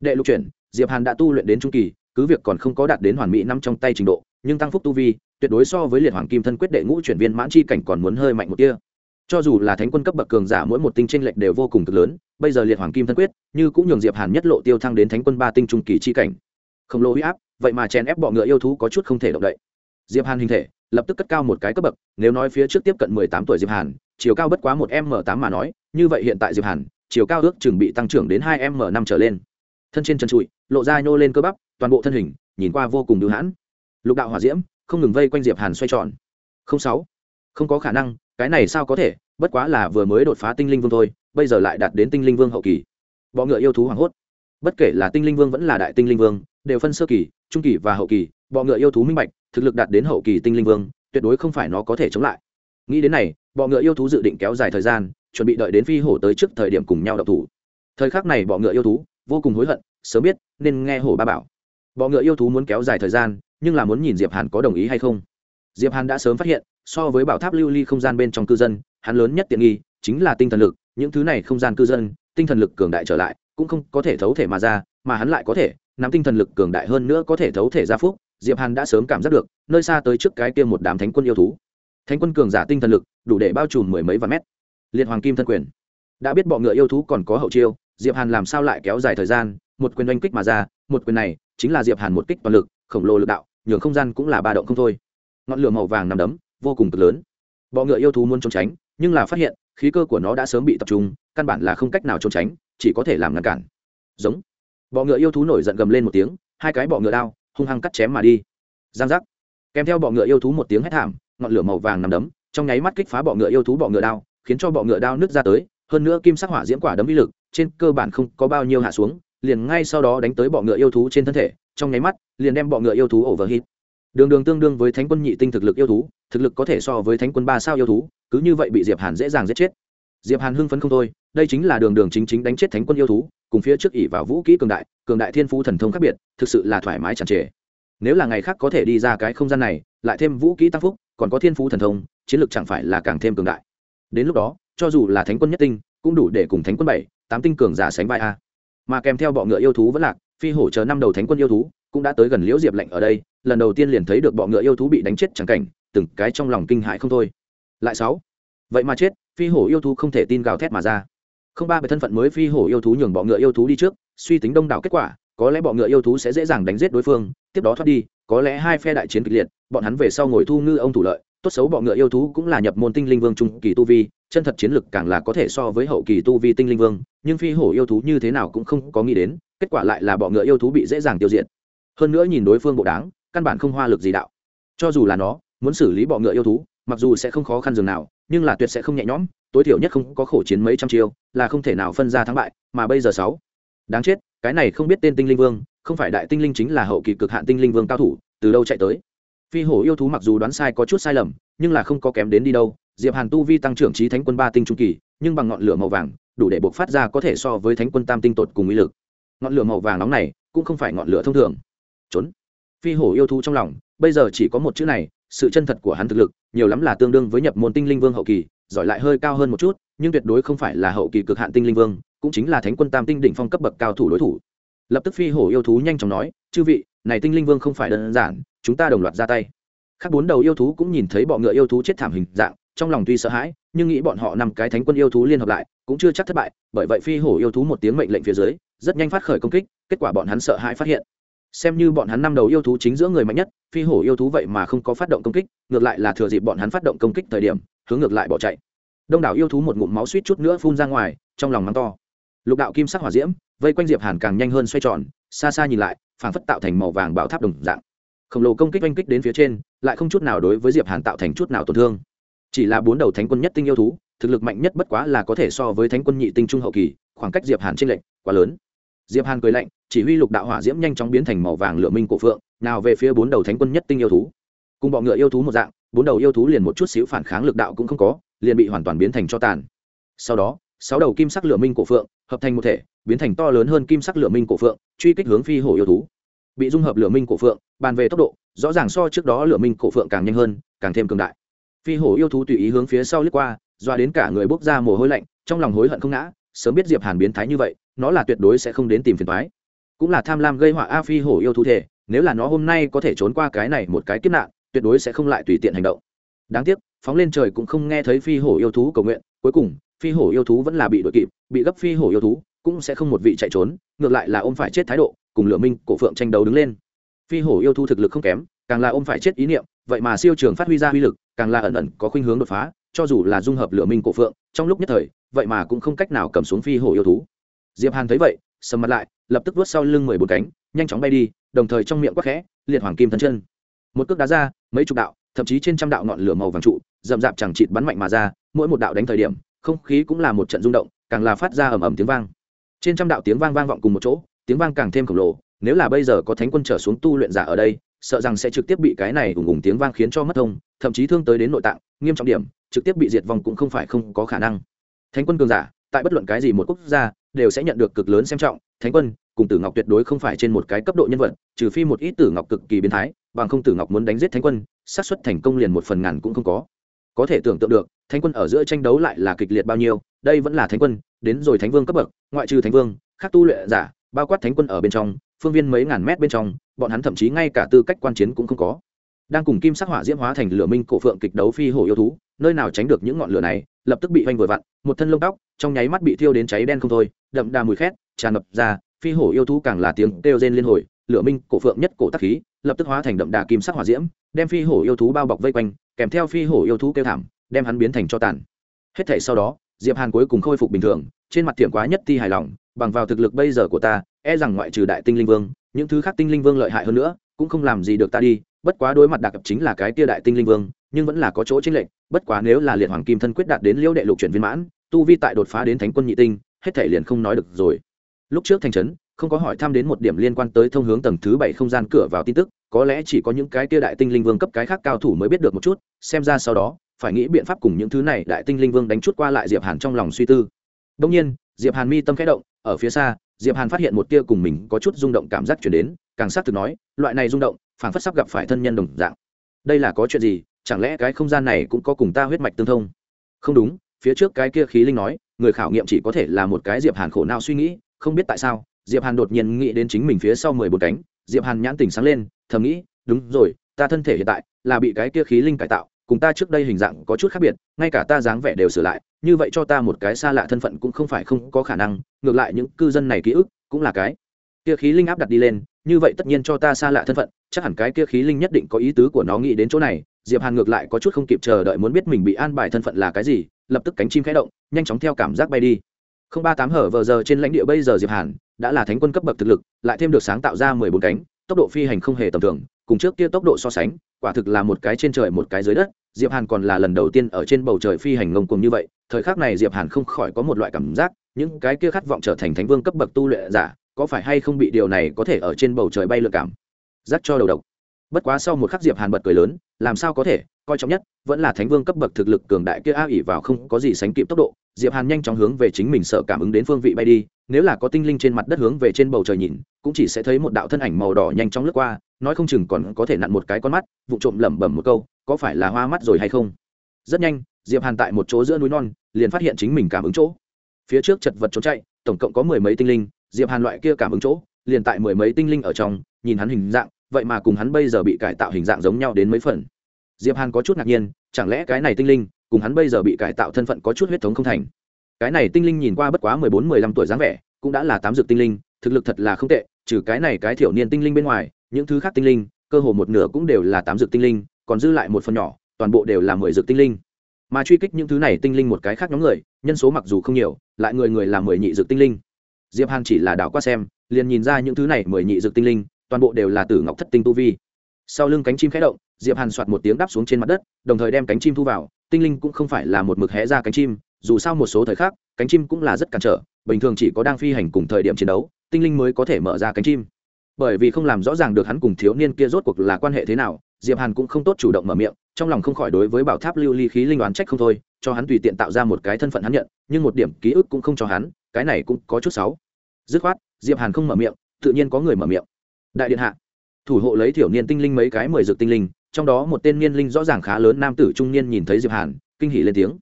đệ lục chuyển, diệp hàn đã tu luyện đến trung kỳ, cứ việc còn không có đạt đến hoàn mỹ năm trong tay trình độ, nhưng tăng phúc tu vi, tuyệt đối so với liệt hoàng kim thân quyết đệ ngũ chuyển viên mãn chi cảnh còn muốn hơi mạnh một tia. Cho dù là thánh quân cấp bậc cường giả mỗi một tinh tranh lệch đều vô cùng cực lớn, bây giờ liệt hoàng kim thân quyết, như cũng nhường diệp hàn nhất lộ tiêu thăng đến thánh quân ba tinh trung kỳ chi cảnh. Không lô huy áp, vậy mà chèn ép bọ ngựa yêu thú có chút không thể động đậy. Diệp hàn hình thể, lập tức cất cao một cái cấp bậc, nếu nói phía trước tiếp cận mười tám tuổi diệp hàn, chiều cao bất quá một m tám mà nói, như vậy hiện tại diệp hàn, chiều cao ước chừng bị tăng trưởng đến hai m năm trở lên thân trên trần trụi, lộ ra nhô lên cơ bắp, toàn bộ thân hình, nhìn qua vô cùng đưu hãn. Lục đạo hỏa diễm, không ngừng vây quanh diệp hàn xoay tròn. Không sáu, không có khả năng, cái này sao có thể, bất quá là vừa mới đột phá tinh linh vương thôi, bây giờ lại đạt đến tinh linh vương hậu kỳ. Bọ ngựa yêu thú hoảng hốt. Bất kể là tinh linh vương vẫn là đại tinh linh vương, đều phân sơ kỳ, trung kỳ và hậu kỳ, bọ ngựa yêu thú minh bạch, thực lực đạt đến hậu kỳ tinh linh vương, tuyệt đối không phải nó có thể chống lại. Nghĩ đến này, bọ ngựa yêu thú dự định kéo dài thời gian, chuẩn bị đợi đến phi hổ tới trước thời điểm cùng nhau đậu thủ. Thời khắc này bọ ngựa yêu thú vô cùng hối hận, sớm biết, nên nghe hổ ba bảo. Bọ ngựa yêu thú muốn kéo dài thời gian, nhưng là muốn nhìn diệp hàn có đồng ý hay không. Diệp hàn đã sớm phát hiện, so với bảo tháp lưu ly không gian bên trong cư dân, hắn lớn nhất tiện nghi chính là tinh thần lực, những thứ này không gian cư dân, tinh thần lực cường đại trở lại, cũng không có thể thấu thể mà ra, mà hắn lại có thể, nắm tinh thần lực cường đại hơn nữa có thể thấu thể ra phúc, diệp hàn đã sớm cảm giác được, nơi xa tới trước cái kia một đám thánh quân yêu thú. Thánh quân cường giả tinh thần lực, đủ để bao trùm mười mấy vạn mét. Liệt hoàng kim thân quyền. Đã biết bọ ngựa yêu thú còn có hậu chiêu diệp hàn làm sao lại kéo dài thời gian? Một quyền oanh kích mà ra, một quyền này chính là diệp hàn một kích toàn lực, khổng lồ lực đạo, nhường không gian cũng là ba động không thôi. Ngọn lửa màu vàng nằm đấm, vô cùng cực lớn. Bọ ngựa yêu thú muốn trốn tránh, nhưng là phát hiện, khí cơ của nó đã sớm bị tập trung, căn bản là không cách nào trốn tránh, chỉ có thể làm ngăn cản. Giống. Bọ ngựa yêu thú nổi giận gầm lên một tiếng, hai cái bọ ngựa đao, hung hăng cắt chém mà đi. Giang giác. Kèm theo bọ ngựa yêu thú một tiếng hét thảm, ngọn lửa màu vàng nằm đấm, trong nháy mắt kích phá bọ ngựa yêu thú bọ ngựa đao, khiến cho bọ ngựa đao nứt ra tới hơn nữa kim sắc hỏa diễm quả đấm uy lực trên cơ bản không có bao nhiêu hạ xuống, liền ngay sau đó đánh tới bọ ngựa yêu thú trên thân thể, trong nháy mắt, liền đem bọ ngựa yêu thú overhit đường đường tương đương với thánh quân nhị tinh thực lực yêu thú, thực lực có thể so với thánh quân ba sao yêu thú, cứ như vậy bị diệp hàn dễ dàng giết chết. Diệp hàn hưng phấn không thôi, đây chính là đường đường chính chính đánh chết thánh quân yêu thú, cùng phía trước ỷ vào vũ kỹ cường đại cường đại thiên phú thần thông khác biệt, thực sự là thoải mái chẳng trề nếu là ngày khác có thể đi ra cái không gian này, lại thêm vũ kỹ tăng phúc, còn có thiên phú thần thông, chiến lược chẳng phải là càng thêm cường đại. Đến lúc đó cho dù là thánh quân nhất tinh, cũng đủ để cùng thánh quân bảy, tám tinh cường giả sánh vai a. Mà kèm theo bọ ngựa yêu thú vẫn lạc, phi hổ chờ năm đầu thánh quân yêu thú, cũng đã tới gần liễu diệp lạnh ở đây, lần đầu tiên liền thấy được bọ ngựa yêu thú bị đánh chết chẳng cảnh, từng cái trong lòng kinh hại không thôi. Lại sáu, vậy mà chết, phi hổ yêu thú không thể tin gào thét mà ra. Không ba về thân phận mới phi hổ yêu thú nhường bọ ngựa yêu thú đi trước, suy tính đông đảo kết quả, có lẽ bọ ngựa yêu thú sẽ dễ dàng đánh giết đối phương, tiếp đó thoát đi, có lẽ hai phe đại chiến kịch liệt, bọn hắn về sau ngồi thu ngư ông thủ lợi, tốt xấu bọ ngựa yêu thú cũng là nhập môn tinh linh vương trung kỳ tu vi chân thật chiến lực càng là có thể so với hậu kỳ tu vi tinh linh vương, nhưng phi hổ yêu thú như thế nào cũng không có nghĩ đến, kết quả lại là bọ ngựa yêu thú bị dễ dàng tiêu diệt. Hơn nữa nhìn đối phương bộ đáng, căn bản không hoa lực gì đạo. Cho dù là nó, muốn xử lý bọ ngựa yêu thú, mặc dù sẽ không khó khăn dường nào, nhưng là tuyệt sẽ không nhẹ nhõm, tối thiểu nhất không có khổ chiến mấy trăm chiêu, là không thể nào phân ra thắng bại, mà bây giờ sáu. Đáng chết, cái này không biết tên tinh linh vương, không phải đại tinh linh chính là hậu kỳ cực hạn tinh linh vương cao thủ, từ đâu chạy tới? Phi hổ yêu thú mặc dù đoán sai có chút sai lầm, nhưng là không có kém đến đi đâu diệp hàn tu vi tăng trưởng trí thánh quân ba tinh trung kỳ, nhưng bằng ngọn lửa màu vàng, đủ để buộc phát ra có thể so với thánh quân tam tinh tột cùng uy lực. Ngọn lửa màu vàng nóng này, cũng không phải ngọn lửa thông thường. Trốn. Phi hổ yêu thú trong lòng, bây giờ chỉ có một chữ này, sự chân thật của hắn thực lực, nhiều lắm là tương đương với nhập môn tinh linh vương hậu kỳ, giỏi lại hơi cao hơn một chút, nhưng tuyệt đối không phải là hậu kỳ cực hạn tinh linh vương, cũng chính là thánh quân tam tinh đỉnh phong cấp bậc cao thủ đối thủ. Lập tức phi hổ yêu thú nhanh chóng nói, chư vị, này tinh linh vương không phải đơn giản, chúng ta đồng loạt ra tay. Khác bốn đầu yêu thú cũng nhìn thấy bọ ngựa yêu thú chết thảm hình dạng trong lòng tuy sợ hãi, nhưng nghĩ bọn họ nằm cái thánh quân yêu thú liên hợp lại, cũng chưa chắc thất bại, bởi vậy phi hổ yêu thú một tiếng mệnh lệnh phía dưới, rất nhanh phát khởi công kích, kết quả bọn hắn sợ hãi phát hiện. Xem như bọn hắn năm đầu yêu thú chính giữa người mạnh nhất, phi hổ yêu thú vậy mà không có phát động công kích, ngược lại là thừa dịp bọn hắn phát động công kích thời điểm, hướng ngược lại bỏ chạy. Đông đảo yêu thú một ngụm máu suýt chút nữa phun ra ngoài, trong lòng mắng to. Lục đạo kim sắc hỏa diễm, vây quanh diệp hàn càng nhanh hơn xoay tròn, xa xa nhìn lại, phảng phất tạo thành màu vàng bảo tháp đồng dạng. Khổng lồ công kích oanh kích đến phía trên, lại không chút nào đối với diệp hàn tạo thành chút nào tổn thương chỉ là bốn đầu thánh quân nhất tinh yêu thú, thực lực mạnh nhất bất quá là có thể so với thánh quân nhị tinh trung hậu kỳ, khoảng cách diệp hàn trên lệnh quá lớn. Diệp hàn cười lạnh, chỉ huy lục đạo hỏa diễm nhanh chóng biến thành màu vàng lửa minh cổ phượng, nào về phía bốn đầu thánh quân nhất tinh yêu thú. Cùng bọn ngựa yêu thú một dạng, bốn đầu yêu thú liền một chút xíu phản kháng lực đạo cũng không có, liền bị hoàn toàn biến thành cho tàn. Sau đó, sáu đầu kim sắc lửa minh cổ phượng hợp thành một thể, biến thành to lớn hơn kim sắc lửa minh cổ phượng, truy kích hướng phi hổ yêu thú. Bị dung hợp lửa minh cổ phượng, bàn về tốc độ, rõ ràng so trước đó lửa minh cổ phượng càng nhanh hơn, càng thêm cường đại phi hổ yêu thú tùy ý hướng phía sau lướt qua, doa đến cả người bốc ra mồ hôi lạnh, trong lòng hối hận không ngã, sớm biết diệp hàn biến thái như vậy, nó là tuyệt đối sẽ không đến tìm phiền toái. Cũng là tham lam gây họa a phi hổ yêu thú thể, nếu là nó hôm nay có thể trốn qua cái này một cái kiếp nạn, tuyệt đối sẽ không lại tùy tiện hành động. Đáng tiếc, phóng lên trời cũng không nghe thấy phi hổ yêu thú cầu nguyện, cuối cùng, phi hổ yêu thú vẫn là bị đội kịp, bị gấp phi hổ yêu thú, cũng sẽ không một vị chạy trốn, ngược lại là ôm phải chết thái độ, cùng lửa minh, cổ phượng tranh đấu đứng lên. Phi hổ yêu thú thực lực không kém càng là ôm phải chết ý niệm, vậy mà siêu trường phát huy ra uy lực, càng là ẩn ẩn có khuynh hướng đột phá, cho dù là dung hợp lửa minh cổ phượng, trong lúc nhất thời, vậy mà cũng không cách nào cầm xuống phi hổ yêu thú. Diệp hàn thấy vậy, sầm mặt lại, lập tức vuốt sau lưng mười bốn cánh, nhanh chóng bay đi, đồng thời trong miệng quắc khẽ, liệt hoàng kim thân chân. Một cước đá ra, mấy chục đạo, thậm chí trên trăm đạo ngọn lửa màu vàng trụ, rậm rạp chẳng chịt bắn mạnh mà ra, mỗi một đạo đánh thời điểm, không khí cũng là một trận rung động, càng là phát ra ầm ầm tiếng vang. Trên trăm đạo tiếng vang vang vọng cùng một chỗ, tiếng vang càng thêm khổng lồ, nếu là bây giờ có thánh quân trở xuống tu luyện giả ở đây sợ rằng sẽ trực tiếp bị cái này ủng ủng tiếng vang khiến cho mất thông, thậm chí thương tới đến nội tạng, nghiêm trọng điểm, trực tiếp bị diệt vong cũng không phải không có khả năng. Thánh quân cường giả, tại bất luận cái gì một quốc gia, đều sẽ nhận được cực lớn xem trọng. Thánh quân, cùng tử ngọc tuyệt đối không phải trên một cái cấp độ nhân vật, trừ phi một ít tử ngọc cực kỳ biến thái, bằng không tử ngọc muốn đánh giết thánh quân, xác suất thành công liền một phần ngàn cũng không có. Có thể tưởng tượng được, thánh quân ở giữa tranh đấu lại là kịch liệt bao nhiêu, đây vẫn là thánh quân, đến rồi thánh vương cấp bậc, ngoại trừ thánh vương, khác tu luyện giả, bao quát thánh quân ở bên trong, phương viên mấy ngàn mét bên trong bọn hắn thậm chí ngay cả tư cách quan chiến cũng không có. Đang cùng kim sắc hỏa diễm hóa thành lửa minh cổ phượng kịch đấu phi hổ yêu thú, nơi nào tránh được những ngọn lửa này, lập tức bị hoành vội vặn, một thân lông tóc, trong nháy mắt bị thiêu đến cháy đen không thôi, đậm đà mùi khét, tràn ngập ra, phi hổ yêu thú càng là tiếng kêu rên liên hồi, lửa minh cổ phượng nhất cổ tắc khí, lập tức hóa thành đậm đà kim sắc hỏa diễm, đem phi hổ yêu thú bao bọc vây quanh, kèm theo phi hổ yêu thú kêu thảm, đem hắn biến thành cho tàn. Hết thảy sau đó, diệp hàn cuối cùng khôi phục bình thường, trên mặt tiệm quá nhất ti hài lòng, bằng vào thực lực bây giờ của ta e rằng ngoại trừ đại tinh linh vương những thứ khác tinh linh vương lợi hại hơn nữa, cũng không làm gì được ta đi, bất quá đối mặt đặc chính là cái tia đại tinh linh vương, nhưng vẫn là có chỗ chênh lệch, bất quá nếu là liệt hoàng kim thân quyết đạt đến liễu đệ lục chuyển viên mãn, tu vi tại đột phá đến thánh quân nhị tinh, hết thể liền không nói được rồi. Lúc trước thành trấn, không có hỏi thăm đến một điểm liên quan tới thông hướng tầng thứ bảy không gian cửa vào tin tức, có lẽ chỉ có những cái kia đại tinh linh vương cấp cái khác cao thủ mới biết được một chút, xem ra sau đó, phải nghĩ biện pháp cùng những thứ này đại tinh linh vương đánh chút qua lại diệp hàn trong lòng suy tư. Đông nhiên, diệp hàn mi tâm khẽ động, ở phía xa diệp hàn phát hiện một tia cùng mình có chút rung động cảm giác chuyển đến, càng xác thực nói, loại này rung động phản phất sắp gặp phải thân nhân đồng dạng. Đây là có chuyện gì? Chẳng lẽ cái không gian này cũng có cùng ta huyết mạch tương thông? Không đúng, phía trước cái kia khí linh nói, người khảo nghiệm chỉ có thể là một cái diệp hàn khổ não suy nghĩ, không biết tại sao, diệp hàn đột nhiên nghĩ đến chính mình phía sau mười bốn cánh, diệp hàn nhãn tỉnh sáng lên, thầm nghĩ, đúng rồi, ta thân thể hiện tại là bị cái kia khí linh cải tạo cùng ta trước đây hình dạng có chút khác biệt, ngay cả ta dáng vẻ đều sửa lại, như vậy cho ta một cái xa lạ thân phận cũng không phải không có khả năng, ngược lại những cư dân này ký ức cũng là cái. Kia khí linh áp đặt đi lên, như vậy tất nhiên cho ta xa lạ thân phận, chắc hẳn cái kia khí linh nhất định có ý tứ của nó nghĩ đến chỗ này. Diệp hàn ngược lại có chút không kịp chờ đợi muốn biết mình bị an bài thân phận là cái gì, lập tức cánh chim khẽ động, nhanh chóng theo cảm giác bay đi. Không ba tám hở vờ giờ trên lãnh địa bây giờ diệp hàn đã là thánh quân cấp bậc thực lực, lại thêm được sáng tạo ra mười bốn cánh, tốc độ phi hành không hề tầm thường, cùng trước kia tốc độ so sánh, quả thực là một cái trên trời một cái dưới đất diệp hàn còn là lần đầu tiên ở trên bầu trời phi hành ngông cuồng như vậy, thời khắc này diệp hàn không khỏi có một loại cảm giác, những cái kia khát vọng trở thành thánh vương cấp bậc tu luyện giả, có phải hay không bị điều này có thể ở trên bầu trời bay lượn cảm? Giác cho đầu độc. Bất quá sau một khắc diệp hàn bật cười lớn, làm sao có thể, coi trọng nhất, vẫn là thánh vương cấp bậc thực lực cường đại kia a ỉ vào không có gì sánh kịp tốc độ, diệp hàn nhanh chóng hướng về chính mình sợ cảm ứng đến phương vị bay đi, nếu là có tinh linh trên mặt đất hướng về trên bầu trời nhìn, cũng chỉ sẽ thấy một đạo thân ảnh màu đỏ nhanh chóng lướt qua, nói không chừng còn có thể nặn một cái con mắt, vụ trộm lẩm bẩm một câu có phải là hoa mắt rồi hay không? Rất nhanh, diệp hàn tại một chỗ giữa núi non, liền phát hiện chính mình cảm ứng chỗ. Phía trước chật vật trốn chạy, tổng cộng có mười mấy tinh linh, diệp hàn loại kia cảm ứng chỗ, liền tại mười mấy tinh linh ở trong, nhìn hắn hình dạng, vậy mà cùng hắn bây giờ bị cải tạo hình dạng giống nhau đến mấy phần. Diệp hàn có chút ngạc nhiên, chẳng lẽ cái này tinh linh, cùng hắn bây giờ bị cải tạo thân phận có chút huyết thống không thành? Cái này tinh linh nhìn qua bất quá mười bốn, mười lăm tuổi dáng vẻ, cũng đã là tám dược tinh linh, thực lực thật là không tệ, trừ cái này cái thiểu niên tinh linh bên ngoài, những thứ khác tinh linh, cơ hồ một nửa cũng đều là tám dược tinh linh còn dư lại một phần nhỏ, toàn bộ đều là mười dược tinh linh. Mà truy kích những thứ này tinh linh một cái khác nhóm người, nhân số mặc dù không nhiều, lại người người là mười nhị dược tinh linh. Diệp hàn chỉ là đảo qua xem, liền nhìn ra những thứ này mười nhị dược tinh linh, toàn bộ đều là tử ngọc thất tinh tu vi. Sau lưng cánh chim khẽ động, diệp hàn soạt một tiếng đáp xuống trên mặt đất, đồng thời đem cánh chim thu vào, tinh linh cũng không phải là một mực hé ra cánh chim, dù sao một số thời khắc, cánh chim cũng là rất cản trở, bình thường chỉ có đang phi hành cùng thời điểm chiến đấu, tinh linh mới có thể mở ra cánh chim. Bởi vì không làm rõ ràng được hắn cùng thiếu niên kia rốt cuộc là quan hệ thế nào diệp hàn cũng không tốt chủ động mở miệng, trong lòng không khỏi đối với bảo tháp lưu ly khí linh đoán trách không thôi, cho hắn tùy tiện tạo ra một cái thân phận hắn nhận, nhưng một điểm ký ức cũng không cho hắn, cái này cũng có chút xấu. Dứt khoát, diệp hàn không mở miệng, tự nhiên có người mở miệng. Đại điện hạ, thủ hộ lấy thiểu niên tinh linh mấy cái mười dược tinh linh, trong đó một tên niên linh rõ ràng khá lớn nam tử trung niên nhìn thấy diệp hàn, kinh hỉ lên tiếng.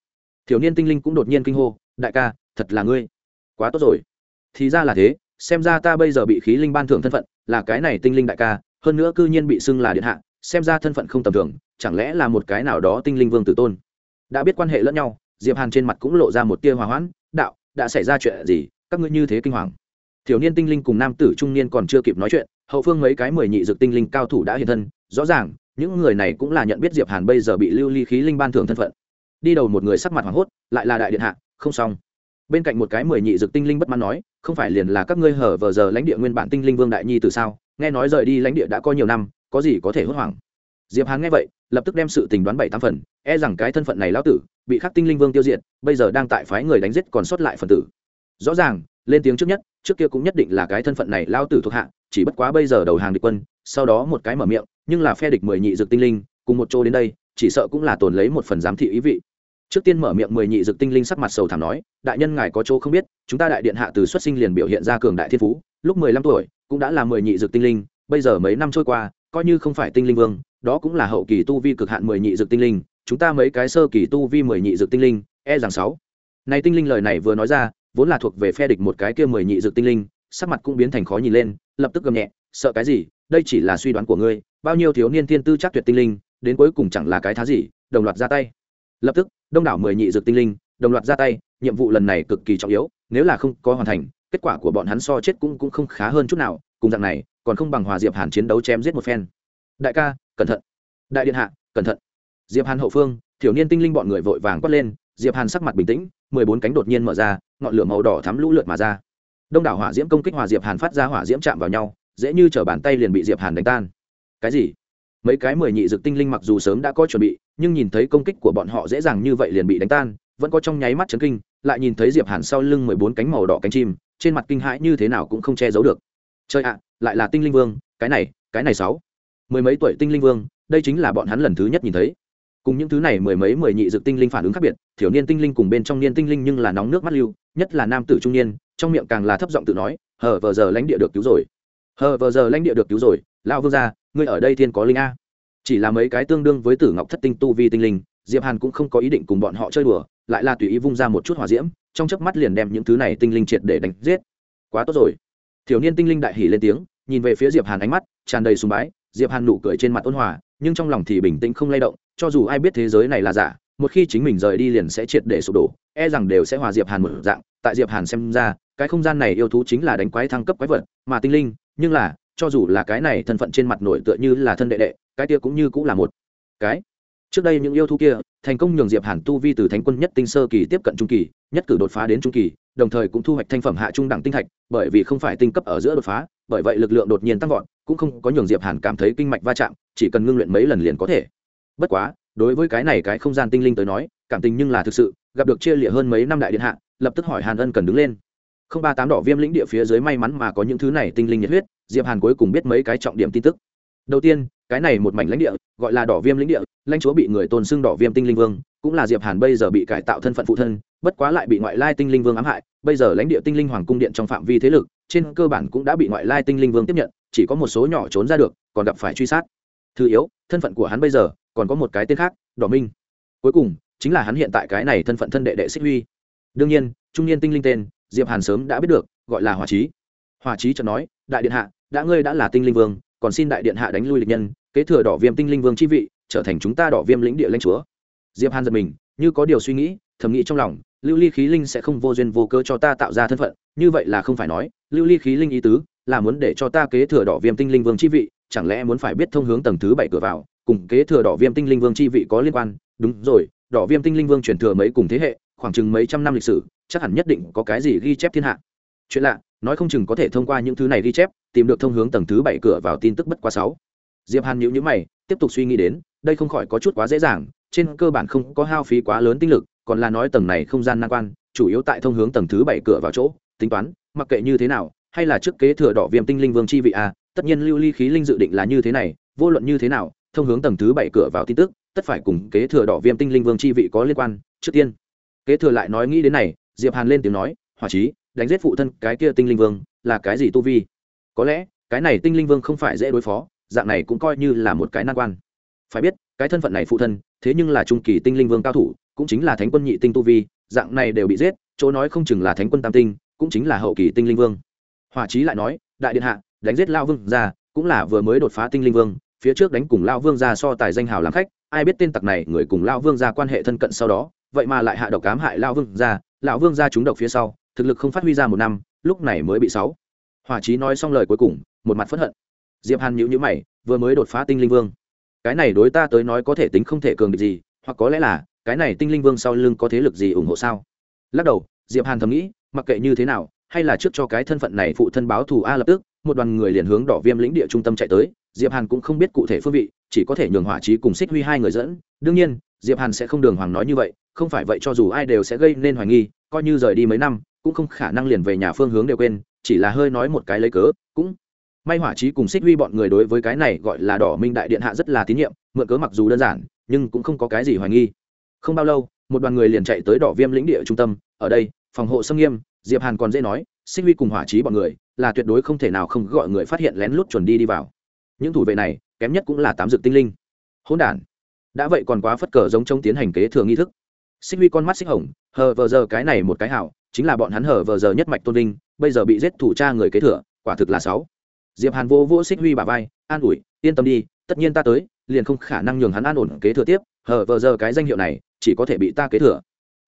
Thiểu niên tinh linh cũng đột nhiên kinh hô, đại ca, thật là ngươi. Quá tốt rồi. Thì ra là thế, xem ra ta bây giờ bị khí linh ban thưởng thân phận, là cái này tinh linh đại ca, hơn nữa cư nhiên bị xưng là điện hạ xem ra thân phận không tầm thường, chẳng lẽ là một cái nào đó tinh linh vương tử tôn? Đã biết quan hệ lẫn nhau, diệp hàn trên mặt cũng lộ ra một tia hòa hoãn, đạo, đã xảy ra chuyện gì? Các ngươi như thế kinh hoàng. Thiếu niên tinh linh cùng nam tử trung niên còn chưa kịp nói chuyện, hậu phương mấy cái mười nhị dược tinh linh cao thủ đã hiện thân, rõ ràng, những người này cũng là nhận biết diệp hàn bây giờ bị lưu ly khí linh ban thưởng thân phận. Đi đầu một người sắc mặt hoảng hốt, lại là đại điện hạ, không xong. Bên cạnh một cái mười nhị dược tinh linh bất mãn nói, không phải liền là các ngươi hở vờ giờ lãnh địa nguyên bản tinh linh vương đại nhi từ sao? Nghe nói rời đi lãnh địa đã có nhiều năm có gì có thể hốt hoảng? Diệp hàn nghe vậy, lập tức đem sự tình đoán bảy tám phần e rằng cái thân phận này lão tử bị khắc tinh linh vương tiêu diệt, bây giờ đang tại phái người đánh giết còn sót lại phần tử. Rõ ràng, lên tiếng trước nhất, trước kia cũng nhất định là cái thân phận này lao tử thuộc hạ, chỉ bất quá bây giờ đầu hàng địch quân, sau đó một cái mở miệng, nhưng là phe địch mười nhị dược tinh linh, cùng một chỗ đến đây, chỉ sợ cũng là tồn lấy một phần giám thị ý vị. Trước tiên mở miệng mười nhị dược tinh linh sắc mặt sầu thảm nói, đại nhân ngài có chỗ không biết, chúng ta đại điện hạ từ xuất sinh liền biểu hiện ra cường đại thiên phú, lúc mười lăm tuổi, cũng đã là mười nhị dược tinh linh, bây giờ mấy năm trôi qua coi như không phải tinh linh vương, đó cũng là hậu kỳ tu vi cực hạn mười nhị dược tinh linh, chúng ta mấy cái sơ kỳ tu vi mười nhị dược tinh linh e rằng sáu. Này tinh linh lời này vừa nói ra, vốn là thuộc về phe địch một cái kia mười nhị dược tinh linh, sắc mặt cũng biến thành khó nhìn lên, lập tức gầm nhẹ, sợ cái gì? Đây chỉ là suy đoán của ngươi, bao nhiêu thiếu niên thiên tư chắc tuyệt tinh linh, đến cuối cùng chẳng là cái thá gì, đồng loạt ra tay. Lập tức, đông đảo mười nhị dược tinh linh, đồng loạt ra tay, nhiệm vụ lần này cực kỳ trọng yếu, nếu là không có hoàn thành, kết quả của bọn hắn so chết cũng cũng không khá hơn chút nào, cùng dạng này còn không bằng hòa diệp hàn chiến đấu chém giết một phen. Đại ca, cẩn thận. Đại điện hạ, cẩn thận. Diệp hàn hậu phương, thiểu niên tinh linh bọn người vội vàng quát lên, diệp hàn sắc mặt bình tĩnh, mười bốn cánh đột nhiên mở ra, ngọn lửa màu đỏ thắm lũ lượt mà ra. Đông đảo hỏa diễm công kích hòa diệp hàn phát ra hỏa diễm chạm vào nhau, dễ như chở bàn tay liền bị diệp hàn đánh tan. Cái gì? Mấy cái mười nhị dực tinh linh mặc dù sớm đã có chuẩn bị, nhưng nhìn thấy công kích của bọn họ dễ dàng như vậy liền bị đánh tan, vẫn có trong nháy mắt chấn kinh, lại nhìn thấy diệp hàn sau lưng mười bốn cánh màu đỏ cánh chim, trên mặt kinh hãi như thế nào cũng không che giấu được. Chơi ạ lại là tinh linh vương, cái này cái này sáu. Mười mấy tuổi tinh linh vương, đây chính là bọn hắn lần thứ nhất nhìn thấy. Cùng những thứ này mười mấy mười nhị dược tinh linh phản ứng khác biệt thiểu niên tinh linh cùng bên trong niên tinh linh nhưng là nóng nước mắt lưu, nhất là nam tử trung niên, trong miệng càng là thấp giọng tự nói, hờ, vờ giờ lãnh địa được cứu rồi. Hờ, vờ giờ lãnh địa được cứu rồi, lão vương gia, ngươi ở đây thiên có linh a. Chỉ là mấy cái tương đương với tử ngọc thất tinh tu vi tinh linh, diệp hàn cũng không có ý định cùng bọn họ chơi đùa, lại là tùy ý vung ra một chút hỏa diễm, trong chớp mắt liền đem những thứ này tinh linh triệt để đánh giết. Quá tốt rồi thiếu niên tinh linh đại hỉ lên tiếng, nhìn về phía diệp hàn ánh mắt, tràn đầy sùng bái. Diệp hàn nụ cười trên mặt ôn hòa, nhưng trong lòng thì bình tĩnh không lay động, cho dù ai biết thế giới này là giả, một khi chính mình rời đi liền sẽ triệt để sụp đổ e rằng đều sẽ hòa diệp hàn một dạng. Tại diệp hàn xem ra, cái không gian này yêu thú chính là đánh quái thăng cấp quái vật, mà tinh linh, nhưng là, cho dù là cái này thân phận trên mặt nổi tựa như là thân đệ đệ, cái kia cũng như cũng là một cái. Trước đây những yêu thú kia, thành công nhường diệp hàn tu vi từ thánh quân nhất tinh sơ kỳ tiếp cận trung kỳ, nhất cử đột phá đến trung kỳ đồng thời cũng thu hoạch thanh phẩm hạ trung đẳng tinh thạch, bởi vì không phải tinh cấp ở giữa đột phá, bởi vậy lực lượng đột nhiên tăng vọt, cũng không có nhường diệp hàn cảm thấy kinh mạch va chạm, chỉ cần ngưng luyện mấy lần liền có thể. Bất quá, đối với cái này cái không gian tinh linh tới nói, cảm tình nhưng là thực sự, gặp được chia lịa hơn mấy năm đại điện hạ, lập tức hỏi hàn ân cần đứng lên. Không ba tám đỏ viêm lĩnh địa phía dưới may mắn mà có những thứ này tinh linh nhiệt huyết, diệp hàn cuối cùng biết mấy cái trọng điểm tin tức. Đầu tiên, cái này một mảnh lãnh địa, gọi là đỏ viêm lĩnh địa, lãnh chúa bị người tôn xưng đỏ viêm tinh linh vương, cũng là diệp hàn bây giờ bị cải tạo thân phận phụ thân bất quá lại bị ngoại lai tinh linh vương ám hại, bây giờ lãnh địa tinh linh hoàng cung điện trong phạm vi thế lực, trên cơ bản cũng đã bị ngoại lai tinh linh vương tiếp nhận, chỉ có một số nhỏ trốn ra được, còn gặp phải truy sát. Thứ yếu, thân phận của hắn bây giờ, còn có một cái tên khác, đỏ minh. Cuối cùng, chính là hắn hiện tại cái này thân phận thân đệ đệ xích huy. Đương nhiên, trung niên tinh linh tên, diệp hàn sớm đã biết được, gọi là hỏa trí hỏa trí chợt nói, đại điện hạ, đã ngươi đã là tinh linh vương, còn xin đại điện hạ đánh lui lịch nhân, kế thừa đỏ viêm tinh linh vương chi vị, trở thành chúng ta đỏ viêm lĩnh địa lãnh chúa. Diệp hàn giật mình, như có điều suy nghĩ, thầm nghĩ trong lòng lưu ly khí linh sẽ không vô duyên vô cơ cho ta tạo ra thân phận, như vậy là không phải nói, lưu ly khí linh ý tứ là muốn để cho ta kế thừa đỏ viêm tinh linh vương chi vị, chẳng lẽ muốn phải biết thông hướng tầng thứ bảy cửa vào, cùng kế thừa đỏ viêm tinh linh vương chi vị có liên quan? Đúng rồi, đỏ viêm tinh linh vương truyền thừa mấy cùng thế hệ, khoảng chừng mấy trăm năm lịch sử, chắc hẳn nhất định có cái gì ghi chép thiên hạ. Chuyện lạ, nói không chừng có thể thông qua những thứ này ghi chép, tìm được thông hướng tầng thứ bảy cửa vào tin tức bất quá sáu. Diệp hàn nhíu nhíu mày, tiếp tục suy nghĩ đến, đây không khỏi có chút quá dễ dàng, trên cơ bản không có hao phí quá lớn tinh lực còn là nói tầng này không gian nan quan, chủ yếu tại thông hướng tầng thứ bảy cửa vào chỗ, tính toán, mặc kệ như thế nào, hay là trước kế thừa đỏ viêm tinh linh vương chi vị a, tất nhiên lưu ly khí linh dự định là như thế này, vô luận như thế nào, thông hướng tầng thứ bảy cửa vào tin tức, tất phải cùng kế thừa đỏ viêm tinh linh vương chi vị có liên quan, trước tiên. Kế thừa lại nói nghĩ đến này, diệp hàn lên tiếng nói, hỏa chí, đánh giết phụ thân cái kia tinh linh vương, là cái gì tu vi? Có lẽ, cái này tinh linh vương không phải dễ đối phó, dạng này cũng coi như là một cái nan quan. Phải biết, cái thân phận này phụ thân, thế nhưng là trung kỳ tinh linh vương cao thủ cũng chính là thánh quân nhị tinh tu vi, dạng này đều bị giết, chỗ nói không chừng là thánh quân tam tinh, cũng chính là hậu kỳ tinh linh vương. Hỏa trí lại nói, đại điện hạ, đánh giết lao vương ra cũng là vừa mới đột phá tinh linh vương, phía trước đánh cùng lao vương ra so tài danh hào làm khách, ai biết tên tặc này, người cùng lao vương ra quan hệ thân cận sau đó, vậy mà lại hạ độc cám hại lao vương ra lão vương ra trúng độc phía sau, thực lực không phát huy ra một năm, lúc này mới bị sáu. Hỏa trí nói xong lời cuối cùng, một mặt phẫn hận. Diệp hàn nhữ nhữ mày, vừa mới đột phá tinh linh vương, cái này đối ta tới nói có thể tính không thể cường được gì, hoặc có lẽ là cái này tinh linh vương sau lưng có thế lực gì ủng hộ sao? Lắc đầu, diệp hàn thầm nghĩ, mặc kệ như thế nào, hay là trước cho cái thân phận này phụ thân báo thù a lập tức, một đoàn người liền hướng đỏ viêm lĩnh địa trung tâm chạy tới, diệp hàn cũng không biết cụ thể phương vị, chỉ có thể nhường hỏa trí cùng xích huy hai người dẫn. Đương nhiên, diệp hàn sẽ không đường hoàng nói như vậy, không phải vậy cho dù ai đều sẽ gây nên hoài nghi, coi như rời đi mấy năm, cũng không khả năng liền về nhà phương hướng đều quên, chỉ là hơi nói một cái lấy cớ, cũng may hỏa trí cùng xích huy bọn người đối với cái này gọi là đỏ minh đại điện hạ rất là tín nhiệm, mượn cớ mặc dù đơn giản, nhưng cũng không có cái gì hoài nghi không bao lâu, một đoàn người liền chạy tới đỏ viêm lĩnh địa trung tâm. Ở đây, phòng hộ xâm nghiêm, diệp hàn còn dễ nói, xích huy cùng hỏa trí bọn người là tuyệt đối không thể nào không gọi người phát hiện lén lút chuẩn đi đi vào. Những thủ vệ này, kém nhất cũng là tám dược tinh linh. Hỗn đản. Đã vậy còn quá phất cờ giống trong tiến hành kế thừa nghi thức. Xích huy con mắt xích hồng, hờ vờ giờ cái này một cái hảo, chính là bọn hắn hờ vờ giờ nhất mạch tôn linh, bây giờ bị giết thủ cha người kế thừa, quả thực là sáu. Diệp hàn vô vô xích huy bà vai, an ủi, yên tâm đi, tất nhiên ta tới, liền không khả năng nhường hắn an ổn kế thừa tiếp hờ, vờ giờ cái danh hiệu này, chỉ có thể bị ta kế thừa.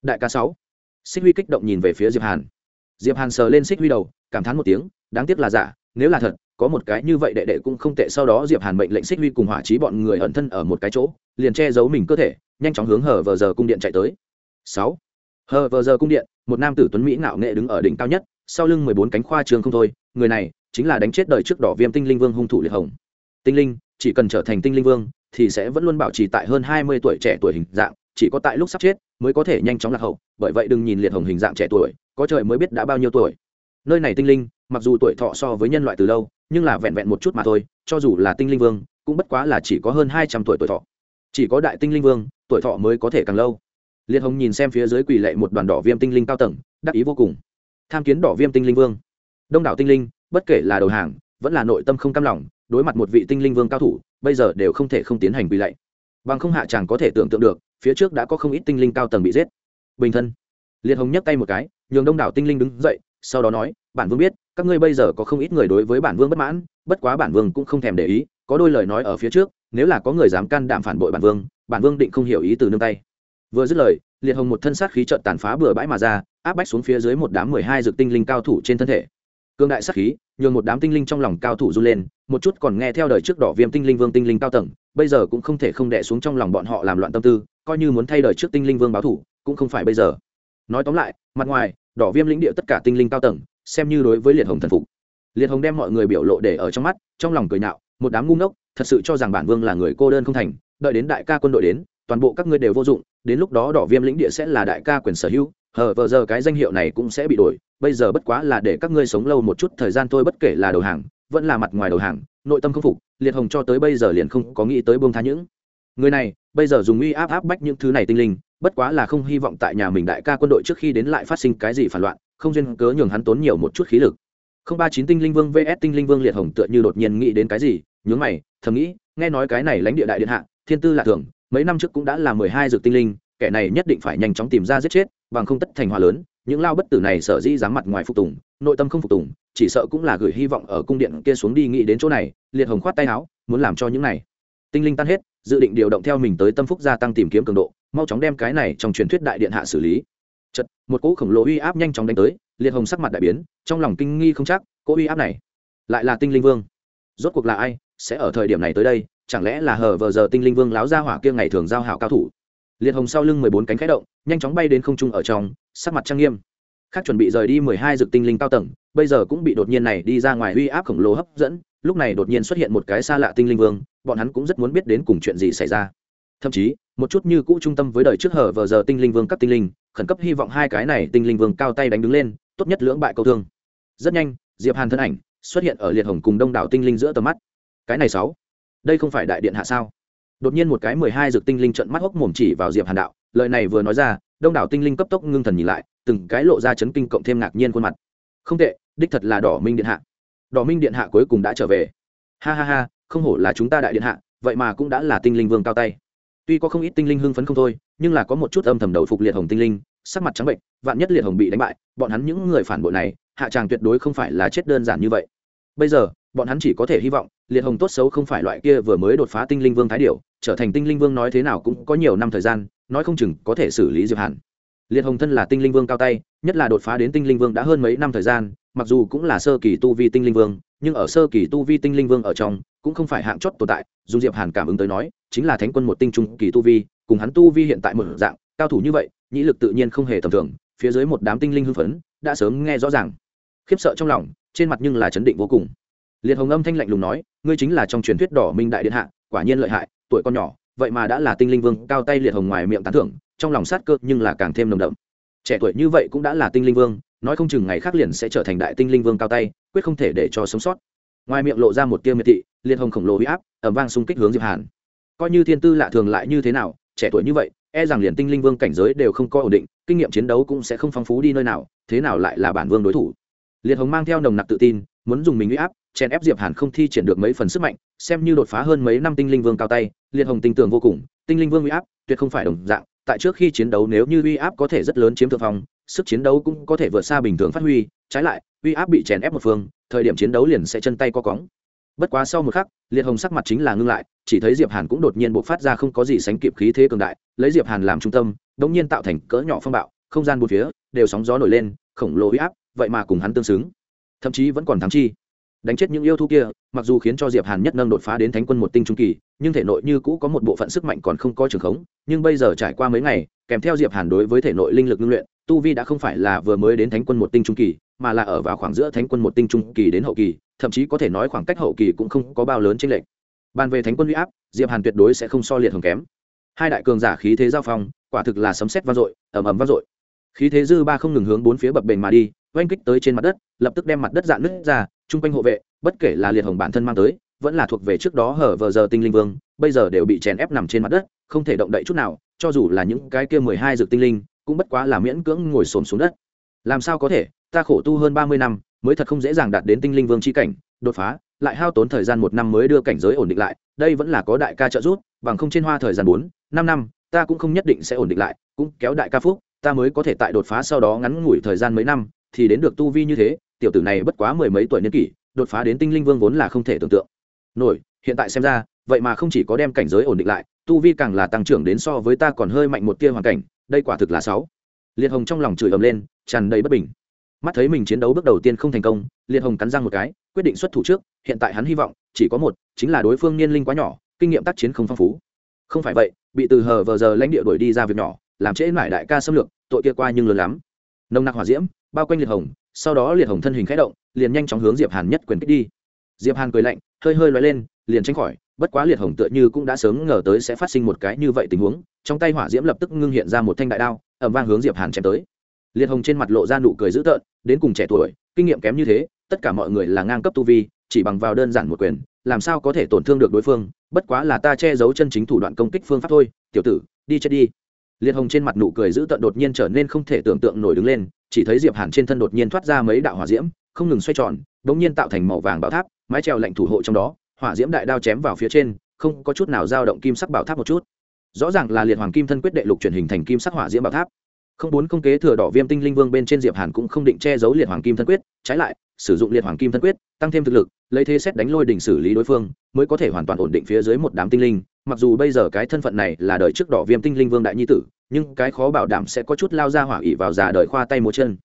Đại ca sáu. Xích huy kích động nhìn về phía diệp hàn. Diệp hàn sờ lên xích huy đầu, cảm thán một tiếng, đáng tiếc là giả, nếu là thật, có một cái như vậy đệ đệ cũng không tệ. Sau đó diệp hàn mệnh lệnh xích huy cùng hỏa trí bọn người ẩn thân ở một cái chỗ, liền che giấu mình cơ thể, nhanh chóng hướng hờ, vờ giờ cung điện chạy tới. Sáu. Hờ, vờ giờ cung điện, một nam tử tuấn mỹ ngạo nghệ đứng ở đỉnh cao nhất, sau lưng mười bốn cánh khoa trường không thôi, người này chính là đánh chết đời trước đỏ viêm tinh linh vương hung thủ liệt hồng. Tinh linh, chỉ cần trở thành tinh linh vương thì sẽ vẫn luôn bảo trì tại hơn hai mươi tuổi trẻ tuổi hình dạng, chỉ có tại lúc sắp chết mới có thể nhanh chóng lạc hậu, bởi vậy đừng nhìn liệt hồng hình dạng trẻ tuổi, có trời mới biết đã bao nhiêu tuổi. Nơi này tinh linh, mặc dù tuổi thọ so với nhân loại từ lâu, nhưng là vẹn vẹn một chút mà thôi, cho dù là tinh linh vương, cũng bất quá là chỉ có hơn hai trăm tuổi tuổi thọ. Chỉ có đại tinh linh vương, tuổi thọ mới có thể càng lâu. Liệt hồng nhìn xem phía dưới quỳ lệ một đoàn đỏ viêm tinh linh cao tầng, đắc ý vô cùng. Tham kiến đỏ viêm tinh linh vương. Đông đảo tinh linh, bất kể là đầu hàng, vẫn là nội tâm không cam lòng, đối mặt một vị tinh linh vương cao thủ bây giờ đều không thể không tiến hành quy lạy. Bằng không hạ chàng có thể tưởng tượng được, phía trước đã có không ít tinh linh cao tầng bị giết. Bình thân. Liệt hồng nhấc tay một cái, nhường đông đảo tinh linh đứng dậy, sau đó nói, bản vương biết, các ngươi bây giờ có không ít người đối với bản vương bất mãn, bất quá bản vương cũng không thèm để ý, có đôi lời nói ở phía trước, nếu là có người dám can đảm phản bội bản vương bản vương định không hiểu ý từ nương tay. Vừa dứt lời, liệt hồng một thân sát khí trợn tàn phá bừa bãi mà ra, áp bách xuống phía dưới một đám mười hai dược tinh linh cao thủ trên thân thể cương đại sắc khí, nhường một đám tinh linh trong lòng cao thủ run lên, một chút còn nghe theo đời trước đỏ viêm tinh linh vương tinh linh cao tầng, bây giờ cũng không thể không đẻ xuống trong lòng bọn họ làm loạn tâm tư, coi như muốn thay đời trước tinh linh vương báo thủ, cũng không phải bây giờ. Nói tóm lại, mặt ngoài, đỏ viêm lĩnh địa tất cả tinh linh cao tầng, xem như đối với liệt hồng thần phục. Liệt hồng đem mọi người biểu lộ để ở trong mắt, trong lòng cười nhạo, một đám ngu ngốc, thật sự cho rằng bản vương là người cô đơn không thành, đợi đến đại ca quân đội đến, toàn bộ các ngươi đều vô dụng, đến lúc đó đỏ viêm lĩnh địa sẽ là đại ca quyền sở hữu hờ vờ giờ cái danh hiệu này cũng sẽ bị đổi, bây giờ bất quá là để các ngươi sống lâu một chút thời gian thôi, bất kể là đầu hàng, vẫn là mặt ngoài đầu hàng, nội tâm không phục, liệt hồng cho tới bây giờ liền không có nghĩ tới buông tha những người này, bây giờ dùng uy áp áp bách những thứ này tinh linh, bất quá là không hy vọng tại nhà mình đại ca quân đội trước khi đến lại phát sinh cái gì phản loạn, không duyên cớ nhường hắn tốn nhiều một chút khí lực. Không ba chín tinh linh vương vs tinh linh vương liệt hồng tựa như đột nhiên nghĩ đến cái gì, nhướng mày, thầm nghĩ, nghe nói cái này lãnh địa đại điện hạ, thiên tư lạ thường, mấy năm trước cũng đã là mười hai dược tinh linh, kẻ này nhất định phải nhanh chóng tìm ra giết chết bằng không tất thành hòa lớn, những lao bất tử này sở dĩ dám mặt ngoài phục tùng, nội tâm không phục tùng, chỉ sợ cũng là gửi hy vọng ở cung điện kia xuống đi nghĩ đến chỗ này, liệt hồng khoát tay áo, muốn làm cho những này. Tinh linh tan hết, dự định điều động theo mình tới tâm phúc gia tăng tìm kiếm cường độ, mau chóng đem cái này trong truyền thuyết đại điện hạ xử lý. Chật một cỗ khổng lồ uy áp nhanh chóng đánh tới, liệt hồng sắc mặt đại biến, trong lòng kinh nghi không chắc, cỗ uy áp này lại là tinh linh vương. Rốt cuộc là ai sẽ ở thời điểm này tới đây, chẳng lẽ là hờ vờ giờ tinh linh vương láo ra hỏa kia ngày thường giao hảo cao thủ? Liệt hồng sau lưng mười bốn cánh khái động, nhanh chóng bay đến không trung ở trong, sắc mặt trang nghiêm. Khác chuẩn bị rời đi mười hai dực tinh linh cao tầng, bây giờ cũng bị đột nhiên này đi ra ngoài uy áp khổng lồ hấp dẫn, lúc này đột nhiên xuất hiện một cái xa lạ tinh linh vương, bọn hắn cũng rất muốn biết đến cùng chuyện gì xảy ra. Thậm chí, một chút như cũ trung tâm với đời trước hở vờ giờ tinh linh vương các tinh linh, khẩn cấp hy vọng hai cái này tinh linh vương cao tay đánh đứng lên, tốt nhất lưỡng bại câu thương. Rất nhanh, diệp hàn thân ảnh xuất hiện ở liệt hồng cùng đông đảo tinh linh giữa tầm mắt. Cái này sáu, đây không phải đại điện hạ sao? Đột nhiên một cái mười hai dược tinh linh trận mắt hốc mồm chỉ vào diệp hàn đạo, lời này vừa nói ra, đông đảo tinh linh cấp tốc ngưng thần nhìn lại, từng cái lộ ra chấn kinh cộng thêm ngạc nhiên khuôn mặt. Không tệ, đích thật là đỏ minh điện hạ. Đỏ minh điện hạ cuối cùng đã trở về. Ha ha ha, không hổ là chúng ta đại điện hạ, vậy mà cũng đã là tinh linh vương cao tay. Tuy có không ít tinh linh hưng phấn không thôi, nhưng là có một chút âm thầm đầu phục liệt hồng tinh linh, sắc mặt trắng bệnh, vạn nhất liệt hồng bị đánh bại, bọn hắn những người phản bội này, hạ tràng tuyệt đối không phải là chết đơn giản như vậy. Bây giờ, bọn hắn chỉ có thể hy vọng liệt hồng tốt xấu không phải loại kia vừa mới đột phá tinh linh vương thái điệu trở thành tinh linh vương nói thế nào cũng có nhiều năm thời gian, nói không chừng có thể xử lý diệp hàn. Liệt hồng thân là tinh linh vương cao tay, nhất là đột phá đến tinh linh vương đã hơn mấy năm thời gian, mặc dù cũng là sơ kỳ tu vi tinh linh vương, nhưng ở sơ kỳ tu vi tinh linh vương ở trong, cũng không phải hạng chót tồn tại dù diệp hàn cảm ứng tới nói, chính là thánh quân một tinh trung kỳ tu vi, cùng hắn tu vi hiện tại một dạng, cao thủ như vậy, nhĩ lực tự nhiên không hề tầm thường, phía dưới một đám tinh linh hưng phấn, đã sớm nghe rõ ràng. Khiếp sợ trong lòng, trên mặt nhưng là chấn định vô cùng. Liệt hồng âm thanh lạnh lùng nói ngươi chính là trong truyền thuyết đỏ minh đại điện hạ, quả nhiên lợi hại, tuổi con nhỏ, vậy mà đã là tinh linh vương, cao tay liệt hồng ngoài miệng tán thưởng, trong lòng sát cơ nhưng là càng thêm nồng đậm. Trẻ tuổi như vậy cũng đã là tinh linh vương, nói không chừng ngày khác liền sẽ trở thành đại tinh linh vương cao tay, quyết không thể để cho sống sót. Ngoài miệng lộ ra một tiêu miệt thị, liệt hồng khổng lồ huy áp ẩm vang xung kích hướng diệp hàn. Coi như thiên tư lạ thường lại như thế nào, trẻ tuổi như vậy e rằng liền tinh linh vương cảnh giới đều không có ổn định, kinh nghiệm chiến đấu cũng sẽ không phong phú đi nơi nào, thế nào lại là bản vương đối thủ. Liệt hồng mang theo nồng nặc tự tin, muốn dùng mình huy áp chèn ép diệp hàn không thi triển được mấy phần sức mạnh, xem như đột phá hơn mấy năm tinh linh vương cao tay, liệt hồng tinh tường vô cùng, tinh linh vương uy áp tuyệt không phải đồng dạng, tại trước khi chiến đấu nếu như uy áp có thể rất lớn chiếm thượng phong, sức chiến đấu cũng có thể vượt xa bình thường phát huy, trái lại, uy áp bị chèn ép một phương, thời điểm chiến đấu liền sẽ chân tay co cóng. Bất quá sau một khắc, liệt hồng sắc mặt chính là ngưng lại, chỉ thấy diệp hàn cũng đột nhiên bộc phát ra không có gì sánh kịp khí thế cường đại, lấy diệp hàn làm trung tâm, đống nhiên tạo thành cỡ nhỏ phong bạo, không gian bốn phía đều sóng gió nổi lên, khổng lồ uy áp, vậy mà cùng hắn tương xứng. Thậm chí vẫn còn thắng chi đánh chết những yêu thú kia, mặc dù khiến cho diệp hàn nhất nâng đột phá đến thánh quân một tinh trung kỳ, nhưng thể nội như cũ có một bộ phận sức mạnh còn không có trường khống, nhưng bây giờ trải qua mấy ngày, kèm theo diệp hàn đối với thể nội linh lực ngưng luyện, tu vi đã không phải là vừa mới đến thánh quân một tinh trung kỳ, mà là ở vào khoảng giữa thánh quân một tinh trung kỳ đến hậu kỳ, thậm chí có thể nói khoảng cách hậu kỳ cũng không có bao lớn chênh lệch. Bàn về thánh quân uy áp, diệp hàn tuyệt đối sẽ không so liệt hồng kém. Hai đại cường giả khí thế giao phong, quả thực là sấm sét vang dội, ầm ầm vang dội. Khí thế dư ba không ngừng hướng bốn phía bập bềnh mà đi, oanh kích tới trên mặt đất, lập tức đem mặt đất dạn nứt ra chung quanh hộ vệ, bất kể là liệt hồng bản thân mang tới, vẫn là thuộc về trước đó hở vờ giờ tinh linh vương, bây giờ đều bị chèn ép nằm trên mặt đất, không thể động đậy chút nào, cho dù là những cái kia mười hai dược tinh linh, cũng bất quá là miễn cưỡng ngồi xổm xuống đất. Làm sao có thể, ta khổ tu hơn ba mươi năm, mới thật không dễ dàng đạt đến tinh linh vương c h i cảnh, đột phá, lại hao tốn thời gian một năm mới đưa cảnh giới ổn định lại, đây vẫn là có đại ca trợ giúp, bằng không trên hoa thời gian bốn, năm năm, ta cũng không nhất định sẽ ổn định lại, cũng kéo đại ca phúc, ta mới có thể tại đột phá sau đó ngắn ngủi thời gian mấy năm, thì đến được tu vi như thế tiểu tử này bất quá mười mấy tuổi niên kỷ, đột phá đến tinh linh vương vốn là không thể tưởng tượng. Nổi, hiện tại xem ra, vậy mà không chỉ có đem cảnh giới ổn định lại, tu vi càng là tăng trưởng đến so với ta còn hơi mạnh một tia hoàn cảnh, đây quả thực là sáu. Liệt hồng trong lòng chửi ầm lên, tràn đầy bất bình. Mắt thấy mình chiến đấu bước đầu tiên không thành công, liệt hồng cắn răng một cái, quyết định xuất thủ trước, hiện tại hắn hy vọng, chỉ có một, chính là đối phương niên linh quá nhỏ, kinh nghiệm tác chiến không phong phú. Không phải vậy, bị từ hờ vờ giờ lãnh địa đuổi đi ra việc nhỏ, làm trễ mải đại ca xâm lược, tội kia qua nhưng lớn lắm. Nồng nặc hỏa diễm, bao quanh liệt hồng sau đó liệt hồng thân hình khẽ động, liền nhanh chóng hướng diệp hàn nhất quyền kích đi. Diệp hàn cười lạnh, hơi hơi lói lên, liền tránh khỏi, bất quá liệt hồng tựa như cũng đã sớm ngờ tới sẽ phát sinh một cái như vậy tình huống, trong tay hỏa diễm lập tức ngưng hiện ra một thanh đại đao ẩm vang hướng diệp hàn chém tới. Liệt hồng trên mặt lộ ra nụ cười dữ tợn, đến cùng trẻ tuổi, kinh nghiệm kém như thế, tất cả mọi người là ngang cấp tu vi, chỉ bằng vào đơn giản một quyền, làm sao có thể tổn thương được đối phương, bất quá là ta che giấu chân chính thủ đoạn công kích phương pháp thôi, tiểu tử, đi chết đi liệt hồng trên mặt nụ cười dữ tận đột nhiên trở nên không thể tưởng tượng nổi đứng lên, chỉ thấy diệp hàn trên thân đột nhiên thoát ra mấy đạo hỏa diễm, không ngừng xoay tròn đ nhiên tạo thành màu vàng bảo tháp, mái trèo lạnh thủ hộ trong đó, hỏa diễm đại đao chém vào phía trên, không có chút nào dao động kim sắc bảo tháp một chút. Rõ ràng là liệt hoàng kim thân quyết đệ lục truyền hình thành kim sắc hỏa diễm bảo tháp. Không muốn không kế thừa đỏ viêm tinh linh vương bên trên diệp hàn cũng không định che giấu liệt hoàng kim thân quyết, trái lại, sử dụng liệt hoàng kim thân quyết, tăng thêm thực lực, lấy thế xét đánh lôi đỉnh xử lý đối phương, mới có thể hoàn toàn ổn định phía dưới một đám tinh linh mặc dù bây giờ cái thân phận này là đời trước đỏ viêm tinh linh vương đại nhi tử, nhưng cái khó bảo đảm sẽ có chút lao ra hỏa ỉ vào già đời khoa tay múa chân.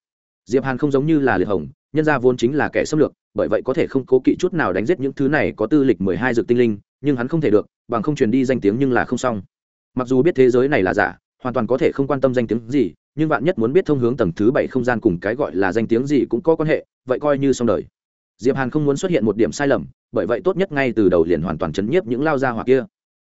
Diệp hàn không giống như là liệt hồng, nhân gia vốn chính là kẻ xâm lược, bởi vậy có thể không cố kỵ chút nào đánh giết những thứ này có tư lịch mười hai dược tinh linh, nhưng hắn không thể được, bằng không truyền đi danh tiếng nhưng là không xong. Mặc dù biết thế giới này là giả, hoàn toàn có thể không quan tâm danh tiếng gì, nhưng bạn nhất muốn biết thông hướng tầng thứ bảy không gian cùng cái gọi là danh tiếng gì cũng có quan hệ, vậy coi như xong đời. Diệp hàn không muốn xuất hiện một điểm sai lầm, bởi vậy tốt nhất ngay từ đầu liền hoàn toàn chấn nhiếp những lao gia hỏa kia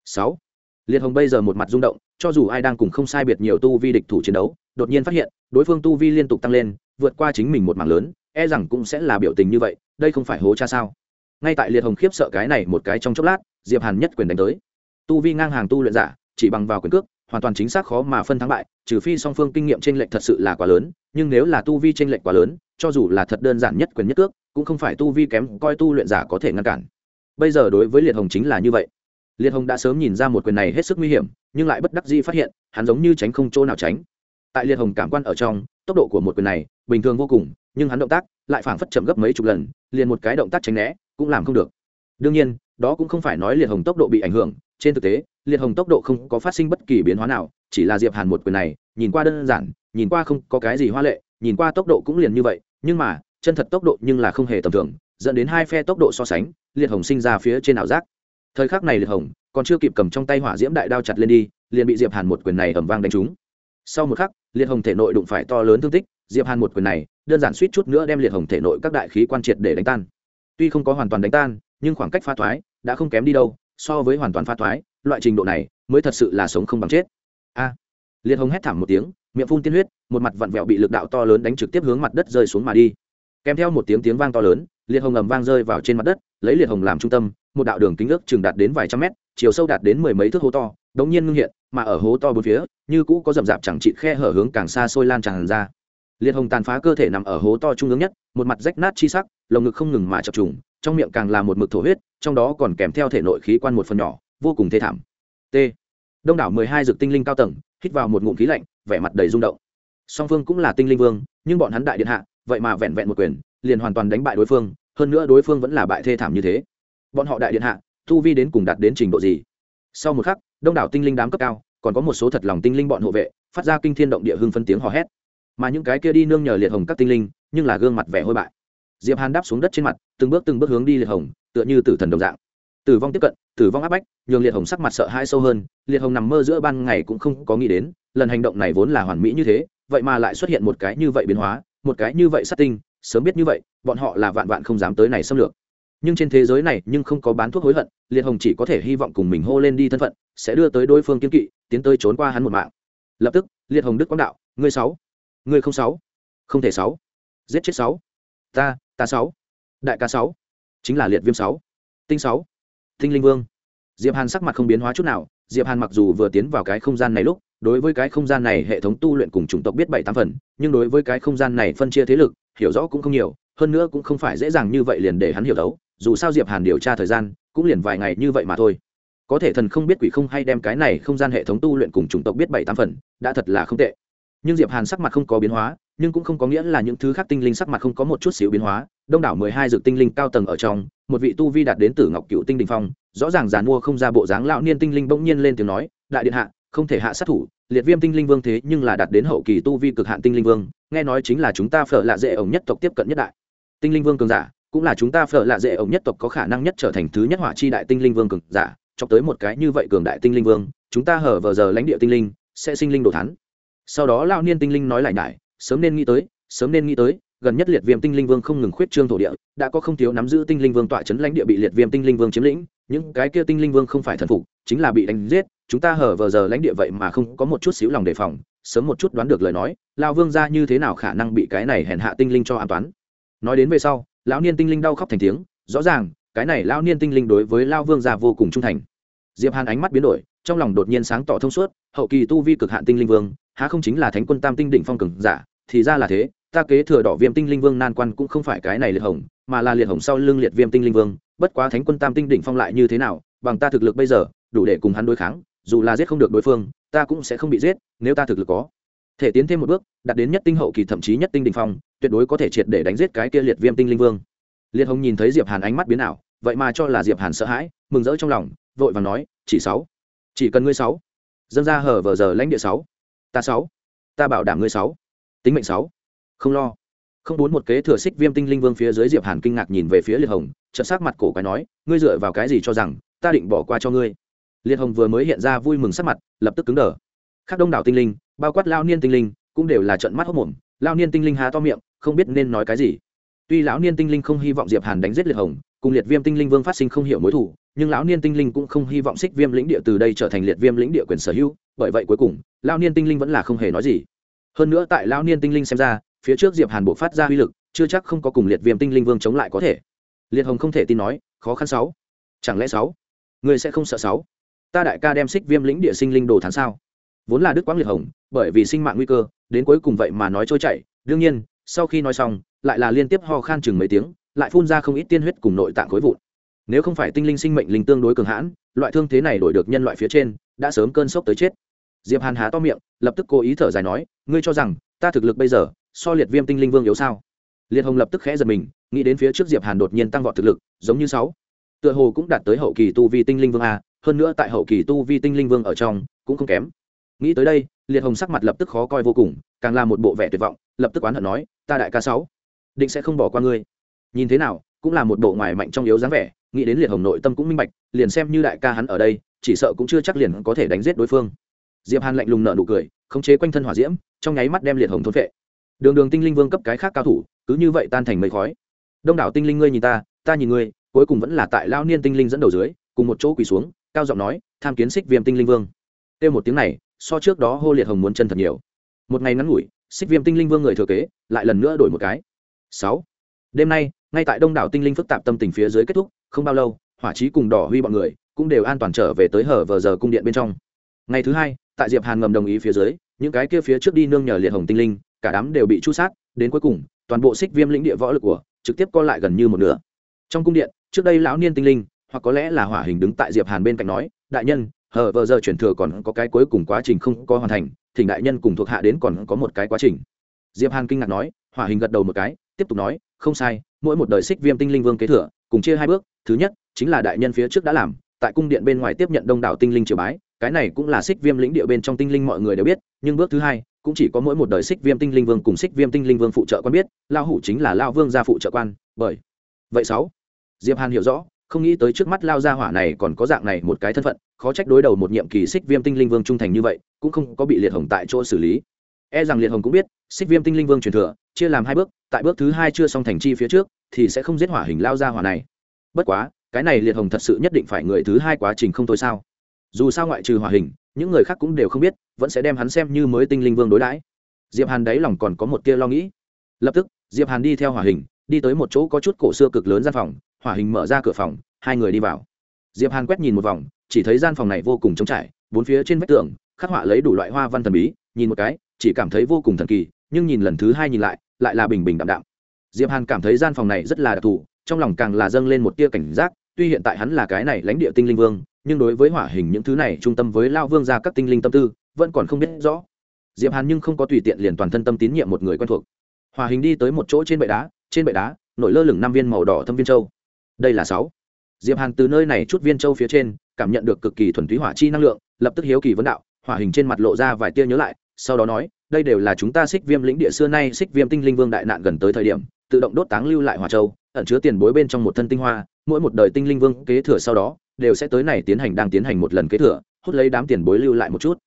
sáu. Liệt hồng bây giờ một mặt rung động, cho dù ai đang cùng không sai biệt nhiều tu vi địch thủ chiến đấu, đột nhiên phát hiện, đối phương tu vi liên tục tăng lên, vượt qua chính mình một mảng lớn e rằng cũng sẽ là biểu tình như vậy, đây không phải hố cha sao? Ngay tại liệt hồng khiếp sợ cái này một cái trong chốc lát, diệp hàn nhất quyền đánh tới. Tu vi ngang hàng tu luyện giả, chỉ bằng vào quyền cước, hoàn toàn chính xác khó mà phân thắng bại, trừ phi song phương kinh nghiệm t r ê n lệch thật sự là quá lớn, nhưng nếu là tu vi t r ê n lệch quá lớn, cho dù là thật đơn giản nhất quyền nhất cước, cũng không phải tu vi kém coi tu luyện giả có thể ngăn cản. Bây giờ đối với liệt hồng chính là như vậy liệt hồng đã sớm nhìn ra một quyền này hết sức nguy hiểm, nhưng lại bất đắc dĩ phát hiện, hắn giống như tránh không chỗ nào tránh. Tại liệt hồng cảm quan ở trong, tốc độ của một quyền này bình thường vô cùng, nhưng hắn động tác lại phảng phất chậm gấp mấy chục lần, liền một cái động tác tránh né cũng làm không được. Đương nhiên, đó cũng không phải nói liệt hồng tốc độ bị ảnh hưởng, trên thực tế liệt hồng tốc độ không có phát sinh bất kỳ biến hóa nào, chỉ là diệp hàn một quyền này, nhìn qua đơn giản, nhìn qua không có cái gì hoa lệ, nhìn qua tốc độ cũng liền như vậy, nhưng mà, chân thật tốc độ nhưng là không hề tầm thường, dẫn đến hai phe tốc độ so sánh liệt hồng sinh ra phía trên ảo giác thời khắc này liệt hồng còn chưa kịp cầm trong tay hỏa diễm đại đao chặt lên đi, liền bị diệp hàn một quyền này ẩm vang đánh trúng. Sau một khắc, liệt hồng thể nội đụng phải to lớn thương tích, diệp hàn một quyền này đơn giản suýt chút nữa đem liệt hồng thể nội các đại khí quan triệt để đánh tan. Tuy không có hoàn toàn đánh tan, nhưng khoảng cách phá thoái đã không kém đi đâu, so với hoàn toàn phá thoái, loại trình độ này mới thật sự là sống không bằng chết. A! Liệt hồng hét thảm một tiếng, miệng phun tiên huyết, một mặt vặn vẹo bị lực đạo to lớn đánh trực tiếp hướng mặt đất rơi xuống mà đi. Kèm theo một tiếng tiếng vang to lớn, liệt hồng ầm vang rơi vào trên mặt đất lấy liệt hồng làm trung tâm, một đạo đường kính ước chừng đạt đến vài trăm mét, chiều sâu đạt đến mười mấy thước hố to, đống nhiên ngưng hiện, mà ở hố to bốn phía, như cũ có rậm rạp chẳng trị khe hở hướng càng xa xôi lan tràn ra. Liệt hồng tàn phá cơ thể nằm ở hố to trung ương nhất, một mặt rách nát chi sắc, lồng ngực không ngừng mà chập trùng, trong miệng càng là một mực thổ huyết, trong đó còn kèm theo thể nội khí quan một phần nhỏ, vô cùng thê thảm. T. Đông đảo mười hai dược tinh linh cao tầng, hít vào một ngụm khí lạnh, vẻ mặt đầy rung động. Song phương cũng là tinh linh vương, nhưng bọn hắn đại điện hạ, vậy mà vẹn vẹn một quyền, liền hoàn toàn đánh bại đối phương hơn nữa đối phương vẫn là bại thê thảm như thế. Bọn họ đại điện hạ thu vi đến cùng đạt đến trình độ gì? Sau một khắc, đông đảo tinh linh đám cấp cao, còn có một số thật lòng tinh linh bọn hộ vệ, phát ra kinh thiên động địa hưng phân tiếng hò hét. Mà những cái kia đi nương nhờ liệt hồng các tinh linh, nhưng là gương mặt vẻ hôi bại. Diệp hàn đáp xuống đất trên mặt, từng bước từng bước hướng đi liệt hồng, tựa như tử thần đồng dạng. Tử vong tiếp cận, tử vong áp bách, nhường liệt hồng sắc mặt sợ hãi sâu hơn, liệt hồng nằm mơ giữa ban ngày cũng không có nghĩ đến, lần hành động này vốn là hoàn mỹ như thế, vậy mà lại xuất hiện một cái như vậy biến hóa, một cái như vậy sát tinh sớm biết như vậy, bọn họ là vạn vạn không dám tới này xâm lược. Nhưng trên thế giới này nhưng không có bán thuốc hối hận, liệt hồng chỉ có thể hy vọng cùng mình hô lên đi thân phận, sẽ đưa tới đối phương kiên kỵ, tiến tới trốn qua hắn một mạng. Lập tức, liệt hồng đức quang đạo, ngươi sáu, ngươi không sáu, không thể sáu, giết chết sáu, ta ta sáu, đại ca sáu, chính là liệt viêm sáu, tinh sáu, tinh linh vương. Diệp hàn sắc mặt không biến hóa chút nào, diệp hàn mặc dù vừa tiến vào cái không gian này lúc, đối với cái không gian này hệ thống tu luyện cùng chủng tộc biết bảy tám phần, nhưng đối với cái không gian này phân chia thế lực hiểu rõ cũng không nhiều, hơn nữa cũng không phải dễ dàng như vậy liền để hắn hiểu đấu, dù sao diệp hàn điều tra thời gian, cũng liền vài ngày như vậy mà thôi. Có thể thần không biết quỷ không hay đem cái này không gian hệ thống tu luyện cùng chủng tộc biết bảy tám phần, đã thật là không tệ. Nhưng diệp hàn sắc mặt không có biến hóa, nhưng cũng không có nghĩa là những thứ khác tinh linh sắc mặt không có một chút xíu biến hóa. Đông đảo mười hai dược tinh linh cao tầng ở trong, một vị tu vi đạt đến tử ngọc cựu tinh đình phong, rõ ràng giàn mua không ra bộ dáng lão niên tinh linh bỗng nhiên lên tiếng nói, đại điện hạ không thể hạ sát thủ, liệt viêm tinh linh vương thế nhưng là đạt đến hậu kỳ tu vi cực hạn tinh linh vương, nghe nói chính là chúng ta phở lạ dễ ổng nhất tộc tiếp cận nhất đại. Tinh linh vương cường giả, cũng là chúng ta phở lạ dễ ổng nhất tộc có khả năng nhất trở thành thứ nhất hỏa chi đại tinh linh vương cường giả cho tới một cái như vậy cường đại tinh linh vương, chúng ta hở vờ giờ lãnh địa tinh linh, sẽ sinh linh đồ thắn sau đó lao niên tinh linh nói lại nhải, sớm nên nghĩ tới, sớm nên nghĩ tới, gần nhất liệt viêm tinh linh vương không ngừng khuyết trương thổ địa, đã có không thiếu nắm giữ tinh linh vương tọa chấn lãnh địa bị liệt viêm tinh linh vương chiếm lĩnh những cái kia tinh linh vương không phải thần phục, chính là bị đánh giết, chúng ta hở vờ giờ lãnh địa vậy mà không có một chút xíu lòng đề phòng, sớm một chút đoán được lời nói lao vương ra như thế nào khả năng bị cái này hèn hạ tinh linh cho an toán nói đến về sau, lão niên tinh linh đau khóc thành tiếng, rõ ràng, cái này lão niên tinh linh đối với lao vương gia vô cùng trung thành. Diệp hàn ánh mắt biến đổi, trong lòng đột nhiên sáng tỏ thông suốt, hậu kỳ tu vi cực hạn tinh linh vương, há không chính là thánh quân tam tinh đỉnh phong cường giả, thì ra là thế, ta kế thừa đỏ viêm tinh linh vương nan quan cũng không phải cái này liệt hồng mà là liệt hồng sau lưng liệt viêm tinh linh vương, bất quá thánh quân tam tinh đỉnh phong lại như thế nào, bằng ta thực lực bây giờ, đủ để cùng hắn đối kháng, dù là giết không được đối phương, ta cũng sẽ không bị giết, nếu ta thực lực có thể tiến thêm một bước, đạt đến nhất tinh hậu kỳ thậm chí nhất tinh đỉnh phong, tuyệt đối có thể triệt để đánh giết cái kia liệt viêm tinh linh vương. Liệt hồng nhìn thấy diệp hàn ánh mắt biến ảo, vậy mà cho là diệp hàn sợ hãi, mừng rỡ trong lòng, vội vàng nói, chỉ sáu, chỉ cần ngươi sáu dân ra hở vờ giờ lãnh địa sáu, ta sáu, ta bảo đảm ngươi sáu, tính mệnh sáu. Không lo không muốn một kế thừa xích viêm tinh linh vương phía dưới diệp hàn kinh ngạc nhìn về phía liệt hồng chợt sắc mặt cổ quái nói ngươi dựa vào cái gì cho rằng ta định bỏ qua cho ngươi liệt hồng vừa mới hiện ra vui mừng sắc mặt lập tức cứng đờ khác đông đảo tinh linh bao quát lao niên tinh linh cũng đều là trận mắt hốc mồm lao niên tinh linh há to miệng không biết nên nói cái gì tuy lão niên tinh linh không hy vọng diệp hàn đánh giết liệt hồng cùng liệt viêm tinh linh vương phát sinh không hiểu mối thù nhưng lão niên tinh linh cũng không hy vọng xích viêm lĩnh địa từ đây trở thành liệt viêm lĩnh địa quyền sở hữu bởi vậy cuối cùng lão niên tinh linh vẫn là không hề nói gì hơn nữa tại lão niên tinh linh xem ra phía trước diệp hàn bộ phát ra uy lực, chưa chắc không có cùng liệt viêm tinh linh vương chống lại có thể. Liệt hồng không thể tin nói, khó khăn sáu. Chẳng lẽ sáu? Người sẽ không sợ sáu? Ta đại ca đem xích viêm lĩnh địa sinh linh đồ tháng sao? Vốn là đức quang liệt hồng, bởi vì sinh mạng nguy cơ, đến cuối cùng vậy mà nói trôi chảy. Đương nhiên, sau khi nói xong, lại là liên tiếp ho khan chừng mấy tiếng, lại phun ra không ít tiên huyết cùng nội tạng khối vụn. Nếu không phải tinh linh sinh mệnh linh tương đối cường hãn, loại thương thế này đổi được nhân loại phía trên, đã sớm cơn sốc tới chết. Diệp hàn há to miệng, lập tức cố ý thở dài nói, ngươi cho rằng ta thực lực bây giờ so liệt viêm tinh linh vương yếu sao? Liệt hồng lập tức khẽ giật mình, nghĩ đến phía trước diệp hàn đột nhiên tăng vọt thực lực, giống như sáu. Tựa hồ cũng đạt tới hậu kỳ tu vi tinh linh vương a, hơn nữa tại hậu kỳ tu vi tinh linh vương ở trong, cũng không kém. Nghĩ tới đây, liệt hồng sắc mặt lập tức khó coi vô cùng, càng là một bộ vẻ tuyệt vọng, lập tức oán hận nói, ta đại ca sáu, định sẽ không bỏ qua ngươi. Nhìn thế nào, cũng là một bộ ngoài mạnh trong yếu dáng vẻ, nghĩ đến liệt hồng nội tâm cũng minh bạch, liền xem như đại ca hắn ở đây, chỉ sợ cũng chưa chắc liền có thể đánh giết đối phương. Diệp hàn lạnh lùng nở nụ cười, khống chế quanh thân hỏa diễm, trong nháy mắt đem liệt hồng thôn phệ đường đường tinh linh vương cấp cái khác cao thủ, cứ như vậy tan thành mây khói. Đông đảo tinh linh ngươi nhìn ta ta nhìn ngươi, cuối cùng vẫn là tại lao niên tinh linh dẫn đầu dưới, cùng một chỗ quỳ xuống, cao giọng nói, tham kiến xích viêm tinh linh vương. Kêu một tiếng này, so trước đó hô liệt hồng muốn chân thật nhiều. Một ngày ngắn ngủi, xích viêm tinh linh vương người thừa kế, lại lần nữa đổi một cái. Sáu. Đêm nay, ngay tại đông đảo tinh linh phức tạp tâm tình phía dưới kết thúc, không bao lâu, hỏa trí cùng đỏ huy bọn người cũng đều an toàn trở về tới hở vờ giờ cung điện bên trong. Ngày thứ hai, tại diệp hàn ngầm đồng ý phía dưới, những cái kia phía trước đi nương nhờ liệt hồng tinh linh cả đám đều bị chu sát, đến cuối cùng, toàn bộ xích viêm lĩnh địa võ lực của trực tiếp co lại gần như một nửa. Trong cung điện, trước đây lão niên tinh linh, hoặc có lẽ là hỏa hình đứng tại diệp hàn bên cạnh nói, đại nhân, hờ, vờ giờ chuyển thừa còn có cái cuối cùng quá trình không có hoàn thành, thỉnh đại nhân cùng thuộc hạ đến còn có một cái quá trình. Diệp hàn kinh ngạc nói, hỏa hình gật đầu một cái, tiếp tục nói, không sai, mỗi một đời xích viêm tinh linh vương kế thừa, cùng chia hai bước, thứ nhất, chính là đại nhân phía trước đã làm, tại cung điện bên ngoài tiếp nhận đông đảo tinh linh triều bái, cái này cũng là xích viêm lĩnh địa bên trong tinh linh mọi người đều biết, nhưng bước thứ hai cũng chỉ có mỗi một đời xích viêm tinh linh vương cùng xích viêm tinh linh vương phụ trợ quan biết, lao hủ chính là lao vương gia phụ trợ quan, bởi vậy sáu, diệp hàn hiểu rõ, không nghĩ tới trước mắt lao gia hỏa này còn có dạng này một cái thân phận, khó trách đối đầu một nhiệm kỳ xích viêm tinh linh vương trung thành như vậy, cũng không có bị liệt hồng tại chỗ xử lý. E rằng liệt hồng cũng biết, xích viêm tinh linh vương truyền thừa, chia làm hai bước, tại bước thứ hai chưa xong thành chi phía trước, thì sẽ không giết hỏa hình lao gia hỏa này. Bất quá, cái này liệt hồng thật sự nhất định phải người thứ hai quá trình không thôi sao? Dù sao ngoại trừ hỏa hình những người khác cũng đều không biết, vẫn sẽ đem hắn xem như mới tinh linh vương đối đãi. Diệp hàn đáy lòng còn có một tia lo nghĩ. Lập tức, diệp hàn đi theo hỏa hình, đi tới một chỗ có chút cổ xưa cực lớn gian phòng, hỏa hình mở ra cửa phòng, hai người đi vào. Diệp hàn quét nhìn một vòng, chỉ thấy gian phòng này vô cùng trống trải, bốn phía trên vách tường, khắc họa lấy đủ loại hoa văn thần bí, nhìn một cái, chỉ cảm thấy vô cùng thần kỳ, nhưng nhìn lần thứ hai nhìn lại lại là bình bình đạm đạm. Diệp hàn cảm thấy gian phòng này rất là đặc thù, trong lòng càng là dâng lên một tia cảnh giác tuy hiện tại hắn là cái này lãnh địa tinh linh vương, nhưng đối với hỏa hình những thứ này, trung tâm với lao vương ra các tinh linh tâm tư, vẫn còn không biết rõ. Diệp hàn nhưng không có tùy tiện liền toàn thân tâm tín nhiệm một người quen thuộc. Hỏa hình đi tới một chỗ trên bệ đá, trên bệ đá, nổi lơ lửng năm viên màu đỏ thâm viên châu. Đây là sáu. Diệp hàn từ nơi này chút viên châu phía trên, cảm nhận được cực kỳ thuần túy hỏa chi năng lượng, lập tức hiếu kỳ vấn đạo, hỏa hình trên mặt lộ ra vài tia nhớ lại, sau đó nói, đây đều là chúng ta xích viêm lĩnh địa xưa nay xích viêm tinh linh vương đại nạn gần tới thời điểm, tự động đốt táng lưu lại hỏa châu, ẩn chứa tiền bối bên trong một thân tinh hoa mỗi một đời tinh linh vương kế thừa sau đó, đều sẽ tới này tiến hành đang tiến hành một lần kế thừa, hút lấy đám tiền bối lưu lại một chút.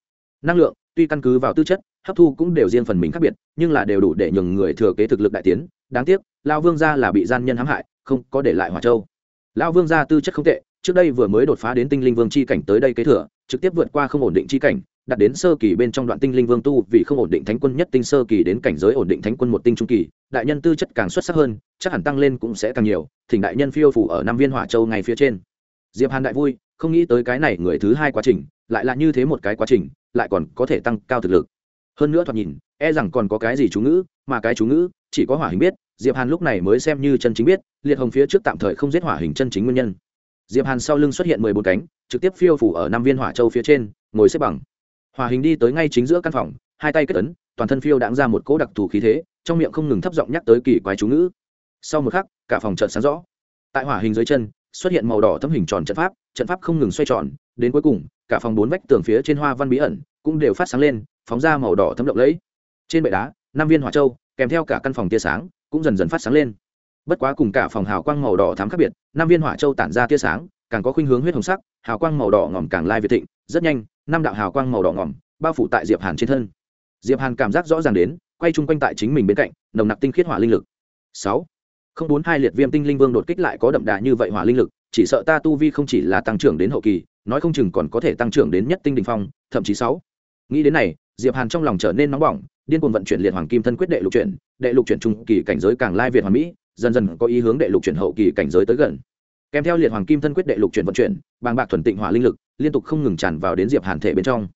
Năng lượng, tuy căn cứ vào tư chất, hấp thu cũng đều riêng phần mình khác biệt, nhưng là đều đủ để nhường người thừa kế thực lực đại tiến. Đáng tiếc lao vương gia là bị gian nhân hãm hại, không có để lại hỏa châu. Lao vương gia tư chất không tệ, trước đây vừa mới đột phá đến tinh linh vương chi cảnh tới đây kế thừa, trực tiếp vượt qua không ổn định chi cảnh đạt đến sơ kỳ bên trong đoạn tinh linh vương tu, vì không ổn định thánh quân nhất tinh sơ kỳ đến cảnh giới ổn định thánh quân một tinh trung kỳ, đại nhân tư chất càng xuất sắc hơn, chắc hẳn tăng lên cũng sẽ càng nhiều, thỉnh đại nhân phiêu phủ ở năm viên hỏa châu ngay phía trên. Diệp hàn đại vui, không nghĩ tới cái này người thứ hai quá trình, lại là như thế một cái quá trình, lại còn có thể tăng cao thực lực. Hơn nữa thoạt nhìn e rằng còn có cái gì chú ngữ, mà cái chú ngữ, chỉ có hỏa hình biết, diệp hàn lúc này mới xem như chân chính biết, liệt hồng phía trước tạm thời không giết hỏa hình chân chính nguyên nhân. Diệp hàn sau lưng xuất hiện mười bốn cánh, trực tiếp phiêu phủ ở năm viên hỏa châu phía trên, ngồi xếp bằng hòa hình đi tới ngay chính giữa căn phòng, hai tay kết ấn, toàn thân phiêu đãng ra một cỗ đặc thù khí thế, trong miệng không ngừng thấp giọng nhắc tới kỳ quái chú ngữ. Sau một khắc, cả phòng trận sáng rõ. Tại hỏa hình dưới chân, xuất hiện màu đỏ thấm hình tròn trận pháp trận pháp không ngừng xoay tròn, đến cuối cùng, cả phòng bốn vách tường phía trên hoa văn bí ẩn cũng đều phát sáng lên, phóng ra màu đỏ thấm lộng lẫy. Trên bệ đá, năm viên hỏa châu, kèm theo cả căn phòng tia sáng, cũng dần dần phát sáng lên. Bất quá cùng cả phòng hào quang màu đỏ thắm khác biệt, năm viên hỏa châu tản ra tia sáng, càng có khuynh hướng huyết hồng sắc, hào quang màu đỏ ngòm càng lai việt thịnh rất nhanh, năm đạo hào quang màu đỏ ngỏm bao phủ tại diệp hàn trên thân. Diệp hàn cảm giác rõ ràng đến, quay chung quanh tại chính mình bên cạnh, nồng nặc tinh khiết hỏa linh lực. Sáu, không bốn hai liệt viêm tinh linh vương đột kích lại có đậm đà như vậy hỏa linh lực, chỉ sợ ta tu vi không chỉ là tăng trưởng đến hậu kỳ, nói không chừng còn có thể tăng trưởng đến nhất tinh đình phong, thậm chí sáu. Nghĩ đến này, diệp hàn trong lòng trở nên nóng bỏng, điên cuồng vận chuyển liệt hoàng kim thân quyết đệ lục chuyển, đệ lục chuyển trung kỳ cảnh giới càng lai việt hoàn mỹ, dần dần có ý hướng đệ lục chuyển hậu kỳ cảnh giới tới gần kèm theo liệt hoàng kim thân quyết đệ lục chuyển vận chuyển, bàng bạc thuần tịnh hỏa linh lực, liên tục không ngừng tràn vào đến diệp hàn thể bên trong.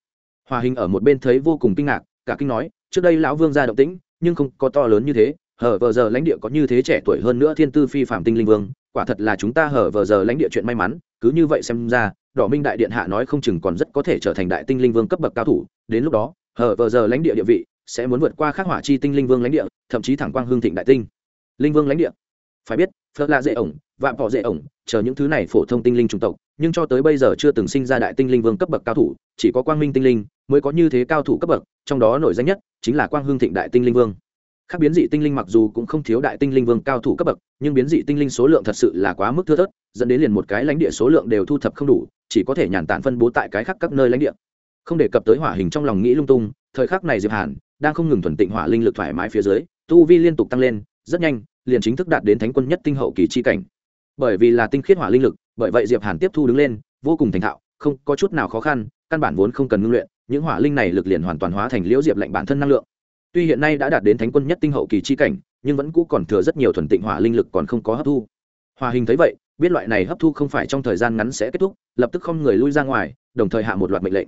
Hòa hình ở một bên thấy vô cùng kinh ngạc, cả kinh nói, trước đây lão vương ra động tĩnh, nhưng không có to lớn như thế, hở vờ giờ lãnh địa có như thế trẻ tuổi hơn nữa thiên tư phi phạm tinh linh vương, quả thật là chúng ta hở vờ giờ lãnh địa chuyện may mắn, cứ như vậy xem ra, đỏ minh đại điện hạ nói không chừng còn rất có thể trở thành đại tinh linh vương cấp bậc cao thủ, đến lúc đó, hở vờ giờ lãnh địa địa vị sẽ muốn vượt qua khắc hỏa chi tinh linh vương lãnh địa, thậm chí thẳng quang hương thịnh đại tinh. Linh vương lãnh địa. Phải biết, phật là dễ ổng vạn bỏ dễ ổng, chờ những thứ này phổ thông tinh linh chủng tộc, nhưng cho tới bây giờ chưa từng sinh ra đại tinh linh vương cấp bậc cao thủ, chỉ có quang minh tinh linh mới có như thế cao thủ cấp bậc, trong đó nổi danh nhất chính là quang hương thịnh đại tinh linh vương. Khác biến dị tinh linh mặc dù cũng không thiếu đại tinh linh vương cao thủ cấp bậc, nhưng biến dị tinh linh số lượng thật sự là quá mức thưa thớt, dẫn đến liền một cái lãnh địa số lượng đều thu thập không đủ, chỉ có thể nhàn tản phân bố tại cái khác các nơi lãnh địa. Không đề cập tới hỏa hình trong lòng nghĩ lung tung, thời khắc này diệp hàn đang không ngừng thuần tịnh hỏa linh lực thoải mái phía dưới, tu vi liên tục tăng lên, rất nhanh, liền chính thức đạt đến thánh quân nhất tinh hậu kỳ chi cảnh bởi vì là tinh khiết hỏa linh lực, bởi vậy diệp hàn tiếp thu đứng lên, vô cùng thành thạo, không có chút nào khó khăn, căn bản vốn không cần ngưng luyện, những hỏa linh này lực liền hoàn toàn hóa thành liễu diệp lạnh bản thân năng lượng. Tuy hiện nay đã đạt đến thánh quân nhất tinh hậu kỳ chi cảnh, nhưng vẫn cũ còn thừa rất nhiều thuần tịnh hỏa linh lực còn không có hấp thu. Hòa hình thấy vậy, biết loại này hấp thu không phải trong thời gian ngắn sẽ kết thúc, lập tức không người lui ra ngoài, đồng thời hạ một loạt mệnh lệnh.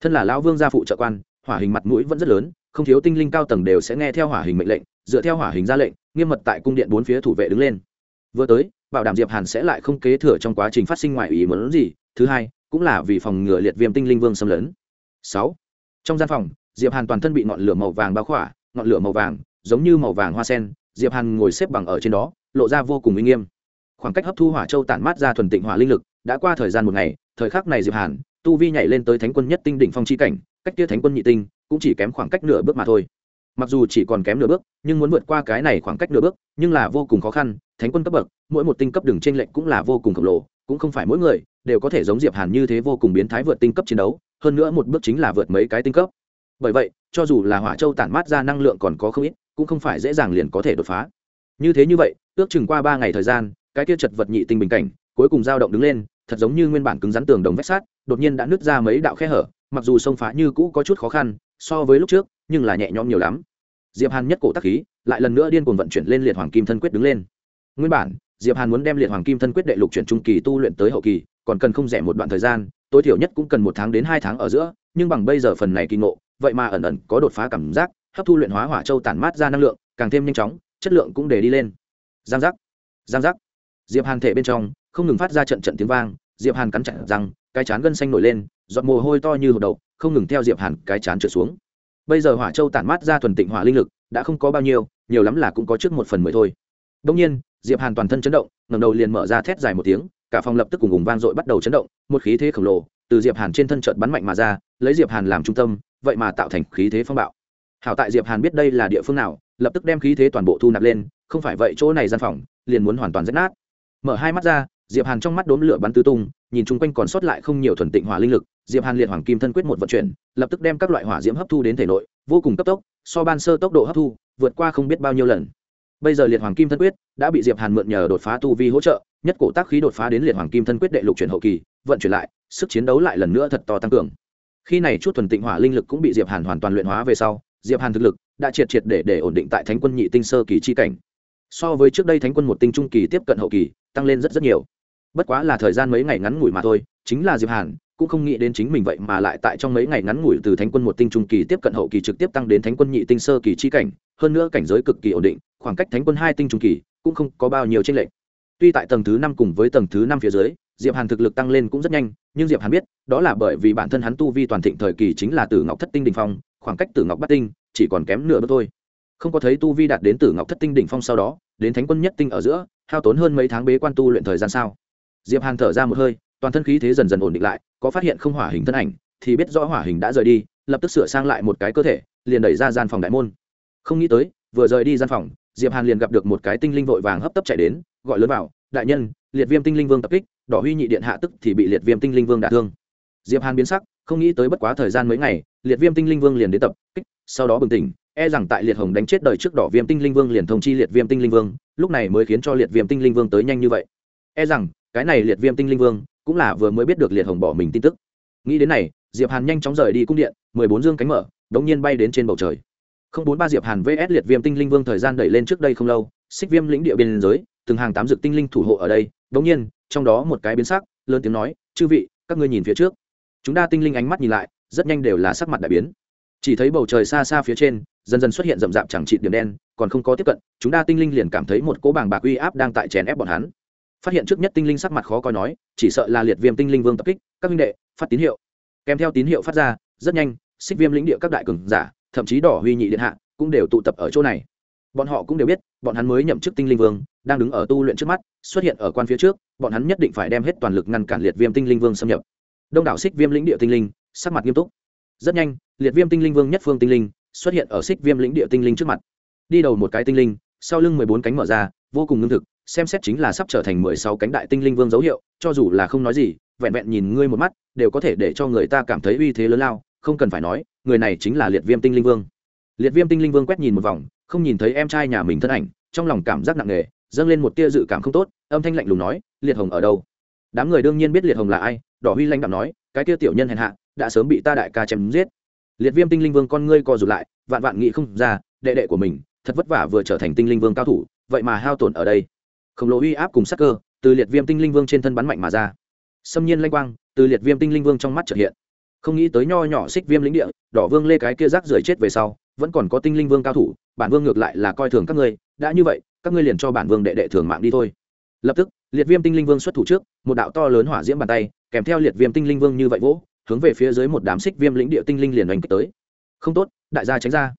Thân là lão vương gia phụ trợ quan, hỏa hình mặt mũi vẫn rất lớn, không thiếu tinh linh cao tầng đều sẽ nghe theo hỏa hình mệnh lệnh, dựa theo hỏa hình ra lệnh, nghiêm mật tại cung điện bốn phía thủ vệ đứng lên. Vừa tới bảo đảm diệp hàn sẽ lại không kế thừa trong quá trình phát sinh ngoại ý muốn gì. Thứ hai, cũng là vì phòng ngừa liệt viêm tinh linh vương xâm lấn. Sáu, trong gian phòng, diệp hàn toàn thân bị ngọn lửa màu vàng bao khỏa, ngọn lửa màu vàng, giống như màu vàng hoa sen. Diệp hàn ngồi xếp bằng ở trên đó, lộ ra vô cùng uy nghiêm. Khoảng cách hấp thu hỏa châu tản mát ra thuần tịnh hỏa linh lực, đã qua thời gian một ngày, thời khắc này diệp hàn, tu vi nhảy lên tới thánh quân nhất tinh đỉnh phong chi cảnh, cách kia thánh quân nhị tinh, cũng chỉ kém khoảng cách nửa bước mà thôi mặc dù chỉ còn kém nửa bước, nhưng muốn vượt qua cái này khoảng cách nửa bước, nhưng là vô cùng khó khăn, thánh quân cấp bậc, mỗi một tinh cấp đường trên lệnh cũng là vô cùng khổng lồ, cũng không phải mỗi người đều có thể giống diệp hàn như thế vô cùng biến thái vượt tinh cấp chiến đấu, hơn nữa một bước chính là vượt mấy cái tinh cấp. Bởi vậy, cho dù là hỏa châu tản mát ra năng lượng còn có không ít, cũng không phải dễ dàng liền có thể đột phá. Như thế như vậy, ước chừng qua ba ngày thời gian, cái kia chật vật nhị tinh bình cảnh, cuối cùng dao động đứng lên, thật giống như nguyên bản cứng rắn tường đồng vách sát đột nhiên đã nứt ra mấy đạo khe hở, mặc dù sông phá như cũ có chút khó khăn, so với lúc trước nhưng là nhẹ nhõm nhiều lắm. Diệp hàn nhất cổ tắc khí, lại lần nữa điên cuồng vận chuyển lên liệt hoàng kim thân quyết đứng lên. Nguyên bản, diệp hàn muốn đem liệt hoàng kim thân quyết đệ lục chuyển trung kỳ tu luyện tới hậu kỳ, còn cần không rẻ một đoạn thời gian, tối thiểu nhất cũng cần một tháng đến hai tháng ở giữa, nhưng bằng bây giờ phần này kỳ ngộ, vậy mà ẩn ẩn có đột phá cảm giác, hấp thu luyện hóa hỏa châu tản mát ra năng lượng, càng thêm nhanh chóng, chất lượng cũng để đi lên. Giang giác giang giác. Diệp hàn thể bên trong, không ngừng phát ra trận trận tiếng vang, diệp hàn cắn chặt răng, cái chán gân xanh nổi lên, giọt mồ hôi to như hột đậu, không ngừng theo diệp hàn cái chán trượt xuống bây giờ hỏa châu tản mát ra thuần tịnh hỏa linh lực, đã không có bao nhiêu, nhiều lắm là cũng có trước một phần mười thôi. Đông nhiên, diệp hàn toàn thân chấn động, ngẩng đầu liền mở ra thét dài một tiếng, cả phòng lập tức cùng cùng vang dội bắt đầu chấn động, một khí thế khổng lồ từ diệp hàn trên thân chợt bắn mạnh mà ra, lấy diệp hàn làm trung tâm, vậy mà tạo thành khí thế phong bạo. Hảo tại diệp hàn biết đây là địa phương nào, lập tức đem khí thế toàn bộ thu nạp lên, không phải vậy chỗ này gian phòng liền muốn hoàn toàn rách nát. Mở hai mắt ra, diệp hàn trong mắt đốm lửa bắn tứ tung, nhìn chung quanh còn sót lại không nhiều thuần tịnh hỏa linh lực, diệp hàn liệt hoàng kim thân quyết một vận chuyển lập tức đem các loại hỏa diễm hấp thu đến thể nội, vô cùng cấp tốc, so ban sơ tốc độ hấp thu vượt qua không biết bao nhiêu lần. Bây giờ liệt hoàng kim thân quyết đã bị diệp hàn mượn nhờ đột phá tu vi hỗ trợ, nhất cổ tác khí đột phá đến liệt hoàng kim thân quyết đệ lục chuyển hậu kỳ, vận chuyển lại, sức chiến đấu lại lần nữa thật to tăng cường. Khi này chút thuần tịnh hỏa linh lực cũng bị diệp hàn hoàn toàn luyện hóa về sau, diệp hàn thực lực đã triệt triệt để để ổn định tại thánh quân nhị tinh sơ kỳ chi cảnh. So với trước đây thánh quân một tinh trung kỳ tiếp cận hậu kỳ, tăng lên rất rất nhiều. Bất quá là thời gian mấy ngày ngắn ngủi mà thôi, chính là diệp hàn cũng không nghĩ đến chính mình vậy mà lại tại trong mấy ngày ngắn ngủi từ thánh quân một tinh trung kỳ tiếp cận hậu kỳ trực tiếp tăng đến thánh quân nhị tinh sơ kỳ chi cảnh, hơn nữa cảnh giới cực kỳ ổn định, khoảng cách thánh quân hai tinh trung kỳ cũng không có bao nhiêu tranh lệch. Tuy tại tầng thứ năm cùng với tầng thứ năm phía dưới, diệp hàn thực lực tăng lên cũng rất nhanh, nhưng diệp hàn biết, đó là bởi vì bản thân hắn tu vi toàn thịnh thời kỳ chính là tử ngọc thất tinh đỉnh phong, khoảng cách tử ngọc bát tinh chỉ còn kém nửa bước thôi. Không có thấy tu vi đạt đến tử ngọc thất tinh đỉnh phong sau đó, đến thánh quân nhất tinh ở giữa, hao tốn hơn mấy tháng bế quan tu luyện thời gian sao? Diệp hàn thở ra một hơi toàn thân khí thế dần dần ổn định lại, có phát hiện không hỏa hình thân ảnh, thì biết rõ hỏa hình đã rời đi, lập tức sửa sang lại một cái cơ thể, liền đẩy ra gian phòng đại môn. Không nghĩ tới, vừa rời đi gian phòng, diệp hàn liền gặp được một cái tinh linh vội vàng hấp tấp chạy đến, gọi lớn vào, đại nhân, liệt viêm tinh linh vương tập kích, đỏ huy nhị điện hạ tức thì bị liệt viêm tinh linh vương đả thương. Diệp hàn biến sắc, không nghĩ tới bất quá thời gian mấy ngày, liệt viêm tinh linh vương liền đến tập kích, sau đó bừng tỉnh e rằng tại liệt hồng đánh chết đời trước đỏ viêm tinh linh vương liền thông chi liệt viêm tinh linh vương, lúc này mới khiến cho liệt viêm tinh linh vương tới nhanh như vậy. E rằng, cái này liệt viêm tinh linh vương cũng là vừa mới biết được liệt hồng bỏ mình tin tức. Nghĩ đến này, diệp hàn nhanh chóng rời đi cung điện, mười bốn dương cánh mở, đống nhiên bay đến trên bầu trời. Không bốn ba diệp hàn vs liệt viêm tinh linh vương thời gian đẩy lên trước đây không lâu, xích viêm lĩnh địa biên giới, từng hàng tám dược tinh linh thủ hộ ở đây, đống nhiên, trong đó một cái biến sắc, lớn tiếng nói, chư vị, các ngươi nhìn phía trước. Chúng ta tinh linh ánh mắt nhìn lại, rất nhanh đều là sắc mặt đại biến. Chỉ thấy bầu trời xa xa phía trên, dần dần xuất hiện rậm rạp chẳng trị điểm đen, còn không có tiếp cận, chúng ta tinh linh liền cảm thấy một cỗ bàng bạc uy áp đang tại chèn ép bọn hắn phát hiện trước nhất tinh linh sắc mặt khó coi nói, chỉ sợ là liệt viêm tinh linh vương tập kích, các minh đệ, phát tín hiệu. Kèm theo tín hiệu phát ra, rất nhanh, xích viêm lĩnh địa các đại cường giả, thậm chí đỏ huy nhị điện hạ, cũng đều tụ tập ở chỗ này. Bọn họ cũng đều biết, bọn hắn mới nhậm chức tinh linh vương, đang đứng ở tu luyện trước mắt, xuất hiện ở quan phía trước, bọn hắn nhất định phải đem hết toàn lực ngăn cản liệt viêm tinh linh vương xâm nhập. Đông đảo xích viêm lĩnh địa tinh linh, sắc mặt nghiêm túc. Rất nhanh, liệt viêm tinh linh vương nhất phương tinh linh, xuất hiện ở xích viêm lĩnh địa tinh linh trước mặt. Đi đầu một cái tinh linh, sau lưng mười bốn cánh mở ra, vô cùng ngưng thực xem xét chính là sắp trở thành mười sáu cánh đại tinh linh vương dấu hiệu, cho dù là không nói gì, vẹn vẹn nhìn ngươi một mắt, đều có thể để cho người ta cảm thấy uy thế lớn lao, không cần phải nói, người này chính là liệt viêm tinh linh vương. Liệt viêm tinh linh vương quét nhìn một vòng, không nhìn thấy em trai nhà mình thân ảnh, trong lòng cảm giác nặng nề, dâng lên một tia dự cảm không tốt, âm thanh lạnh lùng nói, liệt hồng ở đâu? Đám người đương nhiên biết liệt hồng là ai, đỏ huy lanh đạm nói, cái tia tiểu nhân hèn hạ, đã sớm bị ta đại ca chém giết. Liệt viêm tinh linh vương con ngươi co rụt lại, vạn vạn nghị không ra, đệ đệ của mình, thật vất vả vừa trở thành tinh linh vương cao thủ, vậy mà hao tổn ở đây khổng lồ uy áp cùng sắc cơ từ liệt viêm tinh linh vương trên thân bắn mạnh mà ra. Xâm nhiên lanh quang từ liệt viêm tinh linh vương trong mắt trợ hiện. Không nghĩ tới nho nhỏ xích viêm lĩnh địa, đỏ vương lê cái kia rác rưởi chết về sau, vẫn còn có tinh linh vương cao thủ, bản vương ngược lại là coi thường các ngươi, đã như vậy, các ngươi liền cho bản vương đệ đệ thường mạng đi thôi. Lập tức, liệt viêm tinh linh vương xuất thủ trước, một đạo to lớn hỏa diễm bàn tay, kèm theo liệt viêm tinh linh vương như vậy vỗ, hướng về phía dưới một đám xích viêm lĩnh địa tinh linh liền đánh kích tới. Không tốt, đại gia tránh ra.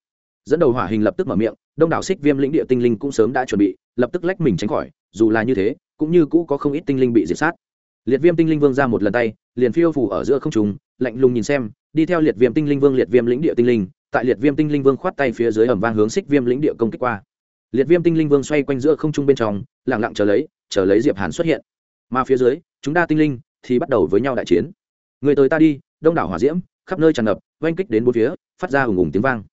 Dẫn đầu hỏa hình lập tức mở miệng, đông đảo xích viêm lĩnh địa tinh linh cũng sớm đã chuẩn bị lập tức lách mình tránh khỏi, dù là như thế, cũng như cũ có không ít tinh linh bị diệt sát. Liệt viêm tinh linh vương ra một lần tay, liền phiêu phủ ở giữa không trùng lạnh lùng nhìn xem, đi theo liệt viêm tinh linh vương, liệt viêm lĩnh địa tinh linh, tại liệt viêm tinh linh vương khoát tay phía dưới ẩm vang hướng xích viêm lĩnh địa công kích qua. Liệt viêm tinh linh vương xoay quanh giữa không trung bên trong lẳng lặng chờ lấy chờ lấy diệp hàn xuất hiện. Mà phía dưới, chúng ta tinh linh thì bắt đầu với nhau đại chiến. Người tới ta đi, đông đảo hỏa diễm, khắp nơi tràn ngập, oanh kích đến bốn phía, phát ra ùng ùng tiếng vang.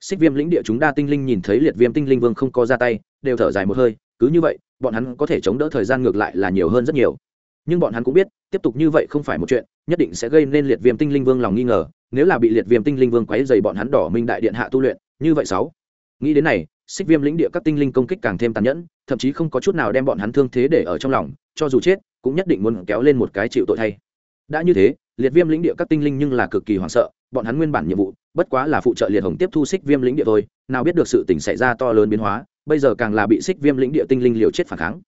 Xích viêm lĩnh địa chúng đa tinh linh nhìn thấy liệt viêm tinh linh vương không có ra tay đều thở dài một hơi, cứ như vậy, bọn hắn có thể chống đỡ thời gian ngược lại là nhiều hơn rất nhiều. Nhưng bọn hắn cũng biết, tiếp tục như vậy không phải một chuyện, nhất định sẽ gây nên liệt viêm tinh linh vương lòng nghi ngờ, nếu là bị liệt viêm tinh linh vương quấy dày bọn hắn đỏ minh đại điện hạ tu luyện, như vậy sáu. Nghĩ đến này, xích viêm lĩnh địa các tinh linh công kích càng thêm tàn nhẫn, thậm chí không có chút nào đem bọn hắn thương thế để ở trong lòng, cho dù chết, cũng nhất định muốn kéo lên một cái chịu tội thay. Đã như thế, liệt viêm lĩnh địa các tinh linh nhưng là cực kỳ hoảng sợ, bọn hắn nguyên bản nhiệm vụ, bất quá là phụ trợ liệt hồng tiếp thu xích viêm lĩnh địa thôi, nào biết được sự tình xảy ra to lớn biến hóa bây giờ càng là bị xích viêm lĩnh địa tinh linh liều chết phản kháng.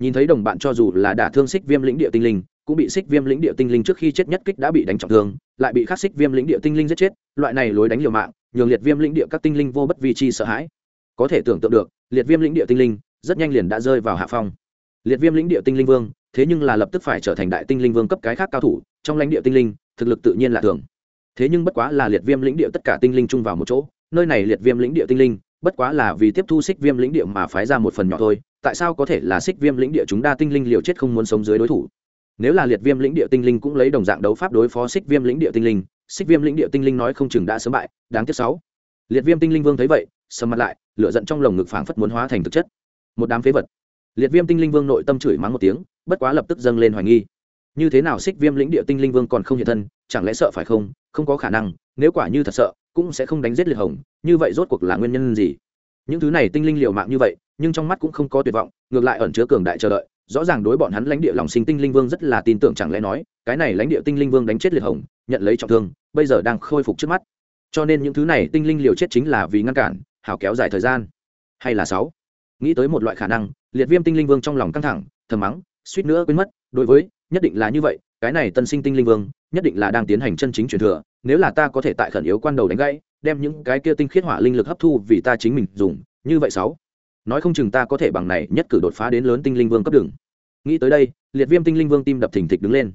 Nhìn thấy đồng bạn cho dù là đả thương xích viêm lĩnh địa tinh linh, cũng bị xích viêm lĩnh địa tinh linh trước khi chết nhất kích đã bị đánh trọng thương, lại bị khắc xích viêm lĩnh địa tinh linh giết chết, loại này lối đánh liều mạng, nhường liệt viêm lĩnh địa các tinh linh vô bất vi chi sợ hãi. Có thể tưởng tượng được, liệt viêm lĩnh địa tinh linh rất nhanh liền đã rơi vào hạ phong. Liệt viêm lĩnh địa tinh linh vương, thế nhưng là lập tức phải trở thành đại tinh linh vương cấp cái khác cao thủ, trong lãnh địa tinh linh, thực lực tự nhiên là thường. Thế nhưng bất quá là liệt viêm lĩnh địa tất cả tinh linh chung vào một chỗ, nơi này liệt viêm lĩnh địa tinh linh bất quá là vì tiếp thu xích viêm lĩnh địa mà phái ra một phần nhỏ thôi, tại sao có thể là xích viêm lĩnh địa chúng đa tinh linh liều chết không muốn sống dưới đối thủ? Nếu là liệt viêm lĩnh địa tinh linh cũng lấy đồng dạng đấu pháp đối phó xích viêm lĩnh địa tinh linh xích viêm lĩnh địa tinh linh nói không chừng đã sớm bại, đáng tiếc sáu. Liệt viêm tinh linh vương thấy vậy, sầm mặt lại, lửa giận trong lồng ngực phảng phất muốn hóa thành thực chất. Một đám phế vật. Liệt viêm tinh linh vương nội tâm chửi mắng một tiếng, bất quá lập tức dâng lên hoài nghi. Như thế nào xích viêm lĩnh địa tinh linh vương còn không hiện thân, chẳng lẽ sợ phải không? Không có khả năng nếu quả như thật sợ, cũng sẽ không đánh giết liệt hồng, như vậy rốt cuộc là nguyên nhân gì? Những thứ này tinh linh liều mạng như vậy, nhưng trong mắt cũng không có tuyệt vọng, ngược lại ẩn chứa cường đại chờ đợi, rõ ràng đối bọn hắn lãnh địa lòng sinh tinh linh vương rất là tin tưởng chẳng lẽ nói, cái này lãnh địa tinh linh vương đánh chết liệt hồng, nhận lấy trọng thương, bây giờ đang khôi phục trước mắt. Cho nên những thứ này tinh linh liều chết chính là vì ngăn cản, hảo kéo dài thời gian. Hay là sáu? Nghĩ tới một loại khả năng, liệt viêm tinh linh vương trong lòng căng thẳng, thầm mắng, suýt nữa quên mất, đối với, nhất định là như vậy, cái này tân sinh tinh linh vương nhất định là đang tiến hành chân chính truyền thừa, nếu là ta có thể tại khẩn yếu quan đầu đánh gãy, đem những cái kia tinh khiết hỏa linh lực hấp thu vì ta chính mình dùng, như vậy sáu. Nói không chừng ta có thể bằng này nhất cử đột phá đến lớn tinh linh vương cấp đường. Nghĩ tới đây, liệt viêm tinh linh vương tim đập thình thịch đứng lên.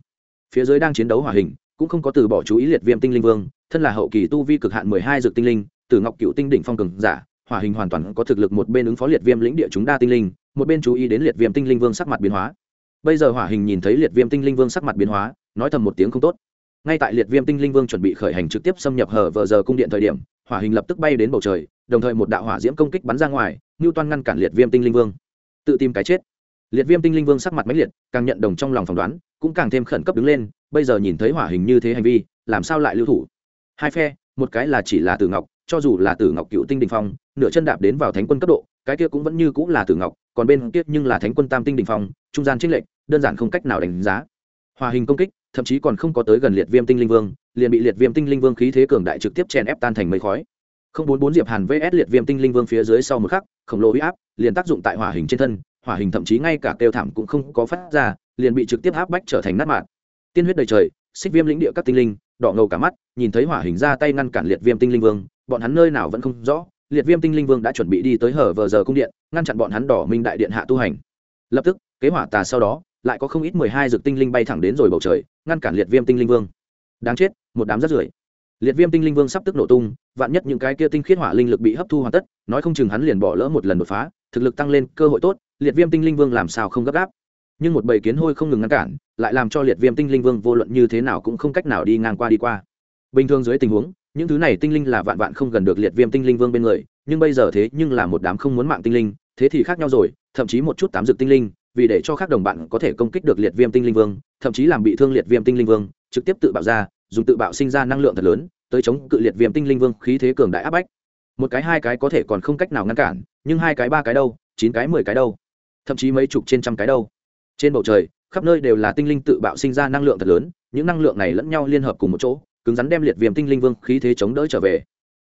Phía dưới đang chiến đấu hỏa hình, cũng không có từ bỏ chú ý liệt viêm tinh linh vương, thân là hậu kỳ tu vi cực hạn mười hai dược tinh linh từ ngọc cựu tinh đỉnh phong cường giả, hỏa hình hoàn toàn có thực lực một bên ứng phó liệt viêm lĩnh địa chúng đa tinh linh, một bên chú ý đến liệt viêm tinh linh vương sắc mặt biến hóa. Bây giờ hỏa hình nhìn thấy liệt viêm tinh linh vương sắc mặt biến hóa nói thầm một tiếng không tốt. Ngay tại liệt viêm tinh linh vương chuẩn bị khởi hành trực tiếp xâm nhập hở vờ giờ cung điện thời điểm, hỏa hình lập tức bay đến bầu trời, đồng thời một đạo hỏa diễm công kích bắn ra ngoài ngưu toan ngăn cản liệt viêm tinh linh vương. Tự tìm cái chết. Liệt viêm tinh linh vương sắc mặt máy liệt, càng nhận đồng trong lòng phỏng đoán, cũng càng thêm khẩn cấp đứng lên, bây giờ nhìn thấy hỏa hình như thế hành vi, làm sao lại lưu thủ? Hai phe, một cái là chỉ là tử ngọc, cho dù là tử ngọc cựu tinh đình phong, nửa chân đạp đến vào thánh quân cấp độ, cái kia cũng vẫn như cũng là tử ngọc, còn bên kia nhưng là thánh quân tam tinh đình phong, trung gian trích lệnh đơn giản không cách nào đánh giá hòa hình công kích, thậm chí còn không có tới gần liệt viêm tinh linh vương, liền bị liệt viêm tinh linh vương khí thế cường đại trực tiếp chèn ép tan thành mây khói. Không bốn bốn diệp hàn vs liệt viêm tinh linh vương phía dưới sau một khắc, khổng lồ huy áp liền tác dụng tại hỏa hình trên thân, hỏa hình thậm chí ngay cả kêu thảm cũng không có phát ra, liền bị trực tiếp áp bách trở thành nát mạng tiên huyết đầy trời, xích viêm lĩnh địa các tinh linh, đỏ ngầu cả mắt, nhìn thấy hỏa hình ra tay ngăn cản liệt viêm tinh linh vương, bọn hắn nơi nào vẫn không rõ, liệt viêm tinh linh vương đã chuẩn bị đi tới hở vờ giờ cung điện, ngăn chặn bọn hắn đỏ minh đại điện hạ tu hành. Lập tức, kế hỏa tà sau đó lại có không ít mười hai dược tinh linh bay thẳng đến rồi bầu trời, ngăn cản liệt viêm tinh linh vương. Đáng chết, một đám rất rưởi. Liệt viêm tinh linh vương sắp tức nổ tung, vạn nhất những cái kia tinh khiết hỏa linh lực bị hấp thu hoàn tất, nói không chừng hắn liền bỏ lỡ một lần đột phá, thực lực tăng lên, cơ hội tốt, liệt viêm tinh linh vương làm sao không gấp gáp. Nhưng một bầy kiến hôi không ngừng ngăn cản, lại làm cho liệt viêm tinh linh vương vô luận như thế nào cũng không cách nào đi ngang qua đi qua. Bình thường dưới tình huống, những thứ này tinh linh là vạn vạn không gần được liệt viêm tinh linh vương bên người, nhưng bây giờ thế nhưng là một đám không muốn mạng tinh linh, thế thì khác nhau rồi, thậm chí một chút tám dược tinh linh vì để cho các đồng bạn có thể công kích được liệt viêm tinh linh vương, thậm chí làm bị thương liệt viêm tinh linh vương, trực tiếp tự bạo ra, dùng tự bạo sinh ra năng lượng thật lớn, tới chống cự liệt viêm tinh linh vương khí thế cường đại áp bách. Một cái, hai cái có thể còn không cách nào ngăn cản, nhưng hai cái, ba cái đâu, chín cái, mười cái đâu, thậm chí mấy chục trên trăm cái đâu. Trên bầu trời, khắp nơi đều là tinh linh tự bạo sinh ra năng lượng thật lớn, những năng lượng này lẫn nhau liên hợp cùng một chỗ, cứng rắn đem liệt viêm tinh linh vương khí thế chống đỡ trở về.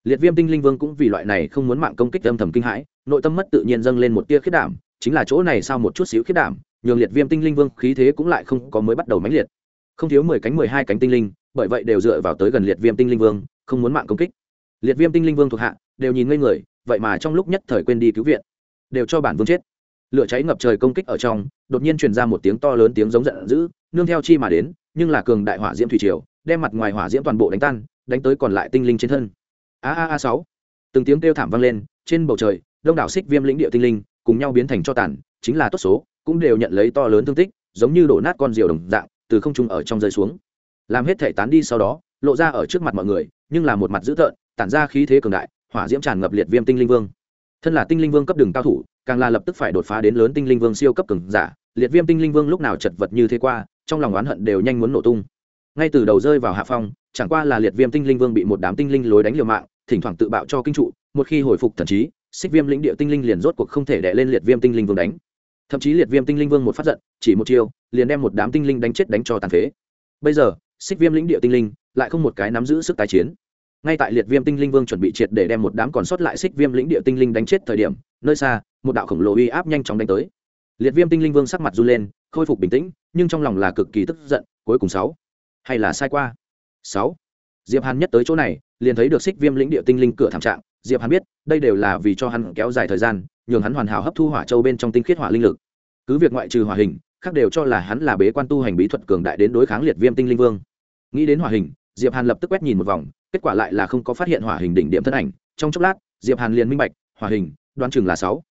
Liệt viêm tinh linh vương cũng vì loại này không muốn mạng công kích âm thầm kinh hãi, nội tâm mất tự nhiên dâng lên một tia khiết đảm chính là chỗ này sau một chút xíu khiết đảm, nhường liệt viêm tinh linh vương khí thế cũng lại không có mới bắt đầu mãnh liệt. Không thiếu mười cánh mười hai cánh tinh linh, bởi vậy đều dựa vào tới gần liệt viêm tinh linh vương, không muốn mạng công kích. Liệt viêm tinh linh vương thuộc hạ, đều nhìn ngây người, vậy mà trong lúc nhất thời quên đi cứu viện, đều cho bản vương chết. Lửa cháy ngập trời công kích ở trong, đột nhiên truyền ra một tiếng to lớn tiếng giống giận dữ, nương theo chi mà đến, nhưng là cường đại hỏa diễm thủy triều, đem mặt ngoài hỏa diễm toàn bộ đánh tan, đánh tới còn lại tinh linh trên thân. A a a sáu. Từng tiếng kêu thảm vang lên, trên bầu trời, đông đảo xích viêm lĩnh địa tinh linh cùng nhau biến thành cho tàn, chính là tốt số, cũng đều nhận lấy to lớn thương tích, giống như đổ nát con diều đồng dạng, từ không trung ở trong rơi xuống. Làm hết thể tán đi sau đó, lộ ra ở trước mặt mọi người, nhưng là một mặt dữ tợn, tản ra khí thế cường đại, hỏa diễm tràn ngập liệt viêm tinh linh vương. Thân là tinh linh vương cấp đường cao thủ, càng là lập tức phải đột phá đến lớn tinh linh vương siêu cấp cường giả, liệt viêm tinh linh vương lúc nào chật vật như thế qua, trong lòng oán hận đều nhanh muốn nổ tung. Ngay từ đầu rơi vào hạ phong, chẳng qua là liệt viêm tinh linh vương bị một đám tinh linh lối đánh liều mạng, thỉnh thoảng tự bạo cho kinh trụ, một khi hồi phục thần trí xích viêm lĩnh địa tinh linh liền rốt cuộc không thể đè lên liệt viêm tinh linh vương đánh. Thậm chí liệt viêm tinh linh vương một phát giận chỉ một chiều, liền đem một đám tinh linh đánh chết đánh cho tàn phế. Bây giờ xích viêm lĩnh địa tinh linh lại không một cái nắm giữ sức tái chiến. Ngay tại liệt viêm tinh linh vương chuẩn bị triệt để đem một đám còn sót lại xích viêm lĩnh địa tinh linh đánh chết thời điểm nơi xa một đạo khổng lồ uy áp nhanh chóng đánh tới. Liệt viêm tinh linh vương sắc mặt run lên khôi phục bình tĩnh nhưng trong lòng là cực kỳ tức giận cuối cùng sáu. Hay là sai qua? Sáu. Diệp hàn nhất tới chỗ này liền thấy được xích viêm lĩnh địa tinh linh cửa thảm trạng diệp hàn biết, đây đều là vì cho hắn kéo dài thời gian, nhường hắn hoàn hảo hấp thu hỏa châu bên trong tinh khiết hỏa linh lực. Cứ việc ngoại trừ hỏa hình, khác đều cho là hắn là bế quan tu hành bí thuật cường đại đến đối kháng liệt viêm tinh linh vương. Nghĩ đến hỏa hình, diệp hàn lập tức quét nhìn một vòng, kết quả lại là không có phát hiện hỏa hình đỉnh điểm thân ảnh. Trong chốc lát, diệp hàn liền minh bạch, hỏa hình, đoán chừng là sáu.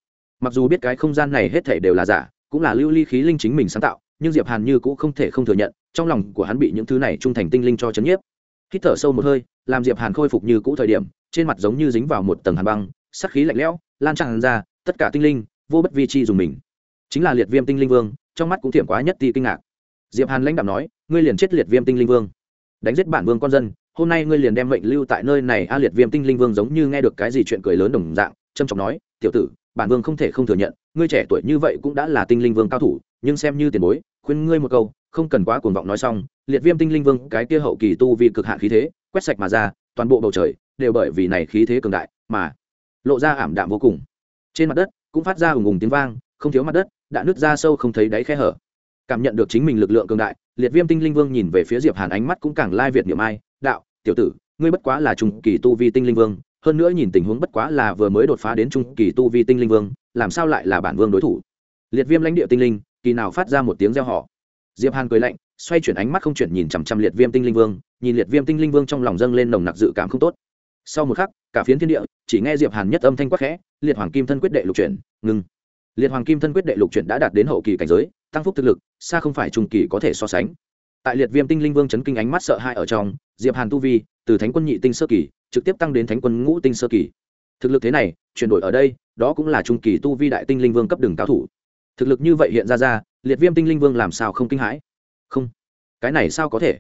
Mặc dù biết cái không gian này hết thảy đều là giả, cũng là lưu ly khí linh chính mình sáng tạo, nhưng diệp hàn như cũng không thể không thừa nhận, trong lòng của hắn bị những thứ này trung thành tinh linh cho chấn nhiếp. Hít thở sâu một hơi, làm diệp hàn khôi phục như cũ thời điểm trên mặt giống như dính vào một tầng hàn băng sắc khí lạnh lẽo, lan tràn ra, tất cả tinh linh vô bất vi chi dùng mình. Chính là liệt viêm tinh linh vương, trong mắt cũng thiểm quá nhất ti kinh ngạc. Diệp hàn lãnh đạo nói, ngươi liền chết liệt viêm tinh linh vương. Đánh giết bản vương con dân, hôm nay ngươi liền đem mệnh lưu tại nơi này. A liệt viêm tinh linh vương giống như nghe được cái gì chuyện cười lớn đồng dạng trâm trọng nói, tiểu tử, bản vương không thể không thừa nhận, ngươi trẻ tuổi như vậy cũng đã là tinh linh vương cao thủ, nhưng xem như tiền bối, khuyên ngươi một câu, không cần quá cuồng vọng nói xong. Liệt viêm tinh linh vương, cái kia hậu kỳ tu vì cực hạn khí thế, quét sạch mà ra, toàn bộ bầu trời đều bởi vì này khí thế cường đại mà lộ ra ảm đạm vô cùng. Trên mặt đất cũng phát ra ùng ùng tiếng vang, không thiếu mặt đất đã nứt ra sâu không thấy đáy khe hở. Cảm nhận được chính mình lực lượng cường đại, liệt viêm tinh linh vương nhìn về phía diệp hàn ánh mắt cũng càng lai việt niệm ai, đạo, tiểu tử, ngươi bất quá là trung kỳ tu vi tinh linh vương, hơn nữa nhìn tình huống bất quá là vừa mới đột phá đến trung kỳ tu vi tinh linh vương, làm sao lại là bản vương đối thủ? Liệt viêm lãnh địa tinh linh, kỳ nào phát ra một tiếng reo hò. Diệp hàn cười lạnh, xoay chuyển ánh mắt không chuyển nhìn chằm chằm liệt viêm tinh linh vương, nhìn liệt viêm tinh linh vương trong lòng dâng lên nồng nặc dự cảm không tốt sau một khắc, cả phiến thiên địa chỉ nghe diệp hàn nhất âm thanh quát khẽ, liệt hoàng kim thân quyết đệ lục chuyển, ngừng. Liệt hoàng kim thân quyết đệ lục chuyển đã đạt đến hậu kỳ cảnh giới, tăng phúc thực lực, xa không phải trung kỳ có thể so sánh. Tại liệt viêm tinh linh vương chấn kinh ánh mắt sợ hãi ở trong, diệp hàn tu vi, từ thánh quân nhị tinh sơ kỳ, trực tiếp tăng đến thánh quân ngũ tinh sơ kỳ. Thực lực thế này, chuyển đổi ở đây, đó cũng là trung kỳ tu vi đại tinh linh vương cấp đường cao thủ. Thực lực như vậy hiện ra ra, liệt viêm tinh linh vương làm sao không kinh hãi? Không. Cái này sao có thể?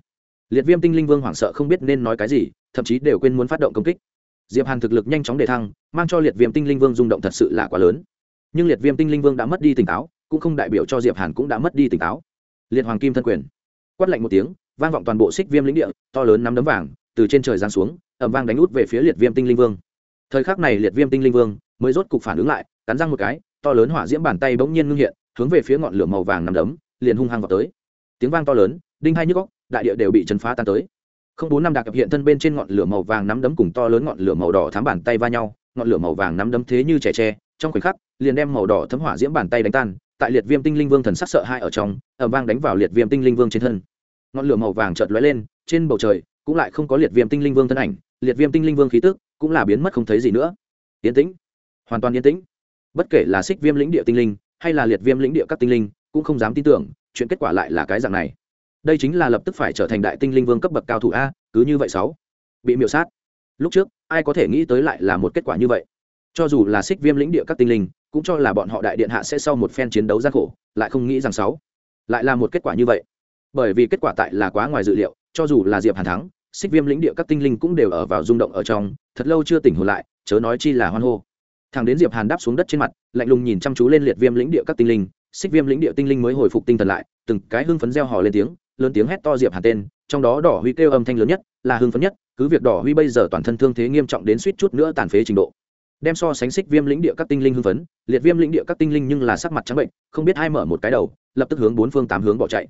Liệt viêm tinh linh vương hoảng sợ không biết nên nói cái gì, thậm chí đều quên muốn phát động công kích. Diệp hàn thực lực nhanh chóng đề thăng, mang cho liệt viêm tinh linh vương rung động thật sự là quá lớn. Nhưng liệt viêm tinh linh vương đã mất đi tỉnh táo, cũng không đại biểu cho diệp hàn cũng đã mất đi tỉnh táo. Liệt hoàng kim thân quyền. Quát lạnh một tiếng, vang vọng toàn bộ xích viêm lĩnh địa, to lớn nắm đấm vàng, từ trên trời giáng xuống ẩm vang đánh út về phía liệt viêm tinh linh vương. Thời khắc này liệt viêm tinh linh vương mới rốt cục phản ứng lại, cắn răng một cái, to lớn hỏa diễm bàn tay bỗng nhiên ngưng hiện, hướng về phía ngọn lửa màu vàng nằm đấm, liền hung hăng vào tới. Tiếng vang to lớn, đinh hai nhức góc đại địa đều bị chấn phá tan tới. Không bốn năm đặc hiện thân bên trên ngọn lửa màu vàng nắm đấm cùng to lớn ngọn lửa màu đỏ thám bàn tay va nhau, ngọn lửa màu vàng nắm đấm thế như trẻ tre, trong khoảnh khắc, liền đem màu đỏ thấm hỏa diễm bàn tay đánh tan, tại liệt viêm tinh linh vương thần sắc sợ hai ở trong ẩm vang đánh vào liệt viêm tinh linh vương trên thân. Ngọn lửa màu vàng chợt lóe lên, trên bầu trời cũng lại không có liệt viêm tinh linh vương thân ảnh, liệt viêm tinh linh vương khí tức cũng là biến mất không thấy gì nữa. Yên tĩnh, hoàn toàn yên tĩnh. Bất kể là xích viêm lĩnh địa tinh linh hay là liệt viêm lĩnh địa các tinh linh, cũng không dám tin tưởng, chuyện kết quả lại là cái dạng này đây chính là lập tức phải trở thành đại tinh linh vương cấp bậc cao thủ a, cứ như vậy sáu. Bị miểu sát. Lúc trước, ai có thể nghĩ tới lại là một kết quả như vậy? Cho dù là xích viêm lĩnh địa các tinh linh, cũng cho là bọn họ đại điện hạ sẽ sau một phen chiến đấu gian khổ, lại không nghĩ rằng sáu. Lại là một kết quả như vậy. Bởi vì kết quả tại là quá ngoài dự liệu, cho dù là diệp hàn thắng, xích viêm lĩnh địa các tinh linh cũng đều ở vào rung động ở trong, thật lâu chưa tỉnh hồn lại, chớ nói chi là hoan hô. Thằng đến diệp hàn đáp xuống đất trên mặt, lạnh lùng nhìn chăm chú lên liệt viêm lĩnh địa các tinh linh, xích viêm lĩnh địa tinh linh mới hồi phục tinh thần lại, từng cái hưng phấn reo hò lên tiếng lớn tiếng hét to diệp hàn tên, trong đó đỏ huy kêu âm thanh lớn nhất, là hưng phấn nhất, cứ việc đỏ huy bây giờ toàn thân thương thế nghiêm trọng đến suýt chút nữa tàn phế trình độ. Đem so sánh xích viêm lĩnh địa các tinh linh hưng phấn, liệt viêm lĩnh địa các tinh linh nhưng là sắc mặt trắng bệnh, không biết ai mở một cái đầu, lập tức hướng bốn phương tám hướng bỏ chạy.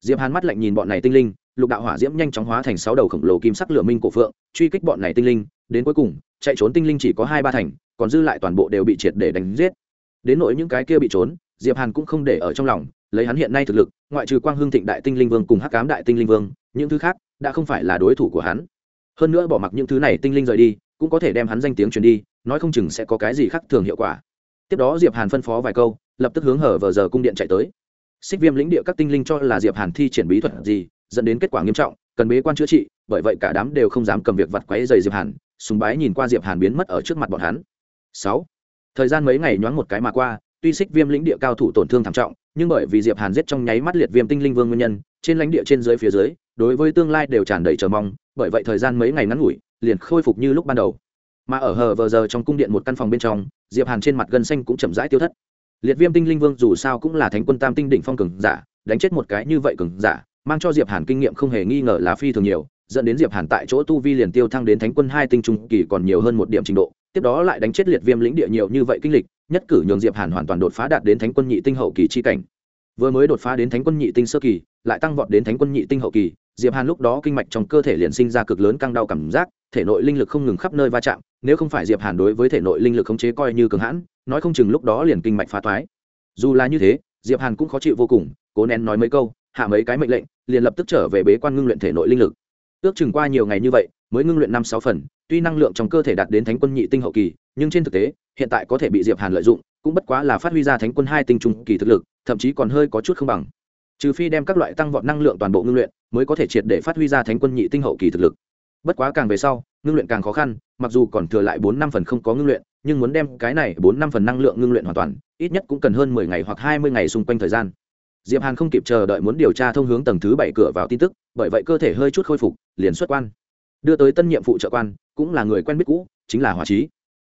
Diệp hàn mắt lạnh nhìn bọn này tinh linh, lục đạo hỏa diễm nhanh chóng hóa thành sáu đầu khổng lồ kim sắc lửa minh cổ phượng, truy kích bọn này tinh linh, đến cuối cùng, chạy trốn tinh linh chỉ có hai ba thành, còn dư lại toàn bộ đều bị triệt để đánh giết. Đến nỗi những cái kia bị trốn, diệp hàn cũng không để ở trong lòng lấy hắn hiện nay thực lực, ngoại trừ quang hưng thịnh đại tinh linh vương cùng hắc cám đại tinh linh vương, những thứ khác đã không phải là đối thủ của hắn. Hơn nữa bỏ mặc những thứ này tinh linh rời đi, cũng có thể đem hắn danh tiếng truyền đi, nói không chừng sẽ có cái gì khác thường hiệu quả. Tiếp đó diệp hàn phân phó vài câu, lập tức hướng hở vờ giờ cung điện chạy tới. Xích viêm lĩnh địa các tinh linh cho là diệp hàn thi triển bí thuật gì, dẫn đến kết quả nghiêm trọng, cần bế quan chữa trị, bởi vậy cả đám đều không dám cầm việc vặt quấy dày diệp hàn súng bái nhìn qua diệp hàn biến mất ở trước mặt bọn hắn. Sáu. Thời gian mấy ngày nhoáng một cái mà qua tuy xích viêm lĩnh địa cao thủ tổn thương thảm trọng, nhưng bởi vì diệp hàn giết trong nháy mắt liệt viêm tinh linh vương nguyên nhân, trên lãnh địa trên dưới phía dưới, đối với tương lai đều tràn đầy chờ mong, bởi vậy thời gian mấy ngày ngắn ngủi, liền khôi phục như lúc ban đầu. Mà ở hờ vờ giờ trong cung điện một căn phòng bên trong, diệp hàn trên mặt gân xanh cũng chậm rãi tiêu thất. Liệt viêm tinh linh vương dù sao cũng là thánh quân tam tinh đỉnh phong cường giả, đánh chết một cái như vậy cường giả, mang cho diệp hàn kinh nghiệm không hề nghi ngờ là phi thường nhiều, dẫn đến diệp hàn tại chỗ tu vi liền tiêu thăng đến thánh quân hai tinh trung kỳ còn nhiều hơn một điểm trình độ tiếp đó lại đánh chết liệt viêm lĩnh địa nhiều như vậy kinh lịch, nhất cử nhường diệp hàn hoàn toàn đột phá đạt đến thánh quân nhị tinh hậu kỳ chi cảnh. Vừa mới đột phá đến thánh quân nhị tinh sơ kỳ, lại tăng vọt đến thánh quân nhị tinh hậu kỳ, diệp hàn lúc đó kinh mạch trong cơ thể liền sinh ra cực lớn căng đau cảm giác, thể nội linh lực không ngừng khắp nơi va chạm, nếu không phải diệp hàn đối với thể nội linh lực khống chế coi như cường hãn, nói không chừng lúc đó liền kinh mạch phá thoái dù là như thế, diệp hàn cũng khó chịu vô cùng, cố nén nói mấy câu, hạ mấy cái mệnh lệnh, liền lập tức trở về bế quan ngưng luyện thể nội linh lực. Ước chừng qua nhiều ngày như vậy mới ngưng luyện năm sáu phần, tuy năng lượng trong cơ thể đạt đến thánh quân nhị tinh hậu kỳ, nhưng trên thực tế, hiện tại có thể bị diệp hàn lợi dụng, cũng bất quá là phát huy ra thánh quân hai tinh trung kỳ thực lực, thậm chí còn hơi có chút không bằng. Trừ phi đem các loại tăng vọt năng lượng toàn bộ ngưng luyện, mới có thể triệt để phát huy ra thánh quân nhị tinh hậu kỳ thực lực. Bất quá càng về sau, ngưng luyện càng khó khăn, mặc dù còn thừa lại bốn năm phần không có ngưng luyện, nhưng muốn đem cái này bốn năm phần năng lượng ngưng luyện hoàn toàn, ít nhất cũng cần hơn mười ngày hoặc hai mươi ngày xung quanh thời gian. Diệp hàn không kịp chờ đợi muốn điều tra thông hướng tầng thứ bảy cửa vào tin tức, bởi vậy cơ thể hơi chút khôi phục, liền xuất quan đưa tới tân nhiệm phụ trợ quan, cũng là người quen biết cũ, chính là hỏa trí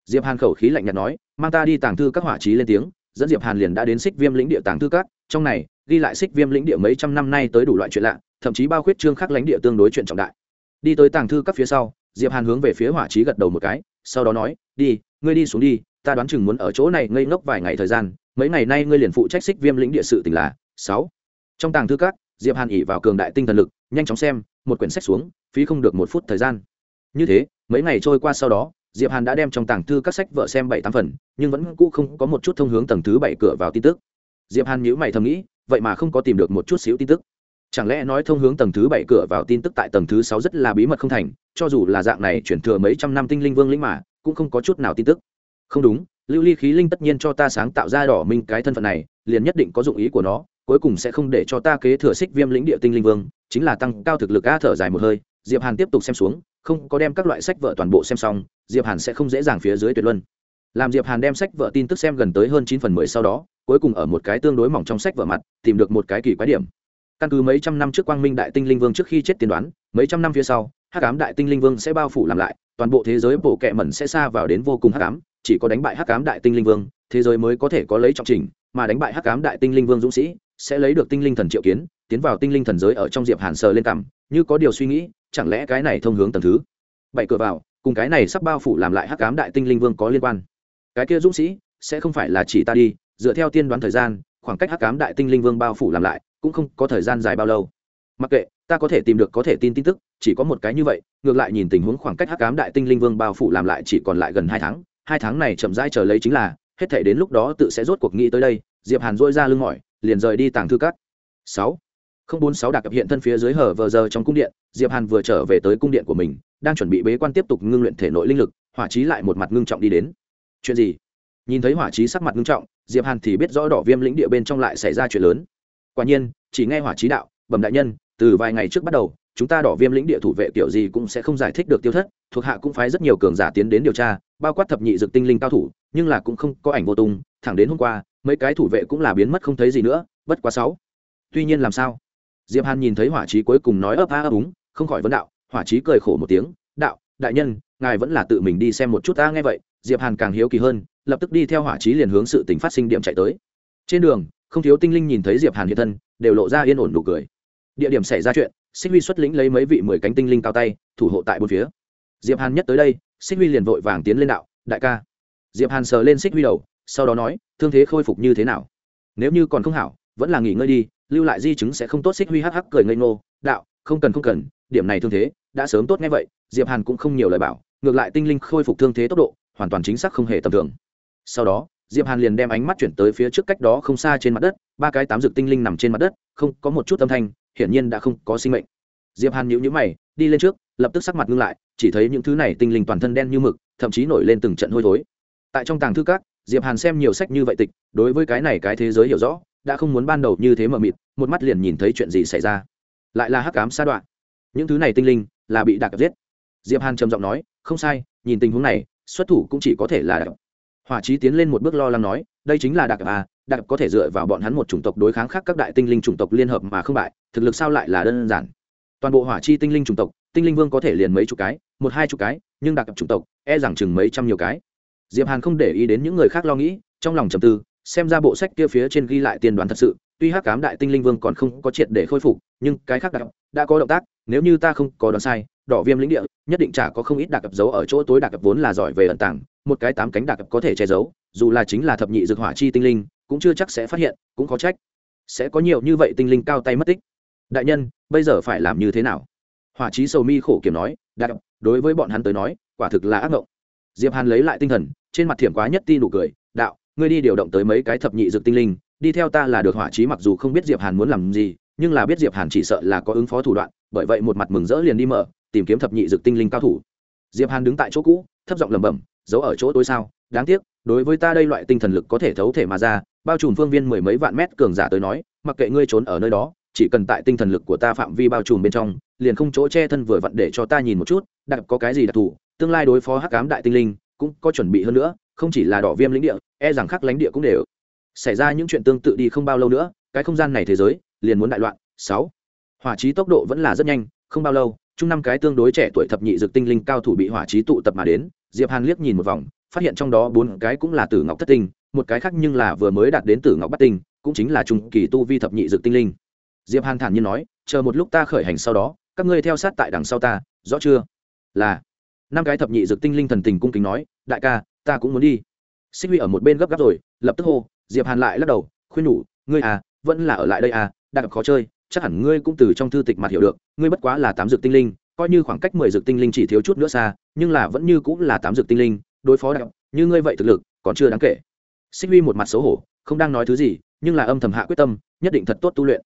diệp hàn khẩu khí lạnh nhạt nói, mang ta đi tàng thư các hỏa trí lên tiếng, dẫn diệp hàn liền đã đến xích viêm lĩnh địa tàng thư các, trong này, ghi lại xích viêm lĩnh địa mấy trăm năm nay tới đủ loại chuyện lạ, thậm chí bao khuyết trương khắc lãnh địa tương đối chuyện trọng đại. Đi tới tàng thư các phía sau, diệp hàn hướng về phía hỏa trí gật đầu một cái, sau đó nói, đi, ngươi đi xuống đi, ta đoán chừng muốn ở chỗ này ngây ngốc vài ngày thời gian, mấy ngày nay ngươi liền phụ trách xích viêm lĩnh địa sự tình là, sáu. Trong tàng thư các, diệp hàn ỉ vào cường đại tinh thần lực, nhanh chóng xem, một quyển sách xuống phí không được một phút thời gian. Như thế, mấy ngày trôi qua sau đó, diệp hàn đã đem trong tàng thư các sách vợ xem bảy, tám phần, nhưng vẫn cũ không có một chút thông hướng tầng thứ bảy cửa vào tin tức. Diệp hàn nhíu mày thầm nghĩ, vậy mà không có tìm được một chút xíu tin tức. Chẳng lẽ nói thông hướng tầng thứ bảy cửa vào tin tức tại tầng thứ sáu rất là bí mật không thành, cho dù là dạng này chuyển thừa mấy trăm năm tinh linh vương lĩnh mà, cũng không có chút nào tin tức. Không đúng, lưu ly khí linh tất nhiên cho ta sáng tạo ra đỏ minh cái thân phận này, liền nhất định có dụng ý của nó, cuối cùng sẽ không để cho ta kế thừa xích viêm lĩnh địa tinh linh vương, chính là tăng cao thực lực a thở dài một hơi diệp hàn tiếp tục xem xuống, không có đem các loại sách vợ toàn bộ xem xong, diệp hàn sẽ không dễ dàng phía dưới tuyệt luân. Làm diệp hàn đem sách vợ tin tức xem gần tới hơn chín phần mười sau đó, cuối cùng ở một cái tương đối mỏng trong sách vợ mặt, tìm được một cái kỳ quái điểm. Căn cứ mấy trăm năm trước quang minh đại tinh linh vương trước khi chết tiên đoán, mấy trăm năm phía sau, hắc ám đại tinh linh vương sẽ bao phủ làm lại, toàn bộ thế giới bộ kệ mẩn sẽ xa vào đến vô cùng hắc ám, chỉ có đánh bại hắc ám đại tinh linh vương, thế giới mới có thể có lấy trọng trình, mà đánh bại hắc ám đại tinh linh vương dũng sĩ sẽ lấy được tinh linh thần triệu kiến, tiến vào tinh linh thần giới ở trong diệp hàn sờ lên cằm, như có điều suy nghĩ chẳng lẽ cái này thông hướng tầng thứ? Bảy cửa vào, cùng cái này sắp bao phủ làm lại hắc cám đại tinh linh vương có liên quan. Cái kia dũng sĩ, sẽ không phải là chỉ ta đi, dựa theo tiên đoán thời gian, khoảng cách hắc cám đại tinh linh vương bao phủ làm lại, cũng không có thời gian dài bao lâu. Mặc kệ, ta có thể tìm được, có thể tin tin tức, chỉ có một cái như vậy, ngược lại nhìn tình huống khoảng cách hắc cám đại tinh linh vương bao phủ làm lại chỉ còn lại gần hai tháng hai tháng này chậm rãi chờ lấy chính là, hết thể đến lúc đó tự sẽ rốt cuộc nghĩ tới đây, diệp hàn dỗi ra lưng mỏi, liền rời đi tàng thư cát sáu không bốn sáu đặc hiện thân phía dưới hở vờ giờ trong cung điện, diệp hàn vừa trở về tới cung điện của mình, đang chuẩn bị bế quan tiếp tục ngưng luyện thể nội linh lực, hỏa trí lại một mặt ngưng trọng đi đến. Chuyện gì? Nhìn thấy hỏa trí sắc mặt ngưng trọng, diệp hàn thì biết rõ đỏ viêm lĩnh địa bên trong lại xảy ra chuyện lớn. Quả nhiên, chỉ nghe hỏa trí đạo, bẩm đại nhân, từ vài ngày trước bắt đầu, chúng ta đỏ viêm lĩnh địa thủ vệ kiểu gì cũng sẽ không giải thích được tiêu thất, thuộc hạ cũng phái rất nhiều cường giả tiến đến điều tra, bao quát thập nhị dược tinh linh cao thủ, nhưng là cũng không có ảnh vô tung, thẳng đến hôm qua, mấy cái thủ vệ cũng là biến mất không thấy gì nữa, bất quá sáu. Tuy nhiên làm sao? Diệp hàn nhìn thấy hỏa trí cuối cùng nói ấp a ấp úng, không khỏi vấn đạo, hỏa trí cười khổ một tiếng, đạo, đại nhân, ngài vẫn là tự mình đi xem một chút ta nghe vậy. Diệp hàn càng hiếu kỳ hơn, lập tức đi theo hỏa trí liền hướng sự tình phát sinh điểm chạy tới. Trên đường, không thiếu tinh linh nhìn thấy diệp hàn hiện thân, đều lộ ra yên ổn nụ cười. Địa điểm xảy ra chuyện, xích huy xuất lĩnh lấy mấy vị mười cánh tinh linh cao tay, thủ hộ tại bốn phía. Diệp hàn nhất tới đây, xích huy liền vội vàng tiến lên đạo, đại ca. Diệp hàn sờ lên xích huy đầu, sau đó nói, thương thế khôi phục như thế nào? Nếu như còn không hảo, vẫn là nghỉ ngơi đi lưu lại di chứng sẽ không tốt, xích huy hắc hắc cười ngây ngô, đạo, không cần không cần, điểm này thương thế, đã sớm tốt nghe vậy, diệp hàn cũng không nhiều lời bảo, ngược lại tinh linh khôi phục thương thế tốc độ, hoàn toàn chính xác không hề tầm thường. Sau đó, diệp hàn liền đem ánh mắt chuyển tới phía trước cách đó không xa trên mặt đất, ba cái tám dược tinh linh nằm trên mặt đất, không có một chút âm thanh, hiển nhiên đã không có sinh mệnh. Diệp hàn nhíu nhíu mày, đi lên trước, lập tức sắc mặt ngưng lại, chỉ thấy những thứ này tinh linh toàn thân đen như mực, thậm chí nổi lên từng trận hôi thối. Tại trong tàng thư các, diệp hàn xem nhiều sách như vậy tịch, đối với cái này cái thế giới hiểu rõ đã không muốn ban đầu như thế mờ mịt, một mắt liền nhìn thấy chuyện gì xảy ra. Lại là hắc ám sa đoạn. Những thứ này tinh linh là bị đặc giết. Diệp hàn trầm giọng nói, không sai, nhìn tình huống này, xuất thủ cũng chỉ có thể là đặc hỏa trí tiến lên một bước lo lắng nói, đây chính là đặc à đặc có thể dựa vào bọn hắn một chủng tộc đối kháng khác các đại tinh linh chủng tộc liên hợp mà không bại, thực lực sao lại là đơn giản. Toàn bộ hỏa chi tinh linh chủng tộc, tinh linh vương có thể liền mấy chục cái, một hai chục cái, nhưng đặc chủng tộc e rằng chừng mấy trăm nhiều cái. Diệp hàn không để ý đến những người khác lo nghĩ, trong lòng trầm tư xem ra bộ sách kia phía trên ghi lại tiên đoán thật sự, tuy hắc cám đại tinh linh vương còn không có triệt để khôi phục, nhưng cái khác đặc, đã có động tác, nếu như ta không có đoán sai, đỏ viêm lĩnh địa, nhất định chả có không ít đặc giấu ở chỗ tối đặc vốn là giỏi về ẩn tàng, một cái tám cánh đặc có thể che giấu, dù là chính là thập nhị dược hỏa chi tinh linh, cũng chưa chắc sẽ phát hiện, cũng có trách. Sẽ có nhiều như vậy tinh linh cao tay mất tích. Đại nhân, bây giờ phải làm như thế nào? Hỏa trí sầu mi khổ kiểm nói, đặc đối với bọn hắn tới nói, quả thực là ác ngộng. Diệp hàn lấy lại tinh thần, trên mặt thiểm quá nhất ti nụ cười, đạo ngươi đi điều động tới mấy cái thập nhị dược tinh linh, đi theo ta là được hỏa trí mặc dù không biết diệp hàn muốn làm gì, nhưng là biết diệp hàn chỉ sợ là có ứng phó thủ đoạn, bởi vậy một mặt mừng rỡ liền đi mở, tìm kiếm thập nhị dược tinh linh cao thủ. Diệp hàn đứng tại chỗ cũ, thấp giọng lẩm bẩm, giấu ở chỗ tối sao? Đáng tiếc, đối với ta đây loại tinh thần lực có thể thấu thể mà ra, bao trùm phương viên mười mấy vạn mét cường giả tới nói, mặc kệ ngươi trốn ở nơi đó, chỉ cần tại tinh thần lực của ta phạm vi bao trùm bên trong, liền không chỗ che thân vừa vặn để cho ta nhìn một chút, đặc có cái gì đặc thù, tương lai đối phó hắc ám đại tinh linh cũng có chuẩn bị hơn nữa không chỉ là đỏ viêm lĩnh địa e rằng khắc lãnh địa cũng đều. Xảy ra những chuyện tương tự đi không bao lâu nữa, cái không gian này thế giới liền muốn đại loạn. Sáu, hỏa trí tốc độ vẫn là rất nhanh, không bao lâu, chung năm cái tương đối trẻ tuổi thập nhị dược tinh linh cao thủ bị hỏa trí tụ tập mà đến, diệp hàn liếc nhìn một vòng, phát hiện trong đó bốn cái cũng là tử ngọc thất tinh, một cái khác nhưng là vừa mới đạt đến tử ngọc bát tinh, cũng chính là trung kỳ tu vi thập nhị dược tinh linh. Diệp hàn thản nhiên nói, chờ một lúc ta khởi hành sau đó, các ngươi theo sát tại đằng sau ta, rõ chưa? Là, năm cái thập nhị dược tinh linh thần tình cung kính nói, đại ca ta cũng muốn đi. Xích huy ở một bên gấp gáp rồi, lập tức hô, diệp hàn lại lắc đầu, khuyên nhủ, ngươi à vẫn là ở lại đây à đặc khó chơi, chắc hẳn ngươi cũng từ trong thư tịch mặt hiểu được, ngươi bất quá là tám dược tinh linh, coi như khoảng cách mười dược tinh linh chỉ thiếu chút nữa xa, nhưng là vẫn như cũng là tám dược tinh linh, đối phó đặc như ngươi vậy thực lực, còn chưa đáng kể. Xích huy một mặt xấu hổ, không đang nói thứ gì, nhưng là âm thầm hạ quyết tâm, nhất định thật tốt tu luyện.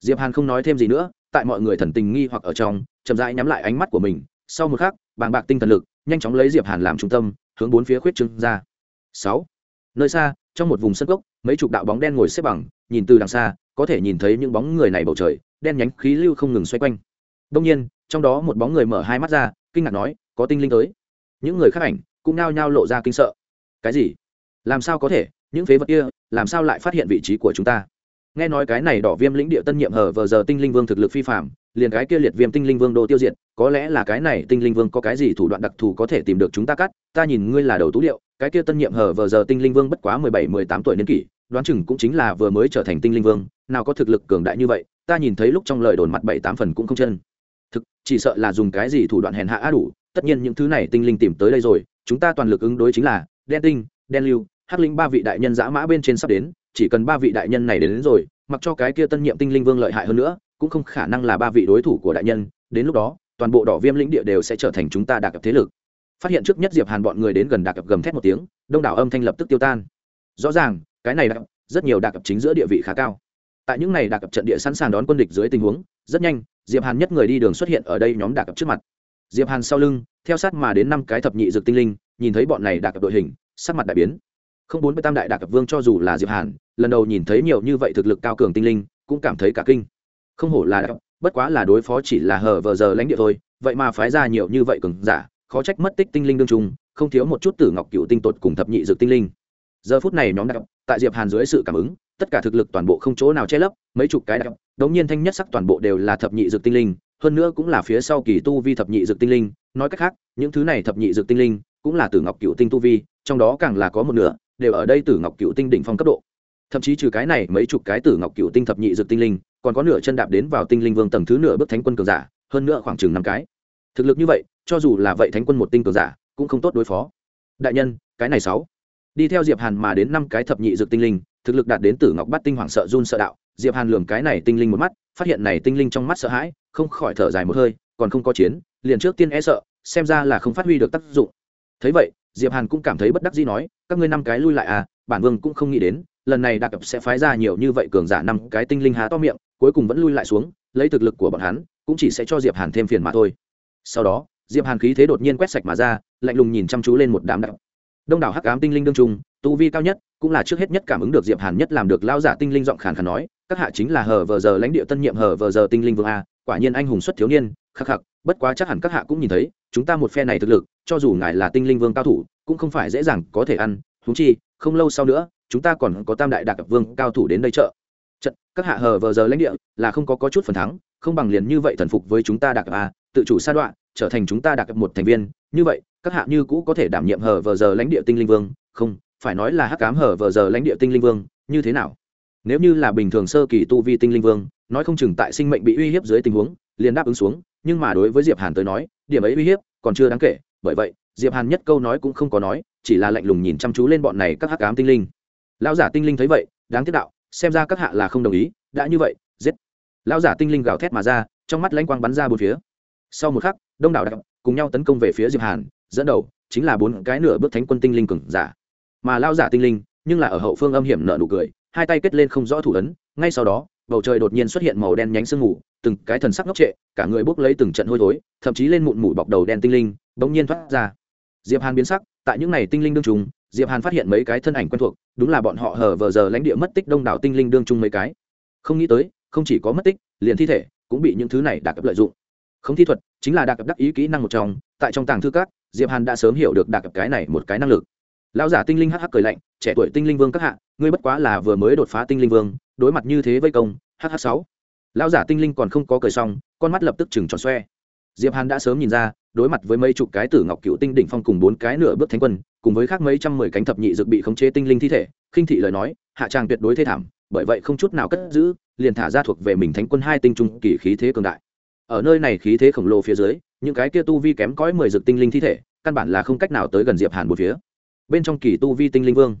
Diệp hàn không nói thêm gì nữa, tại mọi người thần tình nghi hoặc ở trong, chậm rãi nhắm lại ánh mắt của mình, sau một khắc, bàng bạc tinh thần lực, nhanh chóng lấy diệp hàn làm trung tâm hướng bốn phía khuyết trưng ra. Sáu. Nơi xa, trong một vùng sân cốc, mấy chục đạo bóng đen ngồi xếp bằng, nhìn từ đằng xa, có thể nhìn thấy những bóng người này bầu trời, đen nhánh khí lưu không ngừng xoay quanh. Đông nhiên, trong đó một bóng người mở hai mắt ra, kinh ngạc nói, có tinh linh tới. Những người khác ảnh cũng nao nhao lộ ra kinh sợ. Cái gì? Làm sao có thể? Những phế vật kia, làm sao lại phát hiện vị trí của chúng ta? Nghe nói cái này đỏ viêm lĩnh địa tân nhiệm hở vờ giờ tinh linh vương thực lực phi phạm liền cái kia liệt viêm tinh linh vương đô tiêu diệt có lẽ là cái này tinh linh vương có cái gì thủ đoạn đặc thù có thể tìm được chúng ta cắt ta nhìn ngươi là đầu tú liệu cái kia tân nhiệm hở vờ giờ tinh linh vương bất quá mười bảy mười tám tuổi niên kỷ đoán chừng cũng chính là vừa mới trở thành tinh linh vương nào có thực lực cường đại như vậy ta nhìn thấy lúc trong lời đồn mặt bảy tám phần cũng không chân. Thực chỉ sợ là dùng cái gì thủ đoạn hèn hạ á đủ tất nhiên những thứ này tinh linh tìm tới đây rồi chúng ta toàn lực ứng đối chính là đen tinh đen lưu hắc linh ba vị đại nhân giã mã bên trên sắp đến chỉ cần ba vị đại nhân này đến, đến rồi mặc cho cái kia tân nhiệm tinh linh vương lợi hại hơn nữa cũng không khả năng là ba vị đối thủ của đại nhân, đến lúc đó, toàn bộ đỏ viêm lĩnh địa đều sẽ trở thành chúng ta đặc thế lực. Phát hiện trước nhất diệp hàn bọn người đến gần đạc cập gầm thét một tiếng, đông đảo âm thanh lập tức tiêu tan. Rõ ràng, cái này đạc rất nhiều đạc cập chính giữa địa vị khá cao. Tại những này đạc cập trận địa sẵn sàng đón quân địch dưới tình huống, rất nhanh, diệp hàn nhất người đi đường xuất hiện ở đây nhóm đạc cập trước mặt. Diệp hàn sau lưng, theo sát mà đến năm cái thập nhị dược tinh linh, nhìn thấy bọn này đạc cập đội hình, sắc mặt đại biến. Không bốn mươi tam đại đạc cập vương cho dù là diệp hàn, lần đầu nhìn thấy nhiều như vậy thực lực cao cường tinh linh, cũng cảm thấy cả kinh không hổ là đạo, bất quá là đối phó chỉ là hở vờ giờ lãnh địa thôi, vậy mà phái ra nhiều như vậy cường giả, khó trách mất tích tinh linh đương trung, không thiếu một chút tử ngọc cựu tinh tột cùng thập nhị dược tinh linh. Giờ phút này nhóm đạo, tại diệp hàn dưới sự cảm ứng, tất cả thực lực toàn bộ không chỗ nào che lấp, mấy chục cái đạo, đống nhiên thanh nhất sắc toàn bộ đều là thập nhị dược tinh linh, hơn nữa cũng là phía sau kỳ tu vi thập nhị dược tinh linh, nói cách khác, những thứ này thập nhị dược tinh linh, cũng là tử ngọc cựu tinh tu vi, trong đó càng là có một nửa, đều ở đây tử ngọc cựu tinh đỉnh phong cấp độ. Thậm chí trừ cái này, mấy chục cái tử ngọc cựu tinh thập nhị dược tinh linh còn có nửa chân đạp đến vào tinh linh vương tầng thứ nửa bước thánh quân cường giả, hơn nữa khoảng chừng năm cái. Thực lực như vậy, cho dù là vậy thánh quân một tinh cường giả, cũng không tốt đối phó. Đại nhân, cái này sáu. Đi theo diệp hàn mà đến năm cái thập nhị dược tinh linh, thực lực đạt đến tử ngọc bát tinh hoàng sợ run sợ đạo. Diệp hàn lường cái này tinh linh một mắt, phát hiện này tinh linh trong mắt sợ hãi, không khỏi thở dài một hơi, còn không có chiến, liền trước tiên e sợ, xem ra là không phát huy được tác dụng. Thấy vậy, diệp hàn cũng cảm thấy bất đắc dĩ nói, các ngươi năm cái lui lại à bản vương cũng không nghĩ đến, lần này đặc sẽ phái ra nhiều như vậy cường giả năm cái tinh linh há to miệng cuối cùng vẫn lui lại xuống, lấy thực lực của bọn hắn, cũng chỉ sẽ cho diệp hàn thêm phiền mà thôi. Sau đó, diệp hàn khí thế đột nhiên quét sạch mà ra, lạnh lùng nhìn chăm chú lên một đám đạo. Đông đảo hắc ám tinh linh đương trung, tu vi cao nhất, cũng là trước hết nhất cảm ứng được diệp hàn nhất làm được lao giả tinh linh giọng khàn khàn nói, các hạ chính là hờ vờ giờ lãnh địa tân nhiệm hờ vờ giờ tinh linh vương a, quả nhiên anh hùng xuất thiếu niên, khắc khắc, bất quá chắc hẳn các hạ cũng nhìn thấy, chúng ta một phe này thực lực, cho dù ngài là tinh linh vương cao thủ, cũng không phải dễ dàng có thể ăn thú chi, không lâu sau nữa, chúng ta còn có tam đại đặc vương cao thủ đến đây chợ các hạ hờ vờ giờ lãnh địa là không có, có chút phần thắng không bằng liền như vậy thần phục với chúng ta đặc a tự chủ sa đoạn trở thành chúng ta đặc một thành viên. Như vậy các hạ như cũ có thể đảm nhiệm hờ vờ giờ lãnh địa tinh linh vương. Không phải nói là hắc cám hở vờ giờ lãnh địa tinh linh vương như thế nào? Nếu như là bình thường sơ kỳ tu vi tinh linh vương nói không chừng tại sinh mệnh bị uy hiếp dưới tình huống liền đáp ứng xuống. Nhưng mà đối với diệp hàn tới nói điểm ấy uy hiếp còn chưa đáng kể. Bởi vậy diệp hàn nhất câu nói cũng không có nói chỉ là lạnh lùng nhìn chăm chú lên bọn này các hắc ám tinh linh. Lão giả tinh linh thấy vậy đáng tiếc đạo xem ra các hạ là không đồng ý, đã như vậy, giết. Lão giả tinh linh gào thét mà ra, trong mắt lãnh quang bắn ra bốn phía. Sau một khắc, đông đảo đặc cùng nhau tấn công về phía diệp hàn, dẫn đầu chính là bốn cái nửa bước thánh quân tinh linh cường giả. Mà lão giả tinh linh, nhưng là ở hậu phương âm hiểm nở nụ cười, hai tay kết lên không rõ thủ ấn, ngay sau đó, bầu trời đột nhiên xuất hiện màu đen nhánh sương mù, từng cái thần sắc ngốc trệ, cả người bốc lấy từng trận hôi thối, thậm chí lên mụn mủ bọc đầu đen tinh linh, bỗng nhiên thoát ra. Diệp hàn biến sắc tại những này tinh linh đương trùng, diệp hàn phát hiện mấy cái thân ảnh quen thuộc, đúng là bọn họ hở vờ giờ lãnh địa mất tích đông đảo tinh linh đương trung mấy cái. Không nghĩ tới, không chỉ có mất tích, liền thi thể cũng bị những thứ này đạt cấp lợi dụng. Không thi thuật chính là đạt cấp đắc ý kỹ năng một trong, tại trong tàng thư các, diệp hàn đã sớm hiểu được đạt cấp cái này một cái năng lực. Lão giả tinh linh hắc hắc cười lạnh, trẻ tuổi tinh linh vương các hạ, ngươi bất quá là vừa mới đột phá tinh linh vương, đối mặt như thế với công hh sáu. Lão giả tinh linh còn không có cười xong, con mắt lập tức chừng tròn xoe diệp hàn đã sớm nhìn ra, đối mặt với mấy chục cái tử ngọc cựu tinh đỉnh phong cùng bốn cái nửa bước thánh quân, cùng với khác mấy trăm mười cánh thập nhị dược bị khống chế tinh linh thi thể, khinh thị lời nói, hạ tràng tuyệt đối thê thảm, bởi vậy không chút nào cất giữ, liền thả ra thuộc về mình thánh quân hai tinh trung kỳ khí thế cường đại. Ở nơi này khí thế khổng lồ phía dưới, những cái kia tu vi kém cõi mười dược tinh linh thi thể, căn bản là không cách nào tới gần diệp hàn một phía. Bên trong kỳ tu vi tinh linh vương.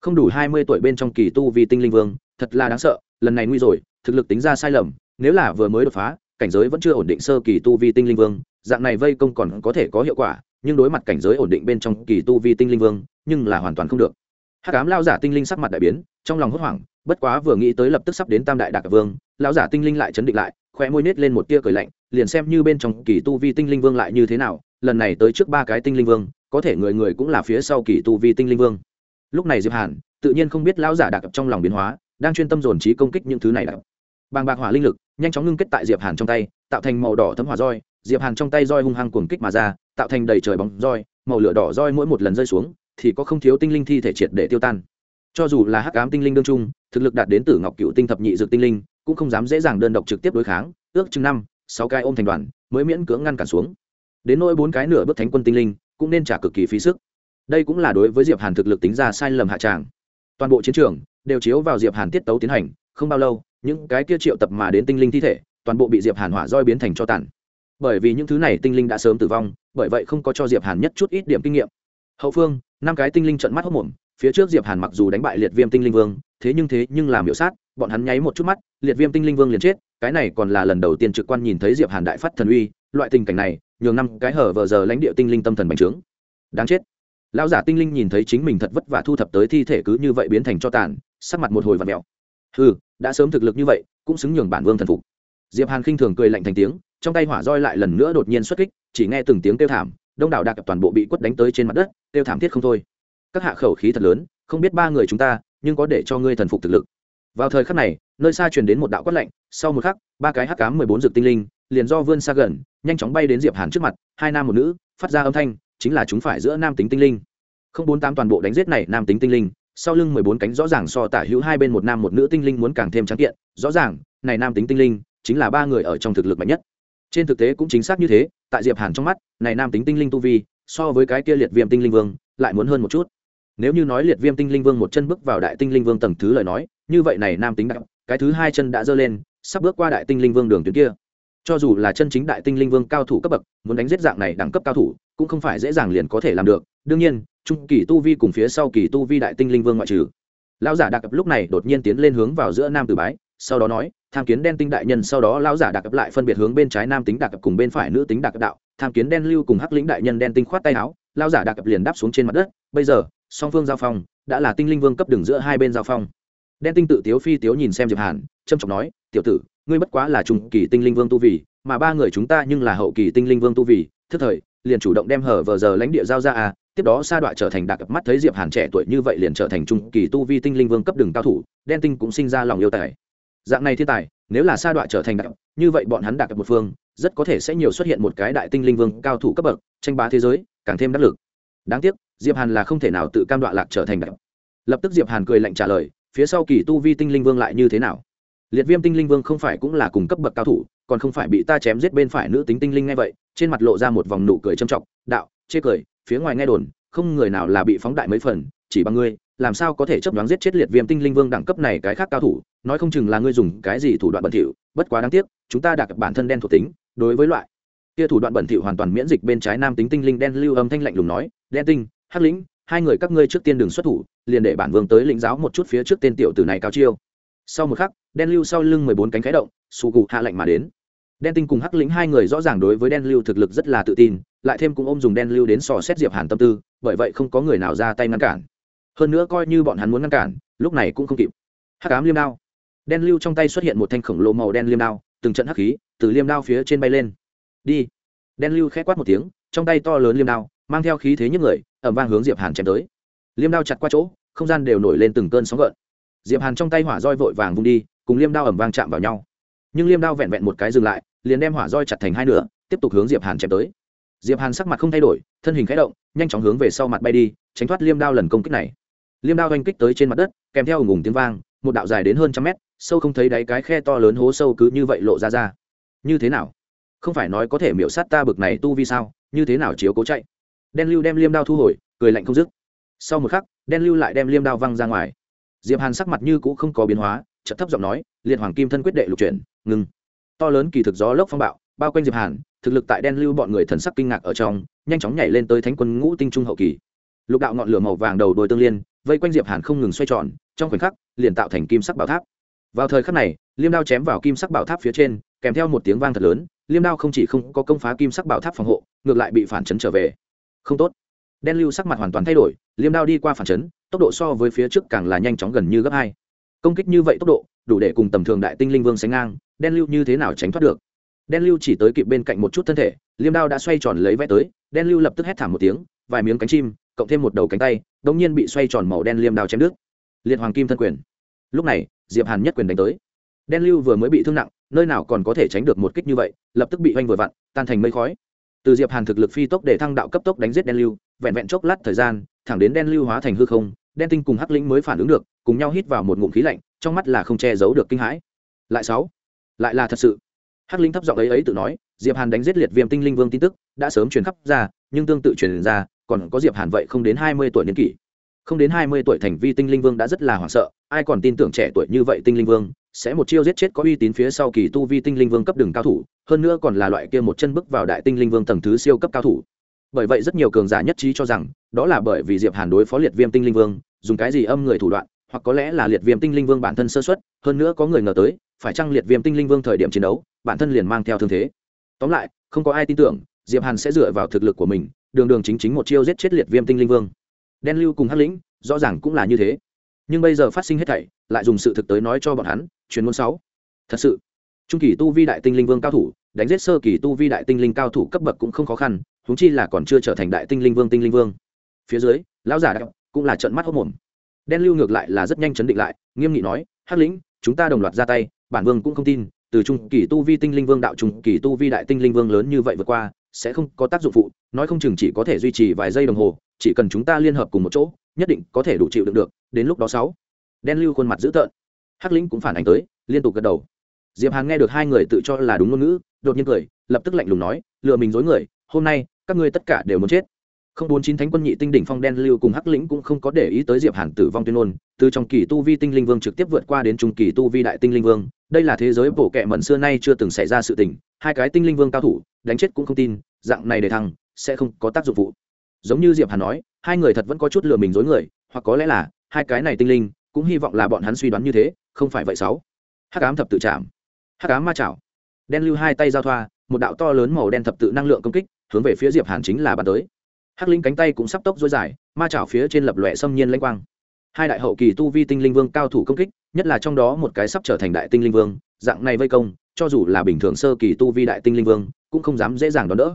Không đủ hai mươi tuổi bên trong kỳ tu vi tinh linh vương, thật là đáng sợ, lần này nguy rồi, thực lực tính ra sai lầm, nếu là vừa mới đột phá cảnh giới vẫn chưa ổn định sơ kỳ tu vi tinh linh vương, dạng này vây công còn có thể có hiệu quả, nhưng đối mặt cảnh giới ổn định bên trong kỳ tu vi tinh linh vương, nhưng là hoàn toàn không được. Hát cám lao giả tinh linh sắc mặt đại biến, trong lòng hốt hoảng, bất quá vừa nghĩ tới lập tức sắp đến tam đại đạc vương lao giả tinh linh lại chấn định lại khoe môi nết lên một tia cười lạnh, liền xem như bên trong kỳ tu vi tinh linh vương lại như thế nào, lần này tới trước ba cái tinh linh vương, có thể người người cũng là phía sau kỳ tu vi tinh linh vương. Lúc này diệp hàn, tự nhiên không biết lão giả đặc trong lòng biến hóa, đang chuyên tâm dồn trí công kích những thứ này đặc bàng bạc hỏa linh lực, nhanh chóng ngưng kết tại diệp hàn trong tay, tạo thành màu đỏ thấm hỏa roi. Diệp hàn trong tay roi hung hăng cuồng kích mà ra, tạo thành đầy trời bóng roi, màu lửa đỏ roi mỗi một lần rơi xuống, thì có không thiếu tinh linh thi thể triệt để tiêu tan. Cho dù là hắc ám tinh linh đương trung, thực lực đạt đến tử ngọc cựu tinh thập nhị dược tinh linh, cũng không dám dễ dàng đơn độc trực tiếp đối kháng, ước chừng năm, sáu cái ôm thành đoàn, mới miễn cưỡng ngăn cản xuống. Đến nỗi bốn cái nửa bước thánh quân tinh linh, cũng nên trả cực kỳ phí sức. Đây cũng là đối với diệp hàn thực lực tính ra sai lầm hạ tràng. Toàn bộ chiến trường đều chiếu vào diệp hàn tiết tấu tiến hành không bao lâu, những cái kia triệu tập mà đến tinh linh thi thể, toàn bộ bị diệp hàn hỏa roi biến thành cho tàn. Bởi vì những thứ này tinh linh đã sớm tử vong, bởi vậy không có cho diệp hàn nhất chút ít điểm kinh nghiệm. Hậu phương, năm cái tinh linh trận mắt hốc mồm, phía trước diệp hàn mặc dù đánh bại liệt viêm tinh linh vương, thế nhưng thế nhưng làm miểu sát, bọn hắn nháy một chút mắt, liệt viêm tinh linh vương liền chết, cái này còn là lần đầu tiên trực quan nhìn thấy diệp hàn đại phát thần uy, loại tình cảnh này, nhường năm cái hở vờ giờ lãnh địa tinh linh tâm thần bành trướng. Đáng chết. Lão giả tinh linh nhìn thấy chính mình thật vất vả thu thập tới thi thể cứ như vậy biến thành cho tàn, sắc mặt một hồi vặn mèo ừ đã sớm thực lực như vậy, cũng xứng nhường bản vương thần phục. Diệp hàn khinh thường cười lạnh thành tiếng, trong tay hỏa roi lại lần nữa đột nhiên xuất kích, chỉ nghe từng tiếng kêu thảm, đông đảo đạc toàn bộ bị quất đánh tới trên mặt đất, kêu thảm thiết không thôi. Các hạ khẩu khí thật lớn, không biết ba người chúng ta, nhưng có để cho ngươi thần phục thực lực. Vào thời khắc này, nơi xa truyền đến một đạo quát lạnh, sau một khắc, ba cái hắc cám mười bốn dược tinh linh, liền do vươn xa gần, nhanh chóng bay đến diệp hàn trước mặt, hai nam một nữ, phát ra âm thanh, chính là chúng phải giữa nam tính tinh linh. Không bốn tám toàn bộ đánh giết này nam tính tinh linh sau lưng mười bốn cánh rõ ràng so tả hữu hai bên một nam một nữ tinh linh muốn càng thêm trắng kiện. Rõ ràng, này nam tính tinh linh chính là ba người ở trong thực lực mạnh nhất. Trên thực tế cũng chính xác như thế, tại diệp hàn trong mắt, này nam tính tinh linh tu vi, so với cái kia liệt viêm tinh linh vương, lại muốn hơn một chút. Nếu như nói liệt viêm tinh linh vương một chân bước vào đại tinh linh vương tầng thứ lời nói, như vậy này nam tính đạo cái thứ hai chân đã dơ lên, sắp bước qua đại tinh linh vương đường tuyến kia. Cho dù là chân chính đại tinh linh vương cao thủ cấp bậc, muốn đánh giết dạng này đẳng cấp cao thủ, cũng không phải dễ dàng liền có thể làm được. Đương nhiên trung kỳ tu vi cùng phía sau kỳ tu vi đại tinh linh vương ngoại trừ. Lão giả đặc lúc này đột nhiên tiến lên hướng vào giữa nam tử bái, sau đó nói, tham kiến đen tinh đại nhân. Sau đó lão giả đặc lại phân biệt hướng bên trái nam tính đặc cùng bên phải nữ tính đặc đạo, tham kiến đen lưu cùng hắc lĩnh đại nhân đen tinh khoát tay áo. Lão giả đặc liền đáp xuống trên mặt đất, bây giờ, song phương giao phong, đã là tinh linh vương cấp đường giữa hai bên giao phong. Đen tinh tự tiếu phi tiếu nhìn xem diệp hàn trâm trọng nói, tiểu tử, ngươi bất quá là trung kỳ tinh linh vương tu vì mà ba người chúng ta nhưng là hậu kỳ tinh linh vương tu vì thức thời, liền chủ động đem hở vờ giờ lãnh địa giao ra à tiếp đó sa đọa trở thành đặc mắt thấy diệp hàn trẻ tuổi như vậy liền trở thành trung kỳ tu vi tinh linh vương cấp đường cao thủ, đen tinh cũng sinh ra lòng yêu tài. Dạng này thiên tài, nếu là sa đọa trở thành đặc như vậy bọn hắn đặc một phương, rất có thể sẽ nhiều xuất hiện một cái đại tinh linh vương cao thủ cấp bậc, tranh bá thế giới, càng thêm đắc lực. Đáng tiếc, diệp hàn là không thể nào tự cam đoạ lạc trở thành đặc lập tức diệp hàn cười lạnh trả lời, phía sau kỳ tu vi tinh linh vương lại như thế nào? Liệt viêm tinh linh vương không phải cũng là cùng cấp bậc cao thủ, còn không phải bị ta chém giết bên phải nữ tính tinh linh ngay vậy, trên mặt lộ ra một vòng nụ cười trầm trọng, đạo, chê cười phía ngoài nghe đồn, không người nào là bị phóng đại mấy phần, chỉ bằng ngươi, làm sao có thể chấp đoán giết chết liệt viêm tinh linh vương đẳng cấp này cái khác cao thủ, nói không chừng là ngươi dùng cái gì thủ đoạn bẩn thỉu, bất quá đáng tiếc, chúng ta đạt bản thân đen thuộc tính, đối với loại kia thủ đoạn bẩn thỉu hoàn toàn miễn dịch bên trái nam tính tinh linh đen lưu âm thanh lạnh lùng nói, đen tinh, hắc lĩnh, hai người các ngươi trước tiên đừng xuất thủ, liền để bản vương tới lĩnh giáo một chút phía trước tên tiểu tử này cao chiêu. Sau một khắc, đen lưu sau lưng mười bốn cánh khái động su cụ hạ lạnh mà đến đen tinh cùng hắc lĩnh hai người rõ ràng đối với đen lưu thực lực rất là tự tin, lại thêm cũng ôm dùng đen lưu đến sò xét diệp hàn tâm tư, bởi vậy không có người nào ra tay ngăn cản. Hơn nữa coi như bọn hắn muốn ngăn cản, lúc này cũng không kịp. Hắc ám liêm đao. Đen lưu trong tay xuất hiện một thanh khổng lồ màu đen liêm đao, từng trận hắc khí từ liêm đao phía trên bay lên. Đi. Đen lưu khẽ quát một tiếng, trong tay to lớn liêm đao, mang theo khí thế nhức người ẩm vang hướng diệp hàn chém tới. Liêm đao chặt qua chỗ, không gian đều nổi lên từng cơn sóng gợn. Diệp hàn trong tay hỏa roi vội vàng vung đi, cùng liêm đao ẩm vang chạm vào nhau nhưng liêm đao vẹn vẹn một cái dừng lại, liền đem hỏa roi chặt thành hai nửa, tiếp tục hướng diệp hàn chém tới. Diệp hàn sắc mặt không thay đổi, thân hình khẽ động, nhanh chóng hướng về sau mặt bay đi, tránh thoát liêm đao lần công kích này. Liêm đao oanh kích tới trên mặt đất, kèm theo ủng ủng tiếng vang, một đạo dài đến hơn trăm mét, sâu không thấy đáy cái khe to lớn hố sâu cứ như vậy lộ ra ra. Như thế nào? Không phải nói có thể miểu sát ta bực này tu vi sao? Như thế nào chiếu cố chạy? Đen lưu đem liêm đao thu hồi, cười lạnh không dứt. Sau một khắc, đen lưu lại đem liêm đao văng ra ngoài. Diệp hàn sắc mặt như cũ không có biến hóa chợt thấp giọng nói, liệt hoàng kim thân quyết đệ lục chuyển, ngừng. To lớn kỳ thực gió lốc phong bạo, bao quanh diệp hàn, thực lực tại đen lưu bọn người thần sắc kinh ngạc ở trong, nhanh chóng nhảy lên tới thánh quân ngũ tinh trung hậu kỳ. Lục đạo ngọn lửa màu vàng đầu đôi tương liên, vây quanh diệp hàn không ngừng xoay tròn, trong khoảnh khắc, liền tạo thành kim sắc bảo tháp. Vào thời khắc này, liêm đao chém vào kim sắc bảo tháp phía trên, kèm theo một tiếng vang thật lớn, liêm đao không chỉ không có công phá kim sắc bảo tháp phòng hộ, ngược lại bị phản chấn trở về. Không tốt. Đen lưu sắc mặt hoàn toàn thay đổi, liêm đao đi qua phản chấn, tốc độ so với phía trước càng là nhanh chóng gần như gấp hai công kích như vậy tốc độ, đủ để cùng tầm thường đại tinh linh vương sánh ngang, đen lưu như thế nào tránh thoát được? Đen lưu chỉ tới kịp bên cạnh một chút thân thể, liêm đao đã xoay tròn lấy vẽ tới, đen lưu lập tức hét thảm một tiếng, vài miếng cánh chim, cộng thêm một đầu cánh tay đ ỗ n g nhiên bị xoay tròn màu đen liêm đao chém đứt. Liệt hoàng kim thân quyền. Lúc này, diệp hàn nhất quyền đánh tới. Đen lưu vừa mới bị thương nặng, nơi nào còn có thể tránh được một kích như vậy, lập tức bị oanh vừa vặn, tan thành mây khói. Từ diệp hàn thực lực phi tốc để thăng đạo cấp tốc đánh giết đen lưu, vẹn vẹn chốc lát thời gian, thẳng đến đen lưu hóa thành hư không, đen tinh cùng hắc lĩnh mới phản ứng được cùng nhau hít vào một ngụm khí lạnh, trong mắt là không che giấu được kinh hãi. Lại sáu, lại là thật sự. Hắc linh thấp giọng ấy ấy tự nói, diệp hàn đánh giết liệt viêm tinh linh vương tin tức, đã sớm truyền khắp ra, nhưng tương tự truyền ra, còn có diệp hàn vậy không đến hai mươi tuổi niên kỷ. Không đến hai mươi tuổi thành vi tinh linh vương đã rất là hoảng sợ, ai còn tin tưởng trẻ tuổi như vậy tinh linh vương, sẽ một chiêu giết chết có uy tín phía sau kỳ tu vi tinh linh vương cấp đường cao thủ, hơn nữa còn là loại kia một chân bước vào đại tinh linh vương tầng thứ siêu cấp cao thủ. Bởi vậy rất nhiều cường giả nhất trí cho rằng, đó là bởi vì diệp hàn đối phó liệt viêm tinh linh vương, dùng cái gì âm người thủ đoạn hoặc có lẽ là liệt viêm tinh linh vương bản thân sơ xuất, hơn nữa có người ngờ tới, phải chăng liệt viêm tinh linh vương thời điểm chiến đấu, bản thân liền mang theo thương thế. Tóm lại, không có ai tin tưởng, diệp hàn sẽ dựa vào thực lực của mình, đường đường chính chính một chiêu giết chết liệt viêm tinh linh vương. Đen lưu cùng hắc lĩnh, rõ ràng cũng là như thế. Nhưng bây giờ phát sinh hết thảy, lại dùng sự thực tới nói cho bọn hắn truyền ngôn sáu. Thật sự, trung kỳ tu vi đại tinh linh vương cao thủ, đánh giết sơ kỳ tu vi đại tinh linh cao thủ cấp bậc cũng không khó khăn, huống chi là còn chưa trở thành đại tinh linh vương tinh linh vương. Phía dưới, lão giả đạo cũng là trận mắt hốc mồm đen lưu ngược lại là rất nhanh chấn định lại, nghiêm nghị nói, hắc lĩnh, chúng ta đồng loạt ra tay, bản vương cũng không tin, từ trung kỳ tu vi tinh linh vương đạo trung kỳ tu vi đại tinh linh vương lớn như vậy vượt qua, sẽ không có tác dụng phụ, nói không chừng chỉ có thể duy trì vài giây đồng hồ, chỉ cần chúng ta liên hợp cùng một chỗ, nhất định có thể đủ chịu đựng được, đến lúc đó sáu. Đen lưu khuôn mặt dữ tợn. Hắc lĩnh cũng phản ánh tới, liên tục gật đầu. Diệp hàn nghe được hai người tự cho là đúng ngôn ngữ, đột nhiên cười, lập tức lạnh lùng nói, lừa mình dối người, hôm nay các ngươi tất cả đều muốn chết không bốn chín thánh quân nhị tinh đỉnh phong đen lưu cùng hắc lĩnh cũng không có để ý tới diệp hàn tử vong tuyên ngôn. Từ trong kỳ tu vi tinh linh vương trực tiếp vượt qua đến trung kỳ tu vi đại tinh linh vương, đây là thế giới bổ kệ mẩn xưa nay chưa từng xảy ra sự tình, hai cái tinh linh vương cao thủ, đánh chết cũng không tin, dạng này để thăng, sẽ không có tác dụng vụ. Giống như diệp hàn nói, hai người thật vẫn có chút lừa mình dối người, hoặc có lẽ là, hai cái này tinh linh, cũng hy vọng là bọn hắn suy đoán như thế, không phải vậy sáu. Hắc ám thập tự chạm. Hắc ám ma chảo. Đen lưu hai tay giao thoa, một đạo to lớn màu đen thập tự năng lượng công kích, hướng về phía diệp hàn chính là bàn tới hắc linh cánh tay cũng sắp tốc dối dài, ma chảo phía trên lập lòe xâm nhiên lanh quang. Hai đại hậu kỳ tu vi tinh linh vương cao thủ công kích, nhất là trong đó một cái sắp trở thành đại tinh linh vương, dạng này vây công, cho dù là bình thường sơ kỳ tu vi đại tinh linh vương, cũng không dám dễ dàng đón đỡ.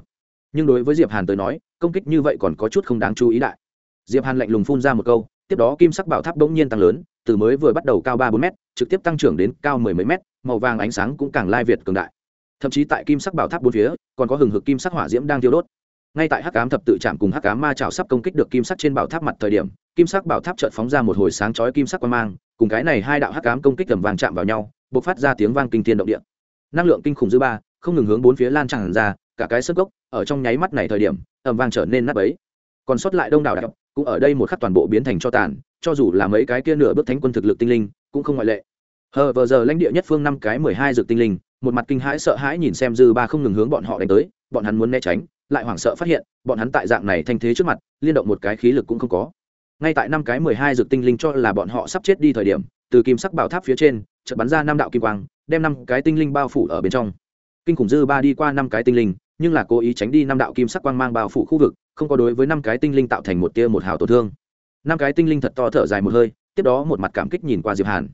Nhưng đối với diệp hàn tới nói, công kích như vậy còn có chút không đáng chú ý đại. Diệp hàn lạnh lùng phun ra một câu, tiếp đó kim sắc bảo tháp bỗng nhiên tăng lớn, từ mới vừa bắt đầu cao ba bốn m trực tiếp tăng trưởng đến cao mười mấy m màu vàng ánh sáng cũng càng lai việt cường đại. Thậm chí tại kim sắc bảo tháp bốn phía, còn có hừng hực kim sắc hỏa diễm đang thiêu đốt ngay tại hắc cám thập tự chạm cùng hắc cám ma trào sắp công kích được kim sắc trên bảo tháp mặt thời điểm, kim sắc bảo tháp chợt phóng ra một hồi sáng chói kim sắc quang mang, cùng cái này hai đạo hắc cám công kích tầm vàng chạm vào nhau, bộc phát ra tiếng vang kinh thiên động địa. Năng lượng kinh khủng dư ba, không ngừng hướng bốn phía lan tràn ra, cả cái sân gốc ở trong nháy mắt này thời điểm, ầm vang trở nên nát bấy. Còn sót lại đông đảo đạo, cũng ở đây một khắc toàn bộ biến thành cho tàn, cho dù là mấy cái kia nửa bước thánh quân thực lực tinh linh, cũng không ngoại lệ. Hờ, vờ giờ lãnh địa nhất phương năm cái mười hai dược tinh linh, một mặt kinh hãi sợ hãi nhìn xem dư ba không ngừng hướng bọn họ đánh tới, bọn hắn muốn né tránh lại hoảng sợ phát hiện, bọn hắn tại dạng này thanh thế trước mặt, liên động một cái khí lực cũng không có. Ngay tại năm cái mười hai dược tinh linh cho là bọn họ sắp chết đi thời điểm, từ kim sắc bảo tháp phía trên, chợt bắn ra năm đạo kim quang, đem năm cái tinh linh bao phủ ở bên trong. Kinh khủng dư ba đi qua năm cái tinh linh, nhưng là cố ý tránh đi năm đạo kim sắc quang mang bao phủ khu vực, không có đối với năm cái tinh linh tạo thành một tia một hào tổn thương. Năm cái tinh linh thật to thở dài một hơi, tiếp đó một mặt cảm kích nhìn qua diệp hàn.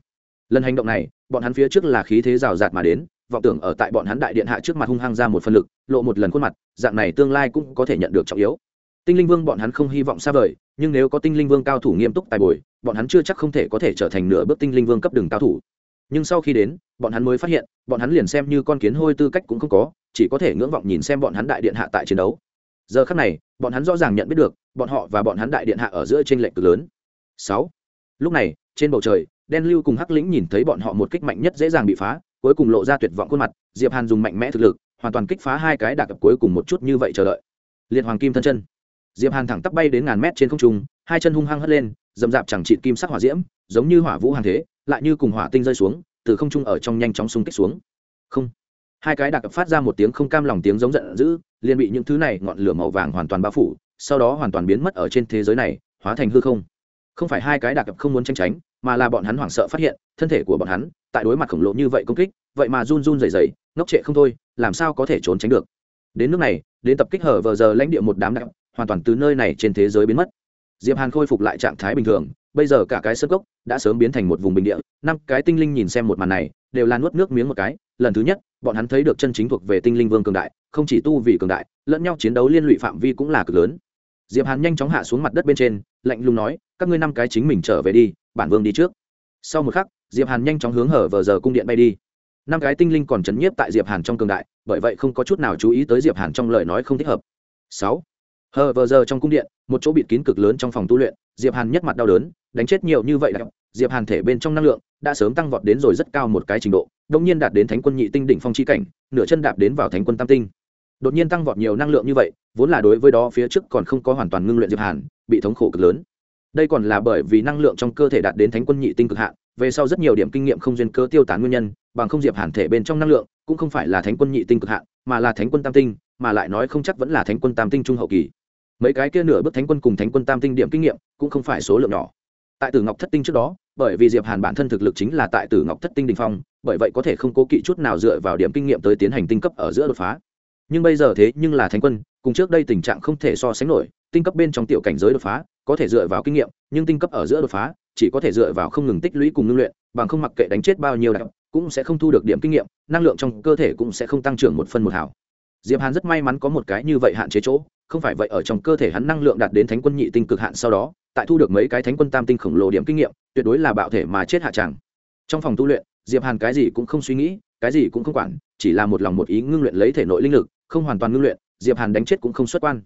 Lần hành động này, bọn hắn phía trước là khí thế rào rạt mà đến vọng tưởng ở tại bọn hắn đại điện hạ trước mặt hung hăng ra một phân lực, lộ một lần khuôn mặt, dạng này tương lai cũng có thể nhận được trọng yếu. Tinh linh vương bọn hắn không hy vọng xa vời, nhưng nếu có tinh linh vương cao thủ nghiêm túc tài bồi, bọn hắn chưa chắc không thể có thể trở thành nửa bước tinh linh vương cấp đường cao thủ. Nhưng sau khi đến, bọn hắn mới phát hiện, bọn hắn liền xem như con kiến hôi tư cách cũng không có, chỉ có thể ngưỡng vọng nhìn xem bọn hắn đại điện hạ tại chiến đấu. Giờ khắc này, bọn hắn rõ ràng nhận biết được, bọn họ và bọn hắn đại điện hạ ở giữa t r ê n lệch cực lớn. Sáu. Lúc này, trên bầu trời, đen lưu cùng hắc lĩnh nhìn thấy bọn họ một kích mạnh nhất dễ dàng bị phá cuối cùng lộ ra tuyệt vọng khuôn mặt, diệp hàn dùng mạnh mẽ thực lực, hoàn toàn kích phá hai cái đạc cuối cùng một chút như vậy chờ đợi. Liệt hoàng kim thân chân. Diệp hàn thẳng tắp bay đến ngàn mét trên không trung, hai chân hung hăng hất lên dầm dạp chẳng trị kim sắc hỏa diễm, giống như hỏa vũ hàng thế, lại như cùng hỏa tinh rơi xuống, từ không trung ở trong nhanh chóng xung kích xuống. Không. Hai cái đặc phát ra một tiếng không cam lòng tiếng giống giận dữ, liền bị những thứ này ngọn lửa màu vàng hoàn toàn bao phủ, sau đó hoàn toàn biến mất ở trên thế giới này, hóa thành hư không. Không phải hai cái đặc không muốn tranh tránh mà là bọn hắn hoảng sợ phát hiện, thân thể của bọn hắn tại đối mặt khổng lồ như vậy công kích, vậy mà run run dày dày ngốc trệ không thôi, làm sao có thể trốn tránh được? Đến nước này, đến tập kích hở vờ giờ lãnh địa một đám đạo, hoàn toàn từ nơi này trên thế giới biến mất. Diệp hàn khôi phục lại trạng thái bình thường, bây giờ cả cái sơ gốc đã sớm biến thành một vùng bình địa, năm cái tinh linh nhìn xem một màn này, đều là nuốt nước miếng một cái. Lần thứ nhất, bọn hắn thấy được chân chính thuộc về tinh linh vương cường đại, không chỉ tu vì cường đại, lẫn nhau chiến đấu liên lụy phạm vi cũng là cực lớn. Diệp hàn nhanh chóng hạ xuống mặt đất bên trên, lạnh lùng nói, các ngươi năm cái chính mình trở về đi bản vương đi trước. Sau một khắc, diệp hàn nhanh chóng hướng hở vờ giờ cung điện bay đi. Năm cái tinh linh còn chấn nhiếp tại diệp hàn trong cường đại, bởi vậy không có chút nào chú ý tới diệp hàn trong lời nói không thích hợp. Sáu hờ vờ giờ trong cung điện, một chỗ bịt kín cực lớn trong phòng tu luyện, diệp hàn nhất mặt đau đớn, đánh chết nhiều như vậy đã, diệp hàn thể bên trong năng lượng đã sớm tăng vọt đến rồi rất cao một cái trình độ đông nhiên đạt đến thánh quân nhị tinh đỉnh phong chi cảnh, nửa chân đạp đến vào thánh quân tam tinh. Đột nhiên tăng vọt nhiều năng lượng như vậy, vốn là đối với đó phía trước còn không có hoàn toàn ngưng luyện diệp hàn, bị thống khổ cực lớn đây còn là bởi vì năng lượng trong cơ thể đạt đến thánh quân nhị tinh cực hạn, về sau rất nhiều điểm kinh nghiệm không duyên cơ tiêu tán nguyên nhân, bằng không diệp hàn thể bên trong năng lượng cũng không phải là thánh quân nhị tinh cực hạn, mà là thánh quân tam tinh, mà lại nói không chắc vẫn là thánh quân tam tinh trung hậu kỳ. Mấy cái kia nửa bước thánh quân cùng thánh quân tam tinh điểm kinh nghiệm cũng không phải số lượng nhỏ. Tại tử ngọc thất tinh trước đó, bởi vì diệp hàn bản thân thực lực chính là tại tử ngọc thất tinh đình phong, bởi vậy có thể không cố kỵ chút nào dựa vào điểm kinh nghiệm tới tiến hành tinh cấp ở giữa đột phá. Nhưng bây giờ thế nhưng là thánh quân, cùng trước đây tình trạng không thể so sánh nổi, tinh cấp bên trong tiểu cảnh giới đột phá có thể dựa vào kinh nghiệm, nhưng tinh cấp ở giữa đột phá, chỉ có thể dựa vào không ngừng tích lũy cùng ngưng luyện, bằng không mặc kệ đánh chết bao nhiêu đạo cũng sẽ không thu được điểm kinh nghiệm, năng lượng trong cơ thể cũng sẽ không tăng trưởng một phân một hảo. Diệp hàn rất may mắn có một cái như vậy hạn chế chỗ, không phải vậy ở trong cơ thể hắn năng lượng đạt đến thánh quân nhị tinh cực hạn sau đó, tại thu được mấy cái thánh quân tam tinh khổng lồ điểm kinh nghiệm, tuyệt đối là bạo thể mà chết hạ tràng trong phòng tu luyện, diệp hàn cái gì cũng không suy nghĩ, cái gì cũng không quản, chỉ là một lòng một ý ngưng luyện lấy thể nội linh lực, không hoàn toàn ngưng luyện, diệp hàn đánh chết cũng không xuất quan.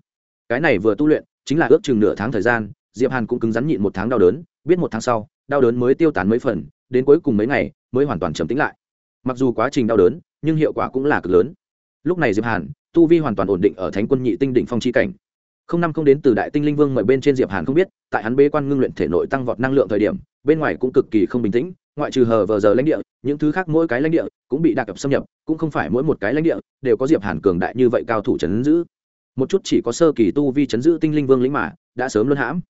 Cái này vừa tu luyện chính là ước chừng nửa tháng thời gian, diệp hàn cũng cứng rắn nhịn một tháng đau đớn, biết một tháng sau, đau đớn mới tiêu tán mấy phần, đến cuối cùng mấy ngày, mới hoàn toàn trầm tĩnh lại. Mặc dù quá trình đau đớn, nhưng hiệu quả cũng là cực lớn. Lúc này diệp hàn, tu vi hoàn toàn ổn định ở thánh quân nhị tinh đỉnh phong chi cảnh. Không năm không đến từ đại tinh linh vương mời bên trên diệp hàn không biết, tại hắn bế quan ngưng luyện thể nội tăng vọt năng lượng thời điểm, bên ngoài cũng cực kỳ không bình tĩnh, ngoại trừ hờ vờ giờ lãnh địa, những thứ khác mỗi cái lãnh địa cũng bị đạc cập xâm nhập, cũng không phải mỗi một cái lãnh địa đều có diệp hàn cường đại như vậy cao thủ chấn giữ một chút chỉ có sơ kỳ tu vi chấn giữ tinh linh vương lĩnh mà, đã sớm luân hãm.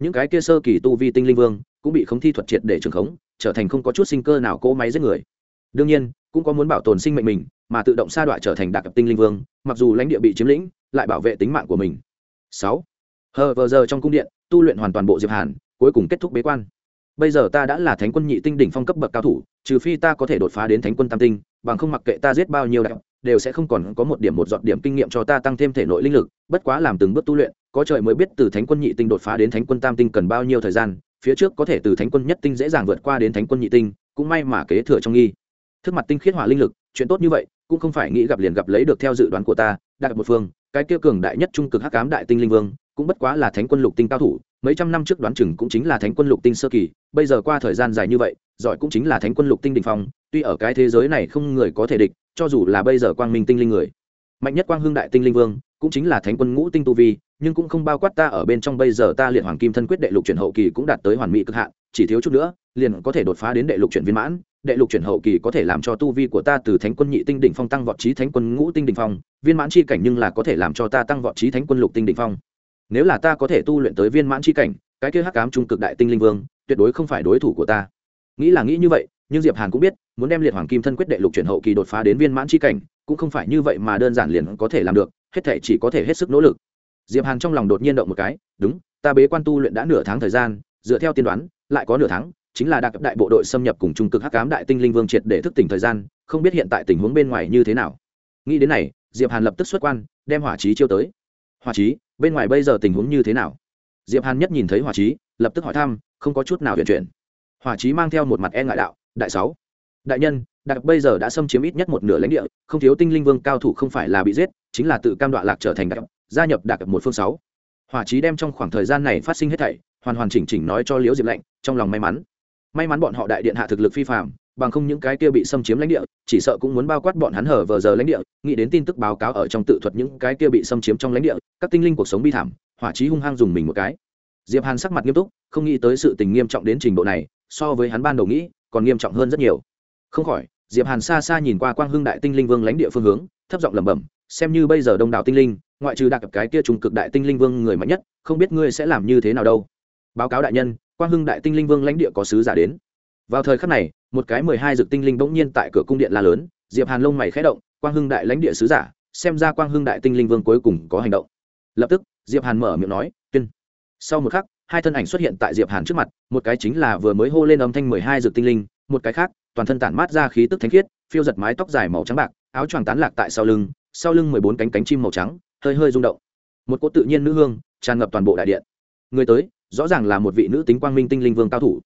Những cái kia sơ kỳ tu vi tinh linh vương cũng bị khống thi thuật triệt để trường khống, trở thành không có chút sinh cơ nào cỗ máy giết người. Đương nhiên, cũng có muốn bảo tồn sinh mệnh mình, mà tự động sa đoạn trở thành đặc tinh linh vương, mặc dù lãnh địa bị chiếm lĩnh, lại bảo vệ tính mạng của mình. Sáu. Hờ, vờ, giờ trong cung điện, tu luyện hoàn toàn bộ diệp hàn, cuối cùng kết thúc bế quan. Bây giờ ta đã là thánh quân nhị tinh đỉnh phong cấp bậc cao thủ, trừ phi ta có thể đột phá đến thánh quân tam tinh, bằng không mặc kệ ta giết bao nhiêu đạo đều sẽ không còn có một điểm một giọt điểm kinh nghiệm cho ta tăng thêm thể nội linh lực, bất quá làm từng bước tu luyện, có trời mới biết từ thánh quân nhị tinh đột phá đến thánh quân tam tinh cần bao nhiêu thời gian, phía trước có thể từ thánh quân nhất tinh dễ dàng vượt qua đến thánh quân nhị tinh, cũng may mà kế thừa trong nghi. Thức mặt tinh khiết hỏa linh lực, chuyện tốt như vậy, cũng không phải nghĩ gặp liền gặp lấy được theo dự đoán của ta đạt một phương, cái kia cường đại nhất trung cực hắc ám đại tinh linh vương, cũng bất quá là thánh quân lục tinh cao thủ, mấy trăm năm trước đoán chừng cũng chính là thánh quân lục tinh sơ kỳ, bây giờ qua thời gian dài như vậy, giỏi cũng chính là thánh quân lục tinh đình phong, tuy ở cái thế giới này không người có thể địch cho dù là bây giờ quang minh tinh linh người, mạnh nhất quang hưng đại tinh linh vương, cũng chính là thánh quân ngũ tinh tu vi, nhưng cũng không bao quát ta ở bên trong bây giờ ta liệt hoàng kim thân quyết đệ lục chuyển hậu kỳ cũng đạt tới hoàn mỹ cực hạn, chỉ thiếu chút nữa, liền có thể đột phá đến đệ lục chuyển viên mãn, đệ lục chuyển hậu kỳ có thể làm cho tu vi của ta từ thánh quân nhị tinh đỉnh phong tăng vọt trí thánh quân ngũ tinh đỉnh phong, viên mãn chi cảnh nhưng là có thể làm cho ta tăng vọt trí thánh quân lục tinh đỉnh phong. Nếu là ta có thể tu luyện tới viên mãn chi cảnh, cái kia hắc ám trung cực đại tinh linh vương, tuyệt đối không phải đối thủ của ta. Nghĩ là nghĩ như vậy, nhưng diệp hàn cũng biết muốn đem liệt hoàng kim thân quyết đệ lục chuyển hậu kỳ đột phá đến viên mãn chi cảnh, cũng không phải như vậy mà đơn giản liền có thể làm được, hết thể chỉ có thể hết sức nỗ lực. Diệp hàn trong lòng đột nhiên động một cái, đúng, ta bế quan tu luyện đã nửa tháng thời gian, dựa theo tiên đoán, lại có nửa tháng, chính là đặc đại bộ đội xâm nhập cùng trung cực hắc ám đại tinh linh vương triệt để thức tỉnh thời gian, không biết hiện tại tình huống bên ngoài như thế nào. Nghĩ đến này, diệp hàn lập tức xuất quan, đem hỏa trí chiêu tới. Hỏa trí, bên ngoài bây giờ tình huống như thế nào? Diệp hàn nhất nhìn thấy hỏa trí, lập tức hỏi thăm, không có chút nào huyền chuyển. Hỏa trí mang theo một mặt e ngại đạo, đại sáu đại nhân, đặc bây giờ đã xâm chiếm ít nhất một nửa lãnh địa, không thiếu tinh linh vương cao thủ không phải là bị giết, chính là tự cam đoạ lạc trở thành đặc, gia nhập đặc một phương sáu. Hỏa trí đem trong khoảng thời gian này phát sinh hết thảy, hoàn hoàn chỉnh chỉnh nói cho liễu diệp lạnh trong lòng may mắn. May mắn bọn họ đại điện hạ thực lực phi phạm bằng không những cái kia bị xâm chiếm lãnh địa, chỉ sợ cũng muốn bao quát bọn hắn hở vờ giờ lãnh địa, nghĩ đến tin tức báo cáo ở trong tự thuật những cái kia bị xâm chiếm trong lãnh địa, các tinh linh cuộc sống bi thảm, hỏa trí hung hăng dùng mình một cái. Diệp hàn sắc mặt nghiêm túc, không nghĩ tới sự tình nghiêm trọng đến trình độ này, so với hắn ban đầu nghĩ, còn nghiêm trọng hơn rất nhiều không khỏi, diệp hàn xa xa nhìn qua quang hưng đại tinh linh vương lãnh địa phương hướng, thấp giọng lẩm bẩm, xem như bây giờ đông đảo tinh linh, ngoại trừ đặc cái kia Trung cực đại tinh linh vương người mạnh nhất, không biết ngươi sẽ làm như thế nào đâu. Báo cáo đại nhân, quang hưng đại tinh linh vương lãnh địa có sứ giả đến. Vào thời khắc này, một cái mười hai dực tinh linh bỗng nhiên tại cửa cung điện la lớn, diệp hàn lông mày khẽ động, quang hưng đại lãnh địa sứ giả, xem ra quang hưng đại tinh linh vương cuối cùng có hành động. Lập tức, diệp hàn mở miệng nói, tuyên. Sau một khắc, hai thân ảnh xuất hiện tại diệp hàn trước mặt, một cái chính là vừa mới hô lên âm thanh mười hai dực tinh linh, một cái khác toàn thân tản mát ra khí tức thánh khiết, phiêu giật mái tóc dài màu trắng bạc, áo choàng tán lạc tại sau lưng sau lưng mười bốn cánh cánh chim màu trắng, hơi hơi rung động. Một cỗ tự nhiên nữ hương tràn ngập toàn bộ đại điện. Người tới, rõ ràng là một vị nữ tính quang minh tinh linh vương cao thủ.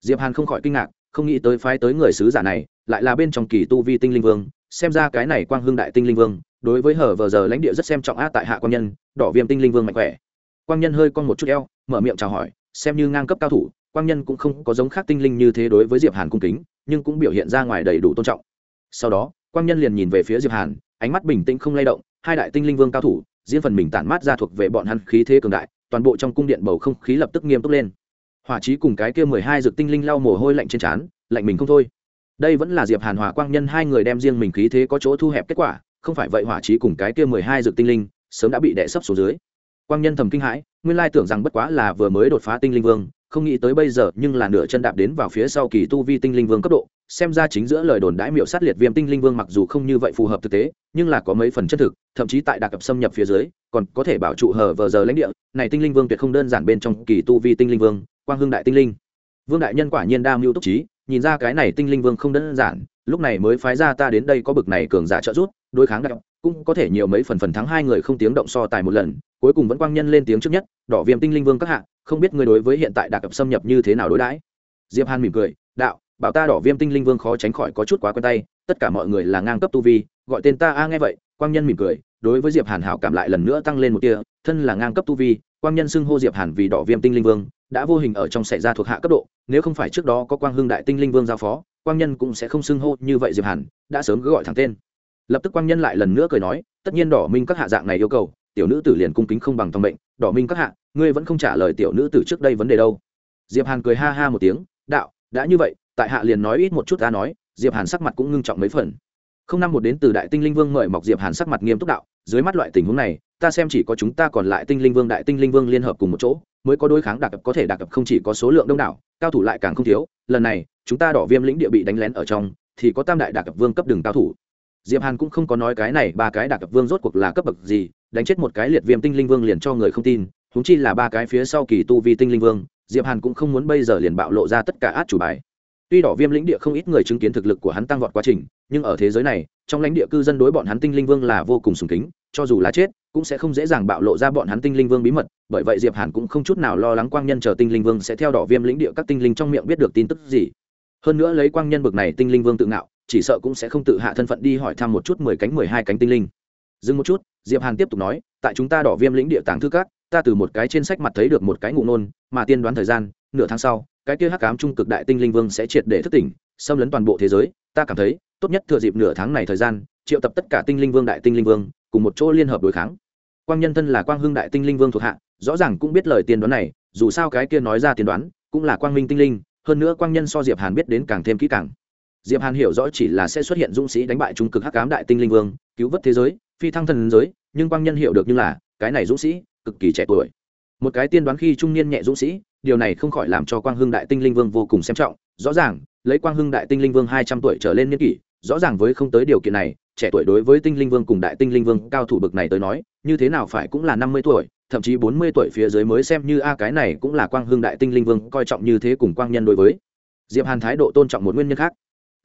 Diệp hàn không khỏi kinh ngạc, không nghĩ tới phái tới người sứ giả này, lại là bên trong kỳ tu vi tinh linh vương, xem ra cái này quang hương đại tinh linh vương, đối với hở vờ giờ lãnh địa rất xem trọng á tại hạ quan nhân, đỏ viêm tinh linh vương mạnh khỏe. Quang nhân hơi con một chút eo, mở miệng chào hỏi, xem như ngang cấp cao thủ, quang nhân cũng không có giống khác tinh linh như thế đối với diệp hàn cung kính nhưng cũng biểu hiện ra ngoài đầy đủ tôn trọng. Sau đó, quang nhân liền nhìn về phía diệp hàn, ánh mắt bình tĩnh không lay động, hai đại tinh linh vương cao thủ, diễn phần mình tản mát ra thuộc về bọn hắn khí thế cường đại, toàn bộ trong cung điện bầu không khí lập tức nghiêm túc lên. Hỏa trí cùng cái kia mười hai dược tinh linh lau mồ hôi lạnh trên trán, lạnh mình không thôi. Đây vẫn là diệp hàn hòa quang nhân hai người đem riêng mình khí thế có chỗ thu hẹp kết quả, không phải vậy hỏa trí cùng cái kia mười hai dược tinh linh sớm đã bị đè sấp xuống dưới. Quang nhân thầm kinh hãi, nguyên lai tưởng rằng bất quá là vừa mới đột phá tinh linh vương không nghĩ tới bây giờ nhưng là nửa chân đạp đến vào phía sau kỳ tu vi tinh linh vương cấp độ, xem ra chính giữa lời đồn đãi miệu sát liệt viêm tinh linh vương mặc dù không như vậy phù hợp thực tế, nhưng là có mấy phần chân thực, thậm chí tại đặc cập xâm nhập phía dưới, còn có thể bảo trụ hờ vờ giờ lãnh địa, này tinh linh vương tuyệt không đơn giản bên trong kỳ tu vi tinh linh vương, quang hưng đại tinh linh. Vương đại nhân quả nhiên đa mưu túc trí, nhìn ra cái này tinh linh vương không đơn giản, lúc này mới phái ra ta đến đây có bực này cường giả trợ giúp, đối kháng đặc cũng có thể nhiều mấy phần phần thắng hai người không tiếng động so tài một lần cuối cùng vẫn quang nhân lên tiếng trước nhất, đỏ viêm tinh linh vương các hạ, không biết người đối với hiện tại đặc cập xâm nhập như thế nào đối đãi? Diệp hàn mỉm cười, đạo, bảo ta đỏ viêm tinh linh vương khó tránh khỏi có chút quá quen tay, tất cả mọi người là ngang cấp tu vi, gọi tên ta a, nghe vậy, quang nhân mỉm cười, đối với diệp hàn hảo cảm lại lần nữa tăng lên một tia, thân là ngang cấp tu vi, quang nhân xưng hô diệp hàn vì đỏ viêm tinh linh vương, đã vô hình ở trong xảy ra thuộc hạ cấp độ, nếu không phải trước đó có quang hưng đại tinh linh vương giao phó, quang nhân cũng sẽ không xưng hô như vậy diệp hàn, đã sớm cứ gọi thẳng tên. Lập tức quang nhân lại lần nữa cười nói, tất nhiên đỏ minh các hạ dạng này yêu cầu tiểu nữ tử liền cung kính không bằng thòng mệnh, đỏ minh các hạ, ngươi vẫn không trả lời tiểu nữ tử trước đây vấn đề đâu. Diệp hàn cười ha ha một tiếng, đạo, đã như vậy, tại hạ liền nói ít một chút ta nói. Diệp hàn sắc mặt cũng ngưng trọng mấy phần. Không năm một đến từ đại tinh linh vương mời mọc diệp hàn sắc mặt nghiêm túc đạo, dưới mắt loại tình huống này, ta xem chỉ có chúng ta còn lại tinh linh vương, đại tinh linh vương liên hợp cùng một chỗ, mới có đối kháng đặc có thể đặc không chỉ có số lượng đông đảo, cao thủ lại càng không thiếu, lần này, chúng ta đỏ viêm lĩnh địa bị đánh lén ở trong, thì có tam đại đặc vương cấp đường cao thủ. Diệp hàn cũng không có nói cái này, ba cái đặc vương rốt cuộc là cấp bậc gì đánh chết một cái liệt viêm tinh linh vương liền cho người không tin húng chi là ba cái phía sau kỳ tu vi tinh linh vương, diệp hàn cũng không muốn bây giờ liền bạo lộ ra tất cả át chủ bài. Tuy đỏ viêm lĩnh địa không ít người chứng kiến thực lực của hắn tăng vọt quá trình, nhưng ở thế giới này, trong lãnh địa cư dân đối bọn hắn tinh linh vương là vô cùng sùng kính, cho dù là chết, cũng sẽ không dễ dàng bạo lộ ra bọn hắn tinh linh vương bí mật, bởi vậy diệp hàn cũng không chút nào lo lắng quang nhân chờ tinh linh vương sẽ theo đỏ viêm lĩnh địa các tinh linh trong miệng biết được tin tức gì. Hơn nữa lấy quang nhân bực này tinh linh vương tự ngạo, chỉ sợ cũng sẽ không tự hạ thân phận đi hỏi thăm một chút mười cánh mười hai cánh tinh linh. Dừng một chút diệp hàn tiếp tục nói, tại chúng ta đỏ viêm lĩnh địa tàng thư các, ta từ một cái trên sách mặt thấy được một cái ngụ nôn mà tiên đoán thời gian, nửa tháng sau, cái kia hắc ám trung cực đại tinh linh vương sẽ triệt để thức tỉnh, xâm lấn toàn bộ thế giới. Ta cảm thấy, tốt nhất thừa dịp nửa tháng này thời gian, triệu tập tất cả tinh linh vương đại tinh linh vương, cùng một chỗ liên hợp đối kháng. Quang nhân thân là quang hưng đại tinh linh vương thuộc hạ, rõ ràng cũng biết lời tiên đoán này, dù sao cái kia nói ra tiên đoán, cũng là quang minh tinh linh, hơn nữa quang nhân so diệp hàn biết đến càng thêm kỹ càng. Diệp hàn hiểu rõ chỉ là sẽ xuất hiện dũng sĩ đánh bại trung cực hắc ám đại tinh linh vương cứu vớt thế giới, phi thăng thần giới, nhưng quang nhân hiểu được như là, cái này dũng sĩ, cực kỳ trẻ tuổi. Một cái tiên đoán khi trung niên nhẹ dũng sĩ, điều này không khỏi làm cho quang hưng đại tinh linh vương vô cùng xem trọng. Rõ ràng, lấy quang hưng đại tinh linh vương hai trăm tuổi trở lên niên kỷ, rõ ràng với không tới điều kiện này, trẻ tuổi đối với tinh linh vương cùng đại tinh linh vương cao thủ bực này tới nói, như thế nào phải cũng là năm mươi tuổi, thậm chí bốn mươi tuổi phía dưới mới xem như, a, cái này cũng là quang hưng đại tinh linh vương coi trọng như thế cùng quang nhân đối với. Diệp hàn thái độ tôn trọng một nguyên nhân khác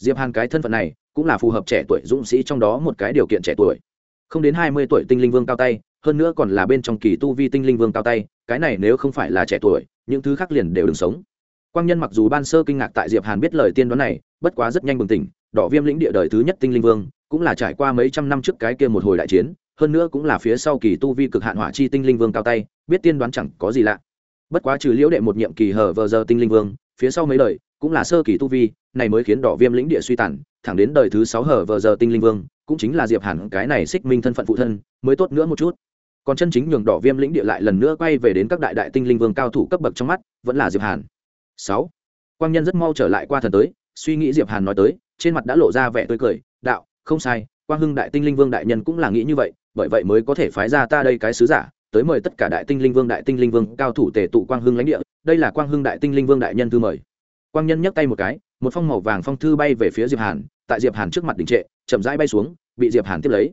diệp hàn cái thân phận này cũng là phù hợp trẻ tuổi dũng sĩ trong đó một cái điều kiện trẻ tuổi. Không đến hai mươi tuổi tinh linh vương cao tay, hơn nữa còn là bên trong kỳ tu vi tinh linh vương cao tay, cái này nếu không phải là trẻ tuổi, những thứ khác liền đều đừng sống. Quang nhân mặc dù ban sơ kinh ngạc tại diệp hàn biết lời tiên đoán này, bất quá rất nhanh bừng tỉnh, đỏ viêm lĩnh địa đời thứ nhất tinh linh vương, cũng là trải qua mấy trăm năm trước cái kia một hồi đại chiến, hơn nữa cũng là phía sau kỳ tu vi cực hạn hỏa chi tinh linh vương cao tay, biết tiên đoán chẳng có gì lạ. Bất quá trừ liễu đệ một nhiệm kỳ hở vờ giờ tinh linh vương, phía sau mấy đời, cũng là sơ kỳ tu vi này mới khiến đỏ viêm lĩnh địa suy tàn, thẳng đến đời thứ sáu hở vờ giờ tinh linh vương, cũng chính là diệp hàn cái này xích minh thân phận phụ thân, mới tốt nữa một chút. Còn chân chính nhường đỏ viêm lĩnh địa lại lần nữa quay về đến các đại đại tinh linh vương cao thủ cấp bậc trong mắt, vẫn là diệp hàn. Sáu, quang nhân rất mau trở lại qua thần tới, suy nghĩ diệp hàn nói tới, trên mặt đã lộ ra vẻ tươi cười, đạo, không sai, quang hưng đại tinh linh vương đại nhân cũng là nghĩ như vậy, bởi vậy mới có thể phái ra ta đây cái sứ giả, tới mời tất cả đại tinh linh vương đại tinh linh vương cao thủ tề tụ quang hưng lãnh địa, đây là quang hưng đại tinh linh vương đại nhân thư mời. Quang nhân nhấc tay một cái một phong màu vàng phong thư bay về phía diệp hàn, tại diệp hàn trước mặt đỉnh trệ, chậm rãi bay xuống, bị diệp hàn tiếp lấy.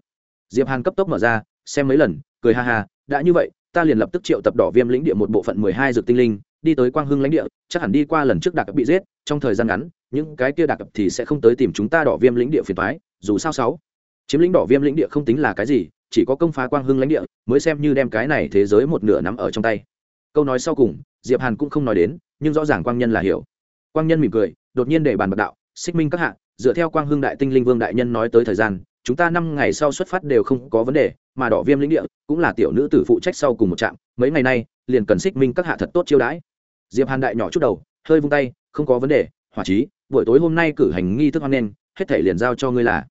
Diệp hàn cấp tốc mở ra, xem mấy lần, cười ha ha, đã như vậy, ta liền lập tức triệu tập đỏ viêm lĩnh địa một bộ phận mười hai dược tinh linh, đi tới quang hưng lãnh địa, chắc hẳn đi qua lần trước đặc bị giết, trong thời gian ngắn, những cái kia đặc thì sẽ không tới tìm chúng ta đỏ viêm lĩnh địa phiền toái, dù sao sáu chiếm lĩnh đỏ viêm lĩnh địa không tính là cái gì, chỉ có công phá quang hưng lãnh địa, mới xem như đem cái này thế giới một nửa nắm ở trong tay. Câu nói sau cùng, diệp hàn cũng không nói đến, nhưng rõ ràng quang nhân là hiểu. Quang nhân mỉm cười đột nhiên để bàn bạc đạo, xích minh các hạ, dựa theo quang hưng đại tinh linh vương đại nhân nói tới thời gian, chúng ta năm ngày sau xuất phát đều không có vấn đề, mà đỏ viêm lĩnh địa cũng là tiểu nữ tử phụ trách sau cùng một trạm, mấy ngày nay, liền cần xích minh các hạ thật tốt chiêu đãi. Diệp hàn đại nhỏ chút đầu, hơi vung tay, không có vấn đề, hỏa trí buổi tối hôm nay cử hành nghi thức hoan nghênh, hết thể liền giao cho ngươi là.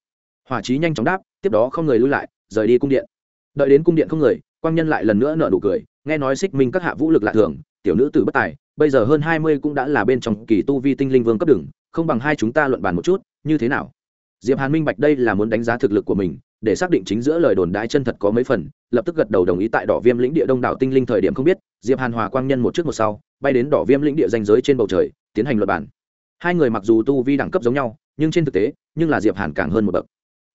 Hỏa trí nhanh chóng đáp, tiếp đó không người lui lại, rời đi cung điện. Đợi đến cung điện không người, quang nhân lại lần nữa nở nụ cười, nghe nói xích minh các hạ vũ lực lạ thường, tiểu nữ tử bất tài bây giờ hơn hai mươi cũng đã là bên trong kỳ tu vi tinh linh vương cấp đường, không bằng hai chúng ta luận bàn một chút, như thế nào? Diệp hàn minh bạch đây là muốn đánh giá thực lực của mình, để xác định chính giữa lời đồn đái chân thật có mấy phần, lập tức gật đầu đồng ý tại đỏ viêm lĩnh địa đông đảo tinh linh thời điểm không biết, diệp hàn hòa quang nhân một trước một sau, bay đến đỏ viêm lĩnh địa danh giới trên bầu trời, tiến hành luật bản hai người mặc dù tu vi đẳng cấp giống nhau, nhưng trên thực tế, nhưng là diệp hàn càng hơn một bậc.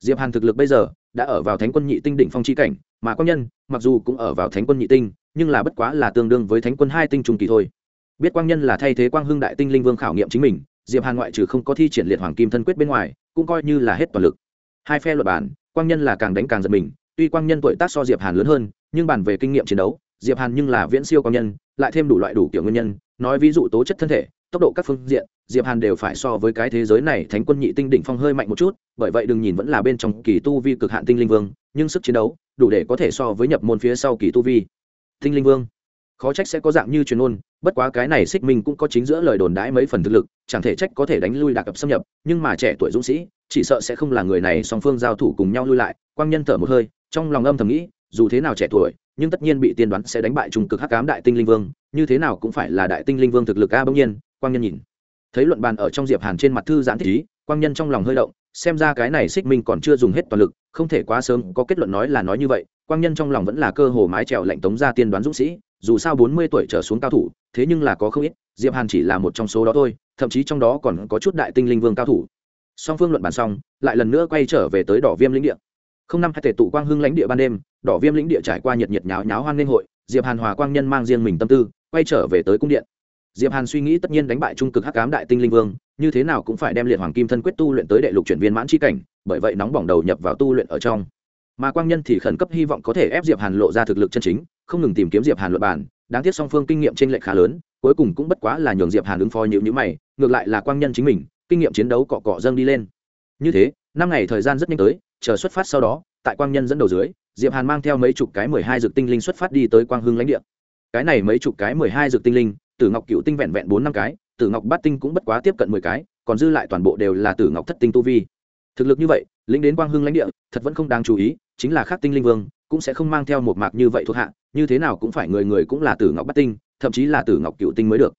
Diệp hàn thực lực bây giờ, đã ở vào thánh quân nhị tinh đỉnh phong chi cảnh, mà quang nhân, mặc dù cũng ở vào thánh quân nhị tinh, nhưng là bất quá là tương đương với thánh quân hai tinh trung kỳ thôi biết quang nhân là thay thế quang hưng đại tinh linh vương khảo nghiệm chính mình, diệp hàn ngoại trừ không có thi triển liệt hoàng kim thân quyết bên ngoài, cũng coi như là hết toàn lực. Hai phe luật bản, quang nhân là càng đánh càng giật mình, tuy quang nhân tuổi tác so diệp hàn lớn hơn, nhưng bàn về kinh nghiệm chiến đấu, diệp hàn nhưng là viễn siêu quang nhân, lại thêm đủ loại đủ kiểu nguyên nhân, nói ví dụ tố chất thân thể, tốc độ các phương diện, diệp hàn đều phải so với cái thế giới này thánh quân nhị tinh đỉnh phong hơi mạnh một chút, bởi vậy đừng nhìn vẫn là bên trong kỳ tu vi cực hạn tinh linh vương, nhưng sức chiến đấu đủ để có thể so với nhập môn phía sau kỳ tu vi. Tinh linh vương khó trách sẽ có dạng như truyền ôn bất quá cái này xích minh cũng có chính giữa lời đồn đãi mấy phần thực lực, chẳng thể trách có thể đánh lui đạc cập xâm nhập, nhưng mà trẻ tuổi dũng sĩ, chỉ sợ sẽ không là người này, song phương giao thủ cùng nhau lui lại, quang nhân thở một hơi, trong lòng âm thầm nghĩ, dù thế nào trẻ tuổi, nhưng tất nhiên bị tiên đoán sẽ đánh bại trung cực hắc cám đại tinh linh vương, như thế nào cũng phải là đại tinh linh vương thực lực a bỗng nhiên, quang nhân nhìn. Thấy luận bàn ở trong diệp hàn trên mặt thư giãn thích ý, quang nhân trong lòng hơi động, xem ra cái này xích minh còn chưa dùng hết toàn lực, không thể quá sớm, có kết luận nói là nói như vậy, quang nhân trong lòng vẫn là cơ hồ mái trèo lệnh tống ra tiên đoán dũng sĩ dù sao bốn mươi tuổi trở xuống cao thủ, thế nhưng là có không ít, diệp hàn chỉ là một trong số đó thôi, thậm chí trong đó còn có chút đại tinh linh vương cao thủ. Song phương luận bàn xong, lại lần nữa quay trở về tới đỏ viêm lĩnh địa. Không năm hai tề tụ quang hưng lãnh địa ban đêm, đỏ viêm lĩnh địa trải qua nhiệt nhiệt nháo nháo hoan nghênh hội, diệp hàn hòa quang nhân mang riêng mình tâm tư, quay trở về tới cung điện. Diệp hàn suy nghĩ tất nhiên đánh bại trung cực hắc ám đại tinh linh vương, như thế nào cũng phải đem liệt hoàng kim thân quyết tu luyện tới đệ lục chuyển viên mãn chi cảnh, bởi vậy nóng bỏng đầu nhập vào tu luyện ở trong. Mà quang nhân thì khẩn cấp hy vọng có thể ép diệp hàn lộ ra thực lực chân chính không ngừng tìm kiếm diệp hàn luận bản đáng tiếc song phương kinh nghiệm trên lệch khá lớn, cuối cùng cũng bất quá là nhường diệp hàn ứng phó nhịu nhữ mày, ngược lại là quang nhân chính mình, kinh nghiệm chiến đấu cọ cọ dâng đi lên. Như thế, năm ngày thời gian rất nhanh tới, chờ xuất phát sau đó, tại quang nhân dẫn đầu dưới, diệp hàn mang theo mấy chục cái mười hai dược tinh linh xuất phát đi tới quang hưng lãnh địa. Cái này mấy chục cái mười hai dược tinh linh, tử ngọc cựu tinh vẹn vẹn bốn năm cái, tử ngọc bát tinh cũng bất quá tiếp cận mười cái, còn dư lại toàn bộ đều là tử ngọc thất tinh tu vi. Thực lực như vậy, lĩnh đến quang hưng lãnh địa, thật vẫn không đáng chú ý, chính là khác tinh linh vương, cũng sẽ không mang theo một mạc như vậy thuộc hạ như thế nào cũng phải người người cũng là tử ngọc bát tinh, thậm chí là tử ngọc cựu tinh mới được.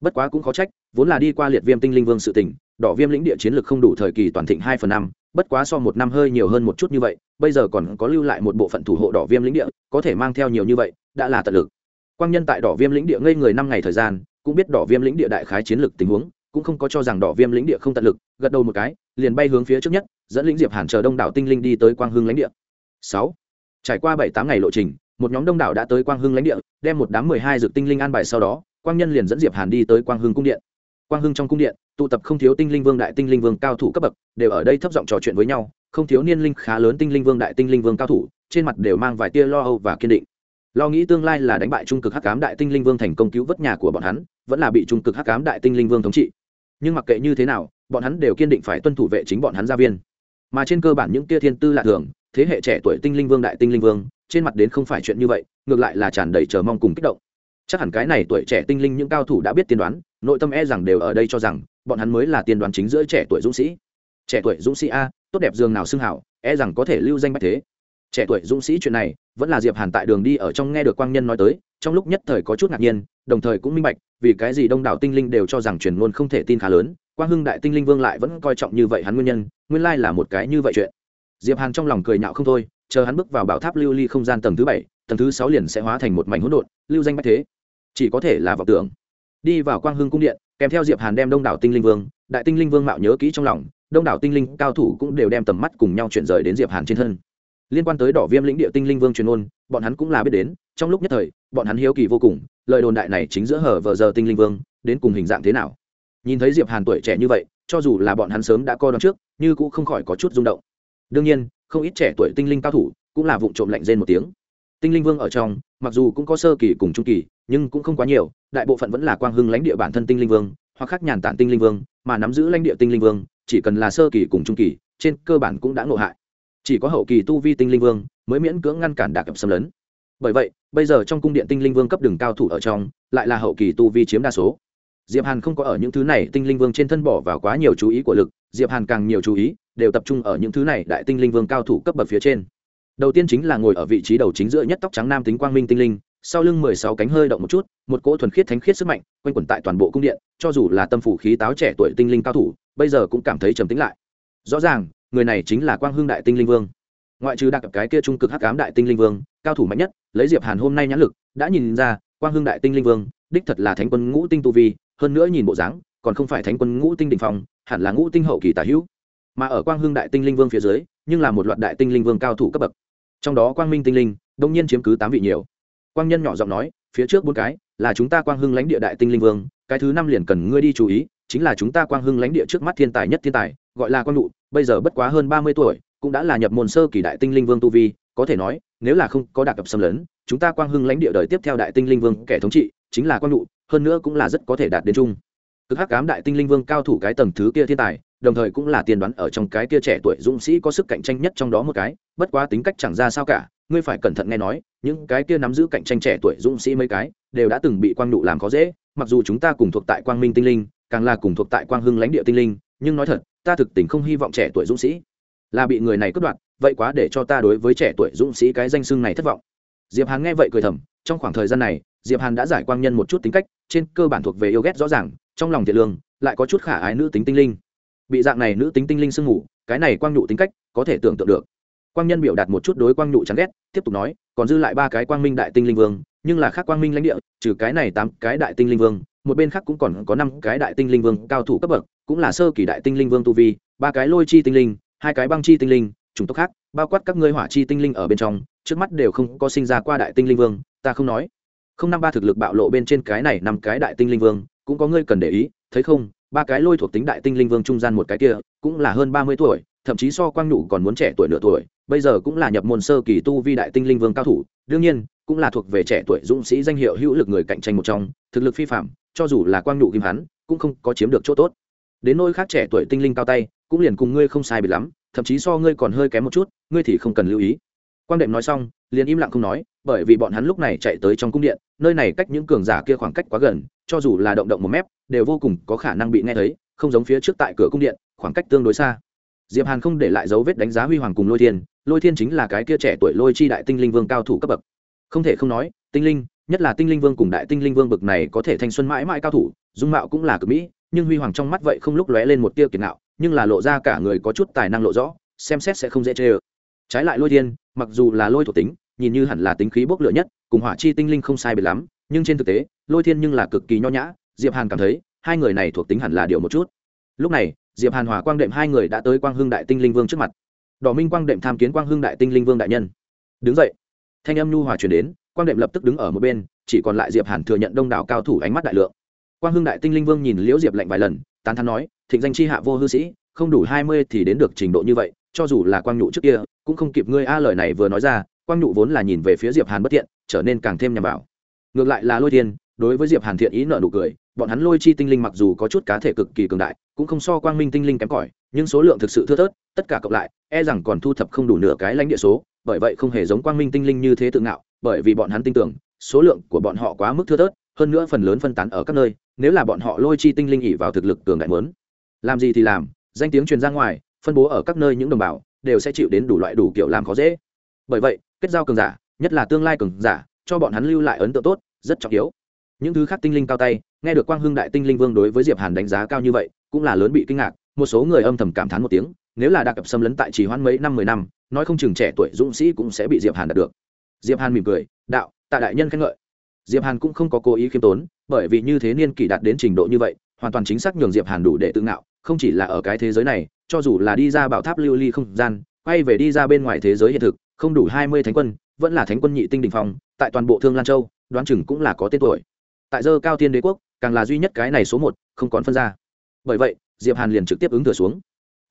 Bất quá cũng khó trách, vốn là đi qua liệt viêm tinh linh vương sự tỉnh, đỏ viêm lĩnh địa chiến lực không đủ thời kỳ toàn thịnh hai phần năm, bất quá so một năm hơi nhiều hơn một chút như vậy, bây giờ còn có lưu lại một bộ phận thủ hộ đỏ viêm lĩnh địa, có thể mang theo nhiều như vậy, đã là tận lực. Quang nhân tại đỏ viêm lĩnh địa ngây người năm ngày thời gian, cũng biết đỏ viêm lĩnh địa đại khái chiến lược tình huống, cũng không có cho rằng đỏ viêm lĩnh địa không tận lực, gật đầu một cái, liền bay hướng phía trước nhất, dẫn lĩnh diệp hàn chờ đông đảo tinh linh đi tới quang hưng lãnh địa. Sáu, trải qua bảy tám ngày lộ trình một nhóm đông đảo đã tới quang hưng lãnh địa, đem một đám mười hai dược tinh linh an bài sau đó, quang nhân liền dẫn diệp hàn đi tới quang hưng cung điện. Quang hưng trong cung điện, tụ tập không thiếu tinh linh vương đại tinh linh vương cao thủ cấp bậc, đều ở đây thấp giọng trò chuyện với nhau, không thiếu niên linh khá lớn tinh linh vương đại tinh linh vương cao thủ, trên mặt đều mang vài tia lo âu và kiên định. Lo nghĩ tương lai là đánh bại trung cực hắc cám đại tinh linh vương thành công cứu vớt nhà của bọn hắn, vẫn là bị trung cực hắc cám đại tinh linh vương thống trị. Nhưng mặc kệ như thế nào, bọn hắn đều kiên định phải tuân thủ vệ chính bọn hắn gia viên. Mà trên cơ bản những tia thiên tư lạ thường, thế hệ trẻ tuổi tinh linh vương đại tinh linh vương trên mặt đến không phải chuyện như vậy, ngược lại là tràn đầy chờ mong cùng kích động. Chắc hẳn cái này tuổi trẻ tinh linh những cao thủ đã biết tiên đoán, nội tâm e rằng đều ở đây cho rằng, bọn hắn mới là tiên đoán chính giữa trẻ tuổi dũng sĩ. Trẻ tuổi dũng sĩ a, tốt đẹp dường nào xưng hảo e rằng có thể lưu danh bách thế. Trẻ tuổi dũng sĩ chuyện này, vẫn là diệp hàn tại đường đi ở trong nghe được quang nhân nói tới, trong lúc nhất thời có chút ngạc nhiên, đồng thời cũng minh bạch, vì cái gì đông đảo tinh linh đều cho rằng truyền ngôn không thể tin khá lớn, quang hưng đại tinh linh vương lại vẫn coi trọng như vậy hắn nguyên nhân, nguyên lai là một cái như vậy chuyện. Diệp hàn trong lòng cười nhạo không thôi chờ hắn bước vào bảo tháp lưu ly không gian tầng thứ bảy, tầng thứ sáu liền sẽ hóa thành một mảnh hỗn độn, lưu danh bách thế. Chỉ có thể là vọng tưởng. Đi vào quang hưng cung điện, kèm theo diệp hàn đem đông đảo tinh linh vương, đại tinh linh vương mạo nhớ kỹ trong lòng, đông đảo tinh linh cao thủ cũng đều đem tầm mắt cùng nhau chuyển rời đến diệp hàn trên thân. Liên quan tới đỏ viêm lĩnh địa tinh linh vương truyền ôn bọn hắn cũng là biết đến, trong lúc nhất thời, bọn hắn hiếu kỳ vô cùng, lời đồn đại này chính giữa hở vờ giờ tinh linh vương, đến cùng hình dạng thế nào? Nhìn thấy diệp hàn tuổi trẻ như vậy, cho dù là bọn hắn sớm đã coi đoán trước nhưng cũng không khỏi có chút rung động. Đương nhiên không ít trẻ tuổi tinh linh cao thủ cũng là vụ trộm lạnh rên một tiếng. Tinh linh vương ở trong, mặc dù cũng có sơ kỳ cùng trung kỳ, nhưng cũng không quá nhiều, đại bộ phận vẫn là quang hưng lãnh địa bản thân tinh linh vương, hoặc khác nhàn tản tinh linh vương, mà nắm giữ lãnh địa tinh linh vương, chỉ cần là sơ kỳ cùng trung kỳ, trên cơ bản cũng đã ngộ hại. Chỉ có hậu kỳ tu vi tinh linh vương mới miễn cưỡng ngăn cản đạc cập xâm lấn. Bởi vậy, bây giờ trong cung điện tinh linh vương cấp đường cao thủ ở trong, lại là hậu kỳ tu vi chiếm đa số diệp hàn không có ở những thứ này tinh linh vương trên thân bỏ vào quá nhiều chú ý của lực, diệp hàn càng nhiều chú ý, đều tập trung ở những thứ này đại tinh linh vương cao thủ cấp bậc phía trên. Đầu tiên chính là ngồi ở vị trí đầu chính giữa nhất tóc trắng nam tính quang minh tinh linh, sau lưng mười sáu cánh hơi động một chút, một cỗ thuần khiết thánh khiết sức mạnh, quanh quẩn tại toàn bộ cung điện, cho dù là tâm phủ khí táo trẻ tuổi tinh linh cao thủ, bây giờ cũng cảm thấy trầm tĩnh lại. Rõ ràng, người này chính là quang hưng đại tinh linh vương. Ngoại trừ đặc cái kia trung cực hắc ám đại tinh linh vương, cao thủ mạnh nhất, lấy diệp hàn hôm nay nhãn lực, đã nhìn ra, quang hưng đại tinh linh vương, đích thật là thánh quân ngũ tinh tu vi hơn nữa nhìn bộ dáng, còn không phải thánh quân ngũ tinh đình phong, hẳn là ngũ tinh hậu kỳ tả hữu. Mà ở quang hưng đại tinh linh vương phía dưới, nhưng là một loạt đại tinh linh vương cao thủ cấp bậc. Trong đó quang minh tinh linh, đông nhiên chiếm cứ tám vị nhiều. Quang nhân nhỏ giọng nói, phía trước bốn cái, là chúng ta quang hưng lãnh địa đại tinh linh vương, cái thứ năm liền cần ngươi đi chú ý, chính là chúng ta quang hưng lãnh địa trước mắt thiên tài nhất thiên tài, gọi là quang nụ bây giờ bất quá hơn ba mươi tuổi, cũng đã là nhập môn sơ kỳ đại tinh linh vương tu vi, có thể nói, nếu là không có đạc cập xâm lấn, chúng ta quang hưng lãnh địa đời tiếp theo đại tinh linh vương kẻ thống trị, chính là quang nụ hơn nữa cũng là rất có thể đạt đến chung. Cực hắc cám đại tinh linh vương cao thủ cái tầng thứ kia thiên tài, đồng thời cũng là tiên đoán ở trong cái kia trẻ tuổi dũng sĩ có sức cạnh tranh nhất trong đó một cái, bất quá tính cách chẳng ra sao cả, ngươi phải cẩn thận nghe nói, những cái kia nắm giữ cạnh tranh trẻ tuổi dũng sĩ mấy cái, đều đã từng bị quang nụ làm khó dễ, mặc dù chúng ta cùng thuộc tại quang minh tinh linh, càng là cùng thuộc tại quang hưng lãnh địa tinh linh, nhưng nói thật, ta thực tình không hy vọng trẻ tuổi dũng sĩ là bị người này cướp đoạt, vậy quá để cho ta đối với trẻ tuổi dũng sĩ cái danh xưng này thất vọng. Diệp hàn nghe vậy cười thầm trong khoảng thời gian này, diệp hàn đã giải quang nhân một chút tính cách, trên cơ bản thuộc về yêu ghét rõ ràng, trong lòng thiện lương, lại có chút khả ái nữ tính tinh linh. Bị dạng này nữ tính tinh linh sương ngủ cái này quang nhụ tính cách, có thể tưởng tượng được. Quang nhân biểu đạt một chút đối quang nhụ chán ghét, tiếp tục nói, còn dư lại ba cái quang minh đại tinh linh vương, nhưng là khác quang minh lãnh địa, trừ cái này tám cái đại tinh linh vương, một bên khác cũng còn có năm cái đại tinh linh vương cao thủ cấp bậc, cũng là sơ kỳ đại tinh linh vương tu vi, ba cái lôi chi tinh linh, hai cái băng chi tinh linh chủng tộc khác, bao quát các ngươi hỏa chi tinh linh ở bên trong, trước mắt đều không có sinh ra qua đại tinh linh vương, ta không nói. Không năm ba thực lực bạo lộ bên trên cái này năm cái đại tinh linh vương, cũng có ngươi cần để ý, thấy không? Ba cái lôi thuộc tính đại tinh linh vương trung gian một cái kia, cũng là hơn ba mươi tuổi, thậm chí so quang nhụ còn muốn trẻ tuổi nửa tuổi, bây giờ cũng là nhập môn sơ kỳ tu vi đại tinh linh vương cao thủ, đương nhiên, cũng là thuộc về trẻ tuổi dũng sĩ danh hiệu hữu lực người cạnh tranh một trong, thực lực phi phạm, cho dù là quang nhụ kim hắn, cũng không có chiếm được chỗ tốt. Đến nôi khác trẻ tuổi tinh linh cao tay, cũng liền cùng ngươi không sai biệt lắm thậm chí so ngươi còn hơi kém một chút, ngươi thì không cần lưu ý. Quang đệm nói xong, liền im lặng không nói, bởi vì bọn hắn lúc này chạy tới trong cung điện, nơi này cách những cường giả kia khoảng cách quá gần, cho dù là động động một mép, đều vô cùng có khả năng bị nghe thấy, không giống phía trước tại cửa cung điện, khoảng cách tương đối xa. Diệp hàn không để lại dấu vết đánh giá huy hoàng cùng lôi thiên lôi thiên chính là cái kia trẻ tuổi lôi chi đại tinh linh vương cao thủ cấp bậc. Không thể không nói, tinh linh, nhất là tinh linh vương cùng đại tinh linh vương bậc này có thể thanh xuân mãi mãi cao thủ, dung mạo cũng là cực mỹ, nhưng huy hoàng trong mắt vậy không lúc lóe lên một tia kiệt ngạo nhưng là lộ ra cả người có chút tài năng lộ rõ, xem xét sẽ không dễ chê ơ. Trái lại lôi thiên, mặc dù là lôi thuộc tính, nhìn như hẳn là tính khí bốc lửa nhất, cùng hỏa chi tinh linh không sai biệt lắm, nhưng trên thực tế, lôi thiên nhưng là cực kỳ nho nhã, diệp hàn cảm thấy, hai người này thuộc tính hẳn là điều một chút. Lúc này, diệp hàn hòa quang đệm hai người đã tới quang hưng đại tinh linh vương trước mặt. Đỏ minh quang đệm tham kiến quang hưng đại tinh linh vương đại nhân. Đứng dậy, thanh âm nhu hòa truyền đến, quang đệm lập tức đứng ở một bên, chỉ còn lại diệp hàn thừa nhận đông đảo cao thủ ánh mắt đại lượng. Quang hưng đại tinh linh vương nhìn liễu diệp lạnh vài lần, tán thán nói thịnh danh chi hạ vô hư sĩ, không đủ hai mươi thì đến được trình độ như vậy, cho dù là quang nhụ trước kia, cũng không kịp ngươi a lời này vừa nói ra, quang nhụ vốn là nhìn về phía diệp hàn bất thiện, trở nên càng thêm nhằm bảo ngược lại là lôi thiên, đối với diệp hàn thiện ý nợ nụ cười, bọn hắn lôi chi tinh linh mặc dù có chút cá thể cực kỳ cường đại, cũng không so quang minh tinh linh kém cỏi, nhưng số lượng thực sự thưa thớt, tất cả cộng lại e rằng còn thu thập không đủ nửa cái lãnh địa số, bởi vậy không hề giống quang minh tinh linh như thế tự ngạo, bởi vì bọn hắn tin tưởng, số lượng của bọn họ quá mức thưa thớt, hơn nữa phần lớn phân tán ở các nơi, nếu là bọn họ lôi chi tinh linh ỉ vào thực lực cường đại muốn làm gì thì làm, danh tiếng truyền ra ngoài, phân bố ở các nơi những đồng bào đều sẽ chịu đến đủ loại đủ kiểu làm khó dễ. Bởi vậy, kết giao cường giả, nhất là tương lai cường giả, cho bọn hắn lưu lại ấn tượng tốt, rất trọng yếu. Những thứ khác tinh linh cao tay, nghe được quang hưng đại tinh linh vương đối với diệp hàn đánh giá cao như vậy, cũng là lớn bị kinh ngạc, một số người âm thầm cảm thán một tiếng, nếu là đặc cập xâm lấn tại trì hoãn mấy năm mười năm, nói không chừng trẻ tuổi dũng sĩ cũng sẽ bị diệp hàn đạt được. Diệp hàn mỉm cười, đạo, tạ đại nhân khen ngợi. Diệp hàn cũng không có cố ý khiêm tốn, bởi vì như thế niên kỷ đạt đến trình độ như vậy, hoàn toàn chính xác nhường diệp hàn đủ để tự ngạo không chỉ là ở cái thế giới này, cho dù là đi ra bảo tháp lưu ly không gian, quay về đi ra bên ngoài thế giới hiện thực, không đủ hai mươi thánh quân, vẫn là thánh quân nhị tinh đình phong, tại toàn bộ thương lan châu, đoán chừng cũng là có tên tuổi. Tại dơ cao tiên đế quốc, càng là duy nhất cái này số một, không còn phân ra. Bởi vậy, diệp hàn liền trực tiếp ứng thừa xuống.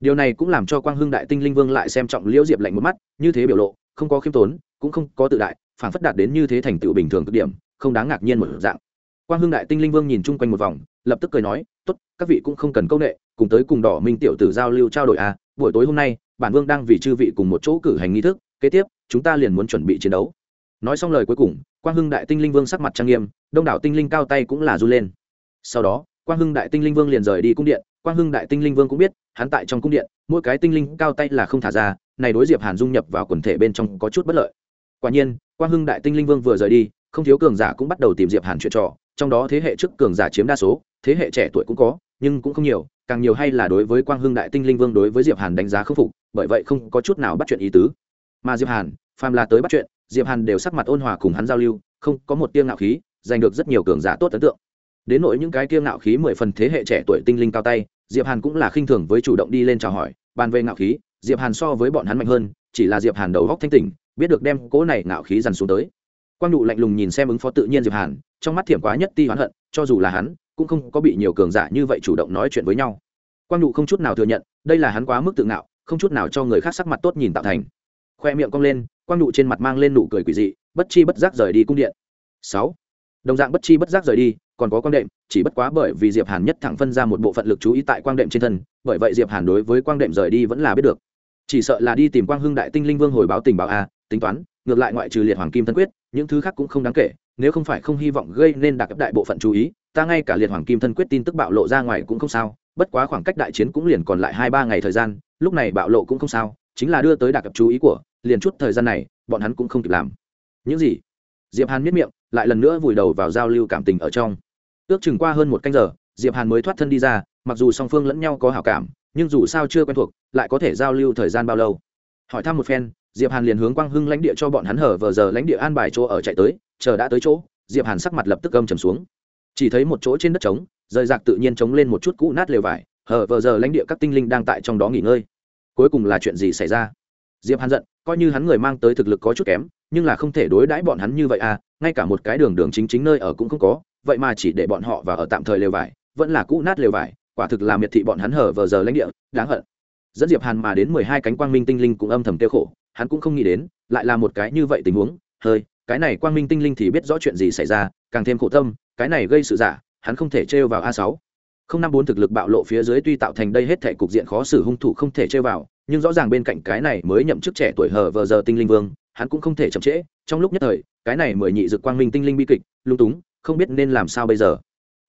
Điều này cũng làm cho quang hưng đại tinh linh vương lại xem trọng liễu diệp lạnh một mắt, như thế biểu lộ, không có khiêm tốn, cũng không có tự đại phản phất đạt đến như thế thành tựu bình thường cực điểm, không đáng ngạc nhiên một dạng. Quang hưng đại tinh linh vương nhìn chung quanh một vòng, lập tức cười nói, tốt, các vị cũng không cần câu nệ cùng tới cùng đỏ minh tiểu tử giao lưu trao đổi à buổi tối hôm nay, bản vương đang vì chư vị cùng một chỗ cử hành nghi thức, kế tiếp, chúng ta liền muốn chuẩn bị chiến đấu. Nói xong lời cuối cùng, quang hưng đại tinh linh vương sắc mặt trang nghiêm, đông đảo tinh linh cao tay cũng là r u lên. Sau đó, quang hưng đại tinh linh vương liền rời đi cung điện, quang hưng đại tinh linh vương cũng biết, hắn tại trong cung điện, mỗi cái tinh linh cao tay là không thả ra, này đối diệp hàn dung nhập vào quần thể bên trong có chút bất lợi. Quả nhiên, quang hưng đại tinh linh vương vừa rời đi, không thiếu cường giả cũng bắt đầu tìm diệp hàn chuyện trò, trong đó thế hệ trước cường giả chiếm đa số, thế hệ trẻ tuổi cũng có, nhưng cũng không nhiều càng nhiều hay là đối với quang hưng đại tinh linh vương đối với diệp hàn đánh giá khâm phục, bởi vậy không có chút nào bắt chuyện ý tứ. Mà diệp hàn, phàm là tới bắt chuyện, diệp hàn đều sắc mặt ôn hòa cùng hắn giao lưu, không có một tiếng ngạo khí, giành được rất nhiều cường giả tốt ấn tượng. Đến nỗi những cái kiêng ngạo khí mười phần thế hệ trẻ tuổi tinh linh cao tay, diệp hàn cũng là khinh thường với chủ động đi lên chào hỏi, bàn về ngạo khí, diệp hàn so với bọn hắn mạnh hơn, chỉ là diệp hàn đầu góc thanh tỉnh, biết được đem cố này ngạo khí dằn xuống tới. Quang nụ lạnh lùng nhìn xem ứng phó tự nhiên diệp hàn, trong mắt thiểm quá nhất ti hoán hận, cho dù là hắn cũng không có bị nhiều cường giả như vậy chủ động nói chuyện với nhau. Quang nụ không chút nào thừa nhận, đây là hắn quá mức tự ngạo, không chút nào cho người khác sắc mặt tốt nhìn tạo thành. Khoe miệng cong lên, quang nụ trên mặt mang lên nụ cười quỷ dị, bất chi bất giác rời đi cung điện. Sáu. Đồng dạng bất chi bất giác rời đi, còn có quang đệm, chỉ bất quá bởi vì diệp hàn nhất thẳng phân ra một bộ phận lực chú ý tại quang đệm trên thân, bởi vậy diệp hàn đối với quang đệm rời đi vẫn là biết được. Chỉ sợ là đi tìm quang hưng đại tinh linh vương hồi báo tình báo a, tính toán, ngược lại ngoại trừ liệt hoàng kim thân quyết, những thứ khác cũng không đáng kể, nếu không phải không hy vọng gây nên đặc đại bộ phận chú ý ta ngay cả liệt hoàng kim thân quyết tin tức bạo lộ ra ngoài cũng không sao, bất quá khoảng cách đại chiến cũng liền còn lại hai ba ngày thời gian, lúc này bạo lộ cũng không sao, chính là đưa tới đặc chú ý của, liền chút thời gian này, bọn hắn cũng không kịp làm. Những gì? Diệp hàn miết miệng, lại lần nữa vùi đầu vào giao lưu cảm tình ở trong. Ước chừng qua hơn một canh giờ, diệp hàn mới thoát thân đi ra, mặc dù song phương lẫn nhau có hảo cảm, nhưng dù sao chưa quen thuộc, lại có thể giao lưu thời gian bao lâu? Hỏi thăm một phen, diệp hàn liền hướng quang hưng lãnh địa cho bọn hắn hở vờ giờ lãnh địa an bài chỗ ở chạy tới, chờ đã tới chỗ, diệp hàn sắc mặt lập tức gầm trầm xuống chỉ thấy một chỗ trên đất trống, rời rạc tự nhiên trống lên một chút cũ nát lều vải hở vờ giờ lãnh địa các tinh linh đang tại trong đó nghỉ ngơi. Cuối cùng là chuyện gì xảy ra? Diệp hàn giận, coi như hắn người mang tới thực lực có chút kém, nhưng là không thể đối đãi bọn hắn như vậy à ngay cả một cái đường đường chính chính nơi ở cũng không có, vậy mà chỉ để bọn họ vào ở tạm thời lều vải, vẫn là cũ nát lều vải, quả thực là miệt thị bọn hắn hở vờ giờ lãnh địa, đáng hận. Dẫn diệp hàn mà đến mười hai cánh quang minh tinh linh cũng âm thầm tiêu khổ, hắn cũng không nghĩ đến, lại là một cái như vậy tình huống, hơi, cái này quang minh tinh linh thì biết rõ chuyện gì xảy ra, càng thêm khổ tâm cái này gây sự giả, hắn không thể trêu vào a sáu. Không năm bốn thực lực bạo lộ phía dưới tuy tạo thành đây hết thể cục diện khó xử hung thủ không thể trêu vào, nhưng rõ ràng bên cạnh cái này mới nhậm chức trẻ tuổi hờ vờ giờ tinh linh vương, hắn cũng không thể chậm trễ. Trong lúc nhất thời, cái này mười nhị dực quang minh tinh linh bi kịch, lung túng, không biết nên làm sao bây giờ.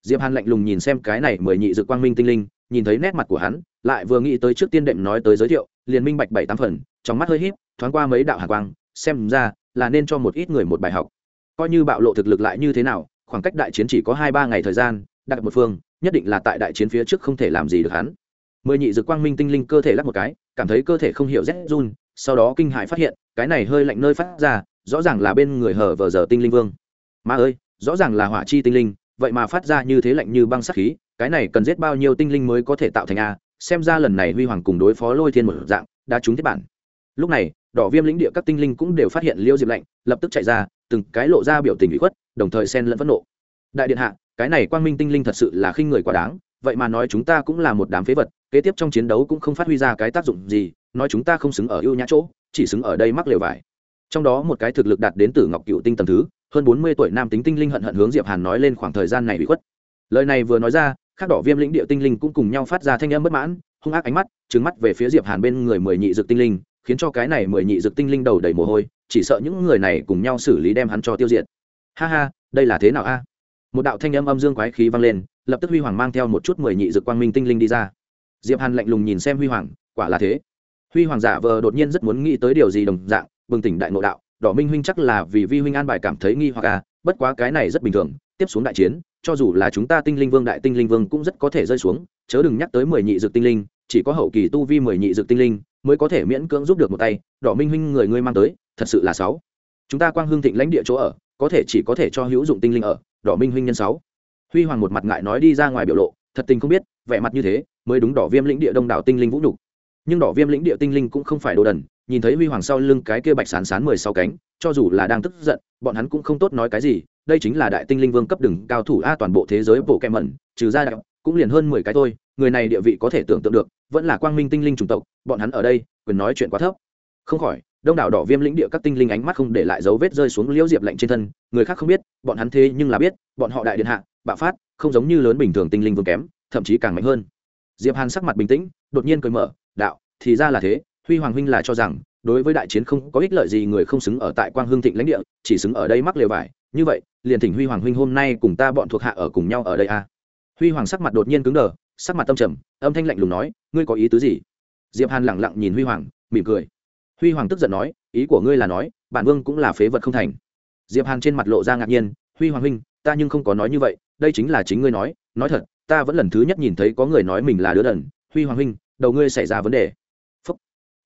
Diệp hàn lạnh lùng nhìn xem cái này mười nhị dực quang minh tinh linh, nhìn thấy nét mặt của hắn, lại vừa nghĩ tới trước tiên đệm nói tới giới thiệu, liền minh bạch bảy tám phần, trong mắt hơi híp, thoáng qua mấy đạo hạ quang, xem ra là nên cho một ít người một bài học. Coi như bạo lộ thực lực lại như thế nào khoảng cách đại chiến chỉ có hai ba ngày thời gian, đặt một phương, nhất định là tại đại chiến phía trước không thể làm gì được hắn. Mười nhị dực quang minh tinh linh cơ thể lắc một cái, cảm thấy cơ thể không hiểu rét run, sau đó kinh hại phát hiện, cái này hơi lạnh nơi phát ra, rõ ràng là bên người hở vờ giờ tinh linh vương. Ma ơi, rõ ràng là hỏa chi tinh linh, vậy mà phát ra như thế lạnh như băng sắc khí, cái này cần giết bao nhiêu tinh linh mới có thể tạo thành a, xem ra lần này huy hoàng cùng đối phó lôi thiên một dạng, đã trúng thiết bản. Lúc này, đỏ viêm lĩnh địa các tinh linh cũng đều phát hiện liêu diệp lạnh, lập tức chạy ra, từng cái lộ ra biểu tình bị khuất đồng thời xen lẫn phẫn nộ. Đại điện hạ, cái này quang minh tinh linh thật sự là khinh người quá đáng, vậy mà nói chúng ta cũng là một đám phế vật, kế tiếp trong chiến đấu cũng không phát huy ra cái tác dụng gì, nói chúng ta không xứng ở ưu nhã chỗ, chỉ xứng ở đây mắc lều vải. Trong đó một cái thực lực đạt đến từ ngọc cựu tinh tầm thứ, hơn bốn mươi tuổi nam tính tinh linh hận hận hướng diệp hàn nói lên khoảng thời gian này bị khuất. Lời này vừa nói ra các đỏ viêm lĩnh địa tinh linh cũng cùng nhau phát ra thanh âm bất mãn, hung ác ánh mắt trứng mắt về phía diệp hàn bên người mười nhị dược tinh linh, khiến cho cái này mười nhị dược tinh linh đầu đầy mồ hôi, chỉ sợ những người này cùng nhau xử lý đem hắn cho tiêu diệt ha ha, đây là thế nào a? Một đạo thanh âm âm dương quái khí vang lên, lập tức huy hoàng mang theo một chút mười nhị dược quang minh tinh linh đi ra. Diệp hàn lạnh lùng nhìn xem huy hoàng, quả là thế. Huy hoàng giả vờ đột nhiên rất muốn nghĩ tới điều gì đồng dạng, bừng tỉnh đại ngộ đạo, đỏ minh huynh chắc là vì vi huynh an bài cảm thấy nghi hoặc à bất quá cái này rất bình thường, tiếp xuống đại chiến, cho dù là chúng ta tinh linh vương đại tinh linh vương cũng rất có thể rơi xuống, chớ đừng nhắc tới mười nhị dược tinh linh, chỉ có hậu kỳ tu vi mười nhị dược tinh linh mới có thể miễn cưỡng giúp được một tay, đỏ minh huynh người ngươi mang tới, thật sự là sáu. Chúng ta quang hương thịnh lãnh địa chỗ ở có thể chỉ có thể cho hữu dụng tinh linh ở, đỏ minh huynh nhân sáu. Huy hoàng một mặt ngại nói đi ra ngoài biểu lộ, thật tình không biết, vẻ mặt như thế, mới đúng đỏ viêm lĩnh địa đông đảo tinh linh vũ nhục. Nhưng đỏ viêm lĩnh địa tinh linh cũng không phải đồ đần, nhìn thấy huy hoàng sau lưng cái kia bạch sán sán mười sáu cánh, cho dù là đang tức giận, bọn hắn cũng không tốt nói cái gì, đây chính là đại tinh linh vương cấp đừng, cao thủ a toàn bộ thế giới bộ kẹm mẩn, trừ ra đạo cũng liền hơn mười cái thôi, người này địa vị có thể tưởng tượng được, vẫn là quang minh tinh linh chủng tộc, bọn hắn ở đây, quyền nói chuyện quá thấp. Không khỏi đông đảo đỏ viêm lĩnh địa các tinh linh ánh mắt không để lại dấu vết rơi xuống liễu diệp lạnh trên thân, người khác không biết, bọn hắn thế nhưng là biết, bọn họ đại điện hạ, bạo phát, không giống như lớn bình thường tinh linh vương kém, thậm chí càng mạnh hơn. Diệp hàn sắc mặt bình tĩnh, đột nhiên cười mở, đạo, thì ra là thế, huy hoàng huynh là cho rằng, đối với đại chiến không có ích lợi gì người không xứng ở tại quang hương thịnh lãnh địa, chỉ xứng ở đây mắc lều vải. Như vậy, liền thỉnh huy hoàng huynh hôm nay cùng ta bọn thuộc hạ ở cùng nhau ở đây a. À. huy hoàng sắc mặt đột nhiên cứng đờ, sắc mặt tâm trầm, âm thanh lạnh lùng nói, ngươi có ý tứ gì? Diệp hàn lẳng lặng nhìn huy hoàng, mỉm cười huy hoàng tức giận nói, ý của ngươi là nói, bản vương cũng là phế vật không thành. Diệp hàn trên mặt lộ ra ngạc nhiên, huy hoàng huynh, ta nhưng không có nói như vậy, đây chính là chính ngươi nói nói thật, ta vẫn lần thứ nhất nhìn thấy có người nói mình là đứa đần. Huy hoàng huynh, đầu ngươi xảy ra vấn đề. Phúc.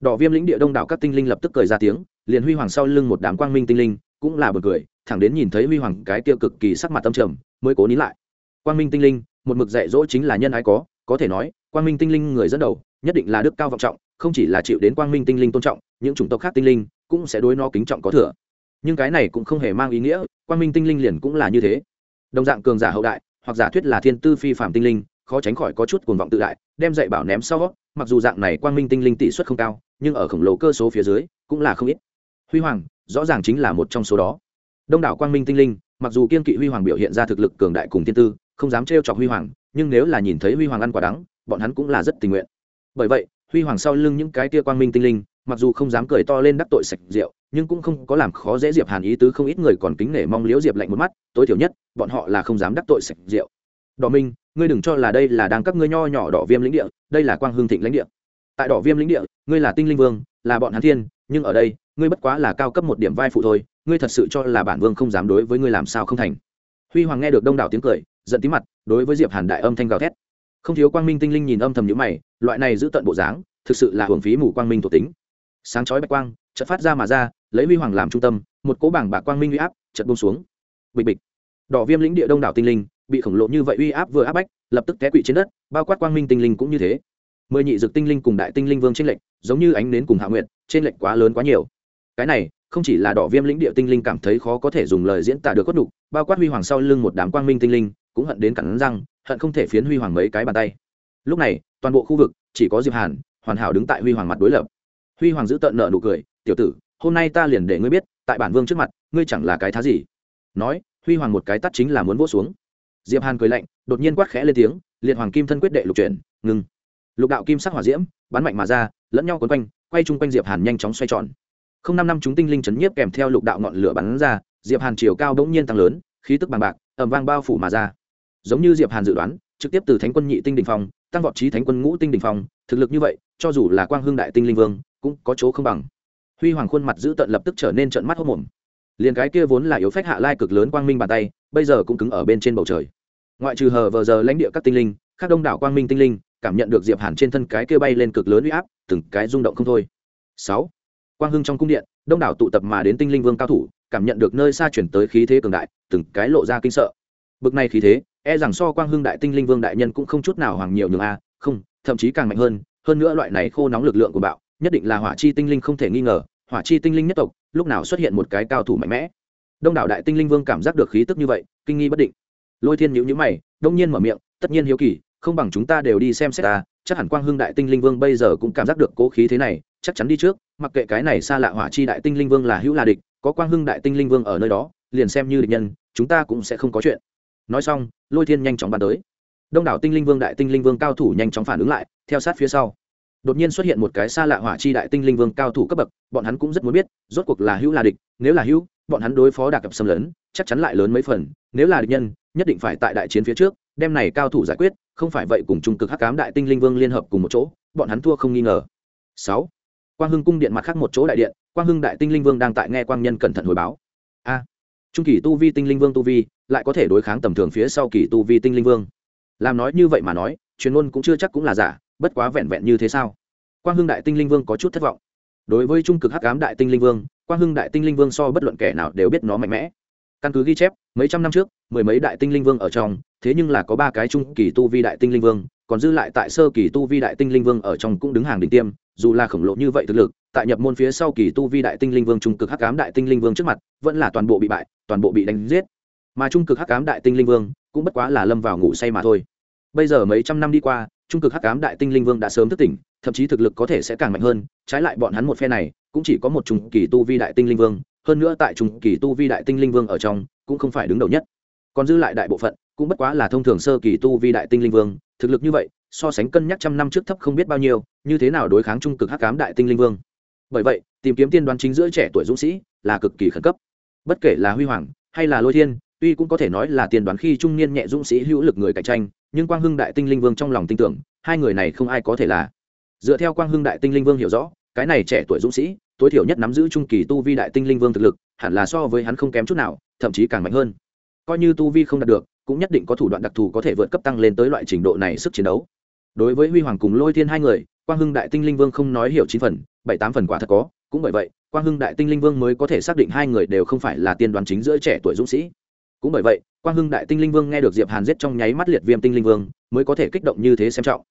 đỏ viêm lĩnh địa đông đảo các tinh linh lập tức cười ra tiếng, liền huy hoàng sau lưng một đám quang minh tinh linh cũng là bật cười, thẳng đến nhìn thấy huy hoàng cái tiêu cực kỳ sắc mặt tâm trầm, mới cố nín lại. Quang minh tinh linh, một mực dạy dỗ chính là nhân ái có có thể nói, quang minh tinh linh người dẫn đầu, nhất định là đức cao vọng trọng, không chỉ là chịu đến quang minh tinh linh tôn trọng những chủng tộc khác tinh linh cũng sẽ đối nó kính trọng có thừa. Nhưng cái này cũng không hề mang ý nghĩa, quang minh tinh linh liền cũng là như thế. Đồng dạng cường giả hậu đại, hoặc giả thuyết là thiên tư phi phạm tinh linh, khó tránh khỏi có chút cuồng vọng tự đại, đem dạy bảo ném sau, mặc dù dạng này quang minh tinh linh tỷ suất không cao, nhưng ở khổng lồ cơ số phía dưới cũng là không ít. Huy hoàng, rõ ràng chính là một trong số đó. Đông đảo quang minh tinh linh, mặc dù kiên kỵ huy hoàng biểu hiện ra thực lực cường đại cùng thiên tư, không dám trêu chọc huy hoàng, nhưng nếu là nhìn thấy huy hoàng ăn quả đắng, bọn hắn cũng là rất tình nguyện. Bởi vậy, huy hoàng sau lưng những cái tia quang minh tinh linh mặc dù không dám cười to lên đắc tội sạch rượu, nhưng cũng không có làm khó dễ diệp hàn ý tứ, không ít người còn kính nể mong liễu diệp lạnh một mắt, tối thiểu nhất, bọn họ là không dám đắc tội sạch rượu. Đỏ minh, ngươi đừng cho là đây là đang các ngươi nho nhỏ đỏ viêm lĩnh địa, đây là quang hương thịnh lãnh địa. Tại đỏ viêm lĩnh địa, ngươi là tinh linh vương, là bọn hắn thiên, nhưng ở đây, ngươi bất quá là cao cấp một điểm vai phụ thôi, ngươi thật sự cho là bản vương không dám đối với ngươi làm sao không thành. Huy hoàng nghe được đông đảo tiếng cười, giận tí mặt, đối với diệp hàn đại âm thanh gào thét. Không thiếu quang minh tinh linh nhìn âm thầm nhíu mày, loại này giữ tận bộ dáng, thực sự là hưởng phí mù quang minh thuộc tính sáng chói bạch quang, chợt phát ra mà ra, lấy huy hoàng làm trung tâm, một cỗ bảng bạc quang minh uy áp chợt buông xuống. Bịch bịch. Đỏ viêm lĩnh địa đông đảo tinh linh bị khổng lồ như vậy uy áp vừa áp bách, lập tức té quỵ trên đất, bao quát quang minh tinh linh cũng như thế. Mười nhị dực tinh linh cùng đại tinh linh vương trên lệnh giống như ánh nến cùng hạ nguyện trên lệnh quá lớn quá nhiều. Cái này, không chỉ là đỏ viêm lĩnh địa tinh linh cảm thấy khó có thể dùng lời diễn tả được cốt đục bao quát huy hoàng sau lưng một đám quang minh tinh linh, cũng hận đến cắn răng, hận không thể phiến huy hoàng mấy cái bàn tay. Lúc này, toàn bộ khu vực, chỉ có diệp hàn, hoàn hảo đứng tại huy hoàng mặt đối lập huy hoàng giữ tận nợ nụ cười, tiểu tử, hôm nay ta liền để ngươi biết, tại bản vương trước mặt, ngươi chẳng là cái thá gì. Nói, huy hoàng một cái tắt chính là muốn vỗ xuống. Diệp hàn cười lạnh, đột nhiên quát khẽ lên tiếng, liệt hoàng kim thân quyết đệ lục chuyển, ngừng. Lục đạo kim sắc hỏa diễm, bắn mạnh mà ra, lẫn nhau quấn quanh, quay chung quanh diệp hàn nhanh chóng xoay tròn. Không năm năm chúng tinh linh chấn nhiếp kèm theo lục đạo ngọn lửa bắn ra, diệp hàn chiều cao bỗng nhiên tăng lớn, khí tức bằng bạc, ầm vang bao phủ mà ra. Giống như diệp hàn dự đoán, trực tiếp từ thánh quân nhị tinh đình phong, tăng vọt trí thánh quân ngũ tinh đình phong, thực lực như vậy, cho dù là quang hương đại tinh linh vương cũng có chỗ không bằng. Huy hoàng khuôn mặt giữ tận lập tức trở nên trận mắt hốc mồm. Liền cái kia vốn là yếu phách hạ lai cực lớn quang minh bàn tay, bây giờ cũng cứng ở bên trên bầu trời. Ngoại trừ hờ vờ giờ lãnh địa các tinh linh các đông đảo quang minh tinh linh, cảm nhận được diệp hàn trên thân cái kia bay lên cực lớn uy áp, từng cái rung động không thôi. Sáu, quang hưng trong cung điện, đông đảo tụ tập mà đến tinh linh vương cao thủ, cảm nhận được nơi xa chuyển tới khí thế cường đại, từng cái lộ ra kinh sợ. Bực này khí thế e rằng so quang hưng đại tinh linh vương đại nhân cũng không chút nào hoàng nhiều nhường a, không, thậm chí càng mạnh hơn hơn nữa loại này khô nóng lực lượng của bạo nhất định là hỏa chi tinh linh không thể nghi ngờ, hỏa chi tinh linh nhất tộc, lúc nào xuất hiện một cái cao thủ mạnh mẽ. Đông đảo đại tinh linh vương cảm giác được khí tức như vậy, kinh nghi bất định. Lôi thiên nhữ nhữ mày, đông nhiên mở miệng, tất nhiên hiếu kỳ, không bằng chúng ta đều đi xem xét ta, chắc hẳn quang hưng đại tinh linh vương bây giờ cũng cảm giác được cố khí thế này, chắc chắn đi trước, mặc kệ cái này xa lạ hỏa chi đại tinh linh vương là hữu là địch, có quang hưng đại tinh linh vương ở nơi đó, liền xem như địch nhân, chúng ta cũng sẽ không có chuyện. Nói xong, lôi thiên nhanh chóng bàn tới. Đông đảo tinh linh vương đại tinh linh vương cao thủ nhanh chóng phản ứng lại, theo sát phía sau đột nhiên xuất hiện một cái xa lạ hỏa chi đại tinh linh vương cao thủ cấp bậc, bọn hắn cũng rất muốn biết, rốt cuộc là hữu là địch, nếu là hữu, bọn hắn đối phó đạc cập xâm lấn, chắc chắn lại lớn mấy phần, nếu là địch nhân, nhất định phải tại đại chiến phía trước, đem này cao thủ giải quyết, không phải vậy cùng trung cực hắc cám đại tinh linh vương liên hợp cùng một chỗ, bọn hắn thua không nghi ngờ. Sáu, quang hưng cung điện mặt khác một chỗ đại điện, quang hưng đại tinh linh vương đang tại nghe quang nhân cẩn thận hồi báo. A, trung kỳ tu vi tinh linh vương tu vi lại có thể đối kháng tầm thường phía sau kỳ tu vi tinh linh vương. Làm nói như vậy mà nói, truyền ngôn cũng chưa chắc cũng là giả bất quá vẹn vẹn như thế sao? Quang hưng đại tinh linh vương có chút thất vọng. Đối với trung cực hắc ám đại tinh linh vương, quang hưng đại tinh linh vương so bất luận kẻ nào đều biết nó mạnh mẽ. Căn cứ ghi chép, mấy trăm năm trước, mười mấy đại tinh linh vương ở trong, thế nhưng là có ba cái trung kỳ tu vi đại tinh linh vương, còn dư lại tại sơ kỳ tu vi đại tinh linh vương ở trong cũng đứng hàng đỉnh tiêm, dù là khổng lồ như vậy thực lực, tại nhập môn phía sau kỳ tu vi đại tinh linh vương trung cực hắc ám đại tinh linh vương trước mặt, vẫn là toàn bộ bị bại, toàn bộ bị đánh giết. Mà trung cực hắc ám đại tinh linh vương cũng bất quá là lâm vào ngủ say mà thôi. Bây giờ mấy trăm năm đi qua trung cực hắc ám đại tinh linh vương đã sớm thức tỉnh, thậm chí thực lực có thể sẽ càng mạnh hơn, trái lại bọn hắn một phe này, cũng chỉ có một trung kỳ tu vi đại tinh linh vương, hơn nữa tại trung kỳ tu vi đại tinh linh vương ở trong, cũng không phải đứng đầu nhất. Còn dư lại đại bộ phận, cũng bất quá là thông thường sơ kỳ tu vi đại tinh linh vương, thực lực như vậy, so sánh cân nhắc trăm năm trước thấp không biết bao nhiêu, như thế nào đối kháng trung cực hắc ám đại tinh linh vương? Bởi vậy, tìm kiếm tiên đoán chính giữa trẻ tuổi dũng sĩ là cực kỳ khẩn cấp. Bất kể là huy hoàng, hay là lôi thiên tuy cũng có thể nói là tiền đoán khi trung niên nhẹ dũng sĩ hữu lực người cạnh tranh, nhưng quang hưng đại tinh linh vương trong lòng tin tưởng, hai người này không ai có thể là. Dựa theo quang hưng đại tinh linh vương hiểu rõ, cái này trẻ tuổi dũng sĩ, tối thiểu nhất nắm giữ trung kỳ tu vi đại tinh linh vương thực lực, hẳn là so với hắn không kém chút nào, thậm chí càng mạnh hơn. Coi như tu vi không đạt được, cũng nhất định có thủ đoạn đặc thù có thể vượt cấp tăng lên tới loại trình độ này sức chiến đấu. Đối với huy hoàng cùng lôi thiên hai người, quang hưng đại tinh linh vương không nói hiểu chín phần, bảy tám phần quả thật có, cũng bởi vậy, quang hưng đại tinh linh vương mới có thể xác định hai người đều không phải là tiên đoán chính giữa trẻ tuổi dũng sĩ cũng bởi vậy, quang hưng đại tinh linh vương nghe được diệp hàn giết trong nháy mắt liệt viêm tinh linh vương, mới có thể kích động như thế xem trọng.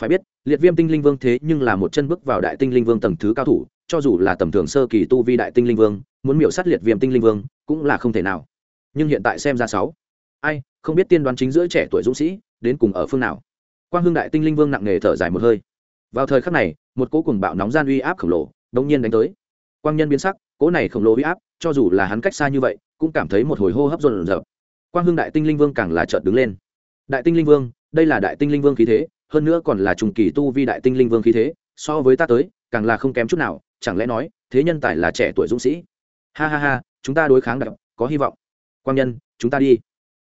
Phải biết, liệt viêm tinh linh vương thế nhưng là một chân bước vào đại tinh linh vương tầng thứ cao thủ, cho dù là tầm thường sơ kỳ tu vi đại tinh linh vương, muốn miểu sát liệt viêm tinh linh vương cũng là không thể nào. Nhưng hiện tại xem ra sáu. Ai, không biết tiên đoán chính giữa trẻ tuổi dũng sĩ, đến cùng ở phương nào. Quang hưng đại tinh linh vương nặng nề thở dài một hơi. Vào thời khắc này, một cỗ cùng bạo nóng gian uy áp khổng lồ đột nhiên đánh tới. Quang nhân biến sắc, cỗ này khổng lồ uy áp cho dù là hắn cách xa như vậy, cũng cảm thấy một hồi hô hấp rộn rợp quang hưng đại tinh linh vương càng là chợt đứng lên. Đại tinh linh vương, đây là đại tinh linh vương khí thế, hơn nữa còn là trùng kỳ tu vi đại tinh linh vương khí thế, so với ta tới, càng là không kém chút nào, chẳng lẽ nói, thế nhân tài là trẻ tuổi dũng sĩ? Ha ha ha, chúng ta đối kháng đặc có hy vọng. Quang nhân, chúng ta đi.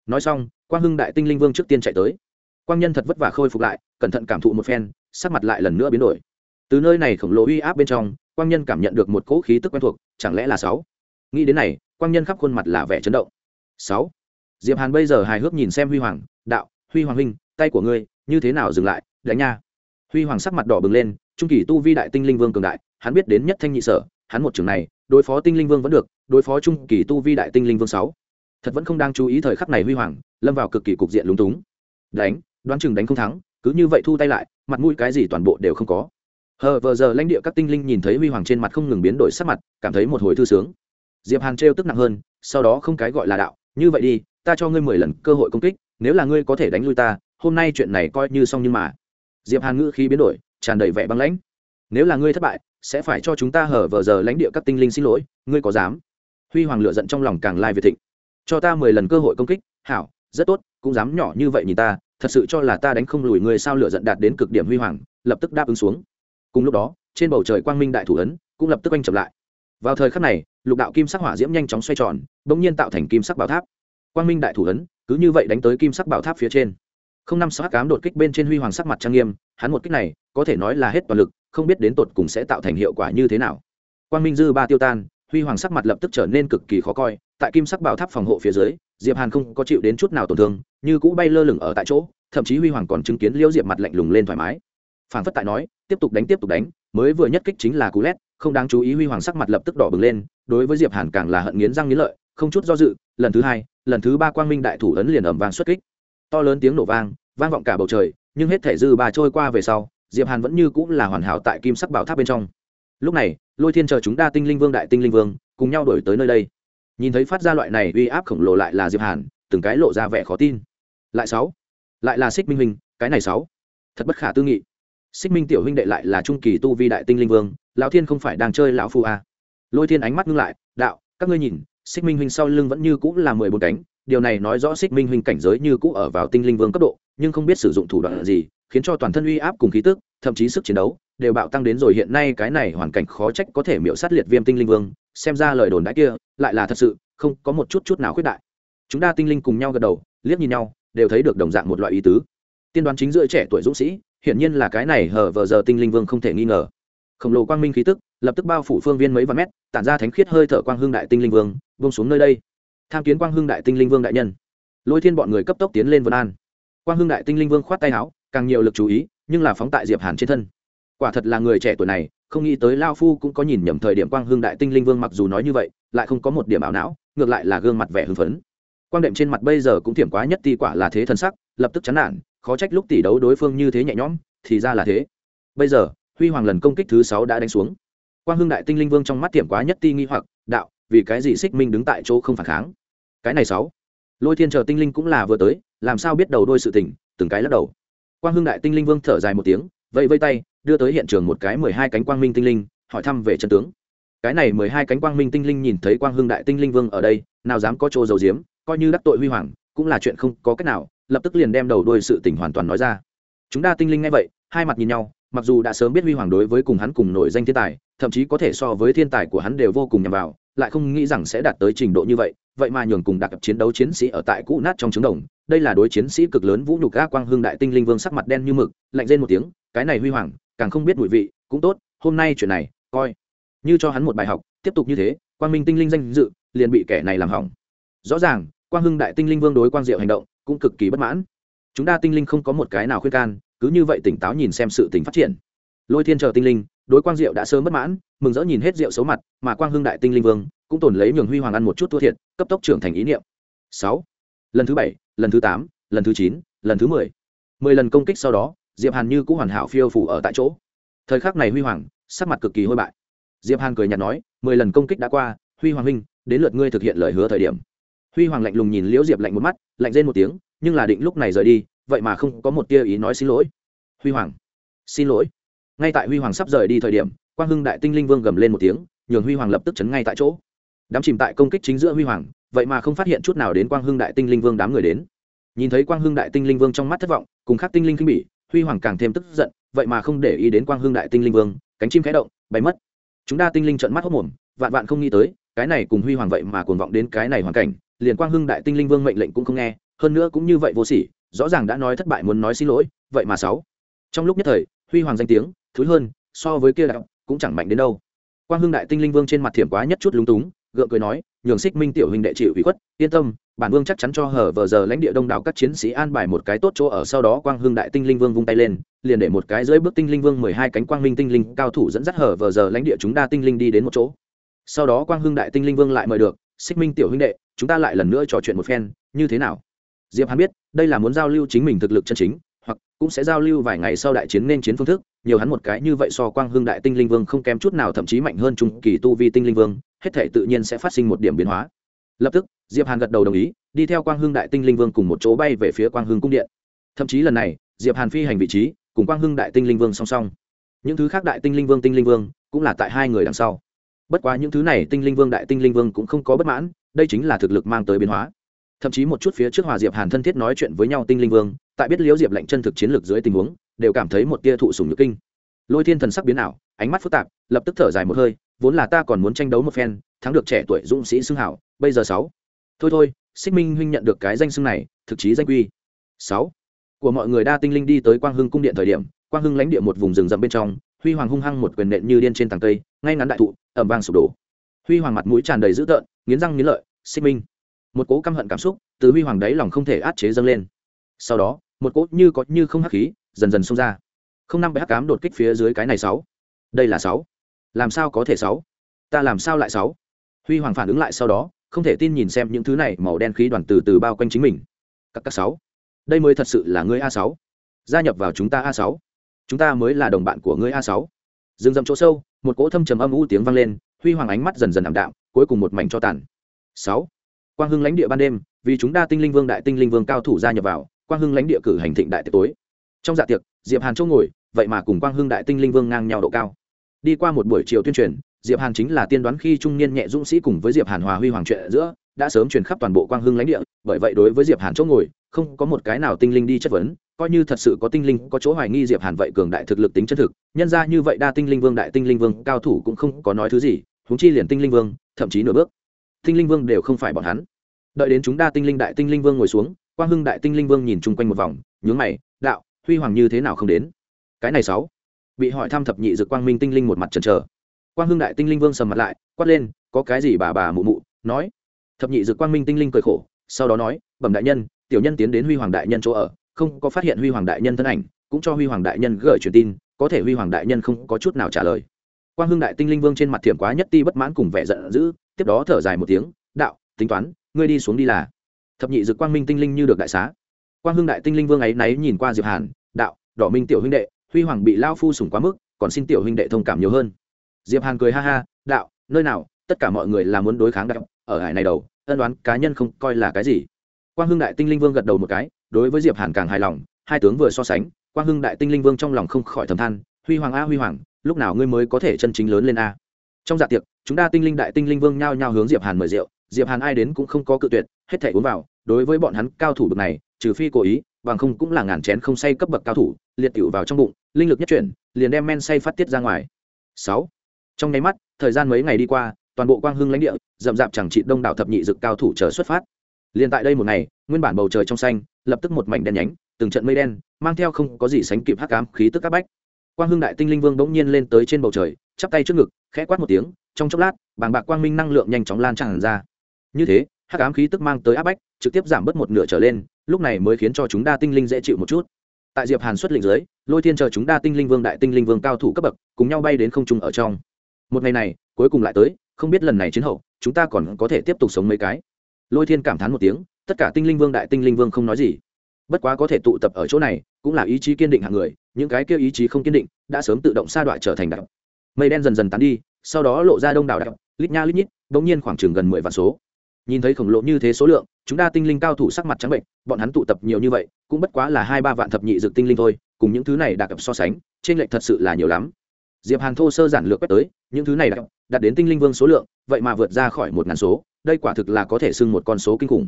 Nói xong, quang hưng đại tinh linh vương trước tiên chạy tới. Quang nhân thật vất vả khôi phục lại, cẩn thận cảm thụ một phen, sắc mặt lại lần nữa biến đổi. Từ nơi này khổng lồ uy áp bên trong, quang nhân cảm nhận được một cỗ khí tức quen thuộc, chẳng lẽ là sáu? Nghĩ đến này, quang nhân khắp khuôn mặt là vẻ chấn động. Sáu. Diệp hàn bây giờ hài hước nhìn xem huy hoàng, đạo, huy hoàng huynh, tay của ngươi, như thế nào dừng lại đánh nha? Huy hoàng sắc mặt đỏ bừng lên, trung kỳ tu vi đại tinh linh vương cường đại, hắn biết đến nhất thanh nhị sở, hắn một trường này, đối phó tinh linh vương vẫn được, đối phó trung kỳ tu vi đại tinh linh vương sáu. Thật vẫn không đang chú ý thời khắc này huy hoàng, lâm vào cực kỳ cục diện lúng túng. Đánh, đoán chừng đánh không thắng, cứ như vậy thu tay lại, mặt mũi cái gì toàn bộ đều không có. Hờ vờ giờ lãnh địa các tinh linh nhìn thấy huy hoàng trên mặt không ngừng biến đổi sắc mặt, cảm thấy một hồi thư sướng diệp hàn trêu tức nặng hơn, sau đó không cái gọi là đạo, như vậy đi, ta cho ngươi mười lần cơ hội công kích, nếu là ngươi có thể đánh lui ta, hôm nay chuyện này coi như xong nhưng mà. Diệp hàn ngữ khí biến đổi, tràn đầy vẻ băng lãnh. Nếu là ngươi thất bại, sẽ phải cho chúng ta hở vờ giờ lãnh địa các tinh linh xin lỗi, ngươi có dám? Huy hoàng lựa giận trong lòng càng lai việt thịnh. Cho ta mười lần cơ hội công kích, hảo, rất tốt, cũng dám nhỏ như vậy nhìn ta, thật sự cho là ta đánh không lùi ngươi sao lựa giận đạt đến cực điểm huy hoàng, lập tức đáp ứng xuống. Cùng lúc đó, trên bầu trời quang minh đại thủ ấn cũng lập tức anh chậm lại. Vào thời khắc này lục đạo kim sắc hỏa diễm nhanh chóng xoay tròn, bỗng nhiên tạo thành kim sắc bảo tháp. Quang minh đại thủ ấn, cứ như vậy đánh tới kim sắc bảo tháp phía trên. Không năm sắc cám đột kích bên trên huy hoàng sắc mặt trang nghiêm, hắn một kích này, có thể nói là hết toàn lực, không biết đến tột cùng sẽ tạo thành hiệu quả như thế nào. Quang minh dư ba tiêu tan, huy hoàng sắc mặt lập tức trở nên cực kỳ khó coi, tại kim sắc bảo tháp phòng hộ phía dưới, diệp hàn không có chịu đến chút nào tổn thương, như cũ bay lơ lửng ở tại chỗ, thậm chí huy hoàng còn chứng kiến liễu diệp mặt lạnh lùng lên thoải mái. Phản phất tại nói, tiếp tục đánh tiếp tục đánh, mới vừa nhất kích chính là cú lét không đáng chú ý huy hoàng sắc mặt lập tức đỏ bừng lên đối với diệp hàn càng là hận nghiến răng nghiến lợi không chút do dự lần thứ hai lần thứ ba quang minh đại thủ ấn liền ầm vang xuất kích. To lớn tiếng nổ vang vang vọng cả bầu trời nhưng hết thể dư ba trôi qua về sau diệp hàn vẫn như cũng là hoàn hảo tại kim sắc bảo tháp bên trong. Lúc này lôi thiên chờ chúng đa tinh linh vương đại tinh linh vương cùng nhau đổi tới nơi đây. Nhìn thấy phát ra loại này uy áp khổng lồ lại là diệp hàn từng cái lộ ra vẻ khó tin. Lại sáu lại là xích minh hình, cái này sáu. Thật bất khả tư nghị xích minh tiểu huynh đệ lại là trung kỳ tu vi đại tinh linh vương, lão thiên không phải đang chơi lão phu à. lôi thiên ánh mắt ngưng lại, đạo, các ngươi nhìn, xích minh huynh sau lưng vẫn như cũng là mười bốn cánh, điều này nói rõ xích minh huynh cảnh giới như cũ ở vào tinh linh vương cấp độ, nhưng không biết sử dụng thủ đoạn gì, khiến cho toàn thân uy áp cùng khí tức, thậm chí sức chiến đấu, đều bạo tăng đến rồi hiện nay cái này hoàn cảnh khó trách có thể miễu sát liệt viêm tinh linh vương, xem ra lời đồn đãi kia, lại là thật sự, không có một chút chút nào khuyết đại chúng ta tinh linh cùng nhau gật đầu, liếc nhìn nhau, đều thấy được đồng dạng một loại ý tứ tiên đoán chính giữa trẻ tuổi dũng sĩ hiển nhiên là cái này hở vờ giờ tinh linh vương không thể nghi ngờ. Khổng lồ quang minh khí tức, lập tức bao phủ phương viên mấy vạn mét, tản ra thánh khiết hơi thở quang hương đại tinh linh vương vông xuống nơi đây. Tham kiến quang hương đại tinh linh vương đại nhân. Lôi thiên bọn người cấp tốc tiến lên vân an. Quang hương đại tinh linh vương khoát tay áo, càng nhiều lực chú ý, nhưng là phóng tại diệp hàn trên thân. Quả thật là người trẻ tuổi này, không nghĩ tới lao phu cũng có nhìn nhầm thời điểm quang hương đại tinh linh vương mặc dù nói như vậy, lại không có một điểm ảo não, ngược lại là gương mặt vẻ hưng phấn. Quang đệm trên mặt bây giờ cũng thiểm quá nhất ti quả là thế thân sắc, lập tức chán nản khó trách lúc tỷ đấu đối phương như thế nhẹ nhõm, thì ra là thế. Bây giờ, huy hoàng lần công kích thứ sáu đã đánh xuống. Quang hưng đại tinh linh vương trong mắt tiệm quá nhất ti nghi hoặc, đạo, vì cái gì xích minh đứng tại chỗ không phản kháng? Cái này sáu. Lôi thiên chờ tinh linh cũng là vừa tới, làm sao biết đầu đôi sự tình, từng cái lắc đầu. Quang hưng đại tinh linh vương thở dài một tiếng, vẫy vây tay, đưa tới hiện trường một cái mười hai cánh quang minh tinh linh, hỏi thăm về chân tướng. Cái này mười hai cánh quang minh tinh linh nhìn thấy quang hưng đại tinh linh vương ở đây, nào dám có chỗ dầu diếm coi như đắc tội huy hoàng, cũng là chuyện không có cách nào lập tức liền đem đầu đôi sự tình hoàn toàn nói ra. Chúng ta tinh linh ngay vậy, hai mặt nhìn nhau, mặc dù đã sớm biết huy hoàng đối với cùng hắn cùng nổi danh thiên tài, thậm chí có thể so với thiên tài của hắn đều vô cùng nhằm vào, lại không nghĩ rằng sẽ đạt tới trình độ như vậy vậy mà nhường cùng đặc chiến đấu chiến sĩ ở tại cũ nát trong trứng đồng, đây là đối chiến sĩ cực lớn vũ nhục a quang hương đại tinh linh vương sắc mặt đen như mực, lạnh rên một tiếng, cái này huy hoàng, càng không biết mùi vị, cũng tốt, hôm nay chuyện này, coi. Như cho hắn một bài học, tiếp tục như thế, quang minh tinh linh danh dự, liền bị kẻ này làm hỏng. Rõ ràng, quang hưng đại tinh linh vương đối quang diệu hành động cũng cực kỳ bất mãn. Chúng ta tinh linh không có một cái nào khuyên can, cứ như vậy tỉnh táo nhìn xem sự tình phát triển. Lôi thiên chờ tinh linh, đối quang diệu đã sớm bất mãn, mừng rỡ nhìn hết rượu xấu mặt, mà quang hưng đại tinh linh vương cũng tồn lấy nhường huy hoàng ăn một chút thua thiệt, cấp tốc trưởng thành ý niệm. Sáu, lần thứ bảy, lần thứ tám, lần thứ chín, lần thứ mười. Mười lần công kích sau đó, diệp hàn như cũng hoàn hảo phiêu phủ ở tại chỗ. Thời khắc này huy hoàng, sắc mặt cực kỳ hôi bại. Diệp hàn cười nhạt nói, mười lần công kích đã qua, huy hoàng huynh, đến lượt ngươi thực hiện lời hứa thời điểm huy hoàng lạnh lùng nhìn liễu diệp lạnh một mắt, lạnh rên một tiếng, nhưng là định lúc này rời đi, vậy mà không có một tia ý nói xin lỗi. Huy hoàng, xin lỗi. Ngay tại huy hoàng sắp rời đi thời điểm, quang hưng đại tinh linh vương gầm lên một tiếng, nhường huy hoàng lập tức chấn ngay tại chỗ. Đám chìm tại công kích chính giữa huy hoàng, vậy mà không phát hiện chút nào đến quang hưng đại tinh linh vương đám người đến. Nhìn thấy quang hưng đại tinh linh vương trong mắt thất vọng, cùng khắc tinh linh khinh bỉ, huy hoàng càng thêm tức giận, vậy mà không để ý đến quang hưng đại tinh linh vương, cánh chim khẽ động, bay mất. Chúng ta tinh linh trận mắt hốc mồm, vạn vạn không nghĩ tới, cái này cùng huy hoàng vậy mà cuồng vọng đến cái này hoàn cảnh liền quang hưng đại tinh linh vương mệnh lệnh cũng không nghe, hơn nữa cũng như vậy vô sỉ, rõ ràng đã nói thất bại muốn nói xin lỗi, vậy mà sáu. Trong lúc nhất thời, huy hoàng danh tiếng, thúi hơn, so với kia đạo, cũng chẳng mạnh đến đâu. Quang hưng đại tinh linh vương trên mặt thiểm quá nhất chút lúng túng, gượng cười nói, nhường xích minh tiểu huynh đệ chịu ủy khuất, yên tâm, bản vương chắc chắn cho hở vờ giờ lãnh địa đông đảo các chiến sĩ an bài một cái tốt chỗ ở. Sau đó quang hưng đại tinh linh vương vung tay lên, liền để một cái dưới bước tinh linh vương mười hai cánh quang minh tinh linh cao thủ dẫn dắt hở vờ giờ lãnh địa chúng đa tinh linh đi đến một chỗ. Sau đó quang hưng đại tinh linh vương lại mời được, xích minh tiểu huynh đệ chúng ta lại lần nữa trò chuyện một phen, như thế nào? Diệp hắn biết, đây là muốn giao lưu chính mình thực lực chân chính, hoặc cũng sẽ giao lưu vài ngày sau đại chiến nên chiến phương thức, nhiều hắn một cái như vậy so quang hưng đại tinh linh vương không kém chút nào, thậm chí mạnh hơn trung kỳ tu vi tinh linh vương, hết thể tự nhiên sẽ phát sinh một điểm biến hóa. Lập tức, diệp hàn gật đầu đồng ý, đi theo quang hưng đại tinh linh vương cùng một chỗ bay về phía quang hưng cung điện. Thậm chí lần này, diệp hàn phi hành vị trí, cùng quang hưng đại tinh linh vương song song. Những thứ khác đại tinh linh vương tinh linh vương, cũng là tại hai người đằng sau. Bất quá những thứ này tinh linh vương đại tinh linh vương cũng không có bất mãn đây chính là thực lực mang tới biến hóa. Thậm chí một chút phía trước hòa diệp hàn thân thiết nói chuyện với nhau tinh linh vương, tại biết liễu diệp lệnh chân thực chiến lược dưới tình huống, đều cảm thấy một tia thụ sùng nhược kinh. Lôi thiên thần sắc biến ảo, ánh mắt phức tạp, lập tức thở dài một hơi, vốn là ta còn muốn tranh đấu một phen, thắng được trẻ tuổi dũng sĩ xưng hảo, bây giờ sáu. Thôi thôi, xích minh huynh nhận được cái danh xưng này, thực chí danh quy. Sáu. Của mọi người đa tinh linh đi tới quang hưng cung điện thời điểm, quang hưng lãnh địa một vùng rừng rậm bên trong, huy hoàng hung hăng một quyền nện như điên trên tầng cây, ngay ngắn đại thụ, ẩm vang sụp đổ. Huy hoàng mặt mũi tràn đầy dữ tợn nghiến răng nghiến lợi, xích minh. Một cố căm hận cảm xúc từ huy hoàng đáy lòng không thể át chế dâng lên. Sau đó, một cỗ như có như không hắc khí dần dần xông ra. Không năm bảy hắc cám đột kích phía dưới cái này sáu. Đây là sáu. Làm sao có thể sáu? Ta làm sao lại sáu? Huy hoàng phản ứng lại sau đó, không thể tin nhìn xem những thứ này màu đen khí đoàn từ từ bao quanh chính mình. Các các sáu. Đây mới thật sự là ngươi a sáu. Gia nhập vào chúng ta a sáu. Chúng ta mới là đồng bạn của ngươi a sáu. Dừng dậm chỗ sâu, một cỗ thâm trầm âm u tiếng vang lên huy hoàng ánh mắt dần dần ảm đạm, cuối cùng một mảnh cho tàn. Sáu, quang hưng lãnh địa ban đêm, vì chúng đa tinh linh vương đại tinh linh vương cao thủ gia nhập vào, quang hưng lãnh địa cử hành thịnh đại tiệc tối. Trong dạ tiệc, diệp hàn châu ngồi, vậy mà cùng quang hưng đại tinh linh vương ngang nhau độ cao. Đi qua một buổi chiều tuyên truyền, diệp hàn chính là tiên đoán khi trung niên nhẹ dũng sĩ cùng với diệp hàn hòa huy hoàng chuyện giữa, đã sớm truyền khắp toàn bộ quang hưng lãnh địa, bởi vậy đối với diệp hàn chỗ ngồi, không có một cái nào tinh linh đi chất vấn, coi như thật sự có tinh linh, có chỗ hoài nghi diệp hàn vậy cường đại thực lực tính chân thực, nhân ra như vậy đa tinh linh vương, đại tinh linh vương cao thủ cũng không có nói thứ gì huống chi liền tinh linh vương, thậm chí nửa bước. Tinh linh vương đều không phải bọn hắn. Đợi đến chúng đa tinh linh đại tinh linh vương ngồi xuống, quang hưng đại tinh linh vương nhìn chung quanh một vòng, nhướng mày, đạo, huy hoàng như thế nào không đến? Cái này sáu. Bị hỏi thăm thập nhị dược quang minh tinh linh một mặt trần trờ quang hưng đại tinh linh vương sầm mặt lại, quát lên, có cái gì bà bà mụ mụ? Nói. Thập nhị dược quang minh tinh linh cười khổ, sau đó nói, bẩm đại nhân, tiểu nhân tiến đến huy hoàng đại nhân chỗ ở, không có phát hiện huy hoàng đại nhân thân ảnh, cũng cho huy hoàng đại nhân gửi truyền tin, có thể huy hoàng đại nhân không có chút nào trả lời quang hưng đại tinh linh vương trên mặt thiểm quá nhất ti bất mãn cùng vẻ giận dữ, tiếp đó thở dài một tiếng, đạo, tính toán, ngươi đi xuống đi là. Thập nhị dực quang minh tinh linh như được đại xá. Quang hưng đại tinh linh vương ấy náy nhìn qua diệp hàn, đạo, đỏ minh tiểu huynh đệ, huy hoàng bị lao phu sủng quá mức, còn xin tiểu huynh đệ thông cảm nhiều hơn. Diệp hàn cười ha ha, đạo, nơi nào, tất cả mọi người là muốn đối kháng đạo ở hải này đầu, ân đoán cá nhân không coi là cái gì. Quang hưng đại tinh linh vương gật đầu một cái, đối với diệp hàn càng hài lòng, hai tướng vừa so sánh, quang hưng đại tinh linh vương trong lòng không khỏi thầm than, huy hoàng a, huy hoàng lúc nào ngươi mới có thể chân chính lớn lên a? Trong dạ tiệc, chúng ta tinh linh đại tinh linh vương nhao nhao hướng diệp hàn mời rượu. Diệp hàn ai đến cũng không có cự tuyệt, hết thể uống vào. Đối với bọn hắn, cao thủ bậc này, trừ phi cố ý, bằng không cũng là ngàn chén không say cấp bậc cao thủ, liệt tiểu vào trong bụng, linh lực nhất chuyển, liền đem men say phát tiết ra ngoài. Sáu. Trong nháy mắt, thời gian mấy ngày đi qua, toàn bộ quang hưng lãnh địa, rậm rạp chẳng trị đông đảo thập nhị dực cao thủ chờ xuất phát. Liền tại đây một ngày, nguyên bản bầu trời trong xanh, lập tức một mảnh đen nhánh, từng trận mây đen, mang theo không có gì sánh kịp hắc ám khí tức các bách quang hưng đại tinh linh vương bỗng nhiên lên tới trên bầu trời, chắp tay trước ngực, khẽ quát một tiếng, trong chốc lát, bàng bạc quang minh năng lượng nhanh chóng lan tràn ra. Như thế, hắc ám khí tức mang tới áp bách, trực tiếp giảm bớt một nửa trở lên, lúc này mới khiến cho chúng đa tinh linh dễ chịu một chút. Tại diệp hàn xuất lệnh dưới, lôi thiên chờ chúng đa tinh linh vương, đại tinh linh vương cao thủ cấp bậc, cùng nhau bay đến không trung ở trong. Một ngày này, cuối cùng lại tới, không biết lần này chiến hậu, chúng ta còn có thể tiếp tục sống mấy cái. Lôi thiên cảm thán một tiếng, tất cả tinh linh vương, đại tinh linh vương không nói gì. Bất quá có thể tụ tập ở chỗ này, cũng là ý chí kiên định hạng người những cái kia ý chí không kiên định, đã sớm tự động sa đoạn trở thành đặc mây đen dần dần tán đi, sau đó lộ ra đông đảo đặc lít nha lít nhít, bỗng nhiên khoảng chừng gần mười vạn số. Nhìn thấy khổng lồ như thế số lượng, chúng ta tinh linh cao thủ sắc mặt trắng bệnh, bọn hắn tụ tập nhiều như vậy, cũng bất quá là hai ba vạn thập nhị dược tinh linh thôi, cùng những thứ này đặc so sánh trên lệch thật sự là nhiều lắm. Diệp hàn thô sơ giản lược quét tới, những thứ này đạt đến tinh linh vương số lượng, vậy mà vượt ra khỏi một ngàn số, đây quả thực là có thể xưng một con số kinh khủng.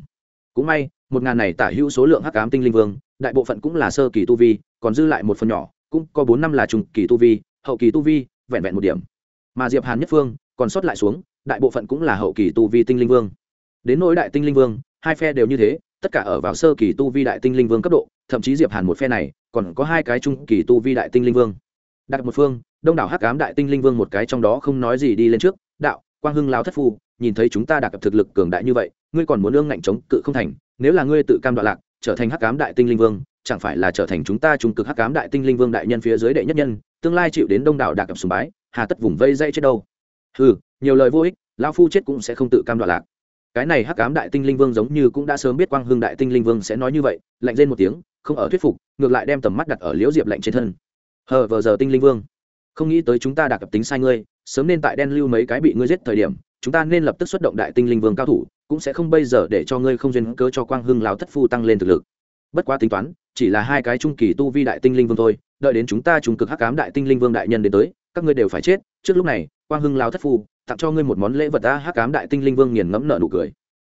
Cũng may, một ngàn này tả hữu số lượng hắc ám tinh linh vương, đại bộ phận cũng là sơ kỳ tu vi còn dư lại một phần nhỏ, cũng có bốn năm là trung kỳ tu vi, hậu kỳ tu vi, vẹn vẹn một điểm. Mà diệp hàn nhất phương còn sót lại xuống, đại bộ phận cũng là hậu kỳ tu vi tinh linh vương. Đến nỗi đại tinh linh vương, hai phe đều như thế, tất cả ở vào sơ kỳ tu vi đại tinh linh vương cấp độ, thậm chí diệp hàn một phe này còn có hai cái trung kỳ tu vi đại tinh linh vương. Đặt một phương, đông đảo hắc ám đại tinh linh vương một cái trong đó không nói gì đi lên trước, đạo, quang hưng lao thất phu, nhìn thấy chúng ta đạt thực lực cường đại như vậy, ngươi còn muốn ương ngạnh chống cự không thành, nếu là ngươi tự cam đoạn lạc, trở thành hắc ám đại tinh linh vương chẳng phải là trở thành chúng ta trung cực hắc ám đại tinh linh vương đại nhân phía dưới đệ nhất nhân, tương lai chịu đến đông đảo đạc cập sùng bái, hà tất vùng vây dây chết đâu. Ừ nhiều lời vô ích lao phu chết cũng sẽ không tự cam đoạn lạc. Cái này hắc ám đại tinh linh vương giống như cũng đã sớm biết quang hưng đại tinh linh vương sẽ nói như vậy, lạnh lên một tiếng, không ở thuyết phục, ngược lại đem tầm mắt đặt ở liễu diệp lạnh trên thân. Hờ, vờ giờ tinh linh vương, không nghĩ tới chúng ta đã cập tính sai ngươi, sớm nên tại đen lưu mấy cái bị ngươi giết thời điểm, chúng ta nên lập tức xuất động đại tinh linh vương cao thủ, cũng sẽ không bây giờ để cho ngươi không duyên cớ cho quang hưng lão thất phu tăng lên thực lực. Bất quá tính toán chỉ là hai cái trung kỳ tu vi đại tinh linh vương thôi, đợi đến chúng ta trung cực hắc cám đại tinh linh vương đại nhân đến tới, các ngươi đều phải chết. Trước lúc này, quang hưng lao thất phu, tặng cho ngươi một món lễ vật ta, hắc cám đại tinh linh vương nghiền ngẫm nợ nụ cười.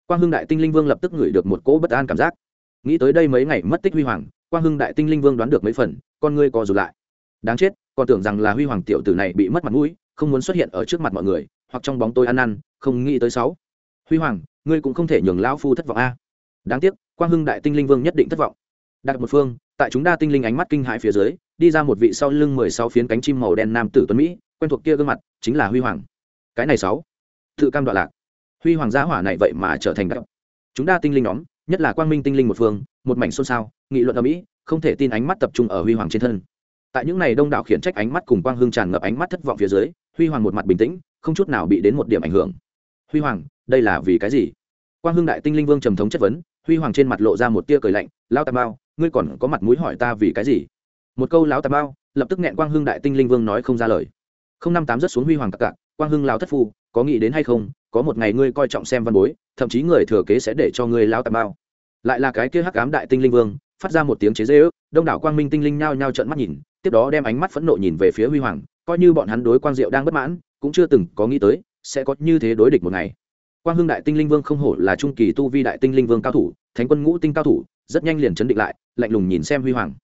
Quang hưng đại tinh linh vương lập tức ngửi được một cỗ bất an cảm giác. Nghĩ tới đây mấy ngày mất tích huy hoàng, quang hưng đại tinh linh vương đoán được mấy phần, con ngươi co rụt lại. Đáng chết, còn tưởng rằng là huy hoàng tiểu tử này bị mất mặt mũi, không muốn xuất hiện ở trước mặt mọi người, hoặc trong bóng tôi ăn năn, không nghĩ tới sáu. Huy hoàng, ngươi cũng không thể nhường lão phu thất vọng a. Đáng tiếc, quang hưng đại tinh linh vương nhất định thất vọng đặt một phương, tại chúng đa tinh linh ánh mắt kinh hãi phía dưới, đi ra một vị sau lưng mười sáu phiến cánh chim màu đen nam tử tuấn mỹ, quen thuộc kia gương mặt, chính là huy hoàng. Cái này sáu tự cam đoạn lạc. Huy hoàng gia hỏa này vậy mà trở thành đặc chúng đa tinh linh nhóm, nhất là quang minh tinh linh một phương, một mảnh xôn xao, nghị luận ở mỹ không thể tin ánh mắt tập trung ở huy hoàng trên thân. Tại những này đông đảo khiển trách ánh mắt cùng quang hương tràn ngập ánh mắt thất vọng phía dưới, huy hoàng một mặt bình tĩnh, không chút nào bị đến một điểm ảnh hưởng. Huy hoàng, đây là vì cái gì? Quang hương đại tinh linh vương trầm thống chất vấn huy hoàng trên mặt lộ ra một tia cười lạnh lao tà bao ngươi còn có mặt mũi hỏi ta vì cái gì? Một câu lão tà bao lập tức nghẹn quang hưng đại tinh linh vương nói không ra lời. Không năm tám rất xuống huy hoàng tạc cạn quang hưng lao thất phu, có nghĩ đến hay không, có một ngày ngươi coi trọng xem văn bối, thậm chí người thừa kế sẽ để cho ngươi lao tà bao lại là cái kia hắc ám đại tinh linh vương, phát ra một tiếng chế dễ ước đông đảo quang minh tinh linh nhao nhao trợn mắt nhìn, tiếp đó đem ánh mắt phẫn nộ nhìn về phía huy hoàng, coi như bọn hắn đối quang diệu đang bất mãn, cũng chưa từng có nghĩ tới, sẽ có như thế đối địch một ngày quang hưng đại tinh linh vương không hổ là trung kỳ tu vi đại tinh linh vương cao thủ, thánh quân ngũ tinh cao thủ, rất nhanh liền chấn định lại, lạnh lùng nhìn xem huy hoàng.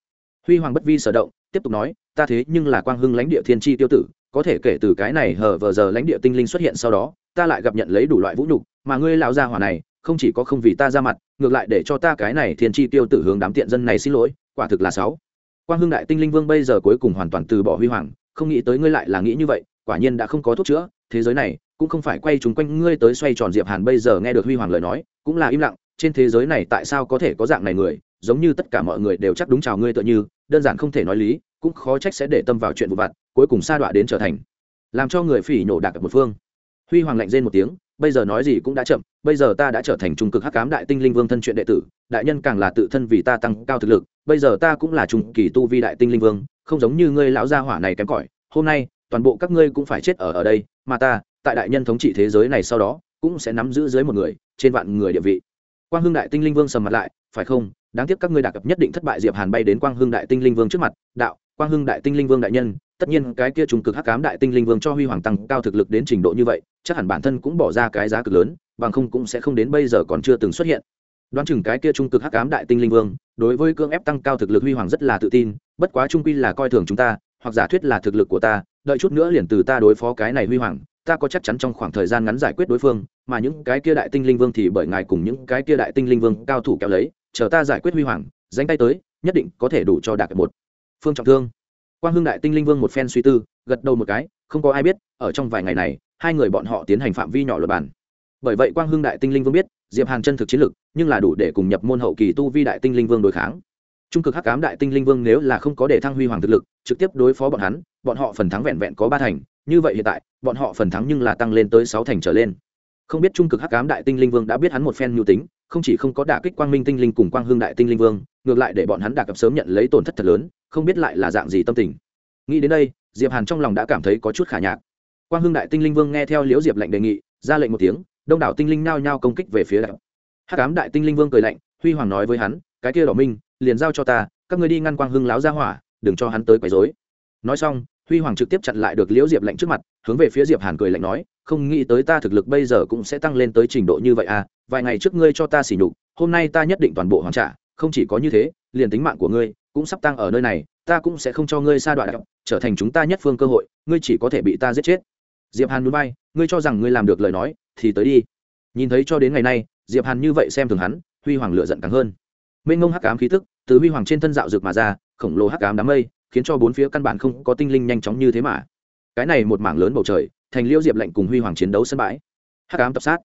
Huy hoàng bất vi sở động, tiếp tục nói, ta thế nhưng là quang hưng lãnh địa thiên tri tiêu tử, có thể kể từ cái này hở vờ giờ lãnh địa tinh linh xuất hiện sau đó, ta lại gặp nhận lấy đủ loại vũ nhục, mà ngươi lão gia hỏa này, không chỉ có không vì ta ra mặt, ngược lại để cho ta cái này thiên tri tiêu tử hướng đám tiện dân này xin lỗi, quả thực là sáu. Quang hưng đại tinh linh vương bây giờ cuối cùng hoàn toàn từ bỏ huy hoàng, không nghĩ tới ngươi lại là nghĩ như vậy, quả nhiên đã không có thuốc chữa thế giới này, cũng không phải quay chúng quanh ngươi tới xoay tròn diệp hàn bây giờ nghe được huy hoàng lời nói, cũng là im lặng, trên thế giới này tại sao có thể có dạng này người, giống như tất cả mọi người đều chắc đúng chào ngươi tựa như, đơn giản không thể nói lý, cũng khó trách sẽ để tâm vào chuyện vụ vặt, cuối cùng sa đọa đến trở thành, làm cho người phỉ nhổ đạc một phương. Huy hoàng lạnh rên một tiếng, bây giờ nói gì cũng đã chậm, bây giờ ta đã trở thành trung cực hắc cám đại tinh linh vương thân chuyện đệ tử, đại nhân càng là tự thân vì ta tăng cao thực lực, bây giờ ta cũng là trung kỳ tu vi đại tinh linh vương, không giống như ngươi lão gia hỏa này kém cỏi, hôm nay, toàn bộ các ngươi cũng phải chết ở ở đây mà ta, tại đại nhân thống trị thế giới này sau đó, cũng sẽ nắm giữ dưới một người, trên vạn người địa vị. Quang hưng đại tinh linh vương sầm mặt lại, phải không? Đáng tiếc các ngươi đạt cập nhất định thất bại, diệp hàn bay đến quang hưng đại tinh linh vương trước mặt. Đạo, quang hưng đại tinh linh vương đại nhân, tất nhiên cái kia trùng cực hắc cám đại tinh linh vương cho huy hoàng tăng cao thực lực đến trình độ như vậy, chắc hẳn bản thân cũng bỏ ra cái giá cực lớn, bằng không cũng sẽ không đến bây giờ còn chưa từng xuất hiện. Đoán chừng cái kia trung cực hắc Ám đại tinh linh vương, đối với cưỡng ép tăng cao thực lực huy hoàng rất là tự tin, bất quá trung quy là coi thường chúng ta hoặc giả thuyết là thực lực của ta, đợi chút nữa liền từ ta đối phó cái này huy hoàng, ta có chắc chắn trong khoảng thời gian ngắn giải quyết đối phương, mà những cái kia đại tinh linh vương thì bởi ngài cùng những cái kia đại tinh linh vương cao thủ kéo lấy, chờ ta giải quyết huy hoàng danh tay tới, nhất định có thể đủ cho đạt một phương trọng thương. Quang hưng đại tinh linh vương một phen suy tư, gật đầu một cái, không có ai biết, ở trong vài ngày này, hai người bọn họ tiến hành phạm vi nhỏ luật bản bởi vậy quang hưng đại tinh linh vương biết, diệp hàn chân thực chiến lực, nhưng là đủ để cùng nhập môn hậu kỳ tu vi đại tinh linh vương đối kháng trung cực hắc ám đại tinh linh vương nếu là không có để thăng huy hoàng thực lực, trực tiếp đối phó bọn hắn, bọn họ phần thắng vẹn vẹn có ba thành. Như vậy hiện tại, bọn họ phần thắng nhưng là tăng lên tới sáu thành trở lên. Không biết trung cực hắc ám đại tinh linh vương đã biết hắn một phen nhu tính, không chỉ không có đả kích quang minh tinh linh cùng quang hương đại tinh linh vương, ngược lại để bọn hắn đả cập sớm nhận lấy tổn thất thật lớn, không biết lại là dạng gì tâm tình. Nghĩ đến đây, diệp hàn trong lòng đã cảm thấy có chút khả nhạc. Quang hương đại tinh linh vương nghe theo liễu diệp lệnh đề nghị, ra lệnh một tiếng, đông đảo tinh linh nao nhao công kích về phía đạo hắc ám đại tinh linh vương cười lạnh, huy hoàng nói với hắn, cái kia đỏ minh liền giao cho ta, các ngươi đi ngăn quang hưng láo ra hỏa, đừng cho hắn tới quấy dối. nói xong, huy hoàng trực tiếp chặn lại được liễu diệp lạnh trước mặt, hướng về phía diệp hàn cười lạnh nói, không nghĩ tới ta thực lực bây giờ cũng sẽ tăng lên tới trình độ như vậy à vài ngày trước ngươi cho ta xỉ nhục, hôm nay ta nhất định toàn bộ hoàn trả, không chỉ có như thế, liền tính mạng của ngươi cũng sắp tăng ở nơi này, ta cũng sẽ không cho ngươi xa đoạn, trở thành chúng ta nhất phương cơ hội, ngươi chỉ có thể bị ta giết chết. Diệp hàn núi bay ngươi cho rằng ngươi làm được lời nói, thì tới đi. Nhìn thấy cho đến ngày nay, diệp hàn như vậy xem thường hắn, huy hoàng lựa giận càng hơn. Mênh ngông hắc ám khí tức từ huy hoàng trên thân dạo rực mà ra, khổng lồ hắc ám đám mây, khiến cho bốn phía căn bản không có tinh linh nhanh chóng như thế mà. Cái này một mảng lớn bầu trời, thành liêu diệp lệnh cùng huy hoàng chiến đấu sân bãi. Hắc ám tập sát.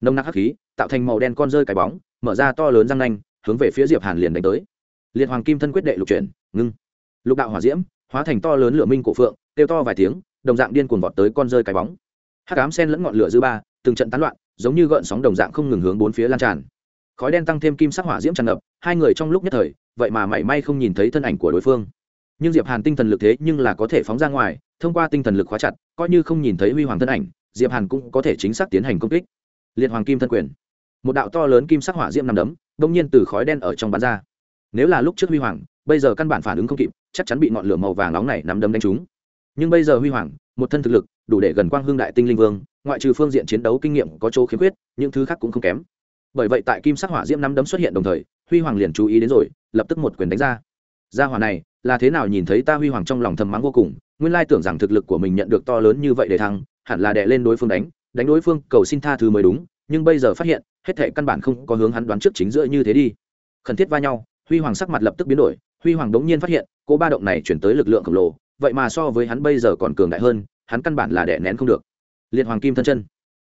Nông nặc hắc khí, tạo thành màu đen con rơi cái bóng, mở ra to lớn răng nanh, hướng về phía diệp hàn liền đánh tới. Liệt hoàng kim thân quyết đệ lục chuyển, ngưng. Lục đạo hỏa diễm, hóa thành to lớn lửa minh cổ phượng, kêu to vài tiếng, đồng dạng điên cuồng vọt tới con rơi cái bóng. Hắc ám sen lẫn ngọn lửa dư ba, từng trận tán loạn, giống như gợn sóng đồng dạng không ngừng hướng bốn phía lan tràn. Khói đen tăng thêm kim sắc hỏa diễm tràn ngập, hai người trong lúc nhất thời vậy mà mảy may không nhìn thấy thân ảnh của đối phương. Nhưng diệp hàn tinh thần lực thế nhưng là có thể phóng ra ngoài, thông qua tinh thần lực khóa chặt, coi như không nhìn thấy huy hoàng thân ảnh, diệp hàn cũng có thể chính xác tiến hành công kích. Liệt hoàng kim thân quyền. Một đạo to lớn kim sắc hỏa diễm nằm đấm đông nhiên từ khói đen ở trong bắn ra. Nếu là lúc trước huy hoàng, bây giờ căn bản phản ứng không kịp, chắc chắn bị ngọn lửa màu vàng nóng này nắm đấm đánh trúng. Nhưng bây giờ huy hoàng, một thân thực lực, đủ để gần quang hương đại tinh linh vương, ngoại trừ phương diện chiến đấu kinh nghiệm có chỗ khiếm khuyết, những thứ khác cũng không kém. Bởi vậy tại kim sắc hỏa diễm nắm đấm xuất hiện đồng thời huy hoàng liền chú ý đến rồi, lập tức một quyền đánh ra. Gia hỏa này, là thế nào nhìn thấy ta huy hoàng trong lòng thầm mắng vô cùng, nguyên lai tưởng rằng thực lực của mình nhận được to lớn như vậy để thăng, hẳn là đè lên đối phương đánh đánh đối phương cầu xin tha thứ mới đúng, nhưng bây giờ phát hiện, hết thệ căn bản không có hướng hắn đoán trước chính giữa như thế đi. Khẩn thiết va nhau, huy hoàng sắc mặt lập tức biến đổi, huy hoàng đống nhiên phát hiện, cô ba động này chuyển tới lực lượng khổng lồ, vậy mà so với hắn bây giờ còn cường đại hơn, hắn căn bản là đè nén không được. Liệt hoàng kim thân chân.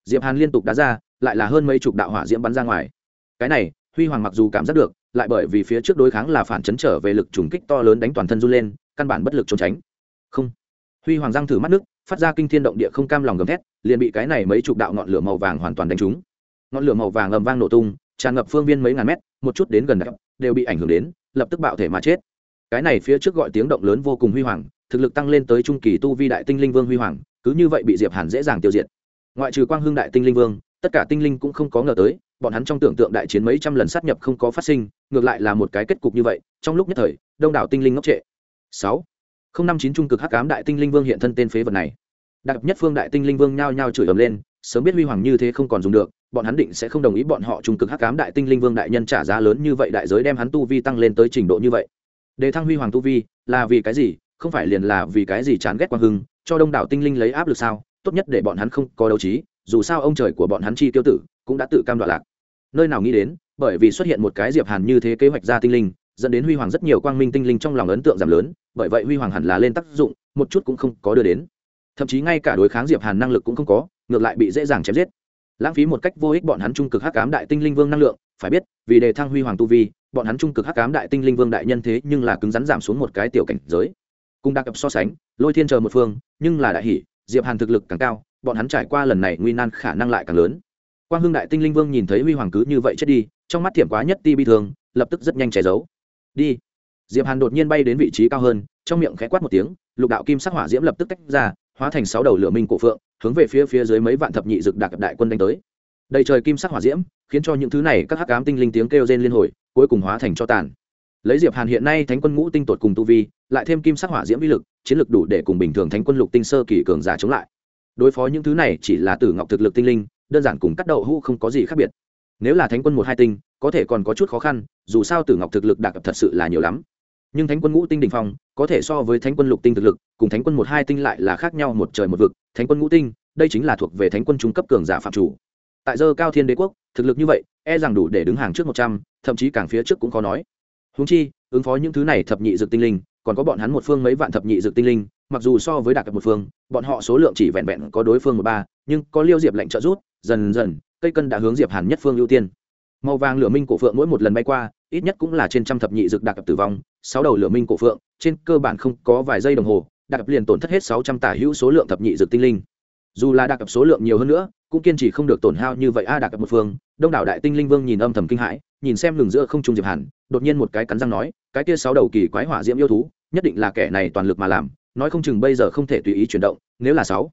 Diệp hàn liên tục đá ra, lại là hơn mấy chục đạo hỏa diễm bắn ra ngoài. Cái này huy hoàng mặc dù cảm giác được, lại bởi vì phía trước đối kháng là phản chấn trở về lực trùng kích to lớn đánh toàn thân run lên, căn bản bất lực trốn tránh. Không. Huy hoàng răng thử mắt nước, phát ra kinh thiên động địa không cam lòng gầm thét, liền bị cái này mấy chục đạo ngọn lửa màu vàng hoàn toàn đánh trúng. Ngọn lửa màu vàng ầm vang nổ tung, tràn ngập phương viên mấy ngàn mét, một chút đến gần đều bị ảnh hưởng đến, lập tức bạo thể mà chết. Cái này phía trước gọi tiếng động lớn vô cùng huy hoàng, thực lực tăng lên tới trung kỳ tu vi đại tinh linh vương huy hoàng, cứ như vậy bị diệp hàn dễ dàng tiêu diệt. Ngoại trừ quang hưng đại tinh linh vương, tất cả tinh linh cũng không có ngờ tới bọn hắn trong tưởng tượng đại chiến mấy trăm lần sát nhập không có phát sinh, ngược lại là một cái kết cục như vậy, trong lúc nhất thời, đông đảo tinh linh ngốc trệ. Sáu, không năm chín trung cực hắc ám đại tinh linh vương hiện thân tên phế vật này. Đặc nhất phương đại tinh linh vương nhao nhao chửi ầm lên, sớm biết huy hoàng như thế không còn dùng được, bọn hắn định sẽ không đồng ý bọn họ trung cực hắc ám đại tinh linh vương đại nhân trả giá lớn như vậy đại giới đem hắn tu vi tăng lên tới trình độ như vậy. Đề thăng huy hoàng tu vi, là vì cái gì? Không phải liền là vì cái gì chán ghét quang hưng, cho đông đảo tinh linh lấy áp lực sao? Tốt nhất để bọn hắn không có đấu trí, dù sao ông trời của bọn hắn chi tiêu tử cũng đã tự cam đoạn lạc. Nơi nào nghĩ đến, bởi vì xuất hiện một cái diệp hàn như thế kế hoạch ra tinh linh, dẫn đến huy hoàng rất nhiều quang minh tinh linh trong lòng ấn tượng giảm lớn, bởi vậy huy hoàng hẳn là lên tác dụng, một chút cũng không có đưa đến. Thậm chí ngay cả đối kháng diệp hàn năng lực cũng không có, ngược lại bị dễ dàng chém giết. Lãng phí một cách vô ích bọn hắn trung cực hắc ám đại tinh linh vương năng lượng, phải biết, vì đề thăng huy hoàng tu vi, bọn hắn trung cực hắc ám đại tinh linh vương đại nhân thế nhưng là cứng rắn giảm xuống một cái tiểu cảnh giới. Cùng đặc cập so sánh, lôi thiên chờ một phương, nhưng là đại hỷ diệp hàn thực lực càng cao, bọn hắn trải qua lần này nguy nan khả năng lại càng lớn quang hưng đại tinh linh vương nhìn thấy huy hoàng cứ như vậy chết đi, trong mắt thiểm quá nhất ti bi thương lập tức rất nhanh che giấu. Đi. Diệp hàn đột nhiên bay đến vị trí cao hơn, trong miệng khẽ quát một tiếng, lục đạo kim sắc hỏa diễm lập tức tách ra, hóa thành sáu đầu lửa minh cổ phượng, hướng về phía phía dưới mấy vạn thập nhị dực đặc đại quân đánh tới. Đầy trời kim sắc hỏa diễm, khiến cho những thứ này các hắc ám tinh linh tiếng kêu rên liên hồi, cuối cùng hóa thành cho tàn. Lấy diệp hàn hiện nay thánh quân ngũ tinh tột cùng tu vi, lại thêm kim sắc hỏa diễm vi lực, chiến lực đủ để cùng bình thường thánh quân lục tinh sơ kỳ cường giả chống lại. Đối phó những thứ này chỉ là tử ngọc thực lực tinh linh đơn giản cùng cắt đậu hũ không có gì khác biệt. Nếu là thánh quân một hai tinh, có thể còn có chút khó khăn, dù sao tử ngọc thực lực đặc thật sự là nhiều lắm. Nhưng thánh quân ngũ tinh đình phong, có thể so với thánh quân lục tinh thực lực, cùng thánh quân một hai tinh lại là khác nhau một trời một vực. Thánh quân ngũ tinh, đây chính là thuộc về thánh quân trung cấp cường giả phạm chủ. Tại giờ cao thiên đế quốc, thực lực như vậy e rằng đủ để đứng hàng trước một trăm, thậm chí càng phía trước cũng khó nói. Húng chi, ứng phó những thứ này thập nhị dược tinh linh, còn có bọn hắn một phương mấy vạn thập nhị dược tinh linh, mặc dù so với đặc một phương, bọn họ số lượng chỉ vẹn vẹn có đối phương một ba, nhưng có liêu diệp lệnh trợ rút dần dần, cây cân đã hướng diệp hàn nhất phương ưu tiên. Màu vàng lửa minh cổ phượng mỗi một lần bay qua, ít nhất cũng là trên trăm thập nhị dược đặc tử vong, sáu đầu lửa minh cổ phượng, trên cơ bản không có vài giây đồng hồ, đặc liền tổn thất hết sáu trăm tả hữu số lượng thập nhị dược tinh linh. Dù là đặc số lượng nhiều hơn nữa, cũng kiên trì không được tổn hao như vậy a, đặc một phương, đông đảo đại tinh linh vương nhìn âm thầm kinh hãi, nhìn xem lừng giữa không trung diệp hàn, đột nhiên một cái cắn răng nói, cái kia sáu đầu kỳ quái hỏa diễm yêu thú, nhất định là kẻ này toàn lực mà làm, nói không chừng bây giờ không thể tùy ý chuyển động, nếu là sáu.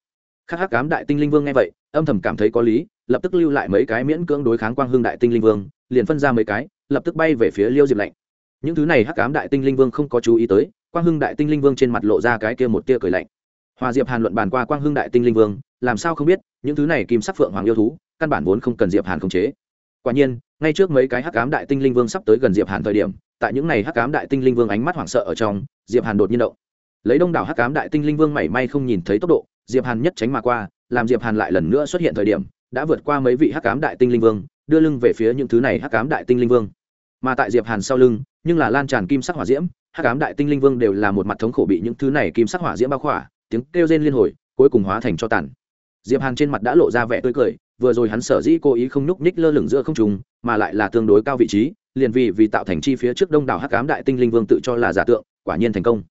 Khắc hắc cám đại tinh linh vương nghe vậy âm thầm cảm thấy có lý, lập tức lưu lại mấy cái miễn cưỡng đối kháng quang hưng đại tinh linh vương, liền phân ra mấy cái, lập tức bay về phía liêu diệp lạnh. Những thứ này hắc cám đại tinh linh vương không có chú ý tới, quang hưng đại tinh linh vương trên mặt lộ ra cái kia một tia cười lạnh. Hòa diệp hàn luận bàn qua quang hưng đại tinh linh vương, làm sao không biết, những thứ này kim sắc phượng hoàng yêu thú, căn bản vốn không cần diệp hàn khống chế. Quả nhiên, ngay trước mấy cái hắc cám đại tinh linh vương sắp tới gần diệp hàn thời điểm, tại những này hắc cám đại tinh linh vương ánh mắt hoảng sợ ở trong, diệp hàn đột nhiên động. Lấy đông đảo hắc cám đại tinh linh vương mảy may không nhìn thấy tốc độ, diệp hàn nhất tránh mà qua làm diệp hàn lại lần nữa xuất hiện thời điểm, đã vượt qua mấy vị hắc ám đại tinh linh vương, đưa lưng về phía những thứ này hắc ám đại tinh linh vương. Mà tại diệp hàn sau lưng, nhưng là lan tràn kim sắc hỏa diễm, hắc ám đại tinh linh vương đều là một mặt thống khổ bị những thứ này kim sắc hỏa diễm bao khỏa, tiếng kêu rên liên hồi, cuối cùng hóa thành cho tàn. Diệp hàn trên mặt đã lộ ra vẻ tươi cười, vừa rồi hắn sở dĩ cố ý không nhúc nhích lơ lửng giữa không trung, mà lại là tương đối cao vị trí, liền vì vì tạo thành chi phía trước đông đảo hắc ám đại tinh linh vương tự cho là giả tượng, quả nhiên thành công.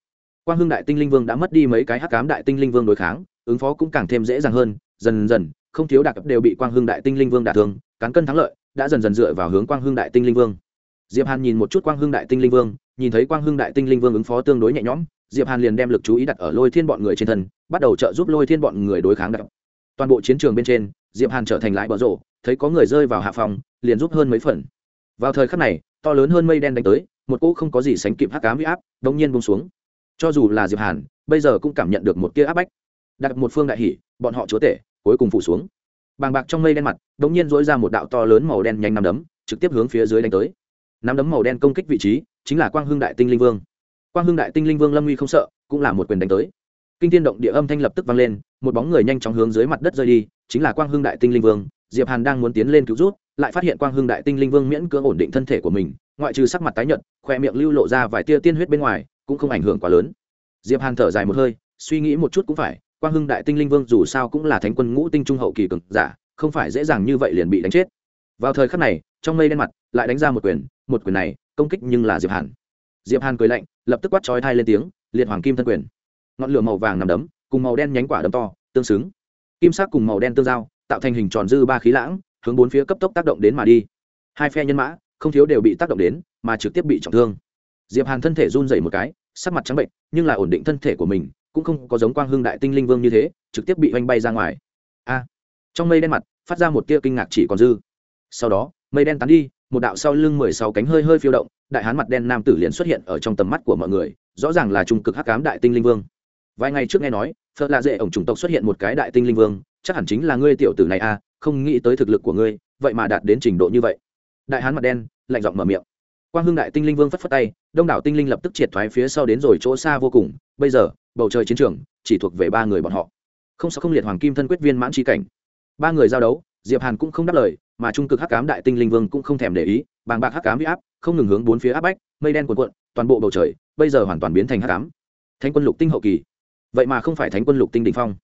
Quang hưng đại tinh linh vương đã mất đi mấy cái hắc ám đại tinh linh vương đối kháng ứng phó cũng càng thêm dễ dàng hơn, dần dần, không thiếu đặc đều bị quang hưng đại tinh linh vương đả thương, cán cân thắng lợi, đã dần dần dựa vào hướng quang hưng đại tinh linh vương. Diệp hàn nhìn một chút quang hưng đại tinh linh vương, nhìn thấy quang hưng đại tinh linh vương ứng phó tương đối nhẹ nhõm, diệp hàn liền đem lực chú ý đặt ở lôi thiên bọn người trên thân, bắt đầu trợ giúp lôi thiên bọn người đối kháng đặc toàn bộ chiến trường bên trên, diệp hàn trở thành lại bờ rổ, thấy có người rơi vào hạ phòng, liền giúp hơn mấy phần. Vào thời khắc này, to lớn hơn mây đen đánh tới, một cỗ không có gì sánh kịp hắc ám huy áp đống nhiên buông xuống. Cho dù là diệp hàn, bây giờ cũng cảm nhận được một tia áp bách đặt một phương đại hỉ bọn họ chúa tể, cuối cùng phủ xuống. Bàng bạc trong mây đen mặt đống nhiên dối ra một đạo to lớn màu đen nhanh nằm đấm, trực tiếp hướng phía dưới đánh tới. Nắm đấm màu đen công kích vị trí, chính là quang hưng đại tinh linh vương. Quang hưng đại tinh linh vương lâm uy không sợ, cũng là một quyền đánh tới. Kinh thiên động địa âm thanh lập tức vang lên, một bóng người nhanh chóng hướng dưới mặt đất rơi đi, chính là quang hưng đại tinh linh vương. Diệp hàn đang muốn tiến lên cứu rút, lại phát hiện quang hưng đại tinh linh vương miễn cưỡng ổn định thân thể của mình, ngoại trừ sắc mặt tái nhợt, khoe miệng lưu lộ ra vài tia tiên huyết bên ngoài, cũng không ảnh hưởng quá lớn. Diệp hàn thở dài một hơi, suy nghĩ một chút cũng phải quang hưng đại tinh linh vương dù sao cũng là thánh quân ngũ tinh trung hậu kỳ cực giả, không phải dễ dàng như vậy liền bị đánh chết. Vào thời khắc này, trong mây đen mặt, lại đánh ra một quyền một quyền này, công kích nhưng là diệp hàn. Diệp hàn cười lạnh, lập tức quát chói thai lên tiếng, liệt hoàng kim thân quyền. Ngọn lửa màu vàng nằm đấm, cùng màu đen nhánh quả đấm to, tương xứng. Kim sắc cùng màu đen tương giao, tạo thành hình tròn dư ba khí lãng, hướng bốn phía cấp tốc tác động đến mà đi. Hai phe nhân mã, không thiếu đều bị tác động đến, mà trực tiếp bị trọng thương. Diệp hàn thân thể run rẩy một cái, sắc mặt trắng bệnh, nhưng lại ổn định thân thể của mình cũng không có giống quang hưng đại tinh linh vương như thế, trực tiếp bị oanh bay ra ngoài. A, trong mây đen mặt, phát ra một tia kinh ngạc chỉ còn dư. Sau đó, mây đen tán đi, một đạo sau lưng mười sáu cánh hơi hơi phiêu động, đại hán mặt đen nam tử liền xuất hiện ở trong tầm mắt của mọi người, rõ ràng là trung cực hắc cám đại tinh linh vương. Vài ngày trước nghe nói, phật lạ dễ ổng chủng tộc xuất hiện một cái đại tinh linh vương, chắc hẳn chính là ngươi tiểu tử này a không nghĩ tới thực lực của ngươi, vậy mà đạt đến trình độ như vậy. Đại hán mặt đen, lạnh giọng mở miệng. Quang hưng đại tinh linh vương phất phất tay, đông đảo tinh linh lập tức triệt thoái phía sau đến rồi chỗ xa vô cùng. Bây giờ bầu trời chiến trường, chỉ thuộc về ba người bọn họ. Không sao không liệt hoàng kim thân quyết viên mãn tri cảnh. Ba người giao đấu, diệp hàn cũng không đáp lời, mà trung cực hắc cám đại tinh linh vương cũng không thèm để ý, bàng bạc hắc cám huy áp, không ngừng hướng bốn phía áp bách, mây đen cuộn cuộn, toàn bộ bầu trời, bây giờ hoàn toàn biến thành hắc cám thánh quân lục tinh hậu kỳ. Vậy mà không phải thánh quân lục tinh đỉnh phong.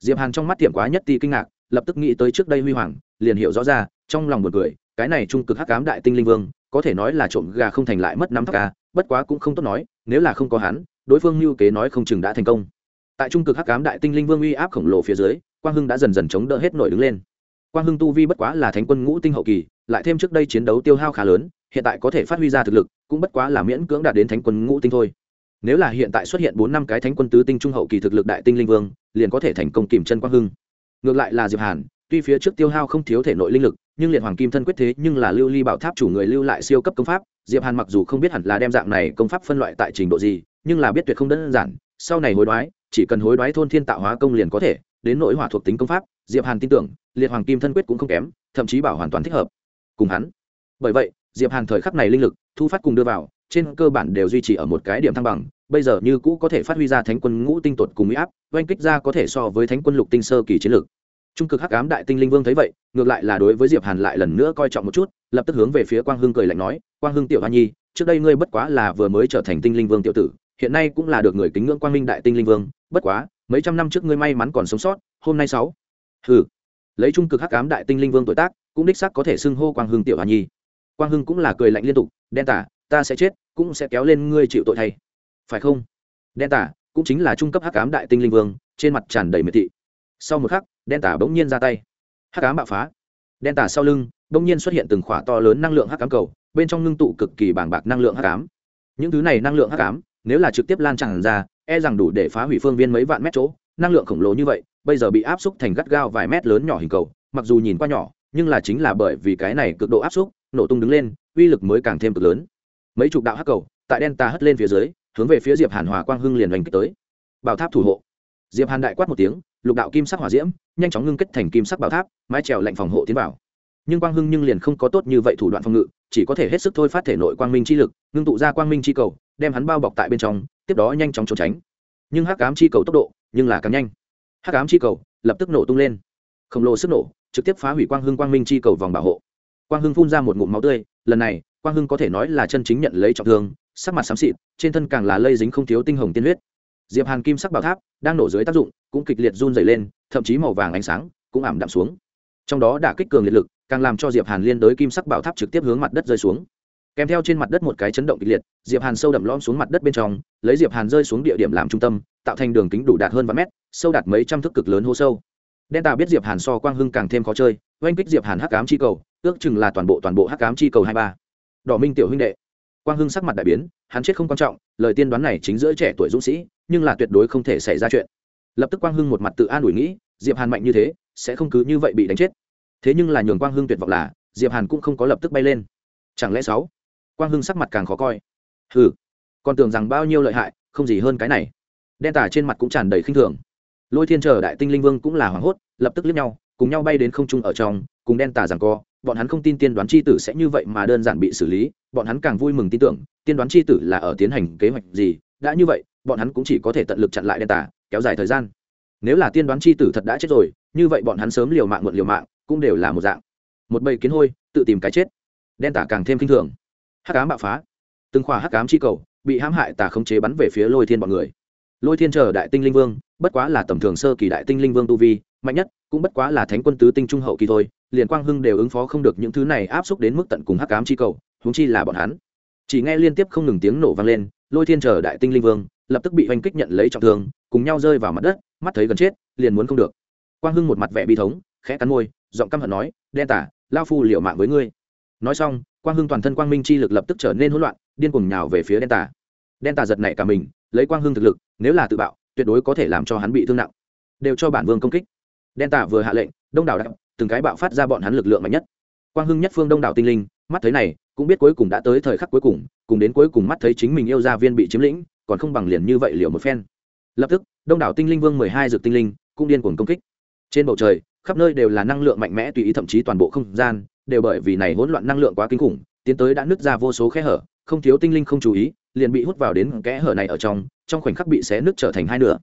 Diệp hàn trong mắt tiệm quá nhất ti kinh ngạc, lập tức nghĩ tới trước đây huy hoàng, liền hiểu rõ ra, trong lòng một cười, cái này trung cực hắc cám đại tinh linh vương, có thể nói là trộm gà không thành lại mất năm thóc ca, bất quá cũng không tốt nói, nếu là không có hắn đối phương lưu kế nói không chừng đã thành công. Tại trung cực hắc cám đại tinh linh vương uy áp khổng lồ phía dưới, quang hưng đã dần dần chống đỡ hết nổi đứng lên. Quang hưng tu vi bất quá là thánh quân ngũ tinh hậu kỳ, lại thêm trước đây chiến đấu tiêu hao khá lớn, hiện tại có thể phát huy ra thực lực, cũng bất quá là miễn cưỡng đạt đến thánh quân ngũ tinh thôi. Nếu là hiện tại xuất hiện bốn năm cái thánh quân tứ tinh trung hậu kỳ thực lực đại tinh linh vương, liền có thể thành công kìm chân quang hưng. Ngược lại là diệp hàn, tuy phía trước tiêu hao không thiếu thể nội linh lực, nhưng liệt hoàng kim thân quyết thế nhưng là lưu ly bảo tháp chủ người lưu lại siêu cấp công pháp, diệp hàn mặc dù không biết hẳn là đem dạng này công pháp phân loại tại trình độ gì nhưng là biết tuyệt không đơn giản, sau này hối đoái, chỉ cần hối đoái thôn thiên tạo hóa công liền có thể, đến nội hỏa thuộc tính công pháp, diệp hàn tin tưởng, liệt hoàng kim thân quyết cũng không kém, thậm chí bảo hoàn toàn thích hợp. Cùng hắn. Bởi vậy, diệp hàn thời khắc này linh lực, thu phát cùng đưa vào, trên cơ bản đều duy trì ở một cái điểm thăng bằng, bây giờ như cũ có thể phát huy ra thánh quân ngũ tinh tuột cùng mỹ áp, oanh kích ra có thể so với thánh quân lục tinh sơ kỳ chiến lược trung cực hắc ám đại tinh linh vương thấy vậy, ngược lại là đối với diệp hàn lại lần nữa coi trọng một chút, lập tức hướng về phía quang hưng cười lạnh nói, quang hưng tiểu hoa nhi, trước đây ngươi bất quá là vừa mới trở thành tinh linh vương tiểu tử hiện nay cũng là được người kính ngưỡng quang minh đại tinh linh vương, bất quá, mấy trăm năm trước ngươi may mắn còn sống sót, hôm nay sáu. Hừ. Lấy trung cực hắc ám đại tinh linh vương tuổi tác, cũng đích xác có thể xưng hô quang hưng tiểu hoa nhi. Quang hưng cũng là cười lạnh liên tục, đen tả, ta sẽ chết, cũng sẽ kéo lên ngươi chịu tội thay. Phải không? Đen tả, cũng chính là trung cấp hắc ám đại tinh linh vương, trên mặt tràn đầy miệt thị. Sau một khắc, đen tả bỗng nhiên ra tay. Hắc ám bạo phá. Đen tả sau lưng, bỗng nhiên xuất hiện từng khỏa to lớn năng lượng hắc ám cầu, bên trong ngưng tụ cực kỳ bàng bạc năng lượng hắc ám. Những thứ này năng lượng hắc ám nếu là trực tiếp lan tràn ra e rằng đủ để phá hủy phương viên mấy vạn mét chỗ. Năng lượng khổng lồ như vậy, bây giờ bị áp xúc thành gắt gao vài mét lớn nhỏ hình cầu, mặc dù nhìn qua nhỏ, nhưng là chính là bởi vì cái này cực độ áp xúc, nổ tung đứng lên, uy lực mới càng thêm cực lớn. Mấy chục đạo hắc cầu, tại đen ta hất lên phía dưới, hướng về phía diệp hàn hòa quang hưng liền đánh kích tới. Bảo tháp thủ hộ. Diệp hàn đại quát một tiếng, lục đạo kim sắc hỏa diễm, nhanh chóng ngưng kết thành kim sắc bảo tháp, mái trèo lạnh phòng hộ tiến vào. Nhưng quang hưng nhưng liền không có tốt như vậy thủ đoạn phòng ngự, chỉ có thể hết sức thôi phát thể nội quang minh chi lực, ngưng tụ ra quang minh chi cầu đem hắn bao bọc tại bên trong, tiếp đó nhanh chóng trốn tránh. Nhưng hắc ám chi cầu tốc độ, nhưng là càng nhanh. Hắc ám chi cầu lập tức nổ tung lên. Khổng lồ sức nổ trực tiếp phá hủy quang hưng quang minh chi cầu vòng bảo hộ. Quang hưng phun ra một ngụm máu tươi, lần này, quang hưng có thể nói là chân chính nhận lấy trọng thương, sắc mặt xám xịt, trên thân càng là lây dính không thiếu tinh hồng tiên huyết. Diệp hàn kim sắc bảo tháp đang nổ dưới tác dụng, cũng kịch liệt run dày lên, thậm chí màu vàng ánh sáng cũng ảm đạm xuống. Trong đó đã kích cường liệt lực, càng làm cho diệp hàn liên đối kim sắc bảo tháp trực tiếp hướng mặt đất rơi xuống kèm theo trên mặt đất một cái chấn động kịch liệt, diệp hàn sâu đậm lõm xuống mặt đất bên trong, lấy diệp hàn rơi xuống địa điểm làm trung tâm, tạo thành đường kính đủ đạt hơn vài mét, sâu đạt mấy trăm thước cực lớn hô sâu. Đen tà biết diệp hàn so quang hưng càng thêm khó chơi, oanh kích diệp hàn hắc ám chi cầu, ước chừng là toàn bộ toàn bộ hắc ám chi cầu hai ba. Đỏ minh tiểu huynh đệ. Quang hưng sắc mặt đại biến, hắn chết không quan trọng, lời tiên đoán này chính giữa trẻ tuổi dũng sĩ, nhưng là tuyệt đối không thể xảy ra chuyện. Lập tức quang hưng một mặt tự an ủi nghĩ, diệp hàn mạnh như thế, sẽ không cứ như vậy bị đánh chết. Thế nhưng là nhường quang hưng tuyệt vọng là, diệp hàn cũng không có lập tức bay lên. Chẳng lẽ sáu? Quang hưng sắc mặt càng khó coi. Hừ, còn tưởng rằng bao nhiêu lợi hại, không gì hơn cái này. Đen tả trên mặt cũng tràn đầy khinh thường. Lôi thiên chờ đại tinh linh vương cũng là hoảng hốt, lập tức liếc nhau, cùng nhau bay đến không trung ở trong, cùng đen tả rằng co, bọn hắn không tin tiên đoán c h i tử sẽ như vậy mà đơn giản bị xử lý, bọn hắn càng vui mừng tin tưởng, tiên đoán c h i tử là ở tiến hành kế hoạch gì, đã như vậy, bọn hắn cũng chỉ có thể tận lực chặn lại đen tả kéo dài thời gian. Nếu là tiên đoán c h i tử thật đã chết rồi, như vậy bọn hắn sớm liều mạng muộn liều mạng, cũng đều là một dạng. Một bầy kiến hôi, tự tìm cái chết. Đen tả càng thêm k i n h thường hắc cám bạo phá. Từng khoa hắc cám chi cầu bị hãm hại tà khống chế bắn về phía lôi thiên bọn người. Lôi thiên chờ đại tinh linh vương, bất quá là tầm thường sơ kỳ đại tinh linh vương tu vi, mạnh nhất, cũng bất quá là thánh quân tứ tinh trung hậu kỳ thôi, liền quang hưng đều ứng phó không được những thứ này áp xúc đến mức tận cùng hắc cám chi cầu húng chi là bọn hắn. Chỉ nghe liên tiếp không ngừng tiếng nổ vang lên, lôi thiên chờ đại tinh linh vương, lập tức bị oanh kích nhận lấy trọng thương, cùng nhau rơi vào mặt đất, mắt thấy gần chết, liền muốn không được. Quang hưng một mặt vẻ bi thống, khẽ cắn môi, giọng căm hận nói, đen tả lao phu liệu mạng với ngươi nói xong, quang hưng toàn thân quang minh chi lực lập tức trở nên hỗn loạn, điên cuồng nhào về phía đen tà. đen tà giật nảy cả mình, lấy quang hưng thực lực, nếu là tự bạo, tuyệt đối có thể làm cho hắn bị thương nặng. Đều cho bản vương công kích. Đen tà vừa hạ lệnh, đông đảo đạo, từng cái bạo phát ra bọn hắn lực lượng mạnh nhất. Quang hưng nhất phương đông đảo tinh linh, mắt thấy này, cũng biết cuối cùng đã tới thời khắc cuối cùng cùng đến cuối cùng mắt thấy chính mình yêu gia viên bị chiếm lĩnh, còn không bằng liền như vậy liệu một phen. Lập tức, đông đảo tinh linh vương mười hai dược tinh linh cũng điên cuồng công kích. Trên bầu trời khắp nơi đều là năng lượng mạnh mẽ tùy ý, thậm chí toàn bộ không gian đều bởi vì này hỗn loạn năng lượng quá kinh khủng, tiến tới đã nứt ra vô số khe hở, không thiếu tinh linh không chú ý, liền bị hút vào đến kẽ hở này ở trong trong khoảnh khắc bị xé nứt trở thành hai nửa.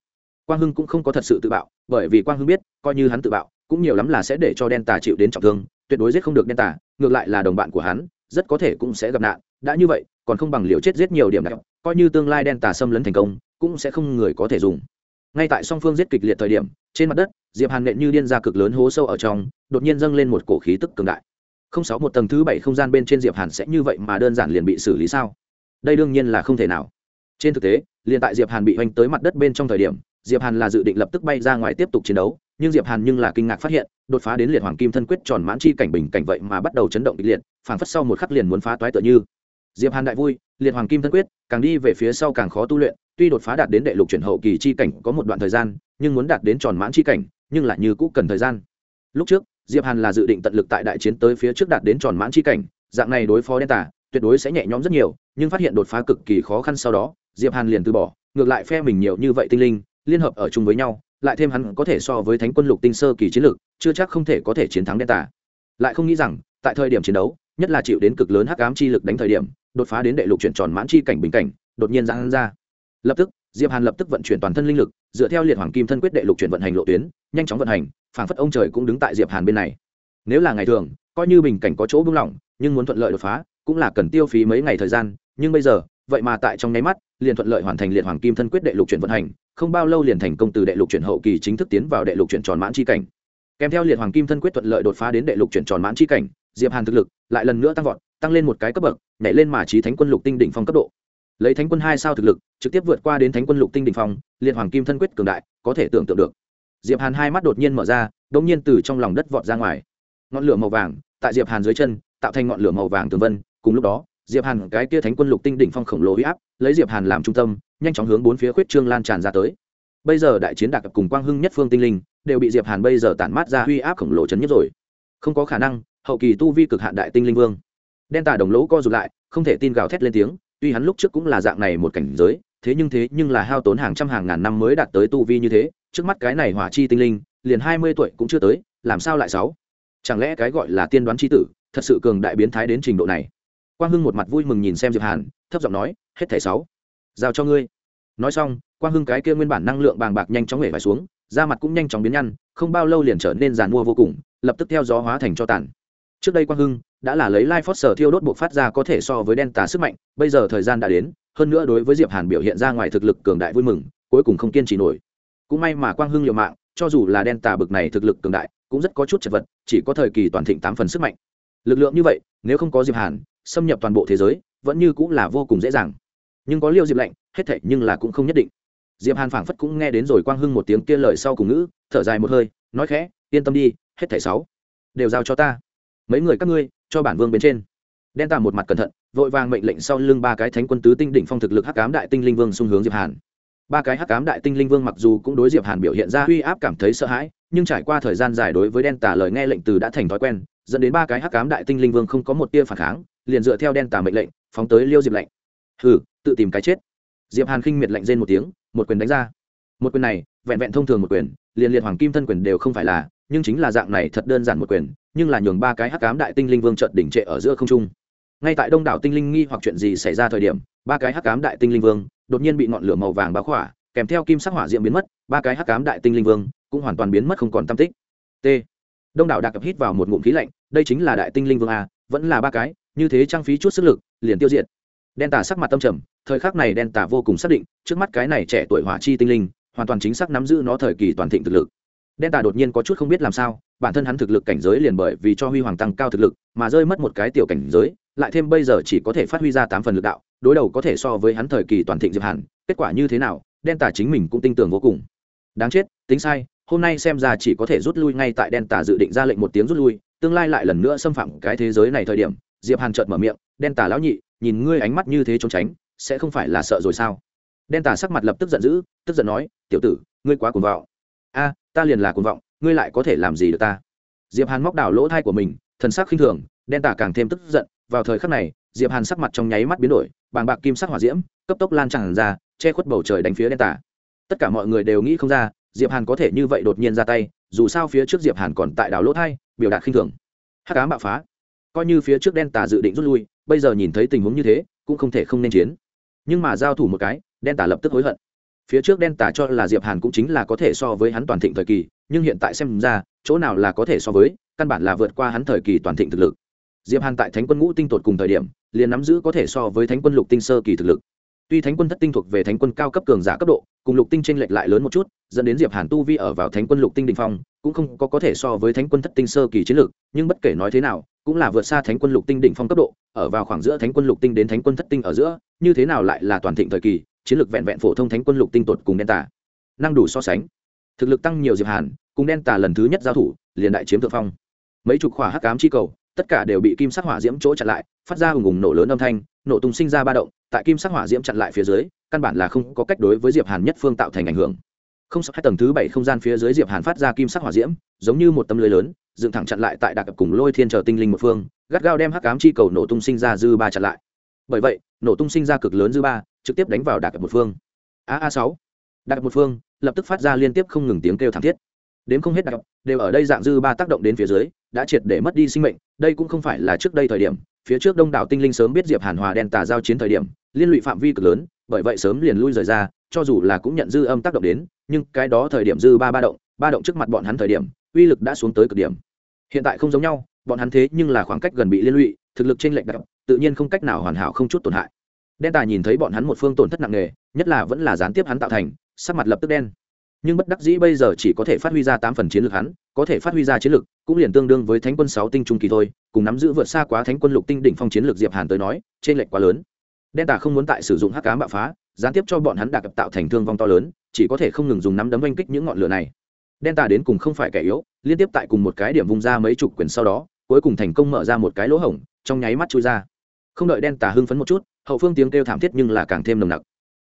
Quang hưng cũng không có thật sự tự bạo, bởi vì quang hưng biết, coi như hắn tự bạo, cũng nhiều lắm là sẽ để cho đen tà chịu đến trọng thương, tuyệt đối giết không được đen tà, ngược lại là đồng bạn của hắn, rất có thể cũng sẽ gặp nạn. Đã như vậy, còn không bằng liều chết giết nhiều điểm đặc coi như tương lai đen tà xâm lấn thành công, cũng sẽ không người có thể dùng. Ngay tại song phương giết kịch liệt thời điểm, trên mặt đất diệp hàn nện như điên ra cực lớn hố sâu ở trong, đột nhiên dâng lên một cổ khí tức cường đại. Không sáu một tầng thứ bảy không gian bên trên diệp hàn sẽ như vậy mà đơn giản liền bị xử lý sao? Đây đương nhiên là không thể nào. Trên thực tế, liền tại diệp hàn bị hoành tới mặt đất bên trong thời điểm, diệp hàn là dự định lập tức bay ra ngoài tiếp tục chiến đấu, nhưng diệp hàn nhưng là kinh ngạc phát hiện, đột phá đến liệt hoàng kim thân quyết tròn mãn chi cảnh bình cảnh vậy mà bắt đầu chấn động kịch liệt, phảng phất sau một khắc liền muốn phá toái tựa như. Diệp hàn đại vui, liệt hoàng kim thân quyết, càng đi về phía sau càng khó tu luyện, tuy đột phá đạt đến đệ lục chuyển hậu kỳ chi cảnh có một đoạn thời gian, nhưng muốn đạt đến tròn mãn chi cảnh nhưng lại như cũ cần thời gian. Lúc trước, diệp hàn là dự định tận lực tại đại chiến tới phía trước đạt đến tròn mãn chi cảnh, dạng này đối phó đen tà, tuyệt đối sẽ nhẹ nhõm rất nhiều, nhưng phát hiện đột phá cực kỳ khó khăn sau đó, diệp hàn liền từ bỏ, ngược lại phe mình nhiều như vậy tinh linh, liên hợp ở chung với nhau, lại thêm hắn có thể so với thánh quân lục tinh sơ kỳ chiến lược chưa chắc không thể có thể chiến thắng đen tà. Lại không nghĩ rằng, tại thời điểm chiến đấu, nhất là chịu đến cực lớn hắc ám chi lực đánh thời điểm, đột phá đến đệ lục chuyển tròn mãn chi cảnh bình cảnh, đột nhiên giáng ra. Lập tức diệp hàn lập tức vận chuyển toàn thân linh lực, dựa theo liệt hoàng kim thân quyết đệ lục chuyển vận hành lộ tuyến, nhanh chóng vận hành, phảng phất ông trời cũng đứng tại diệp hàn bên này. Nếu là ngày thường, coi như bình cảnh có chỗ buông lỏng, nhưng muốn thuận lợi đột phá, cũng là cần tiêu phí mấy ngày thời gian, nhưng bây giờ, vậy mà tại trong nháy mắt, liền thuận lợi hoàn thành liệt hoàng kim thân quyết đệ lục chuyển vận hành, không bao lâu liền thành công từ đệ lục chuyển hậu kỳ chính thức tiến vào đệ lục chuyển tròn mãn chi cảnh. Kèm theo liệt hoàng kim thân quyết thuận lợi đột phá đến đệ lục chuyển tròn mãn chi cảnh, diệp hàn thực lực lại lần nữa tăng vọt, tăng lên một cái cấp bậc, nhảy lên mà trí thánh quân lục tinh đỉnh phong cấp độ lấy thánh quân hai sao thực lực, trực tiếp vượt qua đến thánh quân lục tinh đỉnh phong liệt hoàng kim thân quyết cường đại, có thể tưởng tượng được. Diệp hàn hai mắt đột nhiên mở ra đ ỗ n g nhiên từ trong lòng đất vọt ra ngoài. Ngọn lửa màu vàng, tại diệp hàn dưới chân, tạo thành ngọn lửa màu vàng tường vân, cùng lúc đó, diệp hàn cái kia thánh quân lục tinh đỉnh phong khổng lồ huy áp, lấy diệp hàn làm trung tâm, nhanh chóng hướng bốn phía khuyết trương lan tràn ra tới. Bây giờ đại chiến đạc cùng quang hưng nhất phương tinh linh, đều bị diệp hàn bây giờ tản mát ra huy áp khổng lồ chấn nhất rồi. Không có khả năng, hậu kỳ tu vi cực hạn đại tinh linh vương. Đen tà đồng lỗ co rụt lại, không thể tin gào thét lên tiếng tuy hắn lúc trước cũng là dạng này một cảnh giới, thế nhưng thế nhưng là hao tốn hàng trăm hàng ngàn năm mới đạt tới tu vi như thế, trước mắt cái này hỏa chi tinh linh, liền hai mươi tuổi cũng chưa tới, làm sao lại sáu? Chẳng lẽ cái gọi là tiên đoán chi tử, thật sự cường đại biến thái đến trình độ này? Quang hưng một mặt vui mừng nhìn xem diệp hàn, thấp giọng nói, hết thẻ sáu. Giao cho ngươi. Nói xong, quang hưng cái kia nguyên bản năng lượng bàng bạc nhanh chóng hể vải xuống, da mặt cũng nhanh chóng biến nhăn, không bao lâu liền trở nên giàn mua vô cùng, lập tức theo gió hóa thành cho tàn. Trước đây quang hưng đã là lấy Life Force thiêu đốt buộc phát ra có thể so với Delta sức mạnh, bây giờ thời gian đã đến, hơn nữa đối với diệp hàn biểu hiện ra ngoài thực lực cường đại vui mừng, cuối cùng không kiên trì nổi. Cũng may mà quang hưng liều mạng, cho dù là Delta bực này thực lực cường đại, cũng rất có chút chật vật, chỉ có thời kỳ toàn thịnh tám phần sức mạnh. Lực lượng như vậy, nếu không có diệp hàn, xâm nhập toàn bộ thế giới, vẫn như cũng là vô cùng dễ dàng. Nhưng có liêu diệp lạnh, hết thảy nhưng là cũng không nhất định. Diệp hàn phảng phất cũng nghe đến rồi quang hưng một tiếng kia lời sau cùng ngữ, thở dài một hơi, nói khẽ, yên tâm đi, hết thảy sáu đều giao cho ta. Mấy người các ngươi cho bản vương bên trên. Đen tà một mặt cẩn thận, vội vàng mệnh lệnh sau lưng ba cái thánh quân tứ tinh đỉnh phong thực lực hắc cám đại tinh linh vương xung hướng diệp hàn. Ba cái hắc cám đại tinh linh vương mặc dù cũng đối diệp hàn biểu hiện ra uy áp cảm thấy sợ hãi, nhưng trải qua thời gian dài đối với đen tà lời nghe lệnh từ đã thành thói quen, dẫn đến ba cái hắc cám đại tinh linh vương không có một tia phản kháng, liền dựa theo đen tà mệnh lệnh, phóng tới liêu diệp lệnh hừ, tự tìm cái chết. Diệp hàn khinh miệt lệnh rên một tiếng, một quyền đánh ra. Một quyền này, vẹn vẹn thông thường một quyền, liền liệt hoàng kim thân quyền đều không phải là, nhưng chính là dạng này thật đơn giản một quyền nhưng là nhường ba cái hắc ám đại tinh linh vương trợt đỉnh trệ ở giữa không trung. Ngay tại đông đảo tinh linh nghi hoặc chuyện gì xảy ra thời điểm, ba cái hắc ám đại tinh linh vương đột nhiên bị ngọn lửa màu vàng báo khỏa, kèm theo kim sắc hỏa diệm biến mất, ba cái hắc ám đại tinh linh vương cũng hoàn toàn biến mất không còn tam tích. T. Đông đảo đặc hít vào một ngụm khí lạnh, đây chính là đại tinh linh vương a, vẫn là ba cái, như thế trang phí chút sức lực, liền tiêu diệt. Đen tả sắc mặt tâm trầm, thời khắc này đen tả vô cùng xác định, trước mắt cái này trẻ tuổi hỏa chi tinh linh, hoàn toàn chính xác nắm giữ nó thời kỳ toàn thịnh thực lực đen tà đột nhiên có chút không biết làm sao, bản thân hắn thực lực cảnh giới liền bởi vì cho huy hoàng tăng cao thực lực mà rơi mất một cái tiểu cảnh giới, lại thêm bây giờ chỉ có thể phát huy ra tám phần lực đạo, đối đầu có thể so với hắn thời kỳ toàn thịnh diệp hàn, kết quả như thế nào, đen tà chính mình cũng tin tưởng vô cùng. Đáng chết, tính sai, hôm nay xem ra chỉ có thể rút lui ngay tại đen tà dự định ra lệnh một tiếng rút lui, tương lai lại lần nữa xâm phạm cái thế giới này thời điểm, diệp hàn chợt mở miệng, đen tà lão nhị, nhìn ngươi ánh mắt như thế trốn tránh, sẽ không phải là sợ rồi sao? Đen tà sắc mặt lập tức giận dữ, tức giận nói, tiểu tử, ngươi quá cuồng vọng. A ta liền là cuồng vọng, ngươi lại có thể làm gì được ta? Diệp hàn móc đảo lỗ thai của mình, thần sắc khinh thường, đen tà càng thêm tức giận, vào thời khắc này, diệp hàn sắc mặt trong nháy mắt biến đổi, bàng bạc kim sắc hỏa diễm, cấp tốc lan tràn ra, che khuất bầu trời đánh phía đen tà tất cả mọi người đều nghĩ không ra, diệp hàn có thể như vậy đột nhiên ra tay, dù sao phía trước diệp hàn còn tại đảo lỗ thai, biểu đạt khinh thường. Hắc ám bạo phá. Coi như phía trước đen tà dự định rút lui, bây giờ nhìn thấy tình huống như thế, cũng không thể không nên chiến. Nhưng mà giao thủ một cái, đen tà lập tức hối hận phía trước đen tả cho là diệp hàn cũng chính là có thể so với hắn toàn thịnh thời kỳ, nhưng hiện tại xem ra, chỗ nào là có thể so với, căn bản là vượt qua hắn thời kỳ toàn thịnh thực lực. Diệp hàn tại thánh quân ngũ tinh tột cùng thời điểm, liền nắm giữ có thể so với thánh quân lục tinh sơ kỳ thực lực. Tuy thánh quân thất tinh thuộc về thánh quân cao cấp cường giả cấp độ, cùng lục tinh trên lệch lại lớn một chút, dẫn đến diệp hàn tu vi ở vào thánh quân lục tinh đỉnh phong, cũng không có có thể so với thánh quân thất tinh sơ kỳ chiến lược, nhưng bất kể nói thế nào, cũng là vượt xa thánh quân lục tinh đỉnh phong cấp độ, ở vào khoảng giữa thánh quân lục tinh đến thánh quân thất tinh ở giữa, như thế nào lại là toàn thịnh thời kỳ chiến lược vẹn vẹn phổ thông thánh quân lục tinh tột cùng đen tà. Năng đủ so sánh. Thực lực tăng nhiều diệp hàn, cùng đen tà lần thứ nhất giao thủ, liền đại chiếm thượng phong. Mấy chục khỏa hắc ám chi cầu, tất cả đều bị kim sắc hỏa diễm chỗ chặn lại, phát ra ùng ùng nổ lớn âm thanh, nổ tung sinh ra ba động, tại kim sắc hỏa diễm chặn lại phía dưới, căn bản là không có cách đối với diệp hàn nhất phương tạo thành ảnh hưởng. Không sắc hai tầng thứ bảy không gian phía dưới diệp hàn phát ra kim sắc hỏa diễm, giống như một tấm lưới lớn, dựng thẳng chặn lại tại đặc cùng lôi thiên chờ tinh linh một phương, gắt gao đem hắc ám chi cầu nổ tung sinh ra dư ba chặn lại. Bởi vậy, nổ tung sinh ra cực lớn dư ba trực tiếp đánh vào đạc một phương. A a sáu. Đạc một phương, lập tức phát ra liên tiếp không ngừng tiếng kêu thảm thiết. Đến không hết đạc đều ở đây dạng dư ba tác động đến phía dưới, đã triệt để mất đi sinh mệnh. Đây cũng không phải là trước đây thời điểm. Phía trước đông đảo tinh linh sớm biết diệp hàn hòa đen tà giao chiến thời điểm, liên lụy phạm vi cực lớn, bởi vậy sớm liền lui rời ra, cho dù là cũng nhận dư âm tác động đến, nhưng cái đó thời điểm dư ba ba động ba động trước mặt bọn hắn thời điểm, uy lực đã xuống tới cực điểm. Hiện tại không giống nhau, bọn hắn thế nhưng là khoảng cách gần bị liên lụy, thực lực trên lệnh đặc tự nhiên không cách nào hoàn hảo không chút tổn hại đen tà nhìn thấy bọn hắn một phương tổn thất nặng nề, nhất là vẫn là gián tiếp hắn tạo thành, sắc mặt lập tức đen. Nhưng bất đắc dĩ bây giờ chỉ có thể phát huy ra tám phần chiến lược hắn, có thể phát huy ra chiến lược cũng liền tương đương với thánh quân sáu tinh trung kỳ thôi, cùng nắm giữ vượt xa quá thánh quân lục tinh đỉnh phong chiến lược diệp hàn tới nói trên lệch quá lớn. Đen tà không muốn tại sử dụng hắc cám bạo phá, gián tiếp cho bọn hắn đạt tạo thành thương vong to lớn, chỉ có thể không ngừng dùng nắm đấm oanh kích những ngọn lửa này. Đen tà đến cùng không phải kẻ yếu, liên tiếp tại cùng một cái điểm vung ra mấy chục quyền sau đó, cuối cùng thành công mở ra một cái lỗ hổng, trong nháy mắt chui ra. Không đợi đen tà hưng phấn một chút hậu phương tiếng kêu thảm thiết nhưng là càng thêm nồng nặc.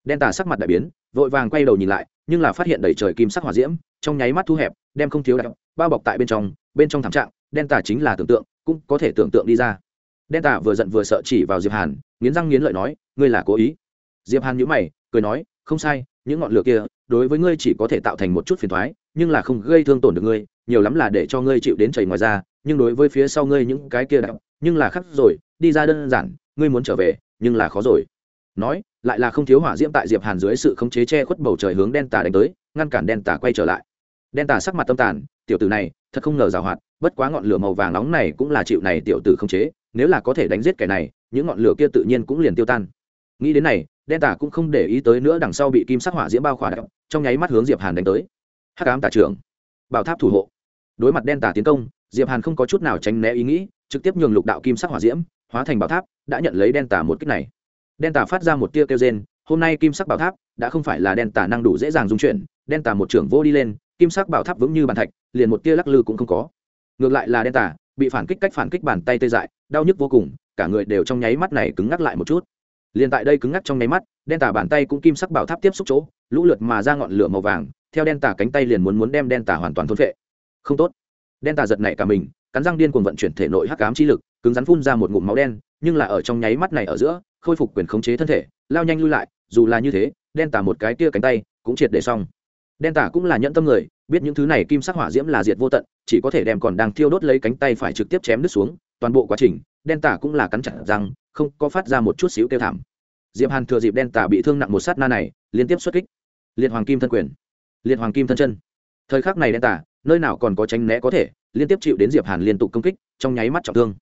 Đen tà sắc mặt đại biến, vội vàng quay đầu nhìn lại, nhưng là phát hiện đầy trời kim sắc hỏa diễm, trong nháy mắt thu hẹp, đem không thiếu đặc bao bọc tại bên trong bên trong thảm trạng, đen tà chính là tưởng tượng, cũng có thể tưởng tượng đi ra. Đen tà vừa giận vừa sợ chỉ vào diệp hàn, nghiến răng nghiến lợi nói, ngươi là cố ý? Diệp hàn nhíu mày, cười nói, không sai, những ngọn lửa kia, đối với ngươi chỉ có thể tạo thành một chút phiền toái, nhưng là không gây thương tổn được ngươi, nhiều lắm là để cho ngươi chịu đến chảy ngoài ra nhưng đối với phía sau ngươi những cái kia đạo nhưng là khác rồi, đi ra đơn giản, ngươi muốn trở về nhưng là khó rồi. Nói, lại là không thiếu hỏa diễm tại diệp hàn dưới sự khống chế che khuất bầu trời hướng đen tà đánh tới, ngăn cản đen tà quay trở lại. Đen tà sắc mặt tâm tàn, tiểu tử này, thật không ngờ giàu hoạt, bất quá ngọn lửa màu vàng nóng này cũng là chịu này tiểu tử khống chế, nếu là có thể đánh giết kẻ này, những ngọn lửa kia tự nhiên cũng liền tiêu tan. Nghĩ đến này, đen tà cũng không để ý tới nữa đằng sau bị kim sắc hỏa diễm bao khỏa đạo trong nháy mắt hướng diệp hàn đánh tới. Hắc ám tà trưởng, bảo tháp thủ hộ. Đối mặt đen tà tiến công, diệp hàn không có chút nào tránh né ý nghĩ, trực tiếp nhường lục đạo kim sắc hỏa diễm hóa thành bảo tháp đã nhận lấy đen tả một kích này. Đen tả phát ra một tia kêu rên hôm nay kim sắc bảo tháp đã không phải là đen tả năng đủ dễ dàng dung chuyển đen tả một trưởng vô đi lên kim sắc bảo tháp vững như bàn thạch liền một tia lắc lư cũng không có. Ngược lại là đen tả, bị phản kích cách phản kích bàn tay tê dại đau nhức vô cùng cả người đều trong nháy mắt này cứng ngắc lại một chút. Liền tại đây cứng ngắc trong nháy mắt đen tả bàn tay cũng kim sắc bảo tháp tiếp xúc chỗ lũ lượt mà ra ngọn lửa màu vàng theo đen tả cánh tay liền muốn muốn đem đen tả hoàn toàn thôn phệ. Không tốt. Đen tả giật nảy cả mình cắn răng điên cuồng vận chuyển thể nội hắc ám chi lực cứng rắn phun ra một ngụm máu đen, nhưng là ở trong nháy mắt này ở giữa, khôi phục quyền khống chế thân thể, lao nhanh lui lại, dù là như thế, đen Tả một cái tia cánh tay cũng triệt để xong. Đen Tả cũng là nhẫn tâm người, biết những thứ này kim sắc hỏa diễm là diệt vô tận, chỉ có thể đem còn đang thiêu đốt lấy cánh tay phải trực tiếp chém đứt xuống, toàn bộ quá trình, đen Tả cũng là cắn chặt răng, không có phát ra một chút xíu kêu thảm. Diệp hàn thừa dịp đen Tả bị thương nặng một sát na này, liên tiếp xuất kích. Liệt hoàng kim thân quyền, liệt hoàng kim thân chân. Thời khắc này đen Tả, nơi nào còn có tránh né có thể, liên tiếp chịu đến diệp hàn liên tục công kích, trong nháy mắt trọng thương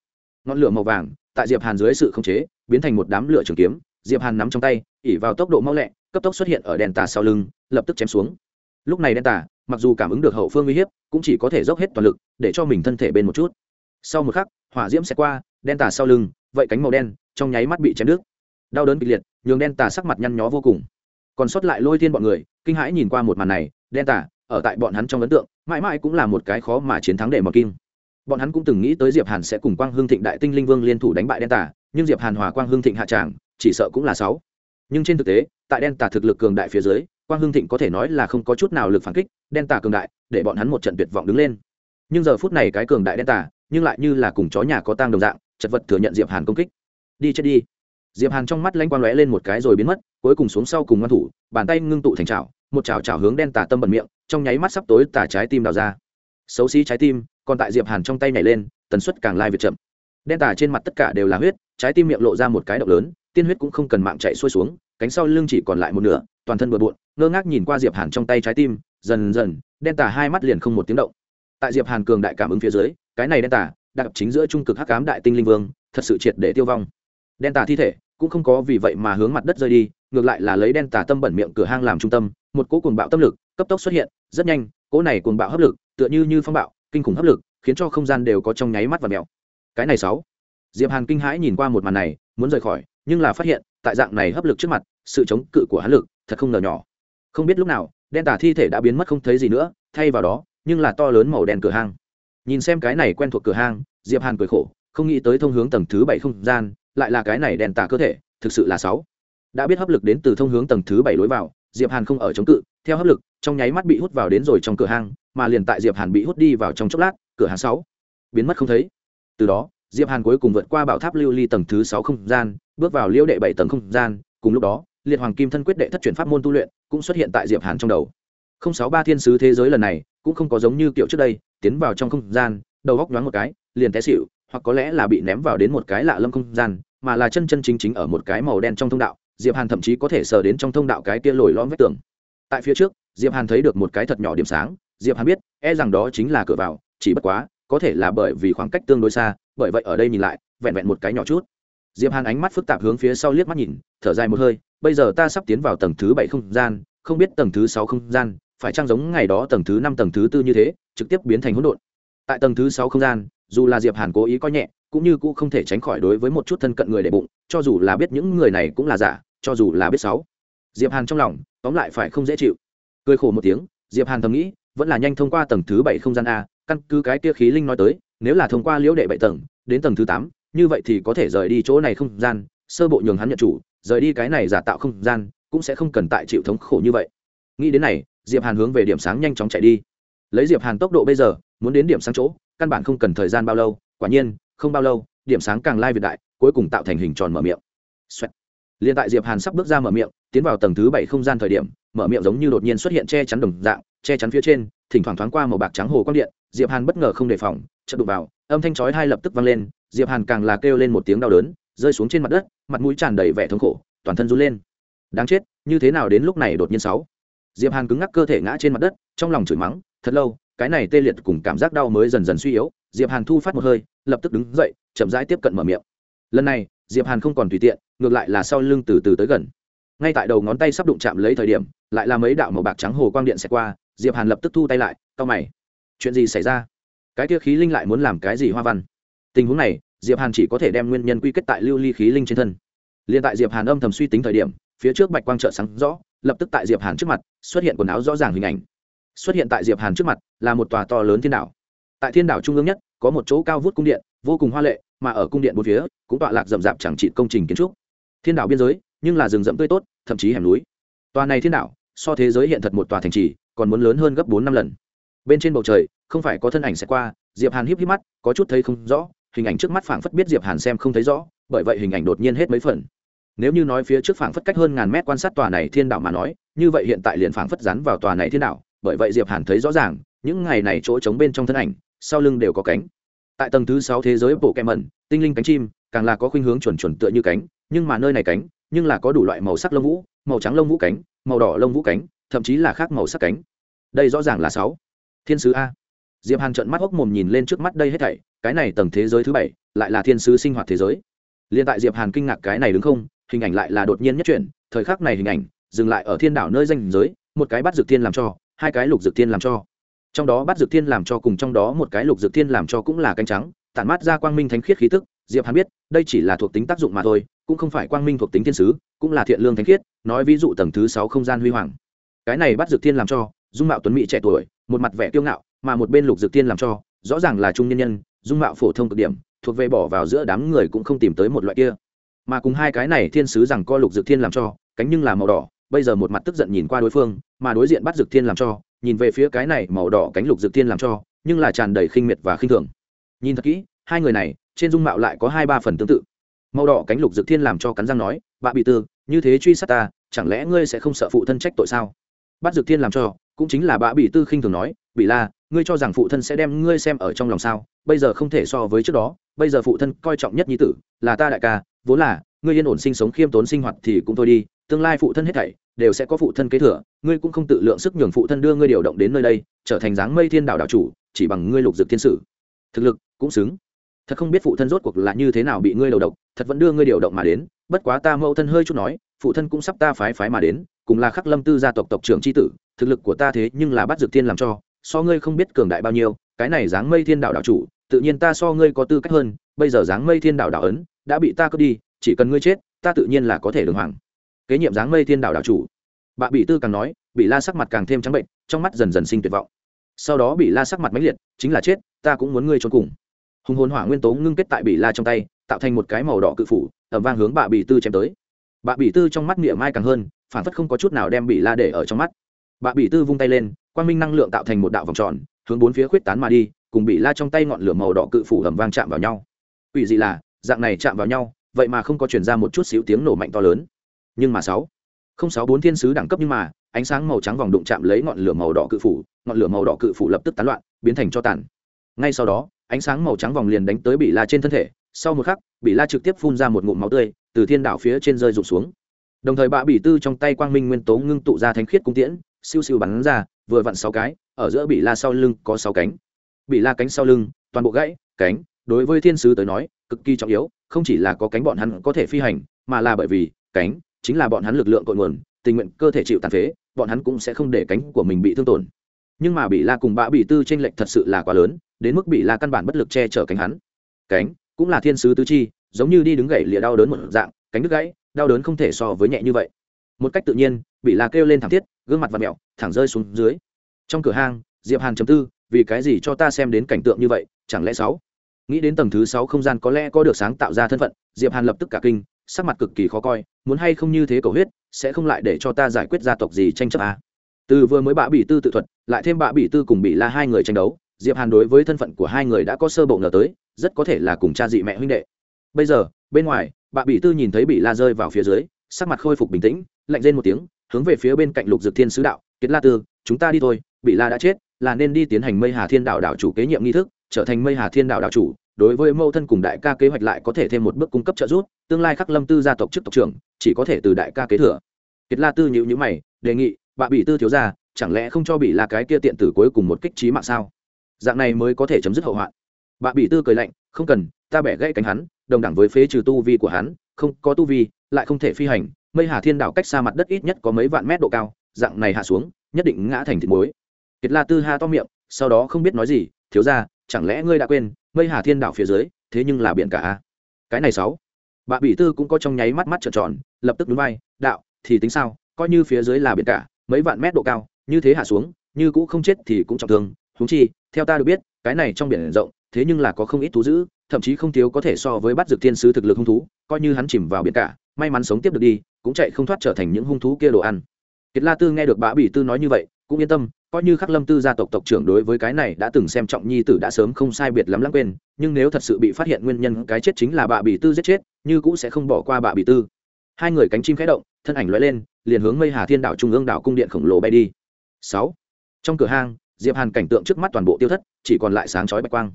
ngọn lửa màu vàng tại diệp hàn dưới sự khống chế biến thành một đám lửa trường kiếm diệp hàn nắm trong tay ỉ vào tốc độ mau lẹ cấp tốc xuất hiện ở đèn tà sau lưng lập tức chém xuống lúc này đèn tà mặc dù cảm ứng được hậu phương uy hiếp cũng chỉ có thể dốc hết toàn lực để cho mình thân thể bên một chút sau một khắc hỏa diễm sẽ qua đen tà sau lưng vậy cánh màu đen trong nháy mắt bị chém nước đau đớn kịch liệt nhường đen tà sắc mặt nhăn nhó vô cùng còn sót lại lôi thiên bọn người kinh hãi nhìn qua một màn này đen tà ở tại bọn hắn trong ấn tượng mãi mãi cũng là một cái khó mà chiến thắng để mọt kim bọn hắn cũng từng nghĩ tới diệp hàn sẽ cùng quang hương thịnh đại tinh linh vương liên thủ đánh bại đen tà, nhưng diệp hàn hòa quang hương thịnh hạ tràng, chỉ sợ cũng là sáu. Nhưng trên thực tế, tại đen tà thực lực cường đại phía dưới, quang hương thịnh có thể nói là không có chút nào lực phản kích, đen tà cường đại, để bọn hắn một trận tuyệt vọng đứng lên. Nhưng giờ phút này cái cường đại đen tà, nhưng lại như là cùng chó nhà có tang đồng dạng, chật vật thừa nhận diệp hàn công kích. Đi chết đi. Diệp hàn trong mắt lanh quang lóe lên một cái rồi biến mất, cuối cùng xuống sau cùng ngoan thủ, bàn tay ngưng tụ thành chảo, một chảo chảo hướng đen tà tâm bẩn miệng, trong nháy mắt sắp tối tà trái tim đào ra xấu xí trái tim còn tại diệp hàn trong tay nhảy lên tần suất càng lai việc chậm. Đen Tả trên mặt tất cả đều là huyết trái tim miệng lộ ra một cái động lớn tiên huyết cũng không cần mạng chạy xuôi xuống cánh sau lưng chỉ còn lại một nửa toàn thân bừa bộn ngơ ngác nhìn qua diệp hàn trong tay trái tim dần dần đen Tả hai mắt liền không một tiếng động. Tại diệp hàn cường đại cảm ứng phía dưới cái này đen Tả, đặc chính giữa trung cực hắc ám đại tinh linh vương thật sự triệt để tiêu vong. Đen Tả thi thể cũng không có vì vậy mà hướng mặt đất rơi đi ngược lại là lấy đen Tả tâm bẩn miệng cửa hang làm trung tâm một cỗ cuồng bạo tâm lực cấp tốc xuất hiện rất nhanh cỗ này cuồng bạo hấp lực, tựa như như phong bạo, kinh khủng hấp lực, khiến cho không gian đều có trong nháy mắt và mèo cái này sáu. Diệp hàn kinh hãi nhìn qua một màn này, muốn rời khỏi, nhưng là phát hiện, tại dạng này hấp lực trước mặt, sự chống cự của hắn lực thật không ngờ nhỏ. Không biết lúc nào, đen tà thi thể đã biến mất không thấy gì nữa, thay vào đó, nhưng là to lớn màu đen cửa hang. Nhìn xem cái này quen thuộc cửa hang, diệp hàn cười khổ, không nghĩ tới thông hướng tầng thứ bảy không gian, lại là cái này đen tà cơ thể, thực sự là sáu. Đã biết hấp lực đến từ thông hướng tầng thứ bảy lối vào diệp hàn không ở chống cự theo hấp lực trong nháy mắt bị hút vào đến rồi trong cửa hàng, mà liền tại diệp hàn bị hút đi vào trong chốc lát cửa hàng sáu biến mất không thấy. Từ đó diệp hàn cuối cùng vượt qua bảo tháp lưu ly tầng thứ sáu không gian bước vào liêu đệ bảy tầng không gian cùng lúc đó liệt hoàng kim thân quyết đệ thất chuyển pháp môn tu luyện cũng xuất hiện tại diệp hàn trong đầu. Không sáu ba thiên sứ thế giới lần này cũng không có giống như kiểu trước đây tiến vào trong không gian đầu góc nhoáng một cái liền té xỉu hoặc có lẽ là bị ném vào đến một cái lạ lâm không gian mà là chân chân chính chính ở một cái màu đen trong thông đạo diệp hàn thậm chí có thể sờ đến trong thông đạo cái kia lồi lõm vách tường. Tại phía trước, diệp hàn thấy được một cái thật nhỏ điểm sáng. Diệp hàn biết e rằng đó chính là cửa vào, chỉ bất quá, có thể là bởi vì khoảng cách tương đối xa, bởi vậy ở đây nhìn lại, vẹn vẹn một cái nhỏ chút. Diệp hàn ánh mắt phức tạp hướng phía sau liếc mắt nhìn, thở dài một hơi, bây giờ ta sắp tiến vào tầng thứ bảy không gian, không biết tầng thứ sáu không gian, phải trang giống ngày đó tầng thứ năm tầng thứ tư như thế, trực tiếp biến thành hỗn độn. Tại tầng thứ sáu không gian dù là diệp hàn cố ý coi nhẹ, cũng như cũng không thể tránh khỏi đối với một chút thân cận người để bụng, cho dù là biết những người này cũng là giả, cho dù là biết sáu diệp hàn trong lòng, tóm lại phải không dễ chịu. Cười khổ một tiếng, diệp hàn thầm nghĩ, vẫn là nhanh thông qua tầng thứ bảy không gian a, căn cứ cái kia khí linh nói tới, nếu là thông qua liễu đệ bảy tầng, đến tầng thứ tám, như vậy thì có thể rời đi chỗ này không gian, sơ bộ nhường hắn nhận chủ, rời đi cái này giả tạo không gian, cũng sẽ không cần tại chịu thống khổ như vậy. Nghĩ đến này, diệp hàn hướng về điểm sáng nhanh chóng chạy đi. Lấy diệp hàn tốc độ bây giờ, muốn đến điểm sáng chỗ căn bản không cần thời gian bao lâu, quả nhiên, không bao lâu, điểm sáng càng lai việt đại, cuối cùng tạo thành hình tròn mở miệng. Xoẹt. liên tại diệp hàn sắp bước ra mở miệng, tiến vào tầng thứ bảy không gian thời điểm, mở miệng giống như đột nhiên xuất hiện che chắn đồng dạng, che chắn phía trên, thỉnh thoảng thoáng qua màu bạc trắng hồ quang điện, diệp hàn bất ngờ không đề phòng, chợt đụng vào, âm thanh chói hai lập tức vang lên, diệp hàn càng là kêu lên một tiếng đau đớn, rơi xuống trên mặt đất, mặt mũi tràn đầy vẻ thống khổ, toàn thân run lên. Đáng chết, như thế nào đến lúc này đột nhiên sáu? Diệp hàn cứng ngắc cơ thể ngã trên mặt đất, trong lòng chửi mắng, thật lâu cái này tê liệt cùng cảm giác đau mới dần dần suy yếu, diệp hàn thu phát một hơi, lập tức đứng dậy, chậm rãi tiếp cận mở miệng. Lần này, diệp hàn không còn tùy tiện, ngược lại là sau lưng từ từ tới gần. Ngay tại đầu ngón tay sắp đụng chạm lấy thời điểm, lại là mấy đạo màu bạc trắng hồ quang điện xẹt qua, diệp hàn lập tức thu tay lại, cau mày. Chuyện gì xảy ra? Cái kia khí linh lại muốn làm cái gì hoa văn? Tình huống này, diệp hàn chỉ có thể đem nguyên nhân quy kết tại lưu ly khí linh trên thân. Liền tại diệp hàn âm thầm suy tính thời điểm, phía trước bạch quang trợ sáng rõ, lập tức tại diệp hàn trước mặt, xuất hiện quần áo rõ ràng hình ảnh xuất hiện tại diệp hàn trước mặt, là một tòa to lớn thiên đảo. Tại thiên đảo trung ương nhất, có một chỗ cao vút cung điện, vô cùng hoa lệ, mà ở cung điện bốn phía, cũng tọa lạc rậm rạp chẳng trị công trình kiến trúc. Thiên đảo biên giới, nhưng là rừng rậm tươi tốt, thậm chí hẻm núi. Tòa này thiên đảo, so thế giới hiện thật một tòa thành trì, còn muốn lớn hơn gấp bốn năm lần. Bên trên bầu trời, không phải có thân ảnh sẽ qua, diệp hàn híp híp mắt, có chút thấy không rõ, hình ảnh trước mắt phảng phất biết diệp hàn xem không thấy rõ, bởi vậy hình ảnh đột nhiên hết mấy phần. Nếu như nói phía trước phảng phất cách hơn ngàn mét quan sát tòa này thiên đảo mà nói, như vậy hiện tại liền phảng phất rắn vào tòa này thiên đảo bởi vậy diệp hàn thấy rõ ràng, những ngày này chỗ trống bên trong thân ảnh, sau lưng đều có cánh. Tại tầng thứ sáu thế giới bộ kem mẩn, tinh linh cánh chim, càng là có khuynh hướng chuẩn chuẩn tựa như cánh, nhưng mà nơi này cánh, nhưng là có đủ loại màu sắc lông vũ, màu trắng lông vũ cánh, màu đỏ lông vũ cánh, thậm chí là khác màu sắc cánh. Đây rõ ràng là sáu. Thiên sứ a. Diệp hàn trợn mắt hốc mồm nhìn lên trước mắt đây hết thảy, cái này tầng thế giới thứ bảy, lại là thiên sứ sinh hoạt thế giới. Liên tại diệp hàn kinh ngạc cái này đứng không, hình ảnh lại là đột nhiên nhất chuyển, thời khắc này hình ảnh, dừng lại ở thiên đảo nơi danh giới, một cái bắt dược thiên làm cho hai cái lục dược thiên làm cho. Trong đó bắt dược thiên làm cho cùng trong đó một cái lục dược thiên làm cho cũng là cánh trắng, tản mát ra quang minh thánh khiết khí tức, diệp hàn biết, đây chỉ là thuộc tính tác dụng mà thôi, cũng không phải quang minh thuộc tính thiên sứ, cũng là thiện lương thánh khiết, nói ví dụ tầng thứ sáu không gian huy hoàng. Cái này bắt dược thiên làm cho, dung mạo tuấn mỹ trẻ tuổi, một mặt vẻ kiêu ngạo, mà một bên lục dược thiên làm cho, rõ ràng là trung nhân nhân, dung mạo phổ thông cực điểm, thuộc về bỏ vào giữa đám người cũng không tìm tới một loại kia. Mà cùng hai cái này thiên sứ rằng co lục dược thiên làm cho, cánh nhưng là màu đỏ bây giờ một mặt tức giận nhìn qua đối phương, mà đối diện bắt Dực thiên làm cho, nhìn về phía cái này màu đỏ cánh lục Dực thiên làm cho, nhưng là tràn đầy khinh miệt và khinh thường. Nhìn thật kỹ, hai người này, trên dung mạo lại có hai ba phần tương tự. Màu đỏ cánh lục Dực thiên làm cho cắn răng nói bạ bị tư, như thế truy sát ta, chẳng lẽ ngươi sẽ không sợ phụ thân trách tội sao? Bắt dược thiên làm cho, cũng chính là bạ bị tư khinh thường nói, bị la, ngươi cho rằng phụ thân sẽ đem ngươi xem ở trong lòng sao? Bây giờ không thể so với trước đó, bây giờ phụ thân coi trọng nhất nhi tử, là ta đại ca, vốn là, ngươi yên ổn sinh sống khiêm tốn sinh hoạt thì cũng thôi đi, tương lai phụ thân hết thảy đều sẽ có phụ thân kế thừa, ngươi cũng không tự lượng sức nhường phụ thân đưa ngươi điều động đến nơi đây, trở thành dáng mây thiên đạo đạo chủ, chỉ bằng ngươi lục dược thiên sử. Thực lực cũng xứng. Thật không biết phụ thân rốt cuộc là như thế nào bị ngươi đầu độc, thật vẫn đưa ngươi điều động mà đến, bất quá ta mẫu thân hơi chút nói, phụ thân cũng sắp ta phái phái mà đến, cùng là khắc lâm tư gia tộc tộc trưởng c tử, thực lực của ta thế nhưng là bắt dược thiên làm cho, so ngươi không biết cường đại bao nhiêu, cái này dáng mây thiên đạo đạo chủ, tự nhiên ta so ngươi có tư cách hơn, bây giờ dáng mây thiên đạo đạo ấn, đã bị ta cướp đi, chỉ cần ngươi chết, ta tự nhiên là có thể đường hoàng kế nhiệm dáng mây thiên đạo đảo chủ. Bạ bị tư càng nói bị la sắc mặt càng thêm trắng bệnh, trong mắt dần dần sinh tuyệt vọng. Sau đó bị la sắc mặt mãnh liệt, chính là chết, ta cũng muốn ngươi trốn cùng. Hùng hồn hỏa nguyên tố ngưng kết tại bị la trong tay, tạo thành một cái màu đỏ cự phủ ẩm vang hướng bạ bị tư chém tới. Bạ bị tư trong mắt miệng mai càng hơn phản phất không có chút nào đem bị la để ở trong mắt. Bạ bị tư vung tay lên, quang minh năng lượng tạo thành một đạo vòng tròn, hướng bốn phía khuyết tán mà đi, cùng bị la trong tay ngọn lửa màu đỏ cự phủ ẩm vang chạm vào nhau. Ủy dị là, dạng này chạm vào nhau, vậy mà không có chuyển ra một chút xíu tiếng nổ mạnh to lớn nhưng mà sáu, không sáu bốn thiên sứ đẳng cấp nhưng mà, ánh sáng màu trắng vòng đụng chạm lấy ngọn lửa màu đỏ cự phủ, ngọn lửa màu đỏ cự phủ lập tức tán loạn, biến thành cho tàn. Ngay sau đó, ánh sáng màu trắng vòng liền đánh tới bị la trên thân thể, sau một khắc bị la trực tiếp phun ra một ngụm máu tươi, từ thiên đảo phía trên rơi rụng xuống. Đồng thời bạ bỉ tư trong tay quang minh nguyên tố ngưng tụ ra thánh khiết cung tiễn, siêu siêu bắn ra, vừa vặn sáu cái, ở giữa bị la sau lưng có sáu cánh. Bị la cánh sau lưng, toàn bộ gãy, cánh, đối với thiên sứ tới nói, cực kỳ trọng yếu, không chỉ là có cánh bọn hắn có thể phi hành, mà là bởi vì cánh chính là bọn hắn lực lượng cội nguồn, tình nguyện cơ thể chịu tàn phế, bọn hắn cũng sẽ không để cánh của mình bị thương tổn. Nhưng mà bị la cùng bã bị tư t r ê n lệch thật sự là quá lớn, đến mức bị la căn bản bất lực che chở cánh hắn. Cánh cũng là thiên sứ tứ chi, giống như đi đứng gậy lìa đau đớn một dạng, cánh đứt gãy, đau đớn không thể so với nhẹ như vậy. Một cách tự nhiên bị la kêu lên thẳng thiết, gương mặt và mẹo thẳng rơi xuống dưới. Trong cửa hang, diệp hàn chấm tư, vì cái gì cho ta xem đến cảnh tượng như vậy, chẳng lẽ sáu? Nghĩ đến tầng thứ sáu không gian có lẽ có được sáng tạo ra thân phận, diệp hàn lập tức cả kinh sắc mặt cực kỳ khó coi, muốn hay không như thế cầu huyết, sẽ không lại để cho ta giải quyết gia tộc gì tranh chấp à. từ vừa mới bạ bỉ tư tự thuật, lại thêm bạ bỉ tư cùng bị la hai người tranh đấu, diệp hàn đối với thân phận của hai người đã có sơ bộ ngờ tới, rất có thể là cùng cha dị mẹ huynh đệ bây giờ, bên ngoài, bạ bỉ tư nhìn thấy bị la rơi vào phía dưới, sắc mặt khôi phục bình tĩnh, lạnh rên một tiếng, hướng về phía bên cạnh lục dược thiên sứ đạo, kiệt la tư, chúng ta đi thôi bị la đã chết, là nên đi tiến hành mây hà thiên đạo đạo chủ kế nhiệm nghi thức, trở thành mây hà thiên đạo đạo chủ đối với mâu thân cùng đại ca kế hoạch lại có thể thêm một bước cung cấp trợ giúp, tương lai khắc lâm tư gia tộc chức tộc trưởng, chỉ có thể từ đại ca kế thừa. Kiệt la tư nhữ nhữ mày, đề nghị, bạ bị tư thiếu ra chẳng lẽ không cho bị là cái kia tiện tử cuối cùng một kích trí mạng sao? Dạng này mới có thể chấm dứt hậu hoạn. Bạ bị tư cười lạnh, không cần, ta bẻ gãy cánh hắn, đồng đẳng với phế trừ tu vi của hắn, không có tu vi, lại không thể phi hành, mây hà thiên đảo cách xa mặt đất ít nhất có mấy vạn mét độ cao, dạng này hạ xuống, nhất định ngã thành thịt muối. Kiệt la tư ha to miệng, sau đó không biết nói gì, thiếu ra chẳng lẽ ngươi đã quên mây hà thiên đảo phía dưới thế nhưng là biển cả cái này sáu. Bà bị tư cũng có trong nháy mắt mắt trợn tròn lập tức núi bay, đạo thì tính sao? Coi như phía dưới là biển cả mấy vạn mét độ cao như thế hạ xuống như cũ không chết thì cũng trọng thương. Huống chi theo ta được biết cái này trong biển rộng thế nhưng là có không ít thú dữ thậm chí không thiếu có thể so với bắt dược thiên sứ thực lực hung thú coi như hắn chìm vào biển cả may mắn sống tiếp được đi cũng chạy không thoát trở thành những hung thú kia đồ ăn. Kiệt la tư nghe được bà bị tư nói như vậy cũng yên tâm, coi như khắc lâm tư gia tộc tộc trưởng đối với cái này đã từng xem trọng nhi tử đã sớm không sai biệt lắm lãng quên, nhưng nếu thật sự bị phát hiện nguyên nhân cái chết chính là bà bị tư giết chết, như cũng sẽ không bỏ qua bà bị tư. Hai người cánh chim khẽ động, thân ảnh lóe lên, liền hướng mây hà thiên đảo trung ương đảo cung điện khổng lồ bay đi. Sáu. Trong cửa hang, diệp hàn cảnh tượng trước mắt toàn bộ tiêu thất, chỉ còn lại sáng chói bạch quang.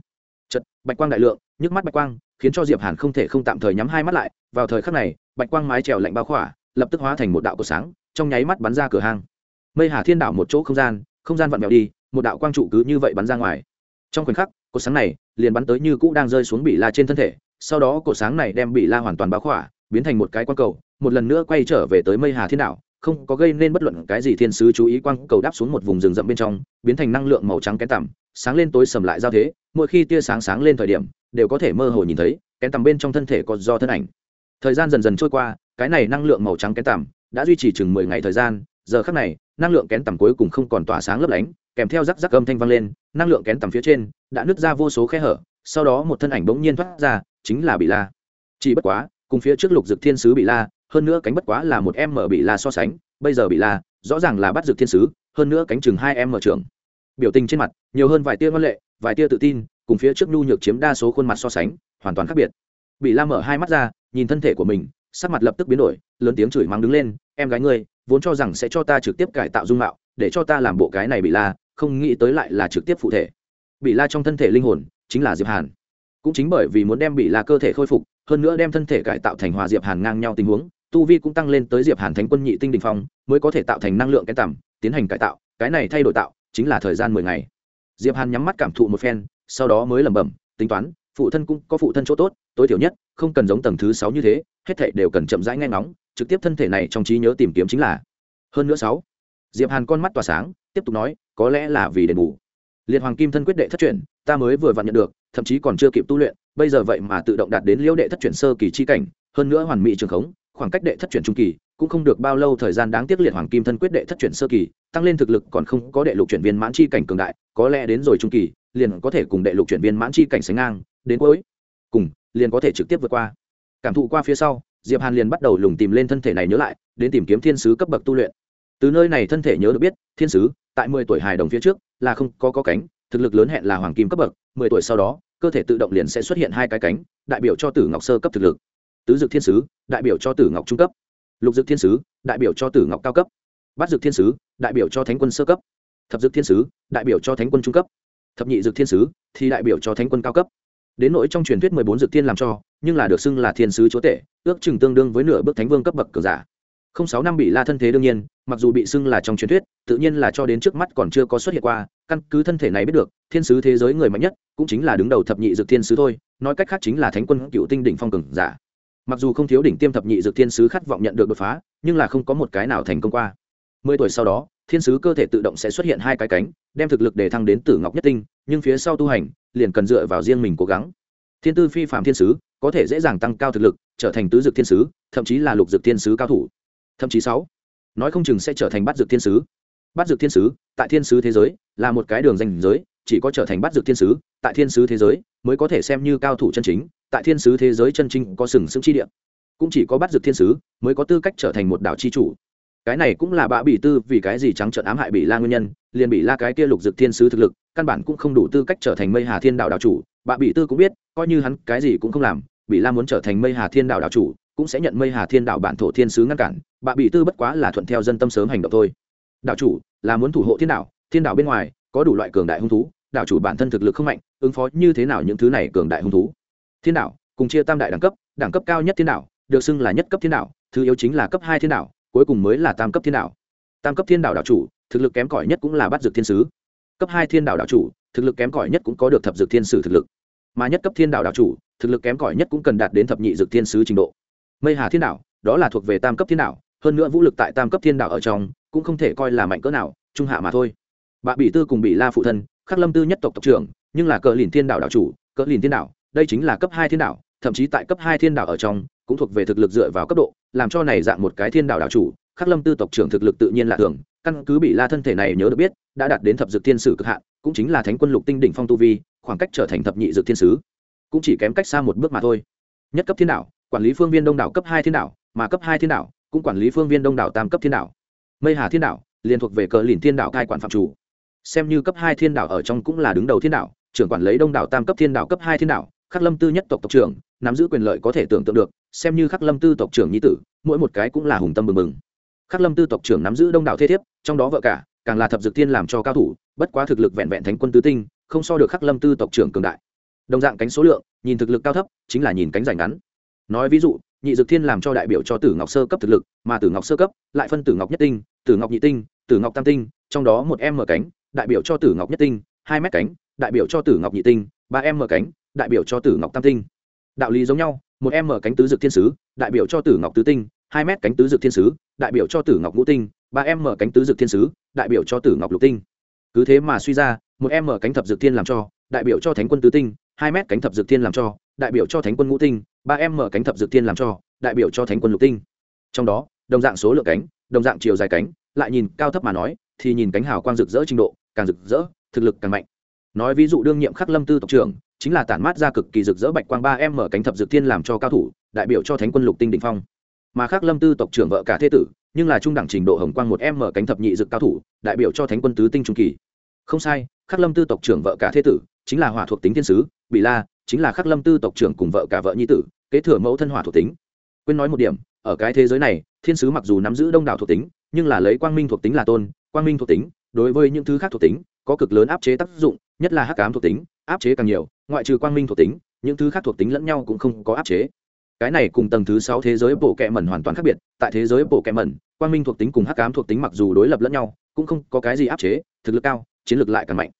Chật bạch quang đại lượng, nhức mắt bạch quang, khiến cho diệp hàn không thể không tạm thời nhắm hai mắt lại. Vào thời khắc này, bạch quang mái trèo lạnh bao khỏa, lập tức hóa thành một đạo cột sáng, trong nháy mắt bắn ra cửa hang mây hà thiên đảo một chỗ không gian không gian vặn vẹo đi, một đạo quang trụ cứ như vậy bắn ra ngoài. Trong khoảnh khắc, cột sáng này liền bắn tới như cũ đang rơi xuống bị la trên thân thể, sau đó cột sáng này đem bị la hoàn toàn bao khỏa, biến thành một cái quang cầu, một lần nữa quay trở về tới mây hà thiên đảo, không có gây nên bất luận cái gì thiên sứ chú ý, quang cầu đáp xuống một vùng rừng rậm bên trong, biến thành năng lượng màu trắng kén tằm, sáng lên tối sầm lại giao thế, mỗi khi tia sáng sáng lên thời điểm, đều có thể mơ hồ nhìn thấy, kén tằm bên trong thân thể có do thân ảnh. Thời gian dần dần trôi qua, cái này năng lượng màu trắng kén tằm đã duy trì chừng mười ngày thời gian, giờ khắc này năng lượng kén tầm cuối cùng không còn tỏa sáng lấp lánh, kèm theo rắc rắc âm thanh vang lên, năng lượng kén tầm phía trên đã nứt ra vô số khe hở, sau đó một thân ảnh bỗng nhiên thoát ra, chính là bị la. Chỉ bất quá, cùng phía trước lục dực thiên sứ bị la, hơn nữa cánh bất quá là một em mở bị la so sánh, bây giờ bị la rõ ràng là bắt dực thiên sứ, hơn nữa cánh chừng hai em mở trưởng. Biểu tình trên mặt, nhiều hơn vài tia văn lệ, vài tia tự tin, cùng phía trước nhu nhược chiếm đa số khuôn mặt so sánh, hoàn toàn khác biệt. Bị la mở hai mắt ra, nhìn thân thể của mình, sắc mặt lập tức biến đổi, lớn tiếng chửi mắng đứng lên, em gái ngươi vốn cho rằng sẽ cho ta trực tiếp cải tạo dung mạo, để cho ta làm bộ cái này bị la, không nghĩ tới lại là trực tiếp phụ thể. Bị la trong thân thể linh hồn chính là diệp hàn. Cũng chính bởi vì muốn đem bị la cơ thể khôi phục, hơn nữa đem thân thể cải tạo thành hòa diệp hàn ngang nhau tình huống, tu vi cũng tăng lên tới diệp hàn thánh quân nhị tinh đình phong, mới có thể tạo thành năng lượng cái tầm, tiến hành cải tạo, cái này thay đổi tạo, chính là thời gian mười ngày. Diệp hàn nhắm mắt cảm thụ một phen, sau đó mới lẩm bẩm, tính toán, phụ thân cũng có phụ thân chỗ tốt, tối thiểu nhất, không cần giống tầng thứ sáu như thế, hết thảy đều cần chậm rãi nghe ngóng trực tiếp thân thể này trong trí nhớ tìm kiếm chính là. Hơn nữa sáu, diệp hàn con mắt tỏa sáng, tiếp tục nói, có lẽ là vì đền bù. Liệt hoàng kim thân quyết đệ thất truyền ta mới vừa vặn nhận được, thậm chí còn chưa kịp tu luyện, bây giờ vậy mà tự động đạt đến liễu đệ thất truyền sơ kỳ chi cảnh, hơn nữa hoàn mỹ trường khống, khoảng cách đệ thất truyền trung kỳ, cũng không được bao lâu thời gian đáng tiếc liệt hoàng kim thân quyết đệ thất truyền sơ kỳ, tăng lên thực lực còn không có đệ lục chuyển viên mãn chi cảnh cường đại, có lẽ đến rồi trung kỳ, liền có thể cùng đệ lục chuyển viên mãn chi cảnh sánh ngang, đến cuối cùng, liền có thể trực tiếp vượt qua. Cảm thụ qua phía sau diệp hàn liền bắt đầu lùng tìm lên thân thể này nhớ lại, đến tìm kiếm thiên sứ cấp bậc tu luyện. Từ nơi này thân thể nhớ được biết, thiên sứ, tại mười tuổi hài đồng phía trước, là không có có cánh, thực lực lớn hẹn là hoàng kim cấp bậc, mười tuổi sau đó, cơ thể tự động liền sẽ xuất hiện hai cái cánh, đại biểu cho tử ngọc sơ cấp thực lực. Tứ dực thiên sứ, đại biểu cho tử ngọc trung cấp. Lục dực thiên sứ, đại biểu cho tử ngọc cao cấp. Bát dực thiên sứ, đại biểu cho thánh quân sơ cấp. Thập dực thiên sứ, đại biểu cho thánh quân trung cấp. Thập nhị dực thiên sứ, thì đại biểu cho thánh quân cao cấp đến nỗi trong truyền thuyết mười bốn dược thiên làm cho, nhưng là được xưng là thiên sứ chúa tể, ước chừng tương đương với nửa bước thánh vương cấp bậc cường giả. Không sáu năm bị la thân thế đương nhiên, mặc dù bị xưng là trong truyền thuyết, tự nhiên là cho đến trước mắt còn chưa có xuất hiện qua, căn cứ thân thể này biết được, thiên sứ thế giới người mạnh nhất cũng chính là đứng đầu thập nhị dược thiên sứ thôi, nói cách khác chính là thánh quân cựu tinh đỉnh phong cường giả. Mặc dù không thiếu đỉnh tiêm thập nhị dược thiên sứ khát vọng nhận được đột phá, nhưng là không có một cái nào thành công qua mười tuổi sau đó, thiên sứ cơ thể tự động sẽ xuất hiện hai cái cánh, đem thực lực để thăng đến tử ngọc nhất tinh, nhưng phía sau tu hành, liền cần dựa vào riêng mình cố gắng. Thiên tư phi phạm thiên sứ, có thể dễ dàng tăng cao thực lực, trở thành tứ dược thiên sứ, thậm chí là lục dược thiên sứ cao thủ. Thậm chí sáu, nói không chừng sẽ trở thành bắt dược thiên sứ. Bắt dược thiên sứ, tại thiên sứ thế giới, là một cái đường danh giới, chỉ có trở thành bắt dược thiên sứ, tại thiên sứ thế giới, mới có thể xem như cao thủ chân chính, tại thiên sứ thế giới chân chính có sừng sững chi địa. Cũng chỉ có bắt dược thiên sứ, mới có tư cách trở thành một đảo chi chủ cái này cũng là bạ bị tư, vì cái gì trắng trợn ám hại bị la nguyên nhân, liền bị la cái kia lục dược thiên sứ thực lực, căn bản cũng không đủ tư cách trở thành mây hà thiên đạo đạo chủ. Bạ bị tư cũng biết, coi như hắn cái gì cũng không làm bị la muốn trở thành mây hà thiên đạo đạo chủ, cũng sẽ nhận mây hà thiên đạo bản thổ thiên sứ ngăn cản. Bạ bị tư bất quá là thuận theo dân tâm sớm hành động thôi. Đạo chủ, là muốn thủ hộ thiên đạo thiên đạo bên ngoài, có đủ loại cường đại hung thú, đạo chủ bản thân thực lực không mạnh, ứng phó như thế nào những thứ này cường đại hung thú? Thiên đạo, cùng chia tam đại đẳng cấp đẳng cấp cao nhất thiên đạo, được xưng là nhất cấp thiên đạo, thứ yếu chính là cấp hai thiên đạo cuối cùng mới là tam cấp thiên đạo. Tam cấp thiên đạo đạo chủ, thực lực kém cỏi nhất cũng là bắt dược thiên sứ. Cấp hai thiên đạo đạo chủ, thực lực kém cỏi nhất cũng có được thập dược thiên sử thực lực. Mà nhất cấp thiên đạo đạo chủ, thực lực kém cỏi nhất cũng cần đạt đến thập nhị dược thiên sứ trình độ. Mây hà thiên đạo, đó là thuộc về tam cấp thiên đạo, hơn nữa vũ lực tại tam cấp thiên đạo ở trong, cũng không thể coi là mạnh cỡ nào, trung hạ mà thôi. Bạ bị tư cùng bị la phụ thân, khắc lâm tư nhất tộc tộc trưởng, nhưng là cờ lìn thiên đạo đạo chủ, cờ lìn thiên đạo, đây chính là cấp hai thiên đạo, thậm chí tại cấp hai thiên đạo ở trong cũng thuộc về thực lực dựa vào cấp độ, làm cho này dạng một cái thiên đạo đạo chủ, khắc lâm tư tộc trưởng thực lực tự nhiên là thường, căn cứ bị la thân thể này nhớ được biết, đã đạt đến thập dược thiên sử cực hạn, cũng chính là thánh quân lục tinh đỉnh phong tu vi, khoảng cách trở thành thập nhị dược thiên sứ. Cũng chỉ kém cách xa một bước mà thôi. Nhất cấp thiên đạo, quản lý phương viên đông đảo cấp hai thiên đạo, mà cấp hai thiên đạo, cũng quản lý phương viên đông đảo tam cấp thiên đạo. Mây hà thiên đạo liên thuộc về cờ lìn thiên đạo cai quản phạm chủ. Xem như cấp hai thiên đạo ở trong cũng là đứng đầu thiên đạo, trưởng quản lấy đông đảo tam cấp thiên đạo cấp hai thiên đạo, khắc lâm tư nhất tộc tộc trưởng, nắm giữ quyền lợi có thể tưởng tượng được xem như khắc lâm tư tộc trưởng nhi tử, mỗi một cái cũng là hùng tâm mừng mừng khắc lâm tư tộc trưởng nắm giữ đông đảo thế thiếp, trong đó vợ cả, càng là thập dược tiên làm cho cao thủ, bất quá thực lực vẹn vẹn thánh quân tứ tinh, không so được khắc lâm tư tộc trưởng cường đại. Đồng dạng cánh số lượng, nhìn thực lực cao thấp, chính là nhìn cánh dài ngắn. Nói ví dụ, nhị dược thiên làm cho đại biểu cho tử ngọc sơ cấp thực lực, mà tử ngọc sơ cấp, lại phân tử ngọc nhất tinh, tử ngọc nhị tinh, tử ngọc tam tinh, trong đó một em mở cánh, đại biểu cho tử ngọc nhất tinh, hai mét cánh, đại biểu cho tử ngọc nhị tinh, ba em mở cánh, đại biểu cho tử ngọc tam tinh. Đạo lý giống nhau một em mở cánh tứ dược thiên sứ, đại biểu cho tử ngọc tứ tinh, hai mét cánh tứ dược thiên sứ, đại biểu cho tử ngọc ngũ tinh, ba em mở cánh tứ dược thiên sứ, đại biểu cho tử ngọc lục tinh. Cứ thế mà suy ra, một em mở cánh thập dược thiên làm cho, đại biểu cho thánh quân tứ tinh, hai mét cánh thập dược thiên làm cho, đại biểu cho thánh quân ngũ tinh, ba em mở cánh thập dược thiên làm cho, đại biểu cho thánh quân lục tinh. Trong đó, đồng dạng số lượng cánh, đồng dạng chiều dài cánh, lại nhìn cao thấp mà nói, thì nhìn cánh hào quang rực rỡ trình độ, càng rực rỡ, thực lực càng mạnh. Nói ví dụ đương nhiệm khắc lâm tư tộc trưởng chính là tản mát ra cực kỳ rực rỡ bạch quang ba em mở cánh thập dược thiên làm cho cao thủ, đại biểu cho thánh quân lục tinh đỉnh phong. Mà khắc lâm tư tộc trưởng vợ cả thế tử, nhưng là trung đẳng trình độ hồng quang một em mở cánh thập nhị dược cao thủ, đại biểu cho thánh quân tứ tinh trung kỳ. Không sai khắc lâm tư tộc trưởng vợ cả thế tử chính là hỏa thuộc tính thiên sứ bị la chính là khắc lâm tư tộc trưởng cùng vợ cả vợ nhi tử, kế thừa mẫu thân hỏa thuộc tính. Quên nói một điểm, ở cái thế giới này, thiên sứ mặc dù nắm giữ đông đảo thuộc tính, nhưng là lấy quang minh thuộc tính là tôn, quang minh thuộc tính, đối với những thứ khác thuộc tính, có cực lớn áp chế tác dụng, nhất là hắc ám thuộc tính, áp chế càng nhiều ngoại trừ quang minh thuộc tính, những thứ khác thuộc tính lẫn nhau cũng không có áp chế. Cái này cùng tầng thứ sáu thế giới bộ kẹ mẩn hoàn toàn khác biệt, tại thế giới bộ kẹ mẩn, quang minh thuộc tính cùng hắc ám thuộc tính mặc dù đối lập lẫn nhau, cũng không có cái gì áp chế, thực lực cao, chiến lược lại càng mạnh.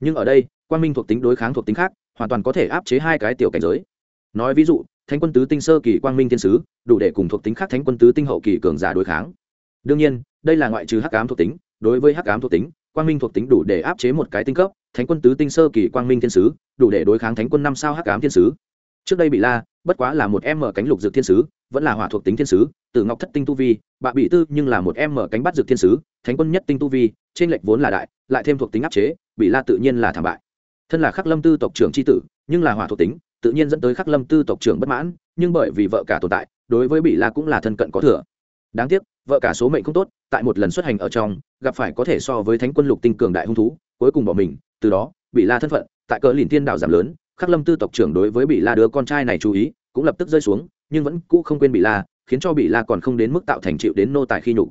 Nhưng ở đây, quang minh thuộc tính đối kháng thuộc tính khác, hoàn toàn có thể áp chế hai cái tiểu cảnh giới. Nói ví dụ, thánh quân tứ tinh sơ kỳ quang minh thiên sứ, đủ để cùng thuộc tính khác thánh quân tứ tinh hậu kỳ cường giả đối kháng. Đương nhiên, đây là ngoại trừ hắc ám thuộc tính, đối với hắc ám thuộc tính, quang minh thuộc tính đủ để áp chế một cái tinh cấp thánh quân tứ tinh sơ kỳ quang minh thiên sứ, đủ để đối kháng thánh quân năm sao hắc ám thiên sứ. Trước đây bị la, bất quá là một em mở cánh lục dược thiên sứ, vẫn là hỏa thuộc tính thiên sứ từ ngọc thất tinh tu vi, bạ bị tư nhưng là một em mở cánh bắt dược thiên sứ, thánh quân nhất tinh tu vi, trên lệch vốn là đại, lại thêm thuộc tính áp chế, bị la tự nhiên là thảm bại. Thân là khắc lâm tư tộc trưởng tri tử, nhưng là hỏa thuộc tính, tự nhiên dẫn tới khắc lâm tư tộc trưởng bất mãn, nhưng bởi vì vợ cả tồn tại, đối với bị la cũng là thân cận có thừa. Đáng tiếc, vợ cả số mệnh không tốt, tại một lần xuất hành ở trong, gặp phải có thể so với thánh quân lục tinh cường đại hung thú, cuối cùng bỏ mình từ đó bị la thân phận tại cờ lìn tiên đảo giảm lớn, khắc lâm tư tộc trưởng đối với bị la đứa con trai này chú ý cũng lập tức rơi xuống, nhưng vẫn cũ không quên bị la, khiến cho bị la còn không đến mức tạo thành chịu đến nô tài khi nhục.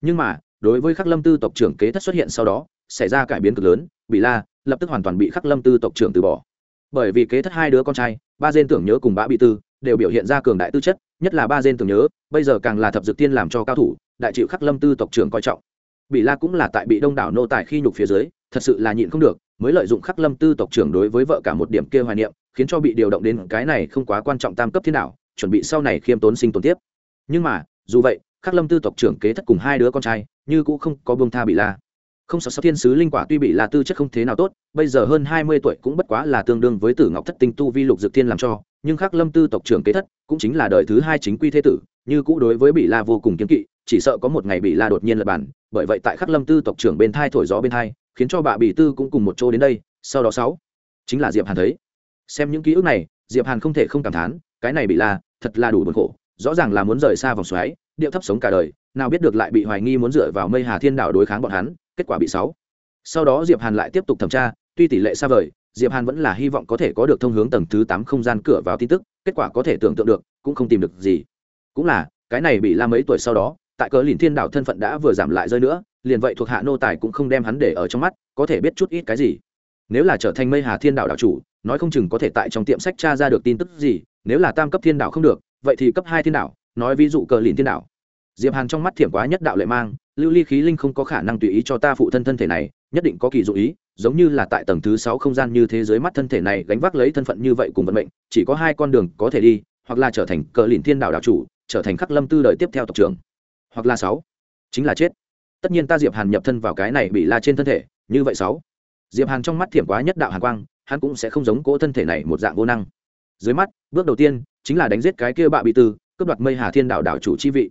Nhưng mà, đối với khắc lâm tư tộc trưởng kế thất xuất hiện sau đó, xảy ra cải biến cực lớn bị la lập tức hoàn toàn bị khắc lâm tư tộc trưởng từ bỏ. Bởi vì kế thất hai đứa con trai, ba dên tưởng nhớ cùng bã bị tư, đều biểu hiện ra cường đại tư chất, nhất là ba dên tưởng nhớ, bây giờ càng là thập dược tiên làm cho cao thủ, đại chịu khắc lâm tư tộc trưởng coi trọng. Bị la cũng là tại bị đông đảo nô tài khi nhục phía dưới, thật sự là nhịn không được mới lợi dụng khắc lâm tư tộc trưởng đối với vợ cả một điểm kia hoài niệm khiến cho bị điều động đến cái này không quá quan trọng tam cấp thế nào, chuẩn bị sau này khiêm tốn sinh tồn tiếp. Nhưng mà dù vậy khắc lâm tư tộc trưởng kế thất cùng hai đứa con trai như cũng không có buông tha bị la. Không sợ sao thiên sứ linh quả tuy bị là tư chất không thế nào tốt bây giờ hơn hai mươi tuổi cũng bất quá là tương đương với tử ngọc thất tinh tu vi lục dược thiên làm cho nhưng khắc lâm tư tộc trưởng kế thất cũng chính là đời thứ hai chính quy thế tử như cũ đối với bị la vô cùng kiếm kỵ chỉ sợ có một ngày bị la đột nhiên lật bản bởi vậy tại khắc lâm tư tộc trưởng bên thai thổi gió bên thai khiến cho bà bị tư cũng cùng một chỗ đến đây, sau đó sáu. Chính là diệp hàn thấy. Xem những ký ức này, diệp hàn không thể không cảm thán, cái này bị la thật là đủ buồn khổ, rõ ràng là muốn rời xa vòng xoáy, điệu thấp sống cả đời, nào biết được lại bị hoài nghi muốn dựa vào mây hà thiên đảo đối kháng bọn hắn, kết quả bị sáu. Sau đó diệp hàn lại tiếp tục thẩm tra, tuy tỷ lệ xa vời, diệp hàn vẫn là hy vọng có thể có được thông hướng tầng thứ tám không gian cửa vào tin tức, kết quả có thể tưởng tượng được, cũng không tìm được gì. Cũng là, cái này bị la mấy tuổi sau đó, tại cờ lìn thiên đảo thân phận đã vừa giảm lại rơi nữa liền vậy thuộc hạ nô tài cũng không đem hắn để ở trong mắt có thể biết chút ít cái gì nếu là trở thành mây hà thiên đạo đạo chủ nói không chừng có thể tại trong tiệm sách tra ra được tin tức gì nếu là tam cấp thiên đạo không được vậy thì cấp hai thiên đạo, nói ví dụ cờ lìn thiên đạo. diệp hàn trong mắt thiểm quá nhất đạo lệ mang lưu ly khí linh không có khả năng tùy ý cho ta phụ thân thân thể này nhất định có kỳ dụ ý giống như là tại tầng thứ sáu không gian như thế giới mắt thân thể này gánh vác lấy thân phận như vậy cùng vận mệnh chỉ có hai con đường có thể đi hoặc là trở thành cờ lìn thiên đạo đạo chủ trở thành khắc lâm tư đời tiếp theo tộc trưởng hoặc là sáu chính là chết tất nhiên ta diệp hàn nhập thân vào cái này bị la trên thân thể, như vậy sáu. Diệp hàn trong mắt thiểm quá nhất đạo hàn quang, hắn cũng sẽ không giống cỗ thân thể này một dạng vô năng. Dưới mắt, bước đầu tiên, chính là đánh giết cái kia bạ bị tư, cướp đoạt mây hà thiên đảo đảo chủ chi vị.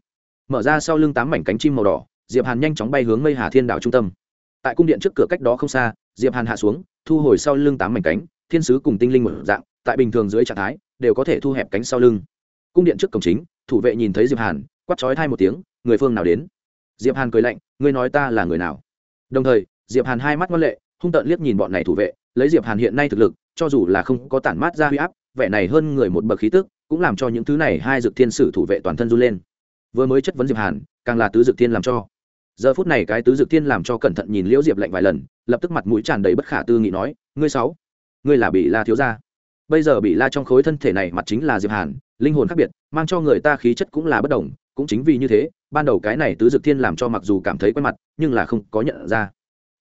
Mở ra sau lưng tám mảnh cánh chim màu đỏ, diệp hàn nhanh chóng bay hướng mây hà thiên đảo trung tâm. Tại cung điện trước cửa cách đó không xa, diệp hàn hạ xuống, thu hồi sau lưng tám mảnh cánh, thiên sứ cùng tinh linh một dạng, tại bình thường dưới trạng thái, đều có thể thu hẹp cánh sau lưng. Cung điện trước cổng chính, thủ vệ nhìn thấy diệp hàn, quát chói thai một tiếng, người phương nào đến? Diệp hàn cười lạnh, ngươi nói ta là người nào? Đồng thời, diệp hàn hai mắt ngoan lệ, hung tợn liếc nhìn bọn này thủ vệ, lấy diệp hàn hiện nay thực lực, cho dù là không có tản mát ra huy áp, vẻ này hơn người một bậc khí tức, cũng làm cho những thứ này hai dược thiên sử thủ vệ toàn thân run lên. Vừa mới chất vấn diệp hàn, càng là tứ dược thiên làm cho. Giờ phút này cái tứ dược thiên làm cho cẩn thận nhìn liễu diệp lạnh vài lần, lập tức mặt mũi tràn đầy bất khả tư nghị nói, ngươi sáu, ngươi là bị la thiếu gia. Bây giờ bị la trong khối thân thể này mặt chính là diệp hàn, linh hồn khác biệt, mang cho người ta khí chất cũng là bất đồng, cũng chính vì như thế ban đầu cái này tứ dực thiên làm cho mặc dù cảm thấy quen mặt, nhưng là không có nhận ra.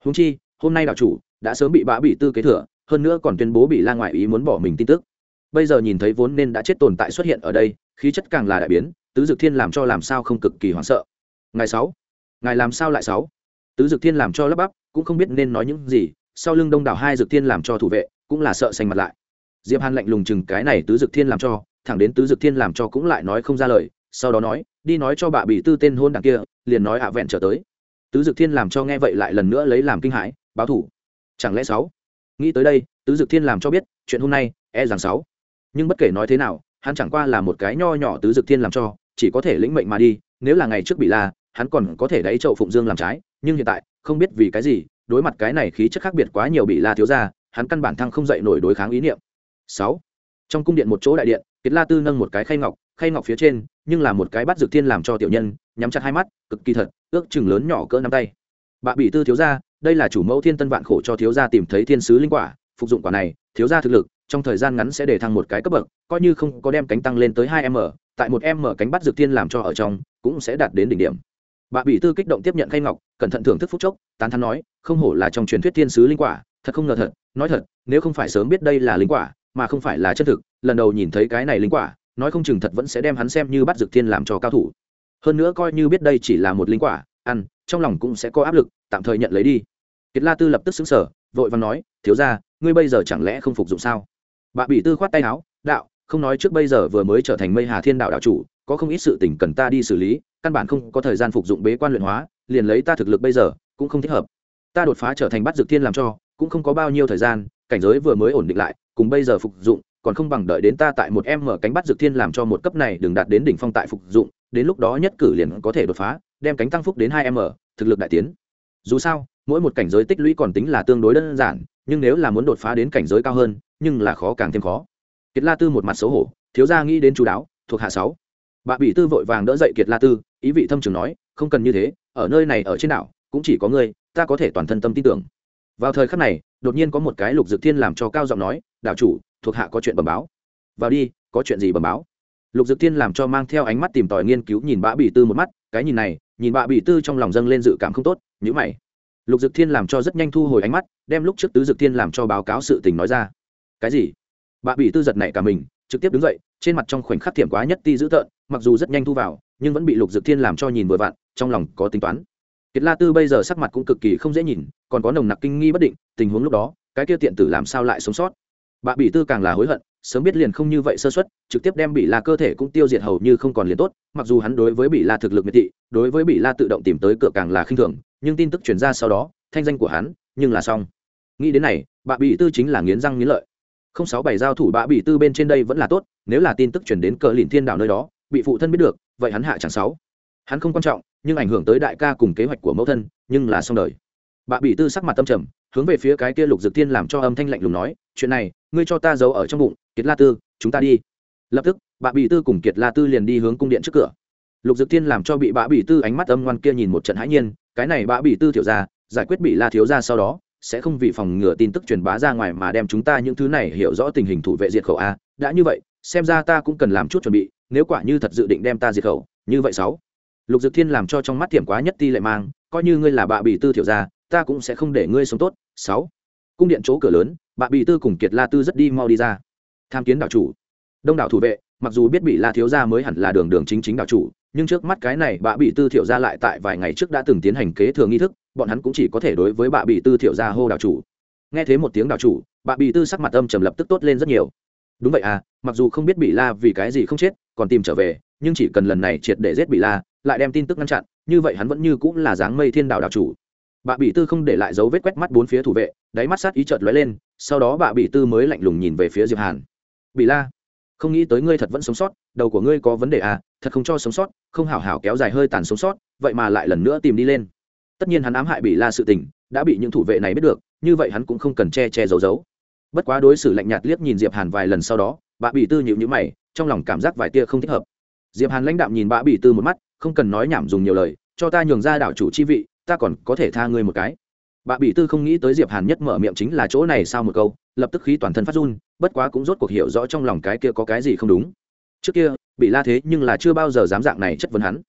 Húng chi, hôm nay đạo chủ đã sớm bị bã bị tư kế thừa, hơn nữa còn tuyên bố bị la ngoại ý muốn bỏ mình tin tức. Bây giờ nhìn thấy vốn nên đã chết tồn tại xuất hiện ở đây, khí chất càng là đại biến, tứ dực thiên làm cho làm sao không cực kỳ hoảng sợ. Ngày sáu, ngài làm sao lại sáu? Tứ dực thiên làm cho lắp bắp, cũng không biết nên nói những gì, sau lưng đông đảo hai Dực thiên làm cho thủ vệ, cũng là sợ xanh mặt lại. Diệp hàn lạnh lùng chừng cái này tứ dực thiên làm cho, thẳng đến tứ dực thiên làm cho cũng lại nói không ra lời sau đó nói, đi nói cho bà bị tư tên hôn đằng kia, liền nói ạ vẹn trở tới. Tứ dực thiên làm cho nghe vậy lại lần nữa lấy làm kinh hãi, báo thủ chẳng lẽ sáu? Nghĩ tới đây, tứ dực thiên làm cho biết, chuyện hôm nay e rằng sáu. Nhưng bất kể nói thế nào, hắn chẳng qua là một cái nho nhỏ tứ dực thiên làm cho, chỉ có thể lĩnh mệnh mà đi, nếu là ngày trước bị la, hắn còn có thể đáy chậu phụng dương làm trái, nhưng hiện tại, không biết vì cái gì, đối mặt cái này khí chất khác biệt quá nhiều bị la thiếu ra hắn căn bản thăng không dậy nổi đối kháng ý niệm. Sáu. Trong cung điện một chỗ đại điện kiệt la tư nâng một cái khay ngọc khay ngọc phía trên, nhưng là một cái bắt dược thiên làm cho tiểu nhân, nhắm chặt hai mắt, cực kỳ thật, ước chừng lớn nhỏ cỡ nắm tay. Bà bị tư thiếu gia, đây là chủ mẫu thiên tân vạn khổ cho thiếu gia tìm thấy thiên sứ linh quả, phục dụng quả này, thiếu gia thực lực, trong thời gian ngắn sẽ để thăng một cái cấp bậc, coi như không có đem cánh tăng lên tới hai m tại một m cánh bắt dược thiên làm cho ở trong, cũng sẽ đạt đến đỉnh điểm. Bà bị tư kích động tiếp nhận khay ngọc, cẩn thận thưởng thức phúc chốc, tán thắn nói, không hổ là trong truyền thuyết thiên sứ linh quả, thật không ngờ thật, nói thật, nếu không phải sớm biết đây là linh quả mà không phải là chân thực, lần đầu nhìn thấy cái này linh quả, nói không chừng thật vẫn sẽ đem hắn xem như bắt dược thiên làm cho cao thủ. Hơn nữa coi như biết đây chỉ là một linh quả, ăn, trong lòng cũng sẽ có áp lực, tạm thời nhận lấy đi. Kiệt la tư lập tức xứng sở vội vàng nói, thiếu ra ngươi bây giờ chẳng lẽ không phục dụng sao? Bà bị tư khoát tay áo, đạo, không nói trước bây giờ vừa mới trở thành mây hà thiên đạo đạo chủ, có không ít sự tình cần ta đi xử lý, căn bản không có thời gian phục dụng bế quan luyện hóa, liền lấy ta thực lực bây giờ, cũng không thích hợp. Ta đột phá trở thành bắt dược thiên làm cho, cũng không có bao nhiêu thời gian, cảnh giới vừa mới ổn định lại cùng bây giờ phục dụng, còn không bằng đợi đến ta tại một em mở cánh bắt dược thiên làm cho một cấp này đừng đạt đến đỉnh phong tại phục dụng, đến lúc đó nhất cử liền có thể đột phá, đem cánh tăng phúc đến hai m thực lực đại tiến. Dù sao, mỗi một cảnh giới tích lũy còn tính là tương đối đơn giản, nhưng nếu là muốn đột phá đến cảnh giới cao hơn, nhưng là khó càng thêm khó. Kiệt la tư một mặt xấu hổ, thiếu gia nghĩ đến chú đáo, thuộc hạ sáu. Bà bị tư vội vàng đỡ dậy kiệt la tư, ý vị thâm trường nói, không cần như thế, ở nơi này ở trên đảo, cũng chỉ có ngươi, ta có thể toàn thân tâm tin tưởng. Vào thời khắc này, đột nhiên có một cái lục dược thiên làm cho cao giọng nói đảo chủ, thuộc hạ có chuyện bẩm báo. Vào đi, có chuyện gì bẩm báo? Lục dược thiên làm cho mang theo ánh mắt tìm tòi nghiên cứu nhìn bã bỉ tư một mắt, cái nhìn này, nhìn bạ bị tư trong lòng dâng lên dự cảm không tốt nhữ mày. Lục dực thiên làm cho rất nhanh thu hồi ánh mắt, đem lúc trước tứ dực thiên làm cho báo cáo sự tình nói ra. Cái gì? Bạ bị tư giật nảy cả mình, trực tiếp đứng dậy, trên mặt trong khoảnh khắc thiểm quá nhất ti dữ tợn, mặc dù rất nhanh thu vào, nhưng vẫn bị lục dực thiên làm cho nhìn vừa vặn, trong lòng có tính toán. Kiệt la tư bây giờ sắc mặt cũng cực kỳ không dễ nhìn, còn có nồng nặc kinh nghi bất định, tình huống lúc đó, cái kia tiện tử làm sao lại sống sót? Bà bị tư càng là hối hận, sớm biết liền không như vậy sơ xuất trực tiếp đem bị la cơ thể cũng tiêu diệt hầu như không còn liền tốt, mặc dù hắn đối với bị la thực lực miệt thị, đối với bị la tự động tìm tới cửa càng là khinh thường, nhưng tin tức chuyển ra sau đó, thanh danh của hắn, nhưng là xong. Nghĩ đến này bà bị tư chính là nghiến răng nghiến lợi. Không sáu bảy giao thủ bà bị tư bên trên đây vẫn là tốt, nếu là tin tức chuyển đến cờ lìn thiên đảo nơi đó, bị phụ thân biết được, vậy hắn hạ chẳng sáu. Hắn không quan trọng, nhưng ảnh hưởng tới đại ca cùng kế hoạch của mẫu thân, nhưng là xong đời. Bà bị tư sắc mặt tâm trầm, hướng về phía cái kia lục dực thiên làm cho âm thanh lạnh lùng nói, chuyện này ngươi cho ta giấu ở trong bụng, kiệt la tư, chúng ta đi. Lập tức bà bị tư cùng kiệt la tư liền đi hướng cung điện trước cửa. Lục dực thiên làm cho bị bà bị tư ánh mắt âm ngoan kia nhìn một trận hãi nhiên, cái này bà bị tư thiểu ra, giải quyết bị la thiếu ra sau đó, sẽ không vì phòng ngừa tin tức truyền bá ra ngoài mà đem chúng ta những thứ này hiểu rõ tình hình thủ vệ diệt khẩu a. Đã như vậy, xem ra ta cũng cần làm chút chuẩn bị, nếu quả như thật dự định đem ta diệt khẩu, như vậy sáu. Lục dực thiên làm cho trong mắt thiểm quá nhất ti lệ mang, coi như ngươi là bạ bị tư thiểu ra, ta cũng sẽ không để ngươi sống tốt, sáu cung điện chỗ cửa lớn bạ bị tư cùng kiệt la tư rất đi mau đi ra. Tham kiến đạo chủ. Đông đảo thủ vệ, mặc dù biết bị la thiếu gia mới hẳn là đường đường chính chính đạo chủ, nhưng trước mắt cái này bạ bị tư thiệu gia lại tại vài ngày trước đã từng tiến hành kế thừa nghi thức, bọn hắn cũng chỉ có thể đối với bạ bị tư thiệu gia hô đạo chủ. Nghe thấy một tiếng đạo chủ bạ bị tư sắc mặt âm trầm lập tức tốt lên rất nhiều. Đúng vậy à mặc dù không biết bị la vì cái gì không chết, còn tìm trở về, nhưng chỉ cần lần này triệt để giết bị la, lại đem tin tức ngăn chặn, như vậy hắn vẫn như cũng là dáng mây thiên đạo đạo chủ. Bà bị tư không để lại dấu vết quét mắt bốn phía thủ vệ, đáy mắt sát ý chợt lóe lên, sau đó bà bị tư mới lạnh lùng nhìn về phía diệp hàn. Bị la, không nghĩ tới ngươi thật vẫn sống sót, đầu của ngươi có vấn đề à thật không cho sống sót, không hảo hảo kéo dài hơi tàn sống sót, vậy mà lại lần nữa tìm đi lên. Tất nhiên hắn ám hại bị la sự tình, đã bị những thủ vệ này biết được, như vậy hắn cũng không cần che che giấu giấu. Bất quá đối xử lạnh nhạt liếc nhìn diệp hàn vài lần sau đó bà bị tư nhịu nhữ mày, trong lòng cảm giác vài tia không thích hợp. Diệp hàn lãnh đạm nhìn bà bị tư một mắt, không cần nói nhảm dùng nhiều lời, cho ta nhường ra đảo chủ chi vị ta còn có thể tha ngươi một cái. Bà bị tư không nghĩ tới diệp hàn nhất mở miệng chính là chỗ này sao một câu, lập tức khí toàn thân phát run, bất quá cũng rốt cuộc hiểu rõ trong lòng cái kia có cái gì không đúng. Trước kia bị la thế nhưng là chưa bao giờ dám dạng này chất vấn hắn.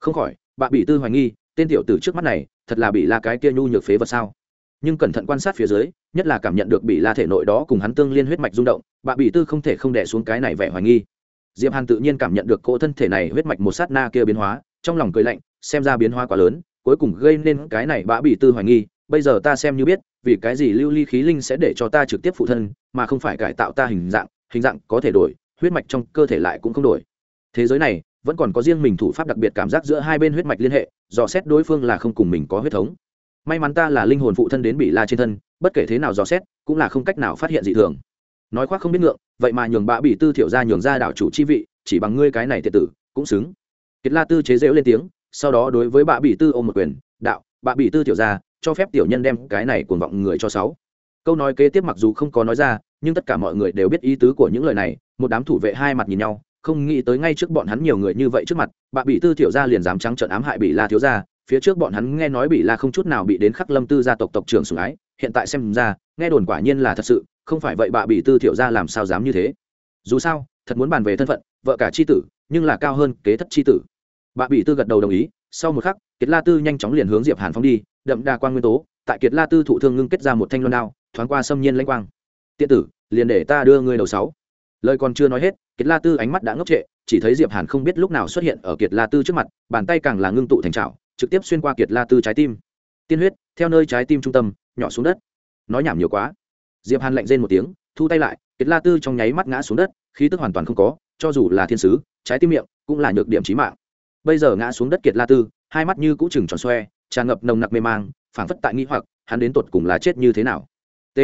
Không khỏi, bà bị tư hoài nghi, tên tiểu tử trước mắt này, thật là bị la cái kia nhu nhược phế vật sao? Nhưng cẩn thận quan sát phía dưới, nhất là cảm nhận được bị la thể nội đó cùng hắn tương liên huyết mạch rung động, bà bị tư không thể không đẻ xuống cái này vẻ hoài nghi. Diệp hàn tự nhiên cảm nhận được cỗ thân thể này huyết mạch một sát na kia biến hóa, trong lòng cười lạnh, xem ra biến hóa quá lớn cuối cùng gây nên cái này bã bị tư hoài nghi, bây giờ ta xem như biết, vì cái gì lưu ly khí linh sẽ để cho ta trực tiếp phụ thân, mà không phải cải tạo ta hình dạng hình dạng có thể đổi, huyết mạch trong cơ thể lại cũng không đổi. Thế giới này, vẫn còn có riêng mình thủ pháp đặc biệt cảm giác giữa hai bên huyết mạch liên hệ, dò xét đối phương là không cùng mình có huyết thống. May mắn ta là linh hồn phụ thân đến bị la trên thân, bất kể thế nào dò xét, cũng là không cách nào phát hiện dị thường. Nói khoác không biết ngượng, vậy mà nhường bạ bị tư thiểu ra nhường ra đảo chủ chi vị, chỉ bằng ngươi cái này thiệt tử, cũng xứng. Kiệt la tư chế rễu lên tiếng sau đó đối với bạ bị tư ôm một quyền, đạo bạ bị tư tiểu ra cho phép tiểu nhân đem cái này cuồng vọng người cho sáu. Câu nói kế tiếp mặc dù không có nói ra, nhưng tất cả mọi người đều biết ý tứ của những lời này, một đám thủ vệ hai mặt nhìn nhau, không nghĩ tới ngay trước bọn hắn nhiều người như vậy trước mặt bạ bị tư tiểu ra liền dám trắng trợn ám hại bị la thiếu gia, phía trước bọn hắn nghe nói bị la không chút nào bị đến khắc lâm tư gia tộc tộc trưởng sủng ái, hiện tại xem ra, nghe đồn quả nhiên là thật sự, không phải vậy bạ bị tư tiểu ra làm sao dám như thế. Dù sao, thật muốn bàn về thân phận, vợ cả chi tử, nhưng là cao hơn kế thất chi tử bạ bị tư gật đầu đồng ý, sau một khắc, kiệt la tư nhanh chóng liền hướng diệp hàn phóng đi, đậm đà quan nguyên tố, tại kiệt la tư thụ thương ngưng kết ra một thanh loan đao, thoáng qua xâm nhiên lãnh quang. Tiện tử, liền để ta đưa ngươi đầu sáu. Lời còn chưa nói hết, kiệt la tư ánh mắt đã ngốc trệ, chỉ thấy diệp hàn không biết lúc nào xuất hiện ở kiệt la tư trước mặt, bàn tay càng là ngưng tụ thành trào trực tiếp xuyên qua kiệt la tư trái tim. Tiên huyết, theo nơi trái tim trung tâm, nhỏ xuống đất. Nói nhảm nhiều quá. Diệp hàn lạnh rên một tiếng, thu tay lại, kiệt la tư trong nháy mắt ngã xuống đất, khí tức hoàn toàn không có, cho dù là thiên sứ, trái tim miệng cũng là nhược điểm chí mạng bây giờ ngã xuống đất kiệt la tư, hai mắt như cũ chừng tròn xoe, tràn ngập nồng nặc mê mang, phảng phất tại nghi hoặc, hắn đến tột cùng là chết như thế nào. T.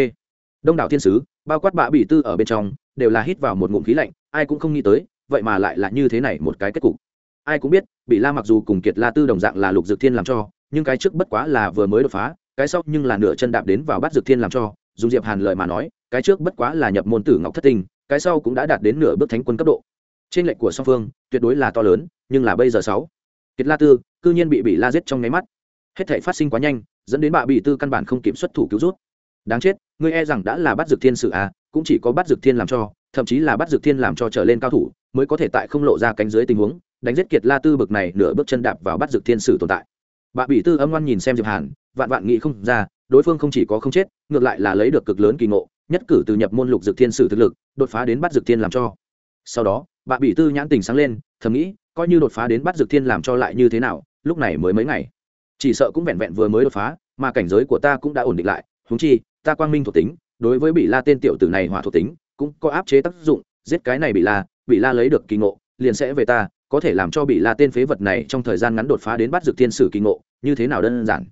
Đông đảo thiên sứ, bao quát bạ bị tư ở bên trong, đều là hít vào một ngụm khí lạnh, ai cũng không nghĩ tới, vậy mà lại là như thế này một cái kết cục. Ai cũng biết bị la mặc dù cùng kiệt la tư đồng dạng là lục dược thiên làm cho, nhưng cái trước bất quá là vừa mới đột phá, cái sau nhưng là nửa chân đạp đến vào bắt dược thiên làm cho, dùng diệp hàn lợi mà nói, cái trước bất quá là nhập môn tử ngọc thất tinh, cái sau cũng đã đạt đến nửa bước thánh quân cấp độ trên lệnh của song phương, tuyệt đối là to lớn, nhưng là bây giờ sáu. Kiệt la tư, cư nhiên bị bị la giết trong nháy mắt. Hết thể phát sinh quá nhanh, dẫn đến bạ bị tư căn bản không kiểm xuất thủ cứu rút. Đáng chết, ngươi e rằng đã là bắt dược thiên sự à cũng chỉ có bắt dược thiên làm cho, thậm chí là bắt dược thiên làm cho trở lên cao thủ, mới có thể tại không lộ ra cánh dưới tình huống, đánh giết kiệt la tư bực này nửa bước chân đạp vào bắt dược thiên sử tồn tại. Bạ bị tư âm ngoan nhìn xem diệp hàn, vạn vạn nghĩ không ra, đối phương không chỉ có không chết, ngược lại là lấy được cực lớn kỳ ngộ, nhất cử từ nhập môn lục dược thiên sử thực lực, đột phá đến bắt dược thiên làm cho. Sau đó bà bị tư nhãn tình sáng lên, thầm nghĩ, coi như đột phá đến bắt dược thiên làm cho lại như thế nào, lúc này mới mấy ngày. Chỉ sợ cũng vẹn vẹn vừa mới đột phá, mà cảnh giới của ta cũng đã ổn định lại. Húng chi, ta quang minh thuộc tính, đối với bị la tên tiểu tử này hỏa thuộc tính, cũng có áp chế tác dụng, giết cái này bị la bị la lấy được kỳ ngộ, liền sẽ về ta, có thể làm cho bị la tên phế vật này trong thời gian ngắn đột phá đến bắt dược thiên sử kỳ ngộ, như thế nào đơn giản?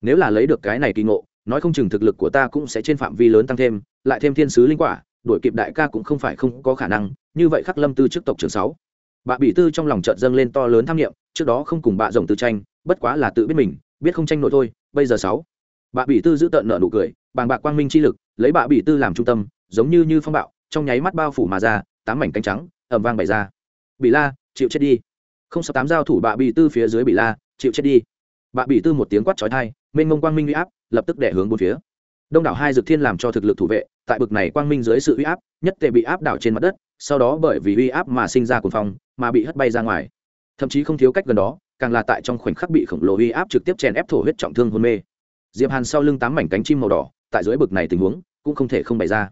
Nếu là lấy được cái này kỳ ngộ, nói không chừng thực lực của ta cũng sẽ trên phạm vi lớn tăng thêm, lại thêm thiên sứ linh quả đuổi kịp đại ca cũng không phải không có khả năng, như vậy khắc lâm tư trước tộc trưởng sáu. Bà bị tư trong lòng trợn dâng lên to lớn tham nghiệm trước đó không cùng bà rồng tư tranh, bất quá là tự biết mình, biết không tranh nổi thôi, bây giờ sáu. Bà bị tư giữ tợn nợ nụ cười, bàng bạc quang minh chi lực, lấy bà bị tư làm trung tâm, giống như như phong bạo, trong nháy mắt bao phủ mà ra, tám mảnh cánh trắng ẩm vang bày ra. Bị la, chịu chết đi. Không sáu tám giao thủ bà bị tư phía dưới bị la, chịu chết đi. Bà bị tư một tiếng quát trói thai mênh mông quang minh uy áp, lập tức đẻ hướng bốn phía đông đảo hai dược thiên làm cho thực lực thủ vệ, tại bực này quang minh dưới sự uy áp, nhất tề bị áp đảo trên mặt đất, sau đó bởi vì uy áp mà sinh ra cuồng phong, mà bị hất bay ra ngoài. Thậm chí không thiếu cách gần đó, càng là tại trong khoảnh khắc bị khổng lồ uy áp trực tiếp chèn ép thổ huyết trọng thương hôn mê. Diệp hàn sau lưng tám mảnh cánh chim màu đỏ, tại dưới bực này tình huống, cũng không thể không bày ra.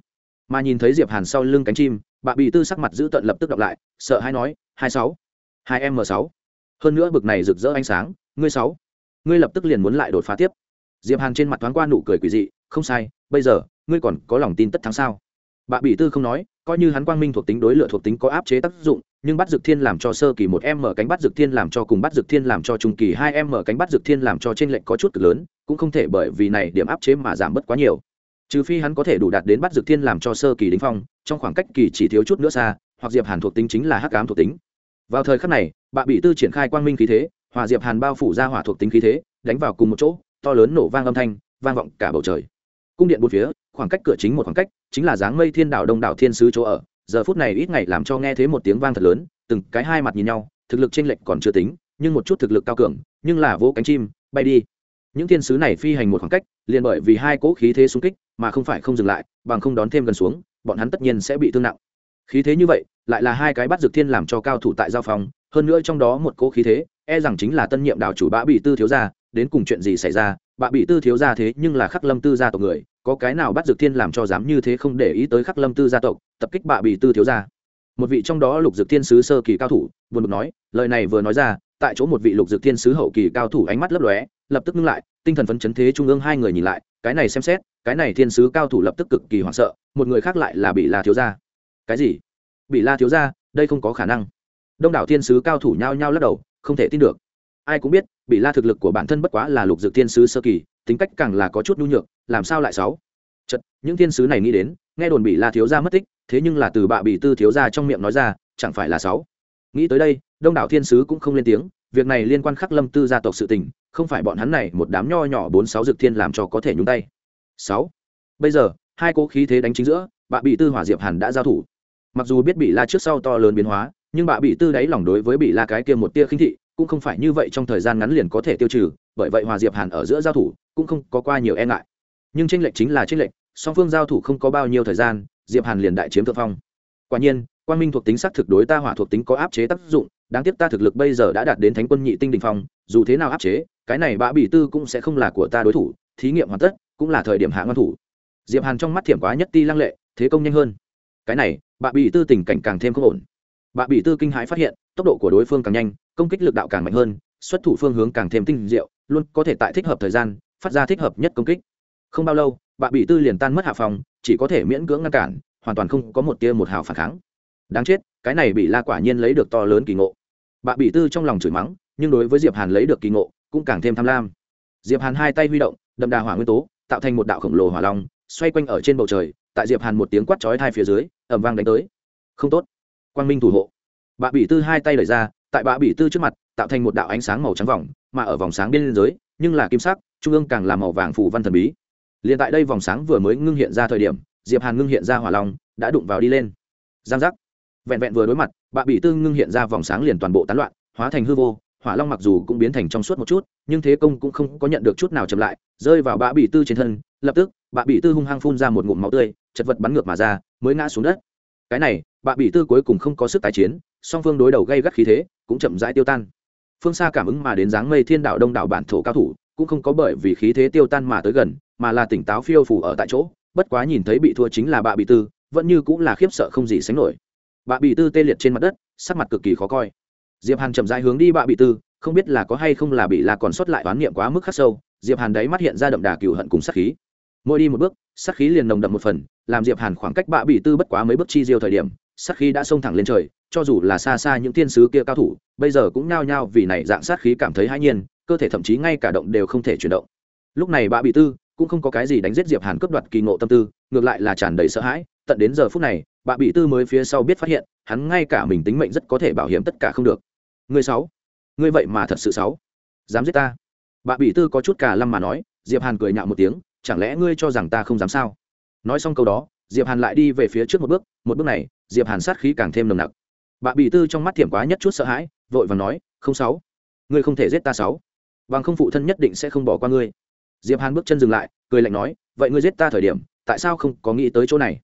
Mà nhìn thấy diệp hàn sau lưng cánh chim, bà bị tư sắc mặt giữ tận lập tức đọc lại, sợ hai nói, hai sáu, hai m sáu. Hơn nữa bực này rực rỡ ánh sáng, ngươi sáu, ngươi lập tức liền muốn lại đột phá tiếp. Diệp hàn trên mặt thoáng qua nụ cười quỷ dị không sai, bây giờ, ngươi còn có lòng tin tất thắng sao? Bà bị tư không nói, coi như hắn quang minh thuộc tính đối lựa thuộc tính có áp chế tác dụng, nhưng bắt dược thiên làm cho sơ kỳ một em mở cánh bắt dược thiên làm cho cùng bắt dược thiên làm cho trung kỳ hai em mở cánh bắt dược thiên làm cho trên lệnh có chút cực lớn, cũng không thể bởi vì này điểm áp chế mà giảm bớt quá nhiều. Trừ phi hắn có thể đủ đạt đến bắt dược thiên làm cho sơ kỳ đính phong, trong khoảng cách kỳ chỉ thiếu chút nữa xa, hoặc diệp hàn thuộc tính chính là hắc ám thuộc tính. Vào thời khắc này bà bị tư triển khai quang minh khí thế, hòa diệp hàn bao phủ ra hỏa thuộc tính khí thế, đánh vào cùng một chỗ, to lớn nổ vang âm thanh, vang vọng cả bầu trời cung điện bốn phía, khoảng cách cửa chính một khoảng cách, chính là dáng mây thiên đảo đông đảo thiên sứ chỗ ở. Giờ phút này ít ngày làm cho nghe thấy một tiếng vang thật lớn, từng cái hai mặt nhìn nhau, thực lực trên lệnh còn chưa tính, nhưng một chút thực lực cao cường, nhưng là vỗ cánh chim, bay đi. Những thiên sứ này phi hành một khoảng cách, liền bởi vì hai cỗ khí thế xung kích, mà không phải không dừng lại, bằng không đón thêm gần xuống, bọn hắn tất nhiên sẽ bị thương nặng. Khí thế như vậy, lại là hai cái bắt dược thiên làm cho cao thủ tại giao phòng, hơn nữa trong đó một cỗ khí thế e rằng chính là tân nhiệm đạo chủ bã bị tư thiếu gia, đến cùng chuyện gì xảy ra bạ bị tư thiếu gia thế nhưng là khắc lâm tư gia tộc người, có cái nào bắt dược thiên làm cho dám như thế không để ý tới khắc lâm tư gia tộc, tập kích bạ bị tư thiếu gia. Một vị trong đó lục dược thiên sứ sơ kỳ cao thủ, buồn bực nói, lời này vừa nói ra, tại chỗ một vị lục dược thiên sứ hậu kỳ cao thủ ánh mắt lấp lóe, lập tức ngưng lại, tinh thần phấn chấn thế trung ương hai người nhìn lại, cái này xem xét, cái này thiên sứ cao thủ lập tức cực kỳ hoảng sợ, một người khác lại là bị la thiếu gia. Cái gì? Bị la thiếu gia, đây không có khả năng. Đông đảo thiên sứ cao thủ nhao nhao lắc đầu, không thể tin được ai cũng biết bị la thực lực của bản thân bất quá là lục dược thiên sứ sơ kỳ, tính cách càng là có chút nhu nhược, làm sao lại sáu? Chật những thiên sứ này nghĩ đến, nghe đồn bị la thiếu gia mất tích, thế nhưng là từ bạ bị tư thiếu gia trong miệng nói ra, chẳng phải là sáu? Nghĩ tới đây, đông đảo thiên sứ cũng không lên tiếng, việc này liên quan khắc lâm tư gia tộc sự tình, không phải bọn hắn này một đám nho nhỏ bốn sáu dược thiên làm cho có thể nhúng tay. Sáu. Bây giờ, hai cố khí thế đánh chính giữa, bạ bị tư hỏa diệp hàn đã giao thủ. Mặc dù biết bị la trước sau to lớn biến hóa, nhưng bạ bị tư đáy lòng đối với bị la cái kia một tia khinh thị cũng không phải như vậy trong thời gian ngắn liền có thể tiêu trừ, bởi vậy hòa diệp hàn ở giữa giao thủ cũng không có qua nhiều e ngại. Nhưng tranh lệch chính là tranh lệch, song phương giao thủ không có bao nhiêu thời gian, diệp hàn liền đại chiếm thượng phong. Quả nhiên quan minh thuộc tính sắc thực đối ta hỏa thuộc tính có áp chế tác dụng, đáng tiếc ta thực lực bây giờ đã đạt đến thánh quân nhị tinh đình phong, dù thế nào áp chế, cái này bã bỉ tư cũng sẽ không là của ta đối thủ, thí nghiệm hoàn tất, cũng là thời điểm hạ ngon thủ. Diệp hàn trong mắt thiểm quá nhất ti lăng lệ, thế công nhanh hơn. Cái này bạ bỉ tư tình cảnh càng thêm không ổn. Bà bỉ tư kinh hãi phát hiện, tốc độ của đối phương càng nhanh, công kích lực đạo càng mạnh hơn, xuất thủ phương hướng càng thêm tinh diệu, luôn có thể tại thích hợp thời gian, phát ra thích hợp nhất công kích. Không bao lâu bà bị tư liền tan mất hạ phòng, chỉ có thể miễn cưỡng ngăn cản, hoàn toàn không có một tia một hào phản kháng. Đáng chết, cái này bị la quả nhiên lấy được to lớn kỳ ngộ. Bà bị tư trong lòng chửi mắng, nhưng đối với diệp hàn lấy được kỳ ngộ, cũng càng thêm tham lam. Diệp hàn hai tay huy động, đậm đà hỏa nguyên tố, tạo thành một đạo khổng lồ hỏa long, xoay quanh ở trên bầu trời, tại diệp hàn một tiếng quát chói hai phía dưới ẩm vang đánh tới. Không tốt quang minh thủ hộ. Bạ bị tư hai tay đẩy ra, tại bạ bị tư trước mặt, tạo thành một đạo ánh sáng màu trắng vòng, mà ở vòng sáng biên giới nhưng là kim sắc, trung ương càng là màu vàng phủ văn thần bí. Liền tại đây vòng sáng vừa mới ngưng hiện ra thời điểm, diệp hàn ngưng hiện ra hỏa long, đã đụng vào đi lên. Giang giác. Vẹn vẹn vừa đối mặt, bạ bị tư ngưng hiện ra vòng sáng liền toàn bộ tán loạn, hóa thành hư vô, hỏa long mặc dù cũng biến thành trong suốt một chút, nhưng thế công cũng không có nhận được chút nào chậm lại, rơi vào bạ bị tư trên thân, lập tức, bạ bị tư hung hăng phun ra một ngụm máu tươi, chật vật bắn ngược mà ra, mới ngã xuống đất cái này, bạ bị tư cuối cùng không có sức tái chiến, song phương đối đầu gây gắt khí thế cũng chậm rãi tiêu tan. Phương xa cảm ứng mà đến dáng mây thiên đạo đông đảo bản thổ cao thủ, cũng không có bởi vì khí thế tiêu tan mà tới gần, mà là tỉnh táo phiêu phủ ở tại chỗ, bất quá nhìn thấy bị thua chính là bạ bị tư, vẫn như cũng là khiếp sợ không gì sánh nổi. Bạ bị tư tê liệt trên mặt đất, sắc mặt cực kỳ khó coi. Diệp hàn chậm rãi hướng đi bạ bị tư, không biết là có hay không là bị là còn sót lại oán niệm quá mức khắc sâu, diệp hàn đấy mắt hiện ra đậm đà cừu hận cùng sát khí. Mỗi đi một bước sát khí liền nồng đậm một phần, làm diệp hàn khoảng cách bạ bị tư bất quá mấy bước chi diêu thời điểm, sát khí đã xông thẳng lên trời, cho dù là xa xa những thiên sứ kia cao thủ, bây giờ cũng nhao nhao vì này dạng sát khí cảm thấy hãi nhiên, cơ thể thậm chí ngay cả động đều không thể chuyển động. Lúc này bạ bị tư cũng không có cái gì đánh giết diệp hàn cướp đoạt kỳ ngộ tâm tư, ngược lại là tràn đầy sợ hãi, tận đến giờ phút này, bạ bị tư mới phía sau biết phát hiện, hắn ngay cả mình tính mệnh rất có thể bảo hiểm tất cả không được. Ngươi sáu ngươi vậy mà thật sự sáu. Dám giết ta. Bạ bị tư có chút cả lâm mà nói, diệp hàn cười nhạo một tiếng chẳng lẽ ngươi cho rằng ta không dám sao? Nói xong câu đó, diệp hàn lại đi về phía trước một bước một bước này, diệp hàn sát khí càng thêm nồng nặc. Bà bị tư trong mắt thiểm quá nhất chút sợ hãi, vội và nói, không sáu, ngươi không thể giết ta sáu, bằng không phụ thân nhất định sẽ không bỏ qua ngươi. Diệp hàn bước chân dừng lại, cười lạnh nói, vậy ngươi giết ta thời điểm, tại sao không có nghĩ tới chỗ này?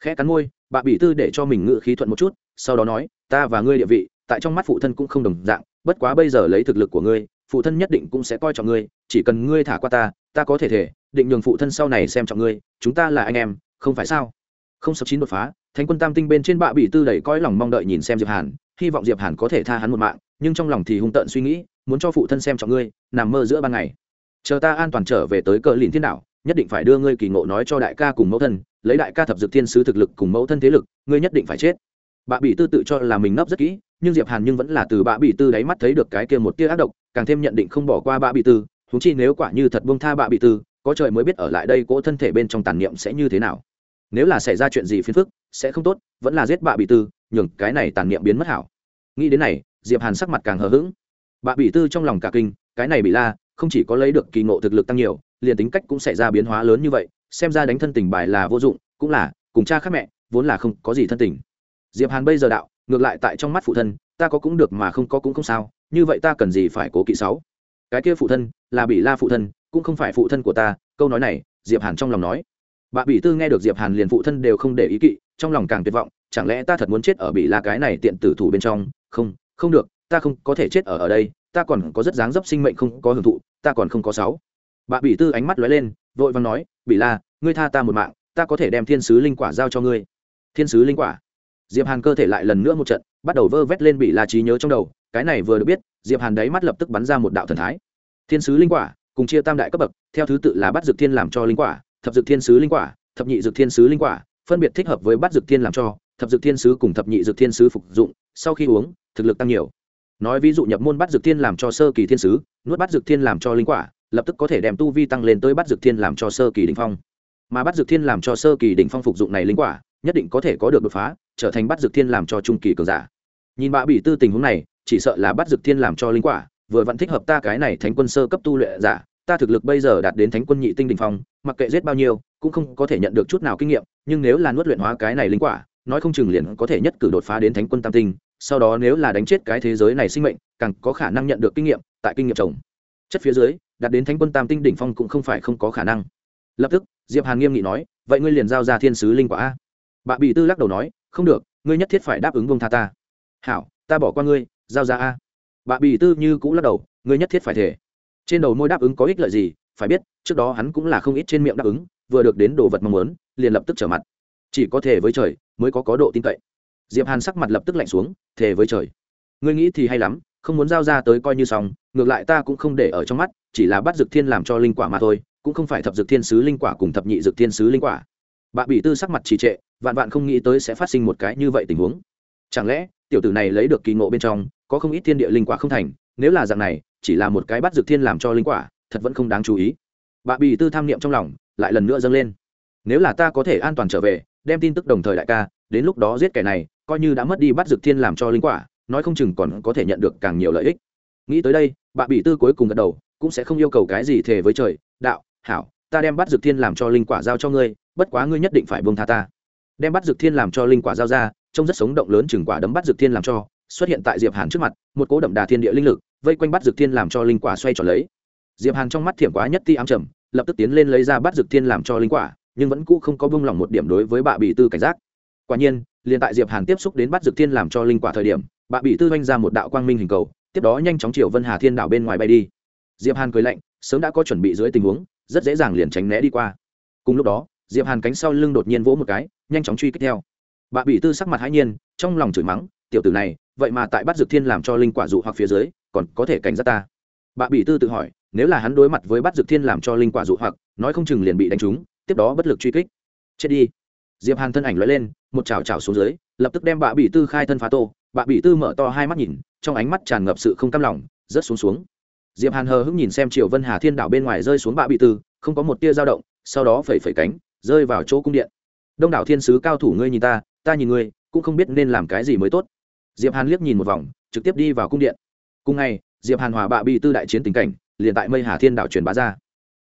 Khẽ cắn môi, bà bị tư để cho mình ngự khí thuận một chút, sau đó nói, ta và ngươi địa vị, tại trong mắt phụ thân cũng không đồng dạng, bất quá bây giờ lấy thực lực của ngươi, phụ thân nhất định cũng sẽ coi trọng ngươi, chỉ cần ngươi thả qua ta ta có thể thể định nhường phụ thân sau này xem trọng ngươi chúng ta là anh em không phải sao? Không sáu chín đột phá thánh quân tam tinh bên trên bạ bị tư đầy coi lòng mong đợi nhìn xem diệp hàn hy vọng diệp hàn có thể tha hắn một mạng nhưng trong lòng thì hung tợn suy nghĩ muốn cho phụ thân xem trọng ngươi nằm mơ giữa ban ngày. Chờ ta an toàn trở về tới cờ lìn thiên Đảo, nhất định phải đưa ngươi kỳ ngộ nói cho đại ca cùng mẫu thân lấy đại ca thập dược thiên sứ thực lực cùng mẫu thân thế lực ngươi nhất định phải chết. Bạ bị tư tự cho là mình nấp rất kỹ nhưng diệp hàn nhưng vẫn là từ bạ bị tư đáy mắt thấy được cái kia một tia ác độc càng thêm nhận định không bỏ qua bạ bị tư chúng chi nếu quả như thật buông tha bạ bị tư, có trời mới biết ở lại đây cỗ thân thể bên trong tàn niệm sẽ như thế nào. Nếu là xảy ra chuyện gì phiền phức, sẽ không tốt, vẫn là giết bạ bị tư, nhường cái này tàn niệm biến mất hảo. Nghĩ đến này, diệp hàn sắc mặt càng hờ hững. Bạ bị tư trong lòng cả kinh, cái này bị la, không chỉ có lấy được kỳ ngộ thực lực tăng nhiều, liền tính cách cũng xảy ra biến hóa lớn như vậy, xem ra đánh thân tình bài là vô dụng, cũng là, cùng cha khác mẹ, vốn là không có gì thân tình. Diệp hàn bây giờ đạo, ngược lại tại trong mắt phụ thân, ta có cũng được mà không có cũng không sao, như vậy ta cần gì phải cố kỵ sáu? Cái kia phụ thân là bị la phụ thân, cũng không phải phụ thân của ta, câu nói này, diệp hàn trong lòng nói. Bà bị tư nghe được diệp hàn liền phụ thân đều không để ý kỵ, trong lòng càng tuyệt vọng, chẳng lẽ ta thật muốn chết ở bị la cái này tiện tử thủ bên trong? Không không được, ta không có thể chết ở ở đây, ta còn có rất dáng dấp sinh mệnh không có hưởng thụ, ta còn không có sáu. Bà bị tư ánh mắt lóe lên, vội vàng nói bị la, ngươi tha ta một mạng, ta có thể đem thiên sứ linh quả giao cho ngươi. Thiên sứ linh quả? Diệp hàn cơ thể lại lần nữa một trận bắt đầu vơ vét lên bị la trí nhớ trong đầu cái này vừa được biết diệp hàn đáy mắt lập tức bắn ra một đạo thần thái thiên sứ linh quả cùng chia tam đại cấp bậc theo thứ tự là bắt dược thiên làm cho linh quả thập dược thiên sứ linh quả thập nhị dược thiên sứ linh quả phân biệt thích hợp với bắt dược thiên làm cho thập dược thiên sứ cùng thập nhị dược thiên sứ phục dụng sau khi uống thực lực tăng nhiều nói ví dụ nhập môn bắt dược thiên làm cho sơ kỳ thiên sứ nuốt bắt dược thiên làm cho linh quả lập tức có thể đem tu vi tăng lên tới bắt dược thiên làm cho sơ kỳ đỉnh phong mà bắt dược thiên làm cho sơ kỳ đỉnh phong phục dụng này linh quả nhất định có thể có được đột phá, trở thành bắt dược thiên làm cho trung kỳ cường giả. Nhìn bạ bị tư tình huống này, chỉ sợ là bắt dược thiên làm cho linh quả, vừa vẫn thích hợp ta cái này thánh quân sơ cấp tu luyện giả, ta thực lực bây giờ đạt đến thánh quân nhị tinh đỉnh phong, mặc kệ giết bao nhiêu, cũng không có thể nhận được chút nào kinh nghiệm, nhưng nếu là nuốt luyện hóa cái này linh quả, nói không chừng liền có thể nhất cử đột phá đến thánh quân tam tinh, sau đó nếu là đánh chết cái thế giới này sinh mệnh, càng có khả năng nhận được kinh nghiệm, tại kinh nghiệm trồng chất phía dưới, đạt đến thánh quân tam tinh đỉnh phong cũng không phải không có khả năng. Lập tức, diệp hàn nghiêm nghị nói, vậy ngươi liền giao ra thiên sứ linh quả a. Bà bị tư lắc đầu nói, không được, ngươi nhất thiết phải đáp ứng vông tha ta. Hảo, ta bỏ qua ngươi, giao ra a. Bà bị tư như cũng lắc đầu, ngươi nhất thiết phải thể. Trên đầu môi đáp ứng có ích lợi gì, phải biết, trước đó hắn cũng là không ít trên miệng đáp ứng, vừa được đến đồ vật mong muốn, liền lập tức trở mặt. Chỉ có thể với trời, mới có có độ tin cậy. Diệp hàn sắc mặt lập tức lạnh xuống thề với trời. Ngươi nghĩ thì hay lắm, không muốn giao ra tới coi như xong, ngược lại ta cũng không để ở trong mắt, chỉ là bắt dược thiên làm cho linh quả mà thôi, cũng không phải thập dược thiên sứ linh quả cùng thập nhị dược thiên sứ linh quả. Bà bị tư sắc mặt trì trệ vạn vạn không nghĩ tới sẽ phát sinh một cái như vậy tình huống. Chẳng lẽ, tiểu tử này lấy được kỳ ngộ bên trong, có không ít thiên địa linh quả không thành, nếu là dạng này, chỉ là một cái bắt dược thiên làm cho linh quả, thật vẫn không đáng chú ý. Bạ bị tư tham niệm trong lòng, lại lần nữa dâng lên. Nếu là ta có thể an toàn trở về, đem tin tức đồng thời đại ca, đến lúc đó giết kẻ này, coi như đã mất đi bắt dược thiên làm cho linh quả, nói không chừng còn có thể nhận được càng nhiều lợi ích. Nghĩ tới đây, bạ bị tư cuối cùng gật đầu, cũng sẽ không yêu cầu cái gì thề với trời, đạo, hảo, ta đem bắt dược thiên làm cho linh quả giao cho ngươi, bất quá ngươi nhất định phải buông tha ta đem bắt dược thiên làm cho linh quả giao ra, trông rất sống động lớn chừng quả đấm bắt dược thiên làm cho, xuất hiện tại diệp hàn trước mặt, một cỗ đậm đà thiên địa linh lực, vây quanh bắt dược thiên làm cho linh quả xoay tròn lấy. Diệp hàn trong mắt thiểm quá nhất ti ám trầm, lập tức tiến lên lấy ra bắt dược thiên làm cho linh quả, nhưng vẫn cũ không có buông lỏng một điểm đối với bạ bị tư cảnh giác. Quả nhiên, liền tại diệp hàn tiếp xúc đến bắt dược thiên làm cho linh quả thời điểm, bạ bị tư oanh ra một đạo quang minh hình cầu, tiếp đó nhanh chóng chiều vân hà thiên đảo bên ngoài bay đi. Diệp hàn cười lạnh, sớm đã có chuẩn bị dưới tình huống, rất dễ dàng liền tránh né đi qua. Cùng lúc đó, diệp hàn cánh sau lưng đột nhiên vỗ một cái nhanh chóng truy kích theo. Bạ bị tư sắc mặt hãi nhiên, trong lòng chửi mắng, tiểu tử này, vậy mà tại bắt dược thiên làm cho linh quả dụ hoặc phía dưới, còn có thể cảnh giác ta? Bạ bị tư tự hỏi, nếu là hắn đối mặt với bắt dược thiên làm cho linh quả dụ hoặc, nói không chừng liền bị đánh trúng, tiếp đó bất lực truy kích. Chết đi. Diệp hàn thân ảnh lóe lên, một chảo chảo xuống dưới, lập tức đem bạ bị tư khai thân phá tô. Bạ bị tư mở to hai mắt nhìn, trong ánh mắt tràn ngập sự không cam lòng, rớt xuống xuống. Diệp hàn hờ hững nhìn xem triệu vân hà thiên đảo bên ngoài rơi xuống bạ bị tư, không có một tia dao động, sau đó phẩy phẩy cánh, rơi vào chỗ cung điện đông đảo thiên sứ cao thủ ngươi nhìn ta ta nhìn ngươi, cũng không biết nên làm cái gì mới tốt. Diệp hàn liếc nhìn một vòng, trực tiếp đi vào cung điện. Cùng ngày, diệp hàn hòa bạ bị tư đại chiến tình cảnh, liền tại mây hà thiên đảo truyền bá ra.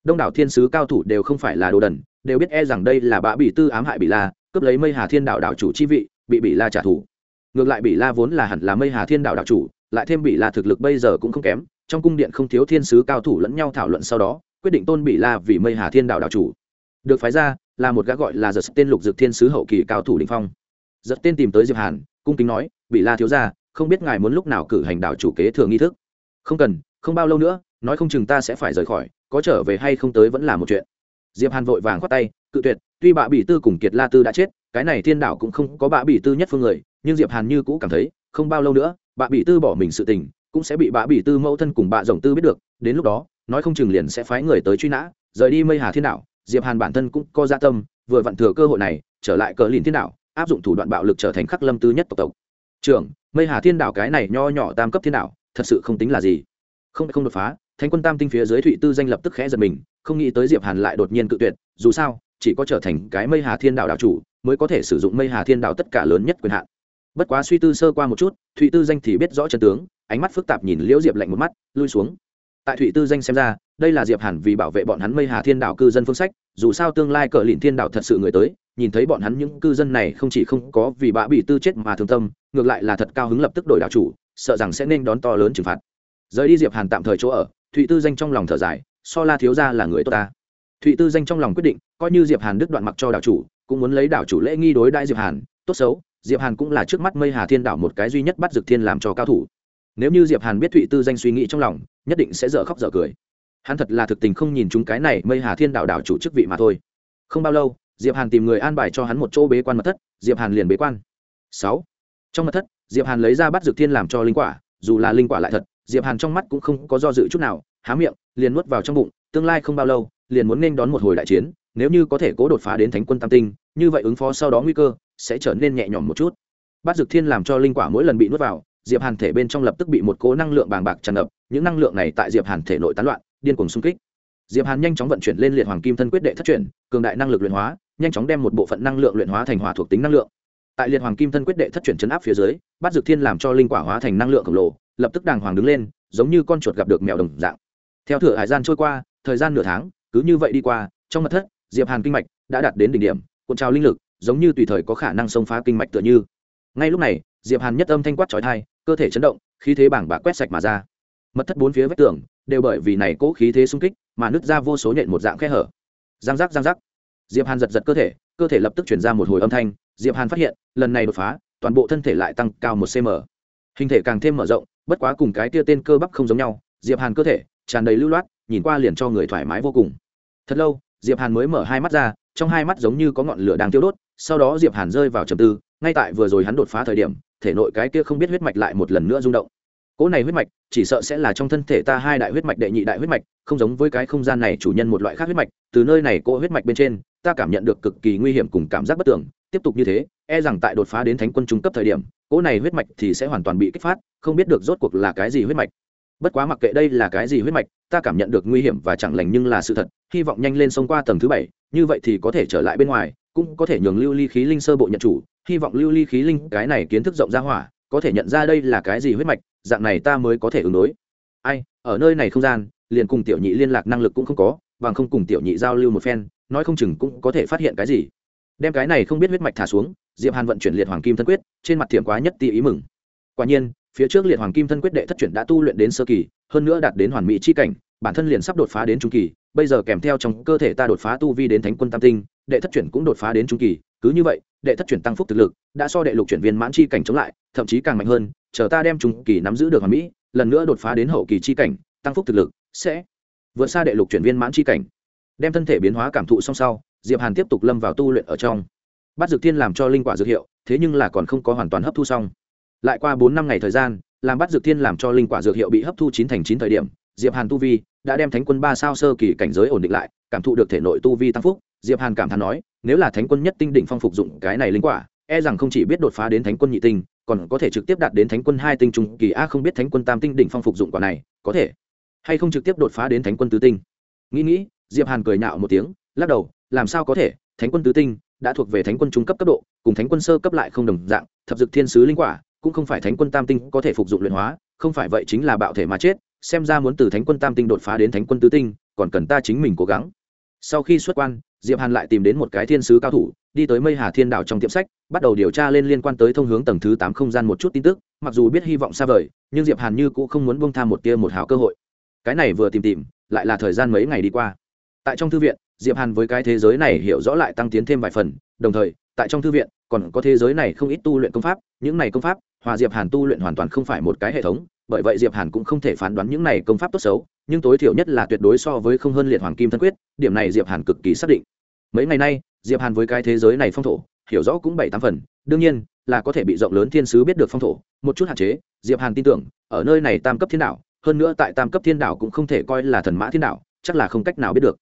Đông đảo thiên sứ cao thủ đều không phải là đồ đần, đều biết e rằng đây là bạ bị tư ám hại bị la, cướp lấy mây hà thiên đảo đảo chủ chi vị, bị bị la trả thù. Ngược lại bị la vốn là hẳn là mây hà thiên đảo đảo chủ, lại thêm bị la thực lực bây giờ cũng không kém, trong cung điện không thiếu thiên sứ cao thủ lẫn nhau thảo luận sau đó, quyết định tôn bị la vì mây hà thiên đảo đảo chủ. Được phái ra là một gã gọi là giật tên lục dược thiên sứ hậu kỳ cao thủ đình phong. Giật tên tìm tới diệp hàn, cung kính nói bị la thiếu gia, không biết ngài muốn lúc nào cử hành đảo chủ kế thừa nghi thức? Không cần, không bao lâu nữa, nói không chừng ta sẽ phải rời khỏi, có trở về hay không tới vẫn là một chuyện. Diệp hàn vội vàng khoát tay, cự tuyệt, tuy bạ bỉ tư cùng kiệt la tư đã chết, cái này thiên đảo cũng không có bạ bỉ tư nhất phương người, nhưng diệp hàn như cũ cảm thấy, không bao lâu nữa, bạ bỉ tư bỏ mình sự tình, cũng sẽ bị bạ bỉ tư mẫu thân cùng bạ rồng tư biết được, đến lúc đó, nói không chừng liền sẽ phái người tới truy nã, rời đi mây hà thiên đảo diệp hàn bản thân cũng có gia dạ tâm, vừa vặn thừa cơ hội này, trở lại cờ lìn thiên đảo, áp dụng thủ đoạn bạo lực trở thành khắc lâm tư nhất tộc tộc. Trưởng, mây hà thiên đảo cái này nho nhỏ tam cấp thiên đảo, thật sự không tính là gì. Không không đột phá, thánh quân tam tinh phía dưới thụy tư danh lập tức khẽ giật mình, không nghĩ tới diệp hàn lại đột nhiên cự tuyệt, dù sao, chỉ có trở thành cái mây hà thiên đảo đảo chủ, mới có thể sử dụng mây hà thiên đảo tất cả lớn nhất quyền hạn. Bất quá suy tư sơ qua một chút, thụy tư danh thì biết rõ chân tướng, ánh mắt phức tạp nhìn liễu diệp lạnh một mắt, lui xuống. Tại thụy tư danh xem ra đây là diệp hàn vì bảo vệ bọn hắn mây hà thiên đảo cư dân phương sách, dù sao tương lai cờ lìn thiên đảo thật sự người tới, nhìn thấy bọn hắn những cư dân này không chỉ không có vì bã bị tư chết mà thương tâm, ngược lại là thật cao hứng lập tức đổi đảo chủ, sợ rằng sẽ nên đón to lớn trừng phạt. Rời đi diệp hàn tạm thời chỗ ở, thụy tư danh trong lòng thở dài, so la thiếu gia là người tốt ta. Thụy tư danh trong lòng quyết định, coi như diệp hàn đứt đoạn mặc cho đảo chủ, cũng muốn lấy đảo chủ lễ nghi đối đại diệp hàn, tốt xấu, diệp hàn cũng là trước mắt mây hà thiên đảo một cái duy nhất bắt dực thiên làm cho cao thủ. Nếu như diệp hàn biết thụy tư danh suy nghĩ trong lòng, nhất định sẽ dở khóc dở cười hắn thật là thực tình không nhìn chúng cái này mây hà thiên đạo đảo chủ chức vị mà thôi. Không bao lâu, diệp hàn tìm người an bài cho hắn một chỗ bế quan mật thất, diệp hàn liền bế quan. Sáu. Trong mật thất, diệp hàn lấy ra bắt dược thiên làm cho linh quả, dù là linh quả lại thật, diệp hàn trong mắt cũng không có do dự chút nào, há miệng, liền nuốt vào trong bụng, tương lai không bao lâu, liền muốn nên đón một hồi đại chiến, nếu như có thể cố đột phá đến thánh quân tam tinh, như vậy ứng phó sau đó nguy cơ sẽ trở nên nhẹ nhõm một chút. Bát dược thiên làm cho linh quả mỗi lần bị nuốt vào, diệp hàn thể bên trong lập tức bị một cố năng lượng bàng bạc tràn ngập, những năng lượng này tại diệp hàn thể nội tán loạn điên cuồng xung kích. Diệp hàn nhanh chóng vận chuyển lên liệt hoàng kim thân quyết đệ thất chuyển, cường đại năng lực luyện hóa, nhanh chóng đem một bộ phận năng lượng luyện hóa thành hỏa thuộc tính năng lượng. Tại liệt hoàng kim thân quyết đệ thất chuyển chấn áp phía dưới, bát dược thiên làm cho linh quả hóa thành năng lượng khổng lồ, lập tức đàng hoàng đứng lên, giống như con chuột gặp được mèo đồng dạng. Theo thửa hải gian trôi qua, thời gian nửa tháng, cứ như vậy đi qua, trong mật thất, diệp hàn kinh mạch đã đạt đến đỉnh điểm, cuộn trào linh lực, giống như tùy thời có khả năng xông phá kinh mạch tựa như. Ngay lúc này, diệp hàn nhất âm thanh quát chói tai, cơ thể chấn động, khí thế bảng bạc quét sạch mà ra mật thất bốn phía vách tường đều bởi vì này cố khí thế xung kích mà nứt ra vô số nhện một dạng khe hở. Giang giác giang giác. Diệp hàn giật giật cơ thể cơ thể lập tức chuyển ra một hồi âm thanh. Diệp hàn phát hiện, lần này đột phá, toàn bộ thân thể lại tăng cao một cm. Hình thể càng thêm mở rộng, bất quá cùng cái tia tên cơ bắp không giống nhau. Diệp hàn cơ thể tràn đầy lưu loát, nhìn qua liền cho người thoải mái vô cùng. Thật lâu, diệp hàn mới mở hai mắt ra, trong hai mắt giống như có ngọn lửa đang tiêu đốt. Sau đó diệp hàn rơi vào trầm tư, ngay tại vừa rồi hắn đột phá thời điểm, thể nội cái kia không biết huyết mạch lại một lần nữa rung động cỗ này huyết mạch, chỉ sợ sẽ là trong thân thể ta hai đại huyết mạch đệ nhị đại huyết mạch, không giống với cái không gian này chủ nhân một loại khác huyết mạch, từ nơi này cỗ huyết mạch bên trên, ta cảm nhận được cực kỳ nguy hiểm cùng cảm giác bất tưởng tiếp tục như thế e rằng tại đột phá đến thánh quân trung cấp thời điểm, cỗ này huyết mạch thì sẽ hoàn toàn bị kích phát, không biết được rốt cuộc là cái gì huyết mạch. Bất quá mặc kệ đây là cái gì huyết mạch, ta cảm nhận được nguy hiểm và chẳng lành nhưng là sự thật, hy vọng nhanh lên xông qua tầng thứ bảy, như vậy thì có thể trở lại bên ngoài, cũng có thể nhường lưu ly khí linh sơ bộ nhận chủ, hy vọng lưu ly khí linh cái này kiến thức rộng ra hỏa có thể nhận ra đây là cái gì huyết mạch, dạng này ta mới có thể ứng đối. Ai, ở nơi này không gian, liền cùng tiểu nhị liên lạc năng lực cũng không có, bằng không cùng tiểu nhị giao lưu một phen, nói không chừng cũng có thể phát hiện cái gì. Đem cái này không biết huyết mạch thả xuống, diệp hàn vận chuyển liệt hoàng kim thân quyết, trên mặt thiểm quá nhất ti ý mừng. Quả nhiên, phía trước liệt hoàng kim thân quyết đệ thất chuyển đã tu luyện đến sơ kỳ, hơn nữa đạt đến hoàn mỹ chi cảnh, bản thân liền sắp đột phá đến trung kỳ, bây giờ kèm theo trong cơ thể ta đột phá tu vi đến thánh quân tam tinh, đệ thất chuyển cũng đột phá đến trung kỳ, cứ như vậy đệ thất chuyển tăng phúc thực lực, đã so đệ lục chuyển viên mãn chi cảnh chống lại, thậm chí càng mạnh hơn, chờ ta đem trung kỳ nắm giữ được hoàn mỹ, lần nữa đột phá đến hậu kỳ chi cảnh, tăng phúc thực lực sẽ vượt xa đệ lục chuyển viên mãn chi cảnh. Đem thân thể biến hóa cảm thụ song sau, diệp hàn tiếp tục lâm vào tu luyện ở trong. Bắt dược thiên làm cho linh quả dược hiệu, thế nhưng là còn không có hoàn toàn hấp thu xong. Lại qua bốn năm ngày thời gian, làm bắt dược thiên làm cho linh quả dược hiệu bị hấp thu chín thành chín thời điểm, diệp hàn tu vi đã đem thánh quân ba sao sơ kỳ cảnh giới ổn định lại, cảm thụ được thể nội tu vi tăng phúc diệp hàn cảm thán nói nếu là thánh quân nhất tinh đỉnh phong phục dụng cái này linh quả e rằng không chỉ biết đột phá đến thánh quân nhị tinh còn có thể trực tiếp đạt đến thánh quân hai tinh trung kỳ a không biết thánh quân tam tinh đỉnh phong phục dụng quả này có thể hay không trực tiếp đột phá đến thánh quân tứ tinh nghĩ nghĩ diệp hàn cười nhạo một tiếng lắc đầu làm sao có thể thánh quân tứ tinh đã thuộc về thánh quân trung cấp cấp độ cùng thánh quân sơ cấp lại không đồng dạng thập dực thiên sứ linh quả cũng không phải thánh quân tam tinh có thể phục dụng luyện hóa không phải vậy chính là bạo thể mà chết xem ra muốn từ thánh quân tam tinh đột phá đến thánh quân tứ tinh còn cần ta chính mình cố gắng sau khi xuất quan diệp hàn lại tìm đến một cái thiên sứ cao thủ, đi tới mây hà thiên đảo trong tiệm sách, bắt đầu điều tra lên liên quan tới thông hướng tầng thứ tám không gian một chút tin tức, mặc dù biết hy vọng xa vời, nhưng diệp hàn như cũng không muốn buông tham một tia một hào cơ hội. Cái này vừa tìm tìm, lại là thời gian mấy ngày đi qua. Tại trong thư viện, diệp hàn với cái thế giới này hiểu rõ lại tăng tiến thêm vài phần, đồng thời, tại trong thư viện, còn có thế giới này không ít tu luyện công pháp, những này công pháp, hòa diệp hàn tu luyện hoàn toàn không phải một cái hệ thống, bởi vậy diệp hàn cũng không thể phán đoán những này công pháp tốt xấu nhưng tối thiểu nhất là tuyệt đối so với không hơn liệt hoàng kim thân quyết, điểm này diệp hàn cực kỳ xác định. Mấy ngày nay, diệp hàn với cái thế giới này phong thổ, hiểu rõ cũng bảy tám phần, đương nhiên, là có thể bị rộng lớn thiên sứ biết được phong thổ, một chút hạn chế, diệp hàn tin tưởng, ở nơi này tam cấp thiên đạo, hơn nữa tại tam cấp thiên đạo cũng không thể coi là thần mã thiên đạo, chắc là không cách nào biết được.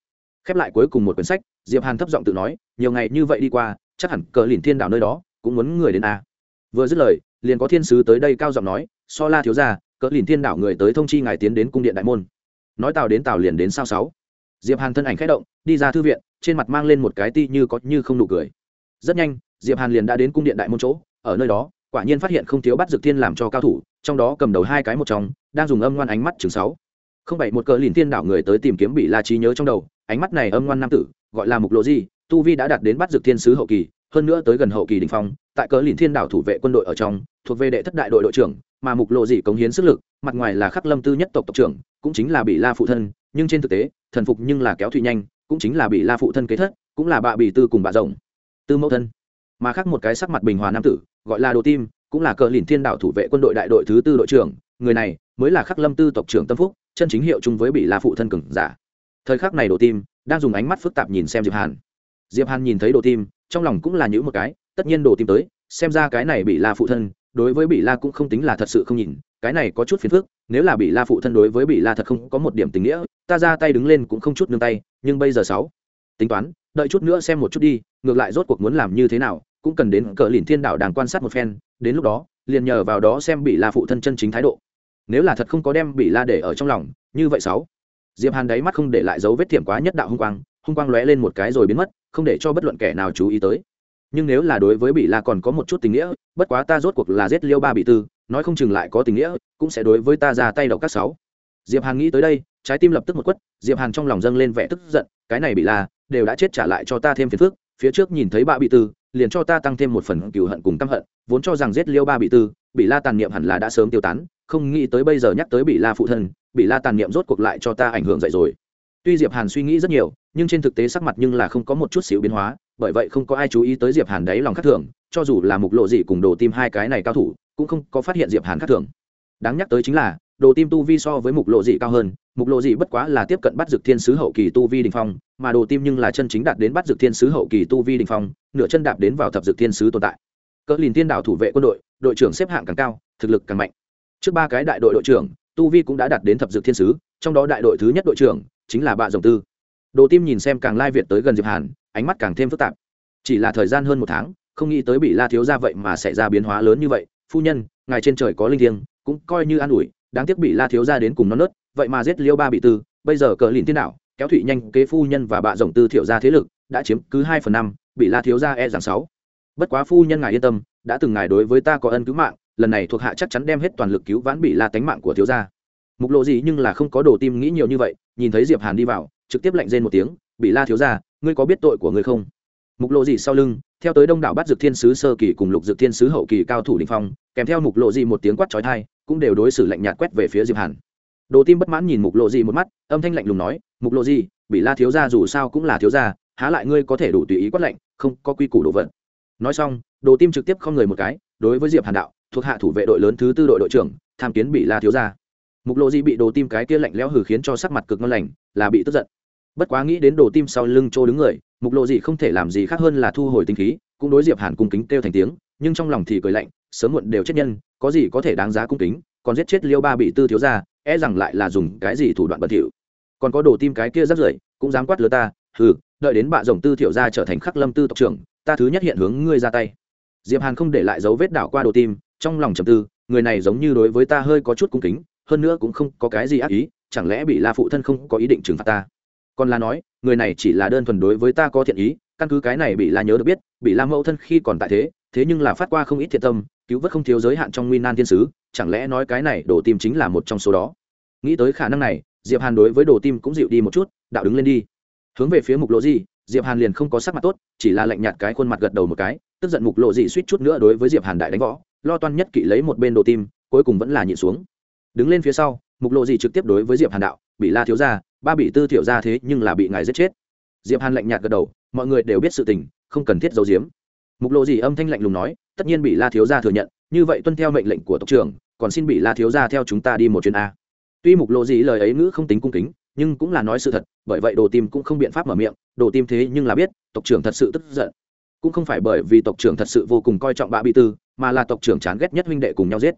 Khép lại cuối cùng một quyển sách, diệp hàn thấp giọng tự nói, nhiều ngày như vậy đi qua, chắc hẳn cờ lìn thiên đạo nơi đó cũng muốn người đến a. Vừa dứt lời, liền có thiên sứ tới đây cao giọng nói, so la thiếu gia cỡ lìn thiên đảo người tới thông chi ngài tiến đến cung điện đại môn nói tào đến tào liền đến sao sáu. Diệp hàn thân ảnh khẽ động, đi ra thư viện, trên mặt mang lên một cái ti như có như không nụ cười. Rất nhanh, diệp hàn liền đã đến cung điện đại môn chỗ, ở nơi đó, quả nhiên phát hiện không thiếu bắt dược thiên làm cho cao thủ, trong đó cầm đầu hai cái một trong, đang dùng âm ngoan ánh mắt chừng sáu. Không bảy một cờ liền thiên đảo người tới tìm kiếm bị la trí nhớ trong đầu, ánh mắt này âm ngoan nam tử, gọi là mục lộ di, tu vi đã đạt đến bắt dược thiên sứ hậu kỳ, hơn nữa tới gần hậu kỳ đình phong, tại cờ liền thiên đảo thủ vệ quân đội ở trong, thuộc về đệ thất đại đội đội trưởng mà mục lộ dị cống hiến sức lực, mặt ngoài là khắc lâm tư nhất tộc tộc trưởng, cũng chính là bị la phụ thân, nhưng trên thực tế, thần phục nhưng là kéo thụy nhanh, cũng chính là bị la phụ thân kế thất, cũng là bạ bị tư cùng bà rồng tư mẫu thân. Mà khác một cái sắc mặt bình hòa nam tử, gọi là đồ tim, cũng là cờ lìn thiên đảo thủ vệ quân đội đại đội thứ tư đội trưởng, người này mới là khắc lâm tư tộc trưởng tâm phúc, chân chính hiệu chung với bị la phụ thân cừng giả. Thời khắc này đồ tim đang dùng ánh mắt phức tạp nhìn xem diệp hàn. Diệp hàn nhìn thấy đồ tim, trong lòng cũng là những một cái, tất nhiên đồ tim tới, xem ra cái này bị la phụ thân đối với bị la cũng không tính là thật sự không nhìn, cái này có chút phiền phức, nếu là bị la phụ thân đối với bị la thật không có một điểm tình nghĩa, ta ra tay đứng lên cũng không chút nương tay, nhưng bây giờ sáu, tính toán, đợi chút nữa xem một chút đi, ngược lại rốt cuộc muốn làm như thế nào, cũng cần đến cờ lìn thiên đảo đàng quan sát một phen, đến lúc đó, liền nhờ vào đó xem bị la phụ thân chân chính thái độ. Nếu là thật không có đem bị la để ở trong lòng, như vậy sáu, diệp hàn đáy mắt không để lại dấu vết thiểm quá nhất đạo hung quang hung quang lóe lên một cái rồi biến mất, không để cho bất luận kẻ nào chú ý tới nhưng nếu là đối với bị la còn có một chút tình nghĩa, bất quá ta rốt cuộc là giết liêu ba bị tư, nói không chừng lại có tình nghĩa, cũng sẽ đối với ta ra tay đầu các sáu. Diệp hàn nghĩ tới đây, trái tim lập tức một quất, diệp hàn trong lòng dâng lên vẻ tức giận, cái này bị la, đều đã chết trả lại cho ta thêm phiền phức, phía trước nhìn thấy ba bị tư, liền cho ta tăng thêm một phần cừu hận cùng căm hận, vốn cho rằng giết liêu ba bị tư bị la tàn niệm hẳn là đã sớm tiêu tán, không nghĩ tới bây giờ nhắc tới bị la phụ thân bị la tàn niệm rốt cuộc lại cho ta ảnh hưởng dậy rồi. Tuy diệp hàn suy nghĩ rất nhiều, nhưng trên thực tế sắc mặt nhưng là không có một chút xíu biến hóa bởi vậy không có ai chú ý tới diệp hàn đấy lòng khác thường, cho dù là mục lộ dị cùng đồ tim hai cái này cao thủ, cũng không có phát hiện diệp hàn khác thường. Đáng nhắc tới chính là, đồ tim tu vi so với mục lộ dị cao hơn, mục lộ dị bất quá là tiếp cận bắt dược thiên sứ hậu kỳ tu vi đình phong, mà đồ tim nhưng là chân chính đạt đến bắt dược thiên sứ hậu kỳ tu vi đình phong, nửa chân đạp đến vào thập dược thiên sứ tồn tại. Cỡ lìn tiên đảo thủ vệ quân đội đội trưởng xếp hạng càng cao, thực lực càng mạnh. Trước ba cái đại đội đội trưởng, tu vi cũng đã đạt đến thập dược thiên sứ, trong đó đại đội thứ nhất đội trưởng chính là bạ dòng tư. Đồ tim nhìn xem càng lai việt tới gần diệp hàn ánh mắt càng thêm phức tạp. Chỉ là thời gian hơn một tháng, không nghĩ tới bị la thiếu ra vậy mà xảy ra biến hóa lớn như vậy. Phu nhân, ngài trên trời có linh thiêng, cũng coi như an ủi, đáng tiếc bị la thiếu ra đến cùng non nớt, vậy mà giết liêu ba bị tư, bây giờ cờ lìn thiên đạo, kéo thụy nhanh, kế phu nhân và bà rồng tư thiểu ra thế lực, đã chiếm cứ hai phần năm bị la thiếu ra e rằng sáu. Bất quá phu nhân ngài yên tâm, đã từng ngài đối với ta có ân cứu mạng, lần này thuộc hạ chắc chắn đem hết toàn lực cứu vãn bị la tánh mạng của thiếu gia. Mục lộ gì nhưng là không có đồ tim nghĩ nhiều như vậy, nhìn thấy diệp hàn đi vào, trực tiếp lạnh rên một tiếng bị la thiếu gia ngươi có biết tội của ngươi không? Mục lộ gì sau lưng, theo tới đông đảo bắt dược thiên sứ sơ kỳ cùng lục dược thiên sứ hậu kỳ cao thủ đình phong, kèm theo mục lộ gì một tiếng quát chói tai cũng đều đối xử lạnh nhạt quét về phía diệp hàn. Đồ tim bất mãn nhìn mục lộ gì một mắt, âm thanh lạnh lùng nói, mục lộ gì bị la thiếu gia dù sao cũng là thiếu gia, há lại ngươi có thể đủ tùy ý quát lạnh, không có quy củ đồ vật. Nói xong, đồ tim trực tiếp không người một cái, đối với diệp hàn đạo, thuộc hạ thủ vệ đội lớn thứ tư đội đội trưởng, tham kiến bị la thiếu gia. Mục lộ gì bị đồ tim cái kia lạnh lẽo hử khiến cho sắc mặt cực ngon lành, là bị tức giận bất quá nghĩ đến đồ tim sau lưng trô đứng người, mục lộ gì không thể làm gì khác hơn là thu hồi tinh khí, cũng đối diệp hàn cung kính kêu thành tiếng, nhưng trong lòng thì cười lạnh, sớm muộn đều chết nhân, có gì có thể đáng giá cung kính, còn giết chết liêu ba bị tư thiếu ra e rằng lại là dùng cái gì thủ đoạn bẩn thỉu. Còn có đồ tim cái kia rất rưởi, cũng dám quát lừa ta, hừ, đợi đến bạ rồng tư thiểu ra trở thành khắc lâm tư tộc trưởng, ta thứ nhất hiện hướng ngươi ra tay. Diệp hàn không để lại dấu vết đảo qua đồ tim, trong lòng trầm tư, người này giống như đối với ta hơi có chút cung kính, hơn nữa cũng không có cái gì ác ý, chẳng lẽ bị la phụ thân không có ý định trừng phạt ta? Còn là nói, người này chỉ là đơn thuần đối với ta có thiện ý, căn cứ cái này bị la nhớ được biết, bị la mẫu thân khi còn tại thế thế nhưng là phát qua không ít thiện tâm, cứu vớt không thiếu giới hạn trong nguy nan thiên sứ, chẳng lẽ nói cái này đổ tim chính là một trong số đó? Nghĩ tới khả năng này, diệp hàn đối với đồ tim cũng dịu đi một chút, đạo đứng lên đi. Hướng về phía mục lộ gì diệp hàn liền không có sắc mặt tốt, chỉ là lạnh nhạt cái khuôn mặt gật đầu một cái, tức giận mục lộ gì suýt chút nữa đối với diệp hàn đại đánh võ, lo toan nhất kỵ lấy một bên đồ tim, cuối cùng vẫn là nhịn xuống. Đứng lên phía sau, mục lộ gì trực tiếp đối với diệp hàn đạo, bị la thiếu gia ba bị tư thiểu gia thế nhưng là bị ngài giết chết. Diệp hàn lạnh nhạt gật đầu, mọi người đều biết sự tình, không cần thiết giấu giếm. Mục lộ gì âm thanh lạnh lùng nói, tất nhiên bị la thiếu gia thừa nhận, như vậy tuân theo mệnh lệnh của tộc trưởng, còn xin bị la thiếu gia theo chúng ta đi một chuyến a. Tuy mục lộ gì lời ấy ngữ không tính cung kính, nhưng cũng là nói sự thật, bởi vậy đồ tim cũng không biện pháp mở miệng, đồ tim thế nhưng là biết, tộc trưởng thật sự tức giận. Cũng không phải bởi vì tộc trưởng thật sự vô cùng coi trọng bạ bị tư, mà là tộc trưởng chán ghét nhất huynh đệ cùng nhau giết.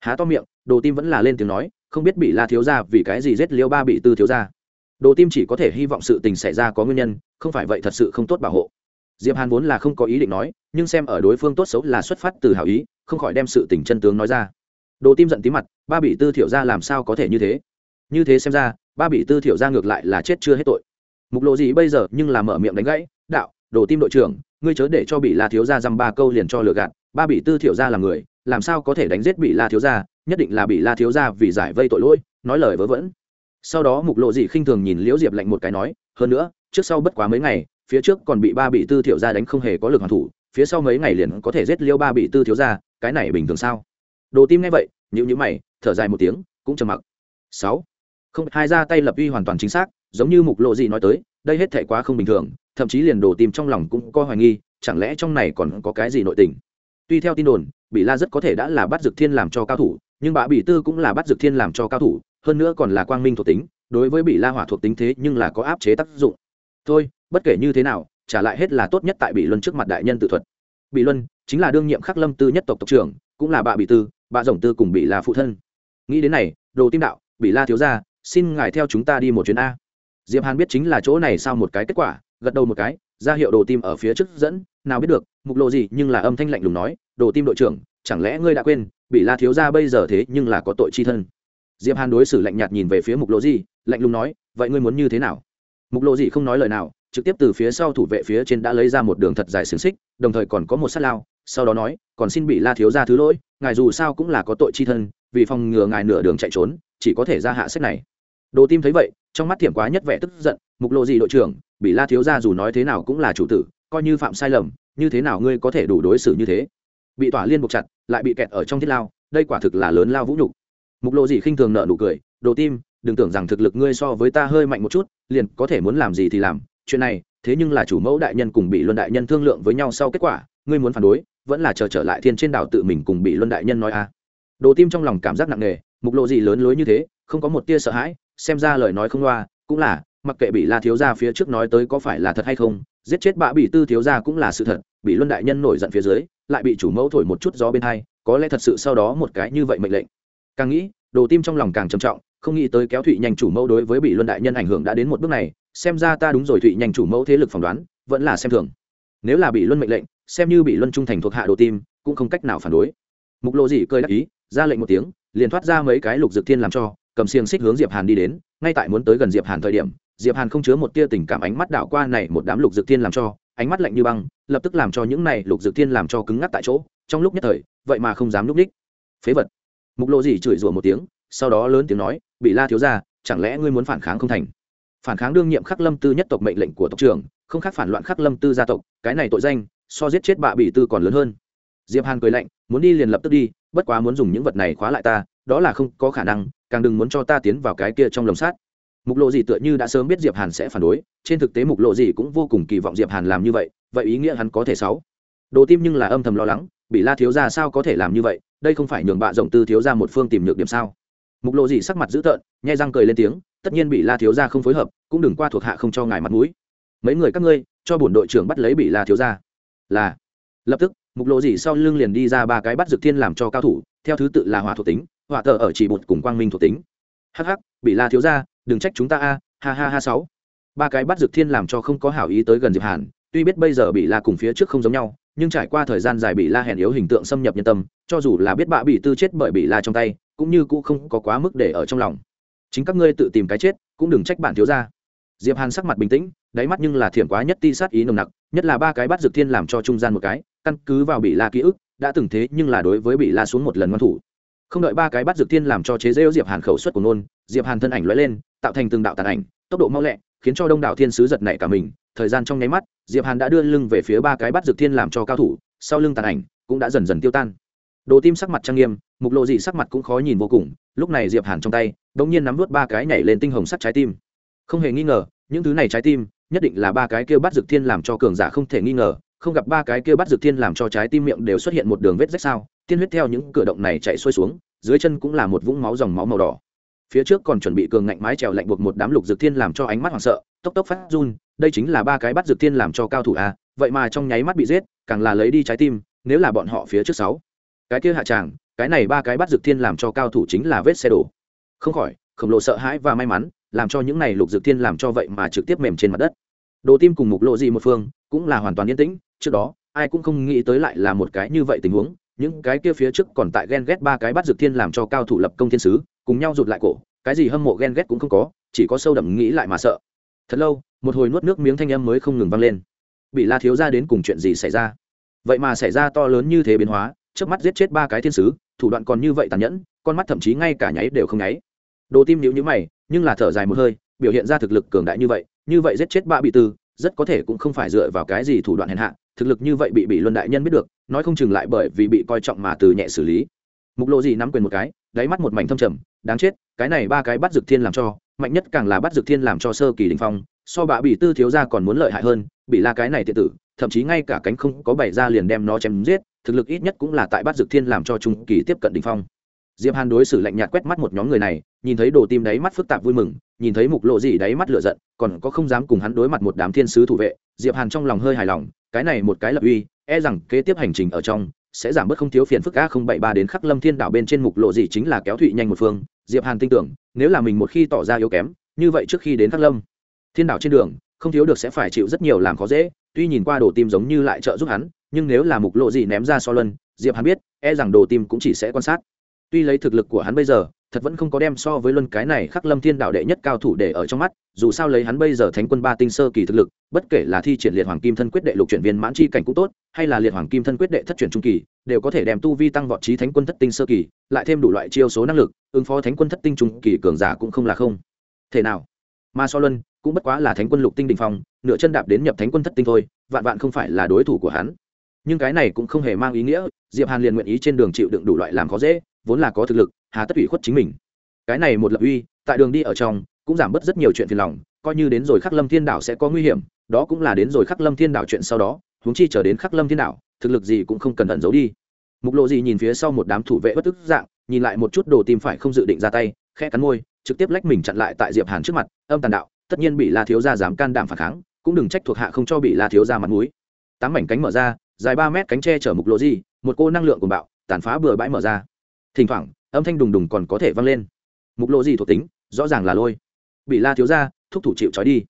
Há to miệng, đồ tim vẫn là lên tiếng nói, không biết bị la thiếu gia vì cái gì giết liêu ba bị tư thiếu gia đồ tim chỉ có thể hy vọng sự tình xảy ra có nguyên nhân, không phải vậy thật sự không tốt bảo hộ. Diệp hàn vốn là không có ý định nói, nhưng xem ở đối phương tốt xấu là xuất phát từ hảo ý, không khỏi đem sự tình chân tướng nói ra. Đồ tim giận tí mặt, ba bị tư thiểu ra làm sao có thể như thế? Như thế xem ra, ba bị tư thiểu ra ngược lại là chết chưa hết tội. Mục lộ gì bây giờ nhưng là mở miệng đánh gãy, đạo, đồ tim đội trưởng, ngươi chớ để cho bị la thiếu ra dăm ba câu liền cho lừa gạt, ba bị tư thiểu ra là người, làm sao có thể đánh giết bị la thiếu ra nhất định là bị la thiếu ra vì giải vây tội lỗi, nói lời vớ vẩn sau đó mục lộ dị khinh thường nhìn liễu diệp lạnh một cái nói, hơn nữa, trước sau bất quá mấy ngày, phía trước còn bị ba bị tư thiểu ra đánh không hề có lực hoàn thủ, phía sau mấy ngày liền có thể giết liễu ba bị tư thiếu ra cái này bình thường sao? Đồ tim nghe vậy nhữ nhữ mày, thở dài một tiếng, cũng trầm mặc. Sáu. Không, hai ra tay lập uy hoàn toàn chính xác, giống như mục lộ dị nói tới, đây hết thể quá không bình thường, thậm chí liền đồ tim trong lòng cũng có hoài nghi, chẳng lẽ trong này còn có cái gì nội tình? Tuy theo tin đồn bị la rất có thể đã là bắt dược thiên làm cho cao thủ, nhưng bà bị tư cũng là bắt dược thiên làm cho cao thủ hơn nữa còn là quang minh thuộc tính, đối với bị la hỏa thuộc tính thế nhưng là có áp chế tác dụng. Thôi, bất kể như thế nào, trả lại hết là tốt nhất tại bị luân trước mặt đại nhân tự thuật. Bị luân chính là đương nhiệm khắc lâm tư nhất tộc tộc trưởng, cũng là bạ bị tư, bạ rồng tư cùng bị là phụ thân. Nghĩ đến này, đồ tim đạo bị la thiếu ra xin ngài theo chúng ta đi một chuyến a. Diệp hàn biết chính là chỗ này sao một cái kết quả, gật đầu một cái, ra hiệu đồ tim ở phía trước dẫn, nào biết được, mục lộ gì nhưng là âm thanh lạnh lùng nói, đồ tim đội trưởng, chẳng lẽ ngươi đã quên bị la thiếu ra bây giờ thế nhưng là có tội chi thân? Diệp hàn đối xử lạnh nhạt nhìn về phía mục lộ gì lạnh lùng nói, vậy ngươi muốn như thế nào? Mục lộ gì không nói lời nào, trực tiếp từ phía sau thủ vệ phía trên đã lấy ra một đường thật dài xứng xích, đồng thời còn có một sát lao, sau đó nói, còn xin bị la thiếu ra thứ lỗi, ngài dù sao cũng là có tội chi thân, vì phòng ngừa ngài nửa đường chạy trốn, chỉ có thể ra hạ sách này. Đồ tim thấy vậy, trong mắt thiểm quá nhất vẻ tức giận, mục lộ gì đội trưởng, bị la thiếu ra dù nói thế nào cũng là chủ tử, coi như phạm sai lầm, như thế nào ngươi có thể đủ đối xử như thế? Bị tỏa liên buộc chặt, lại bị kẹt ở trong thiết lao, đây quả thực là lớn lao vũ nhục mục lộ gì khinh thường nợ nụ cười, đồ tim, đừng tưởng rằng thực lực ngươi so với ta hơi mạnh một chút, liền có thể muốn làm gì thì làm chuyện này, thế nhưng là chủ mẫu đại nhân cùng bị luân đại nhân thương lượng với nhau sau kết quả, ngươi muốn phản đối, vẫn là chờ trở lại thiên trên đảo tự mình cùng bị luân đại nhân nói a à. đồ tim trong lòng cảm giác nặng nề, mục lộ gì lớn lối như thế, không có một tia sợ hãi, xem ra lời nói không loa, cũng là, mặc kệ bị la thiếu gia phía trước nói tới có phải là thật hay không, giết chết bạ bị tư thiếu gia cũng là sự thật bị luân đại nhân nổi giận phía dưới, lại bị chủ mẫu thổi một chút gió bên hai có lẽ thật sự sau đó một cái như vậy mệnh lệnh càng nghĩ, đồ tim trong lòng càng trầm trọng, không nghĩ tới kéo thụy nhanh chủ mẫu đối với bị luân đại nhân ảnh hưởng đã đến một bước này, xem ra ta đúng rồi, thụy nhanh chủ mẫu thế lực phỏng đoán, vẫn là xem thường. Nếu là bị luân mệnh lệnh, xem như bị luân trung thành thuộc hạ đồ tim, cũng không cách nào phản đối. Mục lộ gì cơi đắc ý, ra lệnh một tiếng, liền thoát ra mấy cái lục dược thiên làm cho, cầm xiềng xích hướng diệp hàn đi đến, ngay tại muốn tới gần diệp hàn thời điểm, diệp hàn không chứa một tia tình cảm ánh mắt đảo qua này một đám lục dược thiên làm cho, ánh mắt lạnh như băng, lập tức làm cho những này lục dược thiên làm cho cứng ngắc tại chỗ, trong lúc nhất thời, vậy mà không dám núp ních phế vật mục lộ gì chửi rủa một tiếng, sau đó lớn tiếng nói bị la thiếu ra chẳng lẽ ngươi muốn phản kháng không thành? Phản kháng đương nhiệm khắc lâm tư nhất tộc mệnh lệnh của tộc trưởng, không khác phản loạn khắc lâm tư gia tộc, cái này tội danh, so giết chết bạ bị tư còn lớn hơn. Diệp hàn cười lạnh, muốn đi liền lập tức đi, bất quá muốn dùng những vật này khóa lại ta, đó là không có khả năng, càng đừng muốn cho ta tiến vào cái kia trong lồng sát. Mục lộ gì tựa như đã sớm biết diệp hàn sẽ phản đối, trên thực tế mục lộ gì cũng vô cùng kỳ vọng diệp hàn làm như vậy vậy ý nghĩa hắn có thể sáu. Đồ tim nhưng là âm thầm lo lắng bị la thiếu gia sao có thể làm như vậy? Đây không phải nhường bạ rộng tư thiếu gia một phương tìm nhược điểm sao? Mục lộ gì sắc mặt dữ tợn, nhai răng cười lên tiếng, tất nhiên bị la thiếu gia không phối hợp, cũng đừng qua thuộc hạ không cho ngài mặt mũi. Mấy người các ngươi, cho bổn đội trưởng bắt lấy bị la thiếu gia. Là. Lập tức, mục lộ gì sau lưng liền đi ra ba cái bắt dược thiên làm cho cao thủ, theo thứ tự là hỏa thuộc tính, hỏa tờ ở chỉ bột cùng quang minh thuộc tính. Hắc hắc bị la thiếu gia, đừng trách chúng ta a, ha ha ha sáu. Ba cái bắt dược thiên làm cho không có hảo ý tới gần diệp hàn, tuy biết bây giờ bị la cùng phía trước không giống nhau nhưng trải qua thời gian dài bị la hèn yếu hình tượng xâm nhập nhân tâm, cho dù là biết bạ bị tư chết bởi bị la trong tay, cũng như cũ không có quá mức để ở trong lòng. Chính các ngươi tự tìm cái chết, cũng đừng trách bản thiếu ra diệp hàn sắc mặt bình tĩnh, đáy mắt nhưng là thiểm quá nhất ti sát ý nồng nặc, nhất là ba cái bắt dược thiên làm cho trung gian một cái, căn cứ vào bị la ký ức, đã từng thế nhưng là đối với bị la xuống một lần ngoan thủ. Không đợi ba cái bắt dược thiên làm cho chế rêu diệp hàn khẩu suất của nôn diệp hàn thân ảnh lóe lên, tạo thành từng đạo tàn ảnh, tốc độ mau lẹ khiến cho đông đảo thiên sứ giật nảy cả mình, thời gian trong nháy mắt, diệp hàn đã đưa lưng về phía ba cái bắt dược thiên làm cho cao thủ, sau lưng tàn ảnh cũng đã dần dần tiêu tan. Đồ tim sắc mặt trang nghiêm, mục lộ dị sắc mặt cũng khó nhìn vô cùng, lúc này diệp hàn trong tay đống nhiên nắm vút ba cái nhảy lên tinh hồng sắc trái tim. Không hề nghi ngờ, những thứ này trái tim, nhất định là ba cái kia bắt dược thiên làm cho cường giả không thể nghi ngờ, không gặp ba cái kia bắt dược thiên làm cho trái tim miệng đều xuất hiện một đường vết rách sao? Tiên huyết theo những cửa động này chạy xuôi xuống, dưới chân cũng là một vũng máu dòng máu màu đỏ phía trước còn chuẩn bị cường ngạnh mái trèo lạnh buộc một đám lục dược thiên làm cho ánh mắt hoảng sợ, tốc tốc phát run, đây chính là ba cái bắt dược thiên làm cho cao thủ a vậy mà trong nháy mắt bị giết, càng là lấy đi trái tim, nếu là bọn họ phía trước sáu. Cái kia hạ tràng, cái này ba cái bắt dược thiên làm cho cao thủ chính là vết xe đổ. Không khỏi, khổng lồ sợ hãi và may mắn, làm cho những này lục dược thiên làm cho vậy mà trực tiếp mềm trên mặt đất. Đồ tim cùng mục lộ gì một phương, cũng là hoàn toàn yên tĩnh, trước đó, ai cũng không nghĩ tới lại là một cái như vậy tình huống, những cái kia phía trước còn tại ghen ghét ba cái bắt dược thiên làm cho cao thủ lập công thiên sứ cùng nhau rụt lại cổ, cái gì hâm mộ ghen ghét cũng không có, chỉ có sâu đậm nghĩ lại mà sợ. Thật lâu, một hồi nuốt nước miếng thanh âm mới không ngừng vang lên. Bị la thiếu ra đến cùng chuyện gì xảy ra? Vậy mà xảy ra to lớn như thế biến hóa trước mắt giết chết ba cái thiên sứ, thủ đoạn còn như vậy tàn nhẫn, con mắt thậm chí ngay cả nháy đều không nháy. Đồ tim nhíu nhữ mày, nhưng là thở dài một hơi, biểu hiện ra thực lực cường đại như vậy như vậy giết chết ba bị tư, rất có thể cũng không phải dựa vào cái gì thủ đoạn hèn hạ, thực lực như vậy bị bị luân đại nhân biết được, nói không chừng lại bởi vì bị coi trọng mà từ nhẹ xử lý. Mục lộ gì nắm quyền một cái đáy mắt một mảnh thâm trầm, đáng chết, cái này ba cái bắt dược thiên làm cho, mạnh nhất càng là bắt dược thiên làm cho sơ kỳ đình phong, so bạ bị tư thiếu ra còn muốn lợi hại hơn bị la cái này tiện tử, thậm chí ngay cả cánh không có bày ra liền đem nó chém giết, thực lực ít nhất cũng là tại bắt dược thiên làm cho trung kỳ tiếp cận đình phong. Diệp hàn đối xử lạnh nhạt quét mắt một nhóm người này, nhìn thấy đồ tim đáy mắt phức tạp vui mừng, nhìn thấy mục lộ gì đáy mắt lửa giận, còn có không dám cùng hắn đối mặt một đám thiên sứ thủ vệ, diệp hàn trong lòng hơi hài lòng, cái này một cái lập uy e rằng kế tiếp hành trình ở trong sẽ giảm bớt không thiếu phiền phức a không bảy ba đến khắc lâm thiên đảo bên trên mục lộ gì chính là kéo thụy nhanh một phương. Diệp hàn tin tưởng, nếu là mình một khi tỏ ra yếu kém, như vậy trước khi đến khắc lâm, thiên đảo trên đường, không thiếu được sẽ phải chịu rất nhiều làm khó dễ. Tuy nhìn qua đồ tim giống như lại trợ giúp hắn, nhưng nếu là mục lộ gì ném ra so luân, diệp hàn biết e rằng đồ tim cũng chỉ sẽ quan sát. Tuy lấy thực lực của hắn bây giờ thật vẫn không có đem so với luân cái này khắc lâm thiên đạo đệ nhất cao thủ để ở trong mắt, dù sao lấy hắn bây giờ thánh quân ba tinh sơ kỳ thực lực, bất kể là thi triển liệt hoàng kim thân quyết đệ lục chuyển viên mãn chi cảnh cũng tốt, hay là liệt hoàng kim thân quyết đệ thất chuyển trung kỳ, đều có thể đem tu vi tăng vọt trí thánh quân thất tinh sơ kỳ, lại thêm đủ loại chiêu số năng lực, ứng phó thánh quân thất tinh trung kỳ cường giả cũng không là không. Thể nào? Mà so luân, cũng bất quá là thánh quân lục tinh đình phong, nửa chân đạp đến nhập thánh quân thất tinh thôi, vạn vạn không phải là đối thủ của hắn. Nhưng cái này cũng không hề mang ý nghĩa, diệp hàn liền nguyện ý trên đường chịu đựng đủ loại làm khó dễ vốn là có thực lực, hà tất ủy khuất chính mình. Cái này một lập uy, tại đường đi ở trong, cũng giảm bớt rất nhiều chuyện phiền lòng, coi như đến rồi khắc lâm thiên đảo sẽ có nguy hiểm, đó cũng là đến rồi khắc lâm thiên đảo chuyện sau đó, huống chi chờ đến khắc lâm thiên đảo, thực lực gì cũng không cần ẩn giấu đi. Mục lộ gì nhìn phía sau một đám thủ vệ bất tức dạng, nhìn lại một chút đồ tìm phải không dự định ra tay, khẽ cắn môi, trực tiếp lách mình chặn lại tại diệp hàn trước mặt, âm tàn đạo, tất nhiên bị la thiếu gia dám can đảm phản kháng, cũng đừng trách thuộc hạ không cho bị la thiếu gia mặt mũi. Tám mảnh cánh mở ra, dài ba mét cánh tre chở mục lộ gì một cô năng lượng cuồng bạo, tàn phá bừa bãi mở ra thỉnh thoảng, âm thanh đùng đùng còn có thể vang lên. Mục lộ gì thuộc tính, rõ ràng là lôi. Bị la thiếu ra thúc thủ chịu trói đi.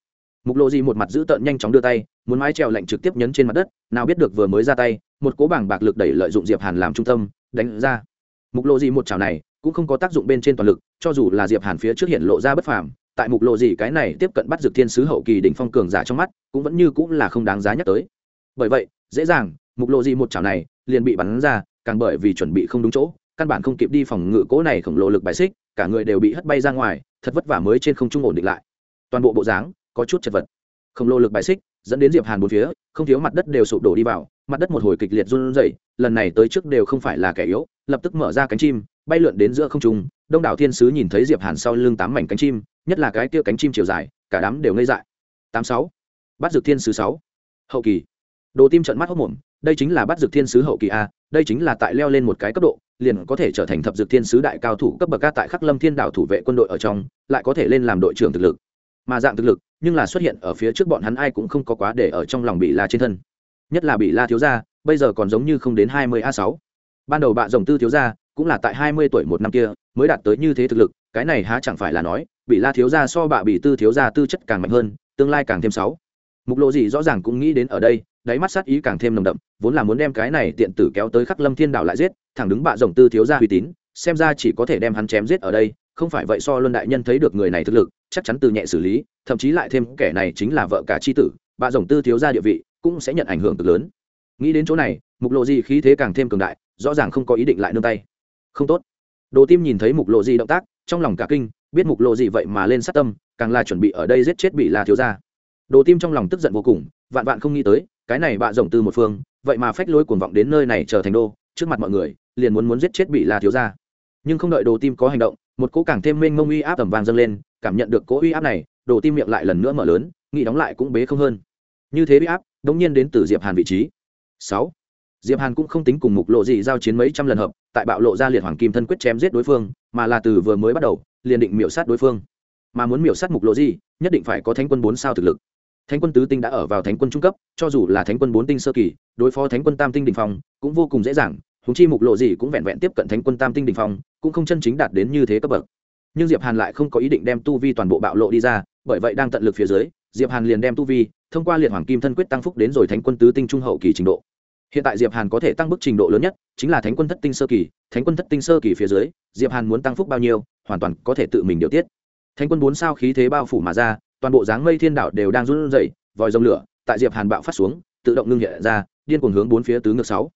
Mục lộ gì một mặt giữ tợn nhanh chóng đưa tay, muốn mái trèo lạnh trực tiếp nhấn trên mặt đất, nào biết được vừa mới ra tay, một cố bảng bạc lực đẩy lợi dụng diệp hàn làm trung tâm, đánh ra. Mục lộ gì một chảo này, cũng không có tác dụng bên trên toàn lực, cho dù là diệp hàn phía trước hiện lộ ra bất phàm, tại mục lộ gì cái này tiếp cận bắt dược thiên sứ hậu kỳ đỉnh phong cường giả trong mắt, cũng vẫn như cũng là không đáng giá nhắc tới. Bởi vậy, dễ dàng, mục lộ gì một chảo này liền bị bắn ra, càng bởi vì chuẩn bị không đúng chỗ căn bản không kịp đi phòng ngự cố này khổng lồ lực bài xích, cả người đều bị hất bay ra ngoài, thật vất vả mới trên không trung ổn định lại. Toàn bộ bộ dáng có chút chật vật. Khổng lồ lực bài xích dẫn đến diệp hàn bốn phía, không thiếu mặt đất đều sụp đổ đi vào, mặt đất một hồi kịch liệt run rẩy, lần này tới trước đều không phải là kẻ yếu, lập tức mở ra cánh chim, bay lượn đến giữa không trung, đông đảo thiên sứ nhìn thấy diệp hàn sau lưng tám mảnh cánh chim, nhất là cái kia cánh chim chiều dài, cả đám đều ngây dại. Tám sáu bắt dược thiên sứ sáu, hậu kỳ. Đồ tim trận mắt hốc mồm, đây chính là bắt dược thiên sứ hậu kỳ a đây chính là tại leo lên một cái cấp độ, liền có thể trở thành thập dược thiên sứ đại cao thủ cấp bậc ca tại khắc lâm thiên đảo thủ vệ quân đội ở trong, lại có thể lên làm đội trưởng thực lực. Mà dạng thực lực, nhưng là xuất hiện ở phía trước bọn hắn ai cũng không có quá để ở trong lòng bị la trên thân. Nhất là bị la thiếu gia, bây giờ còn giống như không đến hai mươi a sáu. Ban đầu bạ rồng tư thiếu gia cũng là tại hai mươi tuổi một năm kia mới đạt tới như thế thực lực, cái này há chẳng phải là nói bị la thiếu gia so bạ bị tư thiếu gia tư chất càng mạnh hơn, tương lai càng thêm sáu. Mục lộ gì rõ ràng cũng nghĩ đến ở đây đáy mắt sát ý càng thêm nồng đậm, vốn là muốn đem cái này tiện tử kéo tới khắc lâm thiên đạo lại giết, thẳng đứng bạ rồng tư thiếu gia uy tín, xem ra chỉ có thể đem hắn chém giết ở đây, không phải vậy so luân đại nhân thấy được người này thực lực, chắc chắn từ nhẹ xử lý, thậm chí lại thêm kẻ này chính là vợ cả c h i tử, bạ rồng tư thiếu ra địa vị cũng sẽ nhận ảnh hưởng cực lớn. Nghĩ đến chỗ này, mục lộ di khí thế càng thêm cường đại, rõ ràng không có ý định lại nương tay. Không tốt. Đồ tim nhìn thấy mục lộ di động tác, trong lòng cả kinh, biết mục lộ di vậy mà lên sát tâm, càng là chuẩn bị ở đây giết chết bị là thiếu gia. Đồ tim trong lòng tức giận vô cùng, vạn vạn không nghĩ tới cái này bạ rồng tư một phương, vậy mà phách lối cuồng vọng đến nơi này trở thành đô, trước mặt mọi người, liền muốn muốn giết chết bị là thiếu gia. Nhưng không đợi đồ tim có hành động, một cỗ càng thêm mênh mông uy áp tầm vang dâng lên, cảm nhận được cỗ uy áp này, đồ tim miệng lại lần nữa mở lớn, nghĩ đóng lại cũng bế không hơn. Như thế uy áp, đống nhiên đến từ diệp hàn vị trí. Sáu. Diệp hàn cũng không tính cùng mục lộ gì giao chiến mấy trăm lần hợp, tại bạo lộ ra liệt hoàng kim thân quyết chém giết đối phương, mà là từ vừa mới bắt đầu, liền định miểu sát đối phương. Mà muốn miểu sát mục lộ gì, nhất định phải có thánh quân bốn sao thực lực thánh quân tứ tinh đã ở vào thánh quân trung cấp, cho dù là thánh quân bốn tinh sơ kỳ, đối phó thánh quân tam tinh đỉnh phong cũng vô cùng dễ dàng húng chi mục lộ gì cũng vẹn vẹn tiếp cận thánh quân tam tinh đỉnh phong, cũng không chân chính đạt đến như thế cấp bậc. Nhưng diệp hàn lại không có ý định đem tu vi toàn bộ bạo lộ đi ra, bởi vậy đang tận lực phía dưới, diệp hàn liền đem tu vi thông qua liệt hoàng kim thân quyết tăng phúc đến rồi thánh quân tứ tinh trung hậu kỳ trình độ. Hiện tại diệp hàn có thể tăng mức trình độ lớn nhất chính là thánh quân thất tinh sơ kỳ, thánh quân thất tinh sơ kỳ phía dưới, diệp hàn muốn tăng phúc bao nhiêu, hoàn toàn có thể tự mình điều tiết. Thánh quân bốn sao khí thế bao phủ mà ra toàn bộ dáng mây thiên đảo đều đang run rẩy, vòi rồng lửa tại diệp hàn bạo phát xuống, tự động ngưng hiện ra, điên cuồng hướng bốn phía tứ ngược sáu.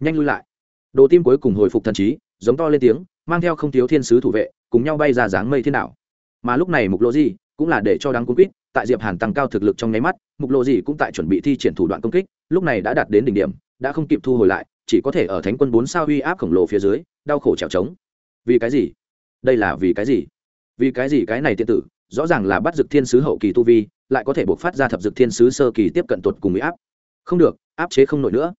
Nhanh lui lại. Đồ tim cuối cùng hồi phục thần trí, giống to lên tiếng, mang theo không thiếu thiên sứ thủ vệ, cùng nhau bay ra dáng mây thiên đảo. Mà lúc này mục lộ gì cũng là để cho đáng cung quýt tại diệp hàn tăng cao thực lực trong nháy mắt, mục lộ gì cũng tại chuẩn bị thi triển thủ đoạn công kích, lúc này đã đạt đến đỉnh điểm, đã không kịp thu hồi lại, chỉ có thể ở thánh quân bốn sao uy áp khổng lồ phía dưới, đau khổ trèo trống. Vì cái gì? Đây là vì cái gì? Vì cái gì cái này tiện tử? Rõ ràng là bắt dược thiên sứ hậu kỳ tu vi, lại có thể buộc phát ra thập dược thiên sứ sơ kỳ tiếp cận tuột cùng uy áp. Không được, áp chế không nổi nữa.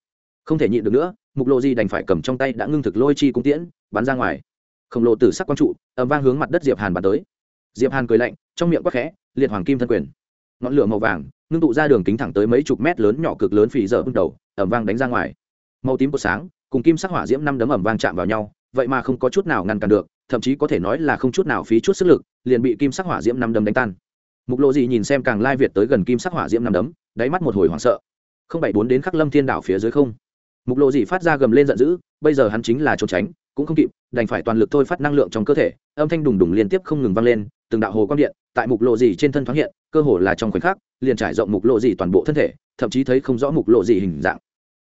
Không thể nhịn được nữa, mục lộ Di đành phải cầm trong tay đã ngưng thực lôi chi cung tiễn, bắn ra ngoài. Khổng lồ tử sắc quang trụ, ầm vang hướng mặt đất diệp hàn bắn tới. Diệp hàn cười lạnh, trong miệng quắc khẽ, liệt hoàng kim thân quyền. Ngọn lửa màu vàng, ngưng tụ ra đường kính thẳng tới mấy chục mét lớn nhỏ cực lớn phì dở bước đầu, ầm vang đánh ra ngoài. Màu tím của sáng, cùng kim sắc hỏa diễm năm đấm ầm vang chạm vào nhau, vậy mà không có chút nào ngăn cản được thậm chí có thể nói là không chút nào phí chút sức lực, liền bị kim sắc hỏa diễm năm đấm đánh tan. Mục lộ gì nhìn xem càng lai việt tới gần kim sắc hỏa diễm năm đấm, đáy mắt một hồi hoảng sợ. Không bảy bốn đến khắc lâm thiên đảo phía dưới không. Mục lộ gì phát ra gầm lên giận dữ, bây giờ hắn chính là trốn tránh, cũng không kịp, đành phải toàn lực thôi phát năng lượng trong cơ thể, âm thanh đùng đùng liên tiếp không ngừng vang lên, từng đạo hồ quang điện tại mục lộ gì trên thân thoáng hiện, cơ hồ là trong khoảnh khắc, liền trải rộng mục lộ gì toàn bộ thân thể, thậm chí thấy không rõ mục lộ gì hình dạng.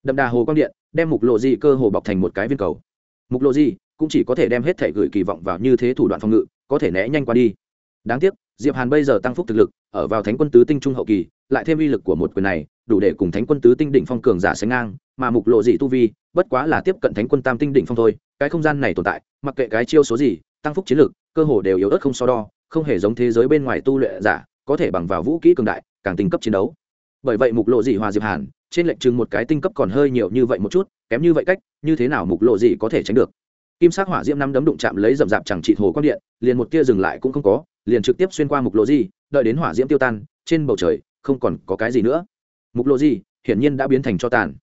Đậm đà hồ quang điện đem mục lộ gì cơ hồ bọc thành một cái viên cầu. Mục lộ gì cũng chỉ có thể đem hết thể gửi kỳ vọng vào như thế thủ đoạn phòng ngự, có thể né nhanh qua đi. Đáng tiếc, diệp hàn bây giờ tăng phúc thực lực, ở vào thánh quân tứ tinh trung hậu kỳ, lại thêm uy lực của một quyền này, đủ để cùng thánh quân tứ tinh đỉnh phong cường giả sánh ngang, mà mục lộ dị tu vi, bất quá là tiếp cận thánh quân tam tinh đỉnh phong thôi. Cái không gian này tồn tại, mặc kệ cái chiêu số gì, tăng phúc chiến lực, cơ hồ đều yếu ớt không so đo, không hề giống thế giới bên ngoài tu luyện giả, có thể bằng vào vũ kỹ cường đại, càng tinh cấp chiến đấu. Bởi vậy mục lộ dị hòa diệp hàn, trên lệnh chừng một cái tinh cấp còn hơi nhiều như vậy một chút, kém như vậy cách, như thế nào mục lộ dị có thể tránh được? Kim sắc hỏa diễm năm đấm đụng chạm lấy rậm rạp chẳng trị hồ quang điện liền một tia dừng lại cũng không có liền trực tiếp xuyên qua mục lộ di, đợi đến hỏa diễm tiêu tan trên bầu trời không còn có cái gì nữa. Mục lộ di hiển nhiên đã biến thành cho tàn.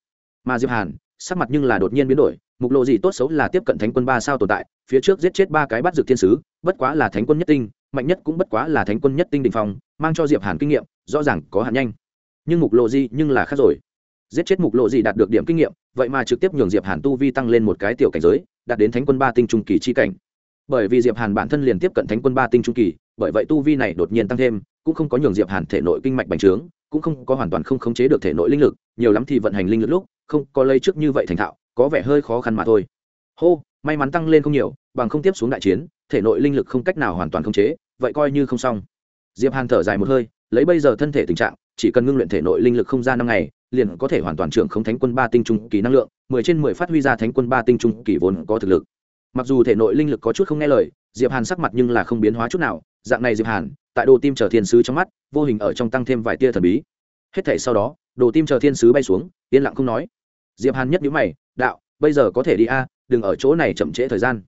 Mà diệp hàn sắc mặt nhưng là đột nhiên biến đổi mục lộ di tốt xấu là tiếp cận thánh quân ba sao tồn tại phía trước giết chết ba cái bắt dược thiên sứ bất quá là thánh quân nhất tinh mạnh nhất cũng bất quá là thánh quân nhất tinh đình phong mang cho diệp hàn kinh nghiệm rõ ràng có hạn nhanh. Nhưng mục lộ gì nhưng là khác rồi giết chết mục lộ gì đạt được điểm kinh nghiệm, vậy mà trực tiếp nhường diệp hàn tu vi tăng lên một cái tiểu cảnh giới, đạt đến thánh quân ba tinh trung kỳ chi cảnh. Bởi vì diệp hàn bản thân liền tiếp cận thánh quân ba tinh trung kỳ, bởi vậy tu vi này đột nhiên tăng thêm, cũng không có nhường diệp hàn thể nội kinh mạch bành trướng, cũng không có hoàn toàn không khống chế được thể nội linh lực, nhiều lắm thì vận hành linh lực lúc, không có lây trước như vậy thành thạo, có vẻ hơi khó khăn mà thôi. Hô, may mắn tăng lên không nhiều, bằng không tiếp xuống đại chiến, thể nội linh lực không cách nào hoàn toàn khống chế, vậy coi như không xong. Diệp hàn thở dài một hơi, lấy bây giờ thân thể tình trạng chỉ cần ngưng luyện thể nội linh lực không ra năm ngày, liền có thể hoàn toàn trưởng không thánh quân ba tinh trung kỳ năng lượng, mười trên mười phát huy ra thánh quân ba tinh trung kỳ vốn có thực lực. Mặc dù thể nội linh lực có chút không nghe lời, diệp hàn sắc mặt nhưng là không biến hóa chút nào, dạng này diệp hàn, tại đồ tim chờ thiên sứ trong mắt, vô hình ở trong tăng thêm vài tia thần bí. Hết thể sau đó, đồ tim chờ thiên sứ bay xuống, yên lặng không nói. Diệp hàn nhất nhíu mày, đạo, bây giờ có thể đi a, đừng ở chỗ này chậm trễ thời gian.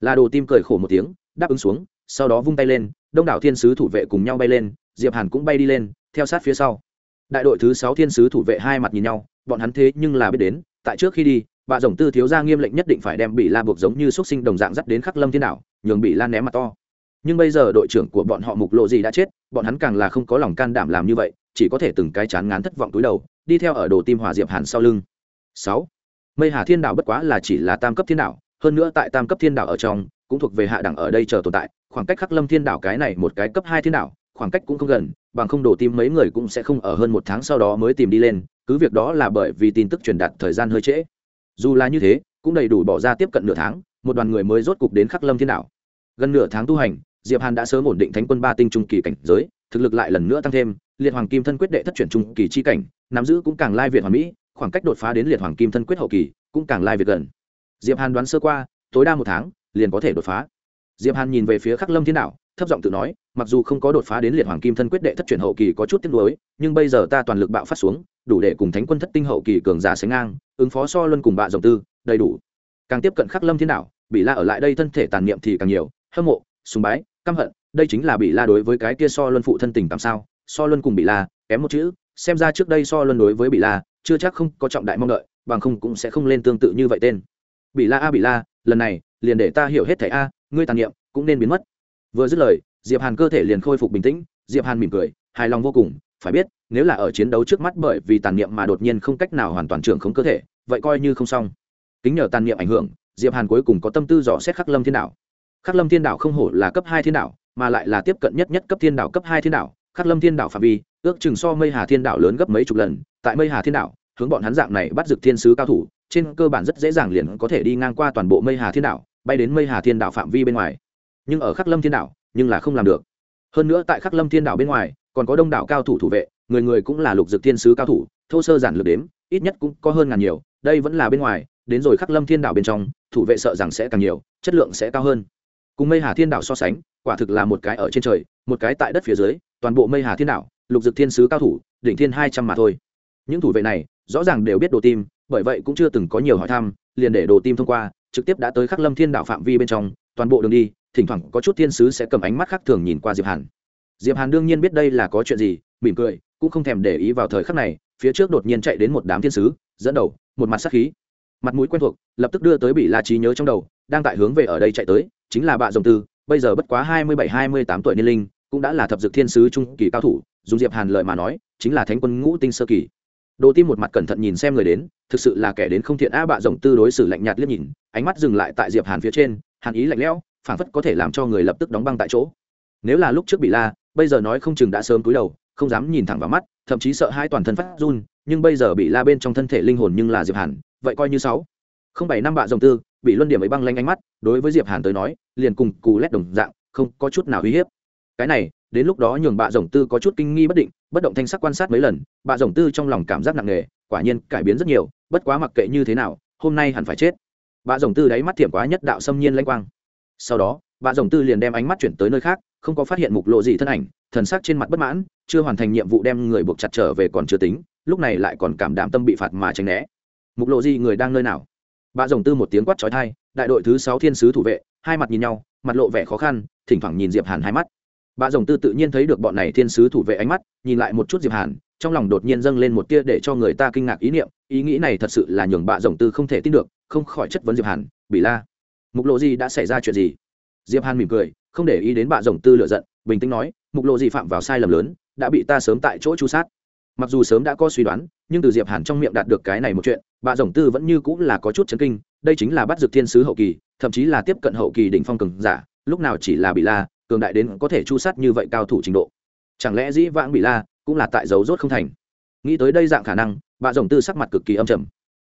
Là đồ tim cười khổ một tiếng, đáp ứng xuống, sau đó vung tay lên, đông đảo thiên sứ thủ vệ cùng nhau bay lên, diệp hàn cũng bay đi lên theo sát phía sau. Đại đội thứ sáu thiên sứ thủ vệ hai mặt nhìn nhau, bọn hắn thế nhưng là biết đến, tại trước khi đi, bà rồng tư thiếu gia nghiêm lệnh nhất định phải đem bị la buộc giống như xuất sinh đồng dạng dắt đến khắc lâm thiên đảo, nhường bị la ném mặt to. Nhưng bây giờ đội trưởng của bọn họ mục lộ gì đã chết, bọn hắn càng là không có lòng can đảm làm như vậy, chỉ có thể từng cái chán ngán thất vọng túi đầu, đi theo ở đồ tim hòa diệp hàn sau lưng. Sáu. Mây hà thiên đảo bất quá là chỉ là tam cấp thiên đảo, hơn nữa tại tam cấp thiên đảo ở trong, cũng thuộc về hạ đẳng ở đây chờ tồn tại, khoảng cách khắc lâm thiên đảo cái này một cái cấp hai thiên đảo khoảng cách cũng không gần, bằng không đổ tim mấy người cũng sẽ không ở hơn một tháng sau đó mới tìm đi lên, cứ việc đó là bởi vì tin tức truyền đạt thời gian hơi trễ. Dù là như thế, cũng đầy đủ bỏ ra tiếp cận nửa tháng, một đoàn người mới rốt cục đến khắc lâm thiên đảo. Gần nửa tháng tu hành, diệp hàn đã sớm ổn định thánh quân ba tinh trung kỳ cảnh giới, thực lực lại lần nữa tăng thêm, liệt hoàng kim thân quyết đệ thất chuyển trung kỳ chi cảnh, nắm giữ cũng càng lai việt hoàn mỹ, khoảng cách đột phá đến liệt hoàng kim thân quyết hậu kỳ cũng càng lai việt gần. Diệp hàn đoán sơ qua, tối đa một tháng, liền có thể đột phá. Diệp hàn nhìn về phía khắc lâm thiên đạo thấp giọng tự nói, mặc dù không có đột phá đến liệt hoàng kim thân quyết đệ thất chuyển hậu kỳ có chút tiếc nuối, nhưng bây giờ ta toàn lực bạo phát xuống, đủ để cùng thánh quân thất tinh hậu kỳ cường giả sánh ngang, ứng phó so luân cùng bạ dòng tư, đầy đủ. Càng tiếp cận khắc lâm thiên đạo bị la ở lại đây thân thể tàn niệm thì càng nhiều, hâm mộ, sùng bái, căm hận, đây chính là bị la đối với cái kia so luân phụ thân tình cảm sao? So luân cùng bị la, kém một chữ, xem ra trước đây so luân đối với bị la, chưa chắc không có trọng đại mong đợi, bằng không cũng sẽ không lên tương tự như vậy tên. Bị la a bị la, lần này, liền để ta hiểu hết thảy a, ngươi tàn niệm, cũng nên biến mất vừa dứt lời, diệp hàn cơ thể liền khôi phục bình tĩnh, diệp hàn mỉm cười, hài lòng vô cùng, phải biết, nếu là ở chiến đấu trước mắt bởi vì tàn niệm mà đột nhiên không cách nào hoàn toàn trưởng không cơ thể, vậy coi như không xong. Kính nhờ tàn niệm ảnh hưởng, diệp hàn cuối cùng có tâm tư dò xét khắc lâm thiên đạo khắc lâm thiên đạo không hổ là cấp hai thiên đạo mà lại là tiếp cận nhất nhất cấp thiên đạo cấp hai thiên đạo khắc lâm thiên đạo phạm vi, ước chừng so mây hà thiên đạo lớn gấp mấy chục lần. Tại mây hà thiên đạo hướng bọn hắn dạng này bắt dực thiên sứ cao thủ, trên cơ bản rất dễ dàng liền có thể đi ngang qua toàn bộ mây hà thiên đạo bay đến mây hà thiên đạo phạm vi bên ngoài nhưng ở khắc lâm thiên Đảo, nhưng là không làm được. Hơn nữa tại khắc lâm thiên Đảo bên ngoài còn có đông đảo cao thủ thủ vệ người người cũng là lục dực thiên sứ cao thủ thô sơ giản lược đếm ít nhất cũng có hơn ngàn nhiều đây vẫn là bên ngoài đến rồi khắc lâm thiên Đảo bên trong thủ vệ sợ rằng sẽ càng nhiều chất lượng sẽ cao hơn. Cùng mây hà thiên Đảo so sánh quả thực là một cái ở trên trời một cái tại đất phía dưới toàn bộ mây hà thiên Đảo, lục dực thiên sứ cao thủ đỉnh thiên hai trăm mà thôi. Những thủ vệ này rõ ràng đều biết đồ tim bởi vậy cũng chưa từng có nhiều hỏi thăm liền để đồ tim thông qua trực tiếp đã tới khắc lâm thiên Đảo phạm vi bên trong toàn bộ đường đi, thỉnh thoảng có chút thiên sứ sẽ cầm ánh mắt khác thường nhìn qua diệp hàn. Diệp hàn đương nhiên biết đây là có chuyện gì, mỉm cười, cũng không thèm để ý vào thời khắc này, phía trước đột nhiên chạy đến một đám thiên sứ, dẫn đầu, một mặt sát khí. Mặt mũi quen thuộc, lập tức đưa tới bị la trí nhớ trong đầu, đang tại hướng về ở đây chạy tới, chính là bạ dòng tư, bây giờ bất quá hai mươi bảy, hai mươi tám tuổi niên linh, cũng đã là thập dực thiên sứ trung kỳ cao thủ, dùng diệp hàn lời mà nói, chính là thánh quân ngũ tinh sơ kỳ. Đồ tim một mặt cẩn thận nhìn xem người đến, thực sự là kẻ đến không thiện a bạ Rồng tư đối xử lạnh nhạt liếc nhìn, ánh mắt dừng lại tại diệp hàn phía trên hàn ý lạnh lẽo phản phất có thể làm cho người lập tức đóng băng tại chỗ. Nếu là lúc trước bị la, bây giờ nói không chừng đã sớm cúi đầu, không dám nhìn thẳng vào mắt, thậm chí sợ hai toàn thân phát run, nhưng bây giờ bị la bên trong thân thể linh hồn nhưng là diệp hàn, vậy coi như sáu. Không bảy năm bạ dòng tư bị luân điểm ấy băng lanh ánh mắt, đối với diệp hàn tới nói, liền cùng cù lét đồng dạng, không có chút nào uy hiếp. Cái này, đến lúc đó nhường bạ rồng tư có chút kinh nghi bất định, bất động thanh sắc quan sát mấy lần, bạ rồng tư trong lòng cảm giác nặng nề, quả nhiên cải biến rất nhiều, bất quá mặc kệ như thế nào, hôm nay hẳn phải chết. Bà rồng tư đáy mắt thiểm quá nhất đạo xâm nhiên lanh quang. Sau đó bà rồng tư liền đem ánh mắt chuyển tới nơi khác, không có phát hiện mục lộ gì thân ảnh, thần sắc trên mặt bất mãn, chưa hoàn thành nhiệm vụ đem người buộc chặt trở về còn chưa tính, lúc này lại còn cảm đảm tâm bị phạt mà tránh né. Mục lộ gì người đang nơi nào? Bà rồng tư một tiếng quát trói thai đại đội thứ sáu thiên sứ thủ vệ, hai mặt nhìn nhau, mặt lộ vẻ khó khăn, thỉnh thoảng nhìn diệp hàn hai mắt. Bà rồng tư tự nhiên thấy được bọn này thiên sứ thủ vệ ánh mắt, nhìn lại một chút diệp hàn, trong lòng đột nhiên dâng lên một tia để cho người ta kinh ngạc ý niệm, ý nghĩ này thật sự là nhường bà rồng tư không thể tin được không khỏi chất vấn diệp hàn bị la, mục lộ gì đã xảy ra chuyện gì? Diệp hàn mỉm cười, không để ý đến bà rồng tư lựa giận, bình tĩnh nói, mục lộ gì phạm vào sai lầm lớn, đã bị ta sớm tại chỗ chu sát. Mặc dù sớm đã có suy đoán, nhưng từ diệp hàn trong miệng đạt được cái này một chuyện, bà rồng tư vẫn như cũng là có chút chấn kinh, đây chính là bắt dược thiên sứ hậu kỳ, thậm chí là tiếp cận hậu kỳ đỉnh phong cường giả, lúc nào chỉ là bị la, cường đại đến có thể chu sát như vậy cao thủ trình độ. Chẳng lẽ dĩ vãng bị la cũng là tại dấu rốt không thành? Nghĩ tới đây dạng khả năng bạ rồng tư sắc mặt cực kỳ âm trầm.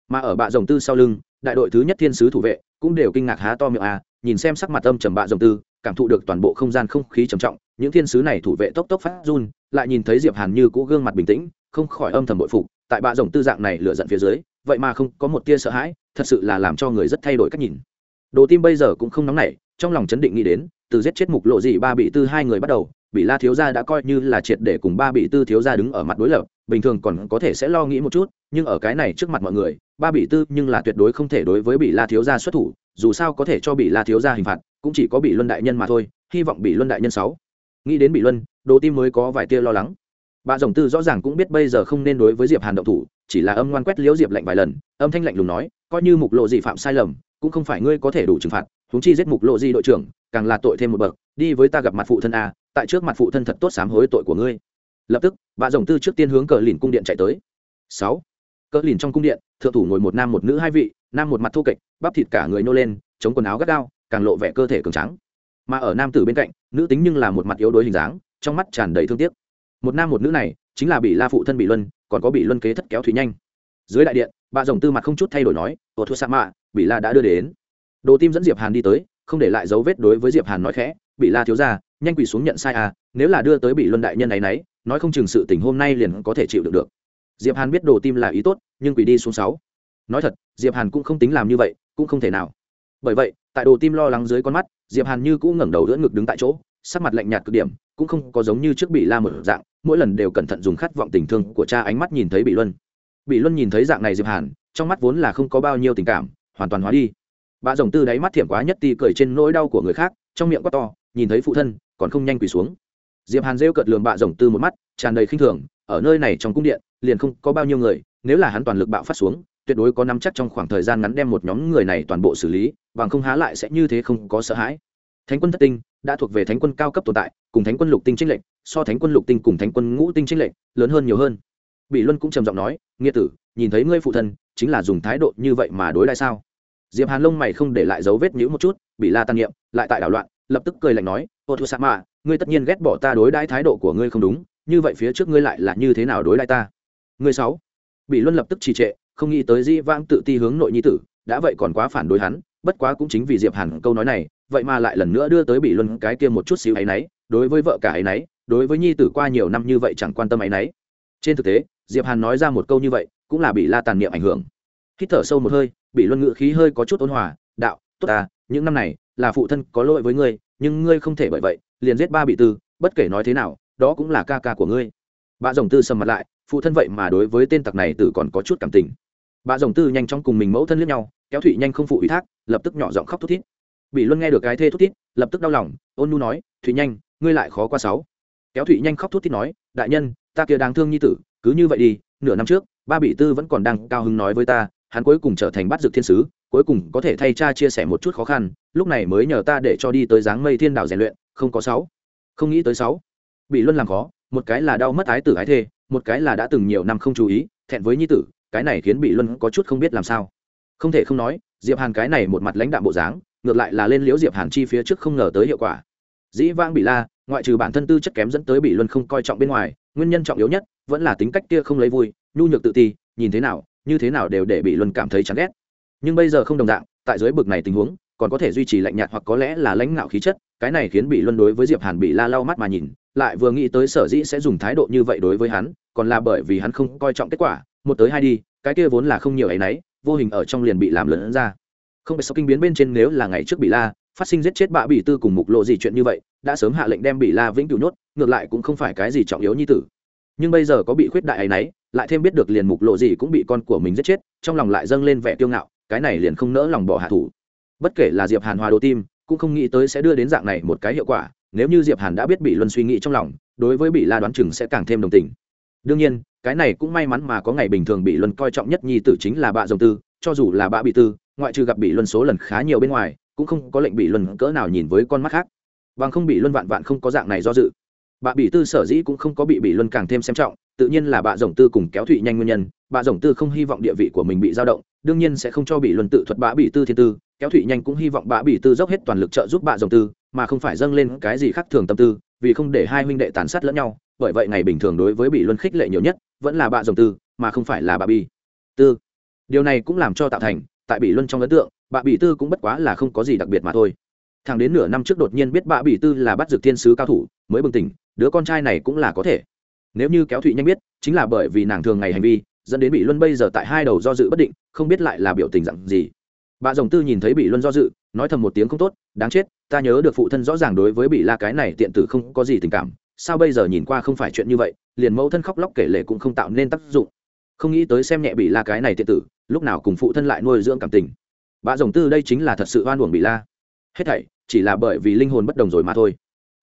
Mà ở bạ rồng tư sau lưng đại đội thứ nhất thiên sứ thủ vệ cũng đều kinh ngạc há to miệng à nhìn xem sắc mặt âm trầm bạ rồng tư, cảm thụ được toàn bộ không gian không khí trầm trọng, những thiên sứ này thủ vệ tốc tốc phát run, lại nhìn thấy diệp hàn như cũ gương mặt bình tĩnh, không khỏi âm thầm bội phục, tại bạ rồng tư dạng này lựa giận phía dưới, vậy mà không có một tia sợ hãi, thật sự là làm cho người rất thay đổi cách nhìn. Đồ tim bây giờ cũng không nóng nảy, trong lòng chấn định nghĩ đến, từ giết chết mục lộ dị ba bị tư hai người bắt đầu bị la thiếu gia đã coi như là triệt để cùng ba bị tư thiếu gia đứng ở mặt đối lập, bình thường còn có thể sẽ lo nghĩ một chút, nhưng ở cái này trước mặt mọi người, ba bị tư nhưng là tuyệt đối không thể đối với bị la thiếu gia xuất thủ, dù sao có thể cho bị la thiếu gia hình phạt, cũng chỉ có bị luân đại nhân mà thôi, hy vọng bị luân đại nhân sáu. Nghĩ đến bị luân đồ tim mới có vài tia lo lắng. Bà rồng tư rõ ràng cũng biết bây giờ không nên đối với diệp hàn động thủ, chỉ là âm ngoan quét liễu diệp lạnh vài lần, âm thanh lạnh lùng nói, coi như mục lộ gì phạm sai lầm, cũng không phải ngươi có thể đủ trừng phạt, huống chi giết mục lộ di đội trưởng, càng là tội thêm một bậc, đi với ta gặp mặt phụ thân a tại trước mặt phụ thân thật tốt sám hối tội của ngươi. Lập tức, bà rồng tư trước tiên hướng cờ lìn cung điện chạy tới. Sáu. Cờ lìn trong cung điện, thượng thủ ngồi một nam một nữ hai vị, nam một mặt thô kệch, bắp thịt cả người nô lên, chống quần áo gắt gao, càng lộ vẻ cơ thể cường trắng mà ở nam tử bên cạnh, nữ tính nhưng là một mặt yếu đuối hình dáng, trong mắt tràn đầy thương tiếc. Một nam một nữ này, chính là bị la phụ thân bị luân, còn có bị luân kế thất kéo thủy nhanh. Dưới đại điện, bà rồng tư mặt không chút thay đổi nói ồ thua sa mạ, bị la đã đưa đến. Đồ tim dẫn diệp hàn đi tới, không để lại dấu vết đối với diệp hàn nói khẽ, bị la thiếu ra nhanh quỳ xuống nhận sai à nếu là đưa tới bị luân đại nhân ấy nấy, nói không chừng sự tình hôm nay liền có thể chịu được được. Diệp hàn biết đồ tim là ý tốt, nhưng quỳ đi xuống sáu. Nói thật, diệp hàn cũng không tính làm như vậy, cũng không thể nào. Bởi vậy, tại đồ tim lo lắng dưới con mắt, diệp hàn như cũng ngẩng đầu đỡ ngực đứng tại chỗ, sắc mặt lạnh nhạt cực điểm, cũng không có giống như trước bị la một dạng, mỗi lần đều cẩn thận dùng khát vọng tình thương của cha ánh mắt nhìn thấy bị luân. Bị luân nhìn thấy dạng này diệp hàn, trong mắt vốn là không có bao nhiêu tình cảm, hoàn toàn hóa đi. Bà rồng tư đáy mắt thiểm quá nhất ti cười trên nỗi đau của người khác, trong miệng quát to, nhìn thấy phụ thân còn không nhanh quỳ xuống. Diệp hàn rêu cợt lường bạ rồng tư một mắt, tràn đầy khinh thường, ở nơi này trong cung điện, liền không có bao nhiêu người, nếu là hắn toàn lực bạo phát xuống, tuyệt đối có nắm chắc trong khoảng thời gian ngắn đem một nhóm người này toàn bộ xử lý, bằng không há lại sẽ như thế không có sợ hãi. Thánh quân thất tinh, đã thuộc về thánh quân cao cấp tồn tại, cùng thánh quân lục tinh trinh lệnh so thánh quân lục tinh cùng thánh quân ngũ tinh trinh lệnh lớn hơn nhiều hơn. Bị luân cũng trầm giọng nói, nghĩa tử, nhìn thấy ngươi phụ thân, chính là dùng thái độ như vậy mà đối lại sao? Diệp hàn lông mày không để lại dấu vết nhữ một chút bị la tăng nghiệm lại tại đảo loạn lập tức cười lạnh nói, ô thu sa mạ ngươi tất nhiên ghét bỏ ta đối đãi thái độ của ngươi không đúng, như vậy phía trước ngươi lại là như thế nào đối đãi ta? Ngươi sáu, bị luân lập tức trì trệ, không nghĩ tới di vãng tự ti hướng nội nhi tử, đã vậy còn quá phản đối hắn, bất quá cũng chính vì diệp hàn câu nói này, vậy mà lại lần nữa đưa tới bị luân cái kia một chút xíu ấy nấy đối với vợ cả ấy nấy đối với nhi tử qua nhiều năm như vậy chẳng quan tâm ấy nấy trên thực tế, diệp hàn nói ra một câu như vậy, cũng là bị la tàn niệm ảnh hưởng. Hít thở sâu một hơi, bị luân ngự khí hơi có chút ôn hòa, đạo, tốt ta, những năm này, là phụ thân có lỗi với ngươi nhưng ngươi không thể bởi vậy, liền giết ba bị tư, bất kể nói thế nào, đó cũng là ca ca của ngươi. Bà rồng tư sầm mặt lại, phụ thân vậy mà đối với tên tặc này tử còn có chút cảm tình. Bà rồng tư nhanh chóng cùng mình mẫu thân lướt nhau, kéo thụy nhanh không phụ ủy thác, lập tức nhỏ giọng khóc thút thít. Bị luân nghe được cái thê thút thít, lập tức đau lòng, ôn nu nói, thụy nhanh, ngươi lại khó qua sáu. Kéo thụy nhanh khóc thút thít nói, đại nhân, ta kia đáng thương nhi tử, cứ như vậy đi, nửa năm trước, ba bị tư vẫn còn đang cao hứng nói với ta hắn cuối cùng trở thành bắt dược thiên sứ, cuối cùng có thể thay cha chia sẻ một chút khó khăn, lúc này mới nhờ ta để cho đi tới dáng mây thiên đảo rèn luyện, không có sáu. Không nghĩ tới sáu. Bị luân làm khó, một cái là đau mất ái tử ái thê, một cái là đã từng nhiều năm không chú ý, thẹn với nhi tử, cái này khiến bị luân có chút không biết làm sao. Không thể không nói, diệp hàn cái này một mặt lãnh đạm bộ dáng, ngược lại là lên liễu diệp hàn chi phía trước không ngờ tới hiệu quả. Dĩ vang bị la, ngoại trừ bản thân tư chất kém dẫn tới bị luân không coi trọng bên ngoài, nguyên nhân trọng yếu nhất vẫn là tính cách kia không lấy vui, nhu nhược tự ti, nhìn thế nào như thế nào đều để bị luân cảm thấy chán ghét. Nhưng bây giờ không đồng dạng, tại dưới bực này tình huống, còn có thể duy trì lạnh nhạt hoặc có lẽ là lãnh ngạo khí chất, cái này khiến bị luân đối với diệp hàn bị la lau mắt mà nhìn, lại vừa nghĩ tới sở dĩ sẽ dùng thái độ như vậy đối với hắn, còn là bởi vì hắn không coi trọng kết quả, một tới hai đi, cái kia vốn là không nhiều ấy nấy, vô hình ở trong liền bị làm lớn ra. Không phải sau kinh biến bên trên nếu là ngày trước bị la, phát sinh giết chết bạ bị tư cùng mục lộ gì chuyện như vậy, đã sớm hạ lệnh đem bị la vĩnh cửu nhốt, ngược lại cũng không phải cái gì trọng yếu như tử. Nhưng bây giờ có bị khuyết đại ấy nấy lại thêm biết được liền mục lộ gì cũng bị con của mình giết chết, trong lòng lại dâng lên vẻ tiêu ngạo, cái này liền không nỡ lòng bỏ hạ thủ. Bất kể là diệp hàn hòa đồ tim, cũng không nghĩ tới sẽ đưa đến dạng này một cái hiệu quả, nếu như diệp hàn đã biết bị luân suy nghĩ trong lòng, đối với bị la đoán chừng sẽ càng thêm đồng tình. Đương nhiên, cái này cũng may mắn mà có ngày bình thường bị luân coi trọng nhất nhi tử chính là bạ dòng tư, cho dù là bạ bị tư, ngoại trừ gặp bị luân số lần khá nhiều bên ngoài, cũng không có lệnh bị luân cỡ nào nhìn với con mắt khác. Bằng không bị luân vạn vạn không có dạng này do dự. Bà bị tư sở dĩ cũng không có bị bị luân càng thêm xem trọng, tự nhiên là bà rồng tư cùng kéo thụy nhanh nguyên nhân, Bà rồng tư không hy vọng địa vị của mình bị dao động, đương nhiên sẽ không cho bị luân tự thuật bà bị tư thiên tư, kéo thụy nhanh cũng hy vọng bà bị tư dốc hết toàn lực trợ giúp bà rồng tư, mà không phải dâng lên cái gì khác thường tâm tư, vì không để hai huynh đệ tàn sát lẫn nhau, bởi vậy ngày bình thường đối với bị luân khích lệ nhiều nhất vẫn là bà rồng tư, mà không phải là bà Bỉ tư. Điều này cũng làm cho tạo thành, tại bị luân trong ấn tượng, bà bị tư cũng bất quá là không có gì đặc biệt mà thôi thằng đến nửa năm trước đột nhiên biết bạ bị tư là bắt dược thiên sứ cao thủ, mới bừng tỉnh, đứa con trai này cũng là có thể. Nếu như kéo thụy nhanh biết, chính là bởi vì nàng thường ngày hành vi, dẫn đến bị luân bây giờ tại hai đầu do dự bất định, không biết lại là biểu tình dặn gì. Bà rồng tư nhìn thấy bị luân do dự, nói thầm một tiếng không tốt, đáng chết, ta nhớ được phụ thân rõ ràng đối với bị la cái này tiện tử không có gì tình cảm, sao bây giờ nhìn qua không phải chuyện như vậy, liền mẫu thân khóc lóc kể lể cũng không tạo nên tác dụng. Không nghĩ tới xem nhẹ bị la cái này tiện tử, lúc nào cùng phụ thân lại nuôi dưỡng cảm tình. Bà rồng tư đây chính là thật sự oan uổng bị la hết thảy, chỉ là bởi vì linh hồn bất đồng rồi mà thôi.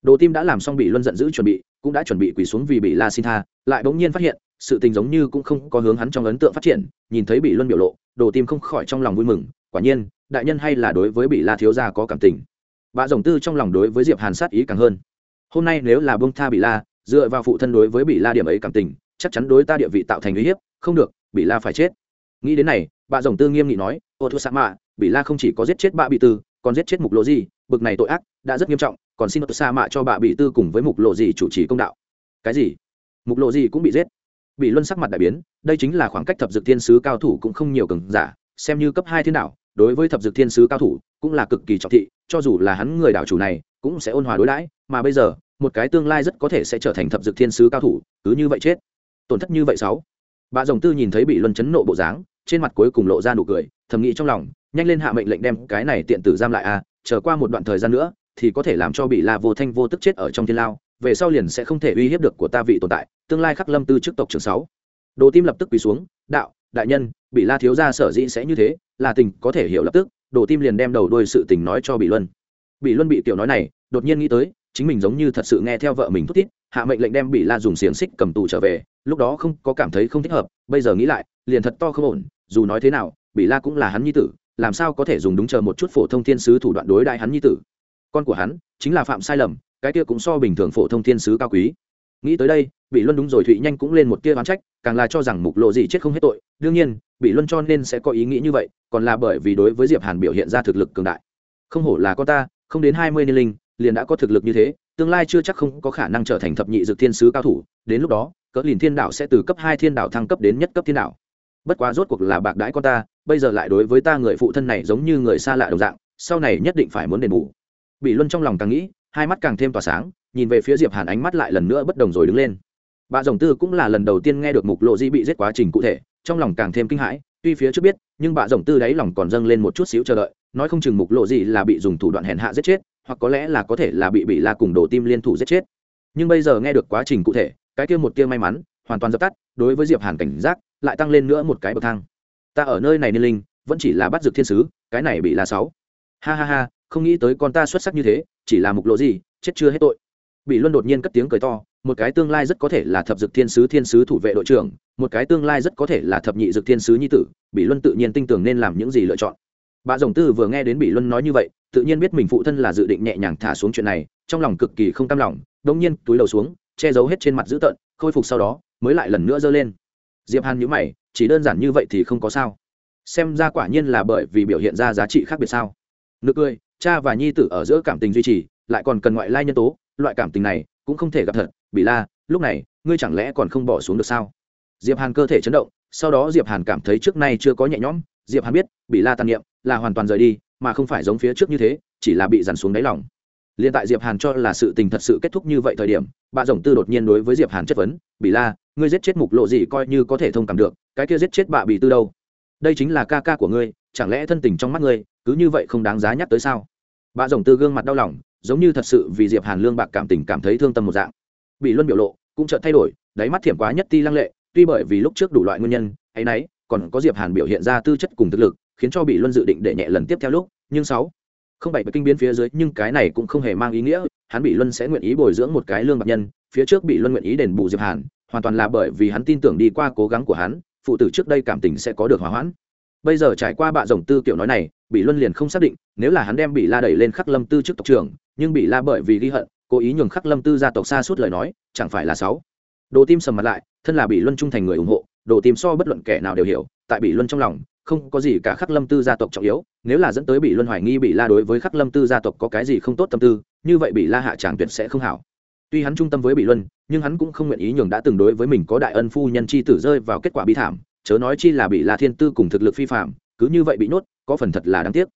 Đồ tim đã làm xong bị luân giận dữ chuẩn bị, cũng đã chuẩn bị quỳ xuống vì bị la xin tha, lại bỗng nhiên phát hiện, sự tình giống như cũng không có hướng hắn trong ấn tượng phát triển, nhìn thấy bị luân biểu lộ, đồ tim không khỏi trong lòng vui mừng, quả nhiên, đại nhân hay là đối với bị la thiếu gia có cảm tình. Bà rồng tư trong lòng đối với diệp hàn sát ý càng hơn. Hôm nay nếu là bông tha bị la, dựa vào phụ thân đối với bị la điểm ấy cảm tình, chắc chắn đối ta địa vị tạo thành uy hiếp, không được, bị la phải chết. Nghĩ đến này bà rồng tư nghiêm nghị nói, ô thua sa mạ, bị la không chỉ có giết chết bà bị tư còn giết chết mục lộ gì bực này tội ác, đã rất nghiêm trọng, còn xin sa mạ cho bà bị tư cùng với mục lộ gì chủ trì công đạo. Cái gì? Mục lộ gì cũng bị giết. Bị luân sắc mặt đại biến, đây chính là khoảng cách thập dược thiên sứ cao thủ cũng không nhiều cường giả, xem như cấp hai thiên đảo. đối với thập dược thiên sứ cao thủ cũng là cực kỳ trọng thị, cho dù là hắn người đảo chủ này cũng sẽ ôn hòa đối đãi, mà bây giờ, một cái tương lai rất có thể sẽ trở thành thập dược thiên sứ cao thủ, cứ như vậy chết. Tổn thất như vậy sáu. Bà rồng tư nhìn thấy bị luân chấn nộ bộ dáng trên mặt cuối cùng lộ ra nụ cười thầm nghĩ trong lòng nhanh lên hạ mệnh lệnh đem cái này tiện tử giam lại a à, chờ qua một đoạn thời gian nữa thì có thể làm cho bị la vô thanh vô tức chết ở trong thiên lao về sau liền sẽ không thể uy hiếp được của ta vị tồn tại tương lai khắc lâm tư chức tộc trường sáu. Đồ tim lập tức quỳ xuống đạo đại nhân bị la thiếu gia sở dĩ sẽ như thế là tình có thể hiểu lập tức đồ tim liền đem đầu đuôi sự tình nói cho bị luân. Bị luân bị tiểu nói này đột nhiên nghĩ tới chính mình giống như thật sự nghe theo vợ mình thúc thiết hạ mệnh lệnh đem bị la dùng xiềng xích cầm tù trở về lúc đó không có cảm thấy không thích hợp bây giờ nghĩ lại liền thật to không ổn dù nói thế nào bị la cũng là hắn nhi tử, làm sao có thể dùng đúng chờ một chút phổ thông thiên sứ thủ đoạn đối đại hắn nhi tử? Con của hắn chính là phạm sai lầm, cái kia cũng so bình thường phổ thông thiên sứ cao quý. Nghĩ tới đây bị luân đúng rồi, thụy nhanh cũng lên một tia oán trách, càng là cho rằng mục lộ gì chết không hết tội. Đương nhiên bị luân cho nên sẽ có ý nghĩ như vậy, còn là bởi vì đối với diệp hàn biểu hiện ra thực lực cường đại. Không hổ là con ta, không đến hai mươi niên linh, liền đã có thực lực như thế, tương lai chưa chắc không có khả năng trở thành thập nhị dược thiên sứ cao thủ. Đến lúc đó, cỡ lìn thiên đạo sẽ từ cấp hai thiên đạo thăng cấp đến nhất cấp thiên đạo bất quá rốt cuộc là bạc đãi con ta, bây giờ lại đối với ta người phụ thân này giống như người xa lạ đồng dạng, sau này nhất định phải muốn đền bù. Bị luân trong lòng càng nghĩ, hai mắt càng thêm tỏa sáng, nhìn về phía diệp hàn ánh mắt lại lần nữa bất đồng rồi đứng lên. Bà rồng tư cũng là lần đầu tiên nghe được mục lộ di bị giết quá trình cụ thể, trong lòng càng thêm kinh hãi, tuy phía trước biết, nhưng bà rồng tư đáy lòng còn dâng lên một chút xíu chờ đợi, nói không chừng mục lộ gì là bị dùng thủ đoạn hèn hạ giết chết, hoặc có lẽ là có thể là bị bị la cùng đổ tim liên thủ giết chết. Nhưng bây giờ nghe được quá trình cụ thể, cái kia một kia may mắn hoàn toàn dập tắt, đối với diệp hàn cảnh giác lại tăng lên nữa một cái bậc thang. Ta ở nơi này niên linh, vẫn chỉ là bắt dược thiên sứ, cái này bị là sáu. Ha ha ha, không nghĩ tới con ta xuất sắc như thế, chỉ là mục lộ gì, chết chưa hết tội. Bị luân đột nhiên cất tiếng cười to, một cái tương lai rất có thể là thập dược thiên sứ thiên sứ thủ vệ đội trưởng, một cái tương lai rất có thể là thập nhị dược thiên sứ nhi tử, bị luân tự nhiên tin tưởng nên làm những gì lựa chọn. Bà rồng tư vừa nghe đến bị luân nói như vậy, tự nhiên biết mình phụ thân là dự định nhẹ nhàng thả xuống chuyện này, trong lòng cực kỳ không cam lòng, đống nhiên túi đầu xuống, che giấu hết trên mặt dữ tợn, khôi phục sau đó mới lại lần nữa giơ lên. Diệp hàn nhíu mày, chỉ đơn giản như vậy thì không có sao. Xem ra quả nhiên là bởi vì biểu hiện ra giá trị khác biệt sao. Nực cười, cha và nhi tử ở giữa cảm tình duy trì, lại còn cần ngoại lai nhân tố, loại cảm tình này cũng không thể gặp thật. Bị la, lúc này, ngươi chẳng lẽ còn không bỏ xuống được sao? Diệp hàn cơ thể chấn động, sau đó diệp hàn cảm thấy trước nay chưa có nhẹ nhõm. Diệp hàn biết bị la tàn niệm là hoàn toàn rời đi, mà không phải giống phía trước như thế, chỉ là bị dằn xuống đáy lòng. Liên tại diệp hàn cho là sự tình thật sự kết thúc như vậy thời điểm, bà rồng tư đột nhiên đối với diệp hàn chất vấn, Bỉ la, ngươi giết chết mục lộ gì coi như có thể thông cảm được, cái kia giết chết bà bị tư đâu? Đây chính là ca ca của ngươi, chẳng lẽ thân tình trong mắt ngươi, cứ như vậy không đáng giá nhắc tới sao? Bà rồng tư gương mặt đau lòng, giống như thật sự vì diệp hàn lương bạc cảm tình cảm thấy thương tâm một dạng. Bị luân biểu lộ cũng chợt thay đổi, đáy mắt thiểm quá nhất ti lăng lệ, tuy bởi vì lúc trước đủ loại nguyên nhân, ấy nấy, còn có diệp hàn biểu hiện ra tư chất cùng thực lực, khiến cho bị luân dự định để nhẹ lần tiếp theo lúc, nhưng sáu không bảy kinh biến phía dưới, nhưng cái này cũng không hề mang ý nghĩa, hắn bị luân sẽ nguyện ý bồi dưỡng một cái lương bạc nhân, phía trước bị luân nguyện ý đền bù diệp hàn, hoàn toàn là bởi vì hắn tin tưởng đi qua cố gắng của hắn, phụ tử trước đây cảm tình sẽ có được hòa hoãn. Bây giờ trải qua bạ rồng tư kiểu nói này, bị luân liền không xác định, nếu là hắn đem bị la đẩy lên khắc lâm tư trước tộc trưởng, nhưng bị la bởi vì ghi hận, cố ý nhường khắc lâm tư gia tộc xa suốt lời nói, chẳng phải là sáu đồ tim sầm mặt lại, thân là bị luân trung thành người ủng hộ, đồ tim so bất luận kẻ nào đều hiểu, tại bị luân trong lòng không có gì cả khắc lâm tư gia tộc trọng yếu, nếu là dẫn tới bị luân hoài nghi, bị la đối với khắc lâm tư gia tộc có cái gì không tốt tâm tư, như vậy bị la hạ tràng tuyệt sẽ không hảo. Tuy hắn trung tâm với bị luân, nhưng hắn cũng không nguyện ý nhường đã từng đối với mình có đại ân phu nhân chi tử rơi vào kết quả bi thảm, chớ nói chi là bị la thiên tư cùng thực lực phi phạm, cứ như vậy bị nhốt, có phần thật là đáng tiếc.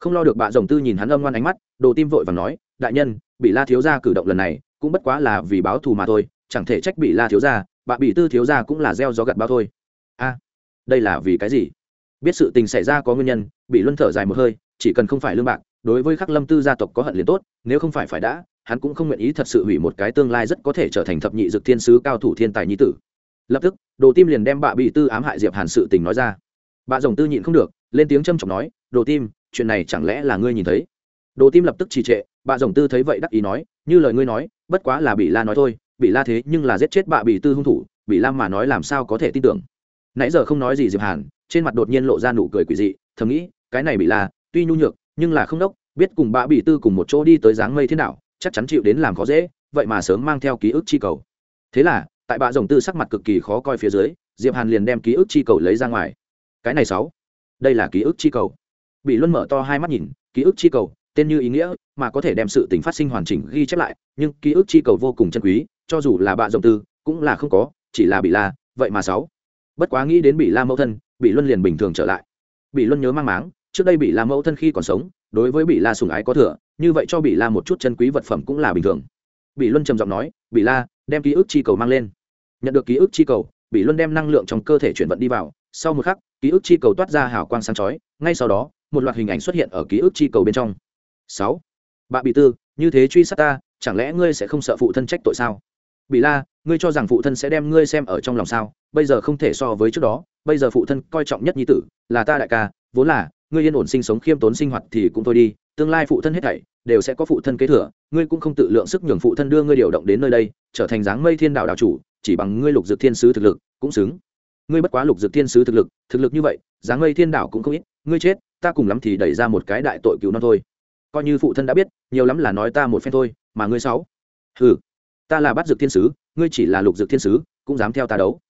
Không lo được bạ rồng tư nhìn hắn âm ngoan ánh mắt, đồ tim vội và nói, đại nhân, bị la thiếu gia cử động lần này, cũng bất quá là vì báo thù mà thôi, chẳng thể trách bị la thiếu gia bạ bị tư thiếu gia cũng là gieo gió gặt bao thôi. A, đây là vì cái gì? Biết sự tình xảy ra có nguyên nhân, bị luân thở dài một hơi, chỉ cần không phải lương bạc, đối với khắc lâm tư gia tộc có hận liền tốt, nếu không phải phải đã, hắn cũng không nguyện ý thật sự hủy một cái tương lai rất có thể trở thành thập nhị dực thiên sứ cao thủ thiên tài nhi tử. Lập tức, đồ tim liền đem bạ bị tư ám hại diệp hàn sự tình nói ra. Bạ rồng tư nhịn không được, lên tiếng châm trọng nói, đồ tim, chuyện này chẳng lẽ là ngươi nhìn thấy? Đồ tim lập tức trì trệ, bạ rồng tư thấy vậy đắc ý nói, như lời ngươi nói, bất quá là bị la nói thôi bị la thế nhưng là giết chết bạ bị tư hung thủ bị la mà nói làm sao có thể tin tưởng? Nãy giờ không nói gì diệp hàn, trên mặt đột nhiên lộ ra nụ cười quỷ dị, thầm nghĩ, cái này bị là, tuy nhu nhược, nhưng là không đốc, biết cùng bạ bị tư cùng một chỗ đi tới dáng mây thế nào chắc chắn chịu đến làm khó dễ, vậy mà sớm mang theo ký ức chi cầu. Thế là, tại bạ rồng tư sắc mặt cực kỳ khó coi phía dưới, diệp hàn liền đem ký ức chi cầu lấy ra ngoài. Cái này sáu, đây là ký ức chi cầu. Bị luân mở to hai mắt nhìn, ký ức chi cầu, tên như ý nghĩa, mà có thể đem sự tình phát sinh hoàn chỉnh ghi chép lại, nhưng ký ức chi cầu vô cùng chân quý, cho dù là bạ rồng tư, cũng là không có, chỉ là bị la vậy mà sáu bất quá nghĩ đến bị la mẫu thân, bị luân liền bình thường trở lại. Bị luân nhớ mang máng, trước đây bị la mẫu thân khi còn sống, đối với bị la sùng ái có thừa, như vậy cho bị la một chút chân quý vật phẩm cũng là bình thường. Bị luân trầm giọng nói, bị la, đem ký ức chi cầu mang lên. Nhận được ký ức chi cầu, bị luân đem năng lượng trong cơ thể chuyển vận đi vào. Sau một khắc, ký ức chi cầu toát ra hào quang sáng chói, ngay sau đó, một loạt hình ảnh xuất hiện ở ký ức chi cầu bên trong. Sáu. Bạ bị tư, như thế truy sát ta, chẳng lẽ ngươi sẽ không sợ phụ thân trách tội sao? Bị la ngươi cho rằng phụ thân sẽ đem ngươi xem ở trong lòng sao? Bây giờ không thể so với trước đó, bây giờ phụ thân coi trọng nhất nhi tử là ta đại ca, vốn là, ngươi yên ổn sinh sống khiêm tốn sinh hoạt thì cũng thôi đi, tương lai phụ thân hết thảy đều sẽ có phụ thân kế thừa, ngươi cũng không tự lượng sức nhường phụ thân đưa ngươi điều động đến nơi đây, trở thành dáng mây thiên đạo đạo chủ, chỉ bằng ngươi lục dược thiên sứ thực lực cũng xứng. Ngươi bất quá lục dược thiên sứ thực lực thực lực như vậy, dáng mây thiên đạo cũng không ít, ngươi chết, ta cùng lắm thì đẩy ra một cái đại tội cứu non thôi. Coi như phụ thân đã biết, nhiều lắm là nói ta một phen thôi, mà ngươi sáu ừ ta là bắt dược thiên sứ, ngươi chỉ là lục dược thiên sứ, cũng dám theo ta đấu.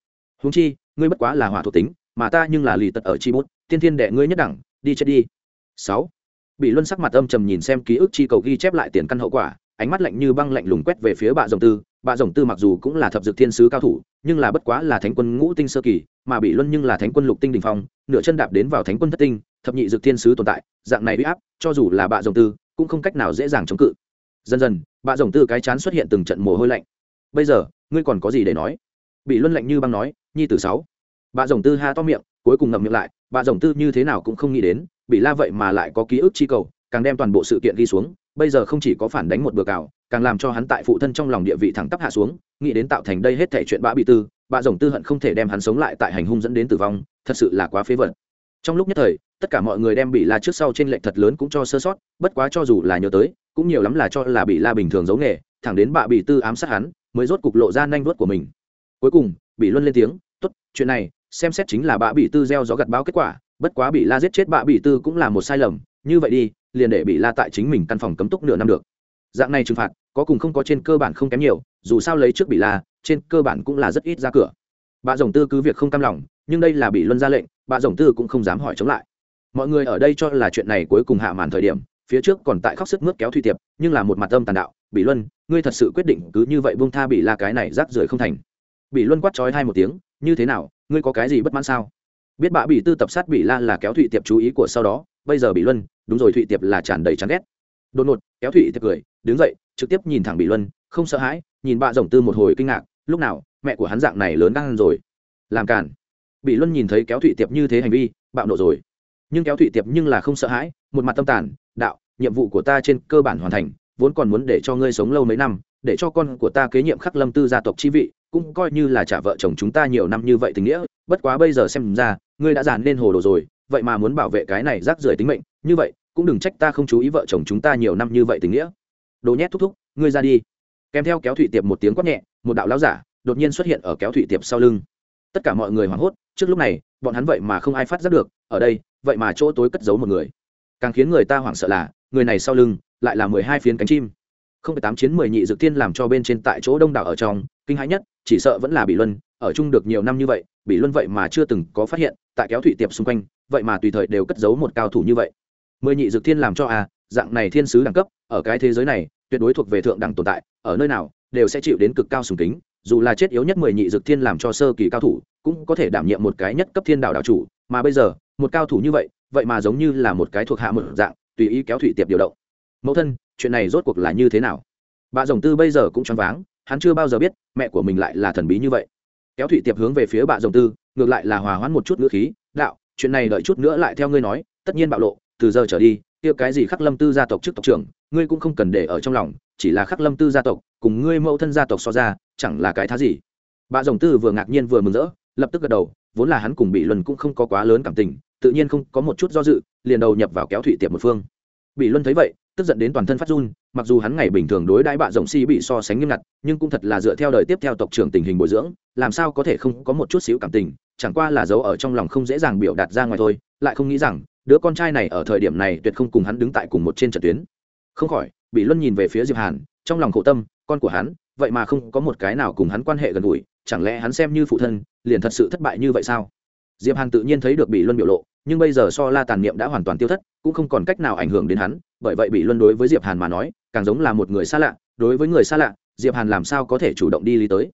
Húng chi, ngươi bất quá là hỏa thuộc tính, mà ta nhưng là lì tật ở chi bút, tiên thiên đệ ngươi nhất đẳng, đi chết đi. Sáu. Bị luân sắc mặt âm trầm nhìn xem ký ức chi cầu ghi chép lại tiền căn hậu quả, ánh mắt lạnh như băng lạnh lùng quét về phía bạ rồng tư. Bạ rồng tư mặc dù cũng là thập dược thiên sứ cao thủ, nhưng là bất quá là thánh quân ngũ tinh sơ kỳ, mà bị luân nhưng là thánh quân lục tinh đình phong, nửa chân đạp đến vào thánh quân thất tinh, thập nhị dược thiên sứ tồn tại, dạng này uy áp, cho dù là bạ rồng tư, cũng không cách nào dễ dàng chống cự dần dần, bạ rồng tư cái chán xuất hiện từng trận mồ hôi lạnh. Bây giờ, ngươi còn có gì để nói? Bị luân lạnh như băng nói, nhi tử sáu. Bạ rồng tư ha to miệng, cuối cùng ngậm miệng lại, bạ rồng tư như thế nào cũng không nghĩ đến, bị la vậy mà lại có ký ức chi cầu, càng đem toàn bộ sự kiện ghi xuống, bây giờ không chỉ có phản đánh một bừa cào, càng làm cho hắn tại phụ thân trong lòng địa vị thẳng tắp hạ xuống, nghĩ đến tạo thành đây hết thể chuyện bã bị tư, bạ rồng tư hận không thể đem hắn sống lại tại hành hung dẫn đến tử vong, thật sự là quá phế vật. Trong lúc nhất thời, tất cả mọi người đem bị la trước sau trên lệnh thật lớn cũng cho sơ sót, bất quá cho dù là nhớ tới cũng nhiều lắm là cho là bị la bình thường giấu nghề, thẳng đến bạ bị tư ám sát hắn, mới rốt cục lộ ra nhanh vuốt của mình. Cuối cùng bị luân lên tiếng, tốt, chuyện này, xem xét chính là bạ bị tư gieo gió gặt báo kết quả, bất quá bị la giết chết bạ bị tư cũng là một sai lầm, như vậy đi, liền để bị la tại chính mình căn phòng cấm túc nửa năm được. Dạng này trừng phạt, có cùng không có trên cơ bản không kém nhiều, dù sao lấy trước bị la, trên cơ bản cũng là rất ít ra cửa. Bà rồng tư cứ việc không cam lòng, nhưng đây là bị luân ra lệnh bà rồng tư cũng không dám hỏi chống lại. Mọi người ở đây cho là chuyện này cuối cùng hạ màn thời điểm phía trước còn tại khóc sức mướt kéo thủy tiệp, nhưng là một mặt âm tàn đạo bị luân, ngươi thật sự quyết định cứ như vậy buông tha bị la cái này rác rưởi không thành. Bị luân quát trói hai một tiếng, như thế nào, ngươi có cái gì bất mãn sao? Biết bạ bị tư tập sát bị la là kéo thụy tiệp chú ý của sau đó, bây giờ bị luân, đúng rồi thụy tiệp là tràn đầy chán ghét. Đột ngột, kéo thụy tiệp cười, đứng dậy, trực tiếp nhìn thẳng bị luân, không sợ hãi, nhìn bạ rồng tư một hồi kinh ngạc, lúc nào, mẹ của hắn dạng này lớn đang rồi? Làm cản bị luân nhìn thấy kéo thụy tiệp như thế hành vi, bạo nộ rồi. Nhưng kéo thụy tiệp nhưng là không sợ hãi, một mặt tâm tàn đạo, nhiệm vụ của ta trên cơ bản hoàn thành, vốn còn muốn để cho ngươi sống lâu mấy năm, để cho con của ta kế nhiệm khắc lâm tư gia tộc chi vị, cũng coi như là trả vợ chồng chúng ta nhiều năm như vậy tình nghĩa, bất quá bây giờ xem ra, ngươi đã giàn nên hồ đồ rồi, vậy mà muốn bảo vệ cái này rác rưởi tính mệnh, như vậy, cũng đừng trách ta không chú ý vợ chồng chúng ta nhiều năm như vậy tình nghĩa. Đồ nhét thúc thúc, ngươi ra đi. Kèm theo kéo thủy tiệp một tiếng quát nhẹ, một đạo lão giả đột nhiên xuất hiện ở kéo thủy tiệp sau lưng. Tất cả mọi người hoảng hốt, trước lúc này, bọn hắn vậy mà không ai phát giác được, ở đây, vậy mà chỗ tối cất giấu một người càng khiến người ta hoảng sợ là, người này sau lưng lại là mười hai phiến cánh chim. Không phải tám chiến mười nhị dược tiên làm cho bên trên tại chỗ đông đảo ở trong, kinh hãi nhất, chỉ sợ vẫn là bị luân, ở chung được nhiều năm như vậy bị luân vậy mà chưa từng có phát hiện, tại kéo thủy tiệp xung quanh, vậy mà tùy thời đều cất giấu một cao thủ như vậy. Mười nhị dược thiên làm cho à dạng này thiên sứ đẳng cấp, ở cái thế giới này, tuyệt đối thuộc về thượng đẳng tồn tại, ở nơi nào, đều sẽ chịu đến cực cao sùng kính, dù là chết yếu nhất mười nhị dược thiên làm cho sơ kỳ cao thủ, cũng có thể đảm nhiệm một cái nhất cấp thiên đạo đạo chủ, mà bây giờ, một cao thủ như vậy vậy mà giống như là một cái thuộc hạ một dạng, tùy ý kéo thụy tiệp điều động. Mẫu thân, chuyện này rốt cuộc là như thế nào? Bà rồng tư bây giờ cũng choáng váng, hắn chưa bao giờ biết mẹ của mình lại là thần bí như vậy. Kéo thụy tiệp hướng về phía bà rồng tư, ngược lại là hòa hoãn một chút ngữ khí, đạo, chuyện này đợi chút nữa lại theo ngươi nói, tất nhiên bạo lộ, từ giờ trở đi, kia cái gì khắc lâm tư gia tộc trước tộc trưởng, ngươi cũng không cần để ở trong lòng, chỉ là khắc lâm tư gia tộc, cùng ngươi mẫu thân gia tộc so ra, chẳng là cái thá gì. Bà rồng tư vừa ngạc nhiên vừa mừng rỡ, lập tức gật đầu, vốn là hắn cùng bị luân cũng không có quá lớn cảm tình tự nhiên không có một chút do dự, liền đầu nhập vào kéo thụy tiệp một phương. Bị luân thấy vậy, tức giận đến toàn thân phát run, mặc dù hắn ngày bình thường đối đãi bạ rồng si bị so sánh nghiêm ngặt, nhưng cũng thật là dựa theo đời tiếp theo tộc trưởng tình hình bồi dưỡng, làm sao có thể không có một chút xíu cảm tình, chẳng qua là giấu ở trong lòng không dễ dàng biểu đạt ra ngoài thôi, lại không nghĩ rằng, đứa con trai này ở thời điểm này tuyệt không cùng hắn đứng tại cùng một trên trận tuyến. Không khỏi bị luân nhìn về phía diệp hàn, trong lòng khổ tâm, con của hắn, vậy mà không có một cái nào cùng hắn quan hệ gần gũi, chẳng lẽ hắn xem như phụ thân, liền thật sự thất bại như vậy sao? Diệp hàn tự nhiên thấy được bị luân biểu lộ nhưng bây giờ so la tàn niệm đã hoàn toàn tiêu thất, cũng không còn cách nào ảnh hưởng đến hắn, bởi vậy bị luân đối với diệp hàn mà nói, càng giống là một người xa lạ, đối với người xa lạ, diệp hàn làm sao có thể chủ động đi lý tới.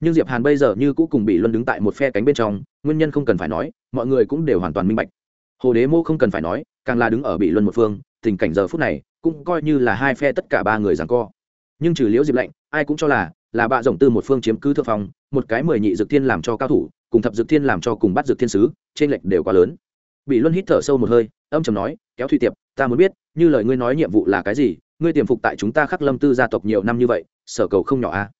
Nhưng diệp hàn bây giờ như cũ cùng bị luân đứng tại một phe cánh bên trong, nguyên nhân không cần phải nói, mọi người cũng đều hoàn toàn minh bạch. Hồ đế mô không cần phải nói, càng là đứng ở bị luân một phương, tình cảnh giờ phút này, cũng coi như là hai phe tất cả ba người giằng co. Nhưng trừ liễu diệp lệnh ai cũng cho là là bạ rồng tư một phương chiếm cứ thượng phong, một cái mười nhị dược thiên làm cho cao thủ, cùng thập dược thiên làm cho cùng bắt dược thiên sứ trên lệch đều quá lớn bị luân hít thở sâu một hơi, âm trầm nói, kéo thủy tiệp, ta muốn biết, như lời ngươi nói nhiệm vụ là cái gì, ngươi tiềm phục tại chúng ta khắc lâm tư gia tộc nhiều năm như vậy, sở cầu không nhỏ a à?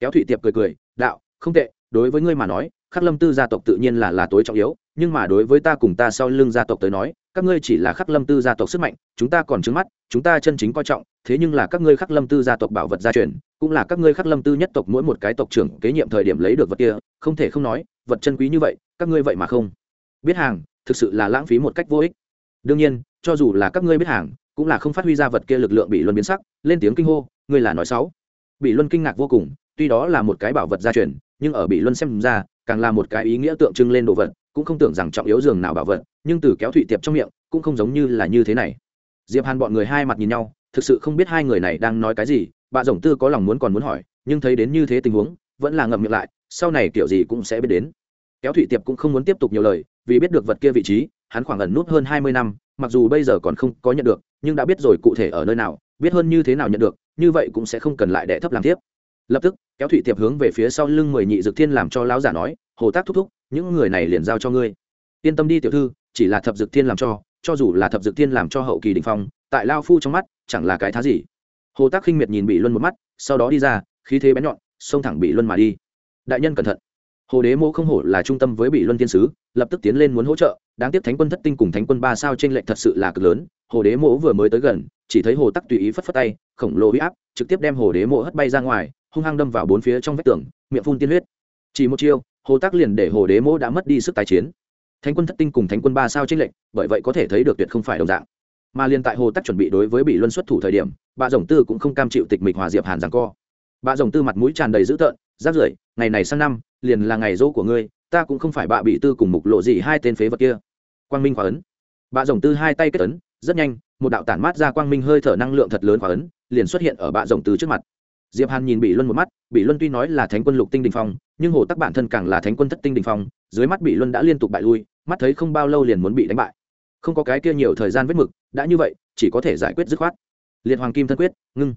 kéo thủy tiệp cười cười, đạo, không tệ, đối với ngươi mà nói, khắc lâm tư gia tộc tự nhiên là là tối trọng yếu, nhưng mà đối với ta cùng ta sau lưng gia tộc tới nói, các ngươi chỉ là khắc lâm tư gia tộc sức mạnh, chúng ta còn trứng mắt, chúng ta chân chính coi trọng, thế nhưng là các ngươi khắc lâm tư gia tộc bảo vật gia truyền, cũng là các ngươi khắc lâm tư nhất tộc mỗi một cái tộc trưởng kế nhiệm thời điểm lấy được vật kia, không thể không nói, vật chân quý như vậy, các ngươi vậy mà không biết hàng thực sự là lãng phí một cách vô ích. Đương nhiên, cho dù là các ngươi biết hàng, cũng là không phát huy ra vật kia lực lượng bị luân biến sắc, lên tiếng kinh hô, ngươi là nói xấu. Bị luân kinh ngạc vô cùng, tuy đó là một cái bảo vật gia truyền, nhưng ở bị luân xem ra, càng là một cái ý nghĩa tượng trưng lên đồ vật, cũng không tưởng rằng trọng yếu giường nào bảo vật, nhưng từ kéo thụy tiệp trong miệng, cũng không giống như là như thế này. Diệp hàn bọn người hai mặt nhìn nhau, thực sự không biết hai người này đang nói cái gì, bà rồng tư có lòng muốn còn muốn hỏi, nhưng thấy đến như thế tình huống, vẫn là ngậm miệng lại, sau này kiểu gì cũng sẽ biết đến kéo thụy tiệp cũng không muốn tiếp tục nhiều lời, vì biết được vật kia vị trí, hắn khoảng ẩn nút hơn hai mươi năm, mặc dù bây giờ còn không có nhận được, nhưng đã biết rồi cụ thể ở nơi nào, biết hơn như thế nào nhận được, như vậy cũng sẽ không cần lại đệ thấp làm tiếp. Lập tức, kéo thụy tiệp hướng về phía sau lưng mười nhị dược thiên làm cho lão giả nói, hồ tác thúc thúc, những người này liền giao cho ngươi. Yên tâm đi tiểu thư, chỉ là thập dược thiên làm cho cho dù là thập dược thiên làm cho hậu kỳ đình phong, tại lao phu trong mắt, chẳng là cái thá gì. Hồ tác khinh miệt nhìn bị luân một mắt, sau đó đi ra, khí thế bén nhọn, xông thẳng bị luân mà đi. Đại nhân cẩn thận hồ đế mô không hổ là trung tâm với bị luân thiên sứ, lập tức tiến lên muốn hỗ trợ, đáng tiếc thánh quân thất tinh cùng thánh quân ba sao trên lệnh thật sự là cực lớn, hồ đế mộ vừa mới tới gần, chỉ thấy hồ tắc tùy ý phất phất tay, khổng lồ huy áp, trực tiếp đem hồ đế mộ hất bay ra ngoài, hung hăng đâm vào bốn phía trong vách tường, miệng phun tiên huyết. Chỉ một chiêu, hồ tắc liền để hồ đế mộ đã mất đi sức tài chiến. Thánh quân thất tinh cùng thánh quân ba sao trên lệnh bởi vậy có thể thấy được tuyệt không phải đồng dạng. Mà liền tại hồ tắc chuẩn bị đối với bị luân xuất thủ thời điểm bà rồng tư cũng không cam chịu tịch mịch hòa diệp hàn rằng co bà rồng tư mặt mũi tràn đầy dữ tợn rác rưởi ngày này sang năm, liền là ngày dỗ của ngươi, ta cũng không phải bạ bị tư cùng mục lộ gì hai tên phế vật kia. Quang minh khóa ấn. Bà rồng tư hai tay kết ấn, rất nhanh, một đạo tản mát ra quang minh hơi thở năng lượng thật lớn khóa ấn, liền xuất hiện ở bà rồng tư trước mặt. Diệp hàn nhìn bị luân một mắt bị luân tuy nói là thánh quân lục tinh đình phong, nhưng hồ tắc bản thân càng là thánh quân thất tinh đình phong, dưới mắt bị luân đã liên tục bại lui, mắt thấy không bao lâu liền muốn bị đánh bại. Không có cái kia nhiều thời gian vết mực, đã như vậy, chỉ có thể giải quyết dứt khoát. Liệt hoàng kim thân quyết, ngưng.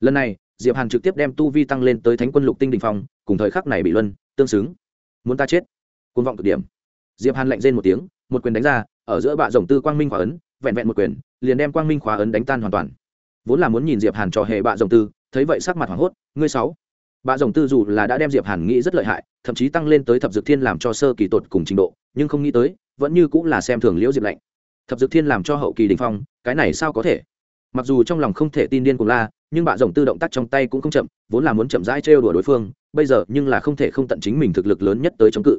Lần này diệp hàn trực tiếp đem tu vi tăng lên tới thánh quân lục tinh đình phong, cùng thời khắc này bị luân, tương xứng. Muốn ta chết? Côn vọng cực điểm. Diệp hàn lạnh rên một tiếng, một quyền đánh ra, ở giữa bạ rồng tư quang minh khóa ấn, vẹn vẹn một quyền, liền đem quang minh khóa ấn đánh tan hoàn toàn. Vốn là muốn nhìn diệp hàn trò hề bạ rồng tư, thấy vậy sắc mặt hoảng hốt, ngươi sáu. Bạ rồng tư dù là đã đem diệp hàn nghĩ rất lợi hại, thậm chí tăng lên tới thập dược thiên làm cho sơ kỳ tột cùng trình độ, nhưng không nghĩ tới, vẫn như cũng là xem thường liễu diệp lạnh. Thập dược thiên làm cho hậu kỳ đình phong, cái này sao có thể? Mặc dù trong lòng không thể tin điên cùng la, nhưng bạ rồng tư động tác trong tay cũng không chậm, vốn là muốn chậm rãi trêu đùa đối phương, bây giờ nhưng là không thể không tận chính mình thực lực lớn nhất tới chống cự.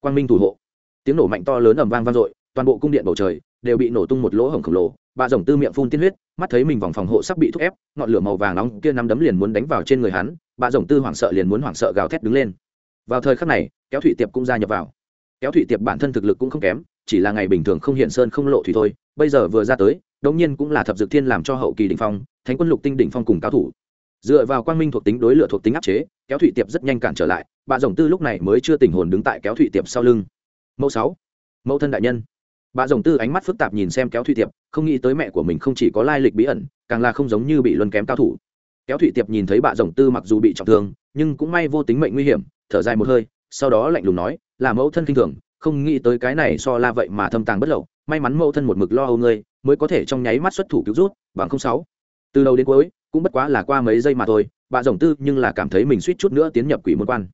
Quang minh thủ hộ. Tiếng nổ mạnh to lớn ầm vang vang dội, toàn bộ cung điện bầu trời đều bị nổ tung một lỗ hổng khổng lồ, bạ rồng tư miệng phun tiên huyết, mắt thấy mình vòng phòng hộ sắp bị thúc ép, ngọn lửa màu vàng nóng kia nắm đấm liền muốn đánh vào trên người hắn, bạ rồng tư hoảng sợ liền muốn hoảng sợ gào thét đứng lên. Vào thời khắc này, kéo thủy tiệp cũng gia nhập vào. Kéo thủy tiệp bản thân thực lực cũng không kém, chỉ là ngày bình thường không hiện sơn không lộ thủy thôi, bây giờ vừa ra tới đống nhiên cũng là thập dược thiên làm cho hậu kỳ đỉnh phong, thánh quân lục tinh đỉnh phong cùng cao thủ. Dựa vào quang minh thuộc tính đối lửa thuộc tính áp chế, kéo thụy tiệp rất nhanh cản trở lại bà rồng tư lúc này mới chưa tình hồn đứng tại kéo thụy tiệp sau lưng. Mẫu sáu, mẫu thân đại nhân. Bà rồng tư ánh mắt phức tạp nhìn xem kéo thụy tiệp, không nghĩ tới mẹ của mình không chỉ có lai lịch bí ẩn, càng là không giống như bị luân kém cao thủ. Kéo thụy tiệp nhìn thấy bà rồng tư mặc dù bị trọng thương, nhưng cũng may vô tính mệnh nguy hiểm, thở dài một hơi, sau đó lạnh lùng nói, là mẫu thân kinh thường, không nghĩ tới cái này so la vậy mà thâm tàng bất lậu, may mắn mẫu thân một mực lo âu ngươi mới có thể trong nháy mắt xuất thủ cứu rút, bằng không sáu. Từ đầu đến cuối, cũng bất quá là qua mấy giây mà thôi, bà rồng tư nhưng là cảm thấy mình suýt chút nữa tiến nhập quỷ môn quan.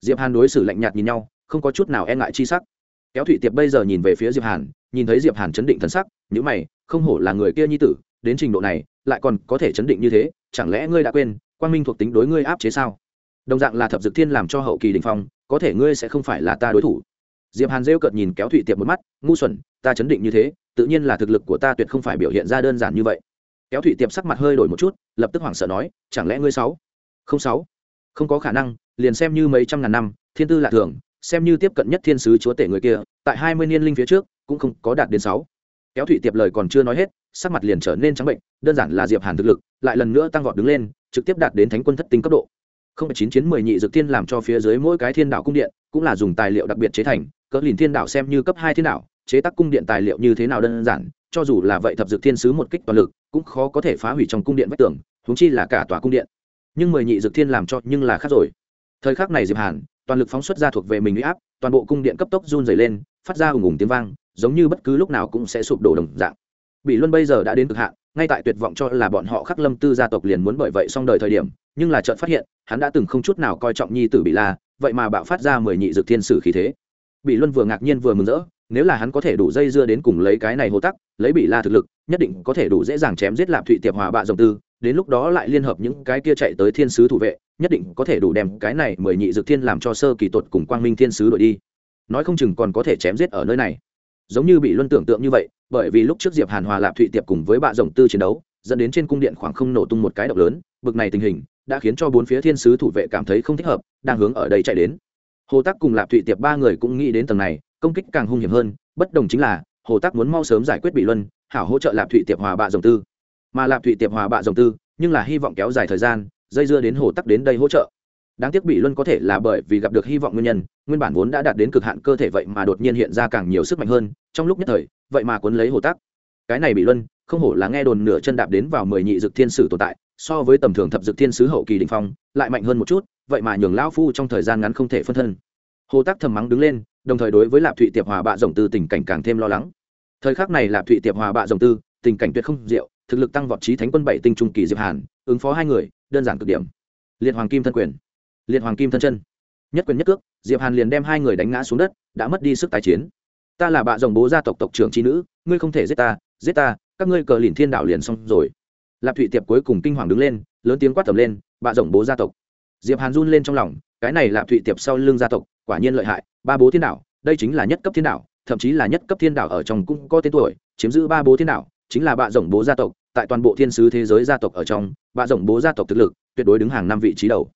Diệp hàn đối xử lạnh nhạt nhìn nhau, không có chút nào e ngại chi sắc. Kéo thụy tiệp bây giờ nhìn về phía diệp hàn, nhìn thấy diệp hàn chấn định thân sắc nhữ mày, không hổ là người kia nhi tử, đến trình độ này, lại còn có thể chấn định như thế, chẳng lẽ ngươi đã quên, quang minh thuộc tính đối ngươi áp chế sao? Đồng dạng là thập dực thiên làm cho hậu kỳ đình phong, có thể ngươi sẽ không phải là ta đối thủ. Diệp hàn rêu cợt nhìn kéo thụy tiệp một mắt, ngu xuẩn, ta chấn định như thế tự nhiên là thực lực của ta tuyệt không phải biểu hiện ra đơn giản như vậy. Kéo thụy tiệp sắc mặt hơi đổi một chút, lập tức hoảng sợ nói, chẳng lẽ ngươi sáu? Không sáu. Không có khả năng, liền xem như mấy trăm ngàn năm, thiên tư là thường, xem như tiếp cận nhất thiên sứ chúa tể người kia, tại hai mươi niên linh phía trước, cũng không có đạt đến sáu. Kéo thụy tiệp lời còn chưa nói hết, sắc mặt liền trở nên trắng bệnh, đơn giản là diệp hàn thực lực, lại lần nữa tăng vọt đứng lên, trực tiếp đạt đến thánh quân thất tinh cấp độ. Không phải chín chiến mười nhị dược thiên làm cho phía dưới mỗi cái thiên đạo cung điện, cũng là dùng tài liệu đặc biệt chế thành, cỡ lìn thiên đạo xem như cấp hai thiên đạo chế tác cung điện tài liệu như thế nào đơn giản, cho dù là vậy thập dược thiên sứ một kích toàn lực, cũng khó có thể phá hủy trong cung điện vách tường, huống chi là cả tòa cung điện. Nhưng mười nhị dược thiên làm cho nhưng là khác rồi. Thời khắc này diệp hàn, toàn lực phóng xuất ra thuộc về mình uy áp, toàn bộ cung điện cấp tốc run rẩy lên, phát ra ùng ùng tiếng vang, giống như bất cứ lúc nào cũng sẽ sụp đổ đồng dạng. Bị luân bây giờ đã đến cực hạn, ngay tại tuyệt vọng cho là bọn họ khắc lâm tư gia tộc liền muốn bởi vậy xong đời thời điểm, nhưng là chợt phát hiện, hắn đã từng không chút nào coi trọng nhi tử bị la, vậy mà bạo phát ra mười nhị dược thiên sử khí thế. Bị luân vừa ngạc nhiên vừa mừng rỡ nếu là hắn có thể đủ dây dưa đến cùng lấy cái này hô tắc, lấy bị la thực lực, nhất định có thể đủ dễ dàng chém giết lạp thụy tiệp hòa bạ dòng tư, đến lúc đó lại liên hợp những cái kia chạy tới thiên sứ thủ vệ, nhất định có thể đủ đem cái này mười nhị dược thiên làm cho sơ kỳ tột cùng quang minh thiên sứ đổi đi. Nói không chừng còn có thể chém giết ở nơi này. Giống như bị luân tưởng tượng như vậy, bởi vì lúc trước diệp hàn hòa lạp thụy tiệp cùng với bạ rồng tư chiến đấu, dẫn đến trên cung điện khoảng không nổ tung một cái động lớn, bực này tình hình đã khiến cho bốn phía thiên sứ thủ vệ cảm thấy không thích hợp, đang hướng ở đây chạy đến. Hồ tắc cùng lạp thụy tiệp ba người cũng nghĩ đến tầng này công kích càng hung hiểm hơn, bất đồng chính là, hồ tắc muốn mau sớm giải quyết bị luân, hảo hỗ trợ lạp thụy tiệp hòa bạ rồng tư. Mà lạp thụy tiệp hòa bạ rồng tư, nhưng là hy vọng kéo dài thời gian, dây dưa đến hồ tắc đến đây hỗ trợ. Đáng tiếc bị luân có thể là bởi vì gặp được hy vọng nguyên nhân, nguyên bản vốn đã đạt đến cực hạn cơ thể vậy mà đột nhiên hiện ra càng nhiều sức mạnh hơn, trong lúc nhất thời, vậy mà cuốn lấy hồ tắc. Cái này bị luân, không hổ là nghe đồn nửa chân đạp đến vào mười nhị dực thiên sử tồn tại, so với tầm thường thập dực thiên sứ hậu kỳ đình phong, lại mạnh hơn một chút, vậy mà nhường lão phu trong thời gian ngắn không thể phân thân. Hồ tắc thầm mắng đứng lên đồng thời đối với lạp thụy tiệp hòa bạ rồng tư tình cảnh càng thêm lo lắng. Thời khắc này lạp thụy tiệp hòa bạ rồng tư tình cảnh tuyệt không diệu, thực lực tăng vọt trí thánh quân bảy tinh trung kỳ diệp hàn, ứng phó hai người, đơn giản cực điểm. Liệt hoàng kim thân quyền. Liệt hoàng kim thân chân. Nhất quyền nhất cước, diệp hàn liền đem hai người đánh ngã xuống đất, đã mất đi sức tái chiến. Ta là bạ rồng bố gia tộc tộc trưởng trí nữ, ngươi không thể giết ta giết ta, các ngươi cờ lìn thiên đạo liền xong rồi. Lạp thụy tiệp cuối cùng kinh hoàng đứng lên, lớn tiếng quát tầm lên, bạ rồng bố gia tộc. Diệp hàn run lên trong lòng, cái này lạp thụy tiệp sau lưng gia tộc quả nhiên lợi hại ba bố thiên đảo, đây chính là nhất cấp thiên đảo, thậm chí là nhất cấp thiên đảo ở trong cũng có tên tuổi chiếm giữ ba bố thiên đảo, chính là bạ rồng bố gia tộc tại toàn bộ thiên sứ thế giới gia tộc ở trong bạ rồng bố gia tộc thực lực tuyệt đối đứng hàng năm vị trí đầu.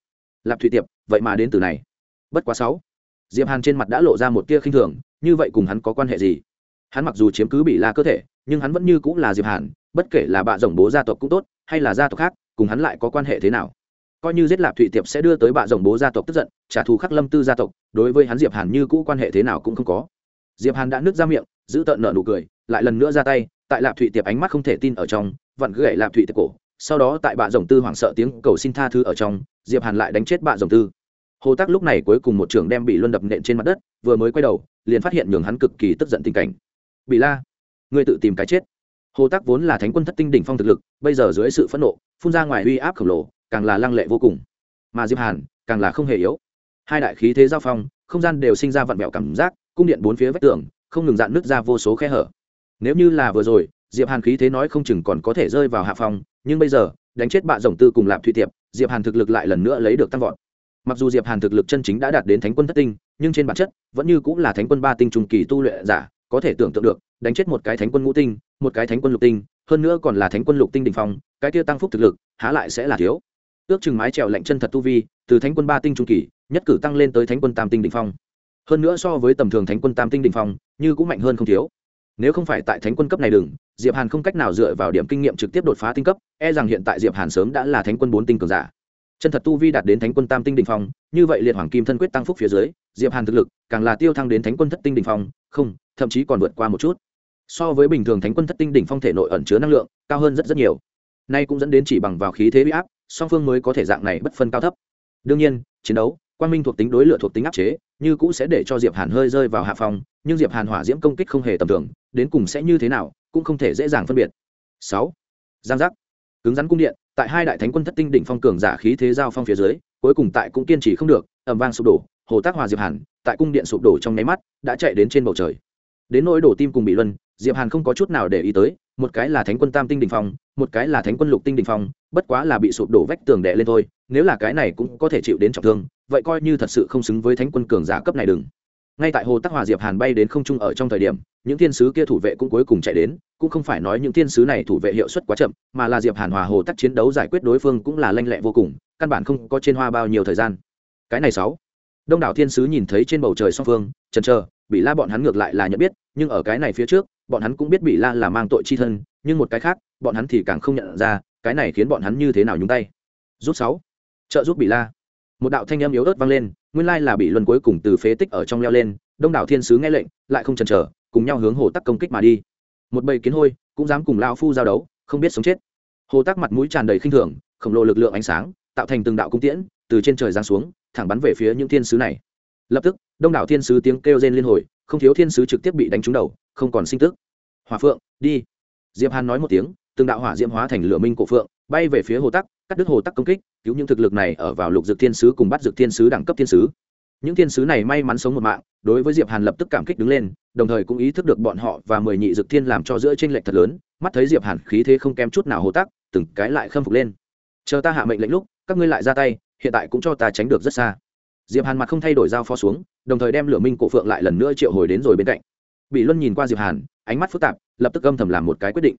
Lạp thụy tiệp vậy mà đến từ này. Bất quá sáu diệp hàn trên mặt đã lộ ra một tia khinh thường như vậy cùng hắn có quan hệ gì? Hắn mặc dù chiếm cứ bị la cơ thể nhưng hắn vẫn như cũng là diệp hàn bất kể là bạ rồng bố gia tộc cũng tốt hay là gia tộc khác cùng hắn lại có quan hệ thế nào? Coi như giết lạp thụy tiệp sẽ đưa tới bạ rồng bố gia tộc tức giận, trả thù khắc lâm tư gia tộc, đối với hắn diệp hàn như cũ quan hệ thế nào cũng không có. Diệp hàn đã nứt ra miệng, giữ tợn nợ nụ cười, lại lần nữa ra tay, tại lạp thụy tiệp ánh mắt không thể tin ở trong, vặn gãy lạp thụy tiệp cổ. Sau đó tại bạ rồng tư hoảng sợ tiếng cầu xin tha thứ ở trong, diệp hàn lại đánh chết bạ rồng tư. Hồ tắc lúc này cuối cùng một trưởng đem bị luân đập nện trên mặt đất, vừa mới quay đầu, liền phát hiện nhường hắn cực kỳ tức giận tình cảnh. Bị la, ngươi tự tìm cái chết. Hồ tắc vốn là thánh quân thất tinh đỉnh phong thực lực, bây giờ dưới sự phẫn nộ, phun ra ngoài uy áp khổng lồ càng là lăng lệ vô cùng. Mà diệp hàn, càng là không hề yếu. Hai đại khí thế giao phong, không gian đều sinh ra vặn vẹo cảm giác, cung điện bốn phía vách tường, không ngừng dạn nứt ra vô số khe hở. Nếu như là vừa rồi, diệp hàn khí thế nói không chừng còn có thể rơi vào hạ phong, nhưng bây giờ, đánh chết bạ rồng tư cùng lạp thụy tiệp, diệp hàn thực lực lại lần nữa lấy được tăng vọt. Mặc dù diệp hàn thực lực chân chính đã đạt đến thánh quân thất tinh, nhưng trên bản chất, vẫn như cũng là thánh quân ba tinh trùng kỳ tu luyện giả, có thể tưởng tượng được, đánh chết một cái thánh quân ngũ tinh, một cái thánh quân lục tinh, hơn nữa còn là thánh quân lục tinh đỉnh phong, cái kia tăng phúc thực lực, há lại sẽ là thiếu ước chừng mái trèo lạnh chân thật tu vi, từ thánh quân ba tinh trung kỳ, nhất cử tăng lên tới thánh quân tam tinh đỉnh phong. Hơn nữa so với tầm thường thánh quân tam tinh đỉnh phong, như cũng mạnh hơn không thiếu. Nếu không phải tại thánh quân cấp này đừng, diệp hàn không cách nào dựa vào điểm kinh nghiệm trực tiếp đột phá tinh cấp e rằng hiện tại diệp hàn sớm đã là thánh quân bốn tinh cường giả. Chân thật tu vi đạt đến thánh quân tam tinh đỉnh phong, như vậy liệt hoàng kim thân quyết tăng phúc phía dưới, diệp hàn thực lực càng là tiêu thăng đến thánh quân thất tinh đỉnh phong, không, thậm chí còn vượt qua một chút. So với bình thường thánh quân thất tinh đỉnh phong thể nội ẩn chứa năng lượng, cao hơn rất rất nhiều. Nay cũng dẫn đến chỉ bằng vào khí thế bị áp song phương mới có thể dạng này bất phân cao thấp. Đương nhiên, chiến đấu quan minh thuộc tính đối lửa thuộc tính áp chế, như cũ sẽ để cho diệp hàn hơi rơi vào hạ phòng nhưng diệp hàn hỏa diễm công kích không hề tầm thường, đến cùng sẽ như thế nào, cũng không thể dễ dàng phân biệt. Sáu, giang giác. Cứng rắn cung điện, tại hai đại thánh quân thất tinh đỉnh phong cường giả khí thế giao phong phía dưới, cuối cùng tại cũng kiên trì không được, ầm vang sụp đổ, hồ tác hòa diệp hàn, tại cung điện sụp đổ trong nháy mắt, đã chạy đến trên bầu trời. Đến nỗi đổ tim cùng bị luân, diệp hàn không có chút nào để ý tới một cái là thánh quân tam tinh đình phong, một cái là thánh quân lục tinh đình phong, bất quá là bị sụp đổ vách tường đè lên thôi, nếu là cái này cũng có thể chịu đến trọng thương, vậy coi như thật sự không xứng với thánh quân cường giả cấp này đừng. Ngay tại hồ tắc hòa diệp hàn bay đến không trung ở trong thời điểm, những thiên sứ kia thủ vệ cũng cuối cùng chạy đến, cũng không phải nói những thiên sứ này thủ vệ hiệu suất quá chậm, mà là diệp hàn hòa hồ tắc chiến đấu giải quyết đối phương cũng là lanh lẹ vô cùng, căn bản không có trên hoa bao nhiêu thời gian. Cái này sáu. Đông đảo thiên sứ nhìn thấy trên bầu trời song phương trần trờ bị la bọn hắn ngược lại là nhận biết, nhưng ở cái này phía trước bọn hắn cũng biết bị la là mang tội chi thân, nhưng một cái khác, bọn hắn thì càng không nhận ra, cái này khiến bọn hắn như thế nào nhúng tay. Rút sáu. Trợ giúp bị la. Một đạo thanh âm yếu ớt vang lên, nguyên lai là bị luân cuối cùng từ phế tích ở trong leo lên, đông đảo thiên sứ nghe lệnh, lại không chần chờ, cùng nhau hướng hồ tắc công kích mà đi. Một bầy kiến hôi, cũng dám cùng lao phu giao đấu, không biết sống chết. Hồ tắc mặt mũi tràn đầy khinh thường, khổng lồ lực lượng ánh sáng, tạo thành từng đạo cung tiễn, từ trên trời giáng xuống, thẳng bắn về phía những thiên sứ này. Lập tức, đông đảo thiên sứ tiếng kêu rên liên hồi, không thiếu thiên sứ trực tiếp bị đánh trúng đầu không còn sinh tức. Hòa phượng, đi. Diệp hàn nói một tiếng, từng đạo hỏa diễm hóa thành lửa minh cổ phượng, bay về phía hồ tắc, cắt đứt hồ tắc công kích, cứu những thực lực này ở vào lục dược thiên sứ cùng bắt dược thiên sứ đẳng cấp thiên sứ. Những thiên sứ này may mắn sống một mạng, đối với diệp hàn lập tức cảm kích đứng lên, đồng thời cũng ý thức được bọn họ và mười nhị dược thiên làm cho giữa tranh lệch thật lớn, mắt thấy diệp hàn khí thế không kém chút nào hồ tắc, từng cái lại khâm phục lên. Chờ ta hạ mệnh lệnh lúc, các ngươi lại ra tay, hiện tại cũng cho ta tránh được rất xa. Diệp hàn mặt không thay đổi dao phó xuống, đồng thời đem lửa minh cổ phượng lại lần nữa triệu hồi đến rồi bên cạnh bị luân nhìn qua diệp hàn, ánh mắt phức tạp, lập tức âm thầm làm một cái quyết định.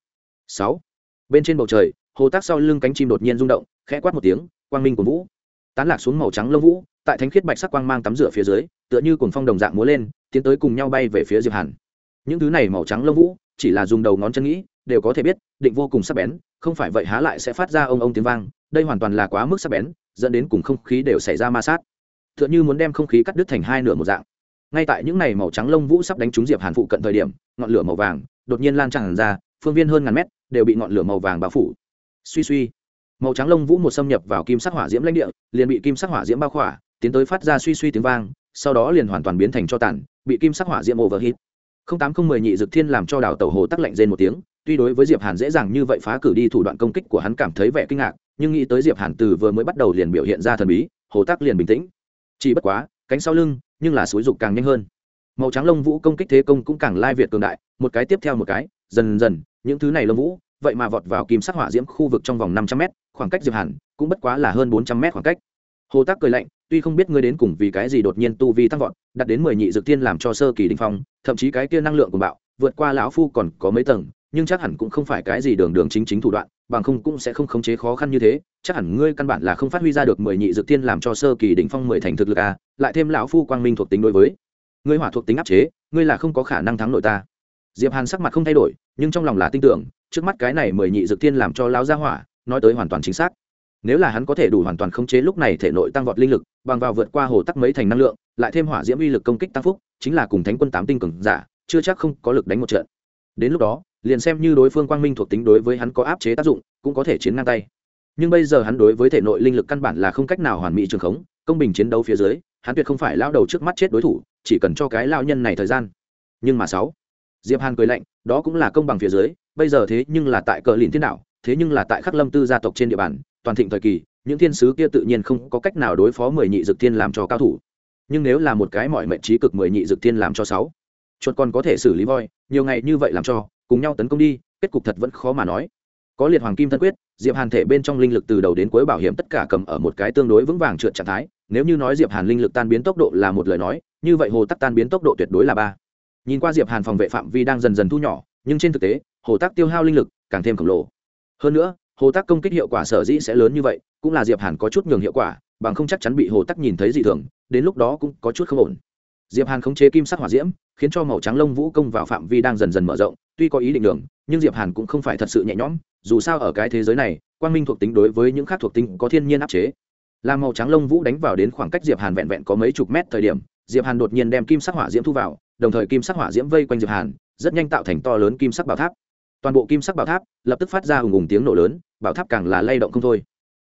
Sáu. Bên trên bầu trời, hồ tác sau lưng cánh chim đột nhiên rung động, khẽ quát một tiếng, quang minh của vũ. Tán lạc xuống màu trắng lông vũ, tại thánh khiết bạch sắc quang mang tắm rửa phía dưới, tựa như cùng phong đồng dạng múa lên, tiến tới cùng nhau bay về phía diệp hàn. Những thứ này màu trắng lông vũ, chỉ là dùng đầu ngón chân nghĩ, đều có thể biết, định vô cùng sắc bén, không phải vậy há lại sẽ phát ra ông ông tiếng vang, đây hoàn toàn là quá mức sắc bén, dẫn đến cùng không khí đều xảy ra ma sát. Tựa như muốn đem không khí cắt đứt thành hai nửa một dạng ngay tại những ngày màu trắng lông vũ sắp đánh trúng diệp hàn phụ cận thời điểm, ngọn lửa màu vàng đột nhiên lan tràn ra, phương viên hơn ngàn mét, đều bị ngọn lửa màu vàng bao phủ. Suy suy, màu trắng lông vũ một xâm nhập vào kim sắc hỏa diễm lãnh địa, liền bị kim sắc hỏa diễm bao khỏa, tiến tới phát ra suy suy tiếng vang, sau đó liền hoàn toàn biến thành cho tàn, bị kim sắc hỏa diễm overhit không tám không mười nhị dực thiên làm cho đảo tàu hồ tắc lạnh rên một tiếng, tuy đối với diệp hàn dễ dàng như vậy phá cử đi thủ đoạn công kích của hắn cảm thấy vẻ kinh ngạc, nhưng nghĩ tới diệp hàn từ vừa mới bắt đầu liền biểu hiện ra thần bí, hồ tắc liền bình tĩnh. Chỉ bất quá, cánh sau lưng nhưng là suối dục càng nhanh hơn. Màu trắng lông vũ công kích thế công cũng càng lai việt cường đại, một cái tiếp theo một cái, dần dần, những thứ này lông vũ, vậy mà vọt vào kim sắc hỏa diễm khu vực trong vòng năm trăm mét, khoảng cách diệp hàn cũng bất quá là hơn bốn trăm mét khoảng cách. Hồ tác cười lạnh, tuy không biết ngươi đến cùng vì cái gì đột nhiên tu vi tăng vọt đặt đến mười nhị dược tiên làm cho sơ kỳ đình phong, thậm chí cái kia năng lượng của bạo, vượt qua lão phu còn có mấy tầng nhưng chắc hẳn cũng không phải cái gì đường đường chính chính thủ đoạn bằng không cũng sẽ không khống chế khó khăn như thế chắc hẳn ngươi căn bản là không phát huy ra được mười nhị dược tiên làm cho sơ kỳ đỉnh phong mười thành thực lực à, lại thêm lão phu quang minh thuộc tính đối với. Ngươi hỏa thuộc tính áp chế ngươi là không có khả năng thắng nội ta. Diệp hàn sắc mặt không thay đổi nhưng trong lòng là tin tưởng trước mắt cái này mười nhị dược tiên làm cho lão gia hỏa nói tới hoàn toàn chính xác. Nếu là hắn có thể đủ hoàn toàn khống chế lúc này thể nội tăng vọt linh lực bằng vào vượt qua hồ tắc mấy thành năng lượng lại thêm hỏa diễm uy lực công kích tăng phúc chính là cùng thánh quân tám tinh cường giả chưa chắc không có lực đánh một trận. Đến lúc đó liền xem như đối phương quang minh thuộc tính đối với hắn có áp chế tác dụng, cũng có thể chiến ngang tay. Nhưng bây giờ hắn đối với thể nội linh lực căn bản là không cách nào hoàn mỹ trường khống, công bình chiến đấu phía dưới, hắn tuyệt không phải lao đầu trước mắt chết đối thủ, chỉ cần cho cái lao nhân này thời gian. Nhưng mà sáu, diệp hàn cười lạnh, đó cũng là công bằng phía dưới, bây giờ thế nhưng là tại cờ lìn thiên đảo thế nhưng là tại khắc lâm tư gia tộc trên địa bàn, toàn thịnh thời kỳ, những thiên sứ kia tự nhiên không có cách nào đối phó mười nhị dực thiên làm cho cao thủ. Nhưng nếu là một cái mọi mệnh trí cực mười nhị dực thiên làm cho sáu, chuột còn có thể xử lý voi, nhiều ngày như vậy làm cho cùng nhau tấn công đi, kết cục thật vẫn khó mà nói. Có liệt hoàng kim thân quyết, diệp hàn thể bên trong linh lực từ đầu đến cuối bảo hiểm tất cả cầm ở một cái tương đối vững vàng trượt trạng thái, nếu như nói diệp hàn linh lực tan biến tốc độ là một lời nói, như vậy hồ tắc tan biến tốc độ tuyệt đối là ba. Nhìn qua diệp hàn phòng vệ phạm vi đang dần dần thu nhỏ, nhưng trên thực tế, hồ tắc tiêu hao linh lực càng thêm khổng lồ. Hơn nữa, hồ tắc công kích hiệu quả sở dĩ sẽ lớn như vậy, cũng là diệp hàn có chút nhường hiệu quả, bằng không chắc chắn bị hồ tắc nhìn thấy dị thường, đến lúc đó cũng có chút không ổn. Diệp hàn khống chế kim sắc hỏa diễm khiến cho màu trắng lông vũ công vào phạm vi đang dần dần mở rộng, tuy có ý định đường, nhưng diệp hàn cũng không phải thật sự nhẹ nhõm, dù sao ở cái thế giới này, quang minh thuộc tính đối với những khác thuộc tính có thiên nhiên áp chế. Làm màu trắng lông vũ đánh vào đến khoảng cách diệp hàn vẹn vẹn có mấy chục mét thời điểm, diệp hàn đột nhiên đem kim sắc hỏa diễm thu vào, đồng thời kim sắc hỏa diễm vây quanh diệp hàn, rất nhanh tạo thành to lớn kim sắc bảo tháp. Toàn bộ kim sắc bảo tháp lập tức phát ra hùng hùng tiếng nổ lớn, bảo tháp càng là lay động không thôi.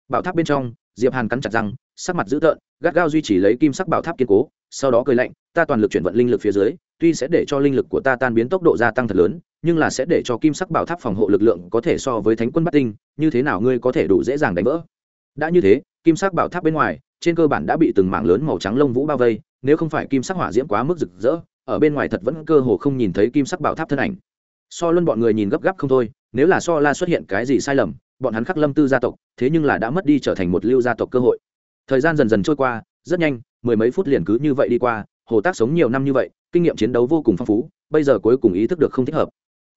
Bảo tháp bên trong, diệp hàn cắn chặt răng, sắc mặt dữ tợn, gắt gao duy trì lấy kim sắc bảo tháp kiên cố, sau đó cười lạnh, ta toàn lực chuyển vận linh lực phía dưới tuy sẽ để cho linh lực của ta tan biến tốc độ gia tăng thật lớn, nhưng là sẽ để cho kim sắc bảo tháp phòng hộ lực lượng có thể so với thánh quân bắt tinh, như thế nào ngươi có thể đủ dễ dàng đánh vỡ? Đã như thế, kim sắc bảo tháp bên ngoài, trên cơ bản đã bị từng mảng lớn màu trắng lông vũ bao vây, nếu không phải kim sắc hỏa diễm quá mức rực rỡ, ở bên ngoài thật vẫn cơ hồ không nhìn thấy kim sắc bảo tháp thân ảnh. So luân bọn người nhìn gấp gáp không thôi, nếu là so la xuất hiện cái gì sai lầm, bọn hắn khắc lâm tư gia tộc, thế nhưng là đã mất đi trở thành một lưu gia tộc cơ hội. Thời gian dần dần trôi qua, rất nhanh, mười mấy phút liền cứ như vậy đi qua, hồ tác sống nhiều năm như vậy kinh nghiệm chiến đấu vô cùng phong phú, bây giờ cuối cùng ý thức được không thích hợp.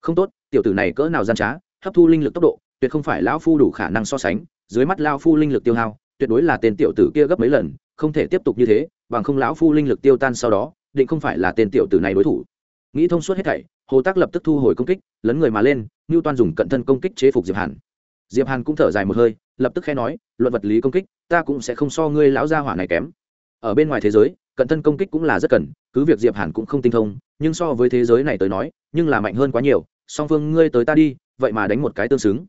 Không tốt, tiểu tử này cỡ nào gian trá, hấp thu linh lực tốc độ, tuyệt không phải lão phu đủ khả năng so sánh, dưới mắt lao phu linh lực tiêu hao, tuyệt đối là tên tiểu tử kia gấp mấy lần, không thể tiếp tục như thế, bằng không lão phu linh lực tiêu tan sau đó, định không phải là tên tiểu tử này đối thủ. Nghĩ thông suốt hết thảy, hồ tác lập tức thu hồi công kích, lấn người mà lên ngưu toan dùng cận thân công kích chế phục diệp hàn. Diệp hàn cũng thở dài một hơi, lập tức khẽ nói, luận vật lý công kích, ta cũng sẽ không so ngươi lão gia hỏa này kém. Ở bên ngoài thế giới cận thân công kích cũng là rất cần, cứ việc diệp hàn cũng không tinh thông, nhưng so với thế giới này tới nói, nhưng là mạnh hơn quá nhiều. Song phương, ngươi tới ta đi, vậy mà đánh một cái tương xứng.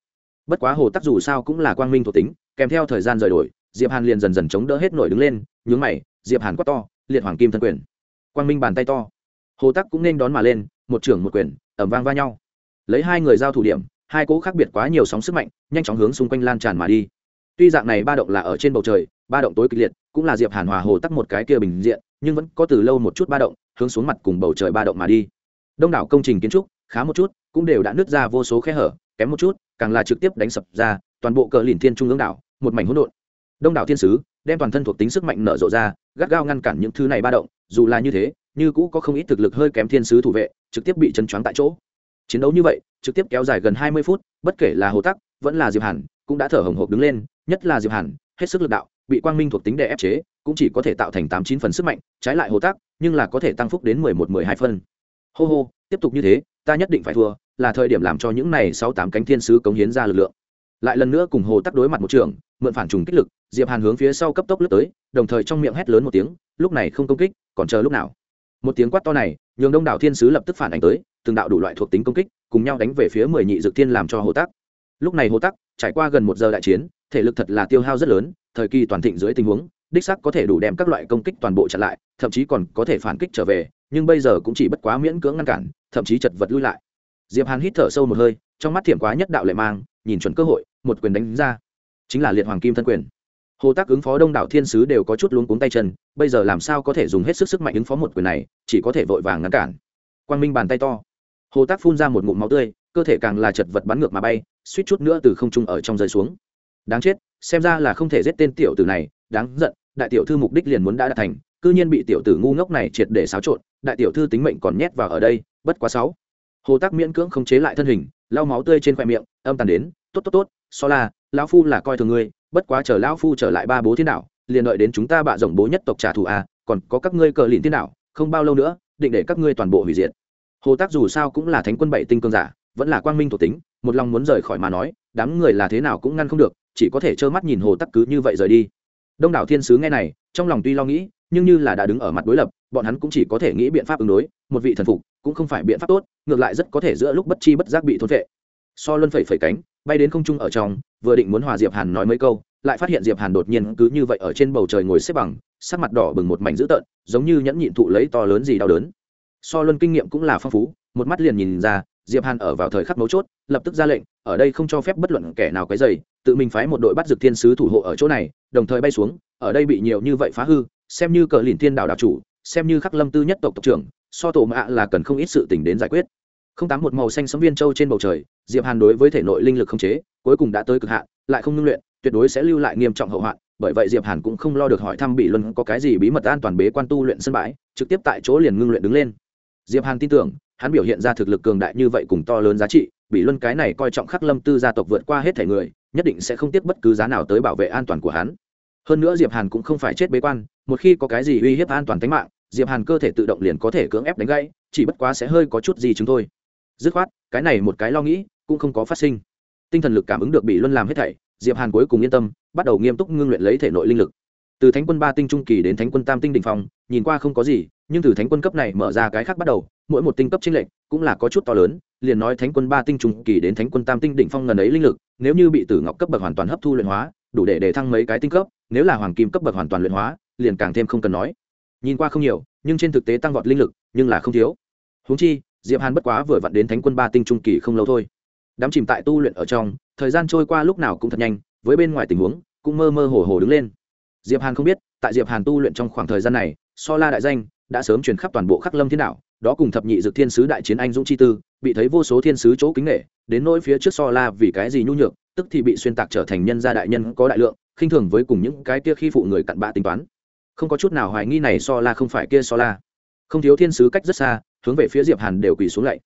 Bất quá hồ tắc dù sao cũng là quang minh thuộc tính, kèm theo thời gian rời đổi, diệp hàn liền dần dần chống đỡ hết nổi đứng lên, nhướng mày, diệp hàn quát to, liệt hoàng kim thân quyền. Quang minh bàn tay to. Hồ tắc cũng nên đón mà lên, một trưởng một quyền ẩm vang va nhau. Lấy hai người giao thủ điểm, hai cỗ khác biệt quá nhiều sóng sức mạnh, nhanh chóng hướng xung quanh lan tràn mà đi tuy dạng này ba động là ở trên bầu trời, ba động tối kịch liệt, cũng là diệp hàn hòa hồ tắc một cái kia bình diện, nhưng vẫn có từ lâu một chút ba động, hướng xuống mặt cùng bầu trời ba động mà đi. Đông đảo công trình kiến trúc, khá một chút, cũng đều đã nứt ra vô số khe hở, kém một chút, càng là trực tiếp đánh sập ra toàn bộ cờ lìn thiên trung ương đảo, một mảnh hỗn độn. Đông đảo thiên sứ, đem toàn thân thuộc tính sức mạnh nở rộ ra, gắt gao ngăn cản những thứ này ba động, dù là như thế, như cũ có không ít thực lực hơi kém thiên sứ thủ vệ, trực tiếp bị chấn choáng tại chỗ. Chiến đấu như vậy, trực tiếp kéo dài gần hai mươi phút, bất kể là hồ tắc, vẫn là diệp hàn, cũng đã thở hồng hộc đứng lên nhất là diệp hàn hết sức lực đạo bị quang minh thuộc tính đè ép chế cũng chỉ có thể tạo thành tám chín phần sức mạnh trái lại hồ tác, nhưng là có thể tăng phúc đến mười một mười hai phân. Hô hô tiếp tục như thế ta nhất định phải thua là thời điểm làm cho những này sáu tám cánh thiên sứ cống hiến ra lực lượng. Lại lần nữa cùng hồ tắc đối mặt một trường mượn phản trùng kích lực diệp hàn hướng phía sau cấp tốc lướt tới đồng thời trong miệng hét lớn một tiếng lúc này không công kích còn chờ lúc nào? Một tiếng quát to này nhường đông đảo thiên sứ lập tức phản ảnh tới từng đạo đủ loại thuộc tính công kích cùng nhau đánh về phía mười nhị dược thiên làm cho hồ tắc. Lúc này hồ tắc trải qua gần một giờ đại chiến, thể lực thật là tiêu hao rất lớn, thời kỳ toàn thịnh dưới tình huống, đích sắc có thể đủ đem các loại công kích toàn bộ chặn lại, thậm chí còn có thể phản kích trở về, nhưng bây giờ cũng chỉ bất quá miễn cưỡng ngăn cản, thậm chí chật vật lui lại. Diệp hàn hít thở sâu một hơi, trong mắt thiểm quá nhất đạo lệ mang, nhìn chuẩn cơ hội, một quyền đánh ra. Chính là liệt hoàng kim thân quyền. Hồ tác ứng phó đông đảo thiên sứ đều có chút luống cuống tay chân, bây giờ làm sao có thể dùng hết sức sức mạnh ứng phó một quyền này, chỉ có thể vội vàng ngăn cản. Quang minh bàn tay to. Hồ tác phun ra một ngụm máu tươi, cơ thể càng là chật vật bắn ngược mà bay suýt chút nữa từ không trung ở trong rơi xuống. Đáng chết, xem ra là không thể giết tên tiểu tử này, đáng giận, đại tiểu thư mục đích liền muốn đã đạt thành, cư nhiên bị tiểu tử ngu ngốc này triệt để xáo trộn, đại tiểu thư tính mệnh còn nhét vào ở đây, bất quá sáu. Hồ tác miễn cưỡng không chế lại thân hình, lau máu tươi trên khoe miệng, âm tàn đến, tốt tốt tốt, so là lão phu là coi thường ngươi, bất quá chờ lão phu trở lại ba bố thiên đạo, liền đợi đến chúng ta bạ rộng bố nhất tộc trả thù à còn có các ngươi cờ lìn thiên đạo, không bao lâu nữa, định để các ngươi toàn bộ hủy diệt. Hồ tác dù sao cũng là thánh quân bảy tinh cương giả, vẫn là quang minh thuộc tính một lòng muốn rời khỏi mà nói, đám người là thế nào cũng ngăn không được, chỉ có thể trơ mắt nhìn hồ tắc cứ như vậy rời đi. Đông đảo thiên sứ nghe này, trong lòng tuy lo nghĩ, nhưng như là đã đứng ở mặt đối lập, bọn hắn cũng chỉ có thể nghĩ biện pháp ứng đối, một vị thần phục, cũng không phải biện pháp tốt, ngược lại rất có thể giữa lúc bất chi bất giác bị thôn vệ. So luân phẩy phẩy cánh, bay đến không trung ở trong, vừa định muốn hòa diệp hàn nói mấy câu, lại phát hiện diệp hàn đột nhiên cứ như vậy ở trên bầu trời ngồi xếp bằng, sắc mặt đỏ bừng một mảnh dữ tợn, giống như nhẫn nhịn thụ lấy to lớn gì đau đớn. So luân kinh nghiệm cũng là phong phú, một mắt liền nhìn ra diệp hàn ở vào thời khắc mấu chốt, lập tức ra lệnh, ở đây không cho phép bất luận kẻ nào cái dày tự mình phái một đội bắt dược thiên sứ thủ hộ ở chỗ này, đồng thời bay xuống, ở đây bị nhiều như vậy phá hư, xem như cờ lìn thiên đảo đảo chủ, xem như khắc lâm tư nhất tộc tộc trưởng, so tổ mạ là cần không ít sự tình đến giải quyết. Không tám một màu xanh sấm viên châu trên bầu trời, diệp hàn đối với thể nội linh lực không chế, cuối cùng đã tới cực hạn, lại không ngưng luyện, tuyệt đối sẽ lưu lại nghiêm trọng hậu hoạn, bởi vậy diệp hàn cũng không lo được hỏi thăm bị luân có cái gì bí mật an toàn bế quan tu luyện sân bãi, trực tiếp tại chỗ liền ngưng luyện đứng lên. Diệp hàn tin tưởng hắn biểu hiện ra thực lực cường đại như vậy cùng to lớn giá trị, bị luân cái này coi trọng khắc lâm tư gia tộc vượt qua hết thể người, nhất định sẽ không tiếc bất cứ giá nào tới bảo vệ an toàn của hắn. Hơn nữa diệp hàn cũng không phải chết bế quan, một khi có cái gì uy hiếp an toàn tính mạng, diệp hàn cơ thể tự động liền có thể cưỡng ép đánh gãy, chỉ bất quá sẽ hơi có chút gì chúng thôi. Dứt khoát, cái này một cái lo nghĩ cũng không có phát sinh. Tinh thần lực cảm ứng được bị luân làm hết thảy, diệp hàn cuối cùng yên tâm, bắt đầu nghiêm túc ngưng luyện lấy thể nội linh lực. Từ thánh quân ba tinh trung kỳ đến thánh quân tam tinh đỉnh phong, nhìn qua không có gì, nhưng từ thánh quân cấp này mở ra cái khác bắt đầu mỗi một tinh cấp chênh lệch cũng là có chút to lớn, liền nói thánh quân ba tinh trùng kỳ đến thánh quân tam tinh đỉnh phong ngần ấy linh lực, nếu như bị tử ngọc cấp bậc hoàn toàn hấp thu luyện hóa, đủ để để thăng mấy cái tinh cấp, nếu là hoàng kim cấp bậc hoàn toàn luyện hóa, liền càng thêm không cần nói. Nhìn qua không nhiều, nhưng trên thực tế tăng vọt linh lực, nhưng là không thiếu. Huống chi, diệp hàn bất quá vừa vặn đến thánh quân ba tinh trung kỳ không lâu thôi. Đám chìm tại tu luyện ở trong, thời gian trôi qua lúc nào cũng thật nhanh, với bên ngoài tình huống, cũng mơ mơ hồ hồ đứng lên. Diệp hàn không biết, tại diệp hàn tu luyện trong khoảng thời gian này, so la đại danh đã sớm truyền khắp toàn bộ khắc lâm thiên đạo đó cùng thập nhị dược thiên sứ đại chiến anh dũng chi tư, bị thấy vô số thiên sứ chỗ kính nghệ đến nỗi phía trước so la vì cái gì nhu nhược, tức thì bị xuyên tạc trở thành nhân gia đại nhân có đại lượng, khinh thường với cùng những cái kia khi phụ người cặn bạ tính toán. Không có chút nào hoài nghi này so la không phải kia so la. Không thiếu thiên sứ cách rất xa, hướng về phía diệp hàn đều quỳ xuống lạy.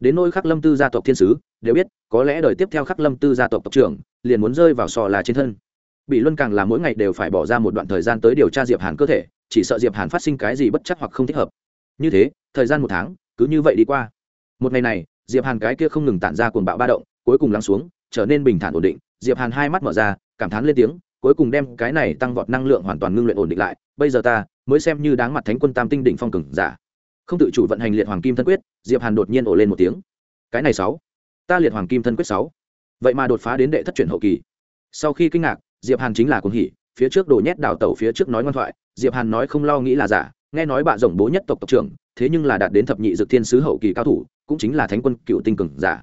Đến nỗi khắc lâm tư gia tộc thiên sứ, đều biết, có lẽ đời tiếp theo khắc lâm tư gia tộc tộc trưởng, liền muốn rơi vào so la trên thân. Bị luân càng là mỗi ngày đều phải bỏ ra một đoạn thời gian tới điều tra diệp hàn cơ thể, chỉ sợ diệp hàn phát sinh cái gì bất chắc hoặc không thích hợp như thế, thời gian một tháng, cứ như vậy đi qua. Một ngày này, diệp hàn cái kia không ngừng tản ra cuồng bạo ba động, cuối cùng lắng xuống, trở nên bình thản ổn định. Diệp hàn hai mắt mở ra, cảm thán lên tiếng, cuối cùng đem cái này tăng vọt năng lượng hoàn toàn ngưng luyện ổn định lại. Bây giờ ta, mới xem như đáng mặt thánh quân tam tinh đỉnh phong cường giả. Không tự chủ vận hành liệt hoàng kim thân quyết, diệp hàn đột nhiên ổ lên một tiếng. Cái này sáu. Ta liệt hoàng kim thân quyết sáu. Vậy mà đột phá đến đệ thất chuyển hậu kỳ. Sau khi kinh ngạc, diệp hàn chính là cuồng hỉ, phía trước đổ nhét đào tẩu phía trước nói ngoan thoại, diệp hàn nói không lo nghĩ là giả nghe nói bạn rồng bố nhất tộc tộc trưởng, thế nhưng là đạt đến thập nhị dược thiên sứ hậu kỳ cao thủ, cũng chính là thánh quân cựu tinh cường giả.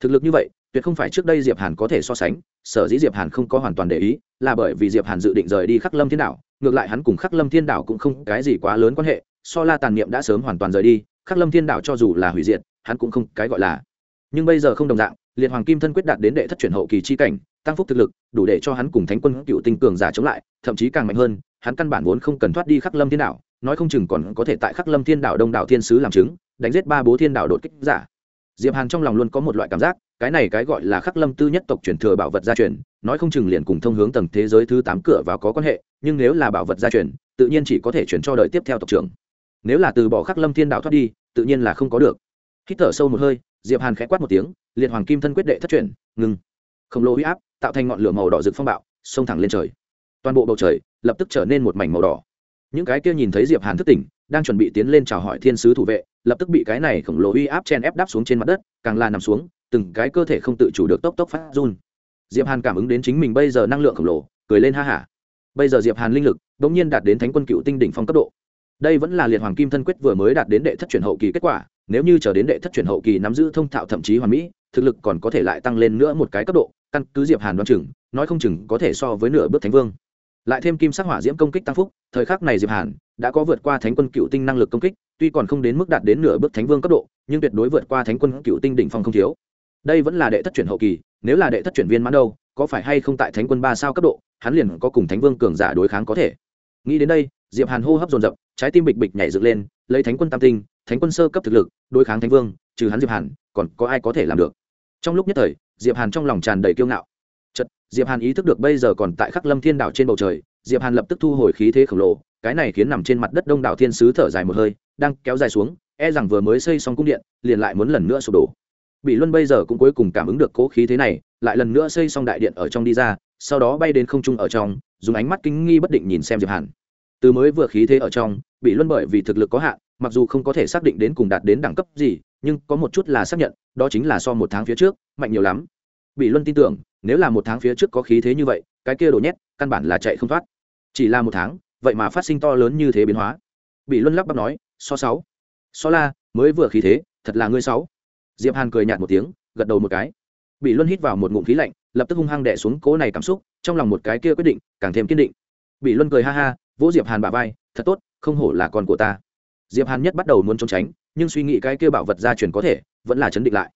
Thực lực như vậy, tuyệt không phải trước đây diệp hàn có thể so sánh, sở dĩ diệp hàn không có hoàn toàn để ý, là bởi vì diệp hàn dự định rời đi khắc lâm thiên đảo, ngược lại hắn cùng khắc lâm thiên đảo cũng không cái gì quá lớn quan hệ, so la tàn niệm đã sớm hoàn toàn rời đi, khắc lâm thiên đảo cho dù là hủy diệt, hắn cũng không cái gọi là. Nhưng bây giờ không đồng dạng, liệt hoàng kim thân quyết đạt đến đệ thất truyền hậu kỳ chi cảnh, tăng phúc thực lực, đủ để cho hắn cùng thánh quân cựu tinh cường giả chống lại, thậm chí càng mạnh hơn, hắn căn bản vốn không cần thoát đi khắc lâm thiên đảo nói không chừng còn có thể tại khắc lâm thiên đảo đông đảo thiên sứ làm chứng, đánh giết ba bố thiên đảo đột kích giả. Diệp hàn trong lòng luôn có một loại cảm giác, cái này cái gọi là khắc lâm tư nhất tộc truyền thừa bảo vật gia truyền, nói không chừng liền cùng thông hướng tầng thế giới thứ tám cửa vào có quan hệ, nhưng nếu là bảo vật gia truyền, tự nhiên chỉ có thể chuyển cho đời tiếp theo tộc trưởng. Nếu là từ bỏ khắc lâm thiên đạo thoát đi, tự nhiên là không có được. Hít thở sâu một hơi, diệp hàn khẽ quát một tiếng, liệt hoàng kim thân quyết đệ thất truyền, ngừng. Khổng lồ huy áp, tạo thành ngọn lửa màu đỏ rực phong bạo, xông thẳng lên trời. Toàn bộ bầu trời, lập tức trở nên một mảnh màu đỏ những cái kia nhìn thấy diệp hàn thức tỉnh, đang chuẩn bị tiến lên chào hỏi thiên sứ thủ vệ, lập tức bị cái này khổng lồ uy áp chen ép đáp xuống trên mặt đất, càng là nằm xuống, từng cái cơ thể không tự chủ được tốc tốc phát run. Diệp hàn cảm ứng đến chính mình bây giờ năng lượng khổng lồ, cười lên ha hả bây giờ diệp hàn linh lực đ nhiên đạt đến thánh quân cựu tinh đỉnh phong cấp độ. Đây vẫn là liệt hoàng kim thân quyết vừa mới đạt đến đệ thất chuyển hậu kỳ kết quả, nếu như chờ đến đệ thất chuyển hậu kỳ nắm giữ thông thạo thậm chí hoàn mỹ, thực lực còn có thể lại tăng lên nữa một cái cấp độ, căn cứ diệp hàn đoán chừng, nói không chừng có thể so với nửa bước thánh vương lại thêm kim sắc hỏa diễm công kích tăng phúc, thời khắc này diệp hàn đã có vượt qua thánh quân cựu tinh năng lực công kích, tuy còn không đến mức đạt đến nửa bước thánh vương cấp độ, nhưng tuyệt đối vượt qua thánh quân cựu tinh đỉnh phong không thiếu. Đây vẫn là đệ thất chuyển hậu kỳ, nếu là đệ thất chuyển viên mãn đâu, có phải hay không tại thánh quân ba sao cấp độ, hắn liền có cùng thánh vương cường giả đối kháng có thể. Nghĩ đến đây, diệp hàn hô hấp dồn dập, trái tim bịch bịch nhảy dựng lên, lấy thánh quân tam tinh, thánh quân sơ cấp thực lực, đối kháng thánh vương, trừ hắn diệp hàn, còn có ai có thể làm được? Trong lúc nhất thời, diệp hàn trong lòng tràn đầy kiêu ngạo diệp hàn ý thức được bây giờ còn tại khắc lâm thiên đảo trên bầu trời, diệp hàn lập tức thu hồi khí thế khổng lồ, cái này khiến nằm trên mặt đất đông đảo thiên sứ thở dài một hơi, đang kéo dài xuống e rằng vừa mới xây xong cung điện, liền lại muốn lần nữa sụp đổ. Bị luân bây giờ cũng cuối cùng cảm ứng được cố khí thế này, lại lần nữa xây xong đại điện ở trong đi ra, sau đó bay đến không trung ở trong, dùng ánh mắt kinh nghi bất định nhìn xem diệp hàn. Từ mới vừa khí thế ở trong bị luân bởi vì thực lực có hạn, mặc dù không có thể xác định đến cùng đạt đến đẳng cấp gì, nhưng có một chút là xác nhận, đó chính là so một tháng phía trước, mạnh nhiều lắm. Bị luân tin tưởng nếu là một tháng phía trước có khí thế như vậy, cái kia đồ nhét, căn bản là chạy không thoát. Chỉ là một tháng, vậy mà phát sinh to lớn như thế biến hóa. Bị luân lắp bắp nói, so sáu, so la, mới vừa khí thế, thật là ngươi sáu. Diệp hàn cười nhạt một tiếng, gật đầu một cái. Bị luân hít vào một ngụm khí lạnh, lập tức hung hăng đè xuống cố này cảm xúc, trong lòng một cái kia quyết định, càng thêm kiên định. Bị luân cười ha ha, vỗ diệp hàn bả vai, thật tốt, không hổ là con của ta. Diệp hàn nhất bắt đầu muốn trốn tránh, nhưng suy nghĩ cái kia bảo vật gia truyền có thể, vẫn là chấn định lại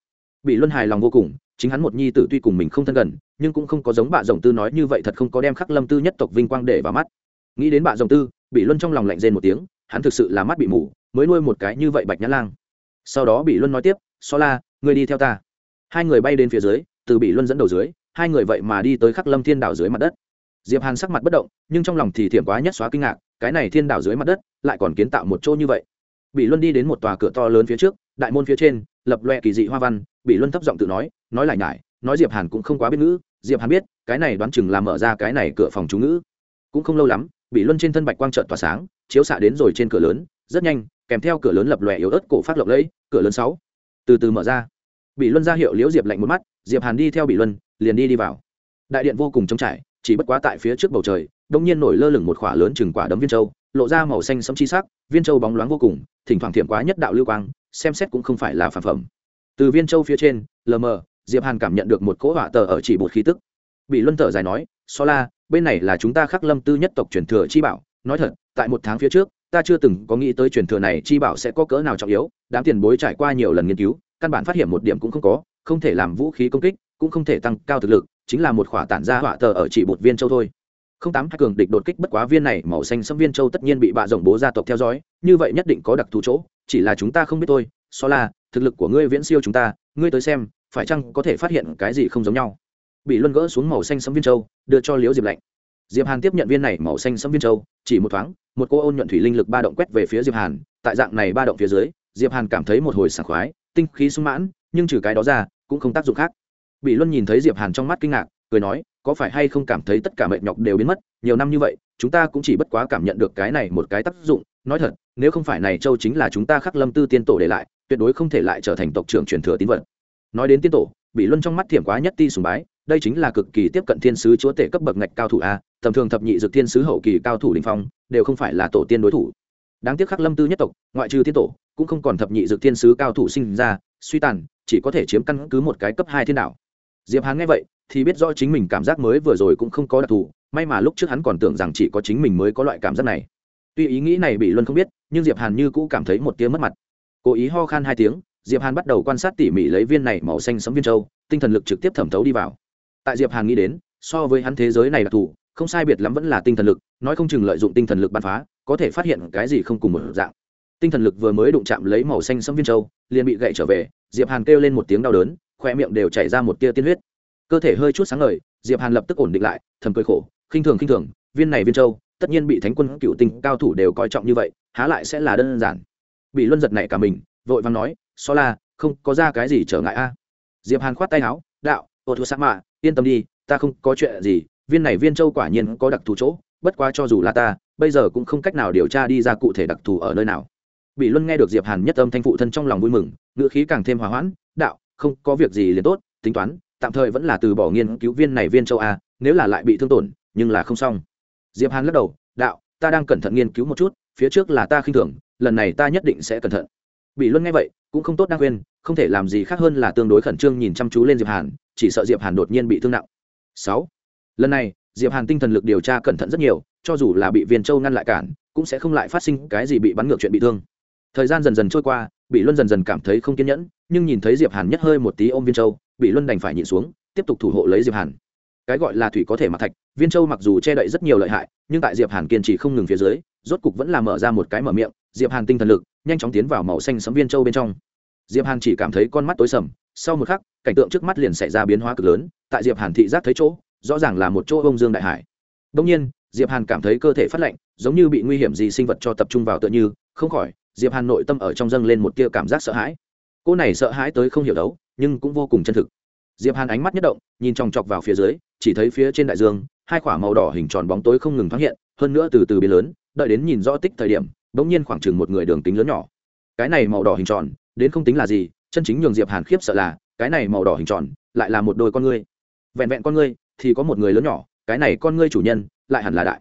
bị luân hài lòng vô cùng, chính hắn một nhi tử tuy cùng mình không thân gần, nhưng cũng không có giống bạ rồng tư nói như vậy thật không có đem khắc lâm tư nhất tộc vinh quang để vào mắt. Nghĩ đến bạ rồng tư, bị luân trong lòng lạnh rên một tiếng, hắn thực sự là mắt bị mù, mới nuôi một cái như vậy bạch nhã lang. Sau đó bị luân nói tiếp, so la, ngươi đi theo ta. Hai người bay đến phía dưới, từ bị luân dẫn đầu dưới, hai người vậy mà đi tới khắc lâm thiên đảo dưới mặt đất. Diệp hàn sắc mặt bất động, nhưng trong lòng thì thiểm quá nhất xóa kinh ngạc, cái này thiên đảo dưới mặt đất, lại còn kiến tạo một chỗ như vậy. Bị luân đi đến một tòa cửa to lớn phía trước, đại môn phía trên lập loe kỳ dị hoa văn, bị luân thấp giọng tự nói nói lại nhải, nói diệp hàn cũng không quá biết ngữ, diệp hàn biết, cái này đoán chừng là mở ra cái này cửa phòng chú ngữ. Cũng không lâu lắm, bị luân trên thân bạch quang trợn tỏa sáng, chiếu xạ đến rồi trên cửa lớn, rất nhanh, kèm theo cửa lớn lập lòe yếu ớt cổ phát lộng lẫy, cửa lớn sáu, từ từ mở ra. Bị luân ra hiệu liễu diệp lạnh một mắt, diệp hàn đi theo bị luân, liền đi đi vào. Đại điện vô cùng trống trải, chỉ bất quá tại phía trước bầu trời, đông nhiên nổi lơ lửng một khỏa lớn chừng quả đấm viên châu lộ ra màu xanh sẫm chi sắc, viên châu bóng loáng vô cùng, thỉnh thoảng thiểm quá nhất đạo lưu quang, xem xét cũng không phải là phản phẩm. Từ viên châu phía trên, lờ mờ, diệp hàn cảm nhận được một cỗ hỏa tờ ở chỉ một khí tức. Bị luân thở dài nói so la bên này là chúng ta khắc lâm tư nhất tộc truyền thừa chi bảo. Nói thật, tại một tháng phía trước, ta chưa từng có nghĩ tới truyền thừa này chi bảo sẽ có cỡ nào trọng yếu. Đám tiền bối trải qua nhiều lần nghiên cứu, căn bản phát hiện một điểm cũng không có, không thể làm vũ khí công kích, cũng không thể tăng cao thực lực, chính là một khỏa tản ra hỏa tờ ở chỉ một viên châu thôi không tám hai cường địch đột kích bất quá viên này màu xanh xâm viên châu tất nhiên bị bạ rồng bố gia tộc theo dõi, như vậy nhất định có đặc thù chỗ, chỉ là chúng ta không biết thôi. So là, thực lực của ngươi viễn siêu chúng ta, ngươi tới xem, phải chăng có thể phát hiện cái gì không giống nhau? Bị luân gỡ xuống màu xanh sẫm viên châu, đưa cho liễu diệp lạnh. Diệp hàn tiếp nhận viên này màu xanh sẫm viên châu, chỉ một thoáng, một cô ôn nhuận thủy linh lực ba động quét về phía diệp hàn. Tại dạng này ba động phía dưới, diệp hàn cảm thấy một hồi sảng khoái, tinh khí sung mãn, nhưng trừ cái đó ra, cũng không tác dụng khác. Bị luân nhìn thấy diệp hàn trong mắt kinh ngạc, cười nói có phải hay không cảm thấy tất cả mệt nhọc đều biến mất, nhiều năm như vậy, chúng ta cũng chỉ bất quá cảm nhận được cái này một cái tác dụng. Nói thật, nếu không phải này châu chính là chúng ta khắc lâm tư tiên tổ để lại, tuyệt đối không thể lại trở thành tộc trưởng truyền thừa tín vật. Nói đến tiên tổ bị luân trong mắt thiểm quá nhất ti sùng bái, đây chính là cực kỳ tiếp cận thiên sứ chúa tể cấp bậc ngạch cao thủ a, tầm thường thập nhị dược thiên sứ hậu kỳ cao thủ đình phong, đều không phải là tổ tiên đối thủ. Đáng tiếc khắc lâm tư nhất tộc, ngoại trừ tiên tổ, cũng không còn thập nhị dược thiên sứ cao thủ sinh ra, suy tàn, chỉ có thể chiếm căn cứ một cái cấp hai thiên đạo. Diệp hán nghe vậy thì biết rõ chính mình cảm giác mới vừa rồi cũng không có đặc thù, may mà lúc trước hắn còn tưởng rằng chỉ có chính mình mới có loại cảm giác này. Tuy ý nghĩ này bị luân không biết, nhưng diệp hàn như cũ cảm thấy một tiếng mất mặt. Cố ý ho khan hai tiếng, diệp hàn bắt đầu quan sát tỉ mỉ lấy viên này màu xanh sẫm viên châu, tinh thần lực trực tiếp thẩm thấu đi vào. Tại diệp hàn nghĩ đến, so với hắn thế giới này đặc thù, không sai biệt lắm vẫn là tinh thần lực, nói không chừng lợi dụng tinh thần lực bắn phá, có thể phát hiện cái gì không cùng một dạng. Tinh thần lực vừa mới đụng chạm lấy màu xanh sẫm viên châu, liền bị gậy trở về, diệp hàn kêu lên một tiếng đau đớn khoe miệng đều chảy ra một tia tiên huyết cơ thể hơi chút sáng ngời, diệp hàn lập tức ổn định lại, thầm cười khổ, khinh thường khinh thường, viên này viên châu, tất nhiên bị thánh quân cựu tinh cao thủ đều coi trọng như vậy, há lại sẽ là đơn giản. Bị luân giật này cả mình, vội vàng nói, so la, không có ra cái gì trở ngại a. Diệp hàn khoát tay áo, đạo, ô thua sa mạ, yên tâm đi, ta không có chuyện gì, viên này viên châu quả nhiên có đặc thù chỗ, bất quá cho dù là ta, bây giờ cũng không cách nào điều tra đi ra cụ thể đặc thù ở nơi nào. Bị luân nghe được diệp hàn nhất âm thanh phụ thân trong lòng vui mừng ngựa khí càng thêm hòa hoãn, đạo, không có việc gì liền tốt, tính toán tạm thời vẫn là từ bỏ nghiên cứu viên này viên châu a, nếu là lại bị thương tổn, nhưng là không xong. Diệp hàn lắc đầu, đạo, ta đang cẩn thận nghiên cứu một chút, phía trước là ta khinh thường, lần này ta nhất định sẽ cẩn thận. Bị luân nghe vậy, cũng không tốt đang khuyên, không thể làm gì khác hơn là tương đối khẩn trương nhìn chăm chú lên diệp hàn, chỉ sợ diệp hàn đột nhiên bị thương nặng. Sáu. Lần này, diệp hàn tinh thần lực điều tra cẩn thận rất nhiều, cho dù là bị viên châu ngăn lại cản, cũng sẽ không lại phát sinh cái gì bị bắn ngược chuyện bị thương. Thời gian dần dần trôi qua, bị luân dần dần cảm thấy không kiên nhẫn, nhưng nhìn thấy diệp hàn nhất hơi một tí ôm viên châu bị luân đành phải nhịn xuống, tiếp tục thủ hộ lấy diệp hàn. Cái gọi là thủy có thể mặc thạch, viên châu mặc dù che đậy rất nhiều lợi hại, nhưng tại diệp hàn kiên trì không ngừng phía dưới, rốt cục vẫn là mở ra một cái mở miệng, diệp hàn tinh thần lực, nhanh chóng tiến vào màu xanh sấm viên châu bên trong. Diệp hàn chỉ cảm thấy con mắt tối sầm, sau một khắc, cảnh tượng trước mắt liền xảy ra biến hóa cực lớn, tại diệp hàn thị giác thấy chỗ, rõ ràng là một chỗ ông dương đại hải. Đông nhiên, diệp hàn cảm thấy cơ thể phát lạnh, giống như bị nguy hiểm gì sinh vật cho tập trung vào tựa như, không khỏi, diệp hàn nội tâm ở trong dâng lên một tia cảm giác sợ hãi cô này sợ hãi tới không hiểu đấu, nhưng cũng vô cùng chân thực. Diệp hàn ánh mắt nhất động, nhìn chòng chọc vào phía dưới, chỉ thấy phía trên đại dương, hai quả màu đỏ hình tròn bóng tối không ngừng thoáng hiện, hơn nữa từ từ biến lớn, đợi đến nhìn rõ tích thời điểm, bỗng nhiên khoảng chừng một người đường tính lớn nhỏ. Cái này màu đỏ hình tròn, đến không tính là gì, chân chính nhường diệp hàn khiếp sợ là, cái này màu đỏ hình tròn, lại là một đôi con ngươi. Vẹn vẹn con ngươi, thì có một người lớn nhỏ, cái này con ngươi chủ nhân, lại hẳn là đại.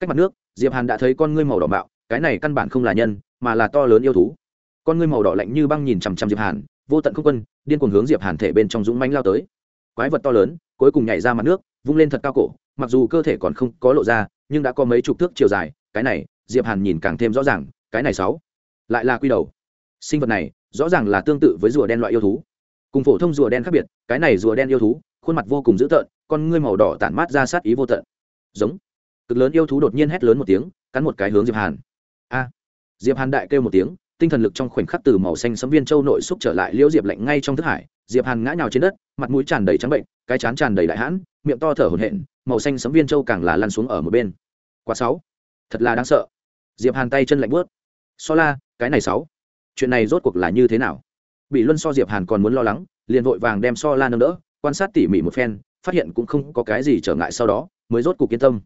Cách mặt nước, diệp hàn đã thấy con ngươi màu đỏ bạo cái này căn bản không là nhân, mà là to lớn yêu thú con ngươi màu đỏ lạnh như băng nhìn chằm chằm diệp hàn, vô tận không quân, điên cuồng hướng diệp hàn thể bên trong dũng mãnh lao tới. Quái vật to lớn, cuối cùng nhảy ra mặt nước, vung lên thật cao cổ, mặc dù cơ thể còn không có lộ ra, nhưng đã có mấy chục thước chiều dài, cái này, diệp hàn nhìn càng thêm rõ ràng, cái này sáu, lại là quy đầu. Sinh vật này, rõ ràng là tương tự với rùa đen loại yêu thú. Cùng phổ thông rùa đen khác biệt, cái này rùa đen yêu thú, khuôn mặt vô cùng dữ tợn, con ngươi màu đỏ tản mát ra sát ý vô tận. Giống, cực lớn yêu thú đột nhiên hét lớn một tiếng, cắn một cái hướng diệp hàn. A, diệp hàn đại kêu một tiếng tinh thần lực trong khoảnh khắc từ màu xanh sấm viên châu nội xúc trở lại liễu diệp lạnh ngay trong thức hải, diệp hàn ngã nhào trên đất, mặt mũi tràn đầy trắng bệnh, cái chán tràn đầy đại hãn, miệng to thở hổn hển, màu xanh sấm viên châu càng là lăn xuống ở một bên. Quá sáu, thật là đáng sợ. Diệp hàn tay chân lạnh bớt so la, cái này sáu, chuyện này rốt cuộc là như thế nào? Bị luân so diệp hàn còn muốn lo lắng, liền vội vàng đem so la nâng đỡ, quan sát tỉ mỉ một phen, phát hiện cũng không có cái gì trở ngại sau đó, mới rốt cuộc yên tâm.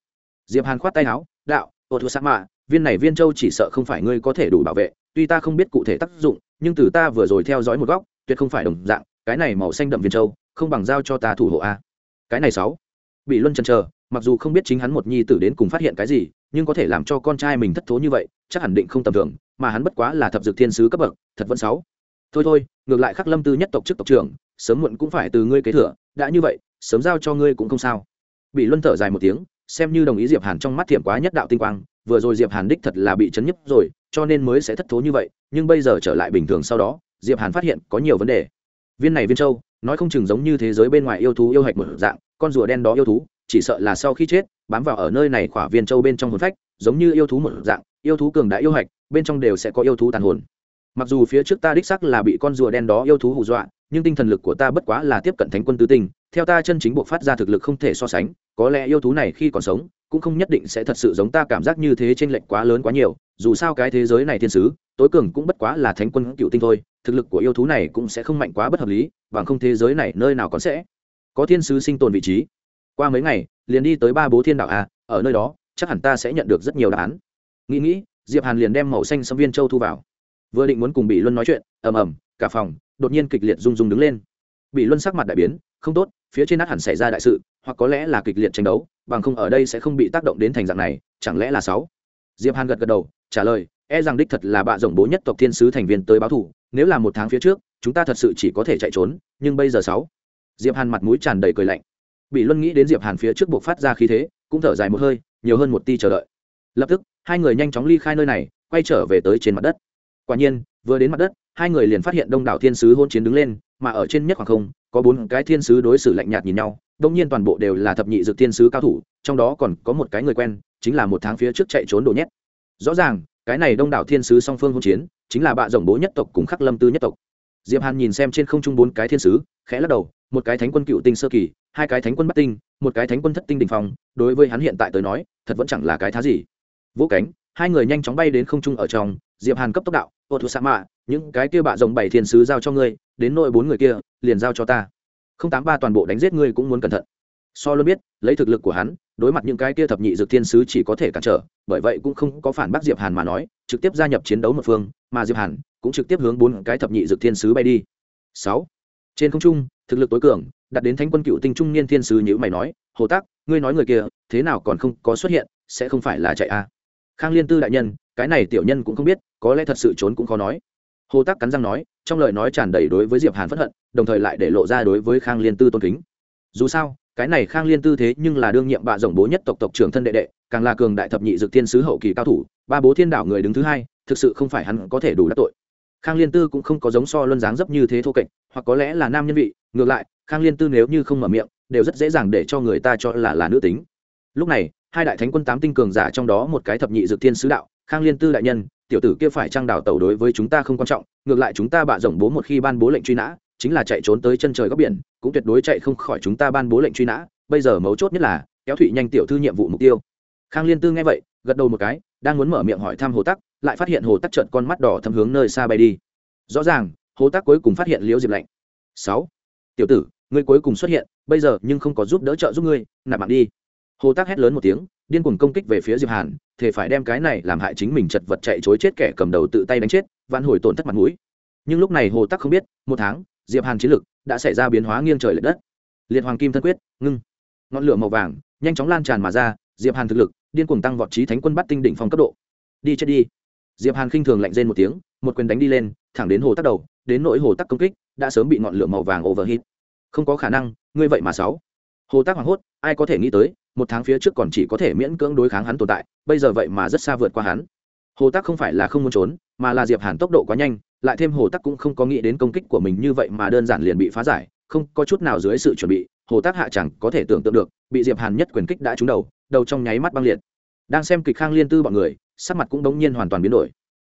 Diệp hàn khoát tay áo, đạo, ô thua sa mạ, viên này viên châu chỉ sợ không phải ngươi có thể đủ bảo vệ tuy ta không biết cụ thể tác dụng, nhưng từ ta vừa rồi theo dõi một góc, tuyệt không phải đồng dạng, cái này màu xanh đậm viên châu, không bằng giao cho ta thủ hộ a. Cái này sáu. Bị luân chần chờ, mặc dù không biết chính hắn một nhi tử đến cùng phát hiện cái gì, nhưng có thể làm cho con trai mình thất thố như vậy, chắc hẳn định không tầm thường, mà hắn bất quá là thập dược thiên sứ cấp bậc, thật vẫn sáu. Thôi thôi, ngược lại khắc lâm tư nhất tộc chức tộc trưởng, sớm muộn cũng phải từ ngươi kế thừa, đã như vậy, sớm giao cho ngươi cũng không sao. Bị luân thở dài một tiếng, xem như đồng ý diệp hàn trong mắt thiểm quá nhất đạo tinh quang vừa rồi diệp hàn đích thật là bị chấn nhức, rồi cho nên mới sẽ thất thố như vậy nhưng bây giờ trở lại bình thường sau đó diệp hàn phát hiện có nhiều vấn đề. Viên này viên châu nói không chừng giống như thế giới bên ngoài yêu thú yêu hạch một dạng con rùa đen đó yêu thú chỉ sợ là sau khi chết bám vào ở nơi này khỏa viên châu bên trong hồn phách giống như yêu thú một dạng yêu thú cường đại yêu hạch bên trong đều sẽ có yêu thú tàn hồn. Mặc dù phía trước ta đích sắc là bị con rùa đen đó yêu thú hù dọa nhưng tinh thần lực của ta bất quá là tiếp cận thánh quân tứ tinh theo ta chân chính buộc phát ra thực lực không thể so sánh có lẽ yêu thú này khi còn sống cũng không nhất định sẽ thật sự giống ta cảm giác như thế trên lệnh quá lớn quá nhiều, dù sao cái thế giới này thiên sứ, tối cường cũng bất quá là thánh quân cựu tinh thôi, thực lực của yêu thú này cũng sẽ không mạnh quá bất hợp lý, bằng không thế giới này nơi nào còn sẽ có thiên sứ sinh tồn vị trí. Qua mấy ngày, liền đi tới ba bố thiên đạo a, ở nơi đó, chắc hẳn ta sẽ nhận được rất nhiều đáp án. Nghĩ nghĩ, diệp hàn liền đem màu xanh xâm viên châu thu vào. Vừa định muốn cùng bị luân nói chuyện, ầm ầm, cả phòng đột nhiên kịch liệt rung rung đứng lên. Bị luân sắc mặt đại biến, không tốt phía trên nát hẳn xảy ra đại sự, hoặc có lẽ là kịch liệt tranh đấu, bằng không ở đây sẽ không bị tác động đến thành dạng này, chẳng lẽ là sáu? Diệp hàn gật gật đầu, trả lời e rằng đích thật là bạ rộng bố nhất tộc thiên sứ thành viên tới báo thủ, nếu là một tháng phía trước, chúng ta thật sự chỉ có thể chạy trốn, nhưng bây giờ sáu? Diệp hàn mặt mũi tràn đầy cười lạnh. Bị luân nghĩ đến diệp hàn phía trước buộc phát ra khí thế, cũng thở dài một hơi, nhiều hơn một ti chờ đợi. Lập tức, hai người nhanh chóng ly khai nơi này, quay trở về tới trên mặt đất. Quả nhiên, vừa đến mặt đất, hai người liền phát hiện đông đảo thiên sứ hôn chiến đứng lên, mà ở trên nhất khoảng không có bốn cái thiên sứ đối xử lạnh nhạt nhìn nhau đông nhiên toàn bộ đều là thập nhị dược thiên sứ cao thủ, trong đó còn có một cái người quen, chính là một tháng phía trước chạy trốn đồ nhét. Rõ ràng, cái này đông đảo thiên sứ song phương hôn chiến, chính là bạ rồng bố nhất tộc cùng khắc lâm tư nhất tộc. Diệp hàn nhìn xem trên không trung bốn cái thiên sứ, khẽ lắc đầu, một cái thánh quân cựu tinh sơ kỳ, hai cái thánh quân bắt tinh, một cái thánh quân thất tinh đình phong, đối với hắn hiện tại tới nói, thật vẫn chẳng là cái thá gì. Vỗ cánh, hai người nhanh chóng bay đến không trung ở trong, diệp hàn cấp tốc đạo, ô thu sa mạ những cái kia bạ rồng bảy thiên sứ giao cho ngươi đến nội bốn người kia, liền giao cho ta. Không tám ba toàn bộ đánh giết ngươi cũng muốn cẩn thận. So luôn biết, lấy thực lực của hắn, đối mặt những cái kia thập nhị dược thiên sứ chỉ có thể cản trở, bởi vậy cũng không có phản bác diệp hàn mà nói, trực tiếp gia nhập chiến đấu một phương, mà diệp hàn cũng trực tiếp hướng bốn cái thập nhị dược thiên sứ bay đi. Sáu. Trên không trung, thực lực tối cường đặt đến thánh quân cựu tinh trung niên thiên sứ nhữ mày nói, hồ tác ngươi nói người kia, thế nào còn không có xuất hiện, sẽ không phải là chạy a à? khang liên tư đại nhân, cái này tiểu nhân cũng không biết, có lẽ thật sự trốn cũng khó nói hồ tác cắn răng nói, trong lời nói tràn đầy đối với diệp hàn phẫn hận, đồng thời lại để lộ ra đối với khang liên tư tôn kính. Dù sao, cái này khang liên tư thế nhưng là đương nhiệm bạ rồng bố nhất tộc tộc trưởng thân đệ đệ, càng là cường đại thập nhị dược thiên sứ hậu kỳ cao thủ, ba bố thiên đảo người đứng thứ hai, thực sự không phải hắn có thể đủ đắc tội. Khang liên tư cũng không có giống so luân dáng dấp như thế thô kệch, hoặc có lẽ là nam nhân vị, ngược lại, khang liên tư nếu như không mở miệng, đều rất dễ dàng để cho người ta cho là là nữ tính. Lúc này, hai đại thánh quân tám tinh cường giả trong đó một cái thập nhị dược thiên sứ đạo, khang liên tư đại nhân tiểu tử kia phải trang đảo tàu đối với chúng ta không quan trọng, ngược lại chúng ta bạ rộng bố một khi ban bố lệnh truy nã, chính là chạy trốn tới chân trời góc biển, cũng tuyệt đối chạy không khỏi chúng ta ban bố lệnh truy nã. Bây giờ mấu chốt nhất là, kéo thụy nhanh tiểu thư nhiệm vụ mục tiêu. Khang liên tư nghe vậy, gật đầu một cái, đang muốn mở miệng hỏi thăm hồ tắc, lại phát hiện hồ tắc trợn con mắt đỏ thâm hướng nơi xa bay đi. Rõ ràng, hồ tắc cuối cùng phát hiện liễu diệp lạnh. Sáu, tiểu tử, ngươi cuối cùng xuất hiện, bây giờ nhưng không có giúp đỡ trợ giúp ngươi, nạp mạng đi. Hồ tắc hét lớn một tiếng, điên cuồng công kích về phía diệp hàn thể phải đem cái này làm hại chính mình chật vật chạy chối chết kẻ cầm đầu tự tay đánh chết, vãn hồi tổn thất mặt mũi. Nhưng lúc này hồ tắc không biết, một tháng, diệp hàn chiến lực đã xảy ra biến hóa nghiêng trời lệch đất. Liệt hoàng kim thân quyết, ngưng. Ngọn lửa màu vàng, nhanh chóng lan tràn mà ra, diệp hàn thực lực, điên cuồng tăng vọt trí thánh quân bắt tinh đỉnh phong cấp độ. Đi chết đi. Diệp hàn khinh thường lạnh rên một tiếng, một quyền đánh đi lên, thẳng đến hồ tắc đầu, đến nỗi hồ tắc công kích, đã sớm bị ngọn lửa màu vàng overhit không có khả năng, ngươi vậy mà sáu. Hồ tắc hoảng hốt, ai có thể nghĩ tới một tháng phía trước còn chỉ có thể miễn cưỡng đối kháng hắn tồn tại, bây giờ vậy mà rất xa vượt qua hắn. Hồ tắc không phải là không muốn trốn, mà là diệp hàn tốc độ quá nhanh, lại thêm hồ tắc cũng không có nghĩ đến công kích của mình như vậy mà đơn giản liền bị phá giải, không có chút nào dưới sự chuẩn bị, hồ tắc hạ chẳng có thể tưởng tượng được, bị diệp hàn nhất quyền kích đã trúng đầu đầu trong nháy mắt băng liệt. Đang xem kịch khang liên tư bọn người, sắc mặt cũng đống nhiên hoàn toàn biến đổi.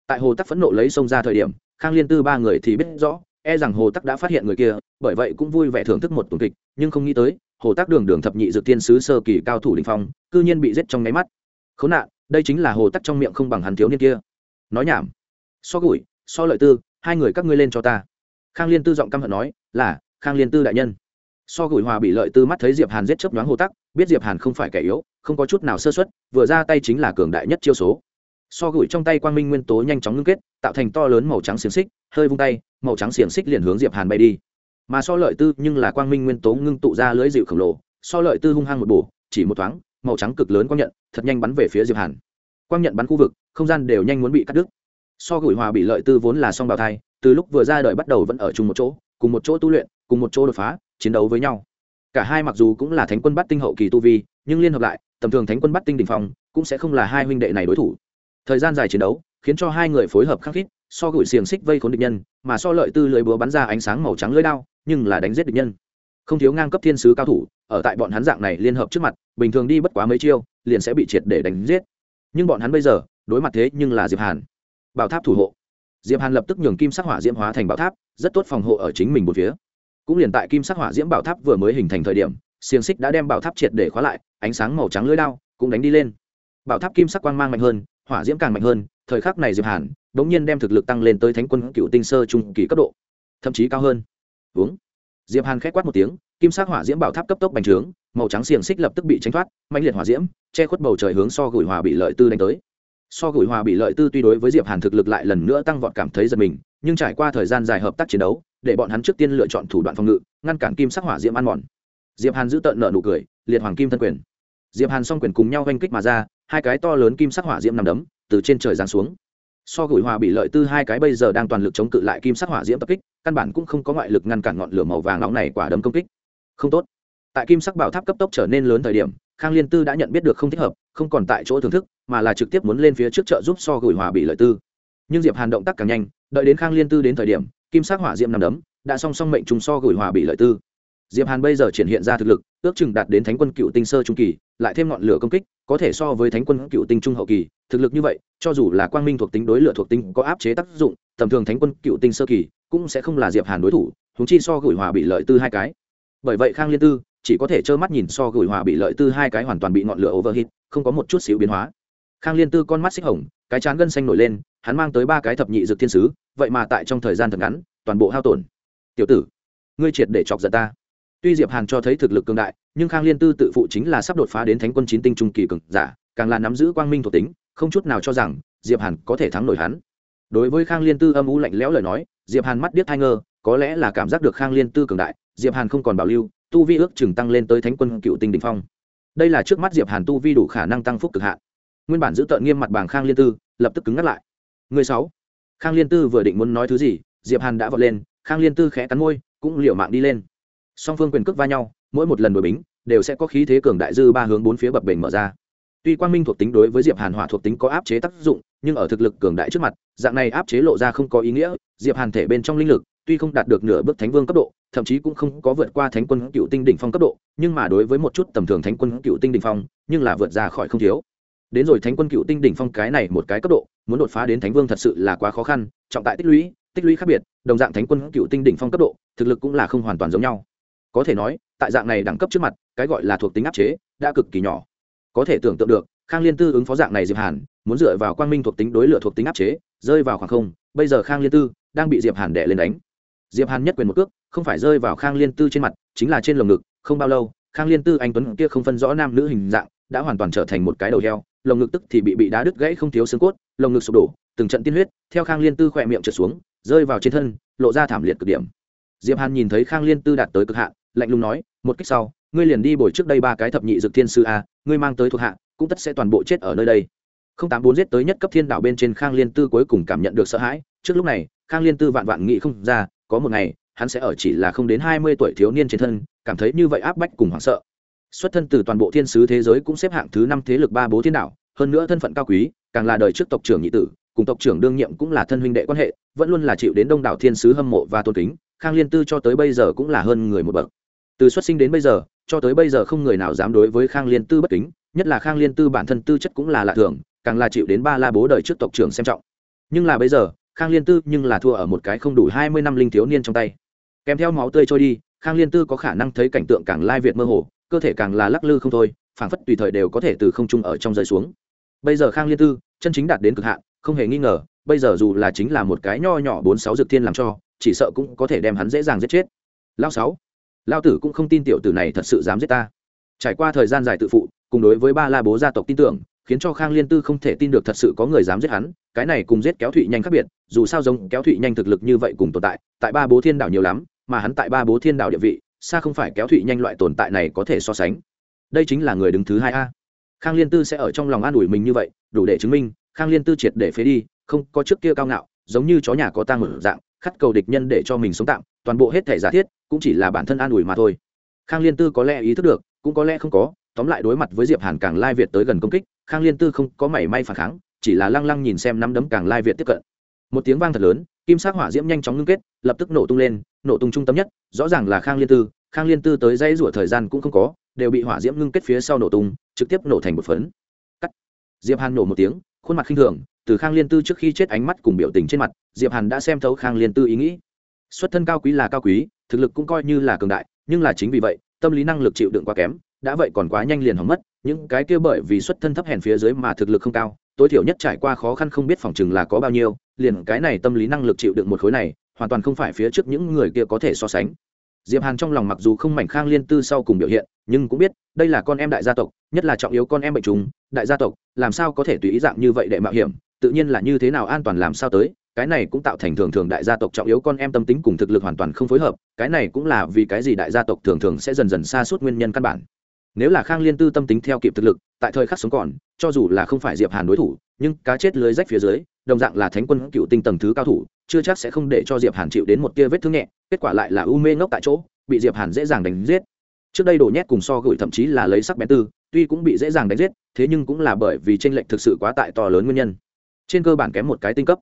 Tại hồ tắc phẫn nộ lấy sông ra thời điểm, khang liên tư ba người thì biết rõ e rằng hồ tắc đã phát hiện người kia, bởi vậy cũng vui vẻ thưởng thức một tuần kịch, nhưng không nghĩ tới hồ tắc đường đường thập nhị dược tiên sứ sơ kỳ cao thủ đình phong, cư nhiên bị giết trong nháy mắt. Khốn nạn, đây chính là hồ tắc trong miệng không bằng hắn thiếu niên kia. Nói nhảm. So gủi so lợi tư, hai người các ngươi lên cho ta. Khang liên tư giọng căm hận nói, là, khang liên tư đại nhân. So gửi hòa bị lợi tư mắt thấy diệp hàn giết chớp nhoáng hồ tắc, biết diệp hàn không phải kẻ yếu, không có chút nào sơ xuất vừa ra tay chính là cường đại nhất chiêu số. So gửi trong tay quang minh nguyên tố nhanh chóng ngưng kết, tạo thành to lớn màu trắng xiềng xích, hơi vung tay, màu trắng xiềng xích liền hướng diệp hàn bay đi mà so lợi tư nhưng là quang minh nguyên tố ngưng tụ ra lưới dịu khổng lồ, so lợi tư hung hăng một bổ, chỉ một thoáng, màu trắng cực lớn quang nhận, thật nhanh bắn về phía diệp hàn. Quang nhận bắn khu vực, không gian đều nhanh muốn bị cắt đứt. So gửi hòa bị lợi tư vốn là song bào thai, từ lúc vừa ra đời bắt đầu vẫn ở chung một chỗ, cùng một chỗ tu luyện, cùng một chỗ đột phá, chiến đấu với nhau. Cả hai mặc dù cũng là thánh quân bắt tinh hậu kỳ tu vi, nhưng liên hợp lại, tầm thường thánh quân bắt tinh đỉnh phong, cũng sẽ không là hai huynh đệ này đối thủ. Thời gian dài chiến đấu, khiến cho hai người phối hợp khắc khít, so gửi xiềng xích vây khốn địch nhân, mà so lợi tư lưới búa bắn ra ánh sáng màu trắng lưới đao nhưng là đánh giết địch nhân. Không thiếu ngang cấp thiên sứ cao thủ, ở tại bọn hắn dạng này liên hợp trước mặt, bình thường đi bất quá mấy chiêu, liền sẽ bị triệt để đánh giết. Nhưng bọn hắn bây giờ, đối mặt thế nhưng là diệp hàn. Bảo tháp thủ hộ. Diệp hàn lập tức nhường kim sắc hỏa diễm hóa thành bảo tháp, rất tốt phòng hộ ở chính mình một phía. Cũng liền tại kim sắc hỏa diễm bảo tháp vừa mới hình thành thời điểm, xiềng xích đã đem bảo tháp triệt để khóa lại, ánh sáng màu trắng lưỡi đao cũng đánh đi lên. Bảo tháp kim sắc quang mang mạnh hơn, hỏa diễm càng mạnh hơn, thời khắc này diệp hàn đống nhiên đem thực lực tăng lên tới thánh quân cựu tinh sơ trung kỳ cấp độ, thậm chí cao hơn uống. Diệp hàn khẽ quát một tiếng, kim sắc hỏa diễm bảo tháp cấp tốc bành trướng, màu trắng xiềng xích lập tức bị tránh thoát mạnh liệt hỏa diễm, che khuất bầu trời hướng so gửi hòa bị lợi tư đánh tới. So gửi hòa bị lợi tư tuy đối với diệp hàn thực lực lại lần nữa tăng vọt cảm thấy giật mình, nhưng trải qua thời gian dài hợp tác chiến đấu, để bọn hắn trước tiên lựa chọn thủ đoạn phòng ngự, ngăn cản kim sắc hỏa diễm ăn mòn. Diệp hàn giữ tợn nợ nụ cười, liệt hoàng kim thân quyền. Diệp hàn song quyền cùng nhau oanh kích mà ra, hai cái to lớn kim sắc hỏa diễm nằm đấm, từ trên trời giáng xuống so gửi hòa bị lợi tư hai cái bây giờ đang toàn lực chống cự lại kim sắc hỏa diễm tập kích, căn bản cũng không có ngoại lực ngăn cản ngọn lửa màu vàng nóng này quả đấm công kích. Không tốt. Tại kim sắc bảo tháp cấp tốc trở nên lớn thời điểm, khang liên tư đã nhận biết được không thích hợp, không còn tại chỗ thưởng thức, mà là trực tiếp muốn lên phía trước chợ giúp so gửi hòa bị lợi tư. Nhưng diệp hàn động tác càng nhanh, đợi đến khang liên tư đến thời điểm, kim sắc hỏa diễm nằm đấm, đã song song mệnh trùng so gửi hòa bị lợi tư diệp hàn bây giờ triển hiện ra thực lực, ước chừng đạt đến thánh quân cựu tinh sơ trung kỳ, lại thêm ngọn lửa công kích, có thể so với thánh quân cựu tinh trung hậu kỳ, thực lực như vậy, cho dù là quang minh thuộc tính đối lửa thuộc tính có áp chế tác dụng, tầm thường thánh quân cựu tinh sơ kỳ cũng sẽ không là diệp hàn đối thủ húng chi so gửi hòa bị lợi tư hai cái. Bởi vậy khang liên tư chỉ có thể trơ mắt nhìn so gửi hòa bị lợi tư hai cái hoàn toàn bị ngọn lửa overheat, không có một chút xíu biến hóa. Khang liên tư con mắt xích hồng, cái chán gân xanh nổi lên, hắn mang tới ba cái thập nhị dược thiên sứ, vậy mà tại trong thời gian thật ngắn, toàn bộ hao tổn. Tiểu tử, ngươi triệt để chọc giận ta tuy diệp hàn cho thấy thực lực cường đại, nhưng khang liên tư tự phụ chính là sắp đột phá đến thánh quân chín tinh trung kỳ cường giả, càng là nắm giữ quang minh thuộc tính, không chút nào cho rằng diệp hàn có thể thắng nổi hắn. Đối với khang liên tư âm u lạnh lẽo lời nói, diệp hàn mắt biết thai ngơ, có lẽ là cảm giác được khang liên tư cường đại, diệp hàn không còn bảo lưu, tu vi ước chừng tăng lên tới thánh quân cựu tinh đỉnh phong. Đây là trước mắt diệp hàn tu vi đủ khả năng tăng phúc cực hạn. Nguyên bản giữ tợn nghiêm mặt bảng khang liên tư, lập tức cứng ngắt lại. Người sáu. Khang liên tư vừa định muốn nói thứ gì, diệp hàn đã vọt lên, khang liên tư khẽ cắn môi, cũng liều mạng đi lên song phương quyền cước va nhau, mỗi một lần đổi bính, đều sẽ có khí thế cường đại dư ba hướng bốn phía bập bềnh mở ra. Tuy quang minh thuộc tính đối với diệp hàn hỏa thuộc tính có áp chế tác dụng, nhưng ở thực lực cường đại trước mặt, dạng này áp chế lộ ra không có ý nghĩa, diệp hàn thể bên trong linh lực, tuy không đạt được nửa bước thánh vương cấp độ, thậm chí cũng không có vượt qua thánh quân cựu tinh đỉnh phong cấp độ, nhưng mà đối với một chút tầm thường thánh quân cựu tinh đỉnh phong, nhưng là vượt ra khỏi không thiếu. Đến rồi thánh quân cựu tinh đỉnh phong cái này một cái cấp độ, muốn đột phá đến thánh vương thật sự là quá khó khăn, trọng tại tích lũy tích lũy khác biệt, đồng dạng thánh quân cựu tinh đỉnh phong cấp độ, thực lực cũng là không hoàn toàn giống nhau có thể nói, tại dạng này đẳng cấp trước mặt, cái gọi là thuộc tính áp chế, đã cực kỳ nhỏ. Có thể tưởng tượng được, khang liên tư ứng phó dạng này diệp hàn, muốn dựa vào quang minh thuộc tính đối lửa thuộc tính áp chế, rơi vào khoảng không, bây giờ khang liên tư đang bị diệp hàn đè lên đánh. Diệp hàn nhất quyền một cước, không phải rơi vào khang liên tư trên mặt, chính là trên lồng ngực, không bao lâu, khang liên tư anh tuấn kia không phân rõ nam nữ hình dạng, đã hoàn toàn trở thành một cái đầu heo, lồng ngực tức thì bị bị đá đứt gãy không thiếu xương cốt, lồng ngực sụp đổ, từng trận tiên huyết, theo khang liên tư khỏe miệng trượt xuống, rơi vào trên thân, lộ ra thảm liệt cực điểm. Diệp hàn nhìn thấy khang liên tư đạt tới cực hạn lạnh lùng nói, một cách sau, ngươi liền đi bồi trước đây ba cái thập nhị dược thiên sư a, ngươi mang tới thuộc hạ, cũng tất sẽ toàn bộ chết ở nơi đây. Không tám bốn giết tới nhất cấp thiên đạo bên trên khang liên tư cuối cùng cảm nhận được sợ hãi, trước lúc này, khang liên tư vạn vạn nghĩ không ra, có một ngày, hắn sẽ ở chỉ là không đến hai mươi tuổi thiếu niên trên thân, cảm thấy như vậy áp bách cùng hoảng sợ. Xuất thân từ toàn bộ thiên sứ thế giới cũng xếp hạng thứ năm thế lực ba bố thiên đạo, hơn nữa thân phận cao quý, càng là đời trước tộc trưởng nhị tử, cùng tộc trưởng đương nhiệm cũng là thân huynh đệ quan hệ, vẫn luôn là chịu đến đông đảo thiên sứ hâm mộ và tôn kính, khang liên tư cho tới bây giờ cũng là hơn người một bậc từ xuất sinh đến bây giờ, cho tới bây giờ không người nào dám đối với khang liên tư bất kính, nhất là khang liên tư bản thân tư chất cũng là lạ thường, càng là chịu đến ba la bố đời trước tộc trưởng xem trọng. Nhưng là bây giờ, khang liên tư nhưng là thua ở một cái không đủ hai mươi năm linh thiếu niên trong tay. Kèm theo máu tươi trôi đi, khang liên tư có khả năng thấy cảnh tượng càng lai việt mơ hồ, cơ thể càng là lắc lư không thôi, phảng phất tùy thời đều có thể từ không trung ở trong rơi xuống. Bây giờ khang liên tư, chân chính đạt đến cực hạn, không hề nghi ngờ, bây giờ dù là chính là một cái nho nhỏ bốn sáu dược thiên làm cho, chỉ sợ cũng có thể đem hắn dễ dàng giết chết. Lao sáu lao tử cũng không tin tiểu tử này thật sự dám giết ta. Trải qua thời gian dài tự phụ, cùng đối với ba la bố gia tộc tin tưởng, khiến cho khang liên tư không thể tin được thật sự có người dám giết hắn, cái này cùng giết kéo thụy nhanh khác biệt, dù sao giống kéo thụy nhanh thực lực như vậy cùng tồn tại tại ba bố thiên đảo nhiều lắm, mà hắn tại ba bố thiên đảo địa vị, xa không phải kéo thụy nhanh loại tồn tại này có thể so sánh. Đây chính là người đứng thứ hai a. Khang liên tư sẽ ở trong lòng an ủi mình như vậy, đủ để chứng minh, khang liên tư triệt để phế đi, không có trước kia cao ngạo, giống như chó nhà có tang mở dạng khát cầu địch nhân để cho mình sống tạm, toàn bộ hết thể giả thiết, cũng chỉ là bản thân an ủi mà thôi. Khang liên tư có lẽ ý thức được, cũng có lẽ không có, tóm lại đối mặt với diệp hàn càng lai việt tới gần công kích, khang liên tư không có mảy may phản kháng, chỉ là lăng lăng nhìn xem nắm đấm càng lai việt tiếp cận. Một tiếng vang thật lớn, kim sắc hỏa diễm nhanh chóng ngưng kết, lập tức nổ tung lên, nổ tung trung tâm nhất, rõ ràng là khang liên tư, khang liên tư tới dãy rủa thời gian cũng không có, đều bị hỏa diễm ngưng kết phía sau nổ tung, trực tiếp nổ thành một phấn. Cắt. Diệp hàn nổ một tiếng khuôn mặt khinh thường, từ khang liên tư trước khi chết ánh mắt cùng biểu tình trên mặt, diệp hàn đã xem thấu khang liên tư ý nghĩ. Xuất thân cao quý là cao quý, thực lực cũng coi như là cường đại, nhưng là chính vì vậy, tâm lý năng lực chịu đựng quá kém, đã vậy còn quá nhanh liền hỏng mất, những cái kia bởi vì xuất thân thấp hèn phía dưới mà thực lực không cao, tối thiểu nhất trải qua khó khăn không biết phòng chừng là có bao nhiêu, liền cái này tâm lý năng lực chịu đựng một khối này, hoàn toàn không phải phía trước những người kia có thể so sánh diệp hàn trong lòng mặc dù không mảnh khang liên tư sau cùng biểu hiện, nhưng cũng biết, đây là con em đại gia tộc, nhất là trọng yếu con em bệnh trùng, đại gia tộc, làm sao có thể tùy ý dạng như vậy để mạo hiểm, tự nhiên là như thế nào an toàn làm sao tới, cái này cũng tạo thành thường thường đại gia tộc trọng yếu con em tâm tính cùng thực lực hoàn toàn không phối hợp, cái này cũng là vì cái gì đại gia tộc thường thường sẽ dần dần xa suốt nguyên nhân căn bản. Nếu là khang liên tư tâm tính theo kịp thực lực, tại thời khắc sống còn, cho dù là không phải diệp hàn đối thủ, nhưng cá chết lưới rách phía dưới, đồng dạng là thánh quân cựu tinh tầng thứ cao thủ chưa chắc sẽ không để cho diệp hàn chịu đến một tia vết thương nhẹ, kết quả lại là u mê ngốc tại chỗ, bị diệp hàn dễ dàng đánh giết. Trước đây đổ nhét cùng so gửi thậm chí là lấy sắc bén tư, tuy cũng bị dễ dàng đánh giết, thế nhưng cũng là bởi vì tranh lệch thực sự quá tại to lớn nguyên nhân. Trên cơ bản kém một cái tinh cấp,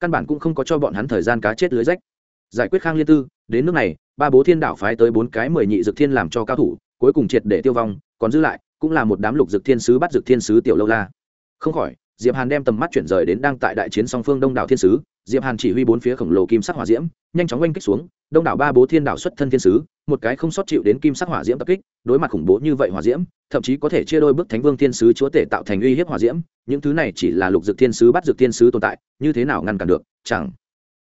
căn bản cũng không có cho bọn hắn thời gian cá chết lưới rách. Giải quyết khang liên tư, đến nước này, ba bố thiên đảo phái tới bốn cái mười nhị dược thiên làm cho cao thủ, cuối cùng triệt để tiêu vong, còn giữ lại, cũng là một đám lục dược thiên sứ bắt dược thiên sứ tiểu lâu la. Không khỏi, diệp hàn đem tầm mắt chuyển rời đến đang tại đại chiến song phương đông đảo thiên sứ diệp hàn chỉ huy bốn phía khổng lồ kim sắc hỏa diễm, nhanh chóng oanh kích xuống, đông đảo ba bố thiên đảo xuất thân thiên sứ, một cái không sót chịu đến kim sắc hỏa diễm tập kích, đối mặt khủng bố như vậy hỏa diễm, thậm chí có thể chia đôi bước thánh vương thiên sứ chúa tể tạo thành uy hiếp hỏa diễm, những thứ này chỉ là lục dược thiên sứ bắt dược thiên sứ tồn tại, như thế nào ngăn cản được, chẳng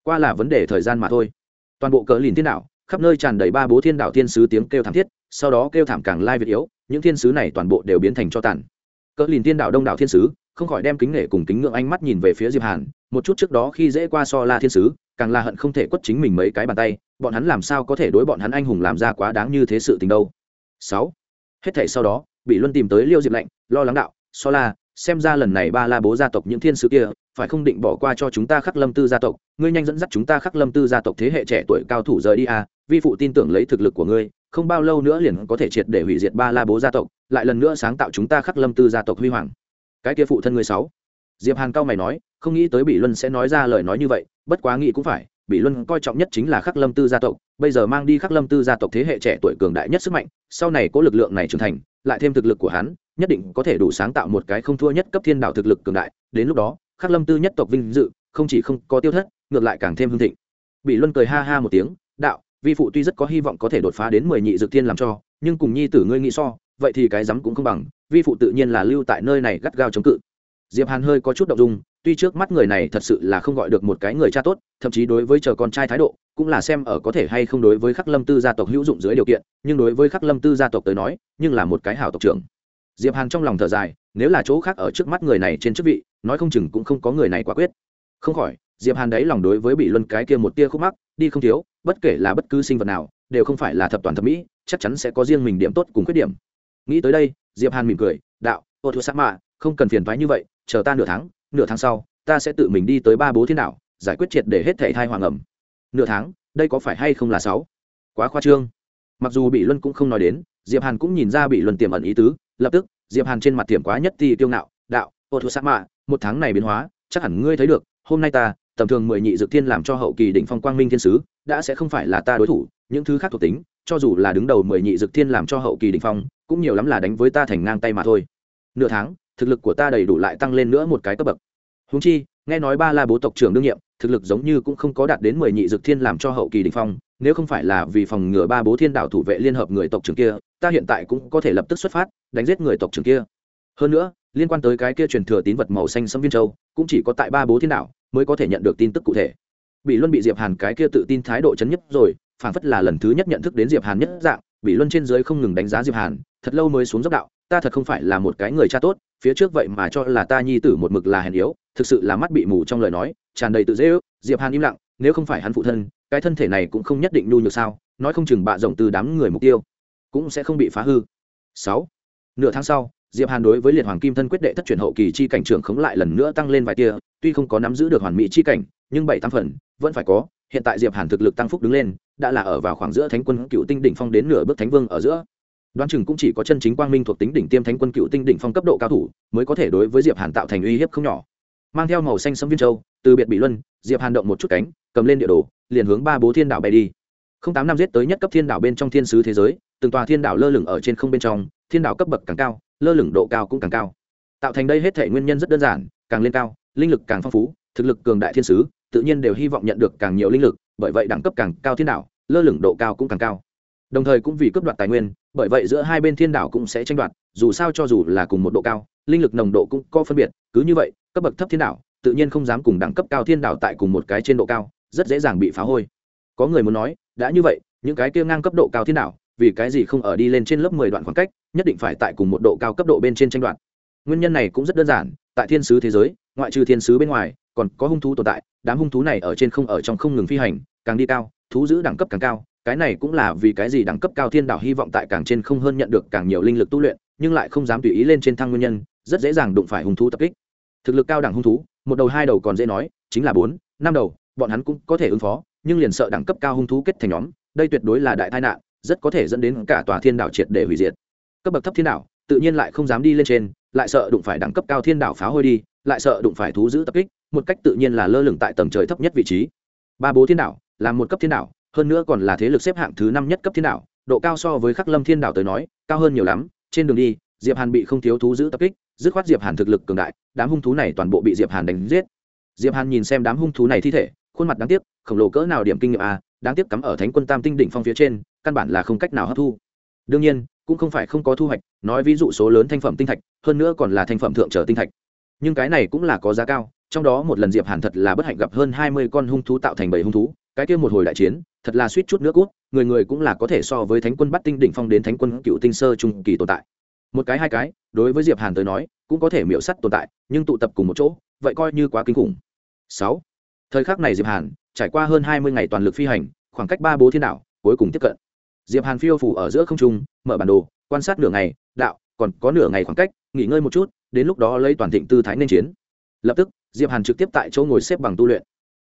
qua là vấn đề thời gian mà thôi. Toàn bộ cờ lìn thiên đảo, khắp nơi tràn đầy ba bố thiên đảo thiên sứ tiếng kêu thảm thiết, sau đó kêu thảm càng lai việt yếu, những thiên sứ này toàn bộ đều biến thành cho tàn. Cỡ lìn thiên đảo đông đảo thiên sứ không khỏi đem kính nể cùng kính ngưỡng ánh mắt nhìn về phía diệp hàn, một chút trước đó khi dễ qua so la thiên sứ, càng là hận không thể quất chính mình mấy cái bàn tay, bọn hắn làm sao có thể đối bọn hắn anh hùng làm ra quá đáng như thế sự tình đâu. Sáu, hết thảy sau đó, bị luân tìm tới liêu diệp lạnh, lo lắng đạo, so la, xem ra lần này ba la bố gia tộc những thiên sứ kia, phải không định bỏ qua cho chúng ta khắc lâm tư gia tộc, ngươi nhanh dẫn dắt chúng ta khắc lâm tư gia tộc thế hệ trẻ tuổi cao thủ rời đi à vi phụ tin tưởng lấy thực lực của ngươi, không bao lâu nữa liền có thể triệt để hủy diệt ba la bố gia tộc, lại lần nữa sáng tạo chúng ta khắc lâm tư gia tộc huy hoàng cái kia phụ thân người sáu. Diệp hàn cao mày nói, không nghĩ tới bị luân sẽ nói ra lời nói như vậy, bất quá nghĩ cũng phải bị luân coi trọng nhất chính là khắc lâm tư gia tộc, bây giờ mang đi khắc lâm tư gia tộc thế hệ trẻ tuổi cường đại nhất sức mạnh, sau này có lực lượng này trưởng thành, lại thêm thực lực của hắn, nhất định có thể đủ sáng tạo một cái không thua nhất cấp thiên đạo thực lực cường đại, đến lúc đó, khắc lâm tư nhất tộc vinh dự, không chỉ không có tiêu thất, ngược lại càng thêm hưng thịnh. Bị luân cười ha ha một tiếng, đạo vi phụ tuy rất có hy vọng có thể đột phá đến mười nhị dược thiên làm cho, nhưng cùng nhi tử ngươi nghĩ so, vậy thì cái rắm cũng không bằng, vi phụ tự nhiên là lưu tại nơi này gắt gao chống cự. Diệp hàn hơi có chút động dung, tuy trước mắt người này thật sự là không gọi được một cái người cha tốt, thậm chí đối với chờ con trai thái độ, cũng là xem ở có thể hay không đối với khắc lâm tư gia tộc hữu dụng dưới điều kiện, nhưng đối với khắc lâm tư gia tộc tới nói, nhưng là một cái hảo tộc trưởng. Diệp hàn trong lòng thở dài, nếu là chỗ khác ở trước mắt người này trên chức vị, nói không chừng cũng không có người này quả quyết. Không khỏi, diệp hàn đấy lòng đối với bị luân cái kia một tia khúc mắc, đi không thiếu bất kể là bất cứ sinh vật nào, đều không phải là thập toàn thẩm mỹ, chắc chắn sẽ có riêng mình điểm tốt cùng khuyết điểm. Nghĩ tới đây, diệp hàn mỉm cười, đạo, ô thua sát mạ, không cần phiền thoái như vậy, chờ ta nửa tháng nửa tháng sau, ta sẽ tự mình đi tới ba bố thiên đạo giải quyết triệt để hết thảy thai hoàng ẩm. Nửa tháng, đây có phải hay không là sáu? Quá khoa trương. Mặc dù bị luân cũng không nói đến, diệp hàn cũng nhìn ra bị luân tiềm ẩn ý tứ, lập tức, diệp hàn trên mặt tiềm quá nhất thì tiêu ngạo, đạo, ô thua sát mạ, một tháng này biến hóa, chắc hẳn ngươi thấy được, hôm nay ta, tầm thường mười nhị dược thiên làm cho hậu kỳ đỉnh phong quang minh thiên sứ đã sẽ không phải là ta đối thủ, những thứ khác thuộc tính, cho dù là đứng đầu mười nhị dực thiên làm cho hậu kỳ đỉnh phong, cũng nhiều lắm là đánh với ta thành ngang tay mà thôi. Nửa tháng, thực lực của ta đầy đủ lại tăng lên nữa một cái cấp bậc. Húng chi, nghe nói ba la bố tộc trưởng đương nhiệm, thực lực giống như cũng không có đạt đến mười nhị dực thiên làm cho hậu kỳ đỉnh phong, nếu không phải là vì phòng ngừa ba bố thiên đạo thủ vệ liên hợp người tộc trưởng kia, ta hiện tại cũng có thể lập tức xuất phát, đánh giết người tộc trưởng kia. Hơn nữa, liên quan tới cái kia truyền thừa tín vật màu xanh sâm viên châu, cũng chỉ có tại ba bố thiên đạo mới có thể nhận được tin tức cụ thể bị luân bị diệp hàn cái kia tự tin thái độ chấn nhất rồi phản phất là lần thứ nhất nhận thức đến diệp hàn nhất dạng, bị luân trên dưới không ngừng đánh giá diệp hàn, thật lâu mới xuống dốc đạo, ta thật không phải là một cái người cha tốt, phía trước vậy mà cho là ta nhi tử một mực là hèn yếu, thực sự là mắt bị mù trong lời nói, tràn đầy tự dễ ước, diệp hàn im lặng, nếu không phải hắn phụ thân, cái thân thể này cũng không nhất định nhu nhược sao, nói không chừng bạ rộng từ đám người mục tiêu cũng sẽ không bị phá hư. Sáu, nửa tháng sau, diệp hàn đối với liệt hoàng kim thân quyết đệ thất truyền hậu kỳ chi cảnh trưởng khống lại lần nữa tăng lên vài tia, tuy không có nắm giữ được hoàn mỹ chi cảnh nhưng bảy tam phần, vẫn phải có. Hiện tại diệp hàn thực lực tăng phúc đứng lên, đã là ở vào khoảng giữa thánh quân cựu tinh đỉnh phong đến nửa bước thánh vương ở giữa. Đoán chừng cũng chỉ có chân chính quang minh thuộc tính đỉnh tiêm thánh quân cựu tinh đỉnh phong cấp độ cao thủ, mới có thể đối với diệp hàn tạo thành uy hiếp không nhỏ. Mang theo màu xanh sâm viên châu, từ biệt bị luân, diệp hàn động một chút cánh, cầm lên địa đồ, liền hướng ba bố thiên đảo bay đi. Không tám năm giết tới nhất cấp thiên đảo bên trong thiên sứ thế giới, từng tòa thiên đảo lơ lửng ở trên không bên trong, thiên đảo cấp bậc càng cao, lơ lửng độ cao cũng càng cao. Tạo thành đây hết thể nguyên nhân rất đơn giản, càng lên cao, linh lực càng phong phú, thực lực cường đại thiên sứ tự nhiên đều hy vọng nhận được càng nhiều linh lực, bởi vậy đẳng cấp càng cao thiên đảo, lơ lửng độ cao cũng càng cao. Đồng thời cũng vì cướp đoạt tài nguyên, bởi vậy giữa hai bên thiên đảo cũng sẽ tranh đoạt, dù sao cho dù là cùng một độ cao, linh lực nồng độ cũng có phân biệt, cứ như vậy, cấp bậc thấp thiên đảo, tự nhiên không dám cùng đẳng cấp cao thiên đảo tại cùng một cái trên độ cao, rất dễ dàng bị phá hôi. Có người muốn nói, đã như vậy, những cái kia ngang cấp độ cao thiên đảo, vì cái gì không ở đi lên trên lớp mười đoạn khoảng cách, nhất định phải tại cùng một độ cao cấp độ bên trên tranh đoạt. Nguyên nhân này cũng rất đơn giản, tại thiên sứ thế giới, ngoại trừ thiên sứ bên ngoài, còn có hung thú tồn tại đám hung thú này ở trên không ở trong không ngừng phi hành, càng đi cao, thú giữ đẳng cấp càng cao, cái này cũng là vì cái gì đẳng cấp cao thiên đảo hy vọng tại càng trên không hơn nhận được càng nhiều linh lực tu luyện, nhưng lại không dám tùy ý lên trên thang nguyên nhân, rất dễ dàng đụng phải hung thú tập kích. Thực lực cao đẳng hung thú, một đầu hai đầu còn dễ nói, chính là bốn, năm đầu, bọn hắn cũng có thể ứng phó, nhưng liền sợ đẳng cấp cao hung thú kết thành nhóm, đây tuyệt đối là đại tai nạn, rất có thể dẫn đến cả tòa thiên đảo triệt để hủy diệt. Cấp bậc thấp thiên đảo, tự nhiên lại không dám đi lên trên, lại sợ đụng phải đẳng cấp cao thiên đảo phá hôi đi, lại sợ đụng phải thú giữ tập kích một cách tự nhiên là lơ lửng tại tầng trời thấp nhất vị trí. Ba bố thiên đảo, là một cấp thiên đảo, hơn nữa còn là thế lực xếp hạng thứ năm nhất cấp thiên đảo, độ cao so với khắc lâm thiên đảo tới nói, cao hơn nhiều lắm. Trên đường đi, diệp hàn bị không thiếu thú giữ tập kích, dứt khoát diệp hàn thực lực cường đại, đám hung thú này toàn bộ bị diệp hàn đánh giết. Diệp hàn nhìn xem đám hung thú này thi thể, khuôn mặt đáng tiếc, khổng lồ cỡ nào điểm kinh nghiệm à đáng tiếc cắm ở thánh quân tam tinh đỉnh phong phía trên, căn bản là không cách nào hấp thu. Đương nhiên, cũng không phải không có thu hoạch, nói ví dụ số lớn thanh phẩm tinh thạch, hơn nữa còn là thanh phẩm thượng trở tinh thạch. Nhưng cái này cũng là có giá cao trong đó một lần diệp hàn thật là bất hạnh gặp hơn hai mươi con hung thú tạo thành bảy hung thú, cái kia một hồi đại chiến, thật là suýt chút nước cút, người người cũng là có thể so với thánh quân bắt tinh đỉnh phong đến thánh quân cựu tinh sơ trung kỳ tồn tại. Một cái hai cái, đối với diệp hàn tới nói, cũng có thể miễu sắt tồn tại, nhưng tụ tập cùng một chỗ, vậy coi như quá kinh khủng. Sáu, thời khắc này diệp hàn, trải qua hơn hai mươi ngày toàn lực phi hành, khoảng cách ba bố thiên đảo, cuối cùng tiếp cận. Diệp hàn phiêu phủ ở giữa không trung, mở bản đồ, quan sát nửa ngày, đạo, còn có nửa ngày khoảng cách, nghỉ ngơi một chút, đến lúc đó lấy toàn thịnh tư thái nên chiến. Lập tức diệp hàn trực tiếp tại chỗ ngồi xếp bằng tu luyện.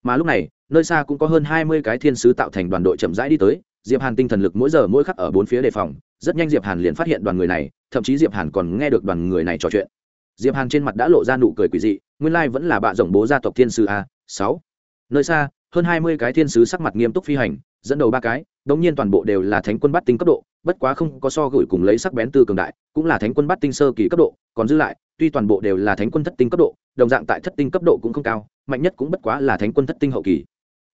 Mà lúc này, nơi xa cũng có hơn hai mươi cái thiên sứ tạo thành đoàn đội chậm rãi đi tới. Diệp hàn tinh thần lực mỗi giờ mỗi khắc ở bốn phía đề phòng. Rất nhanh diệp hàn liền phát hiện đoàn người này, thậm chí diệp hàn còn nghe được đoàn người này trò chuyện. Diệp hàn trên mặt đã lộ ra nụ cười quỷ dị, nguyên lai vẫn là bạ rộng bố gia tộc thiên sứ a, sáu. Nơi xa, hơn hai mươi cái thiên sứ sắc mặt nghiêm túc phi hành, dẫn đầu ba cái, đống nhiên toàn bộ đều là thánh quân bắt tinh cấp độ, bất quá không có so gửi cùng lấy sắc bén tư cường đại, cũng là thánh quân bắt tinh sơ kỳ cấp độ còn dư lại, tuy toàn bộ đều là thánh quân thất tinh cấp độ, đồng dạng tại thất tinh cấp độ cũng không cao, mạnh nhất cũng bất quá là thánh quân thất tinh hậu kỳ.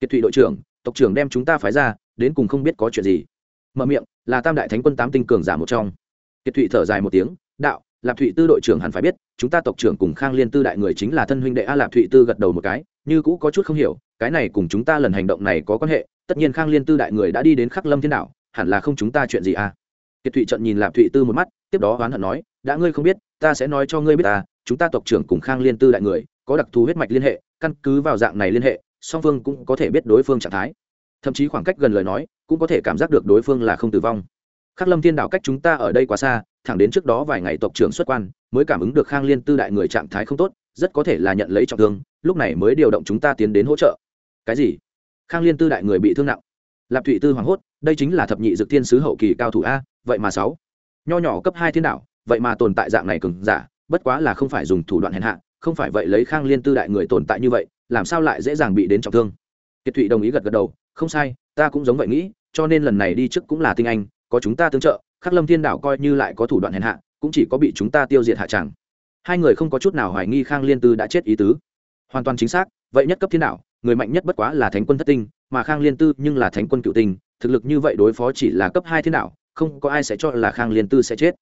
Kiệt thụy đội trưởng, tộc trưởng đem chúng ta phái ra, đến cùng không biết có chuyện gì. Mở miệng, là tam đại thánh quân tám tinh cường giả một trong. Kiệt thụy thở dài một tiếng, đạo, lạp thụy tư đội trưởng hẳn phải biết, chúng ta tộc trưởng cùng khang liên tư đại người chính là thân huynh đệ a lạp thụy tư gật đầu một cái, như cũ có chút không hiểu, cái này cùng chúng ta lần hành động này có quan hệ, tất nhiên khang liên tư đại người đã đi đến khắc lâm thiên đạo hẳn là không chúng ta chuyện gì à? Kiệt thụy trận nhìn lạp thụy tư một mắt, tiếp đó oán hận nói đã ngươi không biết, ta sẽ nói cho ngươi biết ta, chúng ta tộc trưởng cùng khang liên tư đại người, có đặc thù huyết mạch liên hệ, căn cứ vào dạng này liên hệ, song phương cũng có thể biết đối phương trạng thái. Thậm chí khoảng cách gần lời nói, cũng có thể cảm giác được đối phương là không tử vong. Khắc lâm thiên đạo cách chúng ta ở đây quá xa, thẳng đến trước đó vài ngày tộc trưởng xuất quan, mới cảm ứng được khang liên tư đại người trạng thái không tốt, rất có thể là nhận lấy trọng thương, lúc này mới điều động chúng ta tiến đến hỗ trợ. Cái gì? Khang liên tư đại người bị thương nặng. Lạp thụy tư hoảng hốt, đây chính là thập nhị dược thiên sứ hậu kỳ cao thủ a, vậy mà sáu. Nho nhỏ cấp hai thiên đạo vậy mà tồn tại dạng này cường giả, bất quá là không phải dùng thủ đoạn hèn hạ, không phải vậy lấy khang liên tư đại người tồn tại như vậy, làm sao lại dễ dàng bị đến trọng thương? Kiệt thụy đồng ý gật gật đầu, không sai, ta cũng giống vậy nghĩ, cho nên lần này đi trước cũng là tinh anh, có chúng ta tương trợ, khắc lâm thiên đạo coi như lại có thủ đoạn hèn hạ, cũng chỉ có bị chúng ta tiêu diệt hạ chẳng. hai người không có chút nào hoài nghi khang liên tư đã chết ý tứ. Hoàn toàn chính xác, vậy nhất cấp thiên đạo người mạnh nhất bất quá là thánh quân thất tinh, mà khang liên tư nhưng là thánh quân cựu tinh, thực lực như vậy đối phó chỉ là cấp hai thiên đạo không có ai sẽ cho là khang liên tư sẽ chết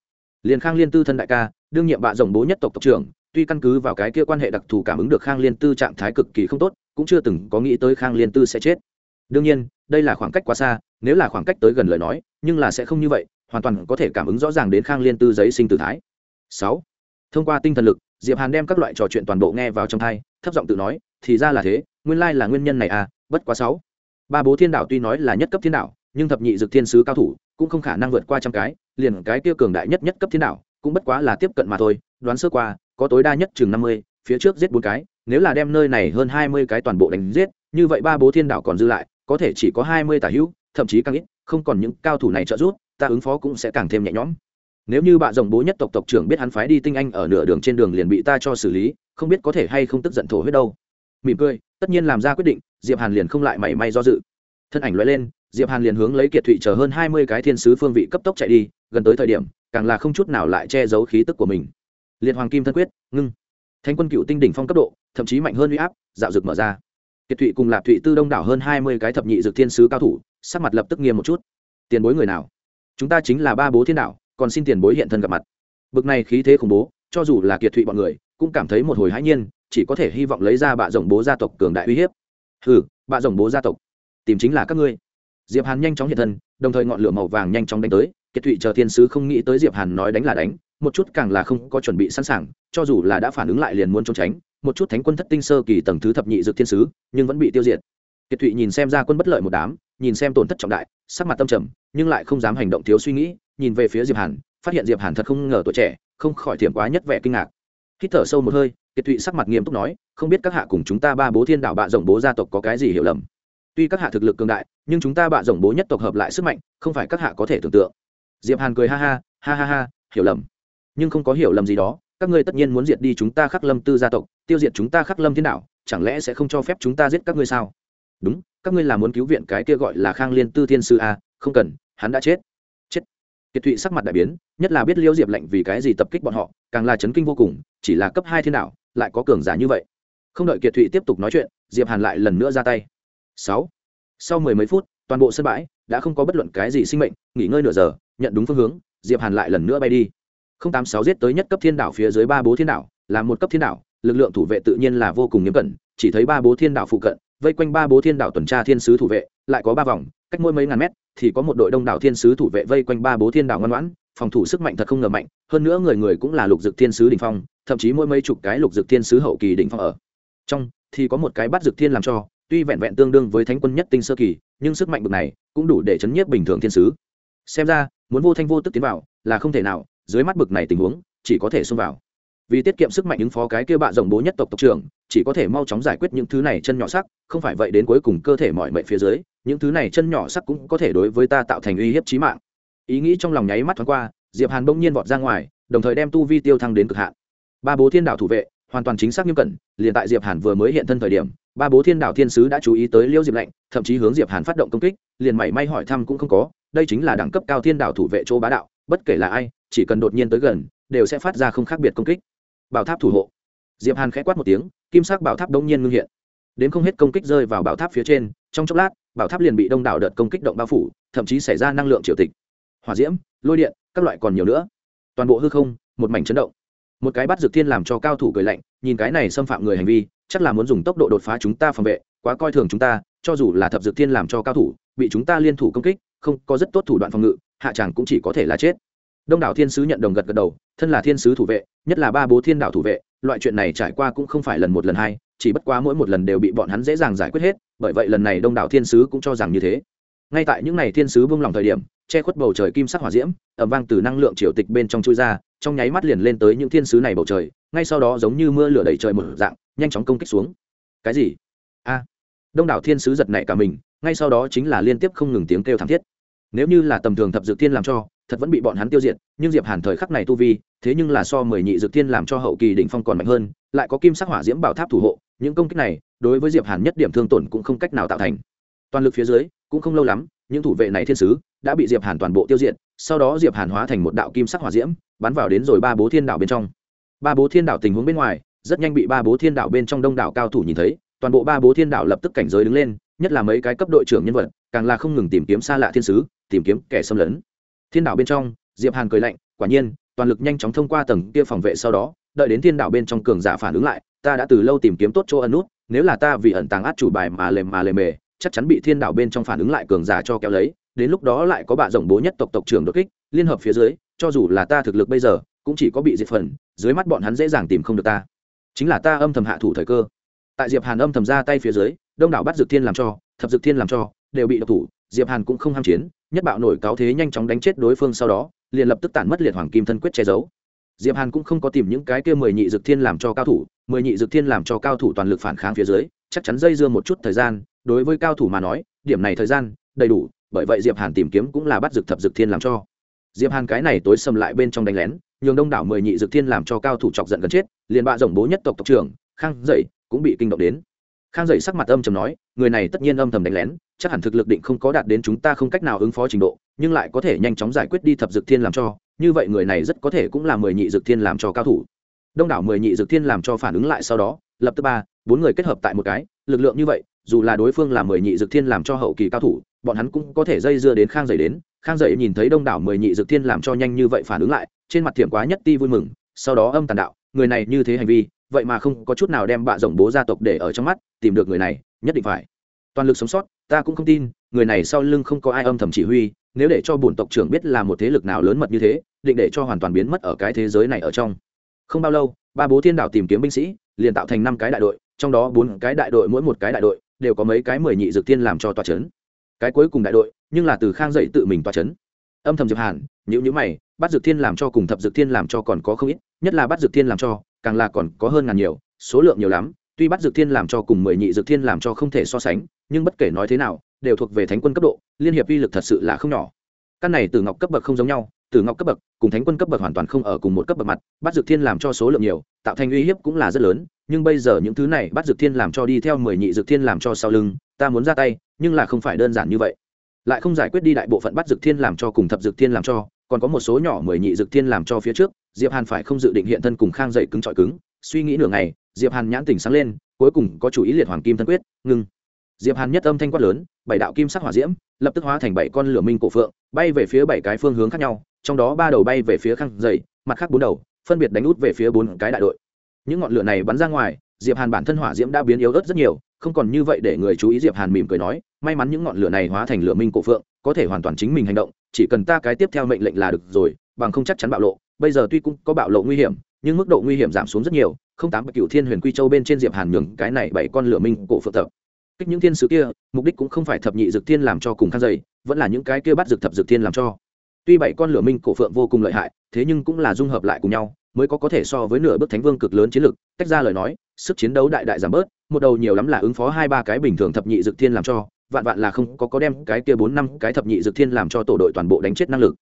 liền khang liên tư thân đại ca, đương nhiệm bạ rồng bố nhất tộc tộc trưởng, tuy căn cứ vào cái kia quan hệ đặc thù cảm ứng được khang liên tư trạng thái cực kỳ không tốt, cũng chưa từng có nghĩ tới khang liên tư sẽ chết. Đương nhiên, đây là khoảng cách quá xa, nếu là khoảng cách tới gần lời nói, nhưng là sẽ không như vậy, hoàn toàn có thể cảm ứng rõ ràng đến khang liên tư giấy sinh tử thái. Sáu, thông qua tinh thần lực, diệp hàn đem các loại trò chuyện toàn bộ nghe vào trong thai thấp giọng tự nói, thì ra là thế, nguyên lai là nguyên nhân này à bất quá sáu. Ba bố thiên đạo tuy nói là nhất cấp thiên đạo, nhưng thập nhị dực thiên sứ cao thủ, cũng không khả năng vượt qua trăm cái liền cái kia cường đại nhất nhất cấp thiên đạo, cũng bất quá là tiếp cận mà thôi, đoán sơ qua, có tối đa nhất chừng năm mươi, phía trước giết bốn cái, nếu là đem nơi này hơn hai mươi cái toàn bộ đánh giết, như vậy ba bố thiên đạo còn dư lại, có thể chỉ có hai mươi tả hữu, thậm chí càng ít, không còn những cao thủ này trợ giúp, ta ứng phó cũng sẽ càng thêm nhẹ nhõm. Nếu như bạn rồng bố nhất tộc tộc trưởng biết hắn phái đi tinh anh ở nửa đường trên đường liền bị ta cho xử lý, không biết có thể hay không tức giận thổ huyết đâu. Mỉm cười, tất nhiên làm ra quyết định, diệp hàn liền không lại mảy may do dự. Thân ảnh loại lên diệp hàn liền hướng lấy kiệt thụy chờ hơn hai mươi cái thiên sứ phương vị cấp tốc chạy đi, gần tới thời điểm, càng là không chút nào lại che giấu khí tức của mình. Liệt hoàng kim thân quyết, ngưng. Thánh quân cựu tinh đỉnh phong cấp độ, thậm chí mạnh hơn uy áp, dạo dực mở ra. Kiệt thụy cùng lạp thụy tư đông đảo hơn hai mươi cái thập nhị dược thiên sứ cao thủ, sắc mặt lập tức nghiêm một chút. Tiền bối người nào? Chúng ta chính là ba bố thiên đạo, còn xin tiền bối hiện thân gặp mặt. Bực này khí thế khủng bố, cho dù là kiệt thụy bọn người, cũng cảm thấy một hồi hãi nhiên, chỉ có thể hy vọng lấy ra bạ rồng bố gia tộc cường đại uy hiếp. Hừ, bạ rồng bố gia tộc, tìm chính là các ngươi diệp hàn nhanh chóng hiện thân, đồng thời ngọn lửa màu vàng nhanh chóng đánh tới. Kiệt thụy chờ thiên sứ không nghĩ tới diệp hàn nói đánh là đánh, một chút càng là không có chuẩn bị sẵn sàng, cho dù là đã phản ứng lại liền muốn trốn tránh, một chút thánh quân thất tinh sơ kỳ tầng thứ thập nhị dược thiên sứ, nhưng vẫn bị tiêu diệt. Kiệt thụy nhìn xem ra quân bất lợi một đám, nhìn xem tổn thất trọng đại, sắc mặt tâm trầm, nhưng lại không dám hành động thiếu suy nghĩ, nhìn về phía diệp hàn, phát hiện diệp hàn thật không ngờ tuổi trẻ, không khỏi thiểm quá nhất vẻ kinh ngạc. Hít thở sâu một hơi, kiệt thụy sắc mặt nghiêm túc nói, không biết các hạ cùng chúng ta ba bố thiên đạo bạ rộng bố gia tộc có cái gì hiểu lầm? Tuy các hạ thực lực cường đại, nhưng chúng ta bạ rồng bố nhất tộc hợp lại sức mạnh, không phải các hạ có thể tưởng tượng. Diệp hàn cười ha ha ha ha ha, hiểu lầm. Nhưng không có hiểu lầm gì đó, các ngươi tất nhiên muốn diệt đi chúng ta khắc lâm tư gia tộc, tiêu diệt chúng ta khắc lâm thiên đạo, chẳng lẽ sẽ không cho phép chúng ta giết các ngươi sao? Đúng, các ngươi là muốn cứu viện cái kia gọi là khang liên tư thiên sư a không cần, hắn đã chết. Chết. Kiệt thụy sắc mặt đại biến, nhất là biết liêu diệp lệnh vì cái gì tập kích bọn họ, càng là chấn kinh vô cùng, chỉ là cấp hai thiên đạo, lại có cường giả như vậy. Không đợi kiệt thụy tiếp tục nói chuyện, diệp hàn lại lần nữa ra tay sáu. Sau mười mấy phút, toàn bộ sân bãi đã không có bất luận cái gì sinh mệnh, nghỉ ngơi nửa giờ, nhận đúng phương hướng, diệp hàn lại lần nữa bay đi. Không tám sáu giết tới nhất cấp thiên đảo phía dưới ba bố thiên đảo, là một cấp thiên đảo, lực lượng thủ vệ tự nhiên là vô cùng nghiêm cẩn, chỉ thấy ba bố thiên đảo phụ cận, vây quanh ba bố thiên đảo tuần tra thiên sứ thủ vệ, lại có ba vòng, cách mỗi mấy ngàn mét, thì có một đội đông đảo thiên sứ thủ vệ vây quanh ba bố thiên đảo ngoan ngoãn, phòng thủ sức mạnh thật không ngờ mạnh, hơn nữa người người cũng là lục dực thiên sứ đỉnh phong, thậm chí mỗi mấy chục cái lục dực thiên sứ hậu kỳ đỉnh phong ở. Trong thì có một cái bắt dực thiên làm cho tuy vẹn vẹn tương đương với thánh quân nhất tinh sơ kỳ, nhưng sức mạnh bực này cũng đủ để chấn nhiếp bình thường thiên sứ. Xem ra, muốn vô thanh vô tức tiến vào là không thể nào, dưới mắt bực này tình huống chỉ có thể xông vào. Vì tiết kiệm sức mạnh ứng phó cái kia bạ rồng bố nhất tộc tộc trưởng, chỉ có thể mau chóng giải quyết những thứ này chân nhỏ sắc, không phải vậy đến cuối cùng cơ thể mọi mệnh phía dưới, những thứ này chân nhỏ sắc cũng có thể đối với ta tạo thành uy hiếp chí mạng. Ý nghĩ trong lòng nháy mắt thoáng qua, diệp hàn bỗng nhiên vọt ra ngoài, đồng thời đem tu vi tiêu thăng đến cực hạn. Ba bố thiên đạo thủ vệ hoàn toàn chính xác nghiêm cẩn, liền tại diệp hàn vừa mới hiện thân thời điểm, ba bố thiên đạo thiên sứ đã chú ý tới liêu diệp lạnh, thậm chí hướng diệp hàn phát động công kích, liền mảy may hỏi thăm cũng không có, đây chính là đẳng cấp cao thiên đạo thủ vệ chỗ bá đạo, bất kể là ai, chỉ cần đột nhiên tới gần, đều sẽ phát ra không khác biệt công kích. Bảo tháp thủ hộ. Diệp hàn khẽ quát một tiếng, kim sắc bảo tháp đông nhiên ngưng hiện. Đến không hết công kích rơi vào bảo tháp phía trên, trong chốc lát, bảo tháp liền bị đông đảo đợt công kích động bao phủ, thậm chí xảy ra năng lượng triều tịch. Hỏa diễm, lôi điện, các loại còn nhiều nữa. Toàn bộ hư không, một mảnh chấn động một cái bắt dược thiên làm cho cao thủ cười lạnh, nhìn cái này xâm phạm người hành vi, chắc là muốn dùng tốc độ đột phá chúng ta phòng vệ, quá coi thường chúng ta, cho dù là thập dược thiên làm cho cao thủ, bị chúng ta liên thủ công kích, không có rất tốt thủ đoạn phòng ngự, hạ tràng cũng chỉ có thể là chết. Đông đảo thiên sứ nhận đồng gật gật đầu, thân là thiên sứ thủ vệ, nhất là ba bố thiên đạo thủ vệ, loại chuyện này trải qua cũng không phải lần một lần hai, chỉ bất quá mỗi một lần đều bị bọn hắn dễ dàng giải quyết hết, bởi vậy lần này đông đảo thiên sứ cũng cho rằng như thế. Ngay tại những ngày thiên sứ buông lòng thời điểm che khuất bầu trời kim sắc hỏa diễm ẩm vang từ năng lượng triều tịch bên trong chui ra, trong nháy mắt liền lên tới những thiên sứ này bầu trời, ngay sau đó giống như mưa lửa đầy trời một dạng, nhanh chóng công kích xuống. Cái gì? A! Đông đảo thiên sứ giật nảy cả mình, ngay sau đó chính là liên tiếp không ngừng tiếng kêu thảm thiết. Nếu như là tầm thường thập dược thiên làm cho, thật vẫn bị bọn hắn tiêu diệt, nhưng diệp hàn thời khắc này tu vi, thế nhưng là so mười nhị dược thiên làm cho hậu kỳ đỉnh phong còn mạnh hơn, lại có kim sắc hỏa diễm bảo tháp thủ hộ, những công kích này, đối với diệp hàn nhất điểm thương tổn cũng không cách nào tạo thành. Toàn lực phía dưới, cũng không lâu lắm những thủ vệ này thiên sứ đã bị diệp hàn toàn bộ tiêu diệt sau đó diệp hàn hóa thành một đạo kim sắc hỏa diễm bắn vào đến rồi ba bố thiên đạo bên trong ba bố thiên đạo tình huống bên ngoài rất nhanh bị ba bố thiên đạo bên trong đông đảo cao thủ nhìn thấy toàn bộ ba bố thiên đạo lập tức cảnh giới đứng lên nhất là mấy cái cấp đội trưởng nhân vật càng là không ngừng tìm kiếm xa lạ thiên sứ tìm kiếm kẻ xâm lấn thiên đạo bên trong diệp hàn cười lạnh quả nhiên toàn lực nhanh chóng thông qua tầng kia phòng vệ sau đó đợi đến thiên đạo bên trong cường giả phản ứng lại ta đã từ lâu tìm kiếm tốt chỗ ẩn nút nếu là ta vì ẩn tàng át chủ bài mà lề mà lề mề chắc chắn bị thiên đạo bên trong phản ứng lại cường giả cho kéo lấy, đến lúc đó lại có bạ rộng bố nhất tộc tộc trưởng đột kích, liên hợp phía dưới, cho dù là ta thực lực bây giờ, cũng chỉ có bị diệt phần, dưới mắt bọn hắn dễ dàng tìm không được ta. Chính là ta âm thầm hạ thủ thời cơ. Tại diệp hàn âm thầm ra tay phía dưới, đông đảo bắt dược thiên làm cho, thập dược thiên làm cho, đều bị độc thủ, diệp hàn cũng không ham chiến, nhất bạo nổi cáo thế nhanh chóng đánh chết đối phương sau đó, liền lập tức tản mất liệt hoàng kim thân quyết che giấu. Diệp hàn cũng không có tìm những cái kia mười nhị dược thiên làm cho cao thủ, mười nhị dược thiên làm cho cao thủ toàn lực phản kháng phía dưới, chắc chắn dây dưa một chút thời gian đối với cao thủ mà nói, điểm này thời gian, đầy đủ, bởi vậy diệp hàn tìm kiếm cũng là bắt dược thập dược thiên làm cho. Diệp hàn cái này tối xâm lại bên trong đánh lén, nhường đông đảo mười nhị dược thiên làm cho cao thủ chọc giận gần chết, liền bạ rồng bố nhất tộc tộc trưởng, khang dậy, cũng bị kinh động đến. Khang dậy sắc mặt âm trầm nói, người này tất nhiên âm thầm đánh lén, chắc hẳn thực lực định không có đạt đến chúng ta không cách nào ứng phó trình độ, nhưng lại có thể nhanh chóng giải quyết đi thập dược thiên làm cho, như vậy người này rất có thể cũng là mười nhị dược thiên làm cho cao thủ. Đông đảo mười nhị dược thiên làm cho phản ứng lại sau đó, lập tức ba, bốn người kết hợp tại một cái lực lượng như vậy, dù là đối phương là mười nhị dược thiên làm cho hậu kỳ cao thủ, bọn hắn cũng có thể dây dưa đến khang dậy đến. Khang dậy nhìn thấy đông đảo mười nhị dược thiên làm cho nhanh như vậy phản ứng lại, trên mặt thiểm quá nhất ti vui mừng, sau đó âm tàn đạo, người này như thế hành vi, vậy mà không có chút nào đem bạ rộng bố gia tộc để ở trong mắt, tìm được người này, nhất định phải. Toàn lực sống sót, ta cũng không tin, người này sau lưng không có ai âm thầm chỉ huy, nếu để cho bổn tộc trưởng biết là một thế lực nào lớn mật như thế, định để cho hoàn toàn biến mất ở cái thế giới này ở trong. Không bao lâu, ba bố thiên đảo tìm kiếm binh sĩ, liền tạo thành năm cái đại đội trong đó bốn cái đại đội, mỗi một cái đại đội đều có mấy cái mười nhị dược thiên làm cho tòa chấn. Cái cuối cùng đại đội, nhưng là từ khang dậy tự mình tòa chấn. Âm thầm diệp hàn nhữ nhữ mày, bắt dược thiên làm cho cùng thập dược thiên làm cho còn có không ít, nhất là bắt dược thiên làm cho, càng là còn có hơn ngàn nhiều, số lượng nhiều lắm. Tuy bắt dược thiên làm cho cùng mười nhị dược thiên làm cho không thể so sánh, nhưng bất kể nói thế nào, đều thuộc về thánh quân cấp độ, liên hiệp uy lực thật sự là không nhỏ. Căn này từ ngọc cấp bậc không giống nhau, từ ngọc cấp bậc cùng thánh quân cấp bậc hoàn toàn không ở cùng một cấp bậc mặt, bắt dược thiên làm cho số lượng nhiều, tạo thành uy hiếp cũng là rất lớn nhưng bây giờ những thứ này bắt dược thiên làm cho đi theo mười nhị dược thiên làm cho sau lưng, ta muốn ra tay, nhưng là không phải đơn giản như vậy. Lại không giải quyết đi đại bộ phận bắt dược thiên làm cho cùng thập dược thiên làm cho, còn có một số nhỏ mười nhị dược thiên làm cho phía trước, diệp hàn phải không dự định hiện thân cùng khang dậy cứng trọi cứng, suy nghĩ nửa ngày, diệp hàn nhãn tỉnh sáng lên, cuối cùng có chủ ý liệt hoàng kim thân quyết ngưng diệp hàn nhất âm thanh quát lớn, bảy đạo kim sắc hỏa diễm, lập tức hóa thành bảy con lửa minh cổ phượng, bay về phía bảy cái phương hướng khác nhau, trong đó ba đầu bay về phía khang dậy, mặt khác bốn đầu, phân biệt đánh út về phía bốn cái đại đội những ngọn lửa này bắn ra ngoài, diệp hàn bản thân hỏa diễm đã biến yếu ớt rất nhiều, không còn như vậy để người chú ý, diệp hàn mỉm cười nói, may mắn những ngọn lửa này hóa thành lửa minh cổ phượng, có thể hoàn toàn chính mình hành động, chỉ cần ta cái tiếp theo mệnh lệnh là được rồi, bằng không chắc chắn bạo lộ. Bây giờ tuy cũng có bạo lộ nguy hiểm, nhưng mức độ nguy hiểm giảm xuống rất nhiều, không tám cựu thiên huyền quy châu bên trên diệp hàn nhường cái này bảy con lửa minh cổ phượng tập. Kích những thiên sứ kia, mục đích cũng không phải thập nhị dược thiên làm cho cùng khăn dày, vẫn là những cái kia bắt dược thập dược thiên làm cho. Tuy bảy con lửa minh cổ phượng vô cùng lợi hại, thế nhưng cũng là dung hợp lại cùng nhau mới có có thể so với nửa bước thánh vương cực lớn chiến lực, tách ra lời nói, sức chiến đấu đại đại giảm bớt, một đầu nhiều lắm là ứng phó hai ba cái bình thường thập nhị dược thiên làm cho, vạn vạn là không có có đem cái kia bốn năm cái thập nhị dược thiên làm cho tổ đội toàn bộ đánh chết năng lực.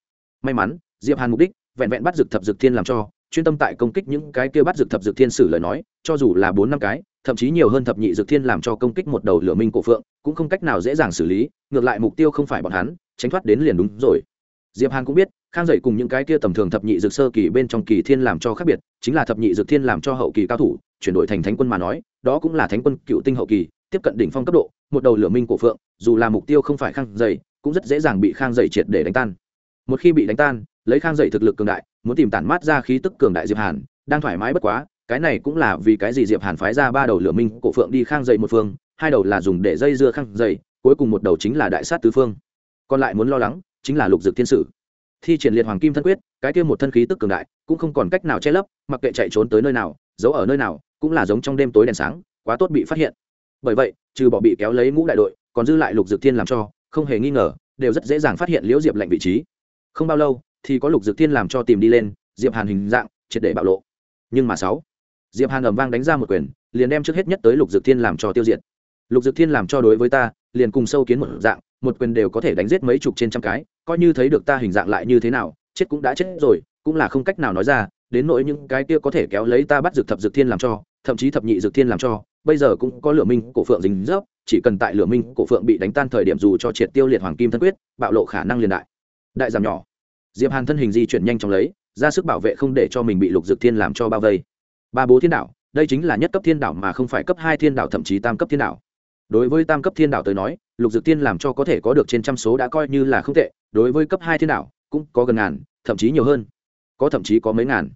May mắn, diệp hàn mục đích, vẹn vẹn bắt dược thập dược thiên làm cho, chuyên tâm tại công kích những cái kia bắt dược thập dược thiên sử lời nói, cho dù là bốn năm cái, thậm chí nhiều hơn thập nhị dược thiên làm cho công kích một đầu lửa minh cổ phượng, cũng không cách nào dễ dàng xử lý, ngược lại mục tiêu không phải bọn hắn, tránh thoát đến liền đúng rồi. Diệp hàn cũng biết khang dậy cùng những cái kia tầm thường thập nhị dược sơ kỳ bên trong kỳ thiên làm cho khác biệt, chính là thập nhị dược thiên làm cho hậu kỳ cao thủ, chuyển đổi thành thánh quân mà nói, đó cũng là thánh quân cựu tinh hậu kỳ, tiếp cận đỉnh phong cấp độ, một đầu lửa minh cổ phượng, dù là mục tiêu không phải khang dậy, cũng rất dễ dàng bị khang dậy triệt để đánh tan. Một khi bị đánh tan, lấy khang dậy thực lực cường đại, muốn tìm tản mát ra khí tức cường đại diệp hàn, đang thoải mái bất quá, cái này cũng là vì cái gì diệp hàn phái ra ba đầu lửa minh cổ phượng đi khang dậy một phương, hai đầu là dùng để dây dưa khang dậy, cuối cùng một đầu chính là đại sát tứ phương. Còn lại muốn lo lắng, chính là lục dược thiên sử thi triển liệt hoàng kim thân quyết, cái kia một thân khí tức cường đại, cũng không còn cách nào che lấp, mặc kệ chạy trốn tới nơi nào, giấu ở nơi nào, cũng là giống trong đêm tối đèn sáng, quá tốt bị phát hiện. Bởi vậy, trừ bỏ bị kéo lấy ngũ đại đội, còn dư lại lục dược thiên làm cho, không hề nghi ngờ, đều rất dễ dàng phát hiện liễu diệp lệnh vị trí. Không bao lâu, thì có lục dược thiên làm cho tìm đi lên, diệp hàn hình dạng, triệt để bạo lộ. Nhưng mà sáu, diệp hàn ầm vang đánh ra một quyền, liền đem trước hết nhất tới lục dược thiên làm cho tiêu diệt. Lục dược thiên làm cho đối với ta, liền cùng sâu kiến một dạng một quyền đều có thể đánh giết mấy chục trên trăm cái, coi như thấy được ta hình dạng lại như thế nào, chết cũng đã chết rồi, cũng là không cách nào nói ra, đến nỗi những cái kia có thể kéo lấy ta bắt dược thập dược thiên làm cho, thậm chí thập nhị dược thiên làm cho, bây giờ cũng có lửa minh cổ phượng dính dốc, chỉ cần tại lửa minh cổ phượng bị đánh tan thời điểm dù cho triệt tiêu liệt hoàng kim thân quyết, bạo lộ khả năng liền đại. Đại giảm nhỏ. Diệp hàn thân hình di chuyển nhanh chóng lấy, ra sức bảo vệ không để cho mình bị lục dược thiên làm cho bao vây. Ba bố thiên đạo, đây chính là nhất cấp thiên đạo mà không phải cấp hai thiên đạo, thậm chí tam cấp thiên đạo đối với tam cấp thiên đạo tới nói, lục dược tiên làm cho có thể có được trên trăm số đã coi như là không tệ, đối với cấp hai thiên đạo cũng có gần ngàn, thậm chí nhiều hơn. Có thậm chí có mấy ngàn.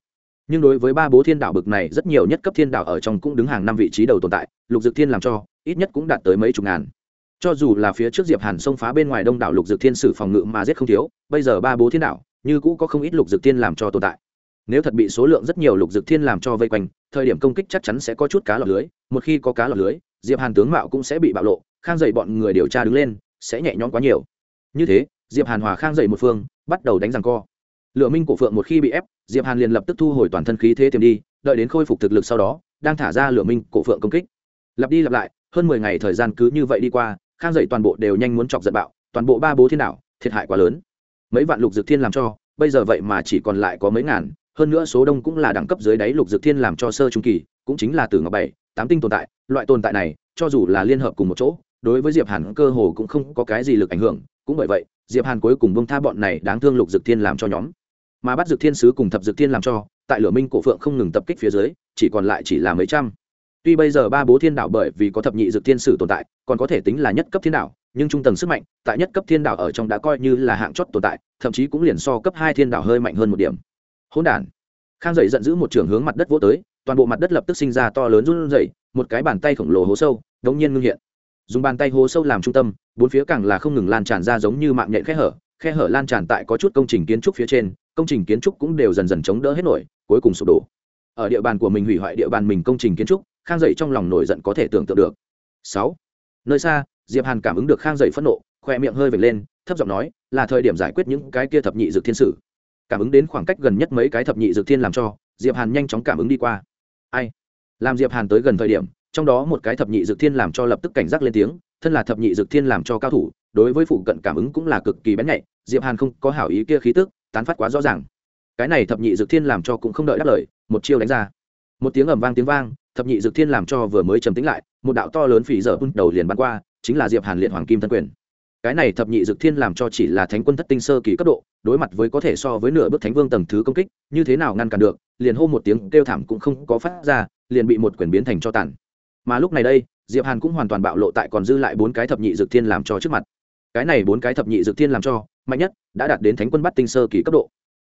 Nhưng đối với ba bố thiên đạo bực này, rất nhiều nhất cấp thiên đạo ở trong cũng đứng hàng năm vị trí đầu tồn tại, lục dược thiên làm cho, ít nhất cũng đạt tới mấy chục ngàn. Cho dù là phía trước diệp hàn xông phá bên ngoài đông đảo lục dược thiên sử phòng ngự mà giết không thiếu, bây giờ ba bố thiên đạo như cũ có không ít lục dược thiên làm cho tồn tại. Nếu thật bị số lượng rất nhiều lục dược thiên làm cho vây quanh, thời điểm công kích chắc chắn sẽ có chút cá lọt lưới, một khi có cá lọt lưới diệp hàn tướng mạo cũng sẽ bị bạo lộ, khang dậy bọn người điều tra đứng lên, sẽ nhẹ nhõm quá nhiều. Như thế, diệp hàn hòa khang dậy một phương, bắt đầu đánh rằng co. Lựa minh cổ phượng một khi bị ép, diệp hàn liền lập tức thu hồi toàn thân khí thế tiềm đi, đợi đến khôi phục thực lực sau đó, đang thả ra lựa minh cổ phượng công kích. Lặp đi lặp lại, hơn mười ngày thời gian cứ như vậy đi qua, khang dậy toàn bộ đều nhanh muốn chọc giận bạo, toàn bộ ba bố thiên đảo thiệt hại quá lớn. Mấy vạn lục dược thiên làm cho, bây giờ vậy mà chỉ còn lại có mấy ngàn, hơn nữa số đông cũng là đẳng cấp dưới đáy lục dược thiên làm cho sơ trung kỳ, cũng chính là từ ngọc bảy tám tinh tồn tại loại tồn tại này cho dù là liên hợp cùng một chỗ đối với diệp hàn cơ hồ cũng không có cái gì lực ảnh hưởng. Cũng bởi vậy diệp hàn cuối cùng bông tha bọn này đáng thương lục Dực thiên làm cho nhóm. Mà bắt Dực thiên sứ cùng thập Dực thiên làm cho tại lửa minh cổ phượng không ngừng tập kích phía dưới chỉ còn lại chỉ là mấy trăm. Tuy bây giờ ba bố thiên đảo bởi vì có thập nhị Dực thiên sử tồn tại còn có thể tính là nhất cấp thiên đảo, nhưng trung tầng sức mạnh tại nhất cấp thiên đảo ở trong đã coi như là hạng chót tồn tại thậm chí cũng liền so cấp hai thiên đảo hơi mạnh hơn một điểm. Hỗn đản. Khang dậy giận dữ một trường hướng mặt đất vỗ tới toàn bộ mặt đất lập tức sinh ra to lớn run rẩy, một cái bàn tay khổng lồ hố sâu, đống nhiên ngưng hiện. Dùng bàn tay hố sâu làm trung tâm, bốn phía càng là không ngừng lan tràn ra giống như mạng nhện khe hở khe hở lan tràn tại có chút công trình kiến trúc phía trên, công trình kiến trúc cũng đều dần dần chống đỡ hết nổi, cuối cùng sụp đổ. Ở địa bàn của mình hủy hoại địa bàn mình công trình kiến trúc, khang dậy trong lòng nổi giận có thể tưởng tượng được. Sáu. Nơi xa, diệp hàn cảm ứng được khang dậy phẫn nộ, khoe miệng hơi vểnh lên, thấp giọng nói, là thời điểm giải quyết những cái kia thập nhị dược thiên sử. Cảm ứng đến khoảng cách gần nhất mấy cái thập nhị dược thiên làm cho, diệp hàn nhanh chóng cảm ứng đi qua ai? Làm diệp hàn tới gần thời điểm, trong đó một cái thập nhị dược thiên làm cho lập tức cảnh giác lên tiếng, thân là thập nhị dược thiên làm cho cao thủ, đối với phụ cận cảm ứng cũng là cực kỳ bén nhạy, diệp hàn không có hảo ý kia khí tức, tán phát quá rõ ràng. Cái này thập nhị dược thiên làm cho cũng không đợi đáp lời, một chiêu đánh ra. Một tiếng ầm vang tiếng vang, thập nhị dược thiên làm cho vừa mới trầm tĩnh lại, một đạo to lớn phỉ dở bun đầu liền bắn qua, chính là diệp hàn liệt hoàng kim thân quyền. Cái này thập nhị dược thiên làm cho chỉ là thánh quân thất tinh sơ kỳ cấp độ, đối mặt với có thể so với nửa bước thánh vương tầng thứ công kích, như thế nào ngăn cản được liền hô một tiếng kêu thảm cũng không có phát ra, liền bị một quyền biến thành cho tàn. Mà lúc này đây, diệp hàn cũng hoàn toàn bạo lộ tại còn dư lại bốn cái thập nhị dược thiên làm cho trước mặt. Cái này bốn cái thập nhị dược thiên làm cho, mạnh nhất đã đạt đến thánh quân bắt tinh sơ kỳ cấp độ.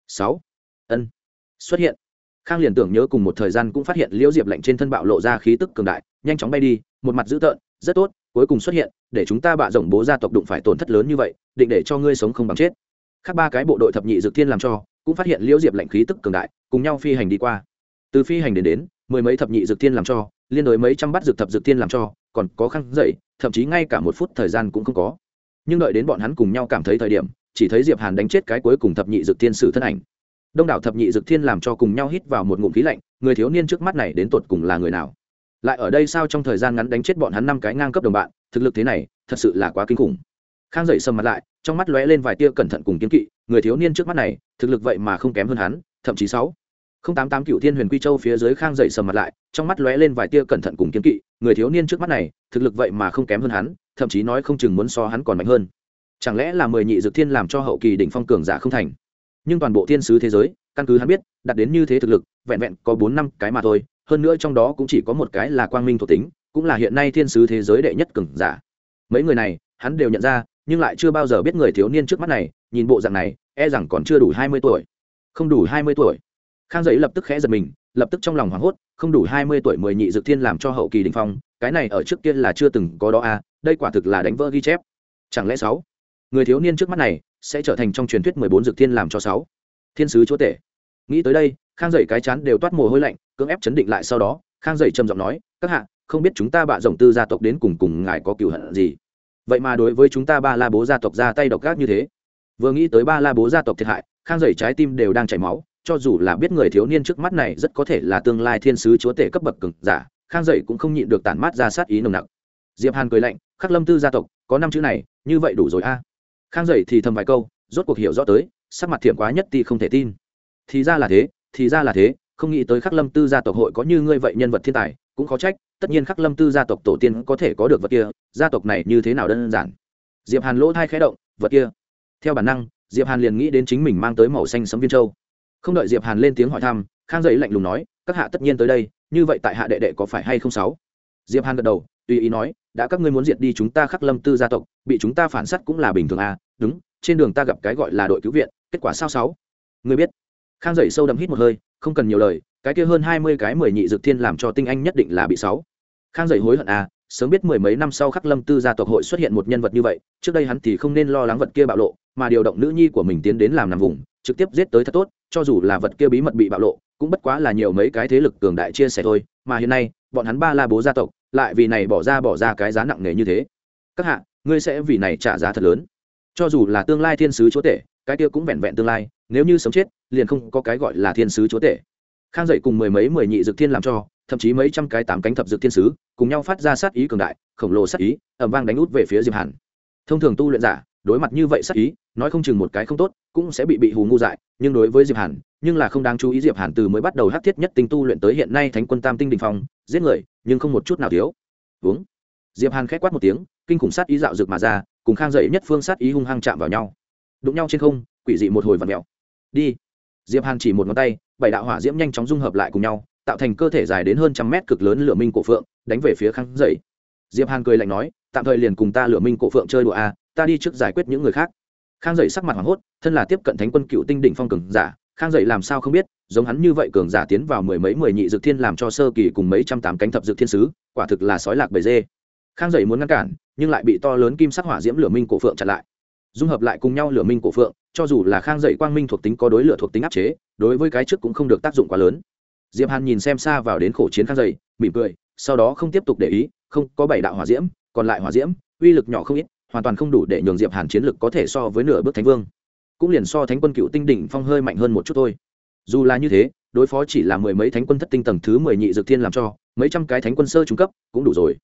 Sáu. Ân. Xuất hiện. Khang liền tưởng nhớ cùng một thời gian cũng phát hiện liễu diệp lạnh trên thân bạo lộ ra khí tức cường đại, nhanh chóng bay đi, một mặt dữ tợn, rất tốt, cuối cùng xuất hiện, để chúng ta bạ rộng bố gia tộc đụng phải tổn thất lớn như vậy, định để cho ngươi sống không bằng chết. Khác ba cái bộ đội thập nhị dược thiên làm cho cũng phát hiện liễu diệp lạnh khí tức cường đại, cùng nhau phi hành đi qua. Từ phi hành đến đến, mười mấy thập nhị dược thiên làm cho, liên đối mấy trăm bắt dược thập dược thiên làm cho, còn có khăn dậy, thậm chí ngay cả một phút thời gian cũng không có. Nhưng đợi đến bọn hắn cùng nhau cảm thấy thời điểm, chỉ thấy diệp hàn đánh chết cái cuối cùng thập nhị dược thiên sử thân ảnh. Đông đảo thập nhị dược thiên làm cho cùng nhau hít vào một ngụm khí lạnh, người thiếu niên trước mắt này đến tột cùng là người nào? Lại ở đây sao trong thời gian ngắn đánh chết bọn hắn năm cái ngang cấp đồng bạn, thực lực thế này, thật sự là quá kinh khủng khang dậy sầm mặt lại, trong mắt lóe lên vài tia cẩn thận cùng kiếm kỵ, người thiếu niên trước mắt này, thực lực vậy mà không kém hơn hắn, thậm chí sáu. Không tám tám cựu thiên huyền quy châu phía dưới khang dậy sầm mặt lại, trong mắt lóe lên vài tia cẩn thận cùng kiếm kỵ, người thiếu niên trước mắt này, thực lực vậy mà không kém hơn hắn, thậm chí nói không chừng muốn so hắn còn mạnh hơn. Chẳng lẽ là mười nhị dược thiên làm cho hậu kỳ đỉnh phong cường giả không thành? Nhưng toàn bộ thiên sứ thế giới, căn cứ hắn biết, đạt đến như thế thực lực, vẹn vẹn có bốn năm cái mà thôi, hơn nữa trong đó cũng chỉ có một cái là quang minh thuộc tính, cũng là hiện nay thiên sứ thế giới đệ nhất cường giả. Mấy người này, hắn đều nhận ra nhưng lại chưa bao giờ biết người thiếu niên trước mắt này, nhìn bộ dạng này e rằng còn chưa đủ hai mươi tuổi. Không đủ hai mươi tuổi. Khang dậy lập tức khẽ giật mình, lập tức trong lòng hoảng hốt, không đủ hai mươi tuổi mười nhị dược thiên làm cho hậu kỳ đình phong, cái này ở trước kia là chưa từng có đó à đây quả thực là đánh vỡ ghi chép. Chẳng lẽ sáu? Người thiếu niên trước mắt này sẽ trở thành trong truyền thuyết mười bốn dược thiên làm cho sáu? Thiên sứ chúa tể. Nghĩ tới đây, khang dậy cái chán đều toát mồ hôi lạnh, cưỡng ép chấn định lại sau đó, khang dậy trầm giọng nói, các hạ, không biết chúng ta bạ rồng tư gia tộc đến cùng cùng ngài có cựu hận gì? Vậy mà đối với chúng ta ba la bố gia tộc ra tay độc ác như thế, vừa nghĩ tới ba la bố gia tộc thiệt hại, khang dậy trái tim đều đang chảy máu, cho dù là biết người thiếu niên trước mắt này rất có thể là tương lai thiên sứ chúa tể cấp bậc cực giả, khang dậy cũng không nhịn được tản mát ra sát ý nồng nặc. Diệp hàn cười lạnh, khắc lâm tư gia tộc, có năm chữ này, như vậy đủ rồi a. Khang dậy thì thầm vài câu, rốt cuộc hiểu rõ tới, sắc mặt thiểm quá nhất thì không thể tin. Thì ra là thế, thì ra là thế, không nghĩ tới khắc lâm tư gia tộc hội có như ngươi vậy nhân vật thiên tài, cũng khó trách tất nhiên khắc lâm tư gia tộc tổ tiên có thể có được vật kia, gia tộc này như thế nào đơn giản? Diệp hàn lỗ thai khẽ động, vật kia. Theo bản năng, diệp hàn liền nghĩ đến chính mình mang tới màu xanh sấm viên châu. Không đợi diệp hàn lên tiếng hỏi thăm, khang dậy lạnh lùng nói, các hạ tất nhiên tới đây, như vậy tại hạ đệ đệ có phải hay không sáu? Diệp hàn gật đầu, tùy ý nói, đã các ngươi muốn diệt đi chúng ta khắc lâm tư gia tộc, bị chúng ta phản sát cũng là bình thường à đúng, trên đường ta gặp cái gọi là đội cứu viện, kết quả sao sáu? Ngươi biết. Khang dậy sâu đậm hít một hơi, không cần nhiều lời, cái kia hơn hai mươi cái mười nhị dược thiên làm cho tinh anh nhất định là bị sáu khang dậy hối hận à sớm biết mười mấy năm sau khắc lâm tư gia tộc hội xuất hiện một nhân vật như vậy, trước đây hắn thì không nên lo lắng vật kia bạo lộ, mà điều động nữ nhi của mình tiến đến làm nằm vùng, trực tiếp giết tới thật tốt, cho dù là vật kia bí mật bị bạo lộ, cũng bất quá là nhiều mấy cái thế lực cường đại chia sẻ thôi, mà hiện nay, bọn hắn ba la bố gia tộc, lại vì này bỏ ra bỏ ra cái giá nặng nề như thế. Các hạ, ngươi sẽ vì này trả giá thật lớn. Cho dù là tương lai thiên sứ chúa tể, cái kia cũng vẹn vẹn tương lai, nếu như sống chết, liền không có cái gọi là thiên sứ chúa tể. Khang dậy cùng mười mấy mười nhị dực thiên làm cho thậm chí mấy trăm cái tám cánh thập dược thiên sứ, cùng nhau phát ra sát ý cường đại, khổng lồ sát ý ẩm vang đánh út về phía diệp hàn. Thông thường tu luyện giả, đối mặt như vậy sát ý, nói không chừng một cái không tốt, cũng sẽ bị bị hù ngu dại, nhưng đối với diệp hàn, nhưng là không đáng chú ý diệp hàn từ mới bắt đầu hắc thiết nhất tinh tu luyện tới hiện nay thánh quân tam tinh đình phong, giết người, nhưng không một chút nào thiếu. Uống. Diệp hàn khẽ quát một tiếng, kinh khủng sát ý dạo dược mà ra, cùng khang dậy nhất phương sát ý hung hăng chạm vào nhau. Đụng nhau trên không, quỷ dị một hồi vặn mèo. Đi. Diệp hàn chỉ một ngón tay, bảy đạo hỏa diễm nhanh chóng dung hợp lại cùng nhau tạo thành cơ thể dài đến hơn trăm mét cực lớn lửa minh cổ phượng đánh về phía khang dậy. Diệp hàn cười lạnh nói tạm thời liền cùng ta lửa minh cổ phượng chơi đùa a à, ta đi trước giải quyết những người khác. Khang dậy sắc mặt hoảng hốt thân là tiếp cận thánh quân cựu tinh đỉnh phong cường giả khang dậy làm sao không biết giống hắn như vậy cường giả tiến vào mười mấy mười nhị dược thiên làm cho sơ kỳ cùng mấy trăm tám cánh thập dược thiên sứ quả thực là sói lạc bầy dê. Khang dậy muốn ngăn cản nhưng lại bị to lớn kim sắc hỏa diễm lửa minh cổ phượng chặn lại. Dung hợp lại cùng nhau lửa minh cổ phượng cho dù là khang dậy quang minh thuộc tính có đối lửa thuộc tính áp chế đối với cái trước cũng không được tác dụng quá lớn diệp hàn nhìn xem xa vào đến khổ chiến khang dày, mỉm cười sau đó không tiếp tục để ý không có bảy đạo hỏa diễm còn lại hỏa diễm uy lực nhỏ không ít hoàn toàn không đủ để nhường diệp hàn chiến lực có thể so với nửa bước thánh vương. Cũng liền so thánh quân cựu tinh đỉnh phong hơi mạnh hơn một chút thôi. Dù là như thế đối phó chỉ là mười mấy thánh quân thất tinh tầng thứ mười nhị dược thiên làm cho mấy trăm cái thánh quân sơ trung cấp cũng đủ rồi.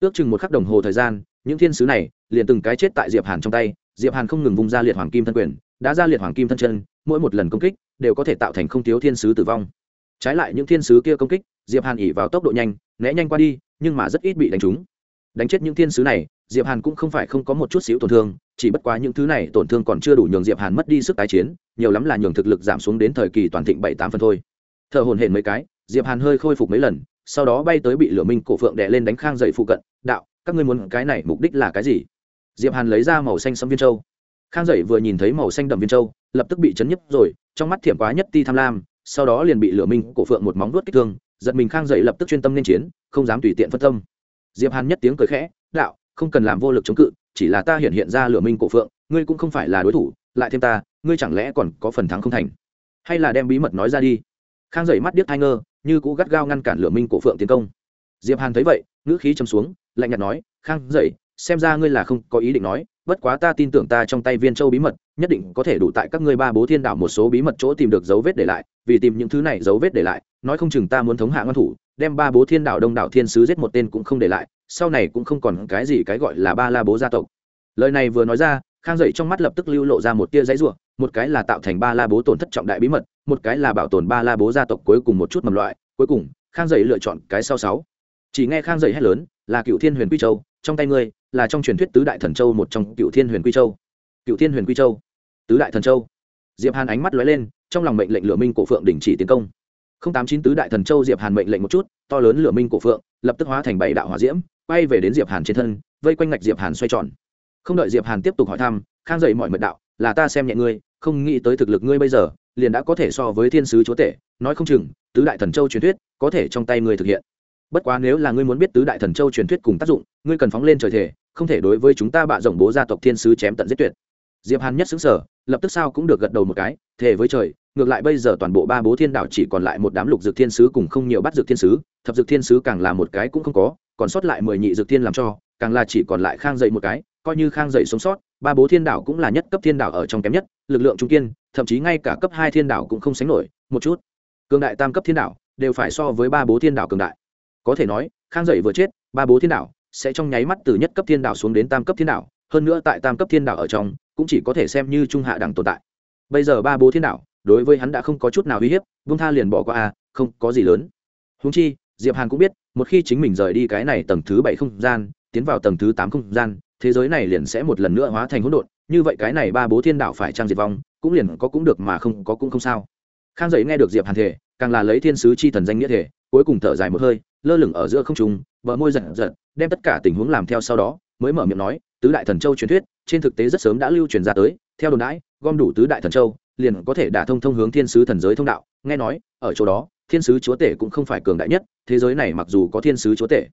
Ước chừng một khắc đồng hồ thời gian những thiên sứ này liền từng cái chết tại diệp hàn trong tay diệp hàn không ngừng vung ra liệt hoàng kim thân quyền đã ra liệt hoàng kim thân chân mỗi một lần công kích đều có thể tạo thành không thiếu thiên sứ tử vong trái lại những thiên sứ kia công kích, diệp hàn ỉ vào tốc độ nhanh, né nhanh qua đi, nhưng mà rất ít bị đánh trúng. Đánh chết những thiên sứ này, diệp hàn cũng không phải không có một chút xíu tổn thương, chỉ bất quá những thứ này tổn thương còn chưa đủ nhường diệp hàn mất đi sức tái chiến, nhiều lắm là nhường thực lực giảm xuống đến thời kỳ toàn thịnh bảy tám phần thôi. Thở hồn hển mấy cái, diệp hàn hơi khôi phục mấy lần, sau đó bay tới bị lửa minh cổ phượng đè lên đánh khang dậy phụ cận, đạo, các ngươi muốn cái này mục đích là cái gì? Diệp hàn lấy ra màu xanh sâm viên châu. Khang dậy vừa nhìn thấy màu xanh đậm viên châu, lập tức bị chấn nhấp rồi, trong mắt thiểm quá nhất ti tham lam sau đó liền bị lửa minh cổ phượng một móng vuốt kích thương, giật mình khang dậy lập tức chuyên tâm nên chiến, không dám tùy tiện phân tâm. Diệp hàn nhất tiếng cười khẽ, đạo, không cần làm vô lực chống cự, chỉ là ta hiện hiện ra lửa minh cổ phượng, ngươi cũng không phải là đối thủ, lại thêm ta, ngươi chẳng lẽ còn có phần thắng không thành? Hay là đem bí mật nói ra đi. Khang dậy mắt điếc ai ngơ, như cũ gắt gao ngăn cản lửa minh cổ phượng tiến công. Diệp hàn thấy vậy, ngữ khí chấm xuống, lạnh nhạt nói, khang dậy, xem ra ngươi là không có ý định nói bất quá ta tin tưởng ta trong tay viên châu bí mật, nhất định có thể đủ tại các ngươi ba bố thiên đảo một số bí mật chỗ tìm được dấu vết để lại, vì tìm những thứ này dấu vết để lại, nói không chừng ta muốn thống hạ ngân thủ, đem ba bố thiên đảo đông đảo thiên sứ giết một tên cũng không để lại, sau này cũng không còn cái gì cái gọi là ba la bố gia tộc. Lời này vừa nói ra, khang dậy trong mắt lập tức lưu lộ ra một tia giấy ruộng một cái là tạo thành ba la bố tổn thất trọng đại bí mật, một cái là bảo tồn ba la bố gia tộc cuối cùng một chút mầm loại, cuối cùng, khang dậy lựa chọn cái sau sáu. Chỉ nghe khang dậy hét lớn, là cựu thiên huyền quy châu, trong tay ngươi là trong truyền thuyết tứ đại thần châu một trong cựu thiên huyền quy châu. Cựu thiên huyền quy châu. Tứ đại thần châu. Diệp hàn ánh mắt lóe lên, trong lòng mệnh lệnh lửa minh cổ phượng đình chỉ tiến công. Không tám chín tứ đại thần châu diệp hàn mệnh lệnh một chút, to lớn lửa minh cổ phượng, lập tức hóa thành bảy đạo hỏa diễm, quay về đến diệp hàn trên thân, vây quanh ngạch diệp hàn xoay tròn. Không đợi diệp hàn tiếp tục hỏi thăm, khang dậy mọi mật đạo, là ta xem nhẹ ngươi, không nghĩ tới thực lực ngươi bây giờ, liền đã có thể so với thiên sứ chúa tể, nói không chừng, tứ đại thần châu truyền thuyết, có thể trong tay ngươi thực hiện bất quá nếu là ngươi muốn biết tứ đại thần châu truyền thuyết cùng tác dụng, ngươi cần phóng lên trời thể, không thể đối với chúng ta bạ rồng bố gia tộc thiên sứ chém tận giết tuyệt. Diệp hàn nhất xứng sở lập tức sao cũng được gật đầu một cái thể với trời, ngược lại bây giờ toàn bộ ba bố thiên đảo chỉ còn lại một đám lục dược thiên sứ cùng không nhiều bắt dược thiên sứ, thập dược thiên sứ càng là một cái cũng không có, còn sót lại mười nhị dược thiên làm cho, càng là chỉ còn lại khang dậy một cái, coi như khang dậy sống sót, ba bố thiên đảo cũng là nhất cấp thiên đảo ở trong kém nhất, lực lượng trung kiên, thậm chí ngay cả cấp hai thiên đảo cũng không sánh nổi, một chút. Cường đại tam cấp thiên đảo, đều phải so với ba bố thiên đảo cường đại có thể nói, khang dậy vừa chết, ba bố thiên đảo sẽ trong nháy mắt từ nhất cấp thiên đảo xuống đến tam cấp thiên đảo hơn nữa tại tam cấp thiên đảo ở trong, cũng chỉ có thể xem như trung hạ đẳng tồn tại. Bây giờ ba bố thiên đảo đối với hắn đã không có chút nào uy hiếp vung tha liền bỏ qua a không có gì lớn. Húng chi, diệp hàn cũng biết, một khi chính mình rời đi cái này tầng thứ bảy không gian, tiến vào tầng thứ tám không gian, thế giới này liền sẽ một lần nữa hóa thành hỗn độn, như vậy cái này ba bố thiên đạo phải trang diệt vong, cũng liền có cũng được mà không, có cũng không sao. Khang dậy nghe được diệp hàn thể càng là lấy thiên sứ chi thần danh nghĩa thể cuối cùng thở dài một hơi lơ lửng ở giữa không trung, bờ môi giật giật, đem tất cả tình huống làm theo sau đó, mới mở miệng nói, tứ đại thần châu truyền thuyết, trên thực tế rất sớm đã lưu truyền ra tới, theo đồn đãi, gom đủ tứ đại thần châu, liền có thể đả thông thông hướng thiên sứ thần giới thông đạo. Nghe nói, ở chỗ đó, thiên sứ chúa tể cũng không phải cường đại nhất, thế giới này mặc dù có thiên sứ chúa tể.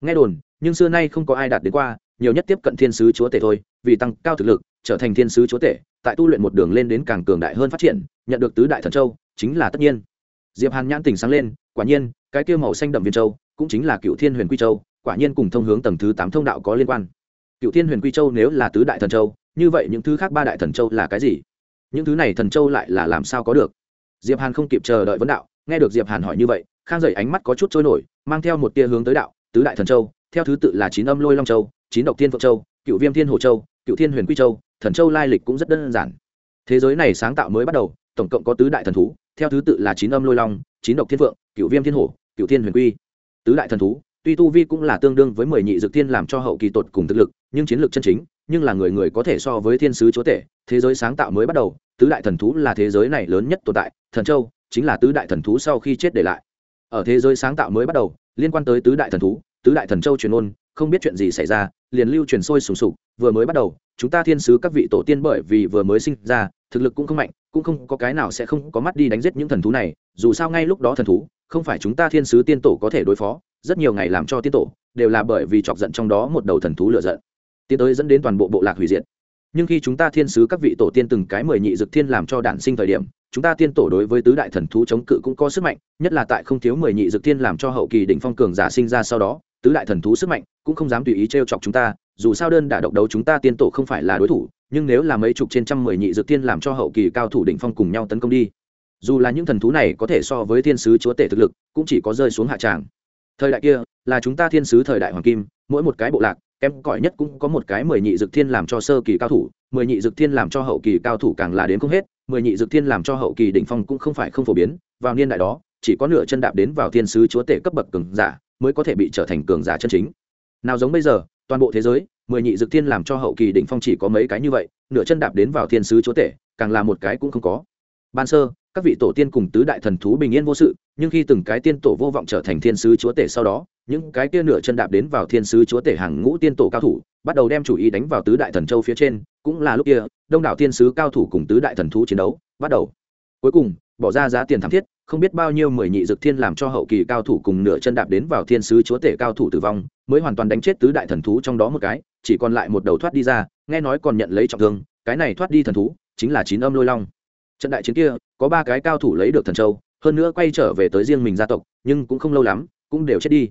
Nghe đồn, nhưng xưa nay không có ai đạt đến qua, nhiều nhất tiếp cận thiên sứ chúa tể thôi, vì tăng cao thực lực, trở thành thiên sứ chúa tể, tại tu luyện một đường lên đến càng cường đại hơn phát triển, nhận được tứ đại thần châu, chính là tất nhiên. Diệp hàn nhãn tỉnh sáng lên, quả nhiên cái kia màu xanh đậm viên châu cũng chính là cựu thiên huyền quy châu, quả nhiên cùng thông hướng tầng thứ tám thông đạo có liên quan. Cựu thiên huyền quy châu nếu là tứ đại thần châu, như vậy những thứ khác ba đại thần châu là cái gì? Những thứ này thần châu lại là làm sao có được? Diệp hàn không kịp chờ đợi vấn đạo, nghe được diệp hàn hỏi như vậy, khang dậy ánh mắt có chút trôi nổi, mang theo một tia hướng tới đạo, tứ đại thần châu, theo thứ tự là chín âm lôi long châu, chín độc thiên phượng châu, cựu viêm thiên hồ châu, cựu thiên huyền quy châu, thần châu lai lịch cũng rất đơn giản. Thế giới này sáng tạo mới bắt đầu, tổng cộng có tứ đại thần thú, theo thứ tự là chín âm lôi long, chín độc thiên phượng, cựu viêm thiên hổ cựu thiên huyền quy. Tứ đại thần thú, tuy tu vi cũng là tương đương với mười nhị dược thiên làm cho hậu kỳ tột cùng thực lực, nhưng chiến lược chân chính, nhưng là người người có thể so với thiên sứ chúa tể, thế giới sáng tạo mới bắt đầu, tứ đại thần thú là thế giới này lớn nhất tồn tại, thần châu chính là tứ đại thần thú sau khi chết để lại. Ở thế giới sáng tạo mới bắt đầu, liên quan tới tứ đại thần thú, tứ đại thần châu truyền ôn, không biết chuyện gì xảy ra, liền lưu truyền sôi sùng sục, vừa mới bắt đầu, chúng ta thiên sứ các vị tổ tiên bởi vì vừa mới sinh ra, thực lực cũng không mạnh, cũng không có cái nào sẽ không có mắt đi đánh giết những thần thú này, dù sao ngay lúc đó thần thú không phải chúng ta thiên sứ tiên tổ có thể đối phó, rất nhiều ngày làm cho tiên tổ đều là bởi vì chọc giận trong đó một đầu thần thú lựa giận. Tiến tới dẫn đến toàn bộ bộ lạc hủy diệt. Nhưng khi chúng ta thiên sứ các vị tổ tiên từng cái mười nhị dực thiên làm cho đản sinh thời điểm, chúng ta tiên tổ đối với tứ đại thần thú chống cự cũng có sức mạnh, nhất là tại không thiếu mười nhị dực thiên làm cho hậu kỳ đỉnh phong cường giả sinh ra sau đó, tứ đại thần thú sức mạnh cũng không dám tùy ý t chọc chúng ta, dù sao đơn đả độc đấu chúng ta tiên tổ không phải là đối thủ, nhưng nếu là mấy chục trên trăm mười nhị dực thiên làm cho hậu kỳ cao thủ đỉnh phong cùng nhau tấn công đi dù là những thần thú này có thể so với thiên sứ chúa tể thực lực, cũng chỉ có rơi xuống hạ tràng. Thời đại kia, là chúng ta thiên sứ thời đại hoàng kim, mỗi một cái bộ lạc, kém cỏi nhất cũng có một cái mười nhị dực thiên làm cho sơ kỳ cao thủ, mười nhị dực thiên làm cho hậu kỳ cao thủ càng là đến không hết, mười nhị dực thiên làm cho hậu kỳ đỉnh phong cũng không phải không phổ biến, vào niên đại đó, chỉ có nửa chân đạp đến vào thiên sứ chúa tể cấp bậc cường giả mới có thể bị trở thành cường giả chân chính. Nào giống bây giờ, toàn bộ thế giới, mười nhị dực thiên làm cho hậu kỳ đỉnh phong chỉ có mấy cái như vậy, nửa chân đạp đến vào thiên sứ chúa tể, càng là một cái cũng không có. Ban sơ các vị tổ tiên cùng tứ đại thần thú bình yên vô sự, nhưng khi từng cái tiên tổ vô vọng trở thành thiên sứ chúa tể sau đó, những cái kia nửa chân đạp đến vào thiên sứ chúa tể hàng ngũ tiên tổ cao thủ, bắt đầu đem chủ ý đánh vào tứ đại thần châu phía trên, cũng là lúc kia, đông đảo thiên sứ cao thủ cùng tứ đại thần thú chiến đấu, bắt đầu. Cuối cùng, bỏ ra giá tiền thảm thiết, không biết bao nhiêu mười nhị dực thiên làm cho hậu kỳ cao thủ cùng nửa chân đạp đến vào thiên sứ chúa tể cao thủ tử vong, mới hoàn toàn đánh chết tứ đại thần thú trong đó một cái, chỉ còn lại một đầu thoát đi ra, nghe nói còn nhận lấy trọng thương, cái này thoát đi thần thú, chính là chín âm lôi long. Trận đại chiến kia có ba cái cao thủ lấy được thần châu, hơn nữa quay trở về tới riêng mình gia tộc, nhưng cũng không lâu lắm, cũng đều chết đi.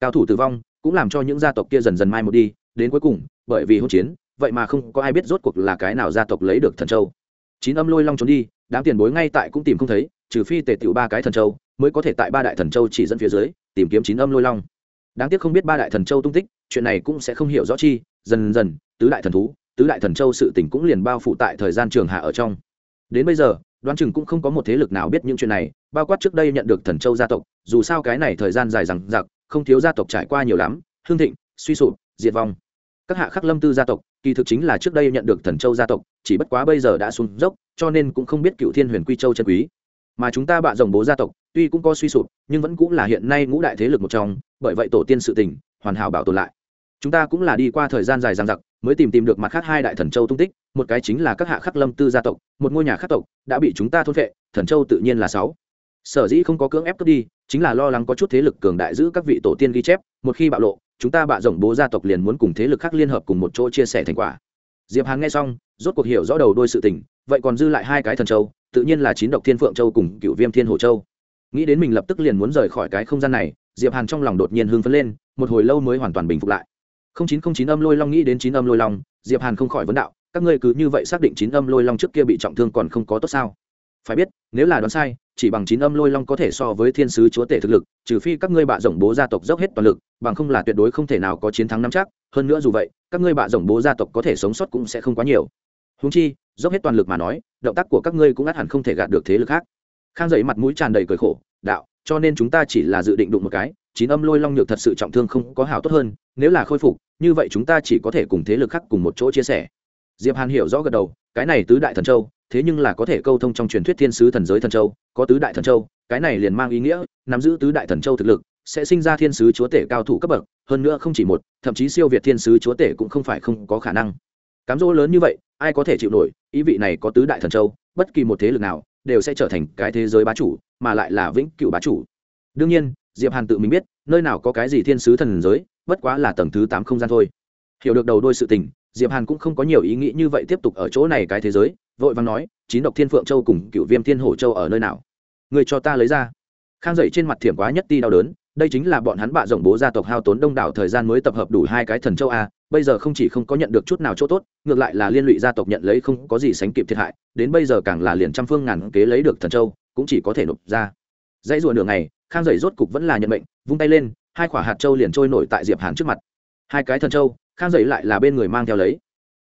Cao thủ tử vong cũng làm cho những gia tộc kia dần dần mai một đi, đến cuối cùng, bởi vì hỗn chiến, vậy mà không có ai biết rốt cuộc là cái nào gia tộc lấy được thần châu. Chín âm lôi long trốn đi, đám tiền bối ngay tại cũng tìm không thấy, trừ phi tề tiểu ba cái thần châu, mới có thể tại ba đại thần châu chỉ dẫn phía dưới, tìm kiếm chín âm lôi long. Đáng tiếc không biết ba đại thần châu tung tích, chuyện này cũng sẽ không hiểu rõ chi, dần dần, tứ đại thần thú, tứ đại thần châu sự tỉnh cũng liền bao phủ tại thời gian trường hạ ở trong. Đến bây giờ đoán chừng cũng không có một thế lực nào biết những chuyện này, bao quát trước đây nhận được thần châu gia tộc, dù sao cái này thời gian dài rằng giặc không thiếu gia tộc trải qua nhiều lắm, hương thịnh, suy sụp, diệt vong. Các hạ khắc lâm tư gia tộc, kỳ thực chính là trước đây nhận được thần châu gia tộc, chỉ bất quá bây giờ đã xuống dốc, cho nên cũng không biết cựu thiên huyền quy châu chân quý. Mà chúng ta bạ rồng bố gia tộc, tuy cũng có suy sụp, nhưng vẫn cũng là hiện nay ngũ đại thế lực một trong, bởi vậy tổ tiên sự tình, hoàn hảo bảo tồn lại chúng ta cũng là đi qua thời gian dài dằng dặc, mới tìm tìm được mặt khác hai đại thần châu tung tích, một cái chính là các hạ khắc lâm tư gia tộc, một ngôi nhà khắc tộc, đã bị chúng ta thôn vệ thần châu tự nhiên là sáu. Sở dĩ không có cưỡng ép cướp đi, chính là lo lắng có chút thế lực cường đại giữ các vị tổ tiên ghi chép, một khi bạo lộ, chúng ta bạ rộng bố gia tộc liền muốn cùng thế lực khác liên hợp cùng một chỗ chia sẻ thành quả. Diệp hàn nghe xong, rốt cuộc hiểu rõ đầu đôi sự tình, vậy còn dư lại hai cái thần châu, tự nhiên là chín độc thiên phượng châu cùng cựu viêm thiên hồ châu. Nghĩ đến mình lập tức liền muốn rời khỏi cái không gian này, diệp hàn trong lòng đột nhiên hưng phấn lên, một hồi lâu mới hoàn toàn bình phục lại chín không chín âm lôi long nghĩ đến chín âm lôi long, diệp hàn không khỏi vấn đạo, các ngươi cứ như vậy xác định chín âm lôi long trước kia bị trọng thương còn không có tốt sao? Phải biết, nếu là đoán sai, chỉ bằng chín âm lôi long có thể so với thiên sứ chúa tể thực lực, trừ phi các ngươi bạ rồng bố gia tộc dốc hết toàn lực, bằng không là tuyệt đối không thể nào có chiến thắng nắm chắc, hơn nữa dù vậy, các ngươi bạ rồng bố gia tộc có thể sống sót cũng sẽ không quá nhiều. Húng chi, dốc hết toàn lực mà nói, động tác của các ngươi cũng ắt hẳn không thể gạt được thế lực khác. Khang dậy mặt mũi tràn đầy cười khổ, đạo, cho nên chúng ta chỉ là dự định đụng một cái, chín âm lôi long nhược thật sự trọng thương không có hảo tốt hơn, nếu là khôi phục như vậy chúng ta chỉ có thể cùng thế lực khác cùng một chỗ chia sẻ. Diệp hàn hiểu rõ gật đầu, cái này tứ đại thần châu, thế nhưng là có thể câu thông trong truyền thuyết thiên sứ thần giới thần châu, có tứ đại thần châu, cái này liền mang ý nghĩa, nắm giữ tứ đại thần châu thực lực, sẽ sinh ra thiên sứ chúa tể cao thủ cấp bậc, hơn nữa không chỉ một, thậm chí siêu việt thiên sứ chúa tể cũng không phải không có khả năng. Cám dỗ lớn như vậy, ai có thể chịu nổi, ý vị này có tứ đại thần châu, bất kỳ một thế lực nào, đều sẽ trở thành cái thế giới bá chủ, mà lại là vĩnh cựu bá chủ. Đương nhiên, diệp hàn tự mình biết, nơi nào có cái gì thiên sứ thần giới bất quá là tầng thứ tám không gian thôi. Hiểu được đầu đôi sự tình, diệp hàn cũng không có nhiều ý nghĩ như vậy tiếp tục ở chỗ này cái thế giới, vội vàng nói, chín độc thiên phượng châu cùng cựu viêm thiên hổ châu ở nơi nào? Người cho ta lấy ra. Khang dậy trên mặt thiểm quá nhất ti đau đớn, đây chính là bọn hắn bạ rộng bố gia tộc hao tốn đông đảo thời gian mới tập hợp đủ hai cái thần châu a, bây giờ không chỉ không có nhận được chút nào chỗ tốt, ngược lại là liên lụy gia tộc nhận lấy không có gì sánh kịp thiệt hại, đến bây giờ càng là liền trăm phương ngàn kế lấy được thần châu, cũng chỉ có thể nộp ra. Dãy rùa nửa ngày, khang dậy rốt cục vẫn là nhận mệnh, vung tay lên hai quả hạt châu liền trôi nổi tại diệp hàn trước mặt hai cái thần châu khang dậy lại là bên người mang theo lấy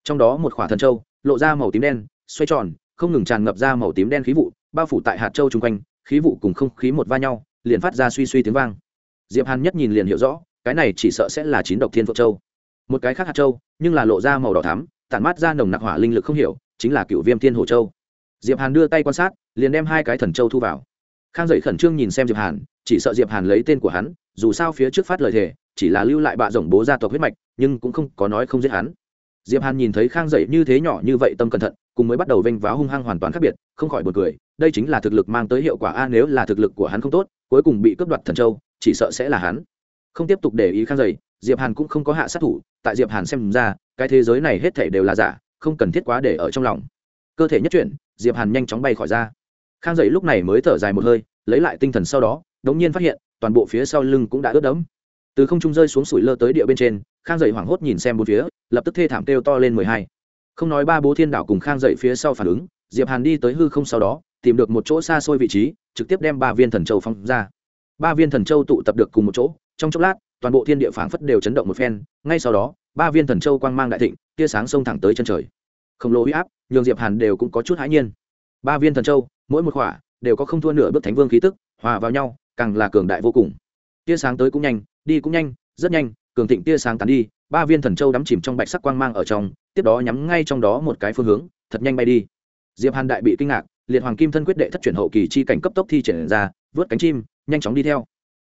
trong đó một quả thần châu lộ ra màu tím đen xoay tròn không ngừng tràn ngập ra màu tím đen khí vụ bao phủ tại hạt châu chung quanh khí vụ cùng không khí một va nhau liền phát ra suy suy tiếng vang diệp hàn nhất nhìn liền hiểu rõ cái này chỉ sợ sẽ là chín độc thiên phượng châu một cái khác hạt châu nhưng là lộ ra màu đỏ thắm tản mát ra nồng nặc hỏa linh lực không hiểu chính là cựu viêm thiên hồ châu diệp hàn đưa tay quan sát liền đem hai cái thần châu thu vào khang dậy khẩn trương nhìn xem diệp hàn chỉ sợ diệp hàn lấy tên của hắn dù sao phía trước phát lời thề, chỉ là lưu lại bạ rồng bố gia tộc huyết mạch, nhưng cũng không có nói không giết hắn. Diệp hàn nhìn thấy khang dậy như thế nhỏ như vậy tâm cẩn thận, cùng mới bắt đầu vênh váo hung hăng hoàn toàn khác biệt, không khỏi buồn cười, đây chính là thực lực mang tới hiệu quả a, nếu là thực lực của hắn không tốt, cuối cùng bị cướp đoạt thần châu, chỉ sợ sẽ là hắn. Không tiếp tục để ý khang dậy, diệp hàn cũng không có hạ sát thủ, tại diệp hàn xem ra, cái thế giới này hết thảy đều là giả, không cần thiết quá để ở trong lòng. Cơ thể nhất chuyển, diệp hàn nhanh chóng bay khỏi ra. Khang dậy lúc này mới thở dài một hơi, lấy lại tinh thần sau đó, đống nhiên phát hiện toàn bộ phía sau lưng cũng đã ướt đẫm. Từ không trung rơi xuống sủi lơ tới địa bên trên, khang dậy hoảng hốt nhìn xem bốn phía, lập tức thê thảm kêu to lên mười hai. Không nói ba bố thiên đảo cùng khang dậy phía sau phản ứng, diệp hàn đi tới hư không sau đó, tìm được một chỗ xa xôi vị trí, trực tiếp đem ba viên thần châu phong ra. Ba viên thần châu tụ tập được cùng một chỗ, trong chốc lát, toàn bộ thiên địa phảng phất đều chấn động một phen, ngay sau đó, ba viên thần châu quang mang đại thịnh, tia sáng xông thẳng tới chân trời. Khổng lồ huy áp, nhường diệp hàn đều cũng có chút hãi nhiên. Ba viên thần châu, mỗi một khỏa, đều có không thua nửa bước thánh vương khí tức, hòa vào nhau càng là cường đại vô cùng. Tia sáng tới cũng nhanh, đi cũng nhanh, rất nhanh, cường thịnh tia sáng tán đi, ba viên thần châu đắm chìm trong bạch sắc quang mang ở trong, tiếp đó nhắm ngay trong đó một cái phương hướng, thật nhanh bay đi. Diệp hàn đại bị kinh ngạc, liệt hoàng kim thân quyết đệ thất chuyển hậu kỳ chi cảnh cấp tốc thi triển ra, vớt cánh chim, nhanh chóng đi theo.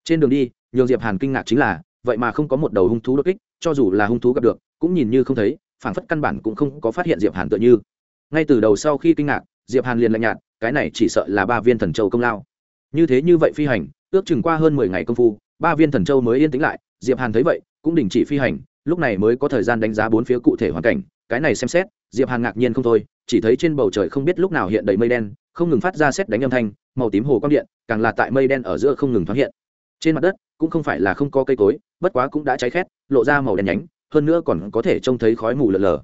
Trên đường đi, nhường diệp hàn kinh ngạc chính là, vậy mà không có một đầu hung thú đột kích, cho dù là hung thú gặp được, cũng nhìn như không thấy, phảng phất căn bản cũng không có phát hiện diệp hàn tựa như. Ngay từ đầu sau khi kinh ngạc, diệp hàn liền lạnh nhạt, cái này chỉ sợ là ba viên thần châu công lao như thế như vậy phi hành, ước chừng qua hơn mười ngày công phu, ba viên thần châu mới yên tĩnh lại, diệp hàn thấy vậy, cũng đình chỉ phi hành, lúc này mới có thời gian đánh giá bốn phía cụ thể hoàn cảnh, cái này xem xét, diệp hàn ngạc nhiên không thôi, chỉ thấy trên bầu trời không biết lúc nào hiện đầy mây đen, không ngừng phát ra xét đánh âm thanh, màu tím hồ quang điện, càng là tại mây đen ở giữa không ngừng thoáng hiện. Trên mặt đất, cũng không phải là không có cây cối, bất quá cũng đã cháy khét, lộ ra màu đen nhánh, hơn nữa còn có thể trông thấy khói mù lờ lờ.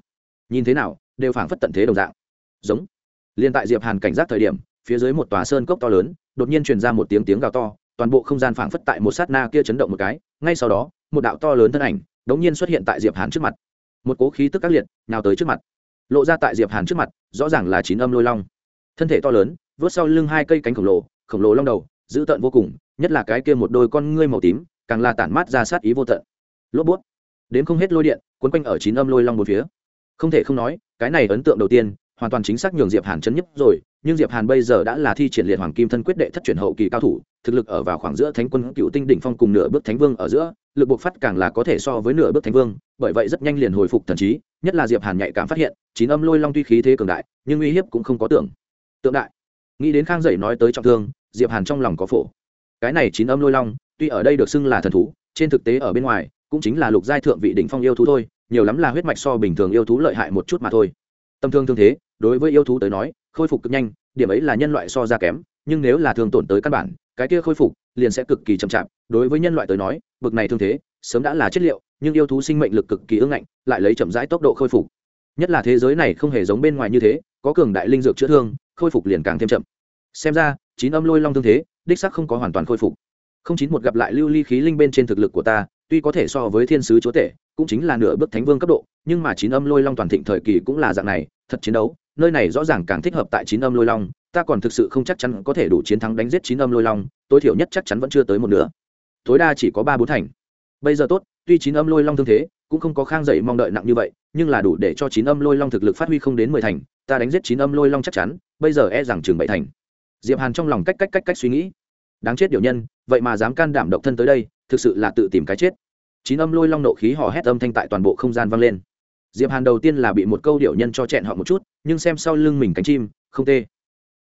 Nhìn thế nào, đều phảng phất tận thế đồng dạng. Giống. Liên tại diệp hàn cảnh giác thời điểm, phía dưới một tòa sơn cốc to lớn đột nhiên truyền ra một tiếng tiếng gào to, toàn bộ không gian phảng phất tại một sát na kia chấn động một cái, ngay sau đó, một đạo to lớn thân ảnh đống nhiên xuất hiện tại diệp hàn trước mặt. Một cố khí tức các liệt nào tới trước mặt. Lộ ra tại diệp hàn trước mặt, rõ ràng là chín âm lôi long. Thân thể to lớn, vớt sau lưng hai cây cánh khổng lồ khổng lồ long đầu, dữ tợn vô cùng, nhất là cái kia một đôi con ngươi màu tím, càng là tản mát ra sát ý vô tận. Lốp bút, đến không hết lôi điện quấn quanh ở chín âm lôi long một phía. Không thể không nói, cái này ấn tượng đầu tiên hoàn toàn chính xác nhường diệp hàn chấn nhất rồi, nhưng diệp hàn bây giờ đã là thi triển liệt hoàng kim thân quyết đệ thất chuyển hậu kỳ cao thủ, thực lực ở vào khoảng giữa thánh quân cựu tinh đỉnh phong cùng nửa bước thánh vương ở giữa, lực bộc phát càng là có thể so với nửa bước thánh vương, bởi vậy rất nhanh liền hồi phục thần trí, nhất là diệp hàn nhạy cảm phát hiện, chín âm lôi long tuy khí thế cường đại, nhưng uy hiếp cũng không có tưởng tượng đại. Nghĩ đến khang dậy nói tới trọng thương, diệp hàn trong lòng có phổ. Cái này chín âm lôi long, tuy ở đây được xưng là thần thú, trên thực tế ở bên ngoài, cũng chính là lục giai thượng vị đỉnh phong yêu thú thôi, nhiều lắm là huyết mạch so bình thường yêu thú lợi hại một chút mà thôi tâm thương thương thế, đối với yêu thú tới nói, khôi phục cực nhanh, điểm ấy là nhân loại so ra kém, nhưng nếu là thương tổn tới căn bản, cái kia khôi phục liền sẽ cực kỳ chậm chạp. Đối với nhân loại tới nói, bực này thương thế, sớm đã là chất liệu, nhưng yêu thú sinh mệnh lực cực kỳ ưng ngạnh, lại lấy chậm rãi tốc độ khôi phục. Nhất là thế giới này không hề giống bên ngoài như thế, có cường đại linh dược chữa thương, khôi phục liền càng thêm chậm. Xem ra, chín âm lôi long thương thế, đích sắc không có hoàn toàn khôi phục. Không chín một gặp lại lưu ly khí linh bên trên thực lực của ta tuy có thể so với thiên sứ chúa tể, cũng chính là nửa bước thánh vương cấp độ, nhưng mà chín âm lôi long toàn thịnh thời kỳ cũng là dạng này, thật chiến đấu, nơi này rõ ràng càng thích hợp tại chín âm lôi long, ta còn thực sự không chắc chắn có thể đủ chiến thắng đánh giết chín âm lôi long, tối thiểu nhất chắc chắn vẫn chưa tới một nửa. Tối đa chỉ có ba bốn thành. Bây giờ tốt, tuy chín âm lôi long thương thế, cũng không có khang dậy mong đợi nặng như vậy, nhưng là đủ để cho chín âm lôi long thực lực phát huy không đến mười thành, ta đánh giết chín âm lôi long chắc chắn, bây giờ e rằng chừng bảy thành. Diệp hàn trong lòng cách cách cách cách suy nghĩ. Đáng chết điều nhân, vậy mà dám can đảm độc thân tới đây thực sự là tự tìm cái chết. Chín âm lôi long nộ khí hò hét âm thanh tại toàn bộ không gian vang lên. Diệp hàn đầu tiên là bị một câu điệu nhân cho chẹn họ một chút, nhưng xem sau lưng mình cánh chim, không tê.